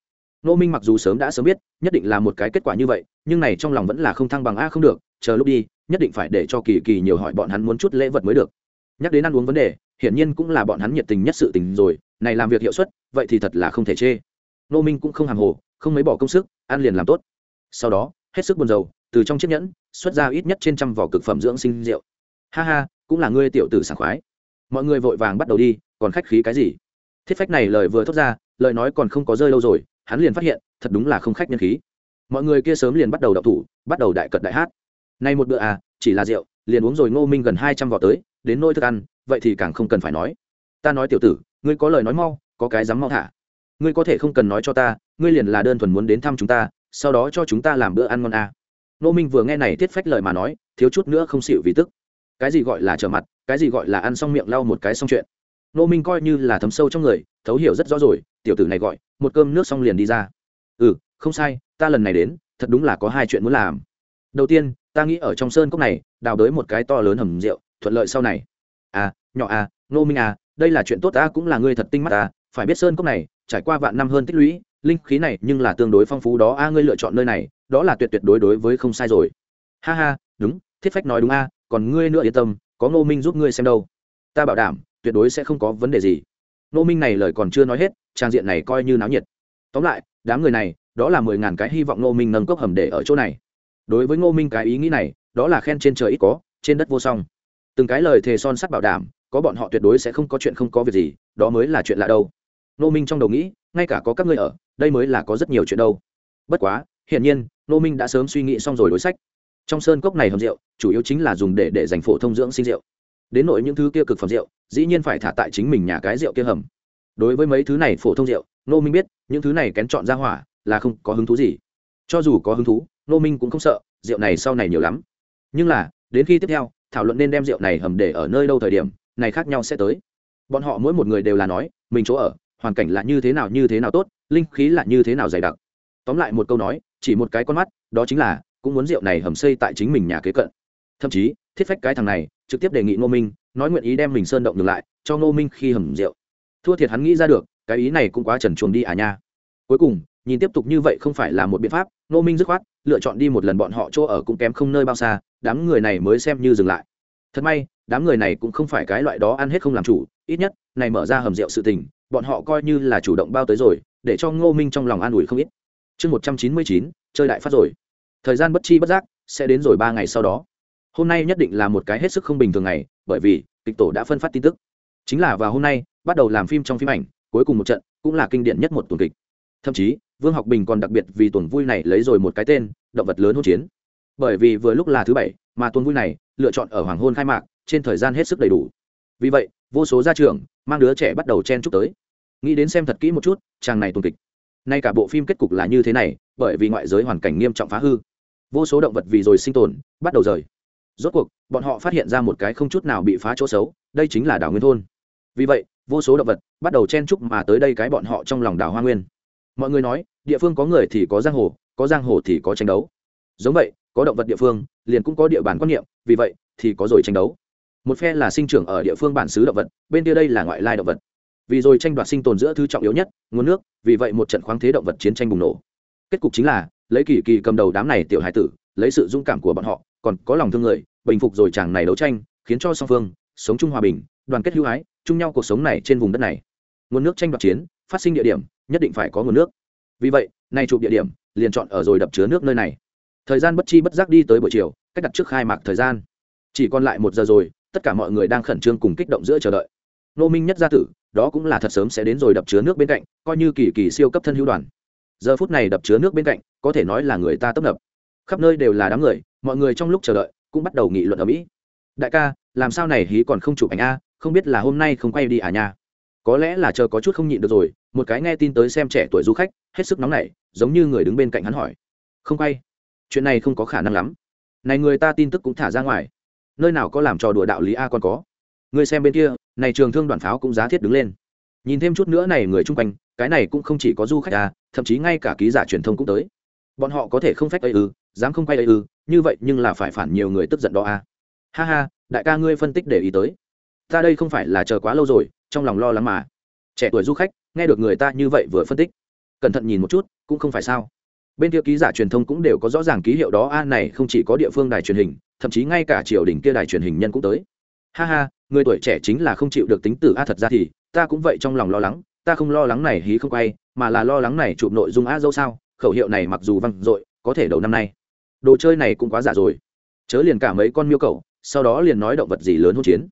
Ngô minh mặc dù sớm đã sớm biết, nhất định là một cái kết quả như vậy, nhưng này trong lòng vẫn là không thăng bằng a không được, chờ lúc đi, nhất định phải để cho kỳ kỳ nhiều hỏi bọn hắn muốn chút lễ vật mới được. Nhắc đến ăn uống vấn đề, hiển nhiên cũng là bọn hắn nhiệt tình nhất sự tình rồi, này làm việc hiệu suất, vậy thì thật là không thể chê ngô minh cũng không hàng hồ, không mấy bỏ công sức, ăn liền làm tốt. Sau đó, hết sức buồn rầu, từ trong chiếc nhẫn, xuất ra ít nhất trên trăm vỏ cực phẩm dưỡng sinh rượu. Ha ha, cũng là ngươi tiểu tử sảng khoái. Mọi người vội vàng bắt đầu đi, còn khách khí cái gì? Thiết phách này lời vừa thốt ra, lời nói còn không có rơi lâu rồi, hắn liền phát hiện, thật đúng là không khách nhân khí. Mọi người kia sớm liền bắt đầu đậu thủ, bắt đầu đại cật đại hát. Nay một bữa à chỉ là rượu, liền uống rồi ngô minh gần hai trăm vỏ tới, đến nôi thức ăn, vậy thì càng không cần phải nói. Ta nói tiểu tử, ngươi có lời nói mau, có cái dám mau thả ngươi có thể không cần nói cho ta, ngươi liền là đơn thuần muốn đến thăm chúng ta, sau đó cho chúng ta làm bữa ăn ngon à. Nô minh vừa nghe này thiết phách lời mà nói, thiếu chút nữa không xịu vì tức. Cái gì gọi là trở mặt, cái gì gọi là ăn xong miệng lau một cái xong chuyện. Nô minh coi như là thấm sâu trong người, thấu hiểu rất rõ rồi, tiểu tử này gọi, một cơm nước xong liền đi ra. Ừ không sai, ta lần này đến, thật đúng là có hai chuyện muốn làm. Đầu tiên, ta nghĩ ở trong sơn cốc này, đào đới một cái to lớn hầm rượu, thuận lợi sau này. À nhỏ à nô minh à đây là chuyện tốt ta cũng là người thật tinh mắt ta, phải biết sơn cốc này trải qua vạn năm hơn tích lũy, linh khí này nhưng là tương đối phong phú đó. A, ngươi lựa chọn nơi này, đó là tuyệt tuyệt đối đối với không sai rồi. Ha ha, đúng, thiết phách nói đúng a, còn ngươi nữa yên tâm, có ngô minh giúp ngươi xem đâu. Ta bảo đảm, tuyệt đối sẽ không có vấn đề gì. Ngô minh này lời còn chưa nói hết, trang diện này coi như náo nhiệt. Tóm lại, đám người này, đó là mười ngàn cái hy vọng ngô minh nâng cốc hầm để ở chỗ này. Đối với ngô minh cái ý nghĩ này, đó là khen trên trời ít có, trên đất vô song. Từng cái lời thề son sắt bảo đảm, có bọn họ tuyệt đối sẽ không có chuyện không có việc gì, đó mới là chuyện lạ đâu. Nô minh trong đầu nghĩ, ngay cả có các ngươi ở, đây mới là có rất nhiều chuyện đâu. Bất quá, hiển nhiên Nô minh đã sớm suy nghĩ xong rồi đối sách. Trong sơn cốc này hầm rượu, chủ yếu chính là dùng để để dành phổ thông dưỡng sinh rượu. Đến nội những thứ kia cực phẩm rượu, dĩ nhiên phải thả tại chính mình nhà cái rượu kia hầm. Đối với mấy thứ này phổ thông rượu nô minh biết, những thứ này kén chọn ra hỏa, là không có hứng thú gì. Cho dù có hứng thú nô minh cũng không sợ, rượu này sau này nhiều lắm. Nhưng là, đến khi tiếp theo, thảo luận nên đem rượu này hầm để ở nơi đâu thời điểm, này khác nhau sẽ tới. Bọn họ mỗi một người đều là nói, mình chỗ ở hoàn cảnh là như thế nào như thế nào tốt, linh khí là như thế nào dày đặc. Tóm lại một câu nói, chỉ một cái con mắt, đó chính là, cũng muốn rượu này hầm xây tại chính mình nhà kế cận. Thậm chí, thiết phách cái thằng này, trực tiếp đề nghị ngô minh, nói nguyện ý đem mình sơn động ngược lại, cho ngô minh khi hầm rượu. Thua thiệt hắn nghĩ ra được, cái ý này cũng quá trần chuồng đi à nha. Cuối cùng, nhìn tiếp tục như vậy không phải là một biện pháp, ngô minh dứt khoát, lựa chọn đi một lần bọn họ chỗ ở cũng kém không nơi bao xa, đám người này mới xem như dừng lại. Thật may, đám người này cũng không phải cái loại đó ăn hết không làm chủ, ít nhất, này mở ra hầm rượu sự tình bọn họ coi như là chủ động bao tới rồi, để cho ngô minh trong lòng an ủi không ít. Chương một trăm chín mươi chín, chơi đại phát rồi. Thời gian bất chi bất giác sẽ đến rồi ba ngày sau đó. Hôm nay nhất định là một cái hết sức không bình thường ngày, bởi vì kịch tổ đã phân phát tin tức. Chính là vào hôm nay, bắt đầu làm phim trong phim ảnh, cuối cùng một trận cũng là kinh điển nhất một tuần kịch. Thậm chí, vương học bình còn đặc biệt vì tuần vui này lấy rồi một cái tên, động vật lớn hôn chiến. Bởi vì vừa lúc là thứ bảy, mà tuần vui này lựa chọn ở hoàng hôn khai mạc, trên thời gian hết sức đầy đủ. Vì vậy, vô số gia trưởng mang đứa trẻ bắt đầu chen chúc tới. Nghĩ đến xem thật kỹ một chút, chàng này tuần kịch. Nay cả bộ phim kết cục là như thế này, bởi vì ngoại giới hoàn cảnh nghiêm trọng phá hư. Vô số động vật vì rồi sinh tồn, bắt đầu rời. Rốt cuộc, bọn họ phát hiện ra một cái không chút nào bị phá chỗ xấu, đây chính là đảo nguyên thôn. Vì vậy, vô số động vật bắt đầu chen chúc mà tới đây cái bọn họ trong lòng đảo hoa nguyên. Mọi người nói, địa phương có người thì có giang hồ, có giang hồ thì có tranh đấu. Giống vậy, có động vật địa phương, liền cũng có địa bàn quan niệm, vì vậy thì có rồi tranh đấu một phe là sinh trưởng ở địa phương bản xứ động vật, bên kia đây là ngoại lai động vật. Vì rồi tranh đoạt sinh tồn giữa thứ trọng yếu nhất, nguồn nước, vì vậy một trận khoáng thế động vật chiến tranh bùng nổ. Kết cục chính là, lấy kỳ kỳ cầm đầu đám này tiểu hải tử, lấy sự dũng cảm của bọn họ, còn có lòng thương người, bình phục rồi chàng này đấu tranh, khiến cho song phương sống chung hòa bình, đoàn kết hữu ái, chung nhau cuộc sống này trên vùng đất này. Nguồn nước tranh đoạt chiến, phát sinh địa điểm, nhất định phải có nguồn nước. Vì vậy, nay chụp địa điểm, liền chọn ở rồi đập chứa nước nơi này. Thời gian bất chi bất giác đi tới buổi chiều, cách đặt trước khai mạc thời gian. Chỉ còn lại một giờ rồi tất cả mọi người đang khẩn trương cùng kích động giữa chờ đợi. Nô minh nhất gia tử, đó cũng là thật sớm sẽ đến rồi đập chứa nước bên cạnh, coi như kỳ kỳ siêu cấp thân hữu đoàn. Giờ phút này đập chứa nước bên cạnh, có thể nói là người ta tấp nập. Khắp nơi đều là đám người, mọi người trong lúc chờ đợi cũng bắt đầu nghị luận ở mỹ. Đại ca, làm sao này hí còn không chụp ảnh a, không biết là hôm nay không quay đi à nha. Có lẽ là chờ có chút không nhịn được rồi, một cái nghe tin tới xem trẻ tuổi du khách, hết sức nóng nảy, giống như người đứng bên cạnh hắn hỏi. Không quay. Chuyện này không có khả năng lắm. Này người ta tin tức cũng thả ra ngoài nơi nào có làm trò đùa đạo lý a còn có. Người xem bên kia, này trường thương đoàn pháo cũng giá thiết đứng lên. Nhìn thêm chút nữa này người chung quanh, cái này cũng không chỉ có du khách à thậm chí ngay cả ký giả truyền thông cũng tới. Bọn họ có thể không phách ấy ư, dám không quay ấy ư, như vậy nhưng là phải phản nhiều người tức giận đó a. ha ha, đại ca ngươi phân tích để ý tới. Ta đây không phải là chờ quá lâu rồi, trong lòng lo lắng mà. Trẻ tuổi du khách, nghe được người ta như vậy vừa phân tích. Cẩn thận nhìn một chút, cũng không phải sao. Bên kia ký giả truyền thông cũng đều có rõ ràng ký hiệu đó, a, này không chỉ có địa phương đài truyền hình thậm chí ngay cả triều đình kia đài truyền hình nhân cũng tới. Ha ha, người tuổi trẻ chính là không chịu được tính tử a, thật ra thì, ta cũng vậy trong lòng lo lắng, ta không lo lắng này hí không quay, mà là lo lắng này chụp nội dung a dâu sao, khẩu hiệu này mặc dù văng dội, có thể đầu năm nay. Đồ chơi này cũng quá giả rồi. Chớ liền cả mấy con miêu cầu sau đó liền nói động vật gì lớn hỗn chiến.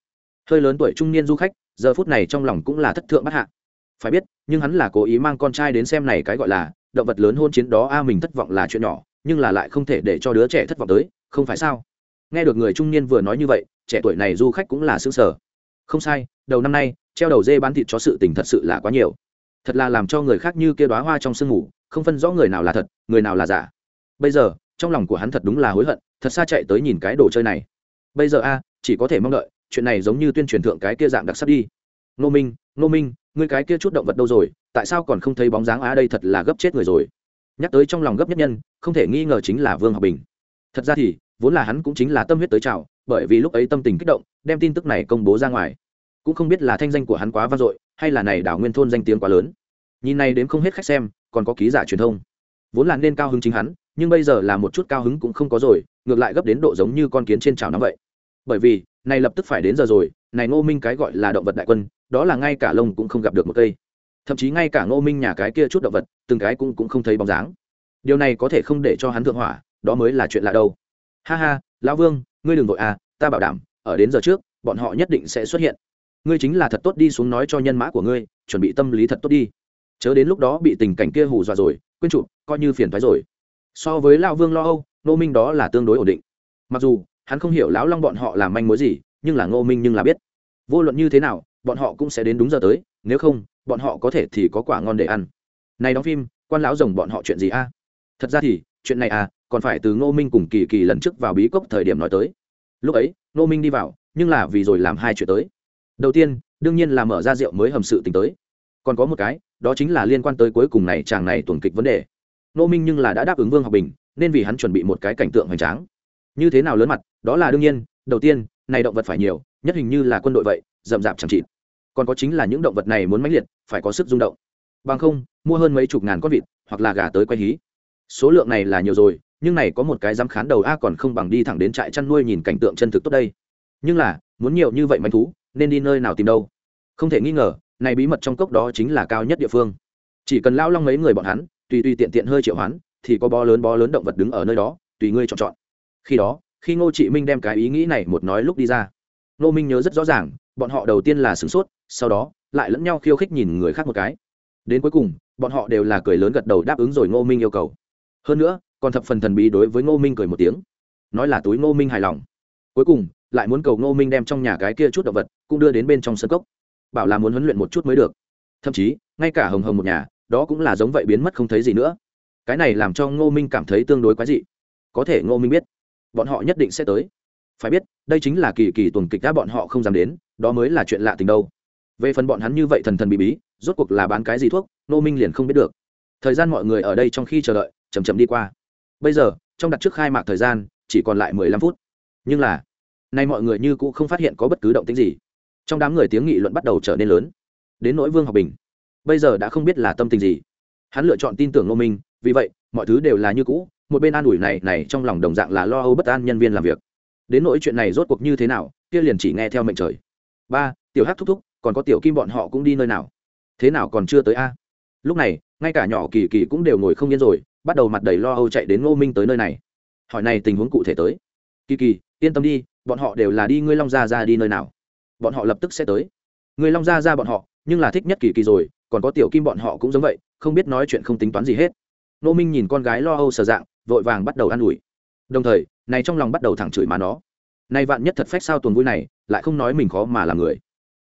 Hơi lớn tuổi trung niên du khách, giờ phút này trong lòng cũng là thất thượng bất hạ. Phải biết, nhưng hắn là cố ý mang con trai đến xem này cái gọi là động vật lớn hôn chiến đó, a, mình thất vọng là chuyện nhỏ, nhưng là lại không thể để cho đứa trẻ thất vọng tới, không phải sao? Nghe được người trung niên vừa nói như vậy, trẻ tuổi này du khách cũng là xương sở không sai, đầu năm nay, treo đầu dê bán thịt cho sự tình thật sự là quá nhiều. Thật là làm cho người khác như kia đoá hoa trong sương ngủ không phân rõ người nào là thật, người nào là giả. Bây giờ, trong lòng của hắn thật đúng là hối hận, thật xa chạy tới nhìn cái đồ chơi này. Bây giờ a, chỉ có thể mong đợi, chuyện này giống như tuyên truyền thượng cái kia dạng đặc sắc đi. Nô minh nô minh, ngươi cái kia chút động vật đâu rồi, tại sao còn không thấy bóng dáng á đây thật là gấp chết người rồi? Nhắc tới trong lòng gấp nhất nhân, không thể nghi ngờ chính là vương học bình. Thật ra thì vốn là hắn cũng chính là tâm huyết tới chào, bởi vì lúc ấy tâm tình kích động, đem tin tức này công bố ra ngoài. Cũng không biết là thanh danh của hắn quá vang dội, hay là này đảo nguyên thôn danh tiếng quá lớn. Nhìn này đến không hết khách xem, còn có ký giả truyền thông. Vốn là nên cao hứng chính hắn, nhưng bây giờ là một chút cao hứng cũng không có rồi, ngược lại gấp đến độ giống như con kiến trên chảo nóng vậy. Bởi vì, này lập tức phải đến giờ rồi, này ngô minh cái gọi là động vật đại quân, đó là ngay cả lông cũng không gặp được một cây. Thậm chí ngay cả ngô minh nhà cái kia chút động vật, từng cái cũng cũng không thấy bóng dáng. Điều này có thể không để cho hắn thượng hỏa, đó mới là chuyện lạ đâu ha ha, lão vương, ngươi đừng vội à ta bảo đảm, ở đến giờ trước, bọn họ nhất định sẽ xuất hiện. Ngươi chính là thật tốt đi xuống nói cho nhân mã của ngươi, chuẩn bị tâm lý thật tốt đi. Chớ đến lúc đó bị tình cảnh kia hù dọa rồi, quên chụp coi như phiền thoái rồi. So với lão vương lo âu nô minh đó là tương đối ổn định. Mặc dù, hắn không hiểu lão long bọn họ làm manh mối gì, nhưng là ngô minh nhưng là biết. Vô luận như thế nào, bọn họ cũng sẽ đến đúng giờ tới, nếu không, bọn họ có thể thì có quả ngon để ăn. Này đóng phim, quan lão rồng bọn họ chuyện gì a? Thật ra thì chuyện này à còn phải từ ngô minh cùng kỳ kỳ lần trước vào bí cốc thời điểm nói tới. Lúc ấy, ngô minh đi vào, nhưng là vì rồi làm hai chuyện tới. Đầu tiên, đương nhiên là mở ra rượu mới hầm sự t tới. Còn có một cái, đó chính là liên quan tới cuối cùng này chàng này tuần kịch vấn đề. Ngô minh nhưng là đã đáp ứng vương học bình, nên vì hắn chuẩn bị một cái cảnh tượng hoành tráng. Như thế nào lớn mặt, đó là đương nhiên, đầu tiên, này động vật phải nhiều, nhất hình như là quân đội vậy, rậm rạp chẳng chịt. Còn có chính là những động vật này muốn mãnh liệt, phải có sức rung động. Bằng không, mua hơn mấy chục ngàn con vịt, hoặc là gà tới quay hí số lượng này là nhiều rồi, nhưng này có một cái dám khán đầu a còn không bằng đi thẳng đến trại chăn nuôi nhìn cảnh tượng chân thực tốt đây. Nhưng là, muốn nhiều như vậy manh thú, nên đi nơi nào tìm đâu? Không thể nghi ngờ, này bí mật trong cốc đó chính là cao nhất địa phương. Chỉ cần lao long mấy người bọn hắn, tùy tùy tiện tiện hơi triệu hoán, thì có bó lớn bó lớn động vật đứng ở nơi đó, tùy ngươi chọn chọn. Khi đó, khi ngô trị minh đem cái ý nghĩ này một nói lúc đi ra, ngô minh nhớ rất rõ ràng, bọn họ đầu tiên là sửng sốt, sau đó, lại lẫn nhau khiêu khích nhìn người khác một cái. Đến cuối cùng, bọn họ đều là cười lớn gật đầu đáp ứng rồi ngô minh yêu cầu hơn nữa, còn thập phần thần bí đối với ngô minh cười một tiếng. Nói là túi ngô minh hài lòng. Cuối cùng, lại muốn cầu ngô minh đem trong nhà cái kia chút động vật cũng đưa đến bên trong sân cốc. Bảo là muốn huấn luyện một chút mới được. Thậm chí, ngay cả hồng hồng một nhà, đó cũng là giống vậy biến mất không thấy gì nữa. Cái này làm cho ngô minh cảm thấy tương đối quái dị. Có thể ngô minh biết, bọn họ nhất định sẽ tới. Phải biết, đây chính là kỳ kỳ tuần kịch đã bọn họ không dám đến, đó mới là chuyện lạ tình đâu. Về phần bọn hắn như vậy thần thần bí bí, rốt cuộc là bán cái gì thuốc, ngô minh liền không biết được. Thời gian mọi người ở đây trong khi chờ đợi chầm chậm đi qua. Bây giờ, trong đặt trước khai mạc thời gian, chỉ còn lại mười lăm phút. Nhưng là, nay mọi người như cũng không phát hiện có bất cứ động tĩnh gì. Trong đám người tiếng nghị luận bắt đầu trở nên lớn. Đến nỗi vương học bình, bây giờ đã không biết là tâm tình gì. Hắn lựa chọn tin tưởng ngô minh, vì vậy, mọi thứ đều là như cũ, một bên an ủi này này trong lòng đồng dạng là lo âu bất an nhân viên làm việc. Đến nỗi chuyện này rốt cuộc như thế nào, kia liền chỉ nghe theo mệnh trời. Ba, tiểu hát thúc thúc, còn có tiểu kim bọn họ cũng đi nơi nào? Thế nào còn chưa tới a? Lúc này, ngay cả nhỏ kỳ kỳ cũng đều ngồi không yên rồi bắt đầu mặt đầy lo âu chạy đến ngô minh tới nơi này. Hỏi này tình huống cụ thể tới. Kỳ kỳ, yên tâm đi, bọn họ đều là đi ngươi long gia ra đi nơi nào. Bọn họ lập tức sẽ tới. Người long gia ra bọn họ, nhưng là thích nhất kỳ kỳ rồi, còn có tiểu kim bọn họ cũng giống vậy, không biết nói chuyện không tính toán gì hết. Nô minh nhìn con gái lo âu sờ dạng, vội vàng bắt đầu ă n ủi. Đồng thời, này trong lòng bắt đầu thẳng chửi mà nó. Nay vạn nhất thật phách sao tuần vui này, lại không nói mình khó mà làm người.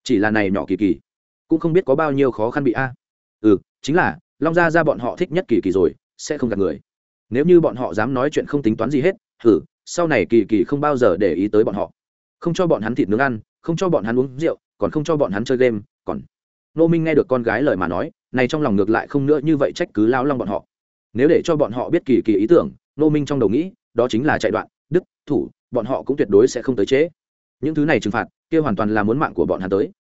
Chỉ là này nhỏ kỳ kỳ, cũng không biết có bao nhiêu khó khăn bị a. Ừ chính là, long gia ra bọn họ thích nhất kỳ kỳ rồi sẽ không gặp người. Nếu như bọn họ dám nói chuyện không tính toán gì hết thử sau này kỳ kỳ không bao giờ để ý tới bọn họ. Không cho bọn hắn thịt nướng ăn, không cho bọn hắn uống rượu, còn không cho bọn hắn chơi game, còn nô minh nghe được con gái lời mà nói, này trong lòng ngược lại không nữa như vậy trách cứ lao long bọn họ. Nếu để cho bọn họ biết kỳ kỳ ý tưởng nô minh trong đầu nghĩ, đó chính là chạy đoạn, đức, thủ, bọn họ cũng tuyệt đối sẽ không tới chế. Những thứ này trừng phạt, kia hoàn toàn là muốn mạng của bọn hắn tới.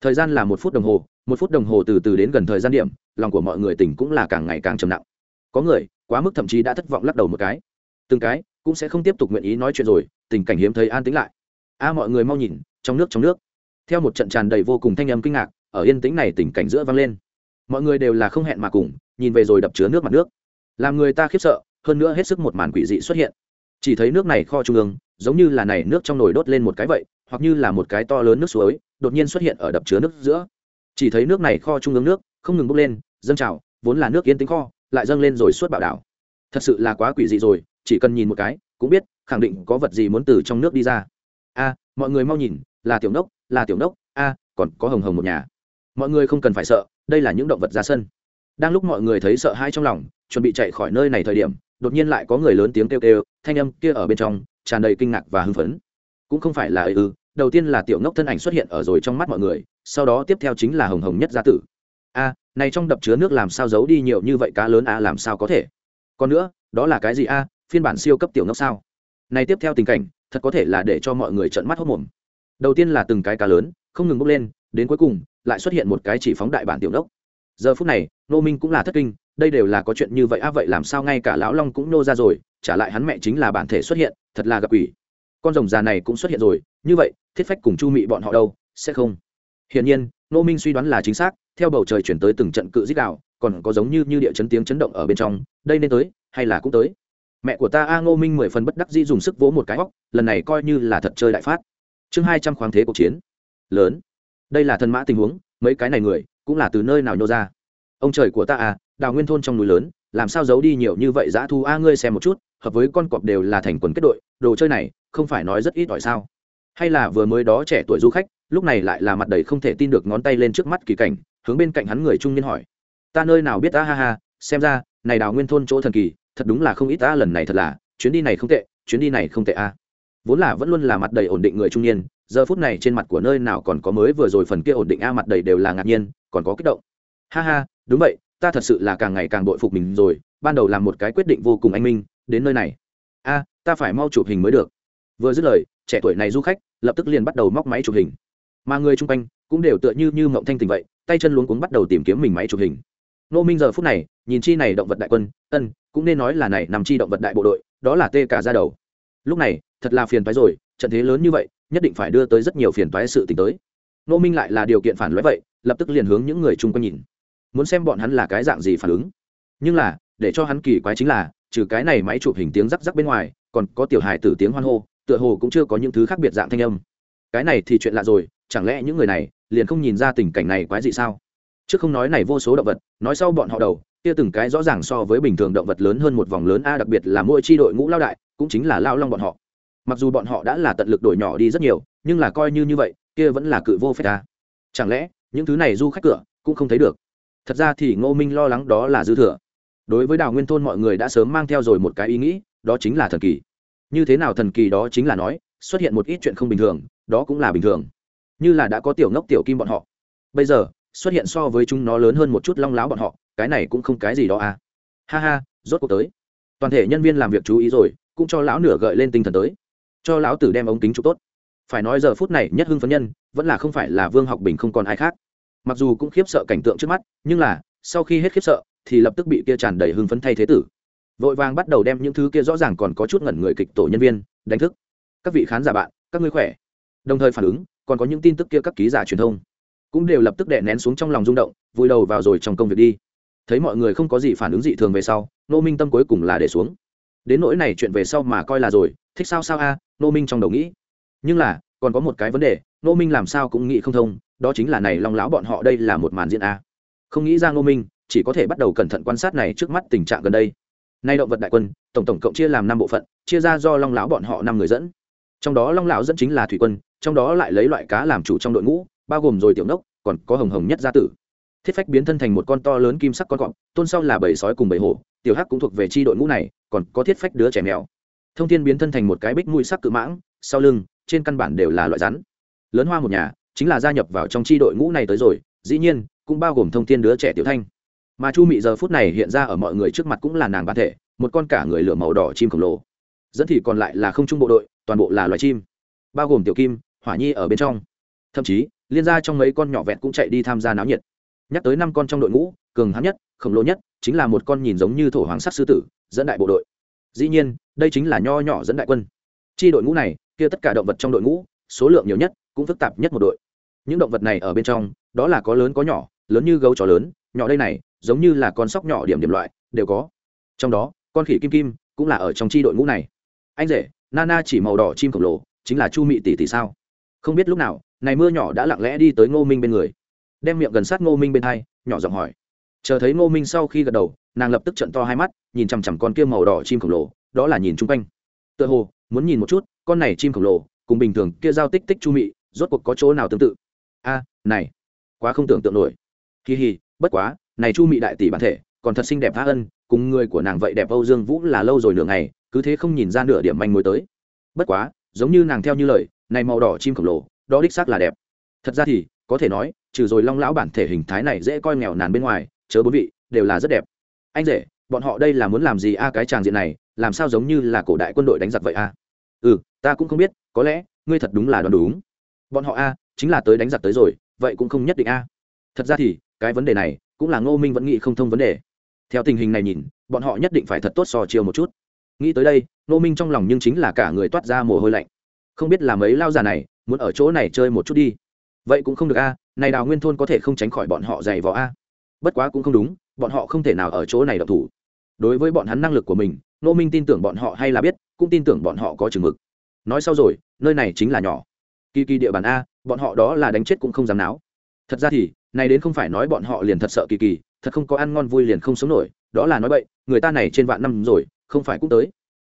Thời gian là một phút đồng hồ, một phút đồng hồ từ từ đến gần thời gian điểm, lòng của mọi người tỉnh cũng là càng ngày càng trầm nặng có người, quá mức thậm chí đã thất vọng lắc đầu một cái. Từng cái, cũng sẽ không tiếp tục nguyện ý nói chuyện rồi, tình cảnh hiếm thấy an tĩnh lại. A, mọi người mau nhìn, trong nước trong nước. Theo một trận tràn đầy vô cùng thanh âm kinh ngạc, ở yên tĩnh này tình cảnh giữa vang lên. Mọi người đều là không hẹn mà cùng, nhìn về rồi đập chứa nước mặt nước. Làm người ta khiếp sợ, hơn nữa hết sức một màn quỷ dị xuất hiện. Chỉ thấy nước này kho trung ương, giống như là này nước trong nồi đốt lên một cái vậy, hoặc như là một cái to lớn nước suối, đột nhiên xuất hiện ở đập chứa nước giữa. Chỉ thấy nước này kho trung ương nước, không ngừng bốc lên, dâng trào, vốn là nước yên tĩnh kho lại dâng lên rồi suốt bạo đảo. Thật sự là quá quỷ dị rồi, chỉ cần nhìn một cái, cũng biết, khẳng định có vật gì muốn từ trong nước đi ra. A, mọi người mau nhìn, là tiểu nốc, là tiểu nốc, a, còn có hồng hồng một nhà. Mọi người không cần phải sợ, đây là những động vật ra sân. Đang lúc mọi người thấy sợ hãi trong lòng, chuẩn bị chạy khỏi nơi này thời điểm, đột nhiên lại có người lớn tiếng kêu kêu, thanh âm kia ở bên trong, tràn đầy kinh ngạc và hưng phấn. Cũng không phải là ư ư, đầu tiên là tiểu ngốc thân ảnh xuất hiện ở rồi trong mắt mọi người, sau đó tiếp theo chính là hồng hồng nhất gia tử a này trong đập chứa nước làm sao giấu đi nhiều như vậy cá lớn a làm sao có thể? Còn nữa, đó là cái gì a phiên bản siêu cấp tiểu ngốc sao? Này tiếp theo tình cảnh, thật có thể là để cho mọi người trợn mắt hốt mồm đầu tiên là từng cái cá lớn, không ngừng bốc lên, đến cuối cùng, lại xuất hiện một cái chỉ phóng đại bản tiểu ngốc. Giờ phút này nô minh cũng là thất kinh, đây đều là có chuyện như vậy A vậy làm sao ngay cả lão long cũng nô ra rồi, trả lại hắn mẹ chính là bản thể xuất hiện, thật là gặp quỷ. Con rồng già này cũng xuất hiện rồi, như vậy, thiết phách cùng chu mị bọn họ đâu, sẽ không? Hiển nhiên nô minh suy đoán là chính xác theo bầu trời chuyển tới từng trận cự dích đạo còn có giống như như địa chấn tiếng chấn động ở bên trong, đây nên tới, hay là cũng tới? Mẹ của ta a ngô minh mười phần bất đắc dĩ dùng sức vỗ một cái hóc lần này coi như là thật chơi đại phát. Chương hai trăm khoáng thế cuộc chiến. Lớn. Đây là thần mã tình huống, mấy cái này người, cũng là từ nơi nào nhô ra? Ông trời của ta à đào nguyên thôn trong núi lớn, làm sao giấu đi nhiều như vậy dã thu? A ngươi xem một chút, hợp với con cọp đều là thành quần kết đội, đồ chơi này, không phải nói rất ít ỏi sao? Hay là vừa mới đó trẻ tuổi du khách, lúc này lại là mặt đầy không thể tin được ngón tay lên trước mắt kỳ cảnh hướng bên cạnh hắn người trung niên hỏi. Ta nơi nào biết ta ha ha, xem ra, này đào nguyên thôn chỗ thần kỳ, thật đúng là không ít ta lần này thật là, chuyến đi này không tệ, chuyến đi này không tệ, a. Vốn là vẫn luôn là mặt đầy ổn định người trung niên, giờ phút này trên mặt của nơi nào còn có mới vừa rồi phần kia ổn định, a, mặt đầy đều là ngạc nhiên, còn có kích động. Ha ha, đúng vậy, ta thật sự là càng ngày càng bội phục mình rồi, ban đầu làm một cái quyết định vô cùng anh minh, đến nơi này. A, ta phải mau chụp hình mới được. Vừa dứt lời, trẻ tuổi này du khách lập tức liền bắt đầu móc máy chụp hình. Mà người chung quanh cũng đều tựa như như mộng thanh tình vậy tay chân luống cuống bắt đầu tìm kiếm mình máy chụp hình. Nô minh giờ phút này, nhìn chi này động vật đại quân, ân, cũng nên nói là này nằm chi động vật đại bộ đội, đó là tê cả ra đầu. Lúc này, thật là phiền phái rồi, trận thế lớn như vậy, nhất định phải đưa tới rất nhiều phiền phái sự t tới. Nô minh lại là điều kiện phản loại vậy, lập tức liền hướng những người chung quanh nhìn. Muốn xem bọn hắn là cái dạng gì phản ứng. Nhưng là, để cho hắn kỳ quái chính là, trừ cái này máy chụp hình tiếng rắc rắc bên ngoài, còn có tiểu hài tử tiếng hoan hô, tựa hồ cũng chưa có những thứ khác biệt dạng thanh âm. Cái này thì chuyện lạ rồi, chẳng lẽ những người này liền không nhìn ra tình cảnh này quái dị sao? Chứ không nói này vô số động vật, nói sau bọn họ đầu, kia từng cái rõ ràng so với bình thường động vật lớn hơn một vòng lớn a, đặc biệt là mỗi chi đội ngũ lao đại, cũng chính là lao long bọn họ. Mặc dù bọn họ đã là tận lực đổi nhỏ đi rất nhiều, nhưng là coi như như vậy, kia vẫn là cự vô phép ta chẳng lẽ, những thứ này du khách cửa, cũng không thấy được? Thật ra thì ngô minh lo lắng đó là dư thừa. Đối với đào nguyên thôn mọi người đã sớm mang theo rồi một cái ý nghĩ, đó chính là thần kỳ. Như thế nào thần kỳ đó chính là nói, xuất hiện một ít chuyện không bình thường, đó cũng là bình thường như là đã có tiểu ngốc tiểu kim bọn họ. Bây giờ, xuất hiện so với chúng nó lớn hơn một chút long láo bọn họ, cái này cũng không cái gì đó à. Ha ha, rốt cuộc tới. Toàn thể nhân viên làm việc chú ý rồi, cũng cho lão nửa gợi lên tinh thần tới. Cho lão tử đem ống kính chụp tốt. Phải nói giờ phút này, nhất hưng phấn nhân, vẫn là không phải là vương học bình không còn ai khác. Mặc dù cũng khiếp sợ cảnh tượng trước mắt, nhưng là, sau khi hết khiếp sợ, thì lập tức bị kia tràn đầy hưng phấn thay thế tử. Vội vàng bắt đầu đem những thứ kia rõ ràng còn có chút ngẩn người kịch tổ nhân viên, đánh thức. Các vị khán giả bạn, các ngươi khỏe. Đồng thời phản ứng còn có những tin tức kia các ký giả truyền thông cũng đều lập tức đè nén xuống trong lòng rung động, vùi đầu vào rồi trong công việc đi. Thấy mọi người không có gì phản ứng dị thường về sau, nô minh tâm cuối cùng là để xuống. Đến nỗi này chuyện về sau mà coi là rồi, thích sao sao a, nô minh trong đầu nghĩ. Nhưng là, còn có một cái vấn đề, nô minh làm sao cũng nghĩ không thông, đó chính là này long lão bọn họ đây là một màn diễn a. Không nghĩ ra nô minh, chỉ có thể bắt đầu cẩn thận quan sát này trước mắt tình trạng gần đây. Nay động vật đại quân, tổng tổng cộng chia làm năm bộ phận, chia ra do long lão bọn họ năm người dẫn. Trong đó long lão dẫn chính là thủy quân trong đó lại lấy loại cá làm chủ trong đội ngũ, bao gồm rồi tiểu nốc, còn có hồng hồng nhất gia tử. Thiết phách biến thân thành một con to lớn kim sắc con cọp, tôn sau là bầy sói cùng bầy hổ, tiểu hắc cũng thuộc về chi đội ngũ này, còn có thiết phách đứa trẻ mèo. Thông thiên biến thân thành một cái bích mũi sắc cự mãng, sau lưng, trên căn bản đều là loại rắn. Lớn hoa một nhà, chính là gia nhập vào trong chi đội ngũ này tới rồi, dĩ nhiên, cũng bao gồm thông thiên đứa trẻ tiểu thanh. Mà chu mị giờ phút này hiện ra ở mọi người trước mặt cũng là nàng bản thể, một con cả người lửa màu đỏ chim khổng lồ. Dẫn thì còn lại là không trung bộ đội, toàn bộ là loài chim, bao gồm tiểu kim hỏa nhi ở bên trong. Thậm chí, liên gia trong mấy con nhỏ vẹn cũng chạy đi tham gia náo nhiệt. Nhắc tới năm con trong đội ngũ, cường hắn nhất, khổng lồ nhất, chính là một con nhìn giống như thổ hoàng sắc sư tử, dẫn đại bộ đội. Dĩ nhiên, đây chính là nho nhỏ dẫn đại quân. Chi đội ngũ này, kia tất cả động vật trong đội ngũ, số lượng nhiều nhất, cũng phức tạp nhất một đội. Những động vật này ở bên trong, đó là có lớn có nhỏ, lớn như gấu chó lớn, nhỏ đây này, giống như là con sóc nhỏ điểm điểm loại, đều có. Trong đó, con khỉ kim kim, cũng là ở trong chi đội ngũ này. Anh rể, nana chỉ màu đỏ chim khổng lồ, chính là chu mị tỷ tỷ sao? Không biết lúc nào, này mưa nhỏ đã lặng lẽ đi tới ngô minh bên người. Đem miệng gần sát ngô minh bên hai, nhỏ giọng hỏi. Chờ thấy ngô minh sau khi gật đầu, nàng lập tức trận to hai mắt, nhìn chằm chằm con kia màu đỏ chim khổng lồ, đó là nhìn chung quanh. Tựa hồ, muốn nhìn một chút, con này chim khổng lồ, cùng bình thường kia giao tích tích chu mị, rốt cuộc có chỗ nào tương tự? A, này, quá không tưởng tượng nổi. Kỳ hì, bất quá, này chu mị đại tỷ bản thể, còn thật xinh đẹp tha ân, cùng người của nàng vậy đẹp âu dương vũ là lâu rồi nửa ngày, cứ thế không nhìn ra nửa điểm manh mối tới. Bất quá, giống như nàng theo như lời này màu đỏ chim khổng lồ, đó đích xác là đẹp. Thật ra thì, có thể nói, trừ rồi long lão bản thể hình thái này dễ coi nghèo nàn bên ngoài, chớ bốn vị, đều là rất đẹp. Anh rể, bọn họ đây là muốn làm gì a cái tràng diện này, làm sao giống như là cổ đại quân đội đánh giặc vậy a? Ừ ta cũng không biết, có lẽ, ngươi thật đúng là đoán đúng. Bọn họ a, chính là tới đánh giặc tới rồi, vậy cũng không nhất định a. Thật ra thì, cái vấn đề này, cũng là ngô minh vẫn nghĩ không thông vấn đề. Theo tình hình này nhìn, bọn họ nhất định phải thật tốt so chiều một chút. Nghĩ tới đây, ngô minh trong lòng nhưng chính là cả người toát ra mồ hôi lạnh không biết là mấy lao già này, muốn ở chỗ này chơi một chút đi. Vậy cũng không được a, này đào nguyên thôn có thể không tránh khỏi bọn họ dày vò a. Bất quá cũng không đúng, bọn họ không thể nào ở chỗ này độc thủ. Đối với bọn hắn năng lực của mình nô minh tin tưởng bọn họ hay là biết, cũng tin tưởng bọn họ có chừng mực. Nói sau rồi, nơi này chính là nhỏ. Kỳ kỳ địa bàn a, bọn họ đó là đánh chết cũng không dám náo. Thật ra thì, này đến không phải nói bọn họ liền thật sợ kỳ kỳ, thật không có ăn ngon vui liền không sống nổi, đó là nói vậy người ta này trên vạn năm rồi, không phải cũng tới.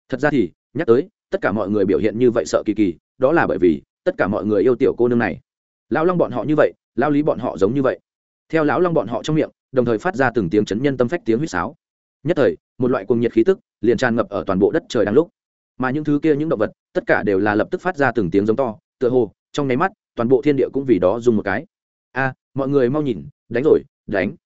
Thật ra thì, nhắc tới tất cả mọi người biểu hiện như vậy sợ kỳ kỳ, đó là bởi vì tất cả mọi người yêu tiểu cô nương này. Lão long bọn họ như vậy lao lý bọn họ giống như vậy. Theo lão long bọn họ trong miệng, đồng thời phát ra từng tiếng chấn nhân tâm phách tiếng huýt sáo. Nhất thời, một loại cuồng nhiệt khí tức liền tràn ngập ở toàn bộ đất trời đang lúc. Mà những thứ kia, những động vật, tất cả đều là lập tức phát ra từng tiếng giống to, tựa hồ, trong nháy mắt, toàn bộ thiên địa cũng vì đó dùng một cái. A, mọi người mau nhìn, đánh rồi, đánh.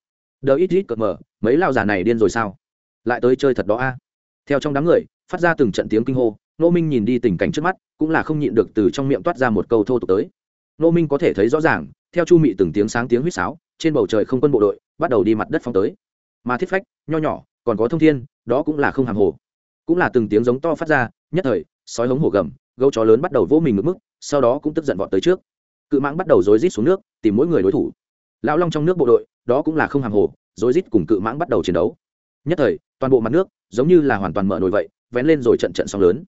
Đờ ít ít cợt mờ, mấy lao giả này điên rồi sao? Lại tới chơi thật đó a. Theo trong đám người, phát ra từng trận tiếng kinh hô nô minh nhìn đi tình cảnh trước mắt, cũng là không nhịn được từ trong miệng toát ra một câu thô tục tới. Nô minh có thể thấy rõ ràng, theo chu mị từng tiếng sáng tiếng huýt sáo, trên bầu trời không quân bộ đội bắt đầu đi mặt đất phong tới. Mà thiết phách, nho nhỏ, còn có thông thiên, đó cũng là không hàng hồ. Cũng là từng tiếng giống to phát ra, nhất thời, sói hống hổ gầm, gấu chó lớn bắt đầu vỗ mình ngực mức sau đó cũng tức giận vọt tới trước. Cự mãng bắt đầu rối rít xuống nước, tìm mỗi người đối thủ. Lão long trong nước bộ đội, đó cũng là không hàng hồ, rối rít cùng cự mãng bắt đầu chiến đấu. Nhất thời, toàn bộ mặt nước giống như là hoàn toàn mở nổi vậy, vén lên rồi trận trận sóng lớn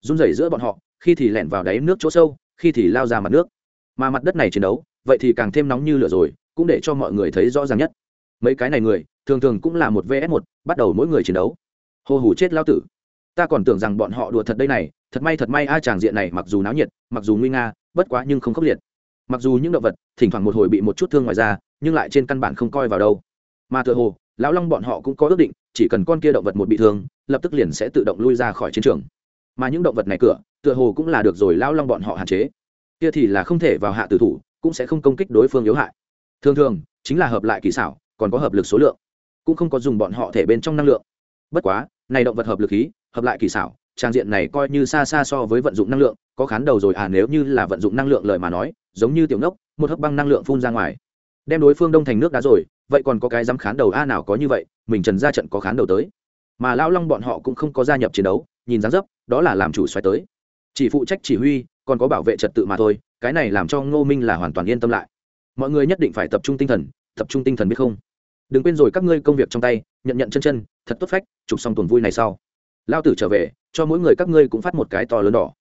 run rẩy giữa bọn họ, khi thì lẻn vào đáy nước chỗ sâu, khi thì lao ra mặt nước. Mà mặt đất này chiến đấu, vậy thì càng thêm nóng như lửa rồi, cũng để cho mọi người thấy rõ ràng nhất. Mấy cái này người, thường thường cũng là một vs một, bắt đầu mỗi người chiến đấu. Hô hủ chết lao tử. Ta còn tưởng rằng bọn họ đùa thật đây này, thật may thật may a tràng diện này mặc dù náo nhiệt, mặc dù nguy nga, bất quá nhưng không khốc liệt. Mặc dù những động vật, thỉnh thoảng một hồi bị một chút thương ngoài ra nhưng lại trên căn bản không coi vào đâu. Mà tựa hồ, lão long bọn họ cũng có ước định, chỉ cần con kia động vật một bị thương, lập tức liền sẽ tự động lui ra khỏi chiến trường mà những động vật này cửa, tựa hồ cũng là được rồi lão long bọn họ hạn chế. Kia thì là không thể vào hạ tử thủ, cũng sẽ không công kích đối phương yếu hại. Thường thường, chính là hợp lại kỳ xảo, còn có hợp lực số lượng, cũng không có dùng bọn họ thể bên trong năng lượng. Bất quá, này động vật hợp lực khí, hợp lại kỳ xảo, trang diện này coi như xa xa so với vận dụng năng lượng, có khán đầu rồi à nếu như là vận dụng năng lượng lời mà nói, giống như tiểu ngốc, một hấp băng năng lượng phun ra ngoài. Đem đối phương đông thành nước đá rồi, vậy còn có cái dám khán đầu a nào có như vậy, mình trần ra trận có khán đầu tới. Mà lao long bọn họ cũng không có gia nhập chiến đấu nhìn dáng dấp, đó là làm chủ xoáy tới. Chỉ phụ trách chỉ huy, còn có bảo vệ trật tự mà thôi, cái này làm cho ngô minh là hoàn toàn yên tâm lại. Mọi người nhất định phải tập trung tinh thần, tập trung tinh thần biết không? Đừng quên rồi các ngươi công việc trong tay, nhận nhận chân chân, thật tốt phách, chụp xong tuần vui này sau. Lao tử trở về, cho mỗi người các ngươi cũng phát một cái to lớn đỏ.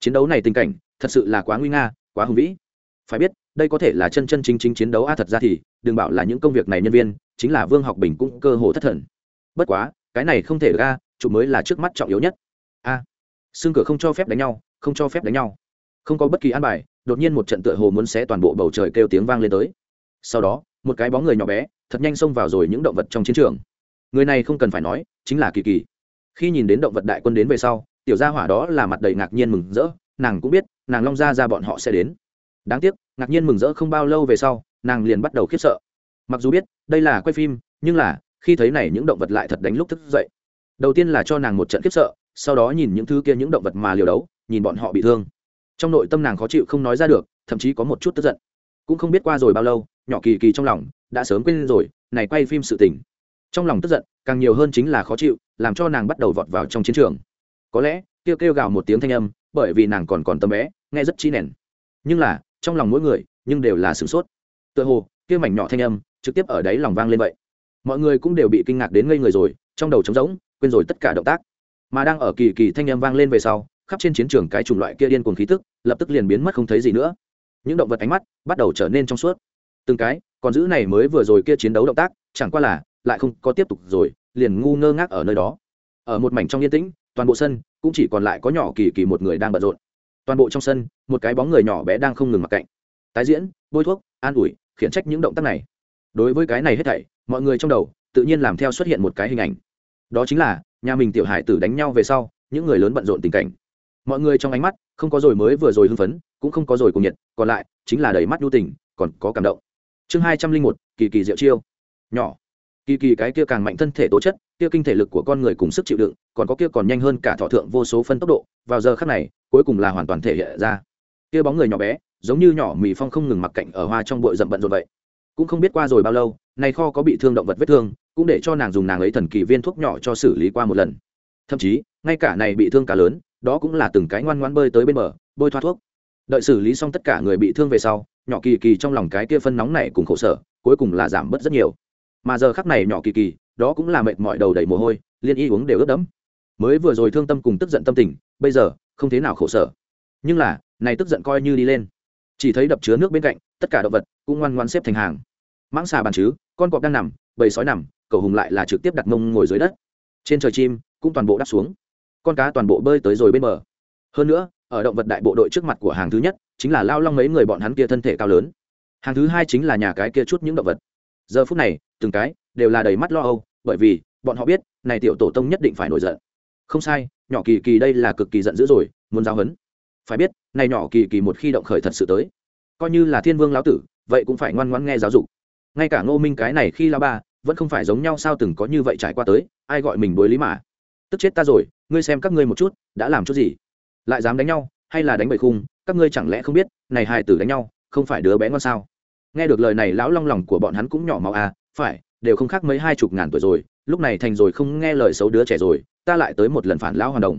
Chiến đấu này tình cảnh, thật sự là quá nguy nga, quá hùng vĩ. Phải biết, đây có thể là chân chân chính chính chiến đấu a, thật ra thì, đừng bảo là những công việc này nhân viên, chính là vương học bình cũng cơ hồ thất thần. Bất quá, cái này không thể ra, chụp mới là trước mắt trọng yếu nhất xương cửa không cho phép đánh nhau, không cho phép đánh nhau. Không có bất kỳ an bài, đột nhiên một trận tựa hồ muốn xé toàn bộ bầu trời kêu tiếng vang lên tới. Sau đó, một cái bóng người nhỏ bé, thật nhanh xông vào rồi những động vật trong chiến trường. Người này không cần phải nói, chính là kỳ kỳ. Khi nhìn đến động vật đại quân đến về sau, tiểu gia hỏa đó là mặt đầy ngạc nhiên mừng rỡ, nàng cũng biết, nàng long ra ra bọn họ sẽ đến. Đáng tiếc, ngạc nhiên mừng rỡ không bao lâu về sau, nàng liền bắt đầu khiếp sợ. Mặc dù biết, đây là quay phim, nhưng là, khi thấy này những động vật lại thật đánh lúc thức dậy. Đầu tiên là cho nàng một trận khiếp sợ sau đó nhìn những thứ kia những động vật mà liều đấu, nhìn bọn họ bị thương. Trong nội tâm nàng khó chịu không nói ra được, thậm chí có một chút tức giận. Cũng không biết qua rồi bao lâu, nhỏ kỳ kỳ trong lòng đã sớm quên rồi, này quay phim sự tình. Trong lòng tức giận, càng nhiều hơn chính là khó chịu, làm cho nàng bắt đầu vọt vào trong chiến trường. Có lẽ, kêu kêu gào một tiếng thanh âm, bởi vì nàng còn còn tâm bé, nghe rất chi nền. Nhưng là, trong lòng mỗi người, nhưng đều là sửng sốt. Tựa hồ, kia mảnh nhỏ thanh âm, trực tiếp ở đấy lòng vang lên vậy. Mọi người cũng đều bị kinh ngạc đến ngây người rồi, trong đầu trống rỗng, quên rồi tất cả động tác mà đang ở kỳ kỳ thanh âm vang lên về sau, khắp trên chiến trường cái chủng loại kia điên cuồng khí tức lập tức liền biến mất không thấy gì nữa. Những động vật ánh mắt bắt đầu trở nên trong suốt. Từng cái, còn giữ này mới vừa rồi kia chiến đấu động tác, chẳng qua là lại không có tiếp tục rồi, liền ngu ngơ ngác ở nơi đó. Ở một mảnh trong yên tĩnh, toàn bộ sân cũng chỉ còn lại có nhỏ kỳ kỳ một người đang bận rộn. Toàn bộ trong sân, một cái bóng người nhỏ bé đang không ngừng mặc cạnh. Tái diễn, bôi thuốc, an ủi, khiển trách những động tác này. Đối với cái này hết thảy, mọi người trong đầu tự nhiên làm theo xuất hiện một cái hình ảnh. Đó chính là nhà mình tiểu hải tử đánh nhau về sau, những người lớn bận rộn tình cảnh. Mọi người trong ánh mắt không có rồi mới vừa rồi hưng phấn, cũng không có rồi cùng nhiệt, còn lại chính là đầy mắt nhu tình, còn có cảm động. Chương hai trăm linh một, kỳ kỳ diệu chiêu. Nhỏ. Kỳ kỳ cái kia càng mạnh thân thể tố chất, kia kinh thể lực của con người cùng sức chịu đựng, còn có kia còn nhanh hơn cả thọ thượng vô số phân tốc độ, vào giờ khắc này, cuối cùng là hoàn toàn thể hiện ra. Kia bóng người nhỏ bé, giống như nhỏ mì phong không ngừng mặc cạnh ở hoa trong bụi rậm bận rồi vậy. Cũng không biết qua rồi bao lâu nay kho có bị thương động vật vết thương, cũng để cho nàng dùng nàng ấy thần kỳ viên thuốc nhỏ cho xử lý qua một lần. Thậm chí, ngay cả này bị thương cả lớn, đó cũng là từng cái ngoan ngoan bơi tới bên bờ bôi thoa thuốc. Đợi xử lý xong tất cả người bị thương về sau, nhỏ kỳ kỳ trong lòng cái kia phân nóng này cùng khổ sở, cuối cùng là giảm bớt rất nhiều. Mà giờ khắc này nhỏ kỳ kỳ, đó cũng là mệt mỏi đầu đầy mồ hôi, liên y uống đều ướt đẫm. Mới vừa rồi thương tâm cùng tức giận tâm tình, bây giờ, không thế nào khổ sở. Nhưng là, này tức giận coi như đi lên. Chỉ thấy đập chứa nước bên cạnh, tất cả động vật cũng ngoan ngoan xếp thành hàng mãng xà bàn chứ, con cọp đang nằm, bầy sói nằm cầu hùng lại là trực tiếp đặt mông ngồi dưới đất. Trên trời chim cũng toàn bộ đáp xuống. Con cá toàn bộ bơi tới rồi bên bờ. Hơn nữa, ở động vật đại bộ đội trước mặt của hàng thứ nhất chính là lao long mấy người bọn hắn kia thân thể cao lớn. Hàng thứ hai chính là nhà cái kia chút những động vật. Giờ phút này, từng cái đều là đầy mắt lo âu, bởi vì bọn họ biết, này tiểu tổ tông nhất định phải nổi giận. Không sai, nhỏ kỳ kỳ đây là cực kỳ giận dữ rồi, muốn giáo hấn phải biết, này nhỏ kỳ kỳ một khi động khởi thật sự tới, coi như là thiên vương lão tử, vậy cũng phải ngoan ngoãn nghe giáo dục ngay cả ngô minh cái này khi lao ba, vẫn không phải giống nhau sao từng có như vậy trải qua tới, ai gọi mình đối lý mà? Tức chết ta rồi, ngươi xem các ngươi một chút, đã làm chút gì? Lại dám đánh nhau, hay là đánh bậy khung, các ngươi chẳng lẽ không biết, này hài tử đánh nhau, không phải đứa bé ngon sao? Nghe được lời này lão long lòng của bọn hắn cũng nhỏ máu à phải, đều không khác mấy hai chục ngàn tuổi rồi, lúc này thành rồi không nghe lời xấu đứa trẻ rồi, ta lại tới một lần phản lão hoàn đồng.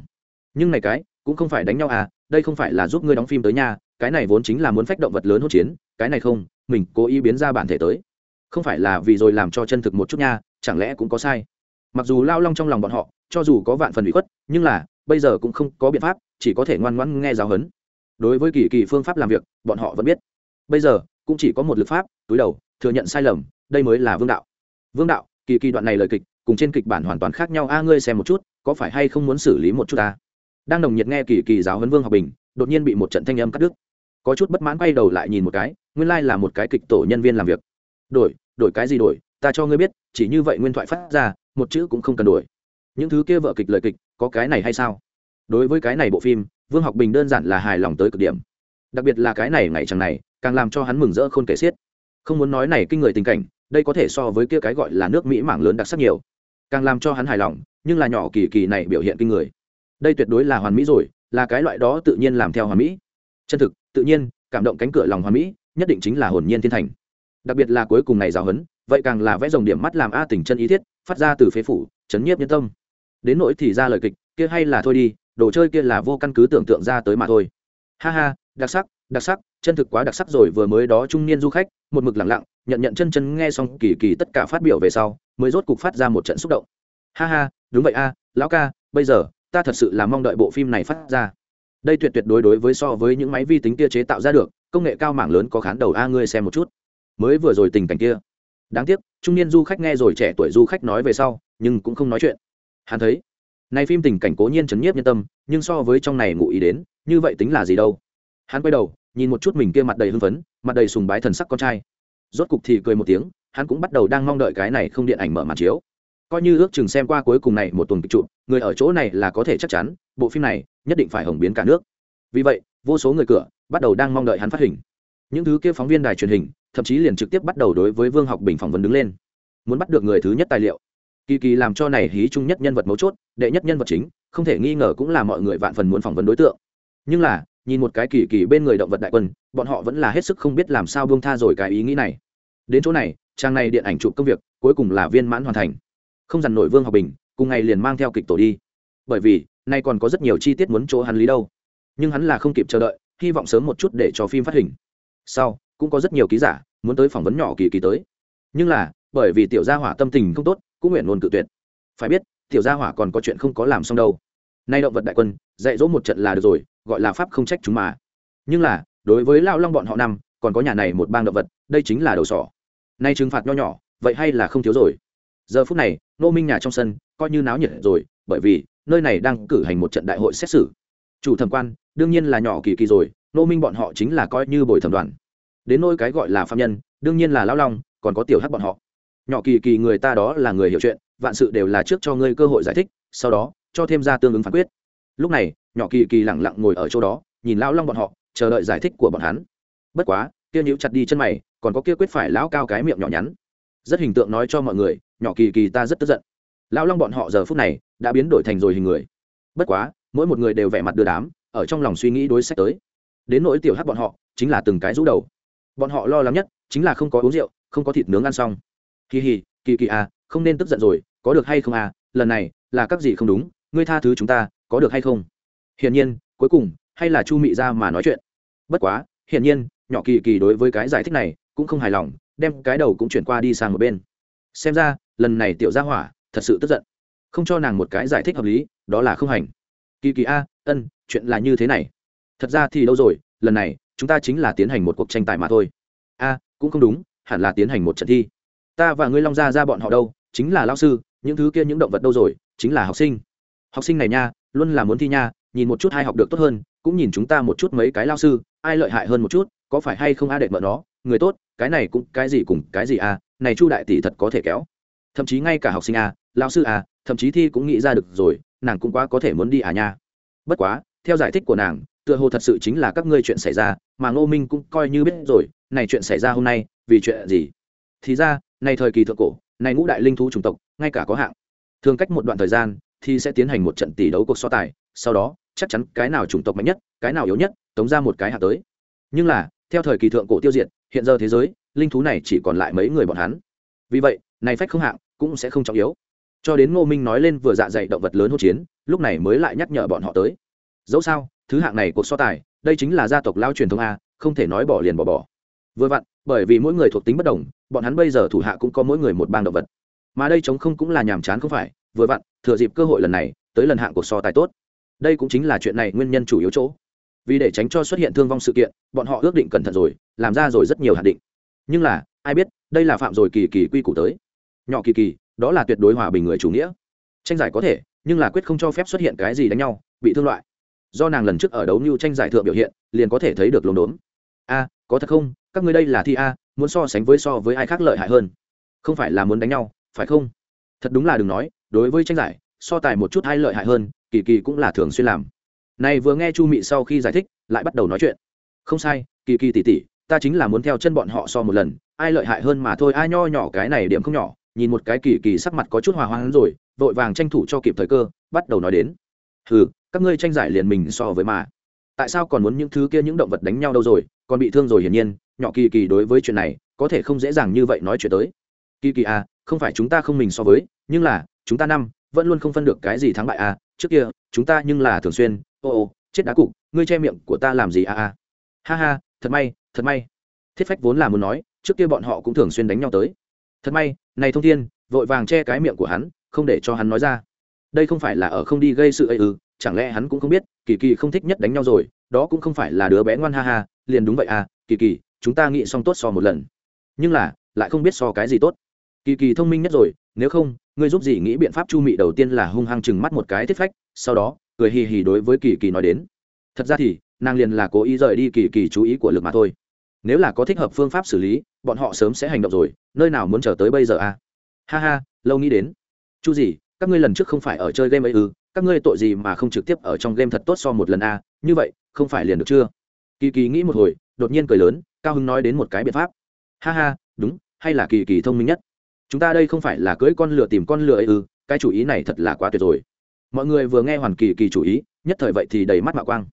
Nhưng này cái, cũng không phải đánh nhau à đây không phải là giúp ngươi đóng phim tới nhà cái này vốn chính là muốn phách động vật lớn hỗn chiến, cái này không, mình cố ý biến ra bản thể tới không phải là vì rồi làm cho chân thực một chút nha, chẳng lẽ cũng có sai? Mặc dù lao long trong lòng bọn họ, cho dù có vạn phần bị khuất, nhưng là, bây giờ cũng không có biện pháp, chỉ có thể ngoan ngoãn nghe giáo huấn. Đối với kỳ kỳ phương pháp làm việc, bọn họ vẫn biết. Bây giờ, cũng chỉ có một lực pháp, túi đầu, thừa nhận sai lầm, đây mới là vương đạo. Vương đạo, kỳ kỳ đoạn này lời kịch, cùng trên kịch bản hoàn toàn khác nhau. A, ngươi xem một chút, có phải hay không muốn xử lý một chút ta? Đang nồng nhiệt nghe kỳ kỳ giáo huấn vương học bình, đột nhiên bị một trận thanh âm cắt đứt. Có chút bất mãn quay đầu lại nhìn một cái, nguyên lai là một cái kịch tổ nhân viên làm việc đổi đổi cái gì đổi, ta cho ngươi biết, chỉ như vậy nguyên thoại phát ra, một chữ cũng không cần đổi. Những thứ kia vợ kịch lời kịch, có cái này hay sao? Đối với cái này bộ phim, vương học bình đơn giản là hài lòng tới cực điểm. Đặc biệt là cái này ngày chẳng này, càng làm cho hắn mừng rỡ khôn kể xiết. Không muốn nói này kinh người tình cảnh, đây có thể so với kia cái gọi là nước mỹ mảng lớn đặc sắc nhiều. Càng làm cho hắn hài lòng, nhưng là nhỏ kỳ kỳ này biểu hiện kinh người. Đây tuyệt đối là hoàn mỹ rồi, là cái loại đó tự nhiên làm theo hoàn mỹ. Chân thực, tự nhiên, cảm động cánh cửa lòng hoàn mỹ, nhất định chính là hồn nhiên thiên thành đặc biệt là cuối cùng này giáo huấn, vậy càng là vẽ dòng điểm mắt làm a tình chân ý thiết, phát ra từ phế phủ, chấn nhiếp nhân tâm. Đến nỗi thì ra lời kịch, kia hay là thôi đi, đồ chơi kia là vô căn cứ tưởng tượng ra tới mà thôi. Ha ha, đặc sắc đặc sắc, chân thực quá đặc sắc rồi vừa mới đó trung niên du khách, một mực lặng lặng, nhận nhận chân chân nghe xong kỳ kỳ tất cả phát biểu về sau, mới rốt cục phát ra một trận xúc động. Ha ha, đúng vậy a, lão ca, bây giờ, ta thật sự là mong đợi bộ phim này phát ra. Đây tuyệt tuyệt đối đối với so với những máy vi tính kia chế tạo ra được, công nghệ cao mảng lớn có khán đầu a ngươi xem một chút mới vừa rồi tình cảnh kia. Đáng tiếc, trung niên du khách nghe rồi trẻ tuổi du khách nói về sau, nhưng cũng không nói chuyện. Hắn thấy này phim tình cảnh cố nhiên chấn nhiếp nhân tâm, nhưng so với trong này ngụ ý đến, như vậy tính là gì đâu? Hắn quay đầu, nhìn một chút mình kia mặt đầy hưng phấn, mặt đầy sùng bái thần sắc con trai. Rốt cục thì cười một tiếng, hắn cũng bắt đầu đang mong đợi cái này không điện ảnh mở màn chiếu. Coi như ước chừng xem qua cuối cùng này một tuần kịch trụ, người ở chỗ này là có thể chắc chắn, bộ phim này nhất định phải hồng biến cả nước. Vì vậy, vô số người cửa bắt đầu đang mong đợi hắn phát hình. Những thứ kia phóng viên đài truyền hình thậm chí liền trực tiếp bắt đầu đối với vương học bình phỏng vấn đứng lên. Muốn bắt được người thứ nhất tài liệu. Kỳ kỳ làm cho này hí chung nhất nhân vật mấu chốt, đệ nhất nhân vật chính, không thể nghi ngờ cũng là mọi người vạn phần muốn phỏng vấn đối tượng. Nhưng là, nhìn một cái kỳ kỳ bên người động vật đại quân, bọn họ vẫn là hết sức không biết làm sao buông tha rồi cái ý nghĩ này. Đến chỗ này, trang này điện ảnh chụp công việc, cuối cùng là viên mãn hoàn thành. Không dằn nổi vương học bình, cùng ngày liền mang theo kịch tổ đi. Bởi vì, nay còn có rất nhiều chi tiết muốn chỗ hắn lý đâu. Nhưng hắn là không kịp chờ đợi, hy vọng sớm một chút để cho phim phát hình. Sau cũng có rất nhiều ký giả muốn tới phỏng vấn nhỏ kỳ kỳ tới. Nhưng là, bởi vì tiểu gia hỏa tâm tình không tốt, cũng nguyện luôn cự tuyệt. Phải biết, tiểu gia hỏa còn có chuyện không có làm xong đâu. Nay động vật đại quân, dạy dỗ một trận là được rồi, gọi là pháp không trách chúng mà. Nhưng là, đối với lao long bọn họ năm, còn có nhà này một bang động vật, đây chính là đầu sỏ. Nay trừng phạt nho nhỏ, vậy hay là không thiếu rồi. Giờ phút này nô minh nhà trong sân, coi như náo nhiệt rồi, bởi vì, nơi này đang cử hành một trận đại hội xét xử. Chủ thẩm quan, đương nhiên là nhỏ kỳ kỳ rồi nô minh bọn họ chính là coi như bồi thẩm đoàn đến nôi cái gọi là phạm nhân, đương nhiên là lão long, còn có tiểu hắc bọn họ. Nhỏ kỳ kỳ người ta đó là người hiểu chuyện, vạn sự đều là trước cho ngươi cơ hội giải thích, sau đó, cho thêm ra tương ứng phán quyết. Lúc này, nhỏ kỳ kỳ lẳng lặng ngồi ở chỗ đó, nhìn lão long bọn họ, chờ đợi giải thích của bọn hắn. Bất quá, kia nhíu chặt đi chân mày, còn có kia quyết phải lão cao cái miệng nhỏ nhắn. Rất hình tượng nói cho mọi người, nhỏ kỳ kỳ ta rất tức giận. Lão long bọn họ giờ phút này, đã biến đổi thành rồi hình người. Bất quá, mỗi một người đều vẻ mặt đưa đám, ở trong lòng suy nghĩ đối sách tới. Đến nỗi tiểu hát bọn họ, chính là từng cái rũ đầu bọn họ lo lắng nhất chính là không có uống rượu, không có thịt nướng ăn xong. Kỳ hì, kỳ kỳ à không nên tức giận rồi, có được hay không à lần này là các gì không đúng, ngươi tha thứ chúng ta, có được hay không? Hiển nhiên, cuối cùng, hay là chu mị ra mà nói chuyện. Bất quá, hiển nhiên, nhỏ kỳ kỳ đối với cái giải thích này cũng không hài lòng, đem cái đầu cũng chuyển qua đi sang một bên. Xem ra, lần này tiểu gia hỏa thật sự tức giận. Không cho nàng một cái giải thích hợp lý, đó là không hành. Kỳ kỳ a, ân, chuyện là như thế này. Thật ra thì đâu rồi, lần này chúng ta chính là tiến hành một cuộc tranh tài mà thôi. A, cũng không đúng, hẳn là tiến hành một trận thi. Ta và ngươi long gia ra bọn họ đâu, chính là lao sư, những thứ kia những động vật đâu rồi, chính là học sinh. Học sinh này nha, luôn là muốn thi nha, nhìn một chút hai học được tốt hơn, cũng nhìn chúng ta một chút mấy cái lao sư, ai lợi hại hơn một chút, có phải hay không a đệ mợ nó, người tốt, cái này cũng cái gì cùng cái gì a, này chu đại tỷ thật có thể kéo. Thậm chí ngay cả học sinh a lao sư a, thậm chí thi cũng nghĩ ra được rồi, nàng cũng quá có thể muốn đi à nha. Bất quá, theo giải thích của nàng tựa hồ thật sự chính là các ngươi chuyện xảy ra, mà ngô minh cũng coi như biết rồi, này chuyện xảy ra hôm nay, vì chuyện gì? Thì ra, này thời kỳ thượng cổ, này ngũ đại linh thú chủng tộc, ngay cả có hạng. Thường cách một đoạn thời gian, thì sẽ tiến hành một trận tỷ đấu cuộc so tài, sau đó, chắc chắn cái nào chủng tộc mạnh nhất, cái nào yếu nhất, tống ra một cái hạ tới. Nhưng là, theo thời kỳ thượng cổ tiêu diệt, hiện giờ thế giới, linh thú này chỉ còn lại mấy người bọn hắn. Vì vậy, này phách không hạng, cũng sẽ không trọng yếu. Cho đến ngô minh nói lên vừa dạ dày động vật lớn hỗn chiến, lúc này mới lại nhắc nhở bọn họ tới. Dẫu sao thứ hạng này cuộc so tài, đây chính là gia tộc lao truyền thống a, không thể nói bỏ liền bỏ bỏ. Vừa vặn, bởi vì mỗi người thuộc tính bất đồng, bọn hắn bây giờ thủ hạ cũng có mỗi người một bang động vật. Mà đây chống không cũng là nhàm chán không phải. Vừa vặn, thừa dịp cơ hội lần này, tới lần hạng cuộc so tài tốt. Đây cũng chính là chuyện này nguyên nhân chủ yếu chỗ. Vì để tránh cho xuất hiện thương vong sự kiện, bọn họ ước định cẩn thận rồi, làm ra rồi rất nhiều hạn định. Nhưng là, ai biết, đây là phạm rồi kỳ kỳ quy củ tới. Nhỏ kỳ kỳ, đó là tuyệt đối hòa bình người chủ nghĩa. Tranh giải có thể, nhưng là quyết không cho phép xuất hiện cái gì đánh nhau, bị thương loại do nàng lần trước ở đấu như tranh giải thượng biểu hiện, liền có thể thấy được lồn đốn. A, có thật không? Các ngươi đây là thi a, muốn so sánh với so với ai khác lợi hại hơn? Không phải là muốn đánh nhau, phải không? Thật đúng là đừng nói, đối với tranh giải, so tài một chút ai lợi hại hơn, kỳ kỳ cũng là thường xuyên làm. Này vừa nghe chu mị sau khi giải thích, lại bắt đầu nói chuyện. Không sai, kỳ kỳ tỉ tỉ ta chính là muốn theo chân bọn họ so một lần, ai lợi hại hơn mà thôi, ai nho nhỏ cái này điểm không nhỏ, nhìn một cái kỳ kỳ sắc mặt có chút hòa hoãn rồi, vội vàng tranh thủ cho kịp thời cơ, bắt đầu nói đến. Hừ các ngươi tranh giải liền mình so với mà. Tại sao còn muốn những thứ kia những động vật đánh nhau đâu rồi? Còn bị thương rồi hiển nhiên, nhỏ kỳ kỳ đối với chuyện này, có thể không dễ dàng như vậy nói chuyện tới. Kỳ kỳ à không phải chúng ta không mình so với, nhưng là, chúng ta năm, vẫn luôn không phân được cái gì thắng bại à. Trước kia, chúng ta nhưng là thường xuyên, ô ô, chết đá cục, ngươi che miệng của ta làm gì à à. Ha ha, thật may thật may. Thiết phách vốn là muốn nói, trước kia bọn họ cũng thường xuyên đánh nhau tới. Thật may, này thông thiên, vội vàng che cái miệng của hắn, không để cho hắn nói ra. Đây không phải là ở không đi gây sự ấy ư chẳng lẽ hắn cũng không biết, kỳ kỳ không thích nhất đánh nhau rồi, đó cũng không phải là đứa bé ngoan ha ha, liền đúng vậy à kỳ kỳ, chúng ta nghĩ xong tốt so một lần. Nhưng là, lại không biết so cái gì tốt. Kỳ kỳ thông minh nhất rồi, nếu không, ngươi giúp gì nghĩ biện pháp chu mị đầu tiên là hung hăng chừng mắt một cái thiết phách, sau đó, cười hì hì đối với kỳ kỳ nói đến. Thật ra thì, nàng liền là cố ý rời đi kỳ kỳ chú ý của lực mà thôi. Nếu là có thích hợp phương pháp xử lý, bọn họ sớm sẽ hành động rồi, nơi nào muốn chờ tới bây giờ à? Ha ha, lâu nghĩ đến. Chu gì các ngươi lần trước không phải ở chơi game ấy ư? Các ngươi tội gì mà không trực tiếp ở trong game thật tốt so một lần a? À? như vậy, không phải liền được chưa? Kỳ kỳ nghĩ một hồi, đột nhiên cười lớn, cao hưng nói đến một cái biện pháp. Ha ha, đúng, hay là kỳ kỳ thông minh nhất? Chúng ta đây không phải là cưỡi con lửa tìm con lửa ấy ư? Cái chủ ý này thật là quá tuyệt rồi. Mọi người vừa nghe hoàn kỳ kỳ chủ ý, nhất thời vậy thì đầy mắt mạo quang.